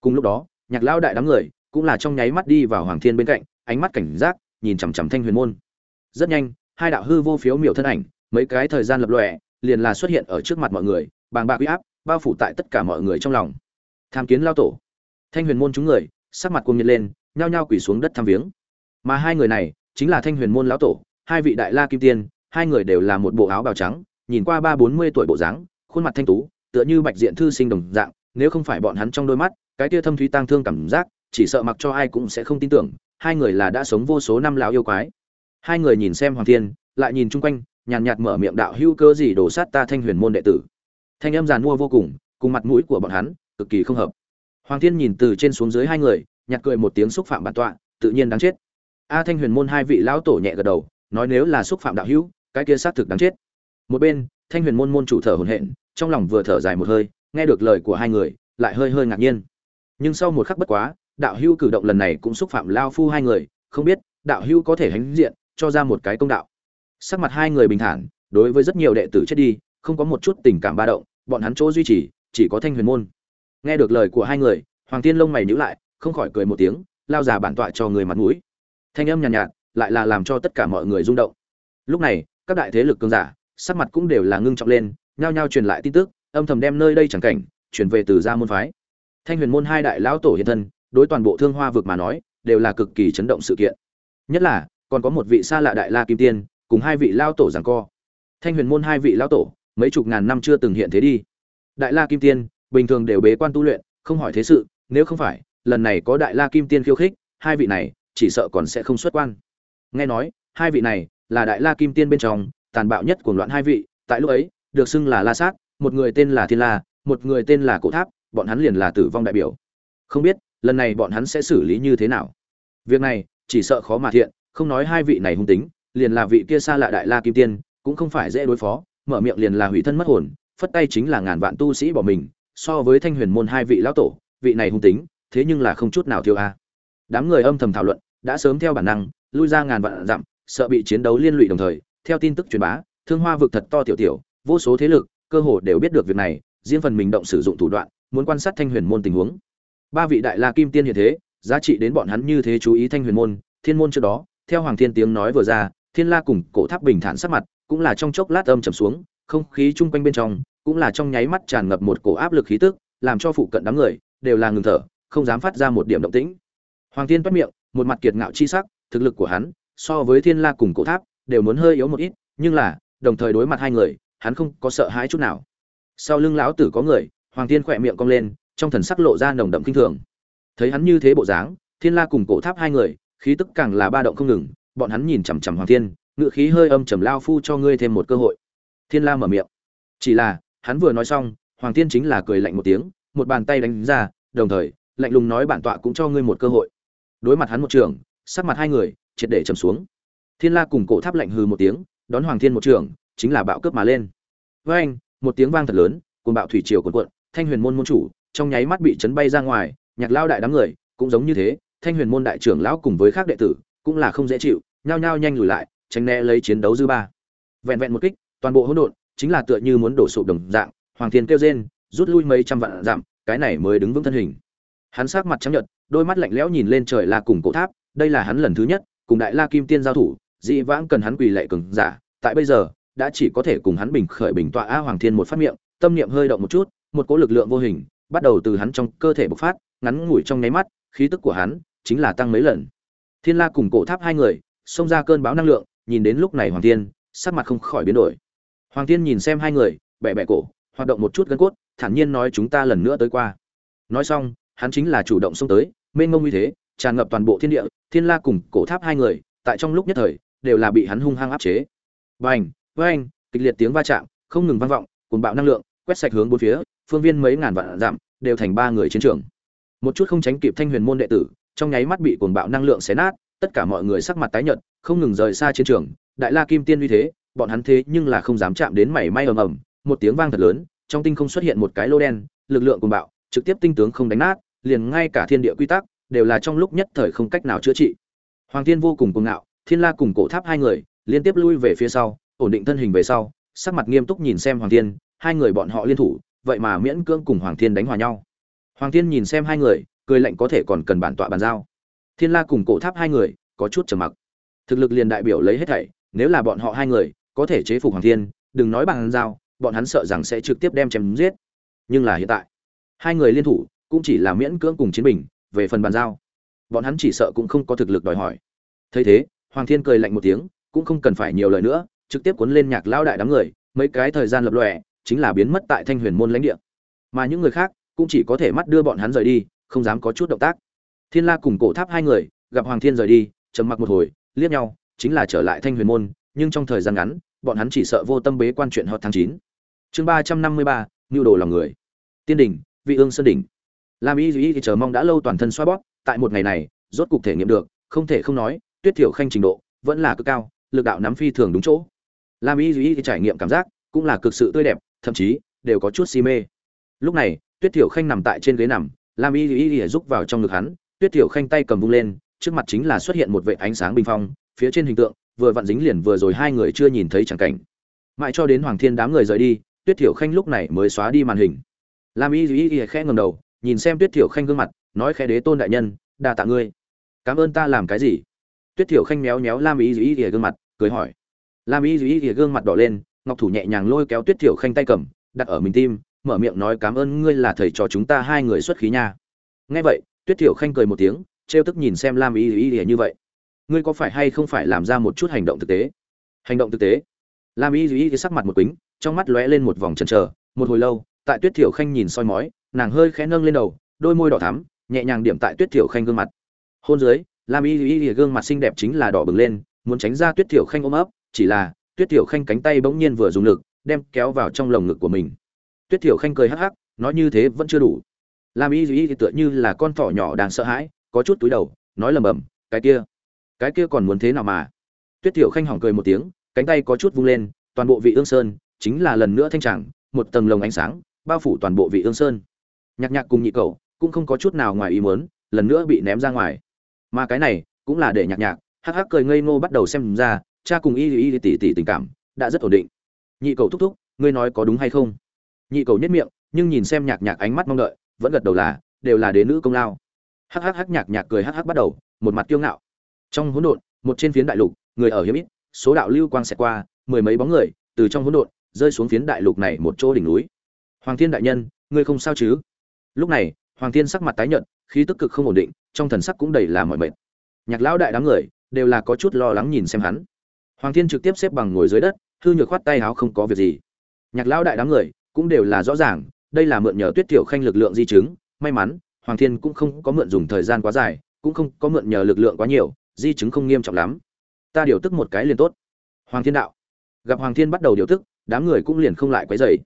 Cùng lúc đó, nhạc lao đại đám người cũng là trong nháy mắt đi vào hoàng thiên bên cạnh, ánh mắt cảnh giác, nhìn chằm chằm thanh huyền môn. Rất nhanh, hai đạo hư vô phiếu miểu thân ảnh, mấy cái thời gian lập lòe, liền là xuất hiện ở trước mặt mọi người, bàng bạc uy áp, bao phủ tại tất cả mọi người trong lòng. Tham kiến lao tổ. Thanh huyền môn chúng người, sắc mặt cuồng nhiệt lên, nhao nhao quỳ xuống đất thăm viếng. Mà hai người này, chính là thanh huyền môn lão tổ, hai vị đại la kim tiên, hai người đều là một bộ áo bào trắng, nhìn qua ba bốn mươi tuổi bộ dáng, khuôn mặt thanh tú, tựa như bạch diện thư sinh đồng dạng, nếu không phải bọn hắn trong đôi mắt, cái tia thâm thúy tang thương cảm giác chỉ sợ mặc cho ai cũng sẽ không tin tưởng, hai người là đã sống vô số năm lão yêu quái. Hai người nhìn xem hoàng thiên, lại nhìn chung quanh, nhàn nhạt mở miệng đạo hữu cơ gì đổ sát ta thanh huyền môn đệ tử. Thanh âm giàn mua vô cùng cùng mặt mũi của bọn hắn, cực kỳ không hợp. Hoàng thiên nhìn từ trên xuống dưới hai người nhạt cười một tiếng xúc phạm bản tọa, tự nhiên đáng chết. A thanh huyền môn hai vị lão tổ nhẹ gật đầu, nói nếu là xúc phạm đạo hữu, cái kia xác thực đáng chết. Một bên, thanh huyền môn môn chủ thở hổn hển, trong lòng vừa thở dài một hơi, nghe được lời của hai người, lại hơi hơi ngạc nhiên. Nhưng sau một khắc bất quá đạo Hưu cử động lần này cũng xúc phạm lao phu hai người không biết đạo Hưu có thể hãnh diện cho ra một cái công đạo. Sắc mặt hai người bình thản đối với rất nhiều đệ tử chết đi không có một chút tình cảm ba động bọn hắn chỗ duy trì chỉ có thanh huyền môn. Nghe được lời của hai người hoàng tiên lông mày nhíu lại không khỏi cười một tiếng lao già bản tọa cho người mặt mũi. Thanh âm nhàn nhạt, nhạt lại là làm cho tất cả mọi người rung động. Lúc này các đại thế lực cường giả sắc mặt cũng đều là ngưng trọng lên nhao nhao truyền lại tin tức âm thầm đem nơi đây chẳng cảnh chuyển về từ gia môn phái. Thanh huyền môn hai đại lão tổ hiện thân đối toàn bộ thương hoa vực mà nói, đều là cực kỳ chấn động sự kiện. Nhất là, còn có một vị xa lạ đại la kim tiên, cùng hai vị lao tổ giảng co. Thanh huyền môn hai vị lao tổ, mấy chục ngàn năm chưa từng hiện thế đi. Đại la kim tiên, bình thường đều bế quan tu luyện, không hỏi thế sự, nếu không phải, lần này có đại la kim tiên khiêu khích, hai vị này, chỉ sợ còn sẽ không xuất quan. Nghe nói, hai vị này, là đại la kim tiên bên trong, tàn bạo nhất của loạn hai vị, tại lúc ấy, được xưng là la sát, một người tên là thiên la, một người tên là cổ tháp, bọn hắn liền là tử vong đại biểu. Không biết lần này bọn hắn sẽ xử lý như thế nào? Việc này, chỉ sợ khó mà thiện, không nói hai vị này hung tính, liền là vị kia xa lạ đại la kim tiên, cũng không phải dễ đối phó, mở miệng liền là hủy thân mất hồn, phất tay chính là ngàn vạn tu sĩ bỏ mình, so với thanh huyền môn hai vị lão tổ, vị này hung tính, thế nhưng là không chút nào thiếu a. Đám người âm thầm thảo luận, đã sớm theo bản năng, lui ra ngàn vạn dặm, sợ bị chiến đấu liên lụy đồng thời, theo tin tức truyền bá, thương hoa vực thật to tiểu tiểu, vô số thế lực, cơ hồ đều biết được việc này, riêng phần mình động sử dụng thủ đoạn, muốn quan sát thanh huyền môn tình huống ba vị đại la kim tiên hiện thế, giá trị đến bọn hắn như thế chú ý thanh huyền môn, thiên môn trước đó, theo hoàng thiên tiếng nói vừa ra, thiên la cùng cổ tháp bình thản sắc mặt, cũng là trong chốc lát âm trầm xuống, không khí chung quanh bên trong, cũng là trong nháy mắt tràn ngập một cổ áp lực khí tức, làm cho phụ cận đám người, đều là ngừng thở, không dám phát ra một điểm động tĩnh. Hoàng thiên toát miệng, một mặt kiệt ngạo chi sắc, thực lực của hắn, so với thiên la cùng cổ tháp, đều muốn hơi yếu một ít, nhưng là, đồng thời đối mặt hai người, hắn không có sợ hãi chút nào. Sau lưng lão tử có người, hoàng thiên khỏe miệng cong lên trong thần sắc lộ ra nồng đậm kinh thường. Thấy hắn như thế bộ dáng, thiên la cùng cổ tháp hai người, khí tức càng là ba động không ngừng, bọn hắn nhìn chằm chằm hoàng thiên ngự khí hơi âm trầm lao phu cho ngươi thêm một cơ hội. Thiên la mở miệng. Chỉ là, hắn vừa nói xong, hoàng thiên chính là cười lạnh một tiếng, một bàn tay đánh ra, đồng thời, lạnh lùng nói bản tọa cũng cho ngươi một cơ hội. Đối mặt hắn một trường, sắc mặt hai người, triệt để trầm xuống. Thiên la cùng cổ tháp lạnh hừ một tiếng, đón hoàng thiên một trường, chính là bạo cướp mà lên. Với anh một tiếng vang thật lớn cùng bạo thủy triều cuộn cuộn, thanh huyền môn môn chủ trong nháy mắt bị chấn bay ra ngoài, nhạc lao đại đám người cũng giống như thế, thanh huyền môn đại trưởng lão cùng với các đệ tử cũng là không dễ chịu, nhao nhao nhanh lùi lại, tránh né lấy chiến đấu dư ba. Vẹn vẹn một kích, toàn bộ hỗn độn chính là tựa như muốn đổ sụp đồng dạng, hoàng thiên kêu rên, rút lui mấy trăm vạn dặm, cái này mới đứng vững thân hình. Hắn sắc mặt trắng nhợt, đôi mắt lạnh lẽo nhìn lên trời la cùng cổ tháp, đây là hắn lần thứ nhất cùng đại la kim tiên giao thủ, dị vãng cần hắn quỳ lệ cường giả, tại bây giờ, đã chỉ có thể cùng hắn bình khởi bình tọa a hoàng thiên một phát miệng, tâm niệm hơi động một chút, một cỗ lực lượng vô hình bắt đầu từ hắn trong cơ thể bộc phát, ngắn ngủi trong nháy mắt, khí tức của hắn chính là tăng mấy lần. Thiên la cùng cổ tháp hai người, xông ra cơn bão năng lượng, nhìn đến lúc này hoàng thiên, sắc mặt không khỏi biến đổi. Hoàng thiên nhìn xem hai người, bẻ bẻ cổ, hoạt động một chút gân cốt, thản nhiên nói chúng ta lần nữa tới qua. Nói xong, hắn chính là chủ động xông tới, mênh mông như thế, tràn ngập toàn bộ thiên địa, thiên la cùng cổ tháp hai người, tại trong lúc nhất thời, đều là bị hắn hung hăng áp chế. Bành, vang, kịch liệt tiếng va chạm, không ngừng vang vọng cuồn bạo năng lượng, quét sạch hướng bốn phía phương viên mấy ngàn vạn dặm, đều thành ba người chiến trường. Một chút không tránh kịp thanh huyền môn đệ tử, trong nháy mắt bị cuồng bạo năng lượng xé nát, tất cả mọi người sắc mặt tái nhợt, không ngừng rời xa chiến trường. Đại la kim tiên uy thế, bọn hắn thế nhưng là không dám chạm đến mảy may ầm ầm, một tiếng vang thật lớn, trong tinh không xuất hiện một cái lô đen, lực lượng cuồng bạo, trực tiếp tinh tướng không đánh nát, liền ngay cả thiên địa quy tắc, đều là trong lúc nhất thời không cách nào chữa trị. Hoàng thiên vô cùng cuồng ngạo, thiên la cùng cổ tháp hai người, liên tiếp lui về phía sau, ổn định thân hình về sau, sắc mặt nghiêm túc nhìn xem hoàng thiên, hai người bọn họ liên thủ vậy mà miễn cưỡng cùng hoàng thiên đánh hòa nhau. Hoàng thiên nhìn xem hai người, cười lạnh có thể còn cần bản tọa bàn giao. Thiên la cùng cổ tháp hai người, có chút trầm mặc. Thực lực liền đại biểu lấy hết thảy, nếu là bọn họ hai người, có thể chế phục hoàng thiên, đừng nói bàn giao, bọn hắn sợ rằng sẽ trực tiếp đem chém giết. Nhưng là hiện tại, hai người liên thủ, cũng chỉ là miễn cưỡng cùng chiến bình, về phần bàn giao. Bọn hắn chỉ sợ cũng không có thực lực đòi hỏi. Thấy thế, hoàng thiên cười lạnh một tiếng, cũng không cần phải nhiều lời nữa, trực tiếp cuốn lên nhạc lao đại đám người, mấy cái thời gian lập lòe chính là biến mất tại thanh huyền môn lãnh địa. Mà những người khác cũng chỉ có thể mắt đưa bọn hắn rời đi, không dám có chút động tác. Thiên la cùng cổ tháp hai người gặp hoàng thiên rời đi, trầm mặc một hồi, liếc nhau, chính là trở lại thanh huyền môn, nhưng trong thời gian ngắn, bọn hắn chỉ sợ vô tâm bế quan chuyện hot tháng chín. Chương ba trăm năm mươi ba nhu đồ lòng người. Tiên đỉnh vị ương sơn đỉnh. Lam y duy thì chờ mong đã lâu toàn thân xoa bóp, tại một ngày này, rốt cục thể nghiệm được, không thể không nói, tuyết thiểu khanh trình độ vẫn là cực cao, lực đạo nắm phi thường đúng chỗ. Lam y duy thì trải nghiệm cảm giác cũng là cực sự tươi đẹp thậm chí đều có chút si mê. Lúc này, tuyết thiểu khanh nằm tại trên ghế nằm, lam y y y rúc vào trong ngực hắn, tuyết thiểu khanh tay cầm vung lên, trước mặt chính là xuất hiện một vệ ánh sáng bình phong, phía trên hình tượng, vừa vặn dính liền vừa rồi hai người chưa nhìn thấy chẳng cảnh. Mãi cho đến hoàng thiên đám người rời đi, tuyết thiểu khanh lúc này mới xóa đi màn hình. Lam y y y khẽ ngầm đầu, nhìn xem tuyết thiểu khanh gương mặt, nói khẽ đế tôn đại nhân, đa tạ ngươi. Cảm ơn ta làm cái gì? Tuyết thiểu khanh méo méo lam y y y gương mặt, cười hỏi. Lam y y y gương mặt đỏ lên ngọc thủ nhẹ nhàng lôi kéo tuyết thiểu khanh tay cầm, đặt ở mình tim, mở miệng nói cảm ơn ngươi là thầy cho chúng ta hai người xuất khí nha. Nghe vậy, tuyết thiểu khanh cười một tiếng, trêu tức nhìn xem lam y y y như vậy. Ngươi có phải hay không phải làm ra một chút hành động thực tế? Hành động thực tế? Lam y y sắc mặt một quýnh trong mắt lóe lên một vòng chần chờ. Một hồi lâu, tại tuyết thiểu khanh nhìn soi mói, nàng hơi khẽ nâng lên đầu, đôi môi đỏ thắm, nhẹ nhàng điểm tại tuyết thiểu khanh gương mặt. Hôn dưới, lam y y y gương mặt xinh đẹp chính là đỏ bừng lên, muốn tránh ra tuyết thiểu khanh ôm ấp, chỉ là tuyết Tiểu khanh cánh tay bỗng nhiên vừa dùng lực, đem kéo vào trong lồng ngực của mình. Tuyết Tiểu khanh cười hắc hắc, nói như thế vẫn chưa đủ. Lam y y tựa như là con thỏ nhỏ đang sợ hãi, có chút túi đầu, nói lầm bầm, cái kia cái kia còn muốn thế nào mà? Tuyết Tiểu khanh hỏng cười một tiếng, cánh tay có chút vung lên, toàn bộ vị ương sơn chính là lần nữa thanh tràng, một tầng lồng ánh sáng, bao phủ toàn bộ vị ương sơn. Nhạc nhạc cùng nhị cầu cũng không có chút nào ngoài ý muốn, lần nữa bị ném ra ngoài. Mà cái này cũng là để nhạc nhạc hắc hắc cười ngây ngô bắt đầu xem ra cha cùng y y tỷ tỷ tình cảm đã rất ổn định. Nhị cầu thúc thúc, ngươi nói có đúng hay không? Nhị cầu nhất miệng, nhưng nhìn xem nhạc nhạc ánh mắt mong đợi, vẫn gật đầu là, đều là đế nữ công lao. Hắc hắc hắc nhạc nhạc cười hắc hắc bắt đầu, một mặt kiêu ngạo. Trong hỗn độn, một trên phiến đại lục, người ở hiếm ít, số đạo lưu quang xẹt qua, mười mấy bóng người từ trong hỗn độn rơi xuống phiến đại lục này một chỗ đỉnh núi. Hoàng thiên đại nhân, ngươi không sao chứ? Lúc này, hoàng thiên sắc mặt tái nhợt, khí tức cực không ổn định, trong thần sắc cũng đầy là mọi mệt. Nhạc lão đại đám người đều là có chút lo lắng nhìn xem hắn hoàng thiên trực tiếp xếp bằng ngồi dưới đất, hư nhược khoát tay áo không có việc gì. Nhạc lão đại đám người cũng đều là rõ ràng, đây là mượn nhờ tuyết tiểu khanh lực lượng di chứng, may mắn, hoàng thiên cũng không có mượn dùng thời gian quá dài, cũng không có mượn nhờ lực lượng quá nhiều, di chứng không nghiêm trọng lắm. Ta điều tức một cái liền tốt. Hoàng thiên đạo. Gặp hoàng thiên bắt đầu điều tức, đám người cũng liền không lại quấy rầy.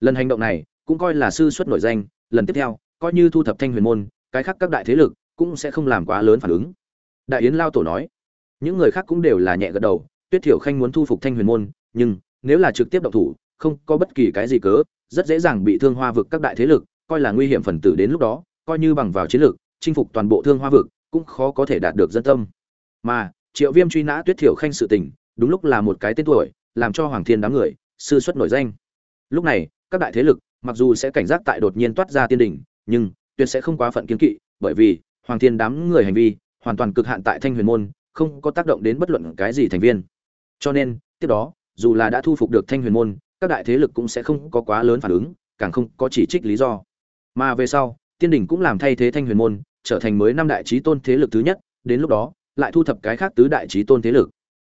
Lần hành động này cũng coi là sư xuất nổi danh, lần tiếp theo, coi như thu thập thanh huyền môn, cái khác các đại thế lực cũng sẽ không làm quá lớn phản ứng. Đại yến lao tổ nói. Những người khác cũng đều là nhẹ gật đầu tuyết thiểu khanh muốn thu phục thanh huyền môn, nhưng nếu là trực tiếp động thủ, không có bất kỳ cái gì cớ, rất dễ dàng bị thương hoa vực các đại thế lực, coi là nguy hiểm phần tử đến lúc đó, coi như bằng vào chiến lược, chinh phục toàn bộ thương hoa vực, cũng khó có thể đạt được dân tâm. Mà, triệu viêm truy nã tuyết thiểu khanh sự tình, đúng lúc là một cái tên tuổi, làm cho hoàng thiên đám người, sư xuất nổi danh. Lúc này, các đại thế lực, mặc dù sẽ cảnh giác tại đột nhiên toát ra tiên đỉnh, nhưng tuyệt sẽ không quá phận kiên kỵ, bởi vì hoàng thiên đám người hành vi hoàn toàn cực hạn tại thanh huyền môn, không có tác động đến bất luận cái gì thành viên cho nên, tiếp đó, dù là đã thu phục được thanh huyền môn, các đại thế lực cũng sẽ không có quá lớn phản ứng, càng không có chỉ trích lý do. Mà về sau, tiên Đình cũng làm thay thế thanh huyền môn, trở thành mới năm đại trí tôn thế lực thứ nhất, đến lúc đó, lại thu thập cái khác tứ đại trí tôn thế lực.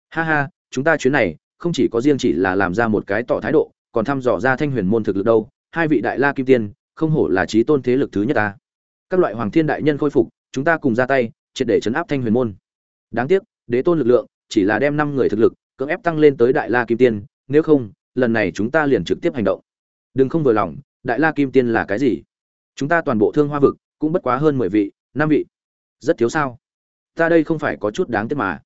Ha ha, chúng ta chuyến này, không chỉ có riêng chỉ là làm ra một cái tỏ thái độ, còn thăm dò ra thanh huyền môn thực lực đâu, hai vị đại la kim tiên, không hổ là trí tôn thế lực thứ nhất ta. Các loại hoàng thiên đại nhân khôi phục, chúng ta cùng ra tay, triệt để chấn áp thanh huyền môn. Đáng tiếc, đế tôn lực lượng chỉ là đem năm người thực lực cưỡng ép tăng lên tới đại la kim tiên, nếu không, lần này chúng ta liền trực tiếp hành động. Đừng không vừa lòng, đại la kim tiên là cái gì? Chúng ta toàn bộ thương hoa vực cũng bất quá hơn mười vị, năm vị. Rất thiếu sao? Ta đây không phải có chút đáng tiếc mà.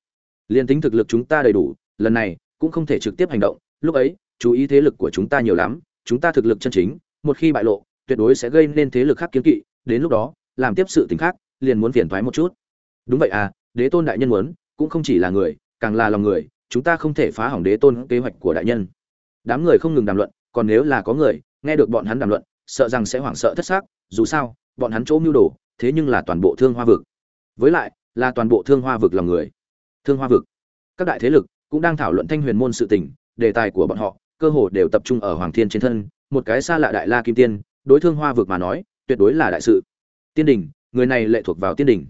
Liền tính thực lực chúng ta đầy đủ, lần này cũng không thể trực tiếp hành động. Lúc ấy, chú ý thế lực của chúng ta nhiều lắm, chúng ta thực lực chân chính, một khi bại lộ, tuyệt đối sẽ gây nên thế lực khác kiến kỵ. Đến lúc đó, làm tiếp sự tình khác, liền muốn phiền thoái một chút. Đúng vậy à đế tôn đại nhân muốn, cũng không chỉ là người, càng là lòng người chúng ta không thể phá hỏng đế tôn kế hoạch của đại nhân. Đám người không ngừng đàm luận, còn nếu là có người nghe được bọn hắn đàm luận, sợ rằng sẽ hoảng sợ thất xác, dù sao, bọn hắn chỗ mưu đồ, thế nhưng là toàn bộ thương hoa vực. Với lại, là toàn bộ thương hoa vực lòng người. Thương hoa vực. Các đại thế lực cũng đang thảo luận thanh huyền môn sự tình, đề tài của bọn họ, cơ hồ đều tập trung ở hoàng thiên trên thân, một cái xa lạ đại la kim tiên, đối thương hoa vực mà nói, tuyệt đối là đại sự. Tiên đình, người này lệ thuộc vào tiên đình.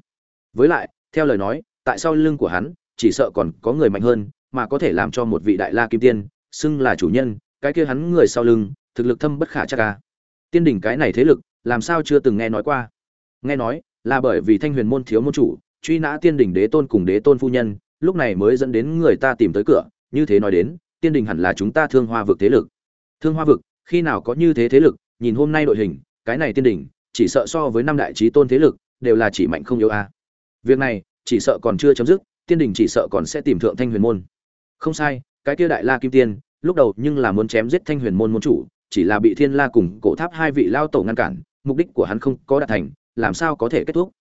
Với lại, theo lời nói, tại sau lưng của hắn, chỉ sợ còn có người mạnh hơn mà có thể làm cho một vị đại la kim tiên, xưng là chủ nhân, cái kia hắn người sau lưng, thực lực thâm bất khả chắc ca tiên đỉnh cái này thế lực, làm sao chưa từng nghe nói qua? Nghe nói, là bởi vì thanh huyền môn thiếu môn chủ, truy nã tiên đỉnh đế tôn cùng đế tôn phu nhân, lúc này mới dẫn đến người ta tìm tới cửa, như thế nói đến, tiên đình hẳn là chúng ta thương hoa vực thế lực. Thương hoa vực, khi nào có như thế thế lực, nhìn hôm nay đội hình, cái này tiên đình chỉ sợ so với năm đại trí tôn thế lực, đều là chỉ mạnh không yếu a việc này, chỉ sợ còn chưa chấm dứt, tiên đình chỉ sợ còn sẽ tìm thượng thanh huyền môn không sai, cái kia đại la kim tiên, lúc đầu nhưng là muốn chém giết thanh huyền môn môn chủ, chỉ là bị thiên la cùng cổ tháp hai vị lao tổ ngăn cản, mục đích của hắn không có đạt thành, làm sao có thể kết thúc?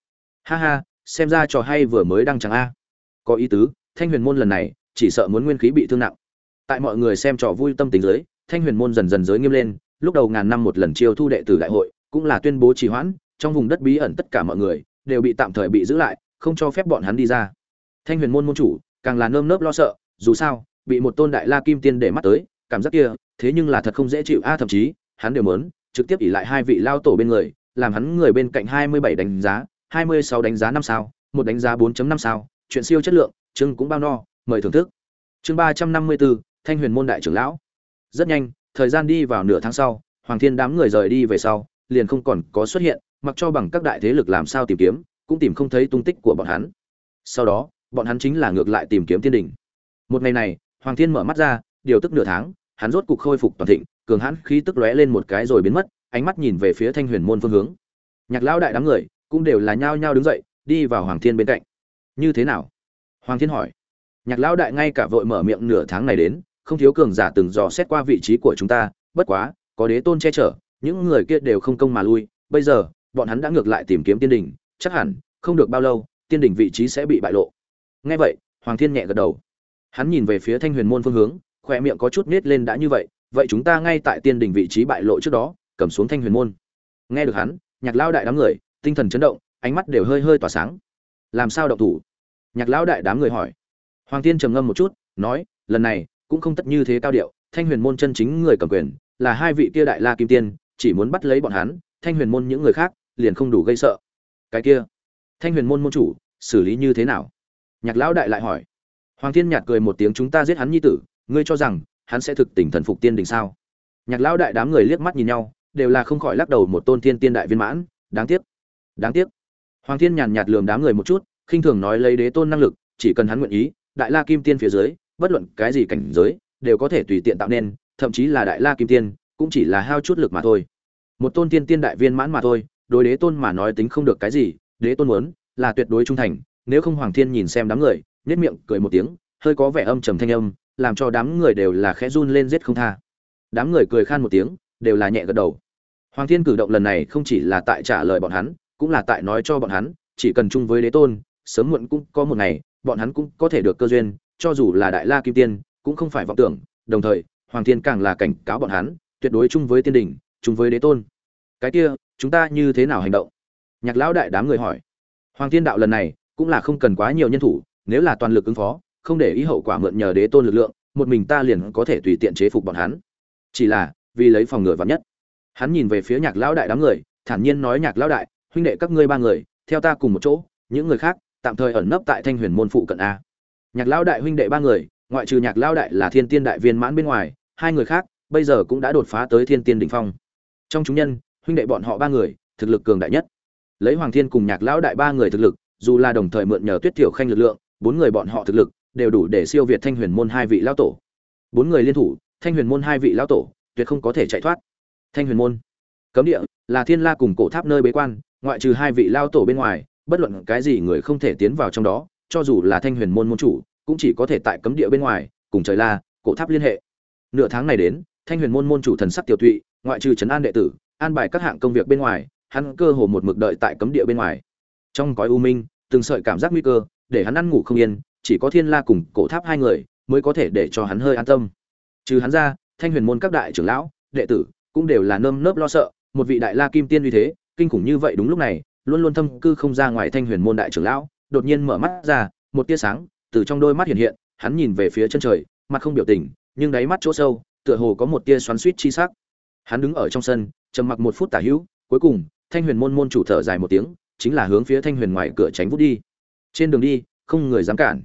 Ha ha, xem ra trò hay vừa mới đăng chẳng a. Có ý tứ, thanh huyền môn lần này, chỉ sợ muốn nguyên khí bị thương nặng. Tại mọi người xem trò vui tâm tình giới thanh huyền môn dần dần giới nghiêm lên, lúc đầu ngàn năm một lần chiêu thu đệ tử đại hội, cũng là tuyên bố trì hoãn, trong vùng đất bí ẩn tất cả mọi người, đều bị tạm thời bị giữ lại, không cho phép bọn hắn đi ra. Thanh huyền môn môn chủ, càng là nơm nớp lo sợ dù sao, bị một tôn đại la kim tiên để mắt tới, cảm giác kia, thế nhưng là thật không dễ chịu. A, thậm chí, hắn đều muốn trực tiếp ỉ lại hai vị lao tổ bên người, làm hắn người bên cạnh hai mươi bảy đánh giá, hai mươi sáu đánh giá năm sao, một đánh giá 4 năm sao. Chuyện siêu chất lượng, chương cũng bao no, mời thưởng thức. Chương ba trăm năm mươi bốn thanh huyền môn đại trưởng lão. Rất nhanh, thời gian đi vào nửa tháng sau, hoàng thiên đám người rời đi về sau, liền không còn có xuất hiện, mặc cho bằng các đại thế lực làm sao tìm kiếm, cũng tìm không thấy tung tích của bọn hắn. Sau đó, bọn hắn chính là ngược lại tìm kiếm tiên đỉnh một ngày này, hoàng thiên mở mắt ra, điều tức nửa tháng, hắn rốt cục khôi phục toàn thịnh, cường hãn khí tức lóe lên một cái rồi biến mất, ánh mắt nhìn về phía thanh huyền môn phương hướng. Nhạc lão đại đám người cũng đều là nhao nhao đứng dậy, đi vào hoàng thiên bên cạnh. Như thế nào? Hoàng thiên hỏi. Nhạc lão đại ngay cả vội mở miệng nửa tháng này đến, không thiếu cường giả từng dò xét qua vị trí của chúng ta, bất quá, có đế tôn che chở, những người kia đều không công mà lui, bây giờ, bọn hắn đã ngược lại tìm kiếm tiên đình chắc hẳn, không được bao lâu, tiên đình vị trí sẽ bị bại lộ. Ngay vậy, hoàng thiên nhẹ gật đầu hắn nhìn về phía thanh huyền môn phương hướng khoe miệng có chút nết lên đã như vậy vậy chúng ta ngay tại tiên đình vị trí bại lộ trước đó, cầm xuống thanh huyền môn. Nghe được hắn, nhạc lao đại đám người, tinh thần chấn động, ánh mắt đều hơi hơi tỏa sáng. Làm sao động thủ? Nhạc lão đại đám người hỏi. Hoàng tiên trầm ngâm một chút, nói, lần này, cũng không tất như thế cao điệu, thanh huyền môn chân chính người cầm quyền, là hai vị kia đại la kim tiên, chỉ muốn bắt lấy bọn hắn, thanh huyền môn những người khác, liền không đủ gây sợ. Cái kia, thanh huyền môn môn chủ, xử lý như thế nào? Nhạc lão đại lại hỏi hoàng thiên nhạt cười một tiếng, chúng ta giết hắn nhi tử, ngươi cho rằng hắn sẽ thực tình thần phục tiên đình sao? Nhạc lão đại đám người liếc mắt nhìn nhau, đều là không khỏi lắc đầu một tôn thiên tiên đại viên mãn, đáng tiếc đáng tiếc. Hoàng thiên nhàn nhạt lườm đám người một chút, khinh thường nói lấy đế tôn năng lực, chỉ cần hắn nguyện ý, đại la kim tiên phía dưới, bất luận cái gì cảnh giới, đều có thể tùy tiện tạo nên, thậm chí là đại la kim tiên, cũng chỉ là hao chút lực mà thôi. Một tôn tiên tiên đại viên mãn mà thôi, đối đế tôn mà nói tính không được cái gì, đế tôn muốn là tuyệt đối trung thành, nếu không hoàng thiên nhìn xem đám người nhếch miệng, cười một tiếng, hơi có vẻ âm trầm thanh âm, làm cho đám người đều là khẽ run lên giết không tha. Đám người cười khan một tiếng, đều là nhẹ gật đầu. Hoàng thiên cử động lần này không chỉ là tại trả lời bọn hắn, cũng là tại nói cho bọn hắn, chỉ cần chung với đế tôn, sớm muộn cũng có một ngày, bọn hắn cũng có thể được cơ duyên, cho dù là đại la kim tiên, cũng không phải vọng tưởng. Đồng thời, hoàng thiên càng là cảnh cáo bọn hắn, tuyệt đối chung với tiên đình, chung với đế tôn. Cái kia, chúng ta như thế nào hành động? Nhạc lão đại đám người hỏi. Hoàng thiên đạo lần này, cũng là không cần quá nhiều nhân thủ nếu là toàn lực ứng phó, không để ý hậu quả mượn nhờ đế tôn lực lượng, một mình ta liền có thể tùy tiện chế phục bọn hắn. Chỉ là, vì lấy phòng ngừa vắn nhất. Hắn nhìn về phía nhạc lão đại đám người, thản nhiên nói nhạc lão đại, huynh đệ các ngươi ba người, theo ta cùng một chỗ, những người khác, tạm thời ẩn nấp tại thanh huyền môn phụ cận a. Nhạc lão đại huynh đệ ba người, ngoại trừ nhạc lão đại là thiên tiên đại viên mãn bên ngoài, hai người khác, bây giờ cũng đã đột phá tới thiên tiên đỉnh phong. Trong chúng nhân, huynh đệ bọn họ ba người, thực lực cường đại nhất. Lấy hoàng thiên cùng nhạc lão đại ba người thực lực, dù là đồng thời mượn nhờ tuyết tiểu khanh lực lượng bốn người bọn họ thực lực đều đủ để siêu việt thanh huyền môn hai vị lão tổ. Bốn người liên thủ, thanh huyền môn hai vị lão tổ tuyệt không có thể chạy thoát. Thanh huyền môn, cấm địa, là thiên la cùng cổ tháp nơi bế quan, ngoại trừ hai vị lao tổ bên ngoài, bất luận cái gì người không thể tiến vào trong đó, cho dù là thanh huyền môn môn chủ, cũng chỉ có thể tại cấm địa bên ngoài, cùng trời la, cổ tháp liên hệ. Nửa tháng này đến, thanh huyền môn môn chủ thần sắc tiểu tụy, ngoại trừ trấn an đệ tử, an bài các hạng công việc bên ngoài, hắn cơ hồ một mực đợi tại cấm địa bên ngoài. Trong cõi u minh, từng sợi cảm giác nguy cơ để hắn ăn ngủ không yên, chỉ có thiên la cùng cổ tháp hai người mới có thể để cho hắn hơi an tâm. Trừ hắn ra, thanh huyền môn các đại trưởng lão, đệ tử cũng đều là nơm nớp lo sợ, một vị đại la kim tiên uy thế, kinh khủng như vậy đúng lúc này, luôn luôn thâm cư không ra ngoài thanh huyền môn đại trưởng lão, đột nhiên mở mắt ra, một tia sáng từ trong đôi mắt hiện hiện, hắn nhìn về phía chân trời, mặt không biểu tình, nhưng đáy mắt chỗ sâu, tựa hồ có một tia xoắn suýt chi sắc. Hắn đứng ở trong sân, trầm mặc một phút tả hữu, cuối cùng, thanh huyền môn môn chủ thở dài một tiếng, chính là hướng phía thanh huyền ngoài cửa tránh vút đi trên đường đi, không người dám cản.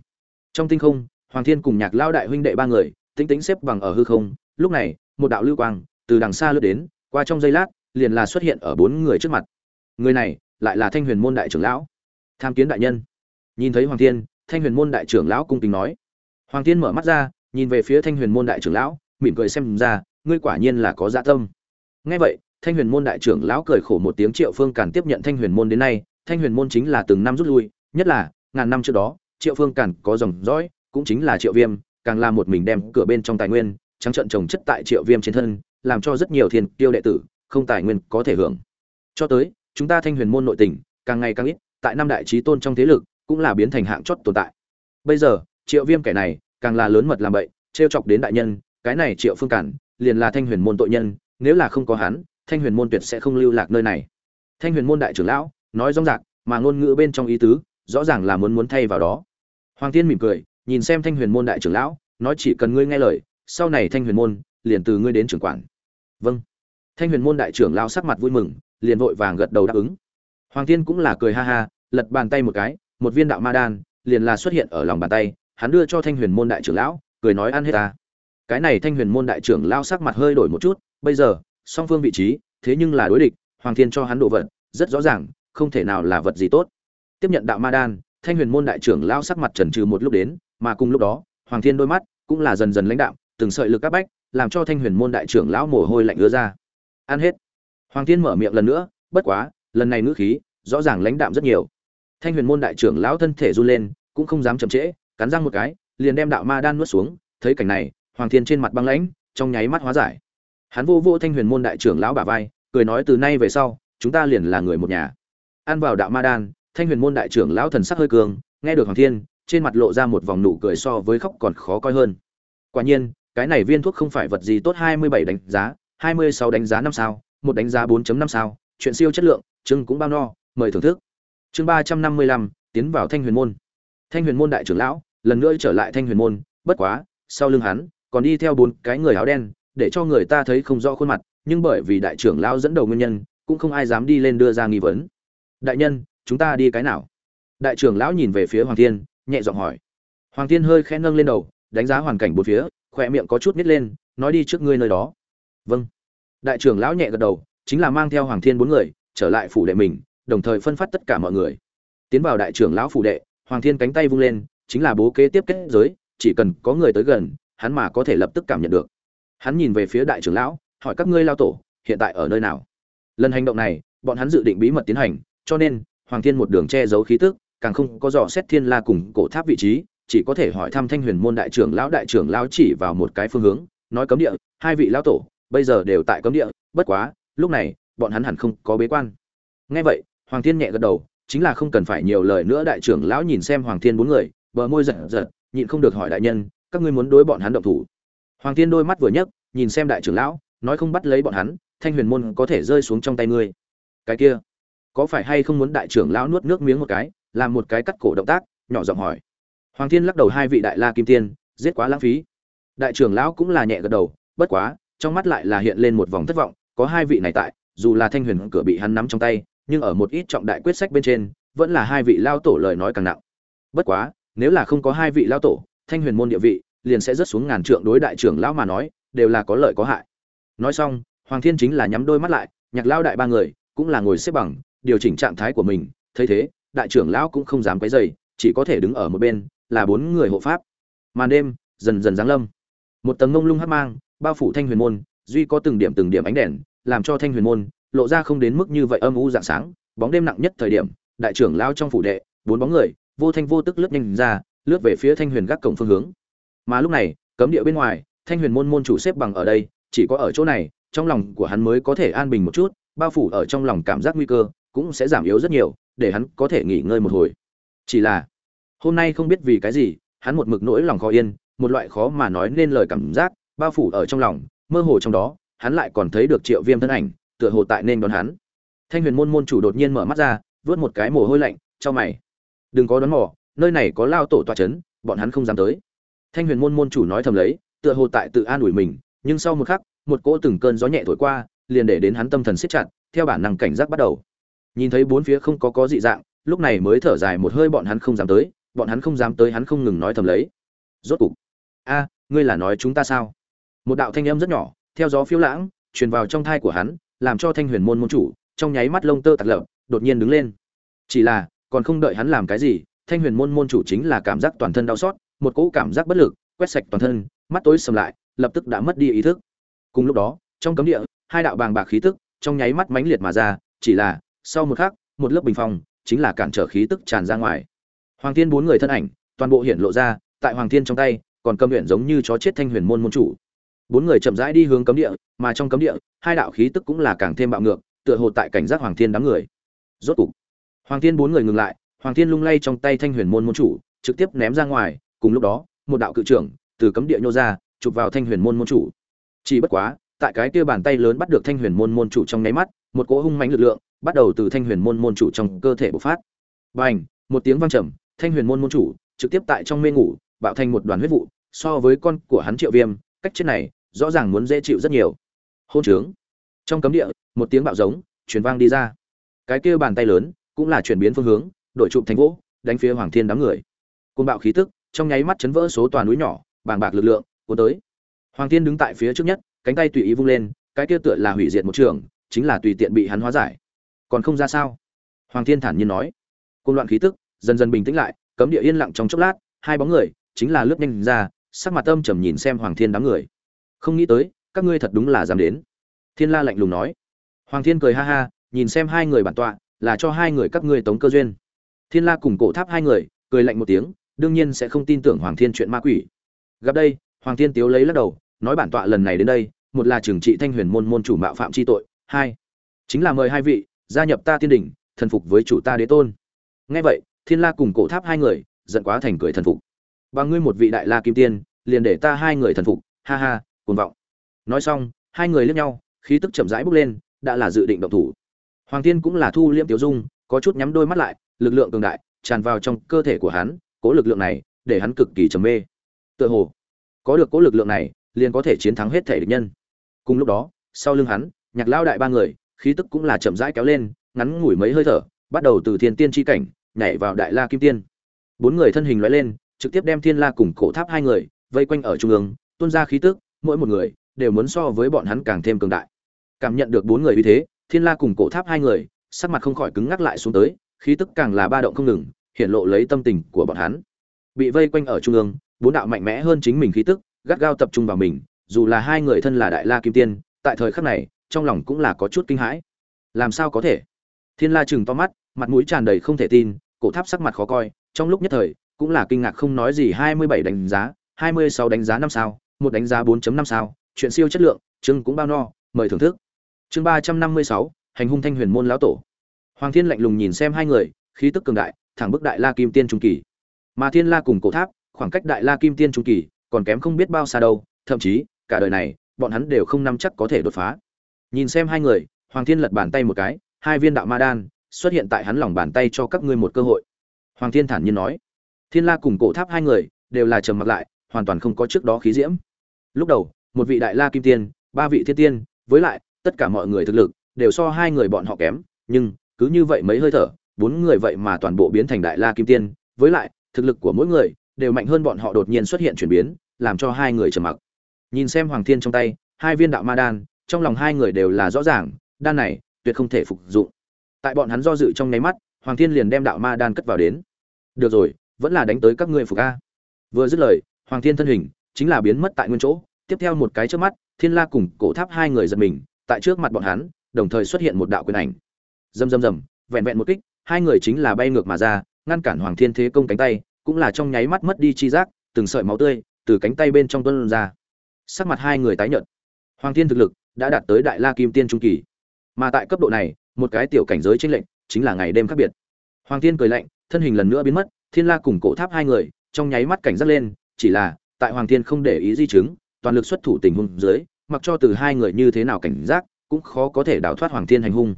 Trong tinh không, hoàng thiên cùng nhạc lao đại huynh đệ ba người, tĩnh tĩnh xếp bằng ở hư không. Lúc này, một đạo lưu quang từ đằng xa lướt đến, qua trong giây lát, liền là xuất hiện ở bốn người trước mặt. Người này lại là thanh huyền môn đại trưởng lão. Tham kiến đại nhân. Nhìn thấy hoàng thiên, thanh huyền môn đại trưởng lão cung kính nói. Hoàng thiên mở mắt ra, nhìn về phía thanh huyền môn đại trưởng lão, mỉm cười xem ra, ngươi quả nhiên là có dạ tâm. Nghe vậy, thanh huyền môn đại trưởng lão cười khổ một tiếng triệu phương càn tiếp nhận thanh huyền môn đến nay. Thanh huyền môn chính là từng năm rút lui, nhất là ngàn năm trước đó, triệu phương càn có dòng dõi, cũng chính là triệu viêm, càng là một mình đem cửa bên trong tài nguyên, trắng trận trồng chất tại triệu viêm trên thân, làm cho rất nhiều thiên tiêu đệ tử, không tài nguyên có thể hưởng. Cho tới, chúng ta thanh huyền môn nội tình, càng ngày càng ít, tại năm đại trí tôn trong thế lực, cũng là biến thành hạng chót tồn tại. Bây giờ, triệu viêm kẻ này, càng là lớn mật làm bậy, trêu chọc đến đại nhân, cái này triệu phương cản liền là thanh huyền môn tội nhân, nếu là không có hắn, thanh huyền môn tuyệt sẽ không lưu lạc nơi này. Thanh huyền môn đại trưởng lão, nói rong rạc mà ngôn ngữ bên trong ý tứ rõ ràng là muốn muốn thay vào đó. Hoàng tiên mỉm cười, nhìn xem thanh huyền môn đại trưởng lão, nói chỉ cần ngươi nghe lời, sau này thanh huyền môn liền từ ngươi đến trưởng quản. Vâng. Thanh huyền môn đại trưởng lão sắc mặt vui mừng, liền vội vàng gật đầu đáp ứng. Hoàng tiên cũng là cười ha ha, lật bàn tay một cái, một viên đạo ma đan liền là xuất hiện ở lòng bàn tay, hắn đưa cho thanh huyền môn đại trưởng lão, cười nói ăn hết ta. Cái này thanh huyền môn đại trưởng lão sắc mặt hơi đổi một chút, bây giờ, song phương vị trí, thế nhưng là đối địch, hoàng thiên cho hắn đồ vật, rất rõ ràng, không thể nào là vật gì tốt tiếp nhận đạo ma đan, thanh huyền môn đại trưởng lão sắc mặt trần trừ một lúc đến, mà cùng lúc đó, hoàng thiên đôi mắt cũng là dần dần lãnh đạo từng sợi lực áp bách làm cho thanh huyền môn đại trưởng lão mồ hôi lạnh ứa ra. Ăn hết. Hoàng thiên mở miệng lần nữa, bất quá, lần này ngữ khí rõ ràng lãnh đạm rất nhiều. Thanh huyền môn đại trưởng lão thân thể run lên, cũng không dám chậm trễ, cắn răng một cái, liền đem đạo ma đan nuốt xuống, thấy cảnh này, hoàng thiên trên mặt băng lãnh, trong nháy mắt hóa giải. Hắn vô vô thanh huyền môn đại trưởng lão bả vai, cười nói từ nay về sau, chúng ta liền là người một nhà. Ăn vào đạo ma đan thanh huyền môn đại trưởng lão thần sắc hơi cường, nghe được hoàng thiên, trên mặt lộ ra một vòng nụ cười so với khóc còn khó coi hơn. Quả nhiên, cái này viên thuốc không phải vật gì tốt hai mươi bảy đánh giá, hai mươi sáu đánh giá năm sao, một đánh giá 4 năm sao, chuyện siêu chất lượng chưng cũng bao no, mời thưởng thức. Chương ba trăm năm mươi lăm, tiến vào thanh huyền môn. Thanh huyền môn đại trưởng lão, lần nữa trở lại thanh huyền môn, bất quá, sau lưng hắn, còn đi theo bốn cái người áo đen, để cho người ta thấy không rõ khuôn mặt, nhưng bởi vì đại trưởng lão dẫn đầu nguyên nhân, cũng không ai dám đi lên đưa ra nghi vấn. Đại nhân chúng ta đi cái nào? Đại trưởng lão nhìn về phía hoàng thiên, nhẹ giọng hỏi. Hoàng thiên hơi khẽ nâng lên đầu, đánh giá hoàn cảnh bốn phía, khỏe miệng có chút nít lên, nói đi trước ngươi nơi đó. Vâng. Đại trưởng lão nhẹ gật đầu, chính là mang theo hoàng thiên bốn người, trở lại phủ đệ mình, đồng thời phân phát tất cả mọi người. Tiến vào đại trưởng lão phủ đệ, hoàng thiên cánh tay vung lên, chính là bố kế tiếp kết giới, chỉ cần có người tới gần, hắn mà có thể lập tức cảm nhận được. Hắn nhìn về phía đại trưởng lão, hỏi các ngươi lao tổ, hiện tại ở nơi nào? Lần hành động này, bọn hắn dự định bí mật tiến hành, cho nên hoàng thiên một đường che giấu khí tức, càng không có dò xét thiên la cùng cổ tháp vị trí, chỉ có thể hỏi thăm thanh huyền môn đại trưởng lão, đại trưởng lão chỉ vào một cái phương hướng, nói cấm địa, hai vị lão tổ, bây giờ đều tại cấm địa, bất quá, lúc này, bọn hắn hẳn không có bế quan. Nghe vậy, hoàng thiên nhẹ gật đầu, chính là không cần phải nhiều lời nữa, đại trưởng lão nhìn xem hoàng thiên bốn người, bờ môi giật giật, nhịn không được hỏi đại nhân, các ngươi muốn đối bọn hắn động thủ? Hoàng thiên đôi mắt vừa nhấc, nhìn xem đại trưởng lão, nói không bắt lấy bọn hắn, thanh huyền môn có thể rơi xuống trong tay ngươi. Cái kia có phải hay không muốn đại trưởng lão nuốt nước miếng một cái, làm một cái cắt cổ động tác, nhỏ giọng hỏi. Hoàng thiên lắc đầu hai vị đại la kim tiên, giết quá lãng phí. Đại trưởng lão cũng là nhẹ gật đầu, bất quá, trong mắt lại là hiện lên một vòng thất vọng, có hai vị này tại, dù là thanh huyền cửa bị hắn nắm trong tay, nhưng ở một ít trọng đại quyết sách bên trên, vẫn là hai vị lao tổ lời nói càng nặng. Bất quá, nếu là không có hai vị lao tổ, thanh huyền môn địa vị, liền sẽ rớt xuống ngàn trượng đối đại trưởng lão mà nói, đều là có lợi có hại. Nói xong, hoàng thiên chính là nhắm đôi mắt lại, nhạc lao đại ba người, cũng là ngồi xếp bằng điều chỉnh trạng thái của mình, thấy thế, đại trưởng lão cũng không dám quấy dày chỉ có thể đứng ở một bên, là bốn người hộ pháp. Màn đêm dần dần giáng lâm. Một tầng ngông lung hắc mang, bao phủ thanh huyền môn, duy có từng điểm từng điểm ánh đèn, làm cho thanh huyền môn lộ ra không đến mức như vậy âm u dạng sáng. Bóng đêm nặng nhất thời điểm, đại trưởng lao trong phủ đệ, bốn bóng người, vô thanh vô tức lướt nhanh ra, lướt về phía thanh huyền gác cổng phương hướng. Mà lúc này, cấm địa bên ngoài, thanh huyền môn môn chủ xếp bằng ở đây, chỉ có ở chỗ này, trong lòng của hắn mới có thể an bình một chút, bao phủ ở trong lòng cảm giác nguy cơ cũng sẽ giảm yếu rất nhiều, để hắn có thể nghỉ ngơi một hồi. Chỉ là, hôm nay không biết vì cái gì, hắn một mực nỗi lòng khó yên, một loại khó mà nói nên lời cảm giác, bao phủ ở trong lòng, mơ hồ trong đó, hắn lại còn thấy được triệu viêm thân ảnh, tựa hồ tại nên đón hắn. Thanh huyền môn môn chủ đột nhiên mở mắt ra, vớt một cái mồ hôi lạnh cho mày, đừng có đón mỏ nơi này có lao tổ toa c h ấ n bọn hắn không dám tới. Thanh huyền môn môn chủ nói thầm lấy, tựa hồ tại tự an ủi mình, nhưng sau một khắc, một cỗ từng cơn gió nhẹ thổi qua, liền để đến hắn tâm thần siết chặt, theo bản năng cảnh giác bắt đầu nhìn thấy bốn phía không có có dị dạng, lúc này mới thở dài một hơi bọn hắn không dám tới, bọn hắn không dám tới hắn không ngừng nói thầm lấy. Rốt cục, a, ngươi là nói chúng ta sao? Một đạo thanh âm rất nhỏ, theo gió phiêu lãng, truyền vào trong thai của hắn, làm cho thanh huyền môn môn chủ trong nháy mắt lông tơ tạt lợp đột nhiên đứng lên. Chỉ là, còn không đợi hắn làm cái gì, thanh huyền môn môn chủ chính là cảm giác toàn thân đau xót, một cỗ cảm giác bất lực, quét sạch toàn thân, mắt tối sầm lại, lập tức đã mất đi ý thức. Cùng lúc đó, trong cấm địa, hai đạo bàng bạc khí tức trong nháy mắt mãnh liệt mà ra, chỉ là sau một khắc, một lớp bình phong chính là cản trở khí tức tràn ra ngoài. Hoàng thiên bốn người thân ảnh, toàn bộ hiện lộ ra, tại hoàng thiên trong tay, còn cầm luyện giống như chó chết thanh huyền môn môn chủ. Bốn người chậm rãi đi hướng cấm địa, mà trong cấm địa, hai đạo khí tức cũng là càng thêm bạo ngược, tựa hồ tại cảnh giác hoàng thiên đám người. Rốt cục, hoàng thiên bốn người ngừng lại, hoàng thiên lung lay trong tay thanh huyền môn môn chủ, trực tiếp ném ra ngoài, cùng lúc đó, một đạo cự trưởng từ cấm địa nhô ra, chụp vào thanh huyền môn môn chủ. Chỉ bất quá, tại cái kia bàn tay lớn bắt được thanh huyền môn môn chủ trong nháy mắt một cỗ hung mãnh lực lượng bắt đầu từ thanh huyền môn môn chủ trong cơ thể bộc phát. Bành! Một tiếng vang trầm, thanh huyền môn môn chủ trực tiếp tại trong mê ngủ, bạo thành một đoàn huyết vụ, so với con của hắn triệu viêm, cách chết này rõ ràng muốn dễ chịu rất nhiều. Hôn trướng! Trong cấm địa, một tiếng bạo giống, truyền vang đi ra. Cái kia bàn tay lớn cũng là chuyển biến phương hướng đội trụm thành gỗ, đánh phía hoàng thiên đám người. Côn bạo khí tức, trong nháy mắt chấn vỡ số toàn núi nhỏ, bàng bạc lực lượng cuốn tới. Hoàng thiên đứng tại phía trước nhất, cánh tay tùy ý vung lên, cái kia tựa là hủy diệt một trường chính là tùy tiện bị hắn hóa giải. Còn không ra sao? Hoàng thiên thản nhiên nói. Côn loạn khí tức dần dần bình tĩnh lại, cấm địa yên lặng trong chốc lát, hai bóng người, chính là lướt nhanh ra, sắc mặt âm trầm nhìn xem hoàng thiên đám người. Không nghĩ tới, các ngươi thật đúng là dám đến. Thiên la lạnh lùng nói. Hoàng thiên cười ha ha, nhìn xem hai người bản tọa, là cho hai người các ngươi tống cơ duyên. Thiên la cùng cổ tháp hai người, cười lạnh một tiếng, đương nhiên sẽ không tin tưởng hoàng thiên chuyện ma quỷ. Gặp đây, hoàng thiên tiếu lấy lắc đầu, nói bản tọa lần này đến đây, một là trừng trị thanh huyền môn môn chủ mạo phạm chi tội hai. Chính là mời hai vị, gia nhập ta tiên đỉnh, thần phục với chủ ta đế tôn. Nghe vậy, thiên la cùng cổ tháp hai người, giận quá thành cười thần phục. Bằng ngươi một vị đại la kim tiên, liền để ta hai người thần phục, ha ha, cuồng vọng. Nói xong, hai người liếc nhau, khí tức chậm rãi bốc lên, đã là dự định động thủ. Hoàng tiên cũng là thu liễm tiểu dung, có chút nhắm đôi mắt lại, lực lượng cường đại, tràn vào trong cơ thể của hắn, cố lực lượng này, để hắn cực kỳ trầm mê. Tựa hồ, có được cố lực lượng này, liền có thể chiến thắng hết thể địch nhân. Cùng lúc đó, sau lưng hắn nhạc lao đại ba người, khí tức cũng là chậm rãi kéo lên, ngắn ngủi mấy hơi thở, bắt đầu từ thiên tiên tri cảnh, nhảy vào đại la kim tiên. Bốn người thân hình loại lên, trực tiếp đem thiên la cùng cổ tháp hai người, vây quanh ở trung ương, tuôn ra khí tức, mỗi một người, đều muốn so với bọn hắn càng thêm cường đại. Cảm nhận được bốn người uy thế, thiên la cùng cổ tháp hai người, sắc mặt không khỏi cứng ngắc lại xuống tới, khí tức càng là ba động không ngừng hiện lộ lấy tâm tình của bọn hắn. Bị vây quanh ở trung ương, bốn đạo mạnh mẽ hơn chính mình khí tức, gắt gao tập trung vào mình, dù là hai người thân là đại la kim tiên, tại thời khắc này trong lòng cũng là có chút kinh hãi. Làm sao có thể? Thiên la chừng to mắt, mặt mũi tràn đầy không thể tin, cổ tháp sắc mặt khó coi, trong lúc nhất thời, cũng là kinh ngạc không nói gì, hai mươi bảy đánh giá, hai mươi sáu đánh giá năm sao, một đánh giá 4.5 sao, chuyện siêu chất lượng, chương cũng bao no, mời thưởng thức. Chương ba trăm năm mươi sáu, hành hung thanh huyền môn lão tổ. Hoàng thiên lạnh lùng nhìn xem hai người, khí tức cường đại, thẳng bức đại la kim tiên trung kỳ. Mà thiên la cùng cổ tháp, khoảng cách đại la kim tiên trung kỳ còn kém không biết bao xa đâu, thậm chí, cả đời này, bọn hắn đều không nắm chắc có thể đột phá nhìn xem hai người, hoàng thiên lật bàn tay một cái, hai viên đạo ma đan xuất hiện tại hắn lòng bàn tay cho các ngươi một cơ hội. Hoàng thiên thản nhiên nói. Thiên la cùng cổ tháp hai người đều là trầm mặc lại, hoàn toàn không có trước đó khí diễm. Lúc đầu, một vị đại la kim tiên, ba vị thiên tiên, với lại tất cả mọi người thực lực đều so hai người bọn họ kém, nhưng cứ như vậy mấy hơi thở, bốn người vậy mà toàn bộ biến thành đại la kim tiên, với lại thực lực của mỗi người đều mạnh hơn bọn họ đột nhiên xuất hiện chuyển biến, làm cho hai người trầm mặc. Nhìn xem hoàng thiên trong tay, hai viên đạo ma đan trong lòng hai người đều là rõ ràng, đan này, tuyệt không thể phục dụng. Tại bọn hắn do dự trong nháy mắt, hoàng thiên liền đem đạo ma đan cất vào đến. Được rồi, vẫn là đánh tới các ngươi phục a. Vừa dứt lời, hoàng thiên thân hình, chính là biến mất tại nguyên chỗ. Tiếp theo một cái chớp mắt, thiên la cùng cổ tháp hai người giật mình, tại trước mặt bọn hắn, đồng thời xuất hiện một đạo quyền ảnh. Rầm rầm rầm, vẹn vẹn một kích, hai người chính là bay ngược mà ra, ngăn cản hoàng thiên thế công cánh tay, cũng là trong nháy mắt mất đi chi giác, từng sợi máu tươi từ cánh tay bên trong tuôn ra. Sắc mặt hai người tái nhợt. Hoàng thiên thực lực đã đạt tới đại la kim tiên trung kỳ. Mà tại cấp độ này, một cái tiểu cảnh giới tranh lệnh chính là ngày đêm khác biệt. Hoàng thiên cười lạnh, thân hình lần nữa biến mất, thiên la cùng cổ tháp hai người, trong nháy mắt cảnh giác lên, chỉ là, tại hoàng thiên không để ý di chứng, toàn lực xuất thủ tình huống dưới, mặc cho từ hai người như thế nào cảnh giác, cũng khó có thể đào thoát hoàng thiên hành hung.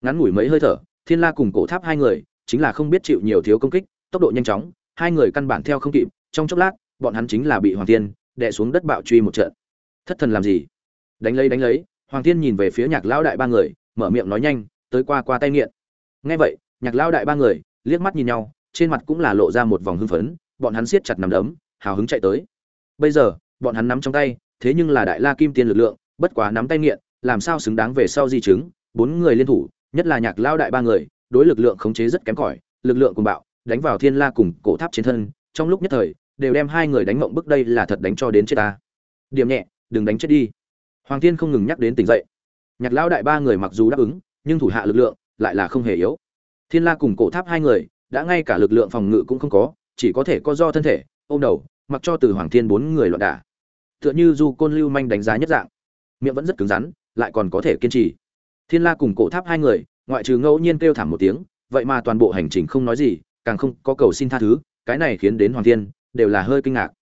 Ngắn ngủi mấy hơi thở, thiên la cùng cổ tháp hai người, chính là không biết chịu nhiều thiếu công kích, tốc độ nhanh chóng, hai người căn bản theo không kịp, trong chốc lát, bọn hắn chính là bị hoàng thiên đè xuống đất bạo truy một trận. Thất thần làm gì? Đánh lấy đánh lấy, hoàng thiên nhìn về phía nhạc lão đại ba người, mở miệng nói nhanh, tới qua qua tay nghiện. Nghe vậy, nhạc lão đại ba người liếc mắt nhìn nhau, trên mặt cũng là lộ ra một vòng hưng phấn, bọn hắn siết chặt nắm đấm, hào hứng chạy tới. Bây giờ, bọn hắn nắm trong tay, thế nhưng là đại la kim tiên lực lượng, bất quá nắm tay nghiện, làm sao xứng đáng về sau di chứng? Bốn người liên thủ, nhất là nhạc lao đại ba người, đối lực lượng khống chế rất kém cỏi, lực lượng cùng bạo, đánh vào thiên la cùng cổ tháp trên thân, trong lúc nhất thời, đều đem hai người đánh mộng bức đây là thật đánh cho đến chết ta. Điểm nhẹ, đừng đánh chết đi hoàng thiên không ngừng nhắc đến tỉnh dậy. Nhạc Lão đại ba người mặc dù đáp ứng, nhưng thủ hạ lực lượng lại là không hề yếu. Thiên la cùng cổ tháp hai người, đã ngay cả lực lượng phòng ngự cũng không có, chỉ có thể có do thân thể, ôm đầu, mặc cho từ hoàng thiên bốn người loạn đả. Tựa như du côn lưu manh đánh giá nhất dạng. Miệng vẫn rất cứng rắn, lại còn có thể kiên trì. Thiên la cùng cổ tháp hai người, ngoại trừ ngẫu nhiên kêu thảm một tiếng, vậy mà toàn bộ hành trình không nói gì, càng không có cầu xin tha thứ, cái này khiến đến hoàng thiên đều là hơi kinh ngạc.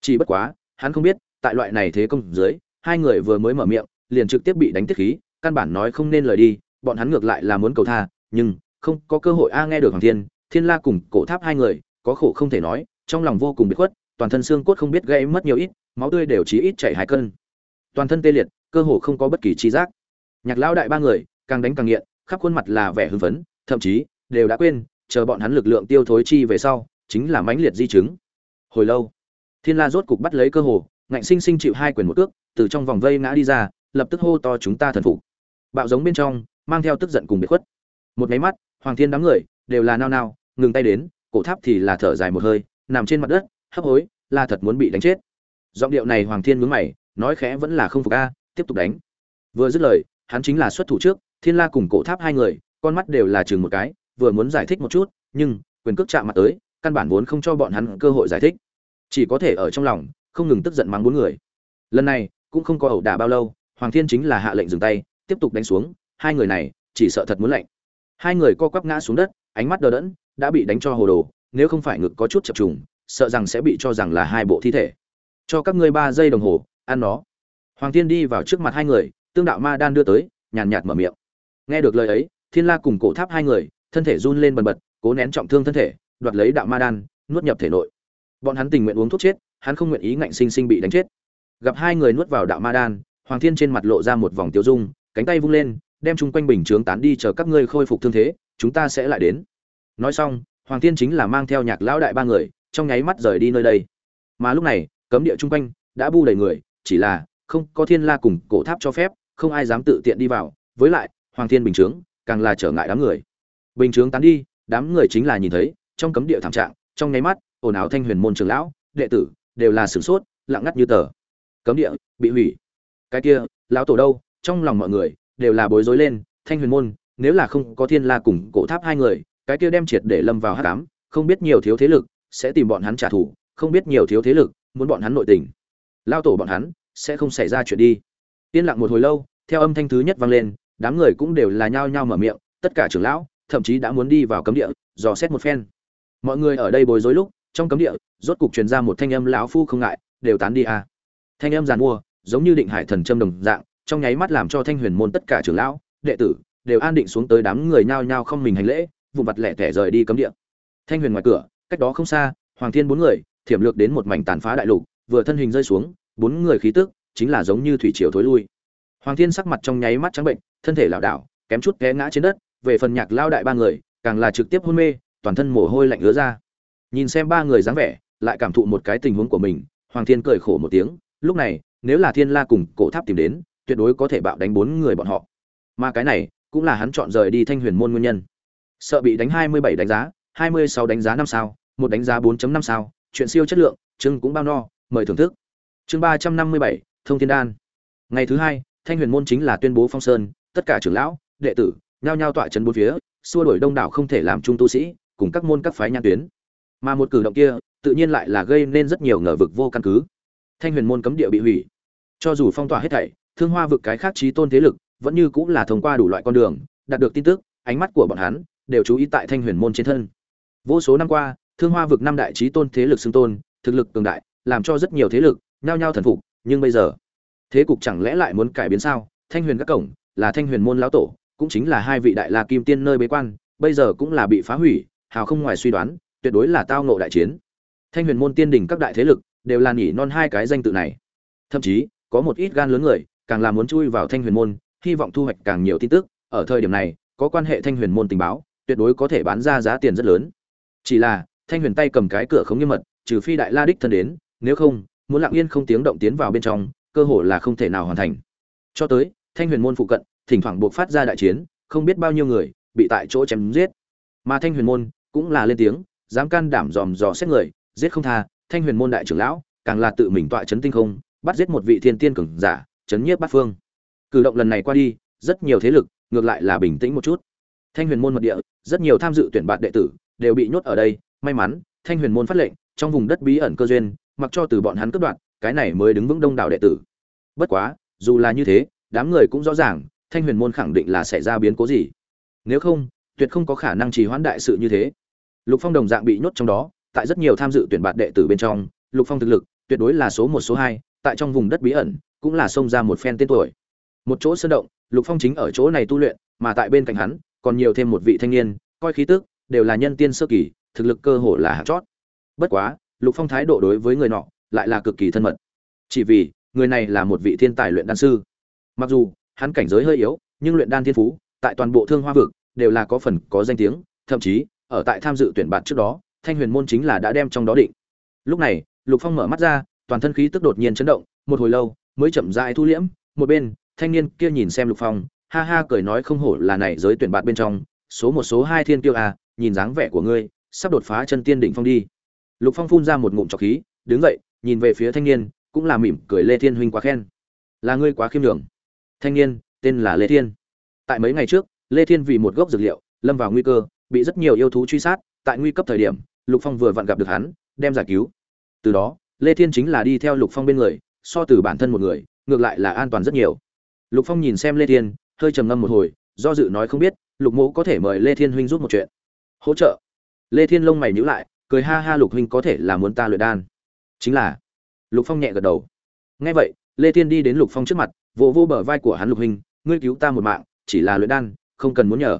Chỉ bất quá, hắn không biết, tại loại này thế công dưới hai người vừa mới mở miệng, liền trực tiếp bị đánh tiết khí, căn bản nói không nên lời đi, bọn hắn ngược lại là muốn cầu tha, nhưng không có cơ hội. A nghe được hoàng thiên thiên la cùng cổ tháp hai người, có khổ không thể nói, trong lòng vô cùng bị khuất, toàn thân xương cốt không biết gây mất nhiều ít, máu tươi đều chỉ ít chảy hai cân. Toàn thân tê liệt, cơ hồ không có bất kỳ chi giác. Nhạc lão đại ba người, càng đánh càng nghiện, khắp khuôn mặt là vẻ hưng phấn, thậm chí đều đã quên, chờ bọn hắn lực lượng tiêu thối chi về sau, chính là mãnh liệt di chứng. Hồi lâu, thiên la rốt cục bắt lấy cơ hồ ngạnh sinh sinh chịu hai quyền một cước, từ trong vòng vây ngã đi ra, lập tức hô to chúng ta thần phục. Bạo giống bên trong, mang theo tức giận cùng biệt khuất. Một cái mắt, hoàng thiên đám người, đều là nao nao, ngừng tay đến, cổ tháp thì là thở dài một hơi, nằm trên mặt đất, hấp hối, là thật muốn bị đánh chết. Giọng điệu này hoàng thiên nhướng mày, nói khẽ vẫn là không phục a, tiếp tục đánh. Vừa dứt lời, hắn chính là xuất thủ trước, thiên la cùng cổ tháp hai người, con mắt đều là chừng một cái, vừa muốn giải thích một chút, nhưng, quyền cước chạm mặt tới, căn bản vốn không cho bọn hắn cơ hội giải thích. Chỉ có thể ở trong lòng không ngừng tức giận mắng bốn người. Lần này, cũng không có ẩu đả bao lâu, hoàng thiên chính là hạ lệnh dừng tay, tiếp tục đánh xuống, hai người này, chỉ sợ thật muốn lạnh. Hai người co quắp ngã xuống đất, ánh mắt đờ đẫn, đã bị đánh cho hồ đồ, nếu không phải ngực có chút chập trùng, sợ rằng sẽ bị cho rằng là hai bộ thi thể. Cho các ngươi ba giây đồng hồ, ăn nó. Hoàng thiên đi vào trước mặt hai người, tương đạo ma đan đưa tới, nhàn nhạt mở miệng. Nghe được lời ấy, thiên la cùng cổ tháp hai người, thân thể run lên bần bật, cố nén trọng thương thân thể, đoạt lấy đạo ma đan, nuốt nhập thể nội. Bọn hắn tình nguyện uống thuốc chết hắn không nguyện ý ngạnh sinh sinh bị đánh chết. Gặp hai người nuốt vào đạo ma đan, hoàng thiên trên mặt lộ ra một vòng tiêu dung, cánh tay vung lên, đem chung quanh bình chướng tán đi chờ các ngươi khôi phục thương thế, chúng ta sẽ lại đến. Nói xong, hoàng thiên chính là mang theo nhạc lão đại ba người, trong nháy mắt rời đi nơi đây. Mà lúc này, cấm địa chung quanh đã bu đầy người, chỉ là không có thiên la cùng cổ tháp cho phép, không ai dám tự tiện đi vào. Với lại, hoàng thiên bình chướng càng là trở ngại đám người. Bình chướng tán đi, đám người chính là nhìn thấy, trong cấm địa thảm trạng, trong nháy mắt, ồn ào thanh huyền môn trưởng lão, đệ tử đều là sửng sốt, lặng ngắt như tờ. Cấm địa, bị hủy. Cái kia, lão tổ đâu? Trong lòng mọi người, đều là bối rối lên, thanh huyền môn, nếu là không có thiên la cùng cổ tháp hai người, cái kia đem triệt để lâm vào hát cám không biết nhiều thiếu thế lực, sẽ tìm bọn hắn trả thù, không biết nhiều thiếu thế lực, muốn bọn hắn nội tình. Lao tổ bọn hắn, sẽ không xảy ra chuyện đi. Yên lặng một hồi lâu, theo âm thanh thứ nhất vang lên, đám người cũng đều là nhao nhao mở miệng, tất cả trưởng lão, thậm chí đã muốn đi vào cấm địa, dò xét một phen. Mọi người ở đây bối rối lúc trong cấm địa, rốt cục truyền ra một thanh âm lão phu không ngại, đều tán đi à. thanh âm giàn mua, giống như định hải thần châm đồng dạng, trong nháy mắt làm cho thanh huyền môn tất cả trưởng lão, đệ tử đều an định xuống tới đám người nhao nhao không mình hành lễ, vụn vặt lẻ tẻ rời đi cấm địa. Thanh huyền ngoài cửa, cách đó không xa, hoàng thiên bốn người, thiểm lược đến một mảnh tàn phá đại lục, vừa thân hình rơi xuống, bốn người khí tức chính là giống như thủy triều thối lui. Hoàng thiên sắc mặt trong nháy mắt trắng bệnh, thân thể lảo đảo, kém chút té ngã trên đất, về phần nhạc lao đại ba người, càng là trực tiếp hôn mê, toàn thân mồ hôi lạnh ứa ra nhìn xem ba người dáng vẻ, lại cảm thụ một cái tình huống của mình, hoàng thiên cười khổ một tiếng, lúc này, nếu là thiên la cùng cổ tháp tìm đến, tuyệt đối có thể bạo đánh bốn người bọn họ. Mà cái này, cũng là hắn chọn rời đi thanh huyền môn nguyên nhân. Sợ bị đánh hai mươi bảy đánh giá, hai mươi sáu đánh giá năm sao, một đánh giá 4 năm sao, chuyện siêu chất lượng chưng cũng bao no, mời thưởng thức. Chương ba trăm năm mươi bảy, thông thiên đan. Ngày thứ hai, thanh huyền môn chính là tuyên bố phong sơn, tất cả trưởng lão, đệ tử, nhao nhao tọa trấn bốn phía, xua đuổi đông đảo không thể làm trung tu sĩ, cùng các môn các phái nhãn tuyến mà một cử động kia tự nhiên lại là gây nên rất nhiều ngờ vực vô căn cứ. Thanh huyền môn cấm địa bị hủy. Cho dù phong tỏa hết thảy, thương hoa vực cái khác trí tôn thế lực vẫn như cũng là thông qua đủ loại con đường, đạt được tin tức, ánh mắt của bọn hắn đều chú ý tại thanh huyền môn trên thân. Vô số năm qua, thương hoa vực năm đại trí tôn thế lực xưng tôn, thực lực cường đại, làm cho rất nhiều thế lực nhao nhao thần phục, nhưng bây giờ, thế cục chẳng lẽ lại muốn cải biến sao? Thanh huyền các cổng là thanh huyền môn lão tổ, cũng chính là hai vị đại la kim tiên nơi bế quan, bây giờ cũng là bị phá hủy, hào không ngoài suy đoán tuyệt đối là tao nộ đại chiến. Thanh huyền môn tiên đỉnh các đại thế lực đều là nhỉ non hai cái danh tự này. Thậm chí, có một ít gan lớn người càng là muốn chui vào thanh huyền môn, hy vọng thu hoạch càng nhiều tin tức. Ở thời điểm này, có quan hệ thanh huyền môn tình báo, tuyệt đối có thể bán ra giá tiền rất lớn. Chỉ là, thanh huyền tay cầm cái cửa không nghiêm mật, trừ phi đại la đích thân đến, nếu không, muốn lặng yên không tiếng động tiến vào bên trong, cơ hội là không thể nào hoàn thành. Cho tới, thanh huyền môn phụ cận, thỉnh thoảng buộc phát ra đại chiến, không biết bao nhiêu người bị tại chỗ chém giết. Mà thanh huyền môn cũng là lên tiếng dám can đảm dòm dò xét người, giết không tha, thanh huyền môn đại trưởng lão, càng là tự mình tọa chấn tinh không, bắt giết một vị thiên tiên cường giả, chấn nhiếp bát phương. Cử động lần này qua đi, rất nhiều thế lực, ngược lại là bình tĩnh một chút. Thanh huyền môn mật địa, rất nhiều tham dự tuyển bạt đệ tử, đều bị nhốt ở đây. May mắn, thanh huyền môn phát lệnh, trong vùng đất bí ẩn cơ duyên, mặc cho từ bọn hắn cướp đoạt, cái này mới đứng vững đông đảo đệ tử. Bất quá, dù là như thế, đám người cũng rõ ràng, thanh huyền môn khẳng định là xảy ra biến cố gì. Nếu không, tuyệt không có khả năng trì hoãn đại sự như thế lục phong đồng dạng bị nhốt trong đó, tại rất nhiều tham dự tuyển bạt đệ tử bên trong, lục phong thực lực, tuyệt đối là số một, số hai, tại trong vùng đất bí ẩn, cũng là xông ra một phen tên tuổi. Một chỗ sơn động, lục phong chính ở chỗ này tu luyện, mà tại bên cạnh hắn, còn nhiều thêm một vị thanh niên, coi khí tức, đều là nhân tiên sơ kỳ, thực lực cơ hồ là hạt chót. Bất quá, lục phong thái độ đối với người nọ, lại là cực kỳ thân mật. Chỉ vì, người này là một vị thiên tài luyện đan sư. Mặc dù, hắn cảnh giới hơi yếu, nhưng luyện đan thiên phú, tại toàn bộ thương hoa vực, đều là có phần có danh tiếng, thậm chí ở tại tham dự tuyển bạn trước đó, thanh huyền môn chính là đã đem trong đó định. Lúc này, lục phong mở mắt ra, toàn thân khí tức đột nhiên chấn động, một hồi lâu, mới chậm rãi thu liễm, một bên, thanh niên kia nhìn xem lục phong, ha ha cười nói không hổ là này giới tuyển bạn bên trong, số một số hai thiên tiêu à nhìn dáng vẻ của ngươi, sắp đột phá chân tiên đỉnh phong đi. Lục phong phun ra một ngụm trọc khí, đứng dậy, nhìn về phía thanh niên, cũng là mỉm cười lê thiên huynh quá khen. Là ngươi quá khiêm nhường. Thanh niên, tên là lê thiên. Tại mấy ngày trước, lê thiên vì một gốc dược liệu, lâm vào nguy cơ bị rất nhiều yêu thú truy sát, tại nguy cấp thời điểm, lục phong vừa vặn gặp được hắn, đem giải cứu. Từ đó, lê thiên chính là đi theo lục phong bên người, so từ bản thân một người, ngược lại là an toàn rất nhiều. Lục phong nhìn xem lê thiên, hơi trầm ngâm một hồi, do dự nói không biết, lục mẫu có thể mời lê thiên huynh giúp một chuyện. Hỗ trợ. Lê thiên lông mày nhíu lại, cười ha ha lục huynh có thể là muốn ta luyện đan. Chính là. Lục phong nhẹ gật đầu. Nghe vậy, lê thiên đi đến lục phong trước mặt, vỗ vỗ bờ vai của hắn lục huynh, ngươi cứu ta một mạng, chỉ là luyện đan, không cần muốn nhờ.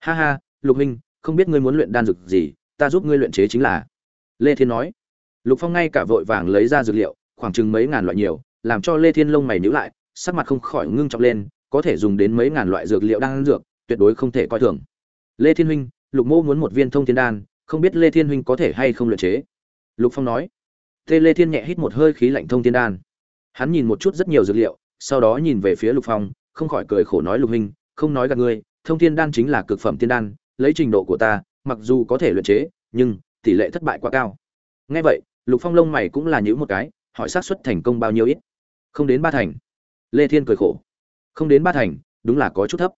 Ha ha lục huynh, không biết ngươi muốn luyện đan dược gì, ta giúp ngươi luyện chế chính là. Lê thiên nói. Lục phong ngay cả vội vàng lấy ra dược liệu, khoảng chừng mấy ngàn loại nhiều, làm cho lê thiên lông mày nhíu lại, sắc mặt không khỏi ngưng trọng lên, có thể dùng đến mấy ngàn loại dược liệu đang dược, tuyệt đối không thể coi thường. Lê thiên huynh, lục mô muốn một viên thông thiên đan, không biết lê thiên huynh có thể hay không luyện chế? Lục phong nói. Tê lê thiên nhẹ hít một hơi khí lạnh thông thiên đan. Hắn nhìn một chút rất nhiều dược liệu, sau đó nhìn về phía lục phong, không khỏi cười khổ nói, lục huynh, không nói gạt ngươi, thông thiên đan chính là cực phẩm thiên đan lấy trình độ của ta, mặc dù có thể luyện chế, nhưng tỷ lệ thất bại quá cao. Ngay vậy, lục phong lông mày cũng là nhữ một cái, hỏi xác suất thành công bao nhiêu ít? Không đến ba thành. Lê thiên cười khổ. Không đến ba thành, đúng là có chút thấp.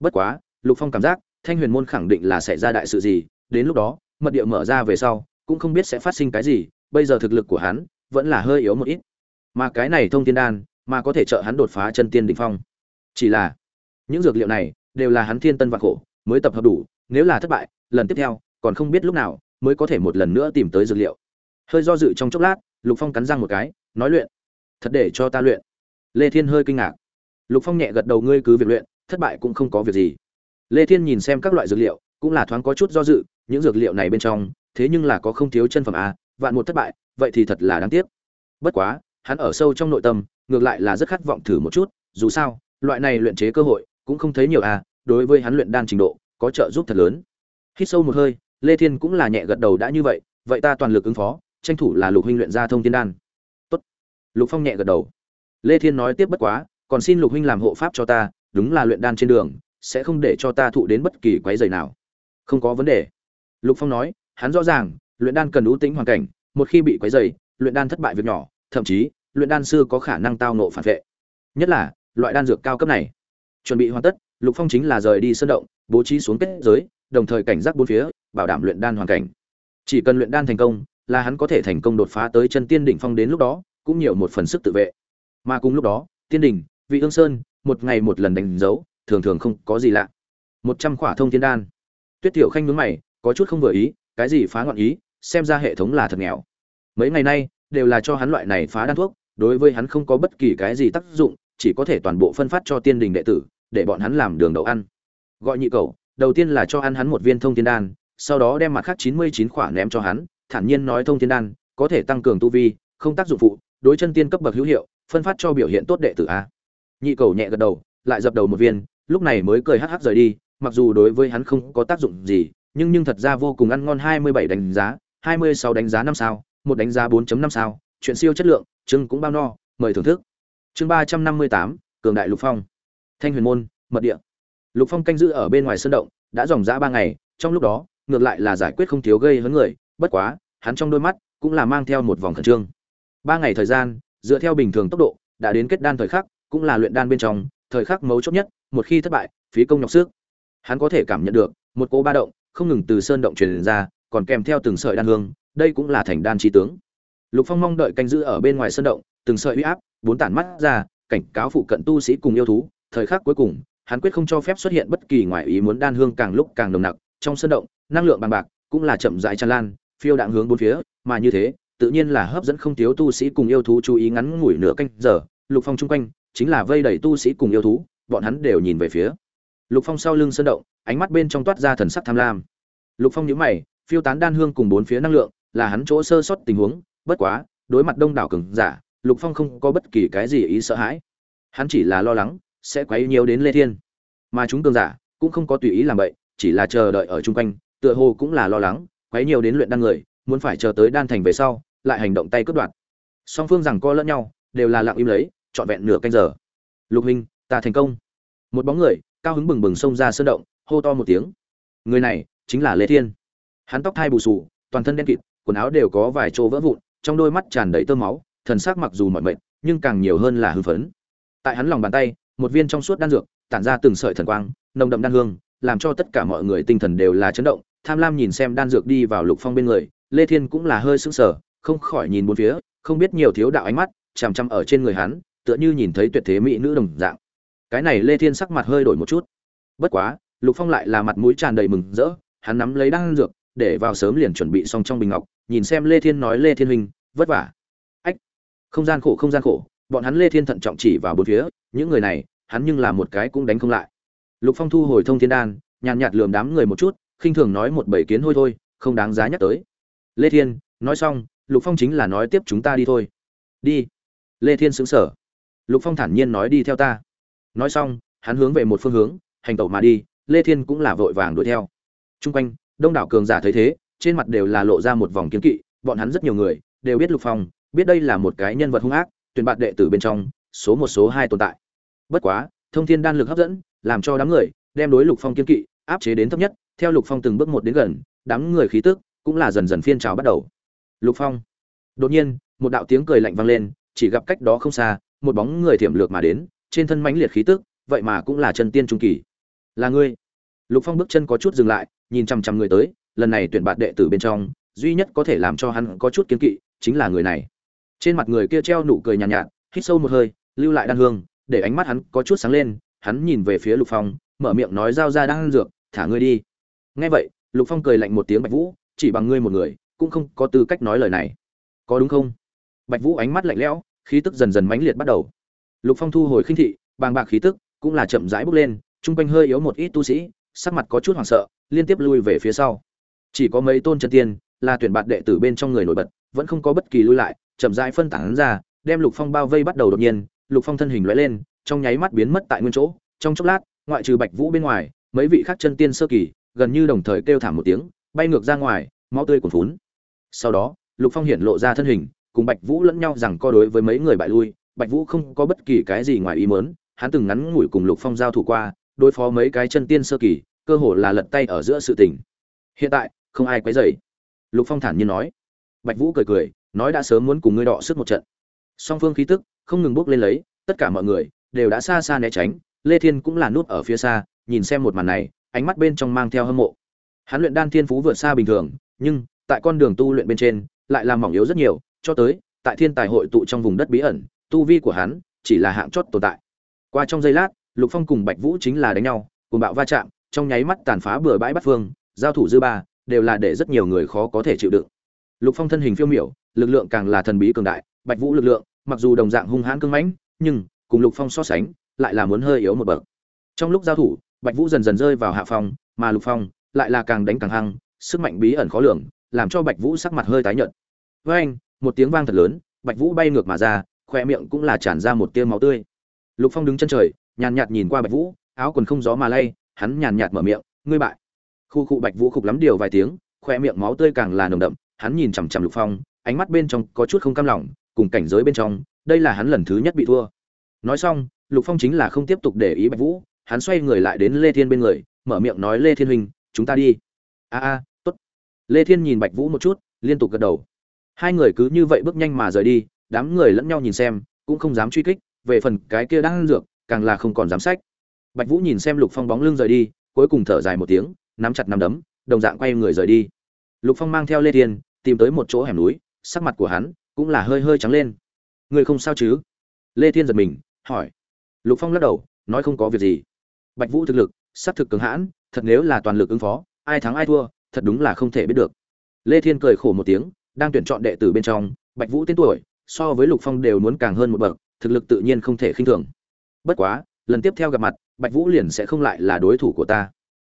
Bất quá, lục phong cảm giác, thanh huyền môn khẳng định là sẽ ra đại sự gì, đến lúc đó, mật địa mở ra về sau, cũng không biết sẽ phát sinh cái gì, bây giờ thực lực của hắn vẫn là hơi yếu một ít. Mà cái này thông thiên đan, mà có thể trợ hắn đột phá chân tiên đỉnh phong. Chỉ là, những dược liệu này đều là hắn thiên tân và khổ, mới tập hợp đủ nếu là thất bại, lần tiếp theo, còn không biết lúc nào mới có thể một lần nữa tìm tới dược liệu. Hơi do dự trong chốc lát, lục phong cắn răng một cái, nói luyện. Thật để cho ta luyện. Lê thiên hơi kinh ngạc. Lục phong nhẹ gật đầu, ngươi cứ việc luyện, thất bại cũng không có việc gì. Lê thiên nhìn xem các loại dược liệu, cũng là thoáng có chút do dự, những dược liệu này bên trong, thế nhưng là có không thiếu chân phẩm a vạn một thất bại, vậy thì thật là đáng tiếc. Bất quá, hắn ở sâu trong nội tâm, ngược lại là rất khát vọng thử một chút, dù sao, loại này luyện chế cơ hội cũng không thấy nhiều a đối với hắn luyện đan trình độ có trợ giúp thật lớn. Hít sâu một hơi, lê thiên cũng là nhẹ gật đầu đã như vậy vậy ta toàn lực ứng phó, tranh thủ là lục huynh luyện ra thông tiên đan. Tốt. Lục phong nhẹ gật đầu. Lê thiên nói tiếp bất quá, còn xin lục huynh làm hộ pháp cho ta, đúng là luyện đan trên đường, sẽ không để cho ta thụ đến bất kỳ quái dày nào. Không có vấn đề. Lục phong nói, hắn rõ ràng, luyện đan cần ưu tĩnh hoàn cảnh, một khi bị quấy dày luyện đan thất bại việc nhỏ, thậm chí, luyện đan sư có khả năng tao nộ phản vệ. Nhất là, loại đan dược cao cấp này. Chuẩn bị hoàn tất, lục phong chính là rời đi sơn động bố trí xuống kết giới, đồng thời cảnh giác bốn phía, bảo đảm luyện đan hoàn cảnh. Chỉ cần luyện đan thành công, là hắn có thể thành công đột phá tới chân tiên đỉnh phong đến lúc đó, cũng nhiều một phần sức tự vệ. Mà cùng lúc đó, tiên đỉnh, vị ương sơn, một ngày một lần đánh dấu, thường thường không có gì lạ. Một trăm khỏa thông thiên đan. Tuyết tiểu khanh nhướng mày, có chút không vừa ý, cái gì phá ngọn ý, xem ra hệ thống là thật nghèo. Mấy ngày nay, đều là cho hắn loại này phá đan thuốc, đối với hắn không có bất kỳ cái gì tác dụng, chỉ có thể toàn bộ phân phát cho tiên đình đệ tử, để bọn hắn làm đường đậu ăn gọi nhị cầu đầu tiên là cho ăn hắn một viên thông thiên đan, sau đó đem mặt khác chín mươi chín khỏa ném cho hắn, thản nhiên nói thông thiên đan, có thể tăng cường tu vi, không tác dụng phụ, đối chân tiên cấp bậc hữu hiệu, phân phát cho biểu hiện tốt đệ tử a. Nhị cầu nhẹ gật đầu, lại dập đầu một viên, lúc này mới cười hắc hắc rời đi, mặc dù đối với hắn không có tác dụng gì, nhưng nhưng thật ra vô cùng ăn ngon hai mươi bảy đánh giá, hai mươi sáu đánh giá năm sao, một đánh giá 4 năm sao, chuyện siêu chất lượng chưng cũng bao no, mời thưởng thức. Chương ba trăm năm mươi tám, cường đại lục phong. Thanh huyền môn, mật địa lục phong canh giữ ở bên ngoài sân động, đã dòng dã ba ngày, trong lúc đó, ngược lại là giải quyết không thiếu gây hấn người, bất quá, hắn trong đôi mắt cũng là mang theo một vòng khẩn trương. Ba ngày thời gian, dựa theo bình thường tốc độ, đã đến kết đan thời khắc, cũng là luyện đan bên trong, thời khắc mấu chốt nhất, một khi thất bại, phí công nhọc sức. Hắn có thể cảm nhận được, một cỗ ba động, không ngừng từ sơn động truyền ra, còn kèm theo từng sợi đan hương, đây cũng là thành đan chi tướng. Lục phong mong đợi canh giữ ở bên ngoài sơn động, từng sợi uy áp, bốn tản mắt ra, cảnh cáo phụ cận tu sĩ cùng yêu thú, thời khắc cuối cùng hắn quyết không cho phép xuất hiện bất kỳ ngoại ý muốn đan hương càng lúc càng nồng nặc, trong sân động, năng lượng bằng bạc cũng là chậm rãi tràn lan, phiêu đạn hướng bốn phía, mà như thế, tự nhiên là hấp dẫn không thiếu tu sĩ cùng yêu thú chú ý ngắn ngủi nửa canh giờ, lục phong chung quanh chính là vây đẩy tu sĩ cùng yêu thú, bọn hắn đều nhìn về phía. Lục phong sau lưng sơn động, ánh mắt bên trong toát ra thần sắc tham lam. Lục phong nhíu mày, phiêu tán đan hương cùng bốn phía năng lượng, là hắn chỗ sơ sót tình huống, bất quá, đối mặt đông đảo cường giả, lục phong không có bất kỳ cái gì ý sợ hãi. Hắn chỉ là lo lắng sẽ quấy nhiều đến lê thiên. Mà chúng cường giả cũng không có tùy ý làm vậy chỉ là chờ đợi ở chung quanh, tựa hồ cũng là lo lắng, quấy nhiều đến luyện đan người, muốn phải chờ tới đan thành về sau, lại hành động tay cướp đoạt. Song phương rằng co lẫn nhau, đều là lặng im lấy, trọn vẹn nửa canh giờ. Lục minh ta thành công. Một bóng người, cao hứng bừng bừng xông ra sơn động, hô to một tiếng. Người này chính là lê thiên. Hắn tóc thai bù sù toàn thân đen kịt, quần áo đều có vài chỗ vỡ vụn, trong đôi mắt tràn đầy tơ máu, thần sắc mặc dù mọi mệt, nhưng càng nhiều hơn là hưng phấn. Tại hắn lòng bàn tay một viên trong suốt đan dược, tản ra từng sợi thần quang, nồng đậm đan hương, làm cho tất cả mọi người tinh thần đều là chấn động. Tham lam nhìn xem đan dược đi vào lục phong bên người, lê thiên cũng là hơi sững sờ, không khỏi nhìn bốn phía, không biết nhiều thiếu đạo ánh mắt, chằm chằm ở trên người hắn, tựa như nhìn thấy tuyệt thế mỹ nữ đồng dạng. Cái này lê thiên sắc mặt hơi đổi một chút. Bất quá, lục phong lại là mặt mũi tràn đầy mừng rỡ, hắn nắm lấy đan dược, để vào sớm liền chuẩn bị xong trong bình ngọc, nhìn xem lê thiên nói lê thiên huynh, vất vả. Ách, không gian khổ, không gian khổ bọn hắn lê thiên thận trọng chỉ vào bốn phía, những người này, hắn nhưng là một cái cũng đánh không lại. Lục phong thu hồi thông thiên đan, nhàn nhạt lườm đám người một chút, khinh thường nói một bảy kiến hôi thôi, không đáng giá nhắc tới. Lê thiên, nói xong, lục phong chính là nói tiếp chúng ta đi thôi. Đi. Lê thiên xứng sở lục phong thản nhiên nói đi theo ta. Nói xong, hắn hướng về một phương hướng, hành tẩu mà đi, lê thiên cũng là vội vàng đuổi theo. T r u n g quanh, đông đảo cường giả thấy thế, trên mặt đều là lộ ra một vòng kiến kỵ, bọn hắn rất nhiều người đều biết lục phong, biết đây là một cái nhân vật hung ác tuyển bạt đệ tử bên trong, số một, số hai tồn tại. Bất quá, thông thiên đan lực hấp dẫn, làm cho đám người đem đối lục phong kiên kỵ, áp chế đến thấp nhất, theo lục phong từng bước một đến gần, đám người khí tức cũng là dần dần phiên trào bắt đầu. Lục phong. Đột nhiên, một đạo tiếng cười lạnh vang lên, chỉ gặp cách đó không xa, một bóng người thiểm lược mà đến, trên thân mãnh liệt khí tức, vậy mà cũng là chân tiên trung kỳ. Là ngươi. Lục phong bước chân có chút dừng lại, nhìn chăm chăm người tới, lần này tuyển bạt đệ tử bên trong, duy nhất có thể làm cho hắn có chút kiên kỵ, chính là người này trên mặt người kia treo nụ cười nhàn nhạt, nhạt hít sâu một hơi lưu lại đan hương để ánh mắt hắn có chút sáng lên hắn nhìn về phía lục phong mở miệng nói giao ra đan dược thả ngươi đi. Nghe vậy lục phong cười lạnh một tiếng bạch vũ chỉ bằng ngươi một người cũng không có tư cách nói lời này. Có đúng không? Bạch vũ ánh mắt lạnh lẽo khí tức dần dần mãnh liệt bắt đầu. Lục phong thu hồi khinh thị bàng bạc khí tức cũng là chậm rãi bước lên trung quanh hơi yếu một ít tu sĩ sắc mặt có chút hoảng sợ liên tiếp lui về phía sau. Chỉ có mấy tôn chân tiên là tuyển bạt đệ tử bên trong người nổi bật vẫn không có bất kỳ lui lại chậm rãi phân tán ra đem lục phong bao vây bắt đầu đột nhiên lục phong thân hình lóe lên trong nháy mắt biến mất tại nguyên chỗ trong chốc lát ngoại trừ bạch vũ bên ngoài mấy vị khác chân tiên sơ kỳ gần như đồng thời kêu thảm một tiếng bay ngược ra ngoài máu tươi cuồn phún sau đó lục phong hiện lộ ra thân hình cùng Bạch Vũ lẫn nhau rằng co đối với mấy người bại lui, Bạch Vũ không có bất kỳ cái gì ngoài ý muốn, hắn từng ngắn ngủi cùng Lục Phong giao thủ qua, đối phó mấy cái chân tiên sơ kỳ, cơ hồ là lật tay ở giữa sự tình. Hiện tại, không ai quấy rầy. Lục Phong thản nhiên nói. Bạch Vũ cười cười, nói đã sớm muốn cùng ngươi đọ sức một trận. Song phương khí tức không ngừng bốc lên lấy, tất cả mọi người đều đã xa xa né tránh lê thiên cũng là nút ở phía xa nhìn xem một màn này ánh mắt bên trong mang theo hâm mộ. Hắn luyện đan thiên phú vượt xa bình thường nhưng tại con đường tu luyện bên trên lại làm mỏng yếu rất nhiều cho tới tại thiên tài hội tụ trong vùng đất bí ẩn tu vi của hắn chỉ là hạng chót tồn tại. Qua trong giây lát lục phong cùng bạch vũ chính là đánh nhau cùng bạo va chạm trong nháy mắt tàn phá bừa bãi bắt phương giao thủ dư ba đều là để rất nhiều người khó có thể chịu đựng. Lục phong thân hình phiêu miểu lực lượng càng là thần bí cường đại, bạch vũ lực lượng, mặc dù đồng dạng hung hãn cưng mãnh, nhưng, cùng lục phong so sánh, lại là muốn hơi yếu một bậc. Trong lúc giao thủ, bạch vũ dần dần rơi vào hạ phong, mà lục phong lại là càng đánh càng hăng, sức mạnh bí ẩn khó lường, làm cho bạch vũ sắc mặt hơi tái nhợt. Với anh, một tiếng vang thật lớn, bạch vũ bay ngược mà ra khoe miệng cũng là tràn ra một tia máu tươi. Lục phong đứng chân trời, nhàn nhạt nhìn qua bạch vũ, áo quần không gió mà lay, hắn nhàn nhạt mở miệng, ngươi bại. Khu cụ bạch vũ khục lắm điều vài tiếng khoe miệng máu tươi càng là nồng đậm, hắn nhìn chằm chằm lục phong ánh mắt bên trong có chút không cam lòng, cùng cảnh giới bên trong, đây là hắn lần thứ nhất bị thua. Nói xong, lục phong chính là không tiếp tục để ý bạch vũ, hắn xoay người lại đến lê thiên bên người, mở miệng nói, lê thiên huynh, chúng ta đi. A a, tốt. Lê thiên nhìn bạch vũ một chút, liên tục gật đầu. Hai người cứ như vậy bước nhanh mà rời đi, đám người lẫn nhau nhìn xem, cũng không dám truy kích, về phần cái kia đang dược, càng là không còn dám sách. Bạch vũ nhìn xem lục phong bóng lưng rời đi, cuối cùng thở dài một tiếng, nắm chặt nắm đấm, đồng dạng quay người rời đi. Lục phong mang theo lê thiên, tìm tới một chỗ hẻm núi sắc mặt của hắn cũng là hơi hơi trắng lên. Người không sao chứ? Lê thiên giật mình, hỏi. Lục phong lắc đầu, nói không có việc gì. Bạch vũ thực lực s thực cường hãn, thật nếu là toàn lực ứng phó, ai thắng ai thua, thật đúng là không thể biết được. Lê thiên cười khổ một tiếng, đang tuyển chọn đệ tử bên trong, bạch vũ tên tuổi, so với lục phong đều muốn càng hơn một bậc, thực lực tự nhiên không thể khinh thường. Bất quá, lần tiếp theo gặp mặt, bạch vũ liền sẽ không lại là đối thủ của ta.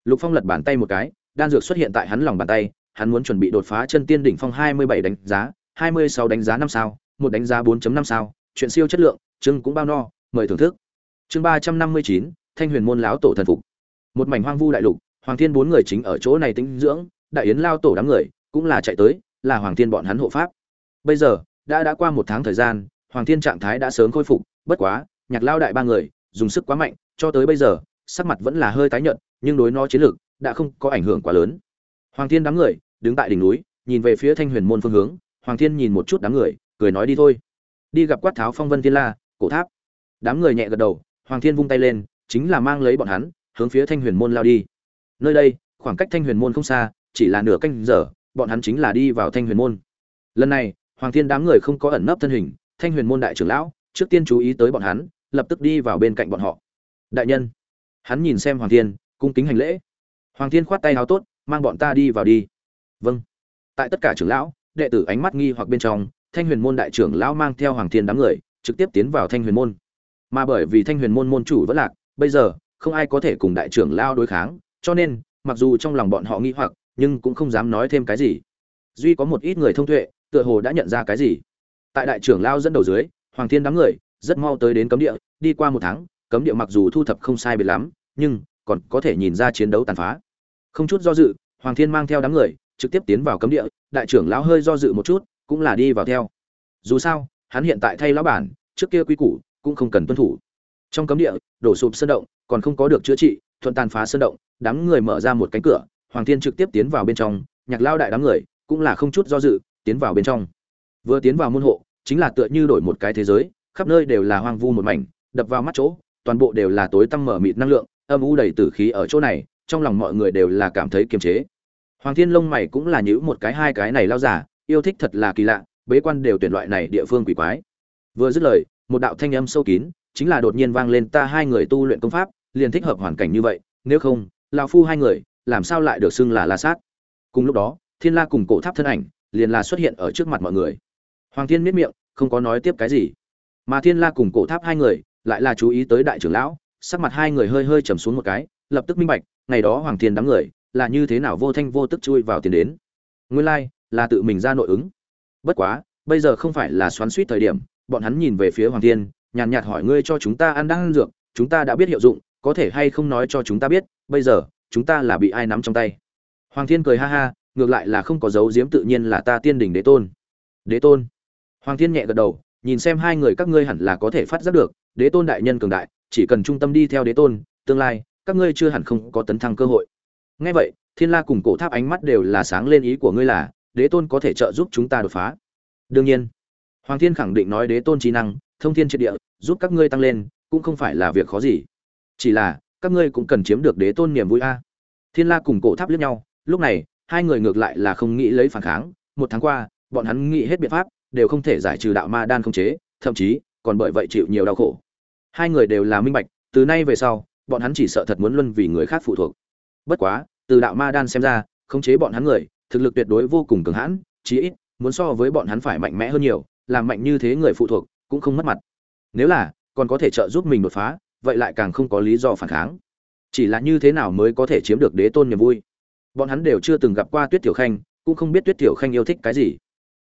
Lục phong lật bàn tay một cái, đan dược xuất hiện tại hắn lòng bàn tay hắn muốn chuẩn bị đột phá chân tiên đỉnh phong hai mươi bảy đánh giá, hai mươi sáu đánh giá năm sao, một đánh giá 4 năm sao, chuyện siêu chất lượng, chương cũng bao no, mời thưởng thức. Chương ba trăm năm mươi chín, thanh huyền môn lão tổ thần phục. Một mảnh hoang vu đại lục, hoàng thiên bốn người chính ở chỗ này tĩnh dưỡng, đại yến lao tổ đám người cũng là chạy tới, là hoàng thiên bọn hắn hộ pháp. Bây giờ, đã đã qua một tháng thời gian, hoàng thiên trạng thái đã sớm khôi phục, bất quá, nhạc lao đại ba người dùng sức quá mạnh, cho tới bây giờ, sắc mặt vẫn là hơi tái nhợt, nhưng đối nó chiến lược đã không có ảnh hưởng quá lớn. Hoàng thiên đám người đứng tại đỉnh núi, nhìn về phía thanh huyền môn phương hướng, hoàng thiên nhìn một chút đám người, cười nói đi thôi. Đi gặp quát tháo phong vân thiên la, cổ tháp. Đám người nhẹ gật đầu, hoàng thiên vung tay lên, chính là mang lấy bọn hắn, hướng phía thanh huyền môn lao đi. Nơi đây, khoảng cách thanh huyền môn không xa, chỉ là nửa canh giờ, bọn hắn chính là đi vào thanh huyền môn. Lần này, hoàng thiên đám người không có ẩn nấp thân hình, thanh huyền môn đại trưởng lão, trước tiên chú ý tới bọn hắn, lập tức đi vào bên cạnh bọn họ. Đại nhân, hắn nhìn xem hoàng thiên, cung kính hành lễ. Hoàng thiên khoát tay háo tốt, mang bọn ta đi vào đi vâng. Tại tất cả trưởng lão, đệ tử ánh mắt nghi hoặc bên trong, thanh huyền môn đại trưởng lão mang theo hoàng thiên đám người, trực tiếp tiến vào thanh huyền môn. Mà bởi vì thanh huyền môn môn chủ vẫn lạc, bây giờ, không ai có thể cùng đại trưởng lão đối kháng, cho nên, mặc dù trong lòng bọn họ nghi hoặc, nhưng cũng không dám nói thêm cái gì. Duy có một ít người thông tuệ, tựa hồ đã nhận ra cái gì. Tại đại trưởng lão dẫn đầu dưới, hoàng thiên đám người, rất mau tới đến cấm địa, đi qua một tháng, cấm địa mặc dù thu thập không sai biệt lắm, nhưng, còn có thể nhìn ra chiến đấu tàn phá. Không chút do dự, hoàng thiên mang theo đám người trực tiếp tiến vào cấm địa, đại trưởng lão hơi do dự một chút, cũng là đi vào theo. Dù sao, hắn hiện tại thay lão bản, trước kia quy củ cũng không cần tuân thủ. Trong cấm địa, đổ sụp sơn động, còn không có được chữa trị, thuận tàn phá sơn động, đám người mở ra một cánh cửa, hoàng thiên trực tiếp tiến vào bên trong, nhạc lao đại đám người cũng là không chút do dự, tiến vào bên trong. Vừa tiến vào môn hộ, chính là tựa như đổi một cái thế giới, khắp nơi đều là hoang vu một mảnh, đập vào mắt chỗ, toàn bộ đều là tối tăm mở mịt năng lượng, âm u đầy tử khí ở chỗ này, trong lòng mọi người đều là cảm thấy kiềm chế hoàng thiên lông mày cũng là nhíu một cái hai cái này lao giả, yêu thích thật là kỳ lạ, bế quan đều tuyển loại này địa phương quỷ quái. Vừa dứt lời, một đạo thanh âm sâu kín, chính là đột nhiên vang lên ta hai người tu luyện công pháp, liền thích hợp hoàn cảnh như vậy, nếu không, lão phu hai người, làm sao lại được xưng là la sát? Cùng lúc đó, thiên la cùng cổ tháp thân ảnh, liền là xuất hiện ở trước mặt mọi người. Hoàng thiên miết miệng, không có nói tiếp cái gì. Mà thiên la cùng cổ tháp hai người, lại là chú ý tới đại trưởng lão, sắc mặt hai người hơi hơi trầm xuống một cái, lập tức minh bạch, ngày đó hoàng thiên đám người là như thế nào vô thanh vô tức chui vào tiền đến? Nguyên lai like, là tự mình ra nội ứng. Bất quá bây giờ không phải là xoắn suýt thời điểm bọn hắn nhìn về phía hoàng thiên nhàn nhạt hỏi ngươi cho chúng ta ăn đang ăn dược chúng ta đã biết hiệu dụng có thể hay không nói cho chúng ta biết bây giờ chúng ta là bị ai nắm trong tay? Hoàng thiên cười ha ha ngược lại là không có dấu diếm tự nhiên là ta tiên đỉnh đế tôn. Đế tôn? Hoàng thiên nhẹ gật đầu nhìn xem hai người các ngươi hẳn là có thể phát giác được đế tôn đại nhân cường đại chỉ cần trung tâm đi theo đế tôn tương lai các ngươi chưa hẳn không có tấn thăng cơ hội ngay vậy, thiên la cùng cổ tháp ánh mắt đều là sáng lên ý của ngươi là, đế tôn có thể trợ giúp chúng ta đột phá. Đương nhiên, hoàng thiên khẳng định nói đế tôn trí năng, thông thiên triệt địa, giúp các ngươi tăng lên, cũng không phải là việc khó gì. Chỉ là, các ngươi cũng cần chiếm được đế tôn niềm vui a. Thiên la cùng cổ tháp liếc nhau, lúc này, hai người ngược lại là không nghĩ lấy phản kháng. Một tháng qua, bọn hắn nghĩ hết biện pháp, đều không thể giải trừ đạo ma đan không chế, thậm chí, còn bởi vậy chịu nhiều đau khổ. Hai người đều là minh bạch, từ nay về sau, bọn hắn chỉ sợ thật muốn luân vì người khác phụ thuộc bất quá, từ đạo ma đan xem ra, khống chế bọn hắn người, thực lực tuyệt đối vô cùng cường hãn, chí ít, muốn so với bọn hắn phải mạnh mẽ hơn nhiều, làm mạnh như thế người phụ thuộc, cũng không mất mặt. Nếu là, còn có thể trợ giúp mình đột phá, vậy lại càng không có lý do phản kháng. Chỉ là như thế nào mới có thể chiếm được đế tôn niềm vui? Bọn hắn đều chưa từng gặp qua tuyết tiểu khanh, cũng không biết tuyết tiểu khanh yêu thích cái gì.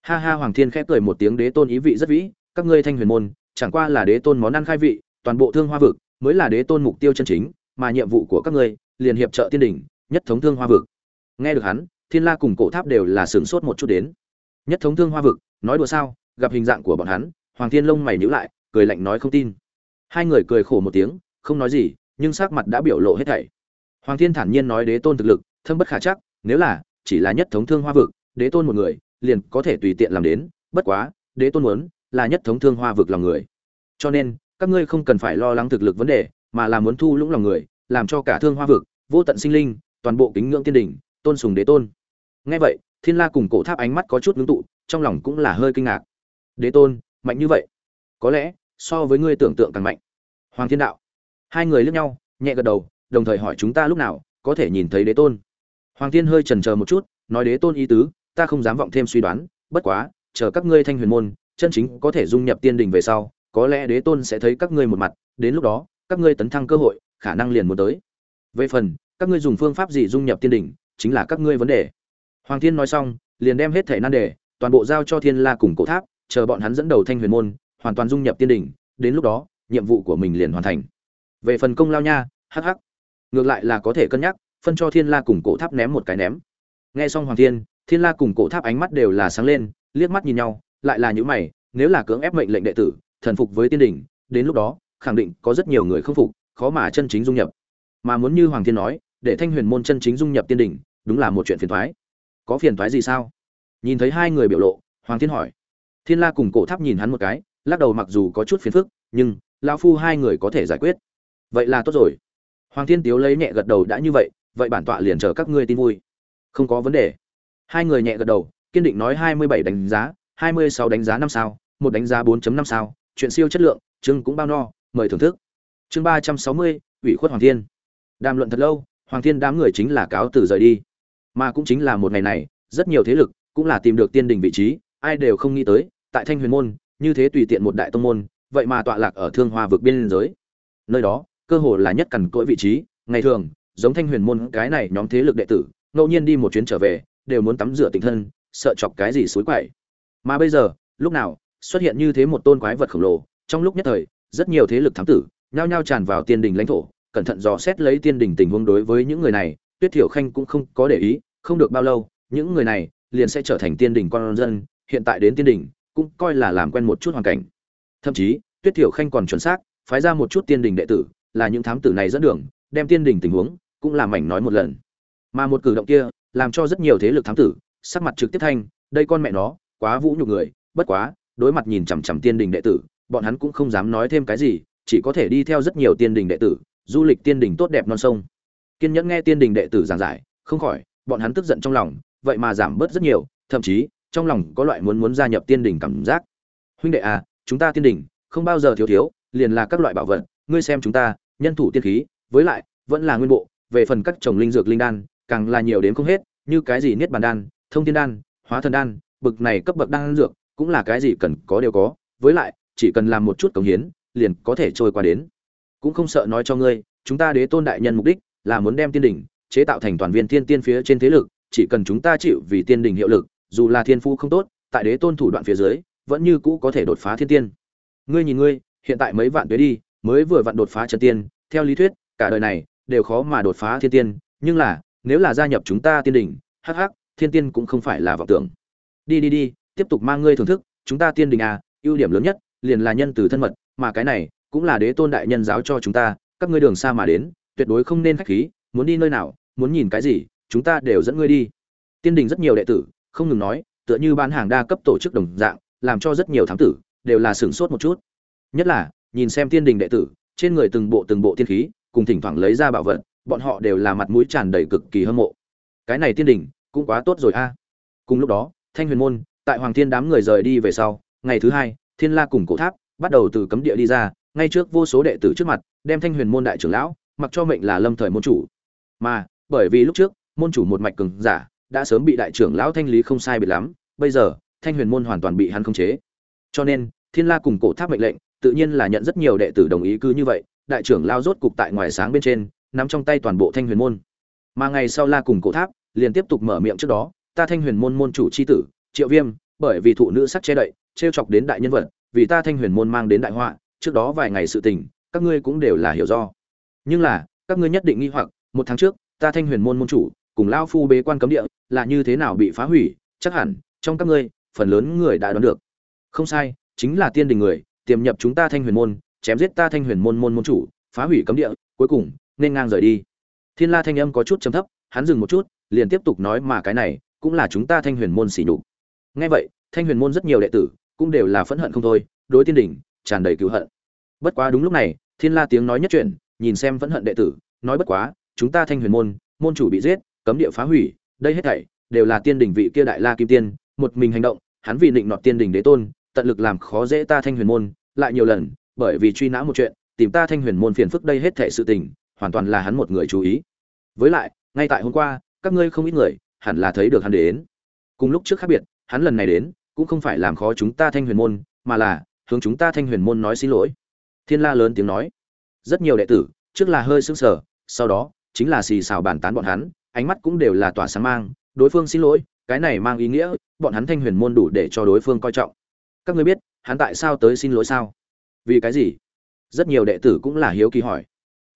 Ha ha, hoàng thiên khép cười một tiếng đế tôn ý vị rất vĩ, các ngươi thanh huyền môn, chẳng qua là đế tôn món ăn khai vị, toàn bộ thương hoa vực mới là đế tôn mục tiêu chân chính, mà nhiệm vụ của các ngươi liền hiệp trợ tiên đỉnh, nhất thống thương hoa vực. Nghe được hắn, thiên la cùng cổ tháp đều là sửng sốt một chút đến. Nhất thống thương hoa vực, nói đùa sao? Gặp hình dạng của bọn hắn, hoàng thiên long mày nhíu lại, cười lạnh nói không tin. Hai người cười khổ một tiếng, không nói gì, nhưng sắc mặt đã biểu lộ hết thảy. Hoàng thiên thản nhiên nói đế tôn thực lực, thâm bất khả chắc, nếu là chỉ là nhất thống thương hoa vực, đế tôn một người, liền có thể tùy tiện làm đến, bất quá, đế tôn muốn là nhất thống thương hoa vực lòng người. Cho nên, các ngươi không cần phải lo lắng thực lực vấn đề, mà là muốn thu lũng lòng người làm cho cả thương hoa vực, vô tận sinh linh, toàn bộ kính ngưỡng tiên đỉnh tôn sùng đế tôn. Nghe vậy, thiên la cùng cổ tháp ánh mắt có chút ngưng tụ, trong lòng cũng là hơi kinh ngạc. Đế tôn, mạnh như vậy, có lẽ so với ngươi tưởng tượng càng mạnh. Hoàng thiên đạo, hai người liếc nhau, nhẹ gật đầu, đồng thời hỏi chúng ta lúc nào có thể nhìn thấy đế tôn. Hoàng thiên hơi chần chờ một chút, nói đế tôn ý tứ, ta không dám vọng thêm suy đoán, bất quá, chờ các ngươi thanh huyền môn, chân chính có thể dung nhập tiên đình về sau, có lẽ đế tôn sẽ thấy các ngươi một mặt, đến lúc đó, các ngươi tấn thăng cơ hội khả năng liền muốn tới. Về phần các ngươi dùng phương pháp gì dung nhập tiên đỉnh, chính là các ngươi vấn đề. Hoàng thiên nói xong liền đem hết thể nan đề toàn bộ giao cho thiên la cùng cổ tháp chờ bọn hắn dẫn đầu thanh huyền môn hoàn toàn dung nhập tiên đỉnh. đến lúc đó nhiệm vụ của mình liền hoàn thành. Về phần công lao nha hắc hắc. Ngược lại là có thể cân nhắc phân cho thiên la cùng cổ tháp ném một cái ném. Nghe xong hoàng thiên thiên la cùng cổ tháp ánh mắt đều là sáng lên liếc mắt nhìn nhau lại là những mày nếu là cưỡng ép mệnh lệnh đệ tử thần phục với tiên đình đến lúc đó khẳng định có rất nhiều người không phục khó mà chân chính dung nhập. Mà muốn như hoàng thiên nói, để thanh huyền môn chân chính dung nhập tiên đỉnh, đúng là một chuyện phiền thoái có phiền thoái gì sao? Nhìn thấy hai người biểu lộ, hoàng thiên hỏi. Thiên la cùng cổ tháp nhìn hắn một cái, lắc đầu mặc dù có chút phiền phức, nhưng lão phu hai người có thể giải quyết. Vậy là tốt rồi. Hoàng thiên tiếu lấy nhẹ gật đầu đã như vậy vậy bản tọa liền chờ các ngươi tin vui. Không có vấn đề. Hai người nhẹ gật đầu, kiên định nói hai mươi bảy đánh giá, hai mươi sáu đánh giá năm sao, một đánh giá 4 năm sao, chuyện siêu chất lượng, chương cũng bao no, mời thưởng thức chương ba trăm sáu mươi, ủy khuất hoàng thiên. Đàm luận thật lâu, hoàng thiên đám người chính là cáo từ rời đi. Mà cũng chính là một ngày này, rất nhiều thế lực cũng là tìm được tiên đình vị trí, ai đều không nghĩ tới, tại thanh huyền môn, như thế tùy tiện một đại tông môn, vậy mà tọa lạc ở thương hoa vực biên giới. Nơi đó, cơ hồ là nhất cằn cỗi vị trí, ngày thường, giống thanh huyền môn cái này nhóm thế lực đệ tử, ngẫu nhiên đi một chuyến trở về, đều muốn tắm rửa tình thân, sợ chọc cái gì suối quậy. Mà bây giờ, lúc nào xuất hiện như thế một tôn quái vật khổng lồ, trong lúc nhất thời, rất nhiều thế lực thám tử nhao nhao tràn vào tiên đình lãnh thổ, cẩn thận dò xét lấy tiên đình tình huống đối với những người này, tuyết thiểu khanh cũng không có để ý, không được bao lâu, những người này liền sẽ trở thành tiên đình con dân, hiện tại đến tiên đình, cũng coi là làm quen một chút hoàn cảnh. Thậm chí, tuyết thiểu khanh còn chuẩn xác, phái ra một chút tiên đình đệ tử, là những thám tử này dẫn đường, đem tiên đình tình huống cũng làm mảnh nói một lần. Mà một cử động kia, làm cho rất nhiều thế lực thám tử, sắc mặt trực tiếp thanh, đây con mẹ nó, quá vũ nhục người, bất quá, đối mặt nhìn chằm chằm tiên đình đệ tử, bọn hắn cũng không dám nói thêm cái gì chỉ có thể đi theo rất nhiều tiên đình đệ tử, du lịch tiên đình tốt đẹp non sông. Kiên nhẫn nghe tiên đình đệ tử giảng giải, không khỏi, bọn hắn tức giận trong lòng, vậy mà giảm bớt rất nhiều, thậm chí, trong lòng có loại muốn muốn gia nhập tiên đình cảm giác. Huynh đệ à chúng ta tiên đình, không bao giờ thiếu thiếu, liền là các loại bảo vật, ngươi xem chúng ta, nhân thủ tiên khí, với lại, vẫn là nguyên bộ, về phần các trồng linh dược linh đan, càng là nhiều đến không hết, như cái gì niết bàn đan, thông thiên đan, hóa thần đan, bực này cấp bậc đan dược, cũng là cái gì cần có đều có, với lại, chỉ cần làm một chút cống hiến liền có thể trôi qua đến. Cũng không sợ nói cho ngươi, chúng ta đế tôn đại nhân mục đích là muốn đem tiên đỉnh chế tạo thành toàn viên thiên tiên phía trên thế lực, chỉ cần chúng ta chịu vì tiên đỉnh hiệu lực, dù là thiên phu không tốt, tại đế tôn thủ đoạn phía dưới, vẫn như cũ có thể đột phá thiên tiên. Ngươi nhìn ngươi, hiện tại mấy vạn tuế đi, mới vừa vặn đột phá chân tiên, theo lý thuyết, cả đời này đều khó mà đột phá thiên tiên, nhưng là, nếu là gia nhập chúng ta tiên đỉnh, hắc hắc, thiên tiên cũng không phải là vọng tưởng. Đi đi đi, tiếp tục mang ngươi thưởng thức, chúng ta tiên đình à ưu điểm lớn nhất liền là nhân từ thân mật mà cái này cũng là đế tôn đại nhân giáo cho chúng ta, các ngươi đường xa mà đến, tuyệt đối không nên khách khí, muốn đi nơi nào, muốn nhìn cái gì, chúng ta đều dẫn ngươi đi. Tiên đình rất nhiều đệ tử, không ngừng nói, tựa như bán hàng đa cấp tổ chức đồng dạng, làm cho rất nhiều thám tử đều là sửng sốt một chút. Nhất là, nhìn xem tiên đình đệ tử, trên người từng bộ từng bộ tiên khí, cùng thỉnh thoảng lấy ra bảo vật, bọn họ đều là mặt mũi tràn đầy cực kỳ hâm mộ. Cái này tiên đình cũng quá tốt rồi a. Cùng lúc đó, thanh huyền môn, tại hoàng thiên đám người rời đi về sau, ngày thứ hai, thiên la cùng cổ tháp bắt đầu từ cấm địa đi ra, ngay trước vô số đệ tử trước mặt, đem thanh huyền môn đại trưởng lão mặc cho mệnh là lâm thời môn chủ. Mà, bởi vì lúc trước, môn chủ một mạch cường giả đã sớm bị đại trưởng lão thanh lý không sai biệt lắm, bây giờ, thanh huyền môn hoàn toàn bị hắn khống chế. Cho nên, thiên la cùng cổ tháp mệnh lệnh, tự nhiên là nhận rất nhiều đệ tử đồng ý cứ như vậy, đại trưởng lao rốt cục tại ngoài sáng bên trên, nắm trong tay toàn bộ thanh huyền môn. Mà ngày sau la cùng cổ tháp liền tiếp tục mở miệng trước đó, ta thanh huyền môn môn chủ c h i tử, triệu viêm, bởi vì thụ nữ sắc che đậy t r e o chọc đến đại nhân vật vì ta thanh huyền môn mang đến đại họa, trước đó vài ngày sự tình, các ngươi cũng đều là hiểu do. Nhưng là, các ngươi nhất định nghi hoặc, một tháng trước, ta thanh huyền môn môn chủ, cùng lao phu bế quan cấm địa, là như thế nào bị phá hủy, chắc hẳn, trong các ngươi, phần lớn người đã đoán được. Không sai, chính là tiên đình người, tiềm nhập chúng ta thanh huyền môn, chém giết ta thanh huyền môn môn môn chủ, phá hủy cấm địa, cuối cùng, nên ngang rời đi. Thiên la thanh âm có chút trầm thấp, hắn dừng một chút, liền tiếp tục nói mà cái này, cũng là chúng ta thanh huyền môn xỉ nhục. Nghe vậy, thanh huyền môn rất nhiều đệ tử cũng đều là phẫn hận không thôi, đối tiên đỉnh tràn đầy cứu hận. Bất quá đúng lúc này, thiên la tiếng nói nhất chuyện nhìn xem phẫn hận đệ tử, nói bất quá, chúng ta thanh huyền môn môn chủ bị giết, cấm địa phá hủy, đây hết thảy đều là tiên đỉnh vị kia đại la kim tiên, một mình hành động, hắn vì định nọt tiên đỉnh đế tôn, tận lực làm khó dễ ta thanh huyền môn, lại nhiều lần, bởi vì truy nã một chuyện, tìm ta thanh huyền môn phiền phức đây hết thảy sự tình, hoàn toàn là hắn một người chú ý. Với lại, ngay tại hôm qua, các ngươi không ít người, hẳn là thấy được hắn đến. Cùng lúc trước khác biệt, hắn lần này đến cũng không phải làm khó chúng ta thanh huyền môn, mà là hướng chúng ta thanh huyền môn nói xin lỗi. Thiên la lớn tiếng nói. Rất nhiều đệ tử, trước là hơi sững sờ, sau đó chính là xì xào bàn tán bọn hắn, ánh mắt cũng đều là tỏa sáng mang, đối phương xin lỗi, cái này mang ý nghĩa, bọn hắn thanh huyền môn đủ để cho đối phương coi trọng. Các ngươi biết, hắn tại sao tới xin lỗi sao? Vì cái gì? Rất nhiều đệ tử cũng là hiếu kỳ hỏi.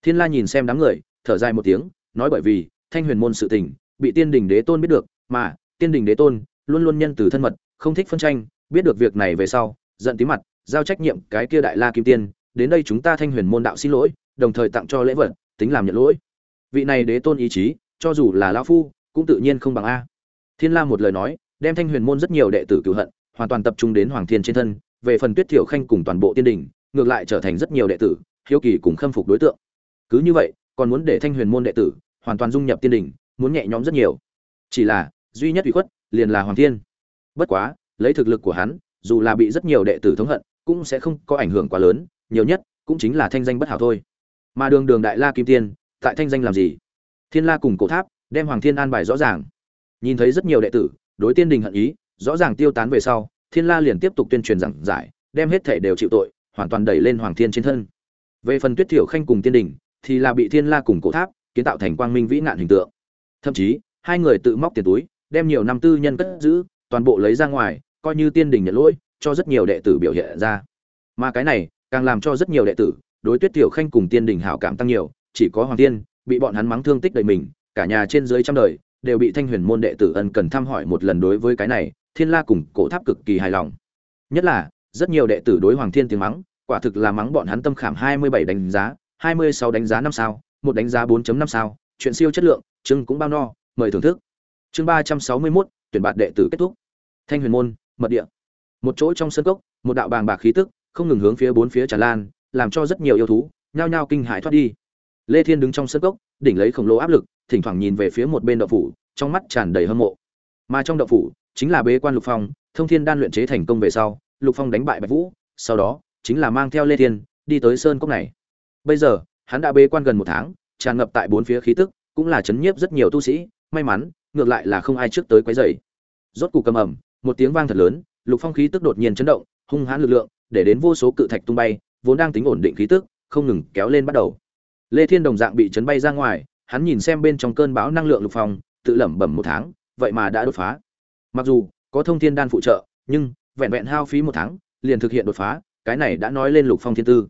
Thiên la nhìn xem đám người, thở dài một tiếng, nói bởi vì thanh huyền môn sự tình, bị tiên đình đế tôn biết được, mà tiên đình đế tôn luôn luôn nhân từ thân mật không thích phân tranh, biết được việc này về sau, giận tí mặt, giao trách nhiệm cái kia đại la kim tiên, đến đây chúng ta thanh huyền môn đạo xin lỗi, đồng thời tặng cho lễ vật, tính làm nhận lỗi. Vị này đế tôn ý chí, cho dù là lão phu, cũng tự nhiên không bằng a. Thiên la một lời nói, đem thanh huyền môn rất nhiều đệ tử cứu hận, hoàn toàn tập trung đến hoàng thiên trên thân, về phần tuyết thiểu khanh cùng toàn bộ tiên đình, ngược lại trở thành rất nhiều đệ tử, hiếu kỳ cùng khâm phục đối tượng. Cứ như vậy, còn muốn để thanh huyền môn đệ tử hoàn toàn dung nhập tiên đình, muốn nhẹ nhõm rất nhiều. Chỉ là, duy nhất ủy khuất, liền là hoàng thiên bất quá, lấy thực lực của hắn, dù là bị rất nhiều đệ tử thống hận, cũng sẽ không có ảnh hưởng quá lớn, nhiều nhất cũng chính là thanh danh bất hảo thôi. Mà đường đường đại la kim tiên, tại thanh danh làm gì? Thiên la cùng cổ tháp, đem hoàng thiên an bài rõ ràng. Nhìn thấy rất nhiều đệ tử, đối tiên đình hận ý, rõ ràng tiêu tán về sau, thiên la liền tiếp tục tuyên truyền giảng giải, đem hết thể đều chịu tội, hoàn toàn đẩy lên hoàng thiên trên thân. Về phần tuyết thiểu khanh cùng tiên đình, thì là bị thiên la cùng cổ tháp kiến tạo thành quang minh vĩ nạn hình tượng. Thậm chí, hai người tự móc tiền túi, đem nhiều năm tư nhân cất giữ toàn bộ lấy ra ngoài coi như tiên đình nhận lỗi cho rất nhiều đệ tử biểu hiện ra mà cái này càng làm cho rất nhiều đệ tử đối tuyết tiểu khanh cùng tiên đình hảo cảm tăng nhiều chỉ có hoàng tiên bị bọn hắn mắng thương tích đầy mình cả nhà trên dưới trăm đời đều bị thanh huyền môn đệ tử ân cần thăm hỏi một lần đối với cái này thiên la cùng cổ tháp cực kỳ hài lòng nhất là rất nhiều đệ tử đối hoàng thiên tiếng mắng quả thực là mắng bọn hắn tâm khảm hai mươi bảy đánh giá 26 đánh giá năm sao, một đánh giá 4.5 sao, chuyện siêu chất lượng, chương cũng bao no, mời thưởng thức. Chương 361, tuyển bạt đệ tử kết thúc. Thanh Huyền môn, mật địa. Một chỗ trong sân cốc, một đạo bàng bạc khí tức, không ngừng hướng phía bốn phía tràn lan, làm cho rất nhiều yêu thú nhao nhao kinh hãi thoát đi. Lê Thiên đứng trong sân cốc, đỉnh lấy khổng lồ áp lực, thỉnh thoảng nhìn về phía một bên đậu phủ, trong mắt tràn đầy hâm mộ. Mà trong đậu phủ, chính là bế quan Lục Phong, thông thiên đan luyện chế thành công về sau, Lục Phong đánh bại Bạch Vũ, sau đó chính là mang theo Lê Thiên đi tới sơn cốc này. Bây giờ, hắn đã bế quan gần một tháng, tràn ngập tại bốn phía khí tức, cũng là chấn nhiếp rất nhiều tu sĩ, may mắn, ngược lại là không ai trước tới quấy rầy. Rốt cục cầm ầm, một tiếng vang thật lớn, Lục Phong khí tức đột nhiên chấn động, hung hãn lực lượng, để đến vô số cự thạch tung bay, vốn đang tính ổn định khí tức, không ngừng kéo lên bắt đầu. Lê Thiên đồng dạng bị chấn bay ra ngoài, hắn nhìn xem bên trong cơn bão năng lượng Lục Phong, tự lẩm bẩm một tháng, vậy mà đã đột phá. Mặc dù có thông thiên đan phụ trợ, nhưng vẹn vẹn hao phí một tháng, liền thực hiện đột phá, cái này đã nói lên Lục Phong thiên tư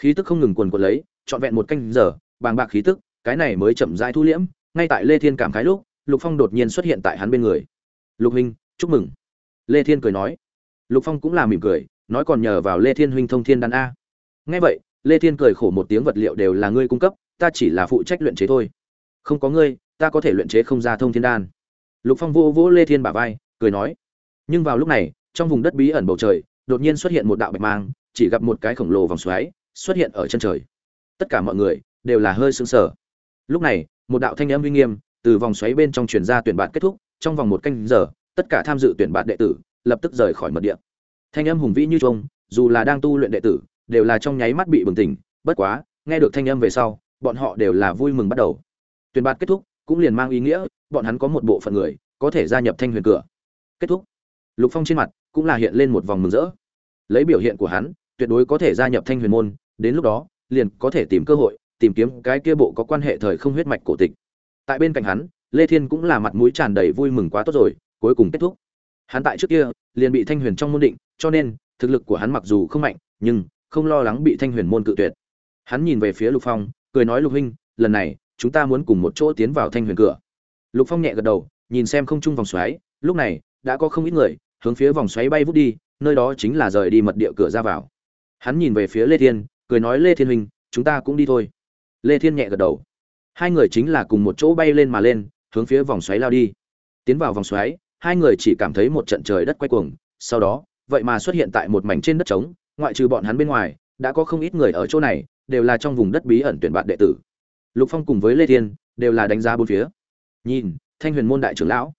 khí tức không ngừng quần cuộn lấy trọn vẹn một canh giờ bàng bạc khí tức cái này mới chậm rãi thu liễm ngay tại lê thiên cảm khái lúc lục phong đột nhiên xuất hiện tại hắn bên người lục huynh chúc mừng lê thiên cười nói. Lục phong cũng là mỉm cười, nói còn nhờ vào lê thiên huynh thông thiên đan a. Nghe vậy, lê thiên cười khổ một tiếng vật liệu đều là ngươi cung cấp, ta chỉ là phụ trách luyện chế thôi. Không có ngươi, ta có thể luyện chế không ra thông thiên đan. Lục phong vô vỗ lê thiên bả vai, cười nói. Nhưng vào lúc này, trong vùng đất bí ẩn bầu trời, đột nhiên xuất hiện một đạo bạch mang, chỉ gặp một cái khổng lồ vòng xoáy xuất hiện ở chân trời. Tất cả mọi người đều là hơi sững sờ. Lúc này, một đạo thanh âm uy nghiêm từ vòng xoáy bên trong truyền ra tuyển bạn kết thúc, trong vòng một canh giờ tất cả tham dự tuyển bạn đệ tử, lập tức rời khỏi mật địa. Thanh âm hùng vĩ như trông dù là đang tu luyện đệ tử, đều là trong nháy mắt bị bừng tỉnh. Bất quá, nghe được thanh âm về sau, bọn họ đều là vui mừng bắt đầu. Tuyển bạn kết thúc, cũng liền mang ý nghĩa, bọn hắn có một bộ phận người, có thể gia nhập thanh huyền cửa. Kết thúc. Lục phong trên mặt cũng là hiện lên một vòng mừng rỡ. Lấy biểu hiện của hắn, tuyệt đối có thể gia nhập thanh huyền môn, đến lúc đó, liền có thể tìm cơ hội, tìm kiếm cái kia bộ có quan hệ thời không huyết mạch cổ tịch. Tại bên cạnh hắn, lê thiên cũng là mặt mũi tràn đầy vui mừng quá tốt rồi cuối cùng kết thúc. Hắn tại trước kia liền bị thanh huyền trong môn định, cho nên thực lực của hắn mặc dù không mạnh, nhưng không lo lắng bị thanh huyền môn cự tuyệt. Hắn nhìn về phía lục phong, cười nói, lục huynh, lần này chúng ta muốn cùng một chỗ tiến vào thanh huyền cửa. Lục phong nhẹ gật đầu, nhìn xem không trung vòng xoáy, lúc này đã có không ít người hướng phía vòng xoáy bay vút đi, nơi đó chính là rời đi mật địa cửa ra vào. Hắn nhìn về phía lê thiên, cười nói, lê thiên huynh, chúng ta cũng đi thôi. Lê thiên nhẹ gật đầu. Hai người chính là cùng một chỗ bay lên mà lên, hướng phía vòng xoáy lao đi. Tiến vào vòng xoáy hai người chỉ cảm thấy một trận trời đất quay cuồng, sau đó, vậy mà xuất hiện tại một mảnh trên đất trống, ngoại trừ bọn hắn bên ngoài, đã có không ít người ở chỗ này, đều là trong vùng đất bí ẩn tuyển bạn đệ tử. Lục phong cùng với lê thiên, đều là đánh giá bốn phía. Nhìn, thanh huyền môn đại trưởng lão.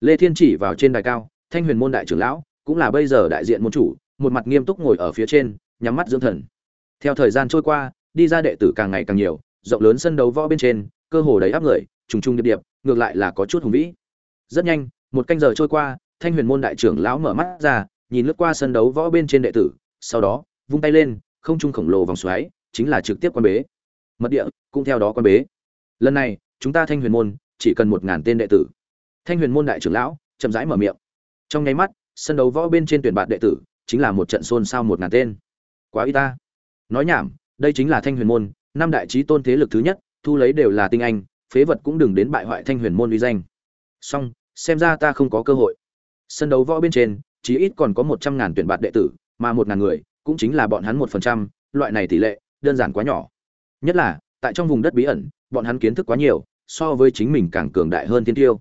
Lê thiên chỉ vào trên đài cao, thanh huyền môn đại trưởng lão cũng là bây giờ đại diện môn chủ, một mặt nghiêm túc ngồi ở phía trên, nhắm mắt dưỡng thần. Theo thời gian trôi qua, đi ra đệ tử càng ngày càng nhiều, rộng lớn sân đấu võ bên trên, cơ hồ đầy áp người, trùng trùng điệp điệp, ngược lại là có chút hùng vĩ. Rất nhanh một canh giờ trôi qua, thanh huyền môn đại trưởng lão mở mắt ra, nhìn lướt qua sân đấu võ bên trên đệ tử, sau đó, vung tay lên, không trung khổng lồ vòng xoáy, chính là trực tiếp quan bế. Mật địa, cũng theo đó quan bế. Lần này, chúng ta thanh huyền môn, chỉ cần một ngàn tên đệ tử. Thanh huyền môn đại trưởng lão, chậm rãi mở miệng. Trong nháy mắt, sân đấu võ bên trên tuyển bạt đệ tử, chính là một trận xôn xao một ngàn tên. Quá y ta. Nói nhảm, đây chính là thanh huyền môn, năm đại trí tôn thế lực thứ nhất, thu lấy đều là tinh anh, phế vật cũng đừng đến bại hoại thanh huyền môn uy danh. Song xem ra ta không có cơ hội. Sân đấu võ bên trên, chí ít còn có một trăm ngàn tuyển bạt đệ tử, mà một ngàn người, cũng chính là bọn hắn một phần trăm, loại này tỷ lệ, đơn giản quá nhỏ. Nhất là, tại trong vùng đất bí ẩn, bọn hắn kiến thức quá nhiều, so với chính mình càng cường đại hơn tiên tiêu.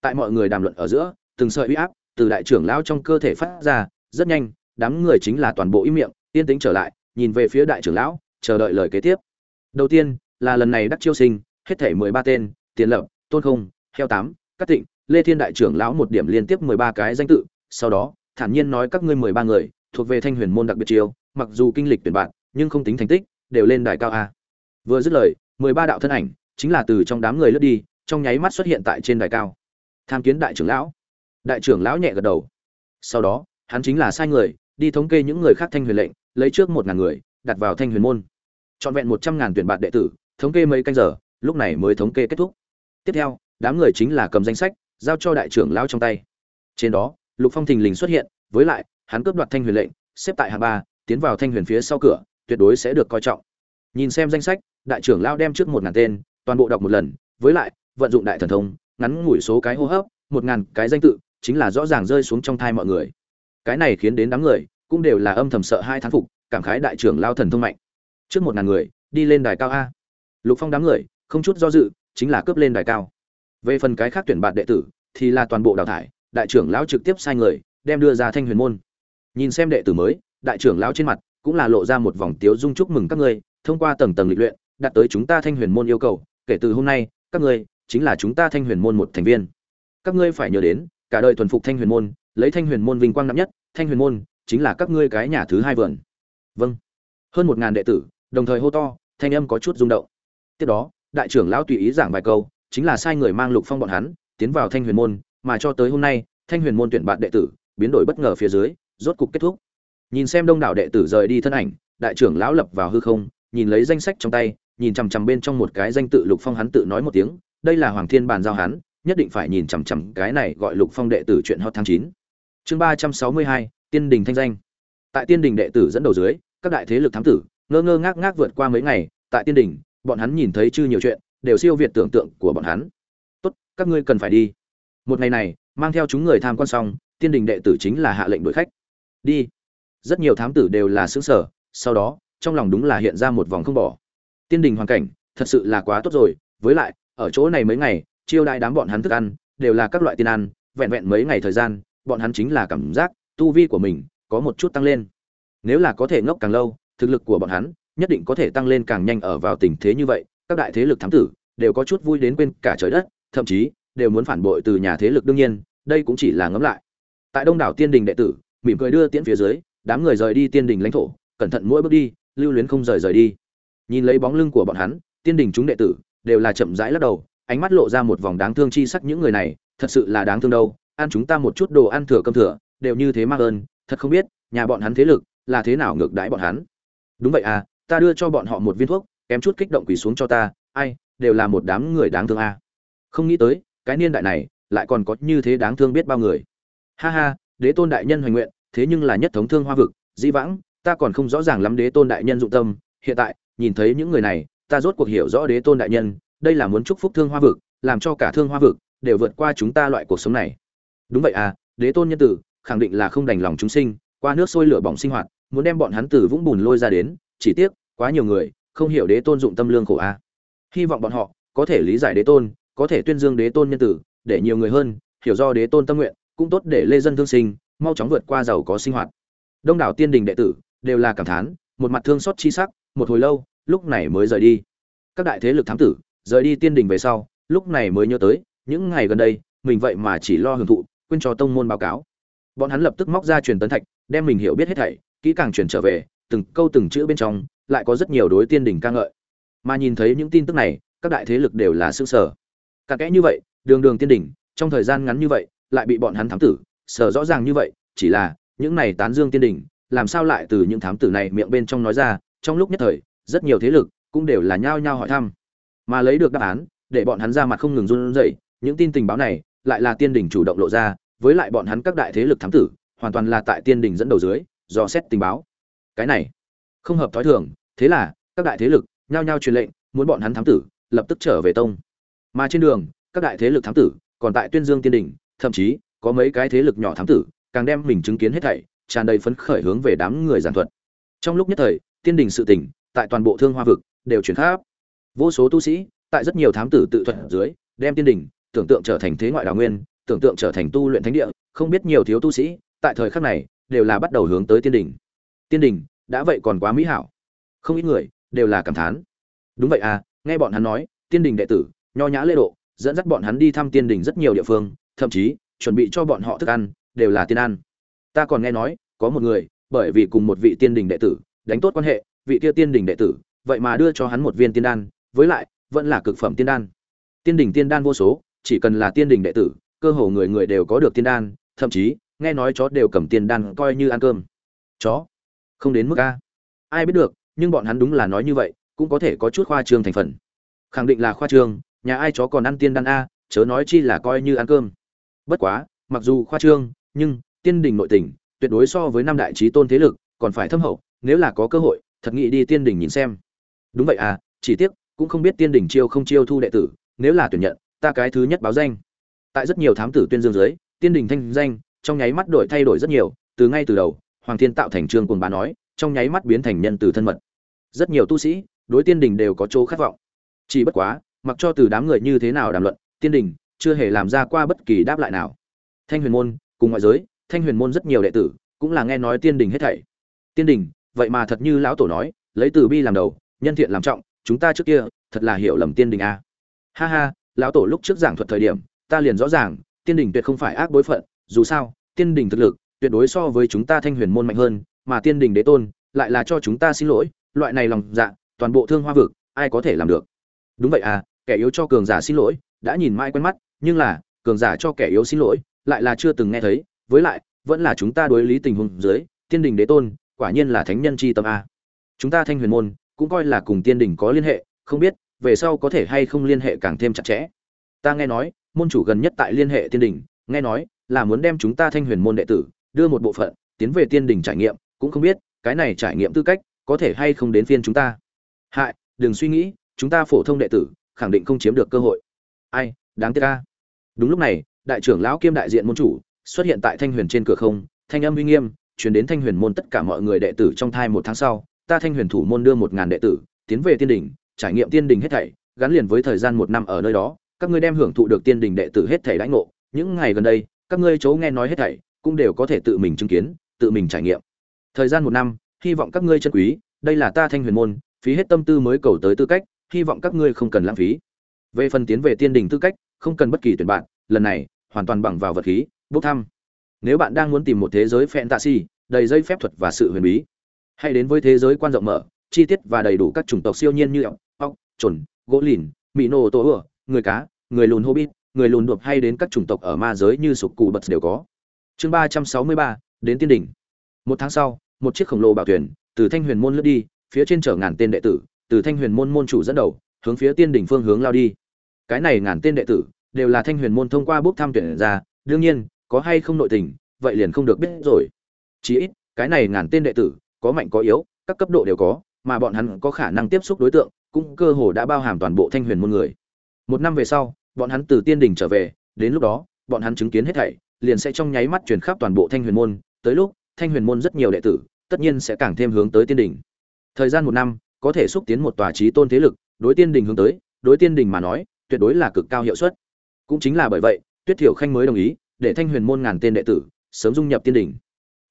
Tại mọi người đàm luận ở giữa, từng sợi uy áp từ đại trưởng lão trong cơ thể phát ra, rất nhanh, đám người chính là toàn bộ ý miệng, yên tĩnh trở lại, nhìn về phía đại trưởng lão, chờ đợi lời kế tiếp. Đầu tiên, là lần này đắc chiêu sinh, hết thể mười ba tên, tiền lập, tôn không, heo tám, các tịnh lê thiên đại trưởng lão một điểm liên tiếp mười ba cái danh tự, sau đó, thản nhiên nói các ngươi mười ba người, thuộc về thanh huyền môn đặc biệt chiêu mặc dù kinh lịch tuyển bạn, nhưng không tính thành tích, đều lên đài cao a. Vừa dứt lời, mười ba đạo thân ảnh, chính là từ trong đám người lướt đi, trong nháy mắt xuất hiện tại trên đài cao. Tham kiến đại trưởng lão. Đại trưởng lão nhẹ gật đầu. Sau đó, hắn chính là sai người, đi thống kê những người khác thanh huyền lệnh, lấy trước một ngàn người, đặt vào thanh huyền môn. Chọn vẹn một trăm ngàn tuyển bạn đệ tử, thống kê mấy canh giờ, lúc này mới thống kê kết thúc. Tiếp theo, đám người chính là cầm danh sách giao cho đại trưởng lão trong tay. Trên đó, lục phong thình lình xuất hiện, với lại, hắn cướp đoạt thanh huyền lệnh, xếp tại hạng ba, tiến vào thanh huyền phía sau cửa, tuyệt đối sẽ được coi trọng. Nhìn xem danh sách, đại trưởng lão đem trước một ngàn tên, toàn bộ đọc một lần, với lại, vận dụng đại thần thông, ngắn ngủi số cái hô hấp, một ngàn cái danh tự, chính là rõ ràng rơi xuống trong thai mọi người. Cái này khiến đến đám người, cũng đều là âm thầm sợ hai thán phục, cảm khái đại trưởng lao thần thông mạnh. Trước một ngàn người, đi lên đài cao a. Lục phong đám người, không chút do dự, chính là cướp lên đài cao về phần cái khác tuyển bạn đệ tử, thì là toàn bộ đào thải, đại trưởng lão trực tiếp sai người, đem đưa ra thanh huyền môn. Nhìn xem đệ tử mới, đại trưởng lão trên mặt cũng là lộ ra một vòng tiếu dung chúc mừng các ngươi, thông qua tầng tầng lịch luyện, đạt tới chúng ta thanh huyền môn yêu cầu, kể từ hôm nay, các ngươi chính là chúng ta thanh huyền môn một thành viên. Các ngươi phải nhớ đến, cả đời thuần phục thanh huyền môn, lấy thanh huyền môn vinh quang nặng nhất, thanh huyền môn chính là các ngươi cái nhà thứ hai vườn. Vâng. Hơn một ngàn đệ tử, đồng thời hô to, thanh âm có chút rung động. Tiếp đó, đại trưởng lão tùy ý giảng vài câu chính là sai người mang lục phong bọn hắn, tiến vào thanh huyền môn, mà cho tới hôm nay, thanh huyền môn tuyển bạn đệ tử, biến đổi bất ngờ phía dưới, rốt cục kết thúc. Nhìn xem đông đảo đệ tử rời đi thân ảnh, đại trưởng lão lập vào hư không, nhìn lấy danh sách trong tay, nhìn chằm chằm bên trong một cái danh tự lục phong hắn tự nói một tiếng, đây là hoàng thiên bàn giao hắn, nhất định phải nhìn chằm chằm cái này gọi lục phong đệ tử chuyện hot tháng chín. Chương ba trăm sáu mươi hai, tiên đình thanh danh. Tại tiên đình đệ tử dẫn đầu dưới, các đại thế lực thám tử, ngơ ngơ ngác ngác vượt qua mấy ngày, tại tiên đình, bọn hắn nhìn thấy chư nhiều chuyện đều siêu việt tưởng tượng của bọn hắn. Tốt, các ngươi cần phải đi. Một ngày này, mang theo chúng người tham quan xong, tiên đình đệ tử chính là hạ lệnh đuổi khách. Đi. Rất nhiều thám tử đều là xứng sở sau đó, trong lòng đúng là hiện ra một vòng không bỏ. Tiên đình hoàn cảnh, thật sự là quá tốt rồi, với lại, ở chỗ này mấy ngày, chiêu đại đám bọn hắn thức ăn, đều là các loại tiên ăn, vẹn vẹn mấy ngày thời gian, bọn hắn chính là cảm giác, tu vi của mình có một chút tăng lên. Nếu là có thể ngốc càng lâu, thực lực của bọn hắn nhất định có thể tăng lên càng nhanh ở vào tình thế như vậy các đại thế lực thám tử đều có chút vui đến quên cả trời đất, thậm chí đều muốn phản bội từ nhà thế lực đương nhiên, đây cũng chỉ là ngẫm lại. Tại đông đảo tiên đình đệ tử, mỉm cười đưa tiễn phía dưới, đám người rời đi tiên đình lãnh thổ, cẩn thận mỗi bước đi, lưu luyến không rời rời đi. Nhìn lấy bóng lưng của bọn hắn, tiên đình chúng đệ tử đều là chậm rãi lắc đầu, ánh mắt lộ ra một vòng đáng thương chi sắc những người này, thật sự là đáng thương đâu, ăn chúng ta một chút đồ ăn thừa cơm thừa, đều như thế mắc ơn, thật không biết, nhà bọn hắn thế lực là thế nào ngược đãi bọn hắn. Đúng vậy à ta đưa cho bọn họ một viên thuốc kém chút kích động quỳ xuống cho ta, ai, đều là một đám người đáng thương à. không nghĩ tới, cái niên đại này, lại còn có như thế đáng thương biết bao người. Ha ha, đế tôn đại nhân hoành nguyện, thế nhưng là nhất thống thương hoa vực, dĩ vãng, ta còn không rõ ràng lắm đế tôn đại nhân dụng tâm. Hiện tại, nhìn thấy những người này, ta rốt cuộc hiểu rõ đế tôn đại nhân, đây là muốn chúc phúc thương hoa vực, làm cho cả thương hoa vực đều vượt qua chúng ta loại cuộc sống này. Đúng vậy à đế tôn nhân tử, khẳng định là không đành lòng chúng sinh, qua nước sôi lửa bỏng sinh hoạt, muốn đem bọn hắn từ vũng bùn lôi ra đến, chỉ tiếc, quá nhiều người không hiểu đế tôn dụng tâm lương khổ a. À. hy vọng bọn họ có thể lý giải đế tôn, có thể tuyên dương đế tôn nhân tử, để nhiều người hơn hiểu do đế tôn tâm nguyện, cũng tốt để lê dân thương sinh, mau chóng vượt qua giàu có sinh hoạt. Đông đảo tiên đình đệ tử đều là cảm thán, một mặt thương xót chi sắc, một hồi lâu, lúc này mới rời đi. Các đại thế lực thám tử rời đi tiên đình về sau, lúc này mới nhớ tới, những ngày gần đây, mình vậy mà chỉ lo hưởng thụ, quên cho tông môn báo cáo. Bọn hắn lập tức móc ra truyền tấn thạch, đem mình hiểu biết hết thảy, kỹ càng truyền trở về, từng câu từng chữ bên trong lại có rất nhiều đối tiên đình ca ngợi. Mà nhìn thấy những tin tức này, các đại thế lực đều là sửng sở Cả kẽ như vậy, đường đường tiên đình trong thời gian ngắn như vậy, lại bị bọn hắn thám tử sở rõ ràng như vậy, chỉ là, những này tán dương tiên đình làm sao lại từ những thám tử này miệng bên trong nói ra, trong lúc nhất thời, rất nhiều thế lực cũng đều là nhao nhao hỏi thăm. Mà lấy được đáp án, để bọn hắn ra mặt không ngừng run rẩy, những tin tình báo này lại là tiên đình chủ động lộ ra, với lại bọn hắn các đại thế lực thám tử, hoàn toàn là tại tiên đình dẫn đầu dưới, dò xét tình báo. Cái này, không hợp thói thường thế là, các đại thế lực nhao nhao truyền lệnh, muốn bọn hắn thám tử, lập tức trở về tông. Mà trên đường, các đại thế lực thám tử còn tại tuyên dương tiên đình, thậm chí có mấy cái thế lực nhỏ thám tử càng đem mình chứng kiến hết thảy, tràn đầy phấn khởi hướng về đám người giảng thuật. Trong lúc nhất thời, tiên đình sự tình tại toàn bộ thương hoa vực đều chuyển khắp. Vô số tu sĩ tại rất nhiều thám tử tự thuật dưới, đem tiên đình tưởng tượng trở thành thế ngoại đào nguyên, tưởng tượng trở thành tu luyện thánh địa, không biết nhiều thiếu tu sĩ tại thời khắc này đều là bắt đầu hướng tới tiên đình. Tiên đình đã vậy còn quá mỹ hảo không ít người đều là cảm thán. Đúng vậy à nghe bọn hắn nói, tiên đình đệ tử, nho nhã lễ độ, dẫn dắt bọn hắn đi thăm tiên đình rất nhiều địa phương, thậm chí, chuẩn bị cho bọn họ thức ăn, đều là tiên ăn. Ta còn nghe nói, có một người, bởi vì cùng một vị tiên đình đệ tử, đánh tốt quan hệ, vị kia tiên đình đệ tử, vậy mà đưa cho hắn một viên tiên đan, với lại, vẫn là cực phẩm tiên đan. Tiên đình tiên đan vô số, chỉ cần là tiên đình đệ tử, cơ hồ người người đều có được tiên đan, thậm chí, nghe nói chó đều cầm tiên đan coi như ăn cơm. Chó? Không đến mức a. Ai biết được nhưng bọn hắn đúng là nói như vậy, cũng có thể có chút khoa trương thành phần. Khẳng định là khoa trương, nhà ai chó còn ăn tiên đan a, chớ nói chi là coi như ăn cơm. Bất quá, mặc dù khoa trương, nhưng, tiên đình nội tình, tuyệt đối so với năm đại trí tôn thế lực, còn phải thâm hậu, nếu là có cơ hội, thật nghĩ đi tiên đình nhìn xem. Đúng vậy à chỉ tiếc, cũng không biết tiên đình chiêu không chiêu thu đệ tử, nếu là tuyển nhận, ta cái thứ nhất báo danh. Tại rất nhiều thám tử tuyên dương dưới, tiên đình thanh danh, trong nháy mắt đổi thay đổi rất nhiều, từ ngay từ đầu, hoàng thiên tạo thành trương cồn bá nói trong nháy mắt biến thành nhân từ thân mật. Rất nhiều tu sĩ, đối tiên đình đều có chỗ khát vọng. Chỉ bất quá, mặc cho từ đám người như thế nào đàm luận, tiên đình chưa hề làm ra qua bất kỳ đáp lại nào. Thanh huyền môn, cùng ngoại giới, thanh huyền môn rất nhiều đệ tử cũng là nghe nói tiên đình hết thảy. Tiên đình, vậy mà thật như lão tổ nói, lấy từ bi làm đầu, nhân thiện làm trọng, chúng ta trước kia thật là hiểu lầm tiên đình a. Ha ha, lão tổ lúc trước giảng thuật thời điểm, ta liền rõ ràng, tiên đình tuyệt không phải ác bối phận, dù sao, tiên đình thực lực tuyệt đối so với chúng ta thanh huyền môn mạnh hơn mà tiên đình đế tôn lại là cho chúng ta xin lỗi, loại này lòng dạ toàn bộ thương hoa vực, ai có thể làm được? Đúng vậy à kẻ yếu cho cường giả xin lỗi, đã nhìn mãi quen mắt, nhưng là, cường giả cho kẻ yếu xin lỗi, lại là chưa từng nghe thấy, với lại, vẫn là chúng ta đối lý tình huống dưới, tiên đình đế tôn, quả nhiên là thánh nhân chi tâm a. Chúng ta thanh huyền môn, cũng coi là cùng tiên đình có liên hệ, không biết, về sau có thể hay không liên hệ càng thêm chặt chẽ. Ta nghe nói, môn chủ gần nhất tại liên hệ tiên đình, nghe nói, là muốn đem chúng ta thanh huyền môn đệ tử, đưa một bộ phận, tiến về tiên đình trải nghiệm cũng không biết, cái này trải nghiệm tư cách có thể hay không đến phiên chúng ta. Hại, đừng suy nghĩ, chúng ta phổ thông đệ tử, khẳng định không chiếm được cơ hội. Ai, đáng tiếc ca đúng lúc này, đại trưởng lão kiêm đại diện môn chủ xuất hiện tại thanh huyền trên cửa không, thanh âm uy nghiêm chuyển đến thanh huyền môn tất cả mọi người đệ tử trong thai một tháng sau, ta thanh huyền thủ môn đưa một ngàn đệ tử, tiến về tiên đình trải nghiệm tiên đình hết thảy, gắn liền với thời gian một năm ở nơi đó, các ngươi đem hưởng thụ được tiên đình đệ tử hết thảy lãnh ngộ, những ngày gần đây, các ngươi chấu nghe nói hết thảy, cũng đều có thể tự mình chứng kiến, tự mình trải nghiệm thời gian một năm hy vọng các ngươi chân quý đây là ta thanh huyền môn phí hết tâm tư mới cầu tới tư cách hy vọng các ngươi không cần lãng phí. Về phần tiến về tiên đình tư cách không cần bất kỳ tuyển bạn lần này hoàn toàn bằng vào vật khí bốc thăm. Nếu bạn đang muốn tìm một thế giới phèn tạ xi, đầy dây phép thuật và sự huyền bí hãy đến với thế giới quan rộng mở chi tiết và đầy đủ các chủng tộc siêu nhiên như ốc ốc chuẩn gỗ lìn mỹ nô tô ửa người cá người lùn hobbit người lùn đột hay đến các chủng tộc ở ma giới như sục cụ bật đều có. Chương ba trăm sáu mươi ba đến tiên đỉnh một tháng sau một chiếc khổng lồ bảo thuyền, từ thanh huyền môn lướt đi, phía trên chở ngàn tên đệ tử, từ thanh huyền môn môn chủ dẫn đầu, hướng phía tiên đỉnh phương hướng lao đi. Cái này ngàn tên đệ tử, đều là thanh huyền môn thông qua bốc thăm tuyển ra, đương nhiên, có hay không nội tình, vậy liền không được biết rồi. Chí ít, cái này ngàn tên đệ tử, có mạnh có yếu, các cấp độ đều có, mà bọn hắn có khả năng tiếp xúc đối tượng, cũng cơ hồ đã bao hàm toàn bộ thanh huyền môn người. Một năm về sau, bọn hắn từ tiên đình trở về, đến lúc đó, bọn hắn chứng kiến hết thảy, liền sẽ trong nháy mắt truyền khắp toàn bộ thanh huyền môn. Tới lúc, thanh huyền môn rất nhiều đệ tử tất nhiên sẽ càng thêm hướng tới tiên đỉnh. Thời gian một năm, có thể xúc tiến một tòa trí tôn thế lực, đối tiên đỉnh hướng tới, đối tiên đỉnh mà nói, tuyệt đối là cực cao hiệu suất. Cũng chính là bởi vậy, tuyết thiểu khanh mới đồng ý, để thanh huyền môn ngàn tên đệ tử, sớm dung nhập tiên đỉnh.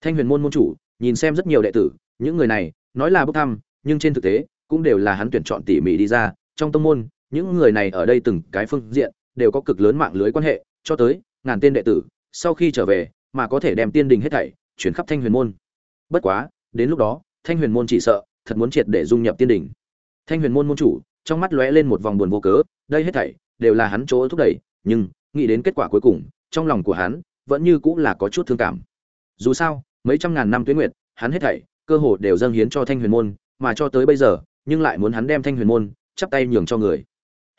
Thanh huyền môn môn chủ, nhìn xem rất nhiều đệ tử, những người này, nói là bốc thăm, nhưng trên thực tế, cũng đều là hắn tuyển chọn tỉ mỉ đi ra. Trong tông môn, những người này ở đây từng cái phương diện, đều có cực lớn mạng lưới quan hệ, cho tới, ngàn tên đệ tử, sau khi trở về, mà có thể đem tiên đình hết thảy, chuyển khắp thanh huyền môn bất quá, đến lúc đó, thanh huyền môn chỉ sợ, thật muốn triệt để dung nhập tiên đỉnh. Thanh huyền môn môn chủ, trong mắt lóe lên một vòng buồn vô cớ, đây hết thảy đều là hắn chỗ thúc đẩy, nhưng, nghĩ đến kết quả cuối cùng, trong lòng của hắn vẫn như cũng là có chút thương cảm. Dù sao, mấy trăm ngàn năm tuyến nguyệt, hắn hết thảy, cơ hồ đều dâng hiến cho thanh huyền môn, mà cho tới bây giờ, nhưng lại muốn hắn đem thanh huyền môn chắp tay nhường cho người.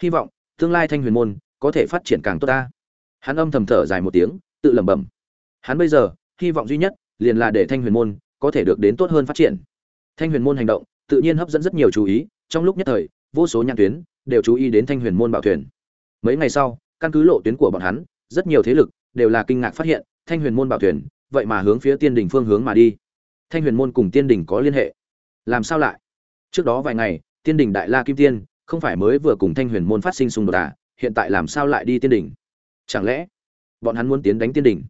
Hy vọng, tương lai thanh huyền môn có thể phát triển càng tốt ta. Hắn âm thầm thở dài một tiếng, tự lẩm bẩm. Hắn bây giờ, hy vọng duy nhất, liền là để thanh huyền môn có thể được đến tốt hơn phát triển. Thanh huyền môn hành động, tự nhiên hấp dẫn rất nhiều chú ý, trong lúc nhất thời, vô số nhãn tuyến đều chú ý đến thanh huyền môn bảo thuyền. Mấy ngày sau, căn cứ lộ tuyến của bọn hắn, rất nhiều thế lực đều là kinh ngạc phát hiện, thanh huyền môn bảo thuyền, vậy mà hướng phía tiên đình phương hướng mà đi. Thanh huyền môn cùng tiên đình có liên hệ. Làm sao lại? Trước đó vài ngày, tiên đình đại la kim tiên không phải mới vừa cùng thanh huyền môn phát sinh xung đột à? Hiện tại làm sao lại đi tiên đình? Chẳng lẽ bọn hắn muốn tiến đánh tiên đình?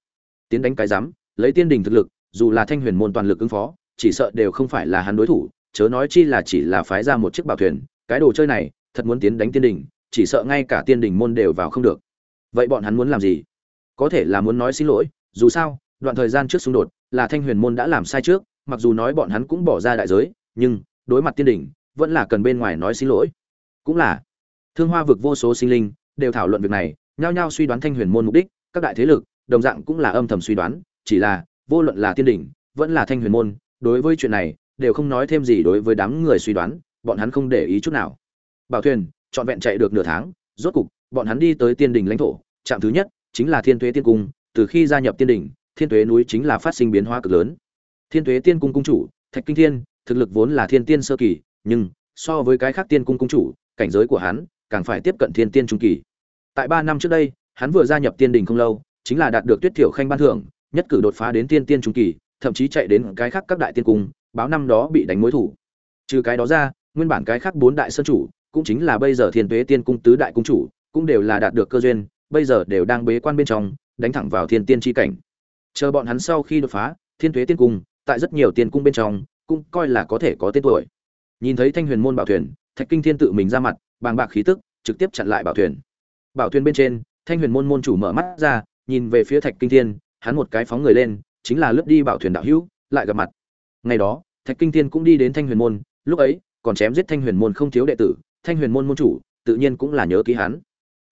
Tiến đánh cái rắm lấy tiên đình thực lực dù là thanh huyền môn toàn lực ứng phó, chỉ sợ đều không phải là hắn đối thủ, chớ nói chi là chỉ là phái ra một chiếc bảo thuyền, cái đồ chơi này, thật muốn tiến đánh tiên đình, chỉ sợ ngay cả tiên đình môn đều vào không được. Vậy bọn hắn muốn làm gì? Có thể là muốn nói xin lỗi, dù sao, đoạn thời gian trước xung đột, là thanh huyền môn đã làm sai trước, mặc dù nói bọn hắn cũng bỏ ra đại giới, nhưng, đối mặt tiên đình, vẫn là cần bên ngoài nói xin lỗi. Cũng là, thương hoa vực vô số sinh linh, đều thảo luận việc này, nhao nhao suy đoán thanh huyền môn mục đích, các đại thế lực, đồng dạng cũng là âm thầm suy đoán, chỉ là vô luận là tiên đỉnh, vẫn là thanh huyền môn, đối với chuyện này, đều không nói thêm gì đối với đám người suy đoán, bọn hắn không để ý chút nào. Bảo thuyền, trọn vẹn chạy được nửa tháng, rốt cục, bọn hắn đi tới tiên đỉnh lãnh thổ, trạm thứ nhất, chính là thiên tuế tiên cung, từ khi gia nhập tiên đỉnh, thiên tuế núi chính là phát sinh biến hóa cực lớn. Thiên tuế tiên cung cung chủ, thạch kinh thiên, thực lực vốn là thiên tiên sơ kỳ, nhưng, so với cái khác tiên cung cung chủ, cảnh giới của hắn, càng phải tiếp cận thiên tiên trung kỳ. Tại ba năm trước đây, hắn vừa gia nhập tiên đình không lâu, chính là đạt được tuyết thiểu khanh ban thưởng nhất cử đột phá đến tiên tiên trung kỳ, thậm chí chạy đến cái khác các đại tiên cung, báo năm đó bị đánh mối thủ. Trừ cái đó ra, nguyên bản cái khác bốn đại sơn chủ, cũng chính là bây giờ thiên tuế tiên cung tứ đại cung chủ, cũng đều là đạt được cơ duyên, bây giờ đều đang bế quan bên trong, đánh thẳng vào thiên tiên chi cảnh. Chờ bọn hắn sau khi đột phá, thiên tuế tiên cung, tại rất nhiều tiên cung bên trong, cũng coi là có thể có tên tuổi. Nhìn thấy thanh huyền môn bảo thuyền, thạch kinh thiên tự mình ra mặt, bàng bạc khí tức, trực tiếp chặn lại bảo thuyền. Bảo thuyền bên trên, thanh huyền môn môn chủ mở mắt ra, nhìn về phía thạch kinh thiên hắn một cái phóng người lên, chính là lướt đi bảo thuyền đạo hữu, lại gặp mặt. Ngày đó, thạch kinh thiên cũng đi đến thanh huyền môn, lúc ấy, còn chém giết thanh huyền môn không thiếu đệ tử, thanh huyền môn môn chủ, tự nhiên cũng là nhớ ký hắn.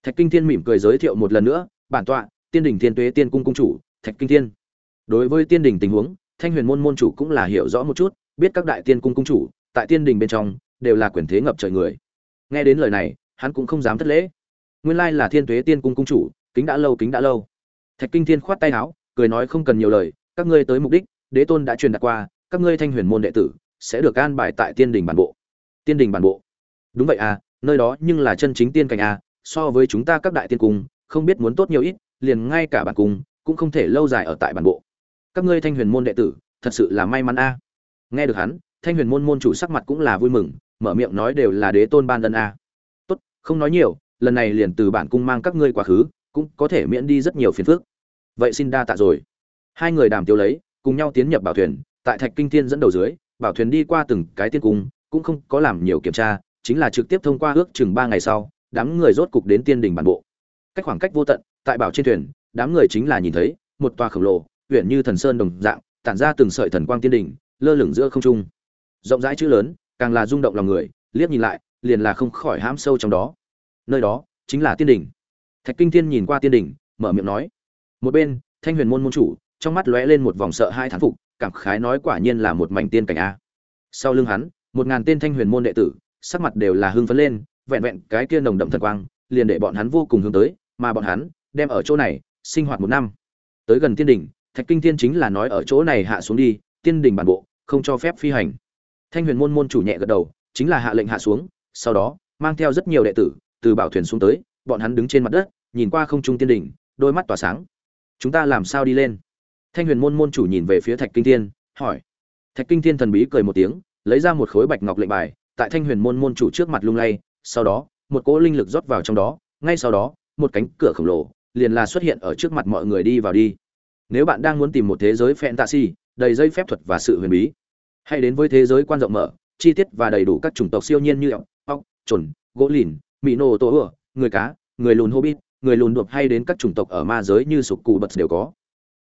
Thạch kinh thiên mỉm cười giới thiệu một lần nữa, bản tọa, tiên đỉnh thiên tuế tiên cung cung chủ, thạch kinh thiên. Đối với tiên đỉnh tình huống, thanh huyền môn môn chủ cũng là hiểu rõ một chút, biết các đại tiên cung cung chủ, tại tiên đỉnh bên trong, đều là quyền thế ngập trời người. Nghe đến lời này, hắn cũng không dám thất lễ. Nguyên lai là thiên tuế tiên cung cung chủ, kính đã lâu, kính đã lâu. Thạch kinh thiên khoát tay áo cười nói không cần nhiều lời, các ngươi tới mục đích, đế tôn đã truyền đạt qua, các ngươi thanh huyền môn đệ tử sẽ được an bài tại tiên đình bản bộ. Tiên đình bản bộ. Đúng vậy à nơi đó nhưng là chân chính tiên cảnh à so với chúng ta các đại tiên cung, không biết muốn tốt nhiều ít, liền ngay cả bản cung cũng không thể lâu dài ở tại bản bộ. Các ngươi thanh huyền môn đệ tử, thật sự là may mắn a nghe được hắn, thanh huyền môn môn chủ sắc mặt cũng là vui mừng, mở miệng nói đều là đế tôn ban ân a tốt, không nói nhiều, lần này liền từ bản cung mang các ngươi quá khứ, cũng có thể miễn đi rất nhiều phiền phức vậy xin đa tạ rồi. Hai người đàm tiêu lấy, cùng nhau tiến nhập bảo thuyền, tại thạch kinh thiên dẫn đầu dưới, bảo thuyền đi qua từng cái tiên cung, cũng không có làm nhiều kiểm tra, chính là trực tiếp thông qua ước chừng ba ngày sau, đám người rốt cục đến tiên đình bản bộ. Cách khoảng cách vô tận, tại bảo trên thuyền, đám người chính là nhìn thấy, một tòa khổng lồ, huyện như thần sơn đồng dạng, tản ra từng sợi thần quang tiên đỉnh, lơ lửng giữa không trung. Rộng rãi chữ lớn, càng là rung động lòng người, liếc nhìn lại, liền là không khỏi hãm sâu trong đó. Nơi đó, chính là tiên đỉnh. Thạch kinh thiên nhìn qua tiên đỉnh, mở miệng nói một bên, thanh huyền môn môn chủ, trong mắt lóe lên một vòng sợ hai thán phục, cảm khái nói quả nhiên là một mảnh tiên cảnh a. Sau lưng hắn, một ngàn tên thanh huyền môn đệ tử, sắc mặt đều là hưng phấn lên, vẹn vẹn cái kia nồng đậm thần quang, liền để bọn hắn vô cùng hướng tới, mà bọn hắn đem ở chỗ này sinh hoạt một năm. Tới gần tiên đỉnh thạch kinh thiên chính là nói ở chỗ này hạ xuống đi tiên đỉnh bản bộ, không cho phép phi hành. Thanh huyền môn môn chủ nhẹ gật đầu, chính là hạ lệnh hạ xuống, sau đó, mang theo rất nhiều đệ tử, từ bảo thuyền xuống tới, bọn hắn đứng trên mặt đất, nhìn qua không trung tiên đỉnh đôi mắt tỏa sáng chúng ta làm sao đi lên? Thanh huyền môn môn chủ nhìn về phía thạch kinh thiên, hỏi. Thạch kinh thiên thần bí cười một tiếng, lấy ra một khối bạch ngọc lệnh bài, tại thanh huyền môn môn chủ trước mặt lung lay, sau đó, một cỗ linh lực rót vào trong đó, ngay sau đó, một cánh cửa khổng lồ liền là xuất hiện ở trước mặt mọi người đi vào đi. Nếu bạn đang muốn tìm một thế giới fantasy, đầy dây phép thuật và sự huyền bí, hãy đến với thế giới quan rộng mở, chi tiết và đầy đủ các chủng tộc siêu nhiên như ốc ốc gỗ lìn mỹ nô tổ ửa người cá, người lùn hobbit người lùn đột hay đến các chủng tộc ở ma giới như sục cụ bật đều có.